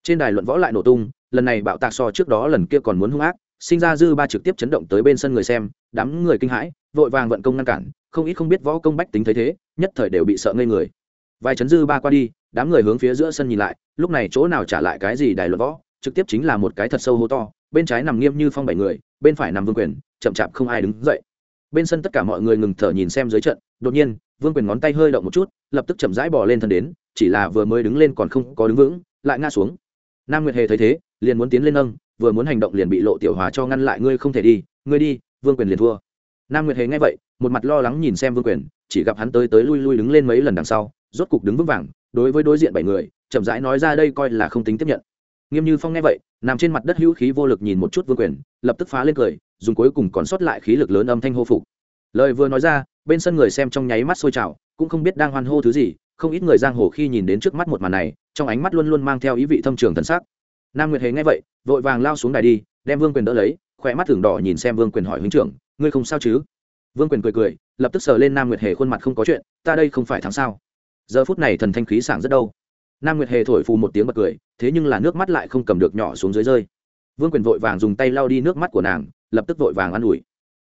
Trên đài luận võ lại nổ tung, lần này bạo tạc so trước đó lần kia còn muốn hung ác, sinh ra dư ba trực tiếp chấn động tới bên sân người xem, đám người kinh hãi, vội vàng vận công ngăn cản, không ít không biết võ công bách tính thấy thế, nhất thời đều bị sợ ngây người. Vài chấn dư ba qua đi đám người hướng phía giữa sân nhìn lại, lúc này chỗ nào trả lại cái gì đài luận võ, trực tiếp chính là một cái thật sâu hố to, bên trái nằm nghiêm như phong bảy người, bên phải nằm vương quyền, chậm chạp không ai đứng dậy. Bên sân tất cả mọi người ngừng thở nhìn xem dưới trận, đột nhiên, vương quyền ngón tay hơi động một chút, lập tức chậm rãi bỏ lên thân đến, chỉ là vừa mới đứng lên còn không có đứng vững, lại ngã xuống. Nam nguyệt hề thấy thế, liền muốn tiến lên nâng, vừa muốn hành động liền bị lộ tiểu hòa cho ngăn lại, ngươi không thể đi, ngươi đi, vương quyền liền thua. Nam nguyệt hề nghe vậy, một mặt lo lắng nhìn xem vương quyền, chỉ gặp hắn tới tới lui lui đứng lên mấy lần đằng sau, rốt cục đứng vững vàng đối với đối diện bảy người, chậm rãi nói ra đây coi là không tính tiếp nhận. Nghiêm như phong nghe vậy, nằm trên mặt đất hữu khí vô lực nhìn một chút vương quyền, lập tức phá lên cười, dùng cuối cùng còn sót lại khí lực lớn âm thanh hô phục. Lời vừa nói ra, bên sân người xem trong nháy mắt sôi trào, cũng không biết đang hoan hô thứ gì, không ít người giang hồ khi nhìn đến trước mắt một màn này, trong ánh mắt luôn luôn mang theo ý vị thâm trường thần sắc. Nam nguyệt hề nghe vậy, vội vàng lao xuống đài đi, đem vương quyền đỡ lấy khỏe mắt thường đỏ nhìn xem vương quyền hỏi huynh trưởng, ngươi không sao chứ? Vương quyền cười cười, lập tức sờ lên nam nguyệt hề khuôn mặt không có chuyện, ta đây không phải thắng sao? Giờ phút này thần thanh khí sảng rất đâu. Nam nguyệt hề thổi phù một tiếng bật cười, thế nhưng là nước mắt lại không cầm được nhỏ xuống dưới rơi. Vương quyền vội vàng dùng tay lau đi nước mắt của nàng, lập tức vội vàng an ủi.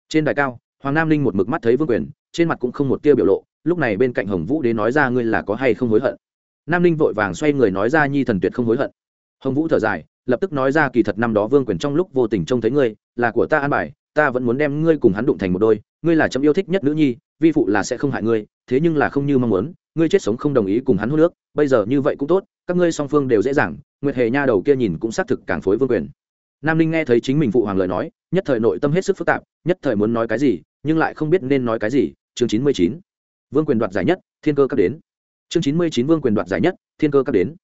Trên đài cao, hoàng nam ninh một mực mắt thấy vương quyền, trên mặt cũng không một tia biểu lộ, lúc này bên cạnh hồng vũ đế nói ra ngươi là có hay không hối hận. Nam ninh vội vàng xoay người nói ra nhi thần tuyệt không hối hận. Hồng vũ thở dài, lập tức nói ra kỳ thật năm đó vương quyền trong lúc vô tình trông thấy ngươi, là của ta an bài, ta vẫn muốn đem ngươi cùng hắn đụng thành một đôi, ngươi là chấm yêu thích nhất nữ nhi, vi phụ là sẽ không hại ngươi, thế nhưng là không như mong muốn ngươi chết sống không đồng ý cùng hắn hút nước bây giờ như vậy cũng tốt, các ngươi song phương đều dễ dàng, nguyệt hề nha đầu kia nhìn cũng xác thực càng phối vương quyền. Nam ninh nghe thấy chính mình phụ hoàng lời nói, nhất thời nội tâm hết sức phức tạp, nhất thời muốn nói cái gì, nhưng lại không biết nên nói cái gì. Chương chín mươi chín, vương quyền đoạt giải nhất, thiên cơ các đến. Chương chín mươi chín, vương quyền đoạt giải nhất, thiên cơ các đến.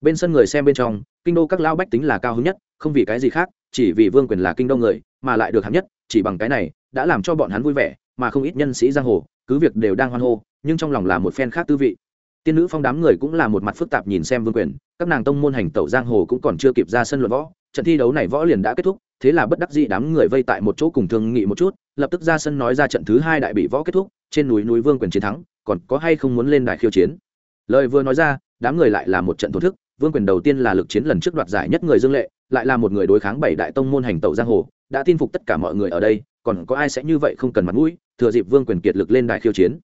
Bên sân người xem bên trong, kinh đô các lao bách tính là cao hứng nhất, không vì cái gì khác, chỉ vì vương quyền là kinh đô người, mà lại được hạng nhất, chỉ bằng cái này, đã làm cho bọn hắn vui vẻ mà không ít nhân sĩ giang hồ, cứ việc đều đang hoan hô, nhưng trong lòng là một phen khác tư vị. Tiên nữ phong đám người cũng là một mặt phức tạp nhìn xem vương quyền, các nàng tông môn hành tẩu giang hồ cũng còn chưa kịp ra sân luận võ, trận thi đấu này võ liền đã kết thúc, thế là bất đắc dĩ đám người vây tại một chỗ cùng thương nghị một chút, lập tức ra sân nói ra trận thứ hai đại bị võ kết thúc, trên núi núi vương quyền chiến thắng, còn có hay không muốn lên đài khiêu chiến. Lời vừa nói ra, đám người lại là một trận thổ thức, vương quyền đầu tiên là lực chiến lần trước đoạt giải nhất người dương lệ, lại là một người đối kháng bảy đại tông môn hành tẩu giang hồ, đã tin phục tất cả mọi người ở đây còn có ai sẽ như vậy không cần mặt mũi, thừa dịp vương quyền kiệt lực lên đài khiêu chiến.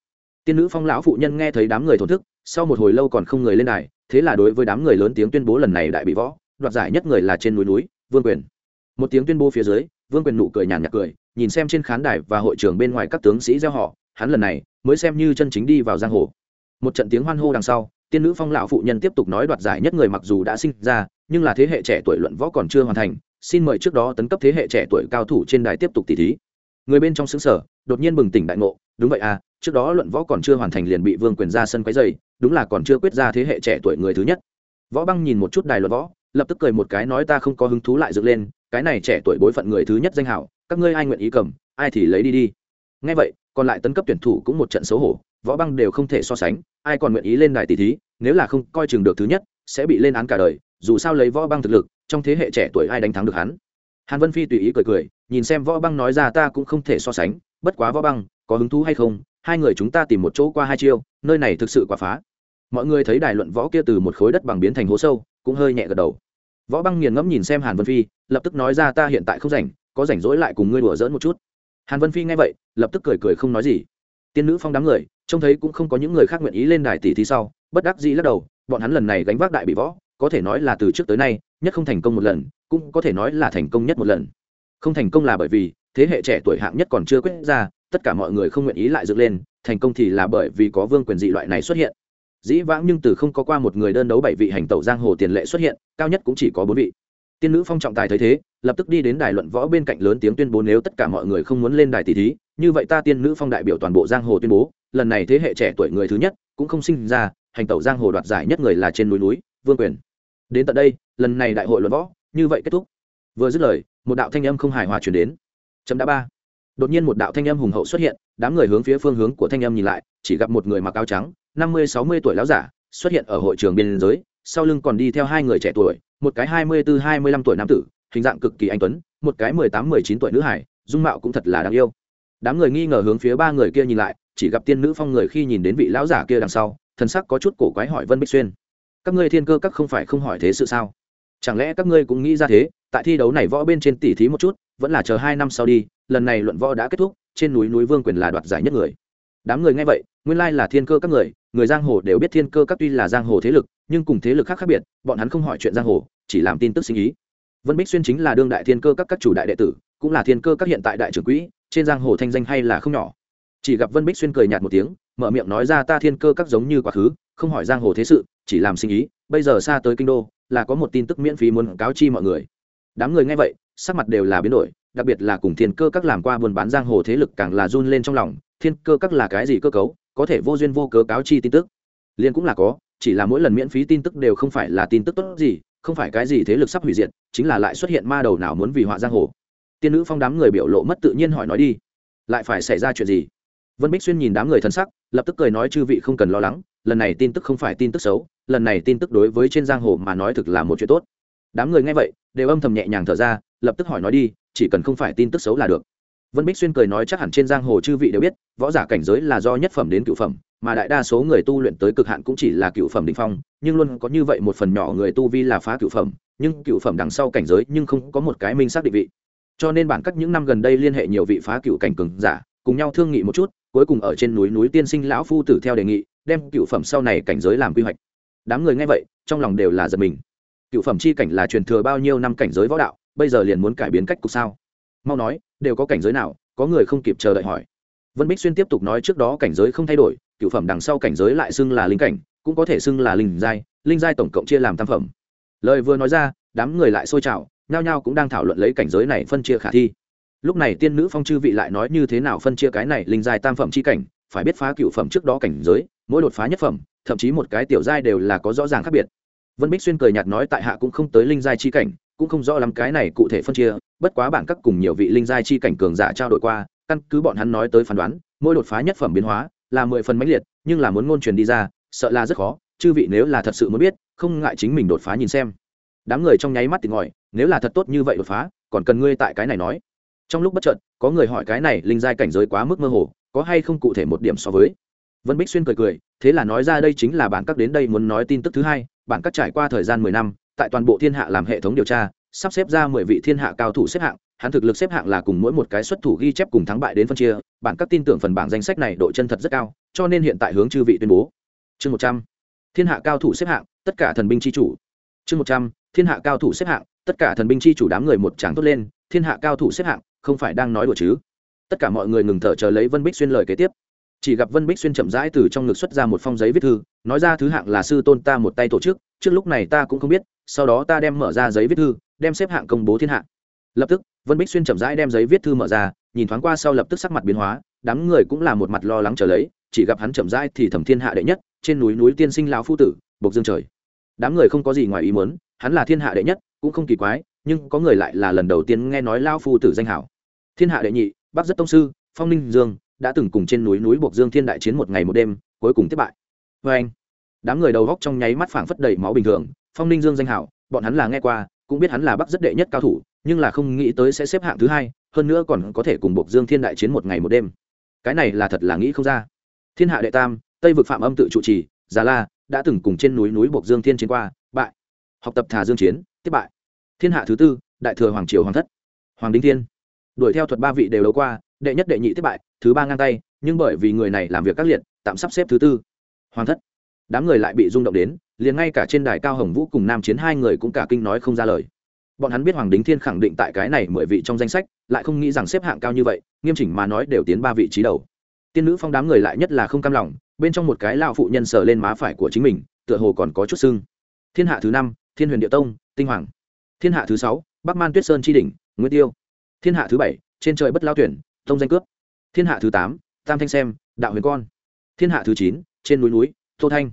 Tiên nữ phong lão phụ nhân nghe thấy đám người thổn thức, sau một hồi lâu còn không người lên đài, thế là đối với đám người lớn tiếng tuyên bố lần này đại bị võ, đoạt giải nhất người là trên núi núi, vương quyền. Một tiếng tuyên bố phía dưới, vương quyền nụ cười nhàn nhạt cười, nhìn xem trên khán đài và hội trường bên ngoài các tướng sĩ gieo họ, hắn lần này mới xem như chân chính đi vào giang hồ. Một trận tiếng hoan hô đằng sau, tiên nữ phong lão phụ nhân tiếp tục nói đoạt giải nhất người mặc dù đã sinh ra, nhưng là thế hệ trẻ tuổi luận võ còn chưa hoàn thành, xin mời trước đó tấn cấp thế hệ trẻ tuổi cao thủ trên đài tiếp tục tỷ thí người bên trong xứng sở, đột nhiên bừng tỉnh đại ngộ, đúng vậy à trước đó luận võ còn chưa hoàn thành liền bị vương quyền ra sân quấy dày đúng là còn chưa quyết ra thế hệ trẻ tuổi người thứ nhất. Võ băng nhìn một chút đài luận võ, lập tức cười một cái nói, ta không có hứng thú lại dựng lên, cái này trẻ tuổi bối phận người thứ nhất danh hảo, các ngươi ai nguyện ý cầm, ai thì lấy đi đi. Ngay vậy, còn lại tấn cấp tuyển thủ cũng một trận xấu hổ, võ băng đều không thể so sánh, ai còn nguyện ý lên đài tỷ thí, nếu là không coi chừng được thứ nhất, sẽ bị lên án cả đời, dù sao lấy võ băng thực lực, trong thế hệ trẻ tuổi ai đánh thắng được hắn? Hàn vân phi tùy ý cười cười, nhìn xem võ băng nói ra ta cũng không thể so sánh, bất quá võ băng, có hứng thú hay không, hai người chúng ta tìm một chỗ qua hai chiêu, nơi này thực sự quá phá. Mọi người thấy đài luận võ kia từ một khối đất bằng biến thành hố sâu, cũng hơi nhẹ gật đầu. Võ băng nghiền ngẫm nhìn xem hàn vân phi, lập tức nói ra ta hiện tại không rảnh, có rảnh rỗi lại cùng ngươi đùa dỡn một chút. Hàn vân phi nghe vậy, lập tức cười cười không nói gì. Tiên nữ phong đám người, trông thấy cũng không có những người khác nguyện ý lên đài tỷ thí sau, bất đắc dĩ lắc đầu, bọn hắn lần này gánh vác đại bị võ, có thể nói là từ trước tới nay, nhất không thành công một lần cũng có thể nói là thành công nhất một lần. Không thành công là bởi vì, thế hệ trẻ tuổi hạng nhất còn chưa quyết ra, tất cả mọi người không nguyện ý lại dựng lên, thành công thì là bởi vì có vương quyền dị loại này xuất hiện. Dĩ vãng nhưng từ không có qua một người đơn đấu bảy vị hành tẩu giang hồ tiền lệ xuất hiện, cao nhất cũng chỉ có bốn vị. Tiên nữ phong trọng tài thấy thế, lập tức đi đến đài luận võ bên cạnh lớn tiếng tuyên bố nếu tất cả mọi người không muốn lên đài tỷ thí, như vậy ta tiên nữ phong đại biểu toàn bộ giang hồ tuyên bố, lần này thế hệ trẻ tuổi người thứ nhất cũng không sinh ra, hành tẩu giang hồ đoạt giải nhất người là trên núi núi, vương quyền. Đến tận đây, lần này đại hội luận võ như vậy kết thúc. Vừa dứt lời, một đạo thanh âm không hài hòa chuyển đến. Chấm đã ba. Đột nhiên một đạo thanh âm hùng hậu xuất hiện, đám người hướng phía phương hướng của thanh âm nhìn lại, chỉ gặp một người mặc áo trắng, năm mươi, sáu mươi tuổi láo giả, xuất hiện ở hội trường biên giới, sau lưng còn đi theo hai người trẻ tuổi, một cái hai mươi bốn hai mươi lăm tuổi nam tử, hình dạng cực kỳ anh tuấn, một cái mười tám, mười chín tuổi nữ hải dung mạo cũng thật là đáng yêu. Đám người nghi ngờ hướng phía ba người kia nhìn lại, chỉ gặp tiên nữ phong người khi nhìn đến vị lão giả kia đằng sau, thần sắc có chút cổ quái hỏi vân bích xuyên. Các ngươi thiên cơ các không phải không hỏi thế sự sao? Chẳng lẽ các ngươi cũng nghĩ ra thế, tại thi đấu này võ bên trên tỉ thí một chút, vẫn là chờ hai năm sau đi, lần này luận võ đã kết thúc, trên núi núi vương quyền là đoạt giải nhất người. Đám người nghe vậy, nguyên lai là thiên cơ các người người giang hồ đều biết thiên cơ các tuy là giang hồ thế lực, nhưng cùng thế lực khác khác biệt, bọn hắn không hỏi chuyện giang hồ, chỉ làm tin tức sinh ý. Vân bích xuyên chính là đương đại thiên cơ các các chủ đại đệ tử, cũng là thiên cơ các hiện tại đại trưởng quỹ, trên giang hồ thanh danh hay là không nhỏ. Chỉ gặp vân bích xuyên cười nhạt một tiếng, mở miệng nói ra ta thiên cơ các giống như quá khứ, không hỏi giang hồ thế sự, chỉ làm sinh ý, bây giờ xa tới kinh đô là có một tin tức miễn phí muốn cáo chi mọi người. Đám người nghe vậy, sắc mặt đều là biến đổi, đặc biệt là cùng thiên cơ các làm qua buôn bán giang hồ thế lực càng là run lên trong lòng, thiên cơ các là cái gì cơ cấu, có thể vô duyên vô cớ cáo chi tin tức. Liên cũng là có, chỉ là mỗi lần miễn phí tin tức đều không phải là tin tức tốt gì, không phải cái gì thế lực sắp hủy diệt, chính là lại xuất hiện ma đầu nào muốn vì họa giang hồ. Tiên nữ phong đám người biểu lộ mất tự nhiên hỏi nói đi, lại phải xảy ra chuyện gì? Vân bích xuyên nhìn đám người thân sắc, lập tức cười nói chư vị không cần lo lắng lần này tin tức không phải tin tức xấu, lần này tin tức đối với trên giang hồ mà nói thực là một chuyện tốt. Đám người nghe vậy, đều âm thầm nhẹ nhàng thở ra, lập tức hỏi nói đi, chỉ cần không phải tin tức xấu là được. Vân bích xuyên cười nói chắc hẳn trên giang hồ chư vị đều biết, võ giả cảnh giới là do nhất phẩm đến cựu phẩm, mà đại đa số người tu luyện tới cực hạn cũng chỉ là cựu phẩm đ ỉ n h phong, nhưng luôn có như vậy một phần nhỏ người tu vi là phá cựu phẩm, nhưng cựu phẩm đằng sau cảnh giới nhưng không có một cái minh xác định vị. Cho nên bản các những năm gần đây liên hệ nhiều vị phá cựu cảnh cường giả, cùng nhau thương nghị một chút, cuối cùng ở trên núi núi tiên sinh lão phu tử theo đề nghị đem cựu phẩm sau này cảnh giới làm quy hoạch. Đám người nghe vậy, trong lòng đều là giật mình. Cựu phẩm chi cảnh là truyền thừa bao nhiêu năm cảnh giới võ đạo, bây giờ liền muốn cải biến cách cục sao? Mau nói, đều có cảnh giới nào, có người không kịp chờ đợi hỏi. Vân bích xuyên tiếp tục nói trước đó cảnh giới không thay đổi, cựu phẩm đằng sau cảnh giới lại xưng là linh cảnh, cũng có thể xưng là linh giai linh giai tổng cộng chia làm tam phẩm. Lời vừa nói ra, đám người lại sôi trào, nhao nhao cũng đang thảo luận lấy cảnh giới này phân chia khả thi. Lúc này tiên nữ phong chư vị lại nói như thế nào phân chia cái này linh giai tam phẩm chi cảnh, phải biết phá cựu phẩm trước đó cảnh giới mỗi đột phá nhất phẩm, thậm chí một cái tiểu giai đều là có rõ ràng khác biệt. Vân bích xuyên cười nhạt nói tại hạ cũng không tới linh giai chi cảnh, cũng không rõ lắm cái này cụ thể phân chia, bất quá bản các cùng nhiều vị linh giai chi cảnh cường giả trao đổi qua, căn cứ bọn hắn nói tới phán đoán, mỗi đột phá nhất phẩm biến hóa là mười phần mãnh liệt, nhưng là muốn ngôn truyền đi ra, sợ là rất khó, chư vị nếu là thật sự muốn biết, không ngại chính mình đột phá nhìn xem. Đám người trong nháy mắt thì ngòi nếu là thật tốt như vậy đột phá, còn cần ngươi tại cái này nói. Trong lúc bất chợt, có người hỏi cái này linh giai cảnh giới quá mức mơ hồ, có hay không cụ thể một điểm so với? Vân bích xuyên cười cười, thế là nói ra đây chính là bản các đến đây muốn nói tin tức thứ hai, bản các trải qua thời gian mười năm, tại toàn bộ thiên hạ làm hệ thống điều tra, sắp xếp ra mười vị thiên hạ cao thủ xếp hạng, hắn thực lực xếp hạng là cùng mỗi một cái xuất thủ ghi chép cùng thắng bại đến phân chia, bản các tin tưởng phần bảng danh sách này độ chân thật rất cao, cho nên hiện tại hướng chư vị tuyên bố. Chương một trăm, thiên hạ cao thủ xếp hạng, tất cả thần binh chi chủ. Chương một trăm, thiên hạ cao thủ xếp hạng, tất cả thần binh chi chủ đám người một tràng tốt lên, thiên hạ cao thủ xếp hạng, không phải đang nói đùa chứ? Tất cả mọi người ngừng thở chờ lấy vân bích xuyên lời kế tiếp chỉ gặp vân bích xuyên chậm rãi từ trong ngực xuất ra một phong giấy viết thư, nói ra, thứ hạng là sư tôn ta một tay tổ chức, trước lúc này ta cũng không biết, sau đó ta đem mở ra giấy viết thư, đem xếp hạng công bố thiên hạ. Lập tức, vân bích xuyên chậm rãi đem giấy viết thư mở ra, nhìn thoáng qua sau lập tức sắc mặt biến hóa, đám người cũng là một mặt lo lắng trở lấy, chỉ gặp hắn chậm rãi thì thẩm thiên hạ đệ nhất, trên núi núi tiên sinh lão phu tử, bộc dương trời. Đám người không có gì ngoài ý muốn, hắn là thiên hạ đệ nhất, cũng không kỳ quái, nhưng có người lại là lần đầu tiên nghe nói lao phu tử danh hảo. Thiên hạ đệ nhị, bắc rất tông sư, phong ninh dương đã từng cùng trên núi núi buộc dương thiên đại chiến một ngày một đêm, cuối cùng thất bại. Vê anh, đám người đầu góc trong nháy mắt phảng phất đầy máu bình thường, phong ninh dương danh hảo, bọn hắn là nghe qua, cũng biết hắn là bắc rất đệ nhất cao thủ, nhưng là không nghĩ tới sẽ xếp hạng thứ hai, hơn nữa còn có thể cùng buộc dương thiên đại chiến một ngày một đêm. Cái này là thật là nghĩ không ra. Thiên hạ đệ tam, tây vực phạm âm tự trụ trì, già la đã từng cùng trên núi núi buộc dương thiên chiến qua, bại. Học tập thà dương chiến, tiếp bại. Thiên hạ thứ tư, đại thừa hoàng triều hoàng thất. Hoàng đinh thiên. Đuổi theo thuật ba vị đều đấu qua đệ nhất đệ nhị thất bại, thứ ba ngang tay, nhưng bởi vì người này làm việc các liệt, tạm sắp xếp thứ tư. Hoàng thất. Đám người lại bị rung động đến, liền ngay cả trên đài cao hồng vũ cùng nam chiến hai người cũng cả kinh nói không ra lời. Bọn hắn biết hoàng đính thiên khẳng định tại cái này mười vị trong danh sách, lại không nghĩ rằng xếp hạng cao như vậy, nghiêm chỉnh mà nói đều tiến ba vị trí đầu. Tiên nữ phong đám người lại nhất là không cam lòng, bên trong một cái lao phụ nhân sờ lên má phải của chính mình, tựa hồ còn có chút sưng. Thiên hạ thứ năm, thiên huyền địa tông, tinh hoàng. Thiên hạ thứ sáu, bắc man tuyết sơn tri đỉnh, nguyên tiêu. Thiên hạ thứ bảy, trên trời bất lao tuyển tông danh cướp. Thiên hạ thứ tám, tam thanh xem, đạo huyền con. Thiên hạ thứ chín, trên núi núi, tô thanh.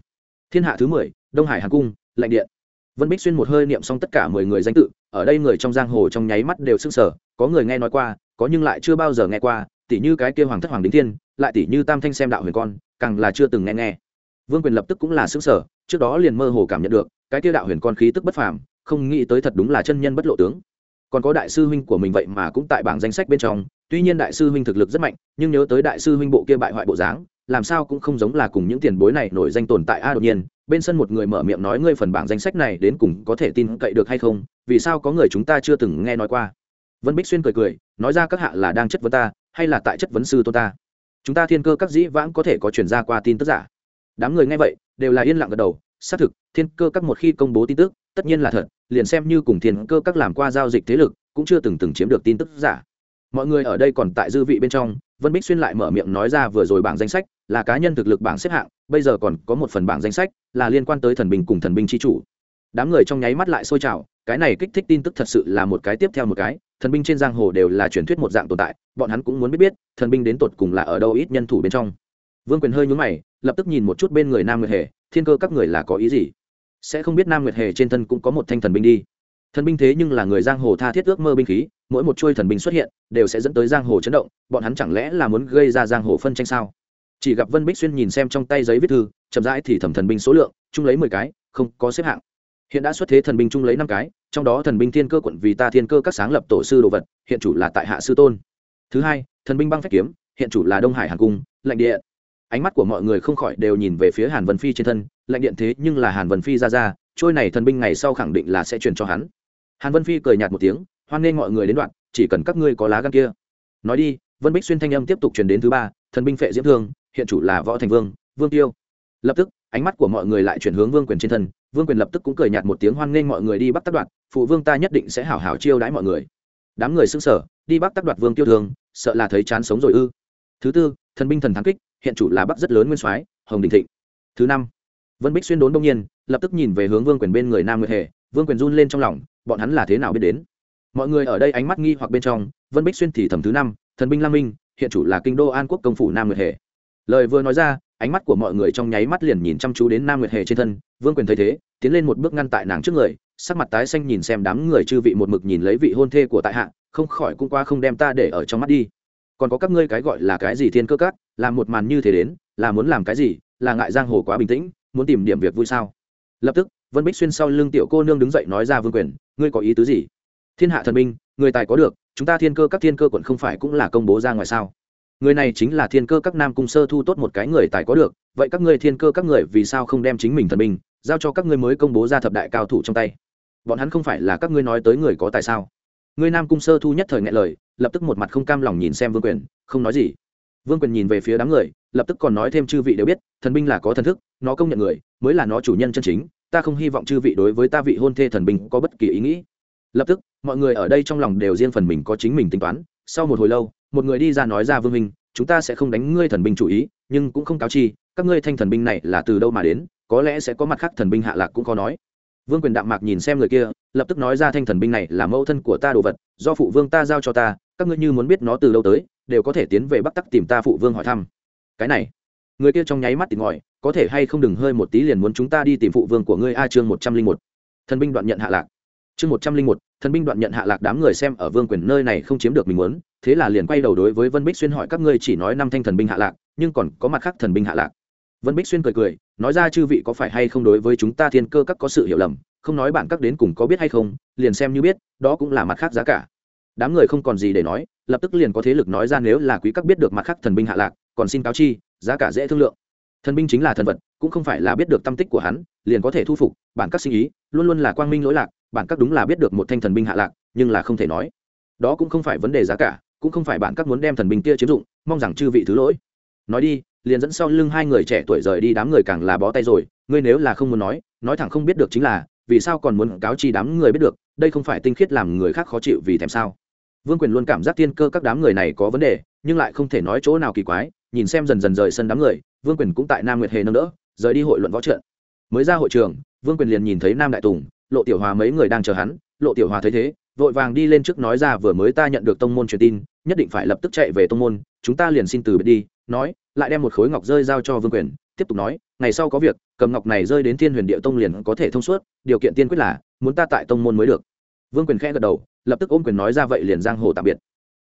Thiên hạ thứ mười, đông hải hàn cung, lạnh điện. Vân bích xuyên một hơi niệm xong tất cả mười người danh tự, ở đây người trong giang hồ trong nháy mắt đều sức sở có người nghe nói qua, có nhưng lại chưa bao giờ nghe qua tỷ như cái kia hoàng thất hoàng đính thiên, lại tỷ như tam thanh xem đạo huyền con, càng là chưa từng nghe nghe. Vương quyền lập tức cũng là sững sở trước đó liền mơ hồ cảm nhận được, cái kia đạo huyền con khí tức bất phàm, không nghĩ tới thật đúng là chân nhân bất lộ tướng. Còn có đại sư huynh của mình vậy mà cũng tại bảng danh sách bên trong tuy nhiên đại sư huynh thực lực rất mạnh, nhưng nhớ tới đại sư huynh bộ kia bại hoại bộ dáng, làm sao cũng không giống là cùng những tiền bối này nổi danh tồn tại a đột nhiên, bên sân một người mở miệng nói ngươi phần bảng danh sách này đến cùng có thể tin cậy được hay không, vì sao có người chúng ta chưa từng nghe nói qua. Vân bích xuyên cười cười, nói ra các hạ là đang chất vấn ta, hay là tại chất vấn sư tôn ta. Chúng ta thiên cơ các dĩ vãng có thể có chuyển ra qua tin tức giả. Đám người nghe vậy, đều là yên lặng gật đầu, xác thực, thiên cơ các một khi công bố tin tức, tất nhiên là thật, liền xem như cùng thiên cơ các làm qua giao dịch thế lực, cũng chưa từng từng chiếm được tin tức giả mọi người ở đây còn tại dư vị bên trong, vân bích xuyên lại mở miệng nói ra vừa rồi bảng danh sách, là cá nhân thực lực bảng xếp hạng, bây giờ còn có một phần bảng danh sách, là liên quan tới thần binh cùng thần binh chi chủ. Đám người trong nháy mắt lại sôi trào, cái này kích thích tin tức thật sự là một cái tiếp theo một cái, thần binh trên giang hồ đều là truyền thuyết một dạng tồn tại, bọn hắn cũng muốn biết biết, thần binh đến tột cùng là ở đâu ít nhân thủ bên trong. Vương quyền hơi nhúng mày, lập tức nhìn một chút bên người nam nguyệt hề, thiên cơ các người là có ý gì? Sẽ không biết nam nguyệt hề trên thân cũng có một thanh thần binh đi. Thần binh thế nhưng là người giang hồ tha thiết ước mơ binh khí mỗi một chuôi thần binh xuất hiện, đều sẽ dẫn tới giang hồ chấn động, bọn hắn chẳng lẽ là muốn gây ra giang hồ phân tranh sao? Chỉ gặp vân bích xuyên nhìn xem trong tay giấy viết thư, chậm rãi thì thẩm thần binh số lượng, chung lấy mười cái, không có xếp hạng. Hiện đã xuất thế thần binh chung lấy năm cái, trong đó thần binh thiên cơ quận vì ta thiên cơ các sáng lập tổ sư đồ vật, hiện chủ là tại hạ sư tôn. Thứ hai, thần binh băng phách kiếm, hiện chủ là đông hải hàn cung, lạnh địa ánh mắt của mọi người không khỏi đều nhìn về phía hàn vân phi trên thân, lạnh điện thế nhưng là hàn vân phi ra ra trôi này thần binh ngày sau khẳng định là sẽ truyền cho hắn. Hàn vân phi cười nhạt một tiếng hoan nghênh mọi người đến đoạn, chỉ cần các ngươi có lá gan kia. Nói đi, vân bích xuyên thanh âm tiếp tục truyền đến thứ ba, thần binh phệ diễm thương, hiện chủ là võ thành vương vương tiêu. Lập tức, ánh mắt của mọi người lại chuyển hướng vương quyền trên thân, vương quyền lập tức cũng cười nhạt một tiếng hoan nghênh mọi người đi bắt tác đoạt, phụ vương ta nhất định sẽ hảo hảo chiêu đãi mọi người. Đám người xưng sở đi bắt tác đoạt vương tiêu thương, sợ là thấy chán sống rồi ư. Thứ tư, thần binh thần thắng kích, hiện chủ là bắc rất lớn nguyên soái, hồng đình thịnh. Thứ năm, vân bích xuyên đốn đông nhiên, lập tức nhìn về hướng vương quyền bên người nam nguyệt hề, vương quyền run lên trong lòng, bọn hắn là thế nào biết đến? Mọi người ở đây ánh mắt nghi hoặc bên trong, vân bích xuyên thì thẩm thứ năm, thần binh lam minh, hiện chủ là kinh đô an quốc công phủ nam nguyệt hề. Lời vừa nói ra, ánh mắt của mọi người trong nháy mắt liền nhìn chăm chú đến nam nguyệt hề trên thân, vương quyền thấy thế, tiến lên một bước ngăn tại nàng trước người, sắc mặt tái xanh nhìn xem đám người chư vị một mực nhìn lấy vị hôn thê của tại hạ, không khỏi cũng qua không đem ta để ở trong mắt đi. Còn có các ngươi cái gọi là cái gì thiên cơ cát làm một màn như thế đến, là muốn làm cái gì, là ngại giang hồ quá bình tĩnh, muốn tìm điểm việc vui sao? Lập tức, vân bích xuyên sau lưng tiểu cô nương đứng dậy nói ra vương quyền, ngươi có ý tứ gì? Thiên hạ thần minh, người tài có được, chúng ta thiên cơ các thiên cơ quận không phải cũng là công bố ra ngoài sao? Người này chính là thiên cơ các nam cung sơ thu tốt một cái người tài có được, vậy các ngươi thiên cơ các người vì sao không đem chính mình thần minh giao cho các ngươi mới công bố ra thập đại cao thủ trong tay? Bọn hắn không phải là các ngươi nói tới người có tài sao? Người nam cung sơ thu nhất thời ngại lời, lập tức một mặt không cam lòng nhìn xem vương quyền, không nói gì. Vương quyền nhìn về phía đám người, lập tức còn nói thêm chư vị đều biết, thần binh là có thần thức, nó công nhận người, mới là nó chủ nhân chân chính, ta không hy vọng chư vị đối với ta vị hôn thê thần binh có bất kỳ ý nghĩ lập tức, mọi người ở đây trong lòng đều riêng phần mình có chính mình tính toán. Sau một hồi lâu, một người đi ra nói ra vương minh, chúng ta sẽ không đánh ngươi thần binh chủ ý, nhưng cũng không cáo chi, các ngươi thanh thần binh này là từ đâu mà đến, có lẽ sẽ có mặt khác thần binh hạ lạc cũng có nói. Vương quyền đạm mạc nhìn xem người kia, lập tức nói ra thanh thần binh này là mẫu thân của ta đồ vật, do phụ vương ta giao cho ta, các ngươi như muốn biết nó từ đâu tới, đều có thể tiến về bắc tắc tìm ta phụ vương hỏi thăm. Cái này, người kia trong nháy mắt tìm ngòi có thể hay không đừng hơi một tí liền muốn chúng ta đi tìm phụ vương của ngươi? A chương một trăm linh một. Thần binh đoạn nhận hạ lạc. Chương một trăm linh một thần binh đoạn nhận hạ lạc đám người xem ở vương quyền nơi này không chiếm được mình muốn, thế là liền quay đầu đối với vân bích xuyên hỏi, các ngươi chỉ nói năm thanh thần binh hạ lạc, nhưng còn có mặt khác thần binh hạ lạc. Vân bích xuyên cười cười, nói ra chư vị có phải hay không đối với chúng ta thiên cơ các có sự hiểu lầm, không nói bạn các đến cùng có biết hay không, liền xem như biết, đó cũng là mặt khác giá cả. Đám người không còn gì để nói, lập tức liền có thế lực nói ra nếu là quý các biết được mặt khác thần binh hạ lạc, còn xin cáo chi, giá cả dễ thương lượng. Thần binh chính là thần vật, cũng không phải là biết được tâm tích của hắn, liền có thể thu phục, bản các sinh ý, luôn luôn là quang minh lỗi lạc bản các đúng là biết được một thanh thần binh hạ lạc, nhưng là không thể nói. Đó cũng không phải vấn đề giá cả, cũng không phải bản các muốn đem thần binh kia chiếm dụng, mong rằng chư vị thứ lỗi. Nói đi, liền dẫn sau lưng hai người trẻ tuổi rời đi đám người càng là bó tay rồi, ngươi nếu là không muốn nói nói thẳng không biết được chính là, vì sao còn muốn cáo chi đám người biết được, đây không phải tinh khiết làm người khác khó chịu vì thèm sao. Vương quyền luôn cảm giác tiên cơ các đám người này có vấn đề, nhưng lại không thể nói chỗ nào kỳ quái, nhìn xem dần dần rời sân đám người, vương quyền cũng tại nam nguyệt hề nâng đỡ, rời đi hội luận võ trận. Mới ra hội trường, vương quyền liền nhìn thấy nam đại tùng lộ tiểu hòa mấy người đang chờ hắn, lộ tiểu hòa thấy thế, vội vàng đi lên trước nói ra vừa mới ta nhận được tông môn truyền tin, nhất định phải lập tức chạy về tông môn, chúng ta liền xin từ biệt đi, nói, lại đem một khối ngọc rơi giao cho vương quyền, tiếp tục nói, ngày sau có việc, cầm ngọc này rơi đến thiên huyền địa tông liền có thể thông suốt, điều kiện tiên quyết là, muốn ta tại tông môn mới được. Vương quyền khẽ gật đầu, lập tức ôm quyền nói ra vậy liền giang hồ tạm biệt.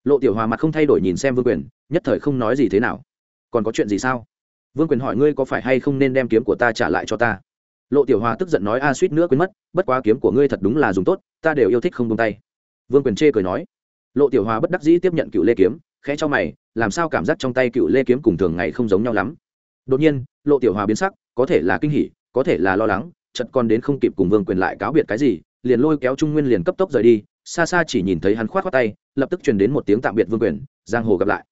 Lộ tiểu hòa mặt không thay đổi nhìn xem vương quyền, nhất thời không nói gì thế nào. Còn có chuyện gì sao? Vương quyền hỏi ngươi có phải hay không nên đem kiếm của ta trả lại cho ta? Lộ tiểu hòa tức giận nói, a suýt nữa quên mất, bất quá kiếm của ngươi thật đúng là dùng tốt, ta đều yêu thích không tung tay. Vương quyền chê cười nói. Lộ tiểu hòa bất đắc dĩ tiếp nhận cựu lê kiếm, khẽ cho mày, làm sao cảm giác trong tay cựu lê kiếm cùng thường ngày không giống nhau lắm? Đột nhiên, lộ tiểu hòa biến sắc, có thể là kinh hỉ, có thể là lo lắng chật còn đến không kịp cùng vương quyền lại cáo biệt cái gì, liền lôi kéo trung nguyên liền cấp tốc rời đi, xa xa chỉ nhìn thấy hắn khoát khoát tay, lập tức truyền đến một tiếng tạm biệt vương quyền, giang hồ gặp lại.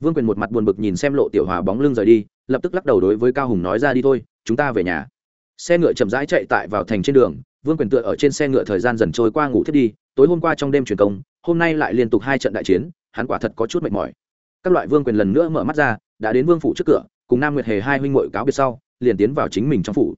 Vương quyền một mặt buồn bực nhìn xem lộ tiểu hòa bóng lưng rời đi, lập tức lắc đầu đối với cao hùng nói, ra đi thôi, chúng ta về nhà xe ngựa chậm rãi chạy tại vào thành trên đường, vương quyền tựa ở trên xe ngựa thời gian dần trôi qua ngủ thiết đi, tối hôm qua trong đêm truyền công, hôm nay lại liên tục hai trận đại chiến, hắn quả thật có chút mệt mỏi. Các loại vương quyền lần nữa mở mắt ra, đã đến vương phủ trước cửa, cùng nam nguyệt hề hai huynh mội cáo biệt sau, liền tiến vào chính mình trong phủ.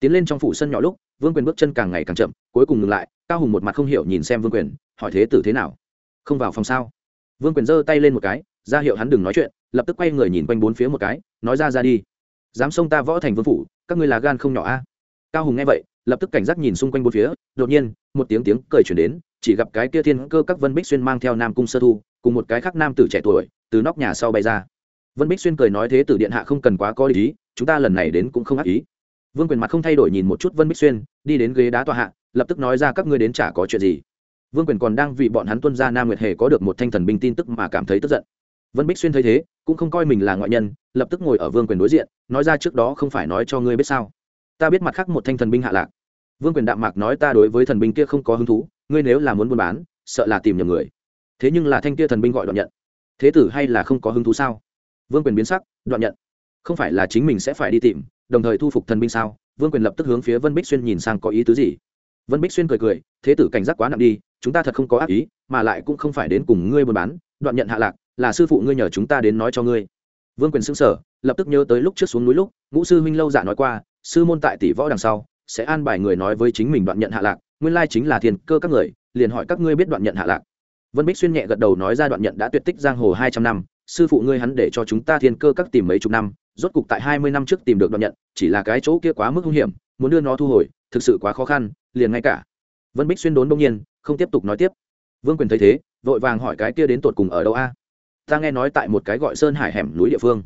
Tiến lên trong phủ sân nhỏ lúc, vương quyền bước chân càng ngày càng chậm, cuối cùng ngừng lại, cao hùng một mặt không hiểu nhìn xem vương quyền, hỏi thế tử thế nào? Không vào phòng sao? Vương quyền giơ tay lên một cái, ra hiệu hắn đừng nói chuyện, lập tức quay người nhìn quanh bốn phía một cái, nói ra ra đi dám xông ta võ thành vương phủ, các ngươi là gan không nhỏ a. Cao hùng nghe vậy, lập tức cảnh giác nhìn xung quanh bốn phía, đột nhiên, một tiếng tiếng cười chuyển đến, chỉ gặp cái kia thiên cơ các vân bích xuyên mang theo nam cung sơ thu, cùng một cái khác nam tử trẻ tuổi, từ nóc nhà sau bay ra. Vân bích xuyên cười nói thế tử điện hạ không cần quá có ý, chúng ta lần này đến cũng không ác ý. Vương quyền mặt không thay đổi nhìn một chút vân bích xuyên, đi đến ghế đá tòa hạ, lập tức nói ra các ngươi đến chả có chuyện gì. Vương quyền còn đang vì bọn hắn tuân ra nam nguyệt hề có được một thanh thần binh tin tức mà cảm thấy tức giận vân bích xuyên thấy thế, cũng không coi mình là ngoại nhân, lập tức ngồi ở vương quyền đối diện, nói ra trước đó không phải nói cho ngươi biết sao. Ta biết mặt khác một thanh thần binh hạ lạc. Vương quyền đạm mạc nói ta đối với thần binh kia không có hứng thú, ngươi nếu là muốn buôn bán, sợ là tìm nhầm người. Thế nhưng là thanh kia thần binh gọi đoạn nhận. Thế tử hay là không có hứng thú sao? Vương quyền biến sắc, đoạn nhận. Không phải là chính mình sẽ phải đi tìm, đồng thời thu phục thần binh sao? Vương quyền lập tức hướng phía vân bích xuyên nhìn sang có ý tứ gì? Vân bích xuyên cười cười, thế tử cảnh giác quá nặng đi, chúng ta thật không có ác ý, mà lại cũng không phải đến cùng ngươi buôn bán, đoạn nhận hạ lạc là sư phụ ngươi nhờ chúng ta đến nói cho ngươi. Vương quyền xưng sở lập tức nhớ tới lúc trước xuống núi lúc, ngũ sư huynh lâu dạ nói qua, sư môn tại tỷ võ đằng sau, sẽ an bài người nói với chính mình đoạn nhận hạ lạc, nguyên lai chính là thiền cơ các người, liền hỏi các ngươi biết đoạn nhận hạ lạc. Vân bích xuyên nhẹ gật đầu nói ra đoạn nhận đã tuyệt tích giang hồ hai trăm năm, sư phụ ngươi hắn để cho chúng ta thiên cơ các tìm mấy chục năm, rốt cục tại hai mươi năm trước tìm được đoạn nhận, chỉ là cái chỗ kia quá mức hung hiểm, muốn đưa nó thu hồi, thực sự quá khó khăn, liền ngay cả. Vân bích xuyên đốn đông nhiên, không tiếp tục nói tiếp. Vương quyền thấy thế, vội vàng hỏi cái kia đến tột cùng ở đâu a? Ta nghe nói tại một cái gọi sơn hải hẻm núi địa phương.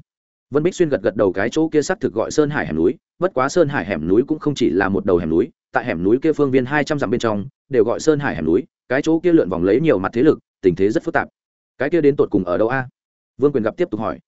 Vân bích xuyên gật gật đầu cái chỗ kia xác thực gọi sơn hải hẻm núi, bất quá sơn hải hẻm núi cũng không chỉ là một đầu hẻm núi, tại hẻm núi kia phương viên hai trăm dặm bên trong, đều gọi sơn hải hẻm núi, cái chỗ kia lượn vòng lấy nhiều mặt thế lực, tình thế rất phức tạp. Cái kia đến tột cùng ở đâu a? Vương quyền gặp tiếp tục hỏi.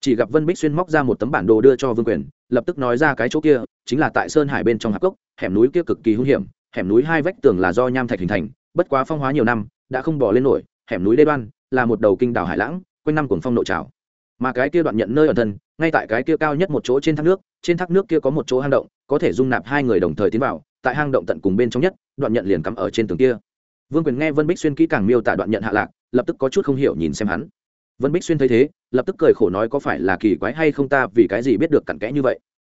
Chỉ gặp vân bích xuyên móc ra một tấm bản đồ đưa cho vương quyền, lập tức nói ra cái chỗ kia, chính là tại sơn hải bên trong hạp cốc, hẻm núi kia cực kỳ hung hiểm, hẻm núi hai vách tường là do nham thạch hình thành, bất quá phong hóa nhiều năm, đã không bỏ lên nổi, hẻm núi đê đoan là một đầu kinh đảo hải lãng quanh năm cuồng phong nội trào. Mà cái kia đoạn nhận nơi ẩn thân, ngay tại cái kia cao nhất một chỗ trên thác nước, trên thác nước kia có một chỗ hang động, có thể dung nạp hai người đồng thời tiến vào, tại hang động tận cùng bên trong nhất, đoạn nhận liền cắm ở trên tường kia. Vương quyền nghe vân bích xuyên kỹ càng miêu tả đoạn nhận hạ lạc, lập tức có chút không hiểu nhìn xem hắn. Vân bích xuyên thấy thế, lập tức cười khổ nói có phải là kỳ quái hay không ta vì cái gì biết được cặn kẽ như vậy?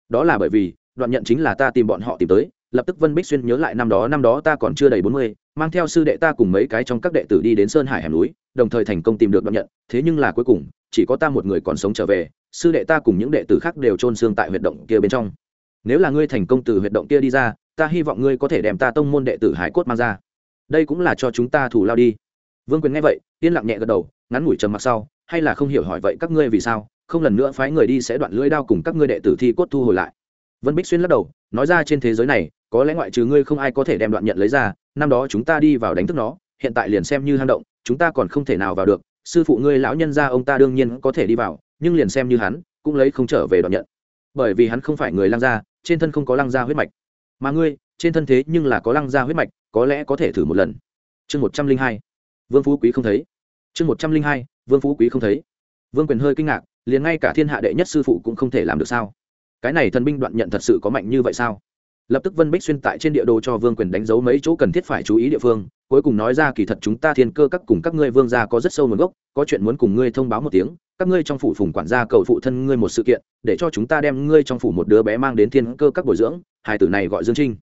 Đó là bởi vì, đoạn nhận chính là ta tìm bọn họ tìm tới lập tức vân bích xuyên nhớ lại năm đó năm đó ta còn chưa đầy bốn mươi, mang theo sư đệ ta cùng mấy cái trong các đệ tử đi đến sơn hải hẻm núi, đồng thời thành công tìm được đoạn nhận, thế nhưng là cuối cùng, chỉ có ta một người còn sống trở về, sư đệ ta cùng những đệ tử khác đều trôn xương tại huyệt động kia bên trong. Nếu là ngươi thành công từ huyệt động kia đi ra, ta hy vọng ngươi có thể đem ta tông môn đệ tử hải cốt mang ra. Đây cũng là cho chúng ta thủ lao đi. Vương quyền nghe vậy, yên lặng nhẹ gật đầu, ngắn ngủi trầm mặc sau, hay là không hiểu hỏi vậy các ngươi vì sao, không lần nữa phái người đi sẽ đoạn lưỡi đao cùng các ngươi đệ tử thi cốt thu hồi lại. Vân bích xuyên lắc đầu, nói ra trên thế giới này có lẽ ngoại trừ ngươi không ai có thể đem đoạn nhận lấy ra, năm đó chúng ta đi vào đánh thức nó, hiện tại liền xem như hang động, chúng ta còn không thể nào vào được, sư phụ ngươi lão nhân gia ông ta đương nhiên có thể đi vào, nhưng liền xem như hắn, cũng lấy không trở về đoạn nhận. Bởi vì hắn không phải người lăng gia, trên thân không có lăng gia huyết mạch. Mà ngươi, trên thân thế nhưng là có lăng gia huyết mạch, có lẽ có thể thử một lần. Chương một trăm linh hai, vương phú quý không thấy. Chương một trăm linh hai, vương phú quý không thấy. Vương quyền hơi kinh ngạc, liền ngay cả thiên hạ đệ nhất sư phụ cũng không thể làm được sao? Cái này thần binh đoạn nhận thật sự có mạnh như vậy sao? Lập tức vân bích xuyên tại trên địa đồ cho vương quyền đánh dấu mấy chỗ cần thiết phải chú ý địa phương, cuối cùng nói ra kỳ thật chúng ta thiên cơ các cùng các ngươi vương gia có rất sâu nguồn gốc, có chuyện muốn cùng ngươi thông báo một tiếng, các ngươi trong phủ phùng quản gia cầu phụ thân ngươi một sự kiện, để cho chúng ta đem ngươi trong phủ một đứa bé mang đến thiên cơ các bồi dưỡng, hai tử này gọi dương trinh.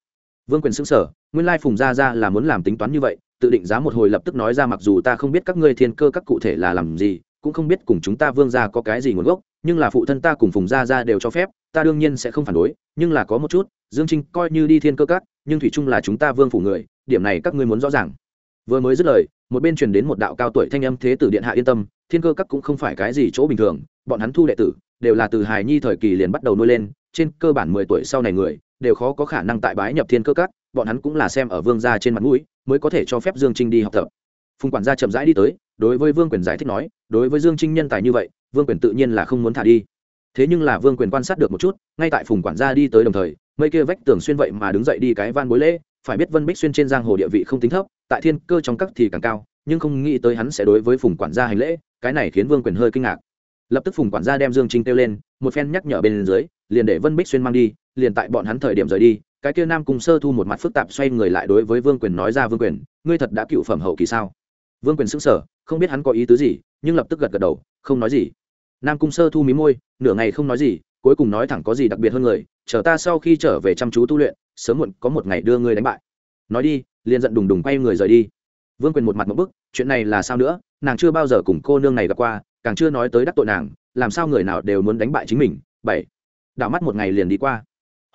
Vương quyền xưng sở nguyên lai phùng gia ra là muốn làm tính toán như vậy, tự định giá một hồi lập tức nói ra mặc dù ta không biết các ngươi thiên cơ các cụ thể là làm gì, cũng không biết cùng chúng ta vương gia có cái gì nguồn gốc, nhưng là phụ thân ta cùng phùng gia ra đều cho phép, ta đương nhiên sẽ không phản đối, nhưng là có một chút dương trinh coi như đi thiên cơ các, nhưng thủy Trung là chúng ta vương phủ người, điểm này các ngươi muốn rõ ràng. Vừa mới dứt lời, một bên truyền đến một đạo cao tuổi thanh âm thế tử điện hạ yên tâm, thiên cơ các cũng không phải cái gì chỗ bình thường, bọn hắn thu đệ tử, đều là từ hài nhi thời kỳ liền bắt đầu nuôi lên, trên cơ bản mười tuổi sau này người, đều khó có khả năng tại bái nhập thiên cơ các, bọn hắn cũng là xem ở vương gia trên mặt mũi, mới có thể cho phép dương trinh đi học tập. Phùng quản gia chậm rãi đi tới, đối với vương quyền giải thích nói, đối với dương trinh nhân tài như vậy, vương quyền tự nhiên là không muốn thả đi. Thế nhưng là vương quyền quan sát được một chút, ngay tại phùng quản gia đi tới đồng thời mây kia vách tường xuyên vậy mà đứng dậy đi cái van bối lễ, phải biết vân bích xuyên trên giang hồ địa vị không tính thấp, tại thiên cơ trong các thì càng cao, nhưng không nghĩ tới hắn sẽ đối với phùng quản gia hành lễ, cái này khiến vương quyền hơi kinh ngạc. Lập tức phùng quản gia đem dương trinh kêu lên, một phen nhắc nhở bên dưới, liền để vân bích xuyên mang đi, liền tại bọn hắn thời điểm rời đi, cái kia nam cung sơ thu một mặt phức tạp xoay người lại đối với vương quyền nói ra, vương quyền, ngươi thật đã cựu phẩm hậu kỳ sao? Vương quyền xứng sở không biết hắn có ý tứ gì, nhưng lập tức gật gật đầu, không nói gì. Nam cung sơ thu mí môi, nửa ngày không nói gì cuối cùng nói thẳng có gì đặc biệt hơn người, chờ ta sau khi trở về chăm chú tu luyện, sớm muộn có một ngày đưa ngươi đánh bại. Nói đi, liền giận đùng đùng quay người rời đi. Vương quyền một mặt một bức, chuyện này là sao nữa, nàng chưa bao giờ cùng cô nương này gặp qua, càng chưa nói tới đắc tội nàng, làm sao người nào đều muốn đánh bại chính mình. Bảy, đảo mắt một ngày liền đi qua.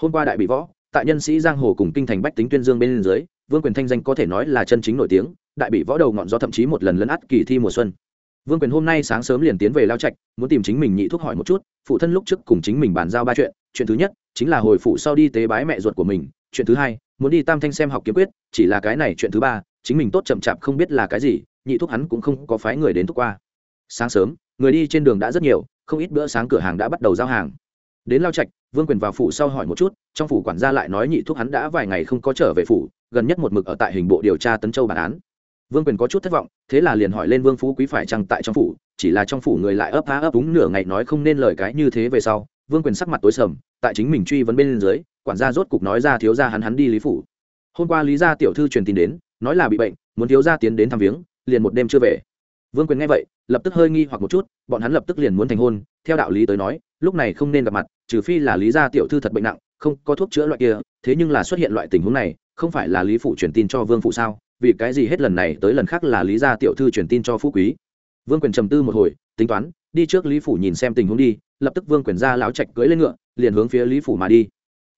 Hôm qua đại bị võ, tại nhân sĩ giang hồ cùng kinh thành bách tính tuyên dương bên dưới, vương quyền thanh danh có thể nói là chân chính nổi tiếng, đại bị võ đầu ngọn gió thậm chí một lần lấn át kỳ thi mùa xuân vương quyền hôm nay sáng sớm liền tiến về lao trạch, muốn tìm chính mình nhị thuốc hỏi một chút, phụ thân lúc trước cùng chính mình bàn giao ba chuyện chuyện thứ nhất chính là hồi phụ sau đi tế bái mẹ ruột của mình, chuyện thứ hai muốn đi tam thanh xem học kiếm quyết, chỉ là cái này chuyện thứ ba, chính mình tốt chậm chạp không biết là cái gì, nhị thuốc hắn cũng không có phái người đến thuốc qua. Sáng sớm, người đi trên đường đã rất nhiều, không ít bữa sáng cửa hàng đã bắt đầu giao hàng. Đến lao trạch, vương quyền vào phủ sau hỏi một chút, trong phủ quản gia lại nói nhị thuốc hắn đã vài ngày không có trở về phủ, gần nhất một mực ở tại hình bộ điều tra tấn châu bản án vương quyền có chút thất vọng, thế là liền hỏi lên vương phú quý phải chăng tại trong phủ, chỉ là trong phủ người lại ấp há ấp đúng nửa ngày nói không nên lời cái như thế về sau, vương quyền sắc mặt tối sầm, tại chính mình truy vấn bên dưới, quản gia rốt cục nói ra thiếu gia hắn hắn đi lý phủ. Hôm qua lý gia tiểu thư truyền tin đến, nói là bị bệnh, muốn thiếu gia tiến đến thăm viếng, liền một đêm chưa về. Vương quyền nghe vậy, lập tức hơi nghi hoặc một chút, bọn hắn lập tức liền muốn thành hôn, theo đạo lý tới nói, lúc này không nên gặp mặt, trừ phi là lý gia tiểu thư thật bệnh nặng, không có thuốc chữa loại kia, thế nhưng là xuất hiện loại tình huống này, không phải là lý phụ truyền tin cho vương phụ sao? Vì cái gì hết lần này tới lần khác là lý gia tiểu thư truyền tin cho phú quý? Vương quyền trầm tư một hồi, tính toán, đi trước lý phủ nhìn xem tình huống đi, lập tức vương quyền ra láo chạch cưỡi lên ngựa, liền hướng phía lý phủ mà đi.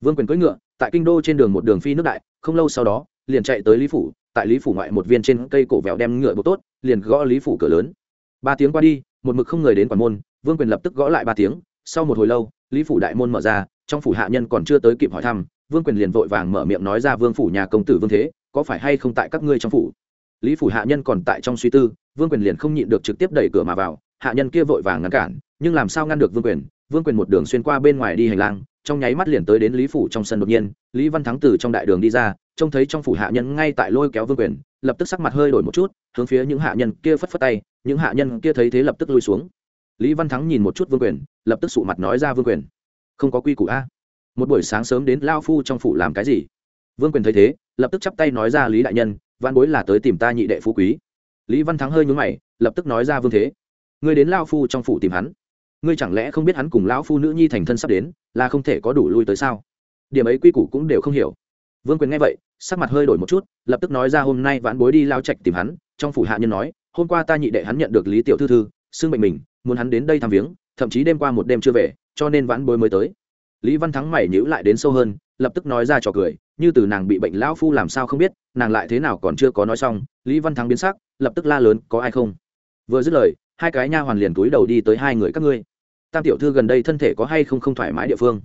Vương quyền cưỡi ngựa, tại kinh đô trên đường một đường phi nước đại, không lâu sau đó, liền chạy tới lý phủ, tại lý phủ ngoại một viên trên cây cổ vẹo đem ngựa bộ tốt, liền gõ lý phủ cửa lớn. Ba tiếng qua đi, một mực không người đến quản môn, vương quyền lập tức gõ lại ba tiếng, sau một hồi lâu, lý phủ đại môn mở ra, trong phủ hạ nhân còn chưa tới kịp hỏi thăm vương quyền liền vội vàng mở miệng nói ra, vương phủ nhà công tử vương thế, có phải hay không tại các ngươi trong phủ? Lý phủ hạ nhân còn tại trong suy tư, vương quyền liền không nhịn được trực tiếp đẩy cửa mà vào. Hạ nhân kia vội vàng ngăn cản, nhưng làm sao ngăn được vương quyền? Vương quyền một đường xuyên qua bên ngoài đi hành lang, trong nháy mắt liền tới đến lý phủ trong sân đột nhiên. Lý văn thắng từ trong đại đường đi ra, trông thấy trong phủ hạ nhân ngay tại lôi kéo vương quyền, lập tức sắc mặt hơi đổi một chút, hướng phía những hạ nhân kia phất phất tay, những hạ nhân kia thấy thế lập tức lui xuống. Lý văn thắng nhìn một chút vương quyền, lập tức sụ mặt nói ra, vương quyền, không có quy củ a một buổi sáng sớm đến lao phu trong phủ làm cái gì? Vương quyền thấy thế, lập tức chắp tay nói ra lý đại nhân, văn bối là tới tìm ta nhị đệ phú quý. Lý văn thắng hơi nhún mày, lập tức nói ra vương thế. Ngươi đến lao phu trong phủ tìm hắn. Ngươi chẳng lẽ không biết hắn cùng lão phu nữ nhi thành thân sắp đến, là không thể có đủ lui tới sao? Điểm ấy quy củ cũng đều không hiểu. Vương quyền nghe vậy, sắc mặt hơi đổi một chút, lập tức nói ra hôm nay vãn bối đi lao trạch tìm hắn, trong phủ hạ nhân nói, hôm qua ta nhị đệ hắn nhận được lý tiểu thư thư, xưng bệnh mình, muốn hắn đến đây thăm viếng, thậm chí đêm qua một đêm chưa về, cho nên vãn bối mới tới lý văn thắng mày nhữ lại đến sâu hơn, lập tức nói ra trò cười, như từ nàng bị bệnh lão phu làm sao không biết, nàng lại thế nào còn chưa có nói xong, lý văn thắng biến sắc, lập tức la lớn, có ai không? Vừa dứt lời, hai cái nha hoàn liền túi đầu đi tới hai người các ngươi. Tam tiểu thư gần đây thân thể có hay không không thoải mái địa phương?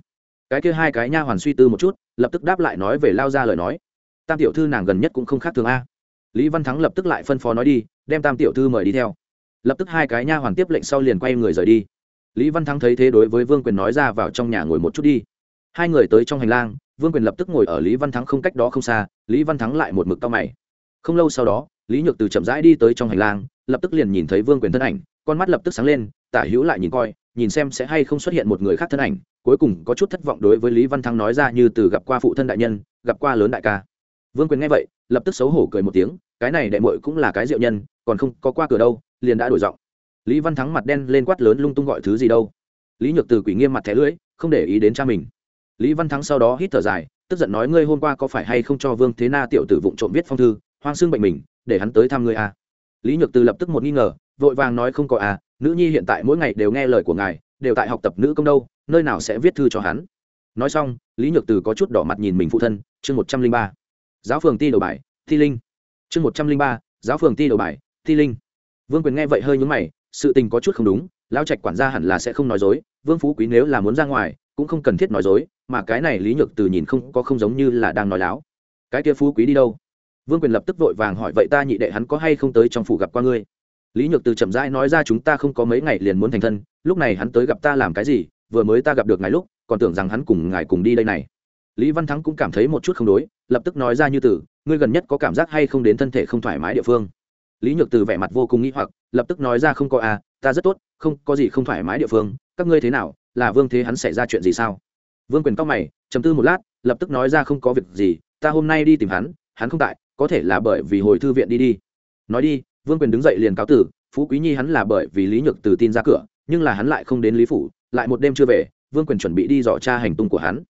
Cái kia hai cái nha hoàn suy tư một chút, lập tức đáp lại nói về lao ra lời nói. Tam tiểu thư nàng gần nhất cũng không khác thường a. Lý văn thắng lập tức lại phân phó nói đi, đem tam tiểu thư mời đi theo. Lập tức hai cái nha hoàn tiếp lệnh sau liền quay người rời đi lý văn thắng thấy thế đối với vương quyền nói ra vào trong nhà ngồi một chút đi. Hai người tới trong hành lang, vương quyền lập tức ngồi ở lý văn thắng không cách đó không xa, lý văn thắng lại một mực cao mày. Không lâu sau đó, lý nhược từ chậm rãi đi tới trong hành lang, lập tức liền nhìn thấy vương quyền thân ảnh, con mắt lập tức sáng lên, tả hữu lại nhìn coi, nhìn xem sẽ hay không xuất hiện một người khác thân ảnh, cuối cùng có chút thất vọng đối với lý văn thắng nói ra như từ gặp qua phụ thân đại nhân, gặp qua lớn đại ca. Vương quyền nghe vậy, lập tức xấu hổ cười một tiếng, cái này đệ mội cũng là cái diệu nhân, còn không có qua cửa đâu, liền đã đổi giọng lý văn thắng mặt đen lên quát lớn lung tung gọi thứ gì đâu. Lý nhược từ quỷ nghiêm mặt thẻ lưỡi không để ý đến cha mình. Lý văn thắng sau đó hít thở dài, tức giận nói ngươi hôm qua có phải hay không cho vương thế na tiểu tử vụng trộm viết phong thư, hoang xương bệnh mình, để hắn tới thăm ngươi à. lý nhược từ lập tức một nghi ngờ, vội vàng nói không có à nữ nhi hiện tại mỗi ngày đều nghe lời của ngài, đều tại học tập nữ công đâu, nơi nào sẽ viết thư cho hắn? Nói xong, lý nhược từ có chút đỏ mặt nhìn mình phụ thân, chương một trăm linh ba. Giáo phường ti đầu bài, thi linh. Chương một trăm linh ba, giáo phường ti đầu bài, thi linh. Vương quyền nghe vậy hơi nhúng mày sự tình có chút không đúng lao trạch quản gia hẳn là sẽ không nói dối, vương phú quý nếu là muốn ra ngoài, cũng không cần thiết nói dối, mà cái này lý nhược từ nhìn không, có không giống như là đang nói láo. Cái kia phú quý đi đâu? Vương quyền lập tức vội vàng hỏi, vậy ta nhị đệ hắn có hay không tới trong phủ gặp qua ngươi? Lý nhược từ chậm rãi nói ra, chúng ta không có mấy ngày liền muốn thành thân, lúc này hắn tới gặp ta làm cái gì, vừa mới ta gặp được ngài lúc, còn tưởng rằng hắn cùng ngài cùng đi đây này. Lý văn thắng cũng cảm thấy một chút không đối, lập tức nói ra như từ, ngươi gần nhất có cảm giác hay không đến thân thể không thoải mái địa phương? Lý nhược từ vẻ mặt vô cùng nghĩ hoặc, lập tức nói ra không có à ta rất tốt, không có gì không thoải mái địa phương, các ngươi thế nào, là vương thế hắn xảy ra chuyện gì sao? Vương quyền cao mày chấm tư một lát, lập tức nói ra không có việc gì, ta hôm nay đi tìm hắn hắn không tại, có thể là bởi vì hồi thư viện đi đi. Nói đi, vương quyền đứng dậy liền cáo tử, phú quý nhi hắn là bởi vì lý nhược từ tin ra cửa, nhưng là hắn lại không đến lý phủ, lại một đêm chưa về, vương quyền chuẩn bị đi dò tra hành tung của hắn.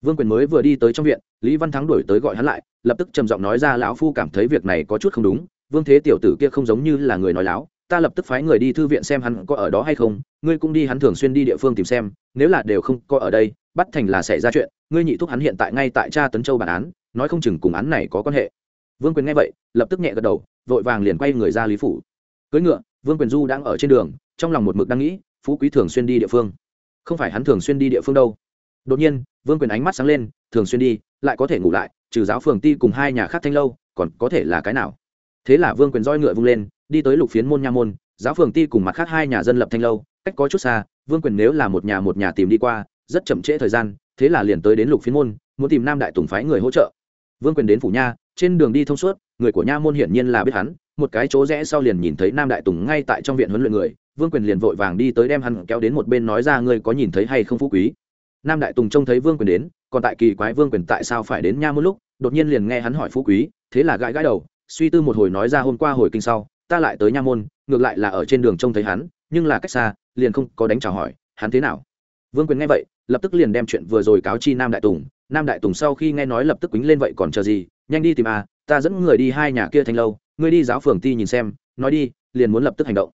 Vương quyền mới vừa đi tới trong viện, lý văn thắng đuổi tới gọi hắn lại, lập tức trầm giọng nói ra, lão phu cảm thấy việc này có chút không đúng vương thế tiểu tử kia không giống như là người nói láo, ta lập tức phái người đi thư viện xem hắn có ở đó hay không, ngươi cũng đi hắn thường xuyên đi địa phương tìm xem, nếu là đều không có ở đây, bắt thành là xảy ra chuyện, ngươi nhị thúc hắn hiện tại ngay tại cha tấn châu bản án, nói không chừng cùng án này có quan hệ. Vương quyền nghe vậy, lập tức nhẹ gật đầu, vội vàng liền quay người ra lý phủ. Cưỡi ngựa, vương quyền du đang ở trên đường, trong lòng một mực đang nghĩ, phú quý thường xuyên đi địa phương. Không phải hắn thường xuyên đi địa phương đâu. Đột nhiên, vương quyền ánh mắt sáng lên, thường xuyên đi, lại có thể ngủ lại, trừ giáo phường ti cùng hai nhà khác thanh lâu, còn có thể là cái nào? Thế là vương quyền roi ngựa vung lên, đi tới lục phiến môn nha môn, giáo phường ti cùng mặt khác hai nhà dân lập thanh lâu, cách có chút xa, vương quyền nếu là một nhà một nhà tìm đi qua, rất chậm trễ thời gian, thế là liền tới đến lục phiến môn, muốn tìm nam đại tùng phái người hỗ trợ. Vương quyền đến phủ nha, trên đường đi thông suốt, người của nha môn hiển nhiên là biết hắn, một cái chỗ rẽ sau liền nhìn thấy nam đại tùng ngay tại trong viện huấn luyện người, vương quyền liền vội vàng đi tới đem hắn kéo đến một bên nói ra ngươi có nhìn thấy hay không phú quý. Nam đại tùng trông thấy vương quyền đến, còn tại kỳ quái vương quyền tại sao phải đến nha một lúc, đột nhiên liền nghe hắn hỏi phú quý, thế là gãi gãi đầu suy tư một hồi nói ra hôm qua hồi kinh sau, ta lại tới nha môn, ngược lại là ở trên đường trông thấy hắn, nhưng là cách xa, liền không có đánh chào hỏi, hắn thế nào? Vương quyền nghe vậy, lập tức liền đem chuyện vừa rồi cáo chi nam đại tùng, nam đại tùng sau khi nghe nói lập tức quýnh lên vậy còn chờ gì, nhanh đi tìm a ta dẫn người đi hai nhà kia thanh lâu, ngươi đi giáo phường ti nhìn xem, nói đi, liền muốn lập tức hành động.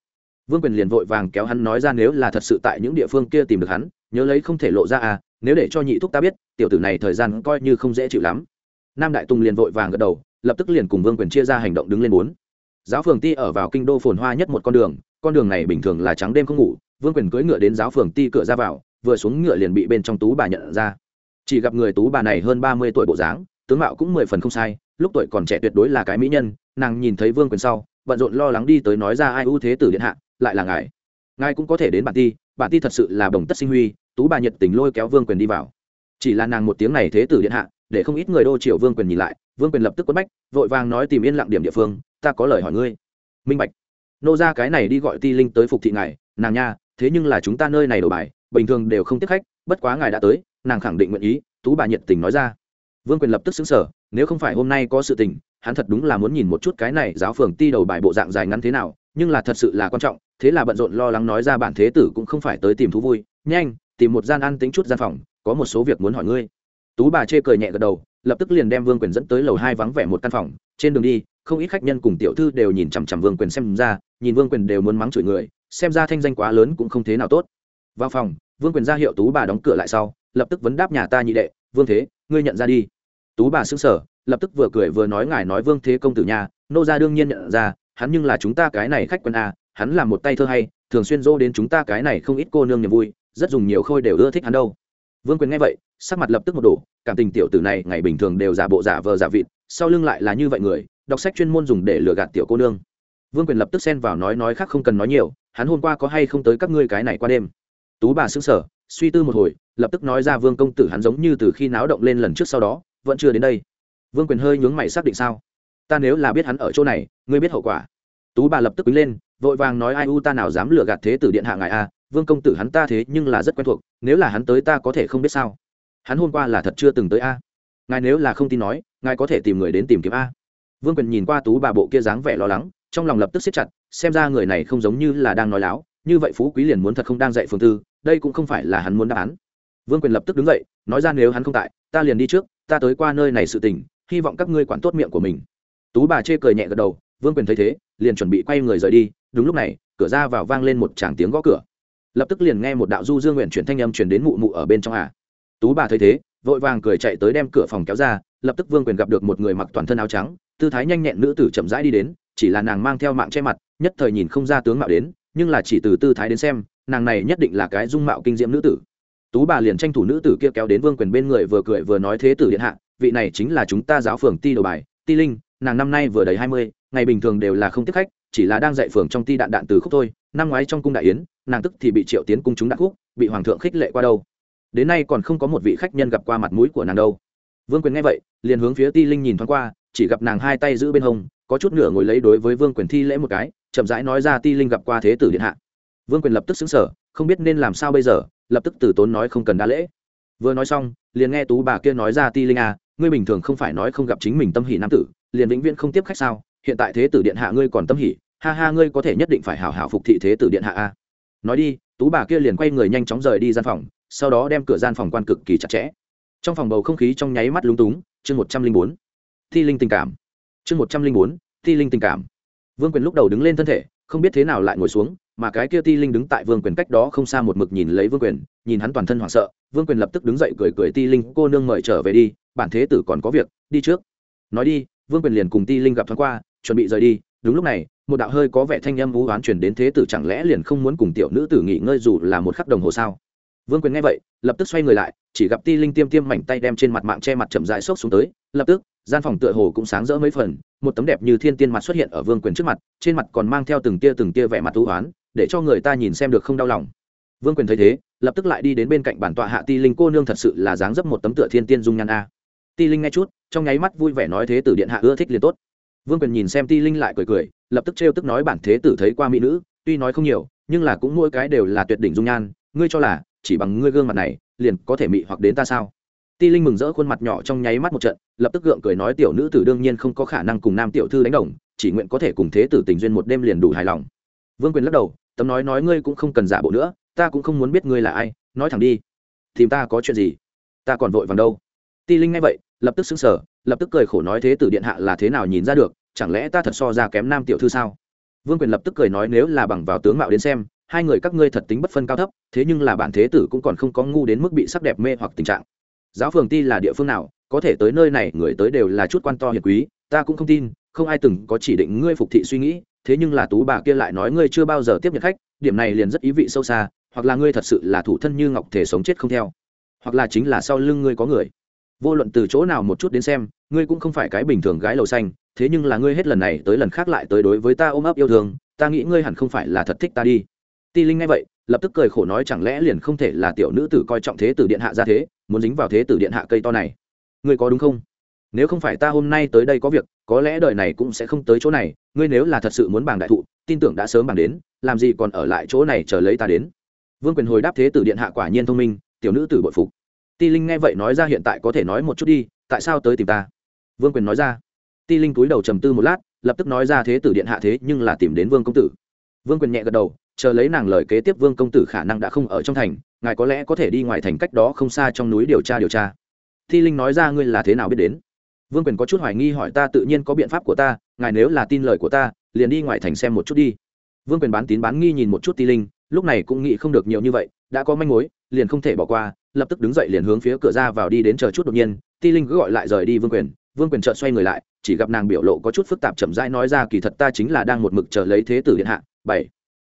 Vương quyền liền vội vàng kéo hắn nói ra nếu là thật sự tại những địa phương kia tìm được hắn, nhớ lấy không thể lộ ra à nếu để cho nhị thúc ta biết, tiểu tử này thời gian coi như không dễ chịu lắm. Nam đại tùng liền vội vàng gật đầu lập tức liền cùng vương quyền chia ra hành động đứng lên bốn. Giáo phường ti ở vào kinh đô phồn hoa nhất một con đường con đường này bình thường là trắng đêm không ngủ, vương quyền cưỡi ngựa đến giáo phường ti cửa ra vào, vừa xuống ngựa liền bị bên trong tú bà nhận ra. Chỉ gặp người tú bà này hơn ba mươi tuổi bộ dáng, tướng mạo cũng mười phần không sai, lúc tuổi còn trẻ tuyệt đối là cái mỹ nhân, nàng nhìn thấy vương quyền sau, bận rộn lo lắng đi tới nói ra ai ưu thế tử điện hạ, lại là ngài. Ngài cũng có thể đến bản ti bản ti thật sự là đồng tất sinh huy, tú bà nhiệt tình lôi kéo vương quyền đi vào. Chỉ là nàng một tiếng này thế tử điện hạ, để không ít người đô triều vương quyền nhìn lại vương quyền lập tức quất bách, vội vàng nói tìm yên lặng điểm địa phương, ta có lời hỏi ngươi. Minh bạch. Nô ra cái này đi gọi ti linh tới phục thị ngài, nàng nha, thế nhưng là chúng ta nơi này đổ bài, bình thường đều không tiếp khách, bất quá ngài đã tới, nàng khẳng định nguyện ý, tú bà nhiệt tình nói ra. Vương quyền lập tức xứng sở nếu không phải hôm nay có sự tình, hắn thật đúng là muốn nhìn một chút cái này giáo phường ti đầu bài bộ dạng dài ngắn thế nào, nhưng là thật sự là quan trọng, thế là bận rộn lo lắng nói ra bản thế tử cũng không phải tới tìm thú vui. Nhanh, tìm một gian ăn tính chút gian phòng, có một số việc muốn hỏi ngươi. Tú bà chê cười nhẹ gật đầu lập tức liền đem vương quyền dẫn tới lầu hai vắng vẻ một căn phòng. Trên đường đi, không ít khách nhân cùng tiểu thư đều nhìn chằm chằm vương quyền xem ra, nhìn vương quyền đều muốn mắng chửi người, xem ra thanh danh quá lớn cũng không thế nào tốt. Vào phòng, vương quyền ra hiệu tú bà đóng cửa lại sau, lập tức vấn đáp nhà ta nhị đệ, vương thế, ngươi nhận ra đi. Tú bà xứng sở lập tức vừa cười vừa nói, ngài nói vương thế công tử nhà, nô gia đương nhiên nhận ra, hắn nhưng là chúng ta cái này khách quân a à, hắn là một tay thơ hay, thường xuyên dô đến chúng ta cái này không ít cô nương niềm vui, rất dùng nhiều khôi đều ưa thích hắn đâu vương quyền nghe vậy, sắc mặt lập tức một đổ, cảm tình tiểu tử này ngày bình thường đều giả bộ giả vờ giả vịt, sau lưng lại là như vậy người, đọc sách chuyên môn dùng để lừa gạt tiểu cô nương. Vương quyền lập tức xen vào nói nói khác không cần nói nhiều, hắn hôm qua có hay không tới các ngươi cái này qua đêm. Tú bà xứng sở suy tư một hồi, lập tức nói ra vương công tử hắn giống như từ khi náo động lên lần trước sau đó, vẫn chưa đến đây. Vương quyền hơi nhướng mày xác định sao? Ta nếu là biết hắn ở chỗ này, ngươi biết hậu quả. Tú bà lập tức quý lên, vội vàng nói ai u ta nào dám lừa gạt thế tử điện hạ ngài a vương công tử hắn ta thế nhưng là rất quen thuộc, nếu là hắn tới ta có thể không biết sao. Hắn hôm qua là thật chưa từng tới a. Ngài nếu là không tin nói, ngài có thể tìm người đến tìm kiếm a. Vương quyền nhìn qua tú bà bộ kia dáng vẻ lo lắng, trong lòng lập tức siết chặt, xem ra người này không giống như là đang nói láo, như vậy phú quý liền muốn thật không đang dạy phương tư, đây cũng không phải là hắn muốn đáp án. Vương quyền lập tức đứng dậy, nói ra nếu hắn không tại, ta liền đi trước, ta tới qua nơi này sự tình, hy vọng các ngươi quản tốt miệng của mình. Tú bà chê cười nhẹ gật đầu, vương quyền thấy thế, liền chuẩn bị quay người rời đi, đúng lúc này, cửa ra vào vang lên một tràng tiếng gõ cửa lập tức liền nghe một đạo du dương nguyện chuyển thanh âm chuyển đến mụ mụ ở bên trong à. tú bà thấy thế, vội vàng cười chạy tới đem cửa phòng kéo ra, lập tức vương quyền gặp được một người mặc toàn thân áo trắng, tư thái nhanh nhẹn nữ tử chậm rãi đi đến, chỉ là nàng mang theo mạng che mặt, nhất thời nhìn không ra tướng mạo đến, nhưng là chỉ từ tư thái đến xem, nàng này nhất định là cái dung mạo kinh diễm nữ tử tú bà liền tranh thủ nữ tử kia kéo đến vương quyền bên người vừa cười vừa nói thế tử điện hạ, vị này chính là chúng ta giáo phường ti đầu bài, ti linh, nàng năm nay vừa đầy hai mươi, ngày bình thường đều là không tiếp khách chỉ là đang dạy phường trong ti đạn đạn từ khúc thôi, năm ngoái trong cung đại yến, nàng tức thì bị triệu tiến cung chúng đạn khúc, bị hoàng thượng khích lệ qua đâu. Đến nay còn không có một vị khách nhân gặp qua mặt mũi của nàng đâu. Vương quyền nghe vậy, liền hướng phía ti linh nhìn thoáng qua, chỉ gặp nàng hai tay giữ bên hông, có chút nửa ngồi lấy đối với vương quyền thi lễ một cái, chậm rãi nói ra ti linh gặp qua thế tử điện hạ. Vương quyền lập tức xứng sở không biết nên làm sao bây giờ, lập tức từ tốn nói không cần đa lễ. Vừa nói xong, liền nghe tú bà kia nói ra ti linh à ngươi bình thường không phải nói không gặp chính mình tâm hỷ nam tử, liền vĩnh viễn không tiếp khách sao? Hiện tại thế tử điện hạ ngươi còn tâm hỷ ha ha ngươi có thể nhất định phải hảo hảo phục thị thế tử điện hạ a. Nói đi, tú bà kia liền quay người nhanh chóng rời đi gian phòng, sau đó đem cửa gian phòng quan cực kỳ chặt chẽ. Trong phòng bầu không khí trong nháy mắt lúng túng, chương một trăm linh bốn. Thi linh tình cảm. Chương một trăm linh bốn, thi linh tình cảm. Vương quyền lúc đầu đứng lên thân thể, không biết thế nào lại ngồi xuống, mà cái kia ti linh đứng tại vương quyền cách đó không xa một mực nhìn lấy vương quyền, nhìn hắn toàn thân hoảng sợ, vương quyền lập tức đứng dậy cười cười ti linh, cô nương mời trở về đi, bản thế tử còn có việc, đi trước. Nói đi, vương quyền liền cùng ti linh gặp thoáng qua chuẩn bị rời đi. Đúng lúc này, một đạo hơi có vẻ thanh âm vũ oán chuyển đến thế tử chẳng lẽ liền không muốn cùng tiểu nữ tử nghỉ ngơi dù là một khắc đồng hồ sao? Vương quyền nghe vậy, lập tức xoay người lại, chỉ gặp ti linh tiêm tiêm mảnh tay đem trên mặt mạng che mặt chậm dại xốc xuống tới, lập tức, gian phòng tựa hồ cũng sáng rỡ mấy phần, một tấm đẹp như thiên tiên mặt xuất hiện ở vương quyền trước mặt, trên mặt còn mang theo từng tia từng tia vẻ mặt thú oán, để cho người ta nhìn xem được không đau lòng. Vương quyền thấy thế, lập tức lại đi đến bên cạnh bản tọa hạ ti linh cô nương thật sự là dáng dấp một tấm tựa thiên tiên dung nhan a. Ti linh nghe chút, trong nháy mắt vui vẻ nói thế tử điện hạ ưa thích liền tốt vương quyền nhìn xem ti linh lại cười cười, lập tức trêu tức nói bản thế tử thấy qua mỹ nữ, tuy nói không nhiều, nhưng là cũng mỗi cái đều là tuyệt đỉnh dung nhan, ngươi cho là chỉ bằng ngươi gương mặt này, liền có thể mị hoặc đến ta sao? Ti linh mừng rỡ khuôn mặt nhỏ trong nháy mắt một trận, lập tức gượng cười nói tiểu nữ tử đương nhiên không có khả năng cùng nam tiểu thư đánh đồng, chỉ nguyện có thể cùng thế tử tình duyên một đêm liền đủ hài lòng. Vương quyền lắc đầu, tấm nói nói ngươi cũng không cần giả bộ nữa, ta cũng không muốn biết ngươi là ai, nói thẳng đi. Tìm ta có chuyện gì? Ta còn vội vàng đâu. Ti linh nghe vậy, lập tức xứng sở lập tức cười khổ nói thế tử điện hạ là thế nào nhìn ra được, chẳng lẽ ta thật so ra kém nam tiểu thư sao? Vương quyền lập tức cười nói nếu là bằng vào tướng mạo đến xem, hai người các ngươi thật tính bất phân cao thấp, thế nhưng là bản thế tử cũng còn không có ngu đến mức bị sắc đẹp mê hoặc tình trạng. Giáo phường ti là địa phương nào, có thể tới nơi này người tới đều là chút quan to hiền quý, ta cũng không tin, không ai từng có chỉ định ngươi phục thị suy nghĩ, thế nhưng là tú bà kia lại nói ngươi chưa bao giờ tiếp nhận khách, điểm này liền rất ý vị sâu xa, hoặc là ngươi thật sự là thủ thân như ngọc thể sống chết không theo, hoặc là chính là sau lưng ngươi có người. Vô luận từ chỗ nào một chút đến xem ngươi cũng không phải cái bình thường gái lầu xanh, thế nhưng là ngươi hết lần này tới lần khác lại tới đối với ta ôm ấp yêu thương, ta nghĩ ngươi hẳn không phải là thật thích ta đi. Ti linh nghe vậy, lập tức cười khổ nói chẳng lẽ liền không thể là tiểu nữ tử coi trọng thế tử điện hạ ra thế, muốn dính vào thế tử điện hạ cây to này. Ngươi có đúng không? Nếu không phải ta hôm nay tới đây có việc, có lẽ đời này cũng sẽ không tới chỗ này, ngươi nếu là thật sự muốn bảng đại thụ, tin tưởng đã sớm bảng đến, làm gì còn ở lại chỗ này chờ lấy ta đến? Vương quyền hồi đáp thế tử điện hạ quả nhiên thông minh, tiểu nữ tử bội phục. Ti linh nghe vậy nói ra hiện tại có thể nói một chút đi, tại sao tới tìm ta? Vương quyền nói ra. Ti linh túi đầu trầm tư một lát, lập tức nói ra thế tử điện hạ thế nhưng là tìm đến vương công tử. Vương quyền nhẹ gật đầu, chờ lấy nàng lời kế tiếp vương công tử khả năng đã không ở trong thành, ngài có lẽ có thể đi ngoài thành cách đó không xa trong núi điều tra điều tra. Thi linh nói ra ngươi là thế nào biết đến? Vương quyền có chút hoài nghi hỏi ta tự nhiên có biện pháp của ta, ngài nếu là tin lời của ta, liền đi ngoài thành xem một chút đi. Vương quyền bán tín bán nghi nhìn một chút ti linh, lúc này cũng nghĩ không được nhiều như vậy, đã có manh mối, liền không thể bỏ qua, lập tức đứng dậy liền hướng phía cửa ra vào đi đến chờ chút đột nhiên ti linh cứ gọi lại rời đi vương quyền. Vương quyền chợt xoay người lại, chỉ gặp nàng biểu lộ có chút phức tạp chậm rãi nói ra, kỳ thật ta chính là đang một mực chờ lấy thế tử điện hạ. Bảy.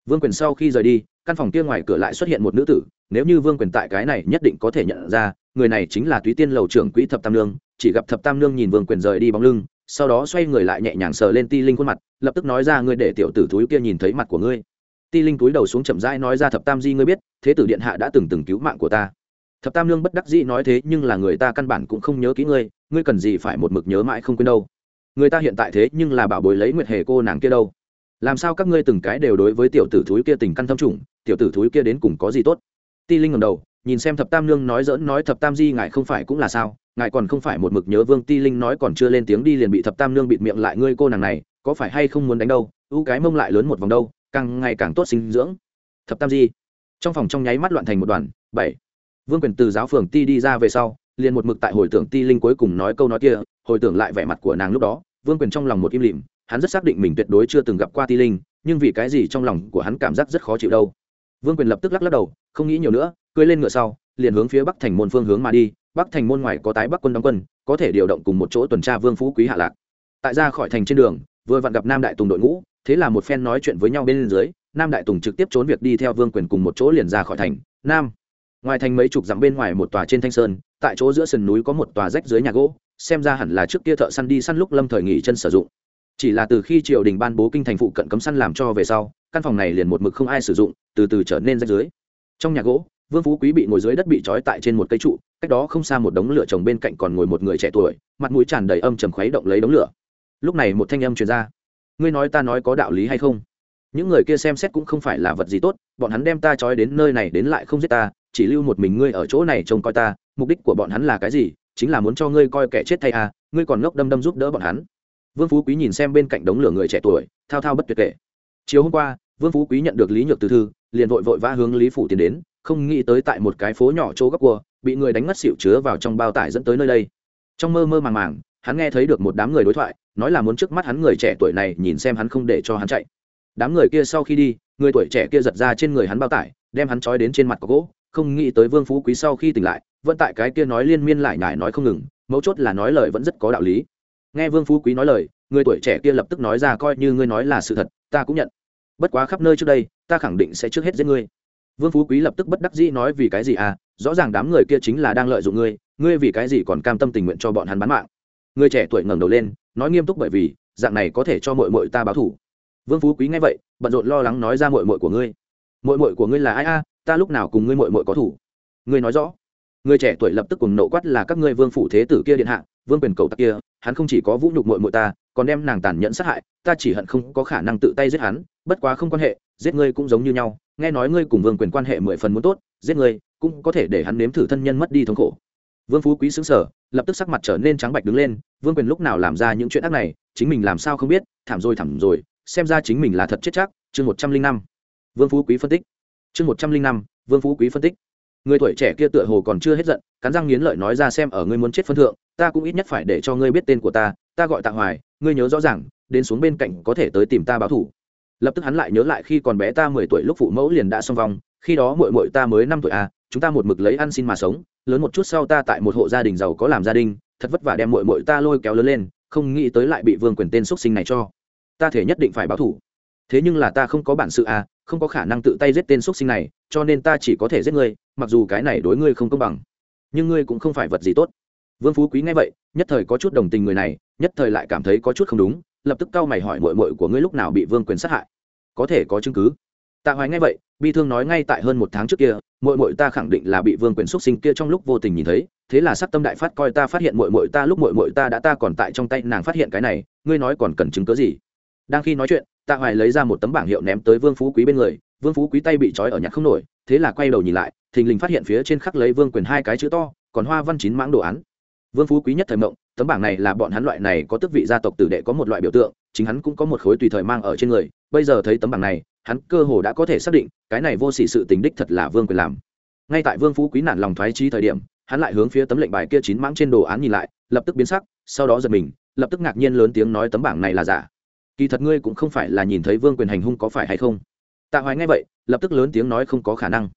Vương quyền sau khi rời đi, căn phòng kia ngoài cửa lại xuất hiện một nữ tử. Nếu như vương quyền tại cái này nhất định có thể nhận ra, người này chính là túy tiên lầu trưởng quỹ thập tam nương. Chỉ gặp thập tam nương nhìn vương quyền rời đi bóng lưng, sau đó xoay người lại nhẹ nhàng sờ lên ti linh khuôn mặt, lập tức nói ra, ngươi để tiểu tử thúi kia nhìn thấy mặt của ngươi. Ti linh túi đầu xuống chậm rãi nói ra, thập tam di ngươi biết, thế tử điện hạ đã từng từng cứu mạng của ta thập tam nương bất đắc dĩ nói thế, nhưng là người ta căn bản cũng không nhớ kỹ ngươi ngươi cần gì phải một mực nhớ mãi không quên đâu. Người ta hiện tại thế, nhưng là bảo bối lấy nguyệt hề cô nàng kia đâu. Làm sao các ngươi từng cái đều đối với tiểu tử thúi kia tình căn thâm trùng, tiểu tử thúi kia đến cùng có gì tốt? Ti linh ngầm đầu, nhìn xem thập tam nương nói dỡn nói thập tam di ngài không phải cũng là sao? Ngài còn không phải một mực nhớ vương ti linh nói còn chưa lên tiếng đi liền bị thập tam nương bịt miệng lại ngươi cô nàng này, có phải hay không muốn đánh đâu? Ưu cái mông lại lớn một vòng đâu, càng ngày càng tốt sinh dưỡng. Thập tam di. Trong phòng trong nháy mắt loạn thành một đoàn, bảy vương quyền từ giáo phường ti đi ra về sau, liền một mực tại hồi tưởng ti linh cuối cùng nói câu nói kia, hồi tưởng lại vẻ mặt của nàng lúc đó, vương quyền trong lòng một im lìm, hắn rất xác định mình tuyệt đối chưa từng gặp qua ti linh, nhưng vì cái gì trong lòng của hắn cảm giác rất khó chịu đâu. Vương quyền lập tức lắc lắc đầu, không nghĩ nhiều nữa cưới lên ngựa sau, liền hướng phía bắc thành môn phương hướng mà đi, bắc thành môn ngoài có tái bắc quân đóng quân, có thể điều động cùng một chỗ tuần tra vương phú quý hạ lạc. Tại ra khỏi thành trên đường, vừa vặn gặp nam đại tùng đội ngũ, thế là một phen nói chuyện với nhau bên dưới, nam đại tùng trực tiếp trốn việc đi theo vương quyền cùng một chỗ liền ra khỏi thành. Nam ngoài thành mấy chục dặm bên ngoài một tòa trên thanh sơn, tại chỗ giữa sườn núi có một tòa rách dưới nhà gỗ, xem ra hẳn là trước kia thợ săn đi săn lúc lâm thời nghỉ chân sử dụng. Chỉ là từ khi triều đình ban bố kinh thành phụ cận cấm săn làm cho về sau, căn phòng này liền một mực không ai sử dụng, từ từ trở nên rách dưới. Trong nhà gỗ, vương phú quý bị ngồi dưới đất bị trói tại trên một cây trụ, cách đó không xa một đống lửa trồng bên cạnh còn ngồi một người trẻ tuổi, mặt mũi tràn đầy âm trầm khuấy động lấy đống lửa. Lúc này một thanh âm truyền ra. Ngươi nói ta nói có đạo lý hay không? Những người kia xem xét cũng không phải là vật gì tốt, bọn hắn đem ta trói đến nơi này đến lại không giết ta chỉ lưu một mình ngươi ở chỗ này trông coi ta, mục đích của bọn hắn là cái gì? Chính là muốn cho ngươi coi kẻ chết thay à ngươi còn ngốc đâm đâm giúp đỡ bọn hắn. Vương phú quý nhìn xem bên cạnh đống lửa người trẻ tuổi, thao thao bất tuyệt kể. Chiều hôm qua, vương phú quý nhận được lý nhược từ thư, liền vội vội vã hướng lý phủ tiến đến, không nghĩ tới tại một cái phố nhỏ chỗ góc cua, bị người đánh mất xịu chứa vào trong bao tải dẫn tới nơi đây. Trong mơ mơ màng màng, hắn nghe thấy được một đám người đối thoại, nói là muốn trước mắt hắn người trẻ tuổi này nhìn xem hắn không để cho hắn chạy. Đám người kia sau khi đi, người tuổi trẻ kia giật ra trên người hắn bao tải, đem hắn trói đến trên mặt có gỗ không nghĩ tới vương phú quý sau khi tỉnh lại, vẫn tại cái kia nói liên miên lại nhải nói không ngừng, mấu chốt là nói lời vẫn rất có đạo lý. Nghe vương phú quý nói lời, người tuổi trẻ kia lập tức nói ra coi như ngươi nói là sự thật, ta cũng nhận. Bất quá khắp nơi trước đây, ta khẳng định sẽ trước hết giết ngươi. Vương phú quý lập tức bất đắc dĩ nói vì cái gì à rõ ràng đám người kia chính là đang lợi dụng ngươi ngươi vì cái gì còn cam tâm tình nguyện cho bọn hắn bán mạng. Người trẻ tuổi ngẩng đầu lên, nói nghiêm túc bởi vì, dạng này có thể cho mội mội ta báo thủ vương phú quý nghe vậy, bận rộn lo lắng nói ra mội mội của ngươi. Mội mội của ngươi là ai a ta lúc nào cùng ngươi mội mội có thủ? Ngươi nói rõ. Người trẻ tuổi lập tức cùng nộ quát là các ngươi vương phủ thế tử kia điện hạ, vương quyền cầu tặc kia, hắn không chỉ có vũ nhục mội mội ta, còn đem nàng tàn nhẫn sát hại, ta chỉ hận không có khả năng tự tay giết hắn, bất quá không quan hệ, giết ngươi cũng giống như nhau, nghe nói ngươi cùng vương quyền quan hệ mười phần muốn tốt, giết ngươi cũng có thể để hắn nếm thử thân nhân mất đi thống khổ. Vương phú quý xứng sở lập tức sắc mặt trở nên trắng bạch đứng lên, vương quyền lúc nào làm ra những chuyện ác này, chính mình làm sao không biết, thảm rồi thảm rồi, xem ra chính mình là thật chết chắc, chương một trăm linh năm. Vương phú quý phân tích chương một trăm linh năm vương phú quý phân tích. Người tuổi trẻ kia tựa hồ còn chưa hết giận cắn răng nghiến lợi nói ra xem ở ngươi muốn chết phân thượng ta cũng ít nhất phải để cho ngươi biết tên của ta ta gọi tạ hoài ngươi nhớ rõ ràng đến xuống bên cạnh có thể tới tìm ta báo thủ. Lập tức hắn lại nhớ lại khi còn bé ta mười tuổi lúc phụ mẫu liền đã xong vòng, khi đó mội mội ta mới năm tuổi à chúng ta một mực lấy ăn xin mà sống lớn một chút sau ta tại một hộ gia đình giàu có làm gia đình thật vất vả đem mội mội ta lôi kéo lớn lên không nghĩ tới lại bị vương quyền tên x sinh này cho. Ta thể nhất định phải báo thủ. Thế nhưng là ta không có bản sự à không có khả năng tự tay giết tên x sinh này, cho nên ta chỉ có thể giết ngươi, mặc dù cái này đối ngươi không công bằng. Nhưng ngươi cũng không phải vật gì tốt. Vương phú quý nghe vậy, nhất thời có chút đồng tình người này, nhất thời lại cảm thấy có chút không đúng, lập tức cau mày hỏi mội mội của ngươi lúc nào bị vương quyền sát hại. Có thể có chứng cứ. Tạ hoài nghe vậy, bi thương nói ngay tại hơn một tháng trước kia mội mội ta khẳng định là bị vương quyền xuất sinh kia trong lúc vô tình nhìn thấy, thế là sắc tâm đại phát coi ta phát hiện mội mội ta lúc mội mội ta đã ta còn tại trong tay nàng phát hiện cái này, ngươi nói còn cần chứng cớ gì? Đang khi nói chuyện tạ hoài lấy ra một tấm bảng hiệu ném tới vương phú quý bên người, vương phú quý tay bị trói ở nhặt không nổi, thế là quay đầu nhìn lại, thình lình phát hiện phía trên khắc lấy vương quyền hai cái chữ to, còn hoa văn chín mãng đồ án. Vương phú quý nhất thời mộng, tấm bảng này là bọn hắn loại này có tước vị gia tộc tử đệ có một loại biểu tượng, chính hắn cũng có một khối tùy thời mang ở trên người, bây giờ thấy tấm bảng này, hắn cơ hồ đã có thể xác định, cái này vô sỉ sự tình đích thật là vương quyền làm. Ngay tại vương phú quý nản lòng thoái trí thời điểm, hắn lại hướng phía tấm lệnh bài kia chín mãng trên đồ án nhìn lại, lập tức biến sắc, sau đó giật mình, lập tức ngạc nhiên lớn tiếng nói tấm bảng này là giả kỳ thật ngươi cũng không phải là nhìn thấy vương quyền hành hung có phải hay không? Tạ hoài nghe vậy, lập tức lớn tiếng nói không có khả năng.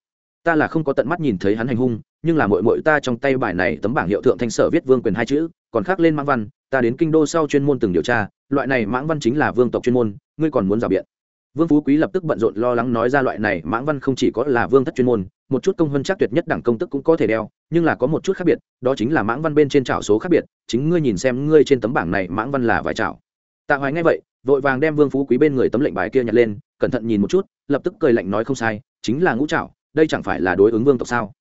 Ta là không có tận mắt nhìn thấy hắn hành hung, nhưng là mội mội ta trong tay bài này tấm bảng hiệu thượng thanh sở viết vương quyền hai chữ, còn khác lên mãng văn, ta đến kinh đô sau chuyên môn từng điều tra, loại này mãng văn chính là vương tộc chuyên môn, ngươi còn muốn rào biện. Vương phú quý lập tức bận rộn lo lắng nói ra loại này mãng văn không chỉ có là vương thất chuyên môn, một chút công vân chắc tuyệt nhất đẳng công tức cũng có thể đeo, nhưng là có một chút khác biệt, đó chính là mãng văn bên trên trảo số khác biệt, chính ngươi nhìn xem ngươi trên tấm bảng này mãng văn là vài trảo tạ hoài nghe vậy vội vàng đem vương phú quý bên người tấm lệnh bài kia nhặt lên, cẩn thận nhìn một chút, lập tức cười lạnh nói không sai, chính là ngũ trảo, đây chẳng phải là đối ứng vương tộc sao?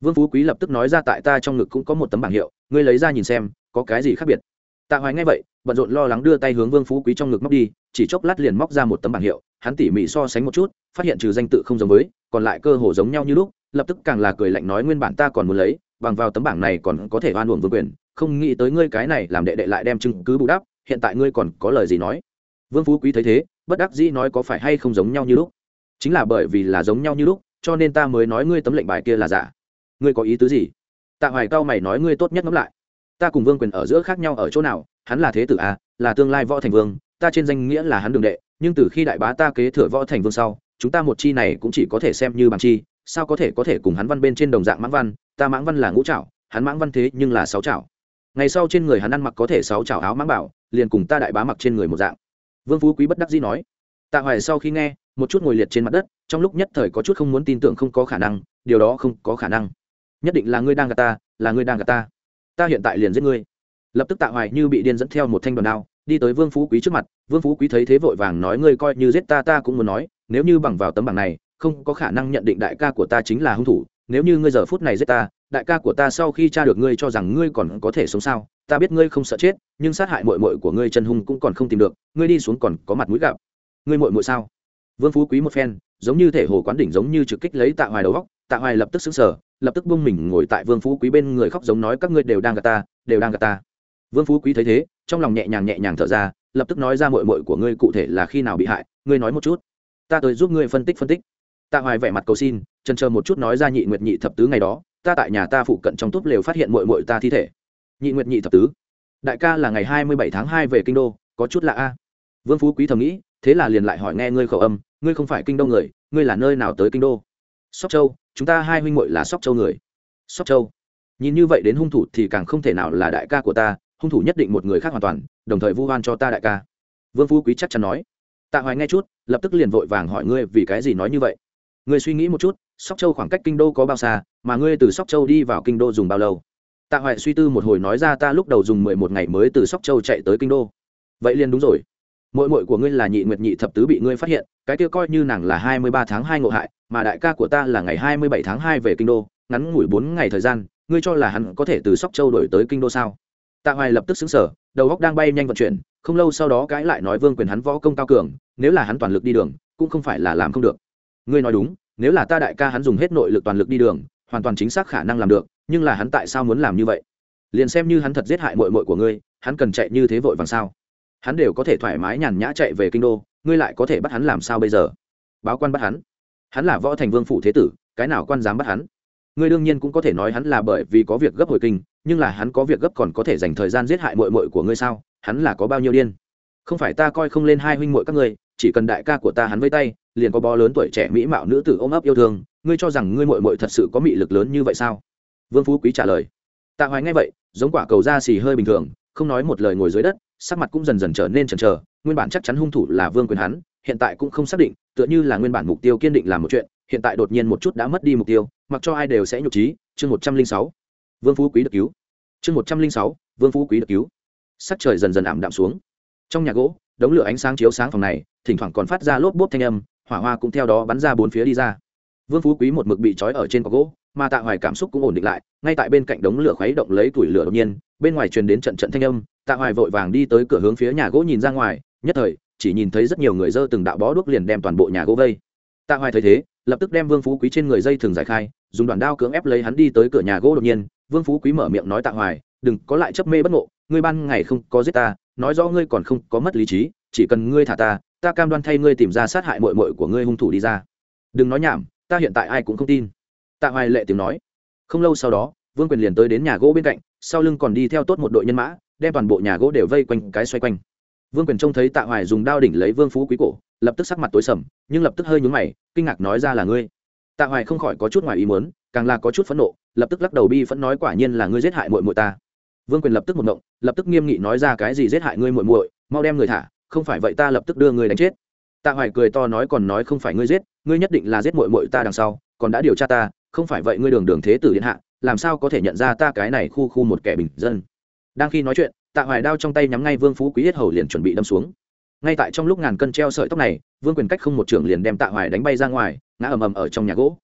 Vương phú quý lập tức nói ra tại ta trong ngực cũng có một tấm bảng hiệu, ngươi lấy ra nhìn xem, có cái gì khác biệt? Tạ hoài nghe vậy, bận rộn lo lắng đưa tay hướng vương phú quý trong ngực móc đi, chỉ chốc lát liền móc ra một tấm bảng hiệu, hắn tỉ mỉ so sánh một chút, phát hiện trừ danh tự không giống với, còn lại cơ hồ giống nhau như lúc, lập tức càng là cười lạnh nói nguyên bản ta còn muốn lấy, bằng vào tấm bảng này còn có thể oan uổng vương quyền, không nghĩ tới ngươi cái này làm đệ đệ lại đem chứng cứ bù đắp, hiện tại ngươi còn có lời gì nói? Vương phú quý thấy thế, bất đắc dĩ nói có phải hay không giống nhau như lúc? Chính là bởi vì là giống nhau như lúc, cho nên ta mới nói ngươi tấm lệnh bài kia là giả. Ngươi có ý tứ gì? Tạ hoài cao mày nói ngươi tốt nhất ngẫm lại. Ta cùng vương quyền ở giữa khác nhau ở chỗ nào? Hắn là thế tử a là tương lai võ thành vương, ta trên danh nghĩa là hắn đường đệ, nhưng từ khi đại bá ta kế thừa võ thành vương sau, chúng ta một chi này cũng chỉ có thể xem như bằng chi, sao có thể có thể cùng hắn văn bên trên đồng dạng mãng văn? Ta mãng văn là ngũ trảo, hắn mãng văn thế nhưng là sáu trảo. Ngày sau trên người hắn ăn mặc có thể sáu trảo áo mãng bảo, liền cùng ta đại bá mặc trên người một dạng vương phú quý bất đắc dĩ nói. Tạ hoài sau khi nghe, một chút ngồi liệt trên mặt đất, trong lúc nhất thời có chút không muốn tin tưởng không có khả năng, điều đó không có khả năng. Nhất định là ngươi đang gạt ta, là ngươi đang gạt ta. Ta hiện tại liền giết ngươi. Lập tức tạ hoài như bị điên dẫn theo một thanh đoàn đao, đi tới vương phú quý trước mặt. Vương phú quý thấy thế vội vàng nói, ngươi coi như giết ta ta cũng muốn nói, nếu như bằng vào tấm bảng này, không có khả năng nhận định đại ca của ta chính là hung thủ. Nếu như ngươi giờ phút này giết ta, đại ca của ta sau khi tra được ngươi cho rằng ngươi còn có thể sống sao? Ta biết ngươi không sợ chết, nhưng sát hại mội mội của ngươi chân hung cũng còn không tìm được, ngươi đi xuống còn có mặt mũi gặp. Ngươi mội mội sao? Vương phú quý một phen, giống như thể hồ quán đỉnh giống như trực kích lấy tạ hoài đầu góc, tạ hoài lập tức xứng sở lập tức bung mình ngồi tại vương phú quý bên người khóc giống nói các ngươi đều đang gạt ta, đều đang gạt ta. Vương phú quý thấy thế, trong lòng nhẹ nhàng nhẹ nhàng thở ra, lập tức nói ra mội mội của ngươi cụ thể là khi nào bị hại, ngươi nói một chút. Ta tới giúp ngươi phân tích phân tích. Tạ hoài vẻ mặt cầu xin chân chờ một chút nói ra nhị nguyệt nhị thập tứ ngày đó, ta tại nhà ta phụ cận trong túp lều phát hiện mội mội ta thi thể nhị nguyệt nhị thập tứ. Đại ca là ngày hai mươi bảy tháng hai về kinh đô, có chút lạ a. Vương phú quý thầm nghĩ, thế là liền lại hỏi nghe ngươi khẩu âm, ngươi không phải kinh đô người, ngươi là nơi nào tới kinh đô? Sóc châu, chúng ta hai huynh muội là sóc châu người. Sóc châu. Nhìn như vậy đến hung thủ thì càng không thể nào là đại ca của ta, hung thủ nhất định một người khác hoàn toàn, đồng thời vu hoan cho ta đại ca. Vương phú quý chắc chắn nói. Tạ hoài nghe chút, lập tức liền vội vàng hỏi ngươi vì cái gì nói như vậy. Ngươi suy nghĩ một chút, sóc châu khoảng cách kinh đô có bao xa, mà ngươi từ sóc châu đi vào kinh đô dùng bao lâu? Tạ Hoại suy tư một hồi nói ra ta lúc đầu dùng mười một ngày mới từ sóc châu chạy tới kinh đô. Vậy liền đúng rồi. Mội mội của ngươi là nhị nguyệt nhị thập tứ bị ngươi phát hiện, cái kia coi như nàng là hai mươi ba tháng hai ngộ hại, mà đại ca của ta là ngày hai mươi bảy tháng hai về kinh đô, ngắn ngủi bốn ngày thời gian, ngươi cho là hắn có thể từ sóc châu đổi tới kinh đô sao? Tạ hoài lập tức xứng sở đầu góc đang bay nhanh vận chuyển, không lâu sau đó cãi lại nói vương quyền hắn võ công cao cường, nếu là hắn toàn lực đi đường, cũng không phải là làm không được. Ngươi nói đúng, nếu là ta đại ca hắn dùng hết nội lực toàn lực đi đường, hoàn toàn chính xác khả năng làm được nhưng là hắn tại sao muốn làm như vậy? Liền xem như hắn thật giết hại mội mội của ngươi, hắn cần chạy như thế vội vàng sao? Hắn đều có thể thoải mái nhàn nhã chạy về kinh đô, ngươi lại có thể bắt hắn làm sao bây giờ? Báo quan bắt hắn. Hắn là võ thành vương phủ thế tử, cái nào quan dám bắt hắn? Ngươi đương nhiên cũng có thể nói hắn là bởi vì có việc gấp hồi kinh, nhưng là hắn có việc gấp còn có thể dành thời gian giết hại mội mội của ngươi sao? Hắn là có bao nhiêu điên? Không phải ta coi không lên hai huynh mội các ngươi, chỉ cần đại ca của ta hắn với tay, liền có bó lớn tuổi trẻ mỹ mạo nữ tử ôm ấp yêu thương, ngươi cho rằng ngươi mội mội thật sự có mị lực lớn như vậy sao? Vương phú quý trả lời. Tạ hoài nghe vậy, giống quả cầu da xì hơi bình thường, không nói một lời ngồi dưới đất, sắc mặt cũng dần dần trở nên chần chờ, nguyên bản chắc chắn hung thủ là vương quyền hắn hiện tại cũng không xác định, tựa như là nguyên bản mục tiêu kiên định làm một chuyện, hiện tại đột nhiên một chút đã mất đi mục tiêu, mặc cho ai đều sẽ nhục trí, chương một trăm linh sáu. Vương phú quý được cứu. Chương một trăm linh sáu, vương phú quý được cứu. Sắc trời dần dần ảm đạm xuống. Trong nhà gỗ, đống lửa ánh sáng chiếu sáng phòng này, thỉnh thoảng còn phát ra lốp bốp thanh âm, hỏa hoa cũng theo đó bắn ra bốn phía đi ra. Vương phú quý một mực bị trói ở trên cọc gỗ mà tạ hoài cảm xúc cũng ổn định lại, ngay tại bên cạnh đống lửa khuấy động lấy củi lửa đột nhiên, bên ngoài truyền đến trận trận thanh âm, tạ hoài vội vàng đi tới cửa hướng phía nhà gỗ nhìn ra ngoài, nhất thời, chỉ nhìn thấy rất nhiều người dơ từng đạo bó đuốc liền đem toàn bộ nhà gỗ vây. Tạ hoài thấy thế, lập tức đem vương phú quý trên người dây thường giải khai, dùng đoàn đao cưỡng ép lấy hắn đi tới cửa nhà gỗ đột nhiên, vương phú quý mở miệng nói tạ hoài, đừng có lại chấp mê bất ngộ, ngươi ban ngày không có giết ta, nói rõ ngươi còn không có mất lý trí, chỉ cần ngươi thả ta ta cam đoan thay ngươi tìm ra sát hại mội mội của ngươi hung thủ đi ra. Đừng nói nhảm, ta hiện tại ai cũng không tin tạ hoài lệ tiếng nói. Không lâu sau đó, vương quyền liền tới đến nhà gỗ bên cạnh, sau lưng còn đi theo tốt một đội nhân mã, đem toàn bộ nhà gỗ đều vây quanh cái xoay quanh. Vương quyền trông thấy tạ hoài dùng đao đỉnh lấy vương phú quý cổ, lập tức sắc mặt tối sầm, nhưng lập tức hơi nhúng mày, kinh ngạc nói ra là ngươi. Tạ hoài không khỏi có chút ngoài ý muốn, càng là có chút phẫn nộ, lập tức lắc đầu bi phẫn nói quả nhiên là ngươi giết hại muội muội ta. Vương quyền lập tức một ngộng, lập tức nghiêm nghị nói ra cái gì giết hại ngươi muội muội, mau đem người thả, không phải vậy ta lập tức đưa người đánh chết. Tạ hoài cười to nói còn nói không phải ngươi giết, ngươi nhất định là giết muội muội ta đằng sau, còn đã điều tra ta không phải vậy ngươi đường đường thế tử điện hạ, làm sao có thể nhận ra ta cái này khu khu một kẻ bình dân? Đang khi nói chuyện, tạ hoài đao trong tay nhắm ngay vương phú quý yết hầu liền chuẩn bị đâm xuống. Ngay tại trong lúc ngàn cân treo sợi tóc này, vương quyền cách không một trưởng liền đem tạ hoài đánh bay ra ngoài, ngã ầm ầm ở trong nhà gỗ.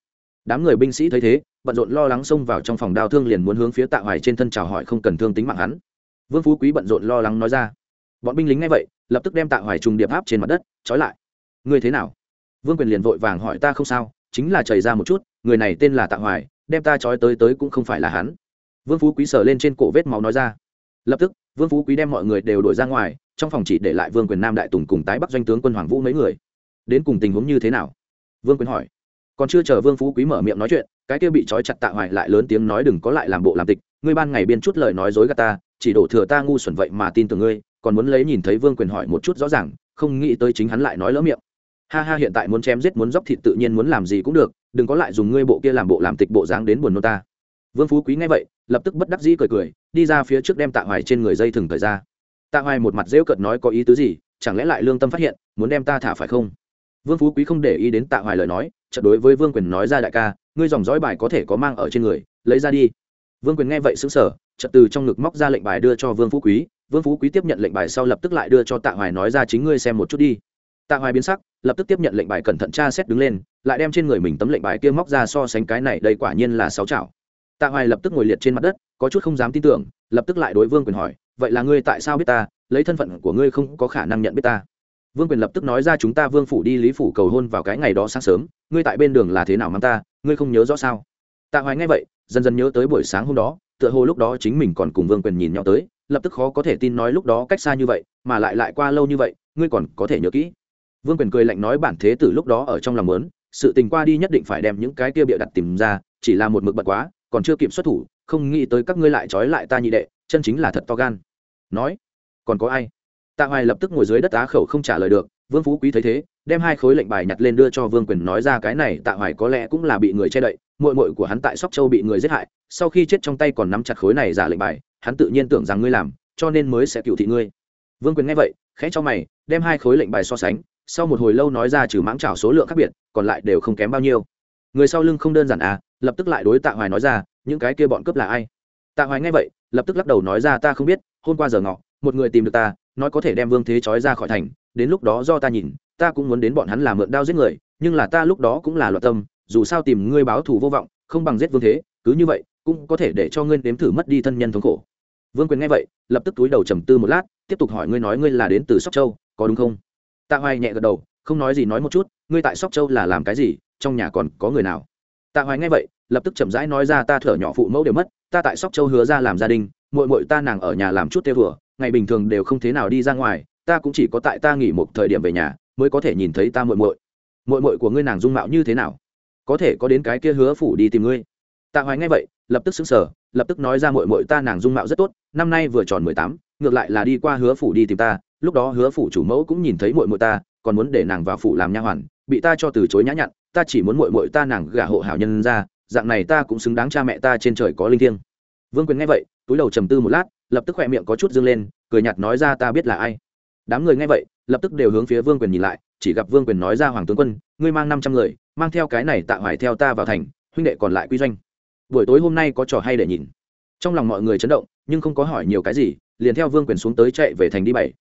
Đám người binh sĩ thấy thế, bận rộn lo lắng xông vào trong phòng đao thương liền muốn hướng phía tạ hoài trên thân chào hỏi không cần thương tính mạng hắn. Vương phú quý bận rộn lo lắng nói ra. Bọn binh lính ngay vậy, lập tức đem tạ hoài trùng điệp áp trên mặt đất, trói lại. Ngươi thế nào? Vương quyền liền vội vàng hỏi, ta không sao chính là chảy ra một chút, người này tên là tạ hoài, đem ta trói tới tới cũng không phải là hắn. Vương phú quý sờ lên trên cổ vết máu nói ra. Lập tức, vương phú quý đem mọi người đều đổi ra ngoài, trong phòng chỉ để lại vương quyền nam đại tùng cùng tái bắc doanh tướng quân hoàng vũ mấy người. Đến cùng tình huống như thế nào? Vương quyền hỏi. Còn chưa chờ vương phú quý mở miệng nói chuyện, cái kia bị trói chặt tạ hoài lại lớn tiếng nói đừng có lại làm bộ làm tịch, ngươi ban ngày biên chút lời nói dối gạt ta, chỉ đổ thừa ta ngu xuẩn vậy mà tin tưởng ngươi, còn muốn lấy nhìn thấy vương quyền hỏi một chút rõ ràng, không nghĩ tới chính hắn lại nói lỡ miệng ha ha, hiện tại muốn chém giết, muốn dóc thịt tự nhiên muốn làm gì cũng được, đừng có lại dùng ngươi bộ kia làm bộ làm tịch bộ dáng đến buồn nôn ta. Vương phú quý nghe vậy, lập tức bất đắc dĩ cười cười, đi ra phía trước đem tạ hoài trên người dây thừng thời ra. Tạ hoài một mặt rêu cợt nói có ý tứ gì, chẳng lẽ lại lương tâm phát hiện, muốn đem ta thả phải không? Vương phú quý không để ý đến tạ hoài lời nói trận đối với vương quyền nói ra đại ca, ngươi dòng dõi bài có thể có mang ở trên người, lấy ra đi. Vương quyền nghe vậy xứng sở chợt từ trong ngực móc ra lệnh bài đưa cho vương phú quý. Vương phú quý tiếp nhận lệnh bài sau lập tức lại đưa cho tạ hoài nói ra chính ngươi xem một chút đi tạ hoài biến sắc, lập tức tiếp nhận lệnh bài cẩn thận tra xét đứng lên, lại đem trên người mình tấm lệnh bài kia móc ra so sánh cái này, đây quả nhiên là sáu chảo. Tạ hoài lập tức ngồi liệt trên mặt đất, có chút không dám tin tưởng, lập tức lại đối vương quyền hỏi, vậy là ngươi tại sao biết ta? Lấy thân phận của ngươi không có khả năng nhận biết ta. Vương quyền lập tức nói ra chúng ta vương phủ đi lý phủ cầu hôn vào cái ngày đó sáng sớm, ngươi tại bên đường là thế nào mang ta? Ngươi không nhớ rõ sao? Tạ hoài nghe vậy, dần dần nhớ tới buổi sáng hôm đó, tựa hồ lúc đó chính mình còn cùng vương quyền nhìn nhau tới, lập tức khó có thể tin nói lúc đó cách xa như vậy, mà lại lại qua lâu như vậy, ngươi còn có thể nhớ kỹ vương quyền cười lạnh nói bản thế tử lúc đó ở trong lòng lớn sự tình qua đi nhất định phải đem những cái kia bịa đặt tìm ra, chỉ là một mực bật quá, còn chưa kịp xuất thủ, không nghĩ tới các ngươi lại trói lại ta nhị đệ, chân chính là thật to gan. Nói, còn có ai? Tạ hoài lập tức ngồi dưới đất á khẩu không trả lời được, vương phú quý thấy thế, đem hai khối lệnh bài nhặt lên đưa cho vương quyền nói ra cái này, tạ hoài có lẽ cũng là bị người che đậy, muội muội của hắn tại sóc châu bị người giết hại, sau khi chết trong tay còn nắm chặt khối này giả lệnh bài, hắn tự nhiên tưởng rằng ngươi làm, cho nên mới sẽ cựu thị ngươi. Vương quyền nghe vậy, khẽ cho mày, đem hai khối lệnh bài so sánh sau một hồi lâu nói ra trừ mãng chảo số lượng khác biệt, còn lại đều không kém bao nhiêu. Người sau lưng không đơn giản à lập tức lại đối tạ hoài nói ra, những cái kia bọn cướp là ai? Tạ hoài nghe vậy, lập tức lắc đầu nói ra, ta không biết, hôm qua giờ ngọ, một người tìm được ta, nói có thể đem vương thế trói ra khỏi thành, đến lúc đó do ta nhìn, ta cũng muốn đến bọn hắn làm mượn đao giết người, nhưng là ta lúc đó cũng là loạn tâm, dù sao tìm ngươi báo thù vô vọng, không bằng giết vương thế, cứ như vậy, cũng có thể để cho ngươi nếm thử mất đi thân nhân thống khổ. Vương quyền nghe vậy, lập tức túi đầu trầm tư một lát, tiếp tục hỏi ngươi nói ngươi là đến từ sóc châu, có đúng không? Tạ hoài nhẹ gật đầu, không nói gì nói một chút, ngươi tại sóc châu là làm cái gì? Trong nhà còn có người nào? Tạ hoài nghe vậy, lập tức chậm rãi nói ra, ta thở nhỏ phụ mẫu đều mất, ta tại sóc châu hứa ra làm gia đình, muội muội ta nàng ở nhà làm chút tê vừa ngày bình thường đều không thế nào đi ra ngoài, ta cũng chỉ có tại ta nghỉ một thời điểm về nhà, mới có thể nhìn thấy ta muội muội. Muội muội của ngươi nàng dung mạo như thế nào? Có thể có đến cái kia hứa phủ đi tìm ngươi. Tạ hoài nghe vậy, lập tức xứng sở lập tức nói ra, muội muội ta nàng dung mạo rất tốt, năm nay vừa tròn mười tám, ngược lại là đi qua hứa phủ đi tìm ta lúc đó hứa phủ chủ mẫu cũng nhìn thấy muội muội ta, còn muốn để nàng vào phủ làm nha hoàn, bị ta cho từ chối nhã nhặn, ta chỉ muốn muội muội ta nàng gả hộ hảo nhân ra, dạng này ta cũng xứng đáng cha mẹ ta trên trời có linh thiêng. Vương quyền nghe vậy, túi đầu trầm tư một lát, lập tức khỏe miệng có chút dương lên, cười nhạt nói ra ta biết là ai. Đám người nghe vậy, lập tức đều hướng phía vương quyền nhìn lại, chỉ gặp vương quyền nói ra hoàng tướng quân, ngươi mang năm trăm người, mang theo cái này tạ hoài theo ta vào thành, huynh đệ còn lại quy doanh. Buổi tối hôm nay có trò hay để nhìn. Trong lòng mọi người chấn động, nhưng không có hỏi nhiều cái gì, liền theo vương quyền xuống tới chạy về thành đi bảy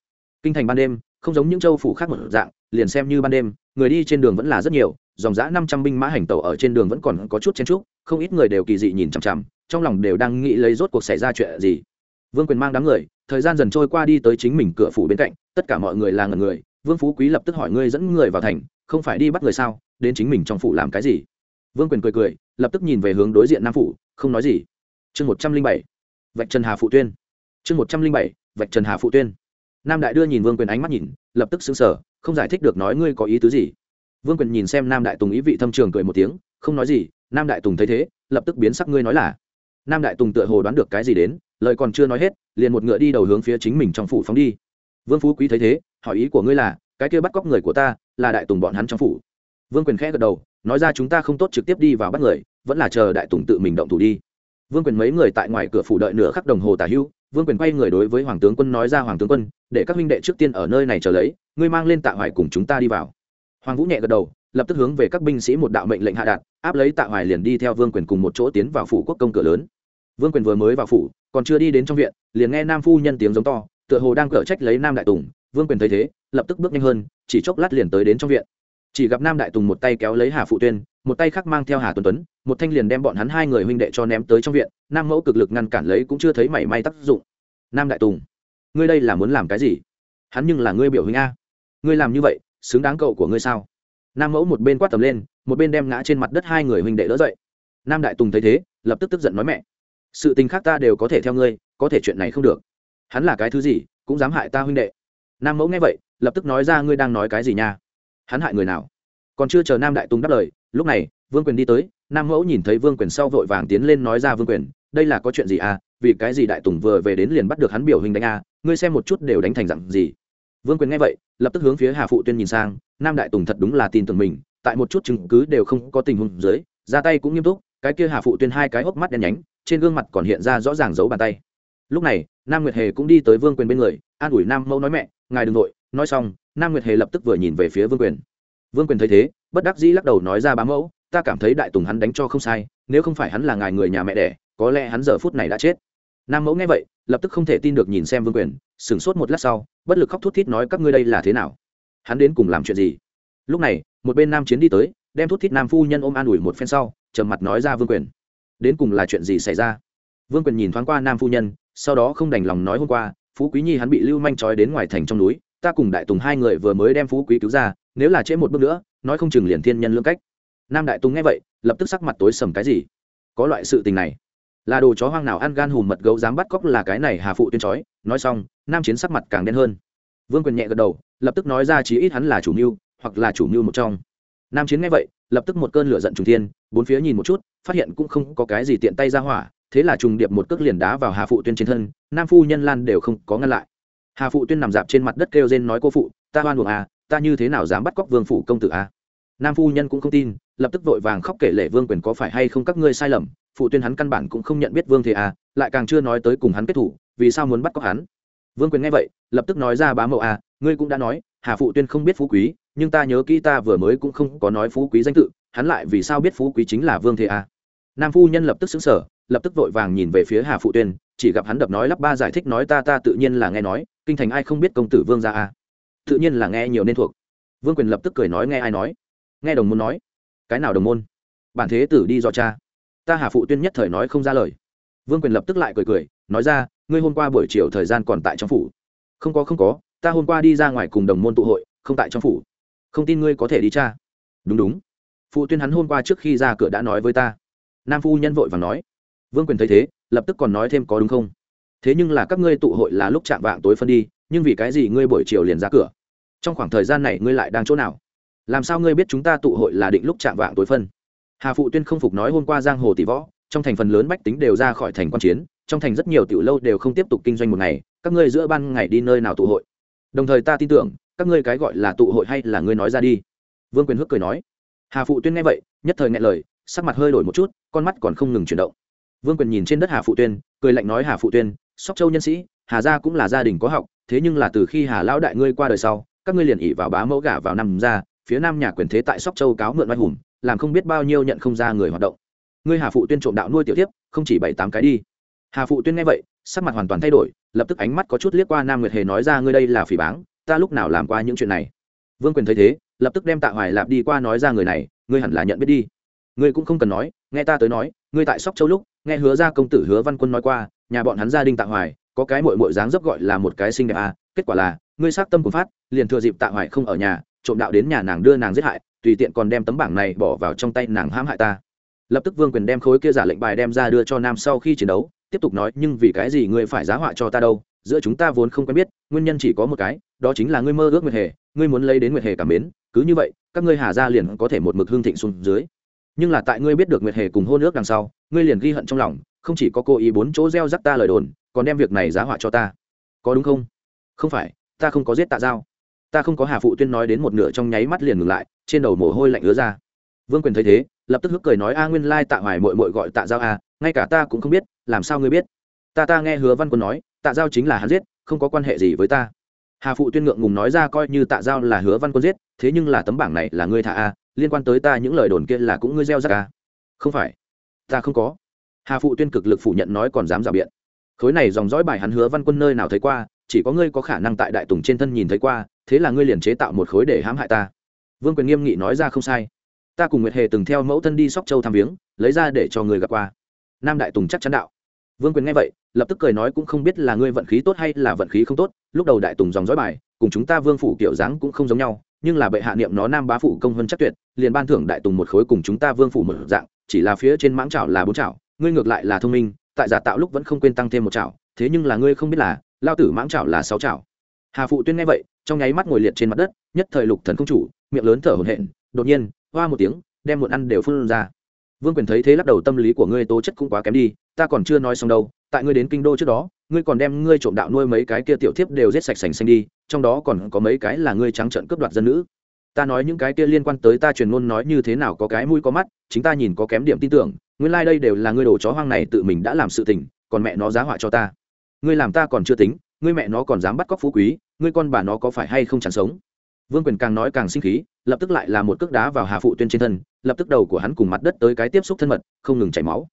kinh thành ban đêm, không giống những châu phủ khác một dạng, liền xem như ban đêm, người đi trên đường vẫn là rất nhiều, dòng dã năm trăm binh mã hành tẩu ở trên đường vẫn còn có chút chen trúc không ít người đều kỳ dị nhìn chằm chằm, trong lòng đều đang nghĩ lấy rốt cuộc xảy ra chuyện gì. Vương quyền mang đám người, thời gian dần trôi qua đi tới chính mình cửa phủ bên cạnh, tất cả mọi người là ngần người, vương phú quý lập tức hỏi ngươi dẫn người vào thành, không phải đi bắt người sao, đến chính mình trong phủ làm cái gì? Vương quyền cười cười, lập tức nhìn về hướng đối diện nam phủ, không nói gì. Chương một trăm linh bảy, vạch trần hà phụ tuyên. Chương một trăm linh bảy, vạch trần hà phụ tuyên nam đại đưa nhìn vương quyền ánh mắt nhìn, lập tức xứng sở không giải thích được nói ngươi có ý tứ gì. Vương quyền nhìn xem nam đại tùng ý vị thâm trường cười một tiếng, không nói gì, nam đại tùng thấy thế, lập tức biến sắc ngươi nói là. Nam đại tùng tựa hồ đoán được cái gì đến, lời còn chưa nói hết, liền một ngựa đi đầu hướng phía chính mình trong phủ phóng đi. Vương phú quý thấy thế, hỏi ý của ngươi là, cái kia bắt cóc người của ta, là đại tùng bọn hắn trong phủ. Vương quyền khẽ gật đầu, nói ra chúng ta không tốt trực tiếp đi vào bắt người, vẫn là chờ đại tùng tự mình động thủ đi. Vương quyền mấy người tại ngoài cửa phủ đợi nửa khắc đồng hồ tả hưu vương quyền quay người đối với hoàng tướng quân nói ra, hoàng tướng quân, để các huynh đệ trước tiên ở nơi này chờ lấy, ngươi mang lên tạ hoài cùng chúng ta đi vào. Hoàng vũ nhẹ gật đầu, lập tức hướng về các binh sĩ một đạo mệnh lệnh hạ đạt, áp lấy tạ hoài liền đi theo vương quyền cùng một chỗ tiến vào phủ quốc công cửa lớn. Vương quyền vừa mới vào phủ, còn chưa đi đến trong viện, liền nghe nam phu nhân tiếng giống to, tựa hồ đang cở trách lấy nam đại tùng. Vương quyền thấy thế, lập tức bước nhanh hơn, chỉ chốc lát liền tới đến trong viện. Chỉ gặp nam đại tùng một tay kéo lấy hà phụ tuyên một tay khác mang theo hà tuấn tuấn, một thanh liền đem bọn hắn hai người huynh đệ cho ném tới trong viện, nam mẫu cực lực ngăn cản lấy cũng chưa thấy mảy may tác dụng. Nam đại tùng, ngươi đây là muốn làm cái gì? Hắn nhưng là ngươi biểu huynh a. Ngươi làm như vậy, xứng đáng cậu của ngươi sao? Nam mẫu một bên quát tầm lên, một bên đem ngã trên mặt đất hai người huynh đệ đỡ dậy. Nam đại tùng thấy thế, lập tức tức giận nói mẹ, sự tình khác ta đều có thể theo ngươi, có thể chuyện này không được. Hắn là cái thứ gì, cũng dám hại ta huynh đệ. Nam mẫu nghe vậy, lập tức nói ra, ngươi đang nói cái gì nha? Hắn hại người nào? Còn chưa chờ nam đại tùng đáp lời lúc này, vương quyền đi tới, nam mẫu nhìn thấy vương quyền sau vội vàng tiến lên nói ra, vương quyền, đây là có chuyện gì à? Vì cái gì đại tùng vừa về đến liền bắt được hắn biểu hình đánh à ngươi xem một chút đều đánh thành dặn gì? Vương quyền nghe vậy, lập tức hướng phía hà phụ tuyên nhìn sang, nam đại tùng thật đúng là tin tưởng mình, tại một chút chứng cứ đều không có tình huống dưới, ra tay cũng nghiêm túc, cái kia hà phụ tuyên hai cái hốc mắt đen nhánh, trên gương mặt còn hiện ra rõ ràng dấu bàn tay. Lúc này, nam nguyệt hề cũng đi tới vương quyền bên người, an ủi nam mẫu nói, mẹ, ngài đừng nội nói xong, nam nguyệt hề lập tức vừa nhìn về phía vương quyền. Vương quyền thấy thế bất đắc dĩ lắc đầu nói ra bá mẫu, ta cảm thấy đại tùng hắn đánh cho không sai, nếu không phải hắn là ngài người nhà mẹ đẻ, có lẽ hắn giờ phút này đã chết. Nam mẫu nghe vậy, lập tức không thể tin được nhìn xem vương quyền, sửng sốt một lát sau, bất lực khóc thút thít nói các ngươi đây là thế nào? Hắn đến cùng làm chuyện gì? Lúc này, một bên nam chiến đi tới, đem thút thít nam phu nhân ôm an ủi một phen sau, trầm mặt nói ra vương quyền. Đến cùng là chuyện gì xảy ra? Vương quyền nhìn thoáng qua nam phu nhân, sau đó không đành lòng nói hôm qua, phú quý nhi hắn bị lưu manh trói đến ngoài thành trong núi, ta cùng đại tùng hai người vừa mới đem phú quý cứu ra, nếu là trễ một bước nữa nói không chừng liền thiên nhân lưỡng cách. Nam đại tùng nghe vậy, lập tức sắc mặt tối sầm cái gì? Có loại sự tình này. Là đồ chó hoang nào ăn gan hùm mật gấu dám bắt cóc là cái này hà phụ tuyên chói. Nói xong, nam chiến sắc mặt càng đen hơn. Vương quyền nhẹ gật đầu, lập tức nói ra chí ít hắn là chủ mưu, hoặc là chủ mưu một trong. Nam chiến nghe vậy, lập tức một cơn lửa giận trùng thiên, bốn phía nhìn một chút, phát hiện cũng không có cái gì tiện tay ra hỏa, thế là trùng điệp một cước liền đá vào hà phụ tuyên trên thân, nam phu nhân lan đều không có ngăn lại. Hà phụ tuyên nằm dạp trên mặt đất kêu rên nói, cô phụ, ta hoan buồng à ta như thế nào dám bắt cóc vương phủ công tử à nam phu nhân cũng không tin, lập tức vội vàng khóc kể lệ vương quyền có phải hay không các ngươi sai lầm, phụ tuyên hắn căn bản cũng không nhận biết vương thế à lại càng chưa nói tới cùng hắn kết thủ, vì sao muốn bắt cóc hắn? Vương quyền nghe vậy, lập tức nói ra bá mậu à ngươi cũng đã nói, hà phụ tuyên không biết phú quý, nhưng ta nhớ kỹ ta vừa mới cũng không có nói phú quý danh tự, hắn lại vì sao biết phú quý chính là vương thế a? Nam phu nhân lập tức xứng sở lập tức vội vàng nhìn về phía hà phụ tuyên, chỉ gặp hắn đập nói lắp ba giải thích nói ta ta tự nhiên là nghe nói, kinh thành ai không biết công tử vương gia a? Tự nhiên là nghe nhiều nên thuộc. Vương quyền lập tức cười nói nghe ai nói? Nghe đồng môn nói. Cái nào đồng môn? Bản thế tử đi do cha. Ta hà phụ tuyên nhất thời nói không ra lời. Vương quyền lập tức lại cười cười, nói ra, ngươi hôm qua buổi chiều thời gian còn tại trong phủ. Không có không có, ta hôm qua đi ra ngoài cùng đồng môn tụ hội, không tại trong phủ. Không tin ngươi có thể đi cha. Đúng đúng. Phụ tuyên hắn hôm qua trước khi ra cửa đã nói với ta. Nam phu nhân vội và nói. Vương quyền thấy thế, lập tức còn nói thêm có đúng không? Thế nhưng là các ngươi tụ hội là lúc chạm vạng tối phân đi nhưng vì cái gì ngươi buổi chiều liền ra cửa? Trong khoảng thời gian này ngươi lại đang chỗ nào? Làm sao ngươi biết chúng ta tụ hội là định lúc chạm vạng tối phân? Hà phụ tuyên không phục nói hôm qua giang hồ tỷ võ, trong thành phần lớn bách tính đều ra khỏi thành quan chiến, trong thành rất nhiều tiểu lâu đều không tiếp tục kinh doanh một ngày, các ngươi giữa ban ngày đi nơi nào tụ hội? Đồng thời ta tin tưởng, các ngươi cái gọi là tụ hội hay là ngươi nói ra đi. Vương quyền hước cười nói. Hà phụ tuyên nghe vậy, nhất thời nghe lời, sắc mặt hơi đổi một chút, con mắt còn không ngừng chuyển động. Vương quyền nhìn trên đất hà phụ tuyên, cười lạnh nói, hà phụ tuyên, sóc châu nhân sĩ, hà gia cũng là gia đình có học thế nhưng là từ khi hà lão đại ngươi qua đời sau, các ngươi liền ỉ vào bá mẫu gả vào nằm ra phía nam nhà quyền thế tại sóc châu cáo mượn oai hùng, làm không biết bao nhiêu nhận không ra người hoạt động. Ngươi hà phụ tuyên trộm đạo nuôi tiểu tiếp không chỉ bảy tám cái đi. Hà phụ tuyên nghe vậy, sắc mặt hoàn toàn thay đổi, lập tức ánh mắt có chút liếc qua nam nguyệt hề nói ra ngươi đây là phỉ báng, ta lúc nào làm qua những chuyện này? Vương quyền thấy thế, lập tức đem tạ hoài lạp đi qua nói ra người này, ngươi hẳn là nhận biết đi. Ngươi cũng không cần nói, nghe ta tới nói, ngươi tại sóc châu lúc, nghe hứa ra công tử hứa văn quân nói qua, nhà bọn hắn gia đình tạ hoài có cái mội mội dáng dấp gọi là một cái xinh đẹp à kết quả là, ngươi sát tâm của phát, liền thừa dịp tạ hoài không ở nhà, trộm đạo đến nhà nàng đưa nàng giết hại, tùy tiện còn đem tấm bảng này bỏ vào trong tay nàng hãm hại ta. Lập tức vương quyền đem khối kia giả lệnh bài đem ra đưa cho nam sau khi chiến đấu, tiếp tục nói, nhưng vì cái gì ngươi phải giá họa cho ta đâu? Giữa chúng ta vốn không quen biết, nguyên nhân chỉ có một cái, đó chính là ngươi mơ ước nguyệt hề, ngươi muốn lấy đến nguyệt hề cảm mến, cứ như vậy, các ngươi hà gia liền có thể một mực hương thịnh xuống dưới. Nhưng là tại ngươi biết được nguyệt hề cùng hôn ước đằng sau, ngươi liền ghi hận trong lòng, không chỉ có cô ý bốn chỗ gieo rắc ta lời đồn còn đem việc này giá họa cho ta. Có đúng không? Không phải, ta không có giết tạ giao. Ta không có hà phụ tuyên nói đến một nửa trong nháy mắt liền ngừng lại, trên đầu mồ hôi lạnh ứa ra. Vương quyền thấy thế, lập tức hức cười nói, a nguyên lai tạ hoài mội mội gọi tạ giao a ngay cả ta cũng không biết, làm sao ngươi biết? Ta ta nghe hứa văn quân nói, tạ giao chính là hắn giết, không có quan hệ gì với ta. Hà phụ tuyên ngượng ngùng nói ra, coi như tạ giao là hứa văn quân giết, thế nhưng là tấm bảng này là ngươi thả a liên quan tới ta những lời đồn kia là cũng ngươi gieo ra a à. không phải. Ta không có. Hà phụ tuyên cực lực phủ nhận nói còn dám rào biện khối này dòng dõi bài hắn hứa văn quân nơi nào thấy qua, chỉ có ngươi có khả năng tại đại tùng trên thân nhìn thấy qua, thế là ngươi liền chế tạo một khối để hãm hại ta. Vương quyền nghiêm nghị nói ra không sai. Ta cùng nguyệt hề từng theo mẫu thân đi sóc châu thăm viếng, lấy ra để cho người gặp qua. Nam đại tùng chắc chắn đạo. Vương quyền nghe vậy, lập tức cười nói cũng không biết là ngươi vận khí tốt hay là vận khí không tốt, lúc đầu đại tùng dòng dõi bài, cùng chúng ta vương phủ kiểu dáng cũng không giống nhau, nhưng là bệ hạ niệm nó nam bá phủ công hơn chắc tuyệt, liền ban thưởng đại tùng một khối cùng chúng ta vương phủ một dạng, chỉ là phía trên mãng trảo là bốn trảo ngươi ngược lại là thông minh tại giả tạo lúc vẫn không quên tăng thêm một chảo, thế nhưng là ngươi không biết là lao tử mãng chảo là sáu chảo. hà phụ tuyên nghe vậy trong nháy mắt ngồi liệt trên mặt đất nhất thời lục thần không chủ miệng lớn thở hổn hển đột nhiên hoa một tiếng đem muộn ăn đều phun ra vương quyền thấy thế lắc đầu tâm lý của ngươi tố chất cũng quá kém đi ta còn chưa nói xong đâu tại ngươi đến kinh đô trước đó ngươi còn đem ngươi trộm đạo nuôi mấy cái kia tiểu thiếp đều giết sạch sành xanh đi trong đó còn có mấy cái là ngươi trắng trợn cướp đoạt dân nữ ta nói những cái kia liên quan tới ta truyền ngôn nói như thế nào có cái mũi có mắt chính ta nhìn có kém điểm tin tưởng nguyên lai、like、đây đều là ngươi đồ chó hoang này tự mình đã làm sự tình, còn mẹ nó giá họa cho ta. Ngươi làm ta còn chưa tính, ngươi mẹ nó còn dám bắt cóc phú quý, ngươi con bà nó có phải hay không chẳng sống? Vương quyền càng nói càng sinh khí, lập tức lại là một cước đá vào hà phụ tuyên trên thân, lập tức đầu của hắn cùng mặt đất tới cái tiếp xúc thân mật, không ngừng chảy máu.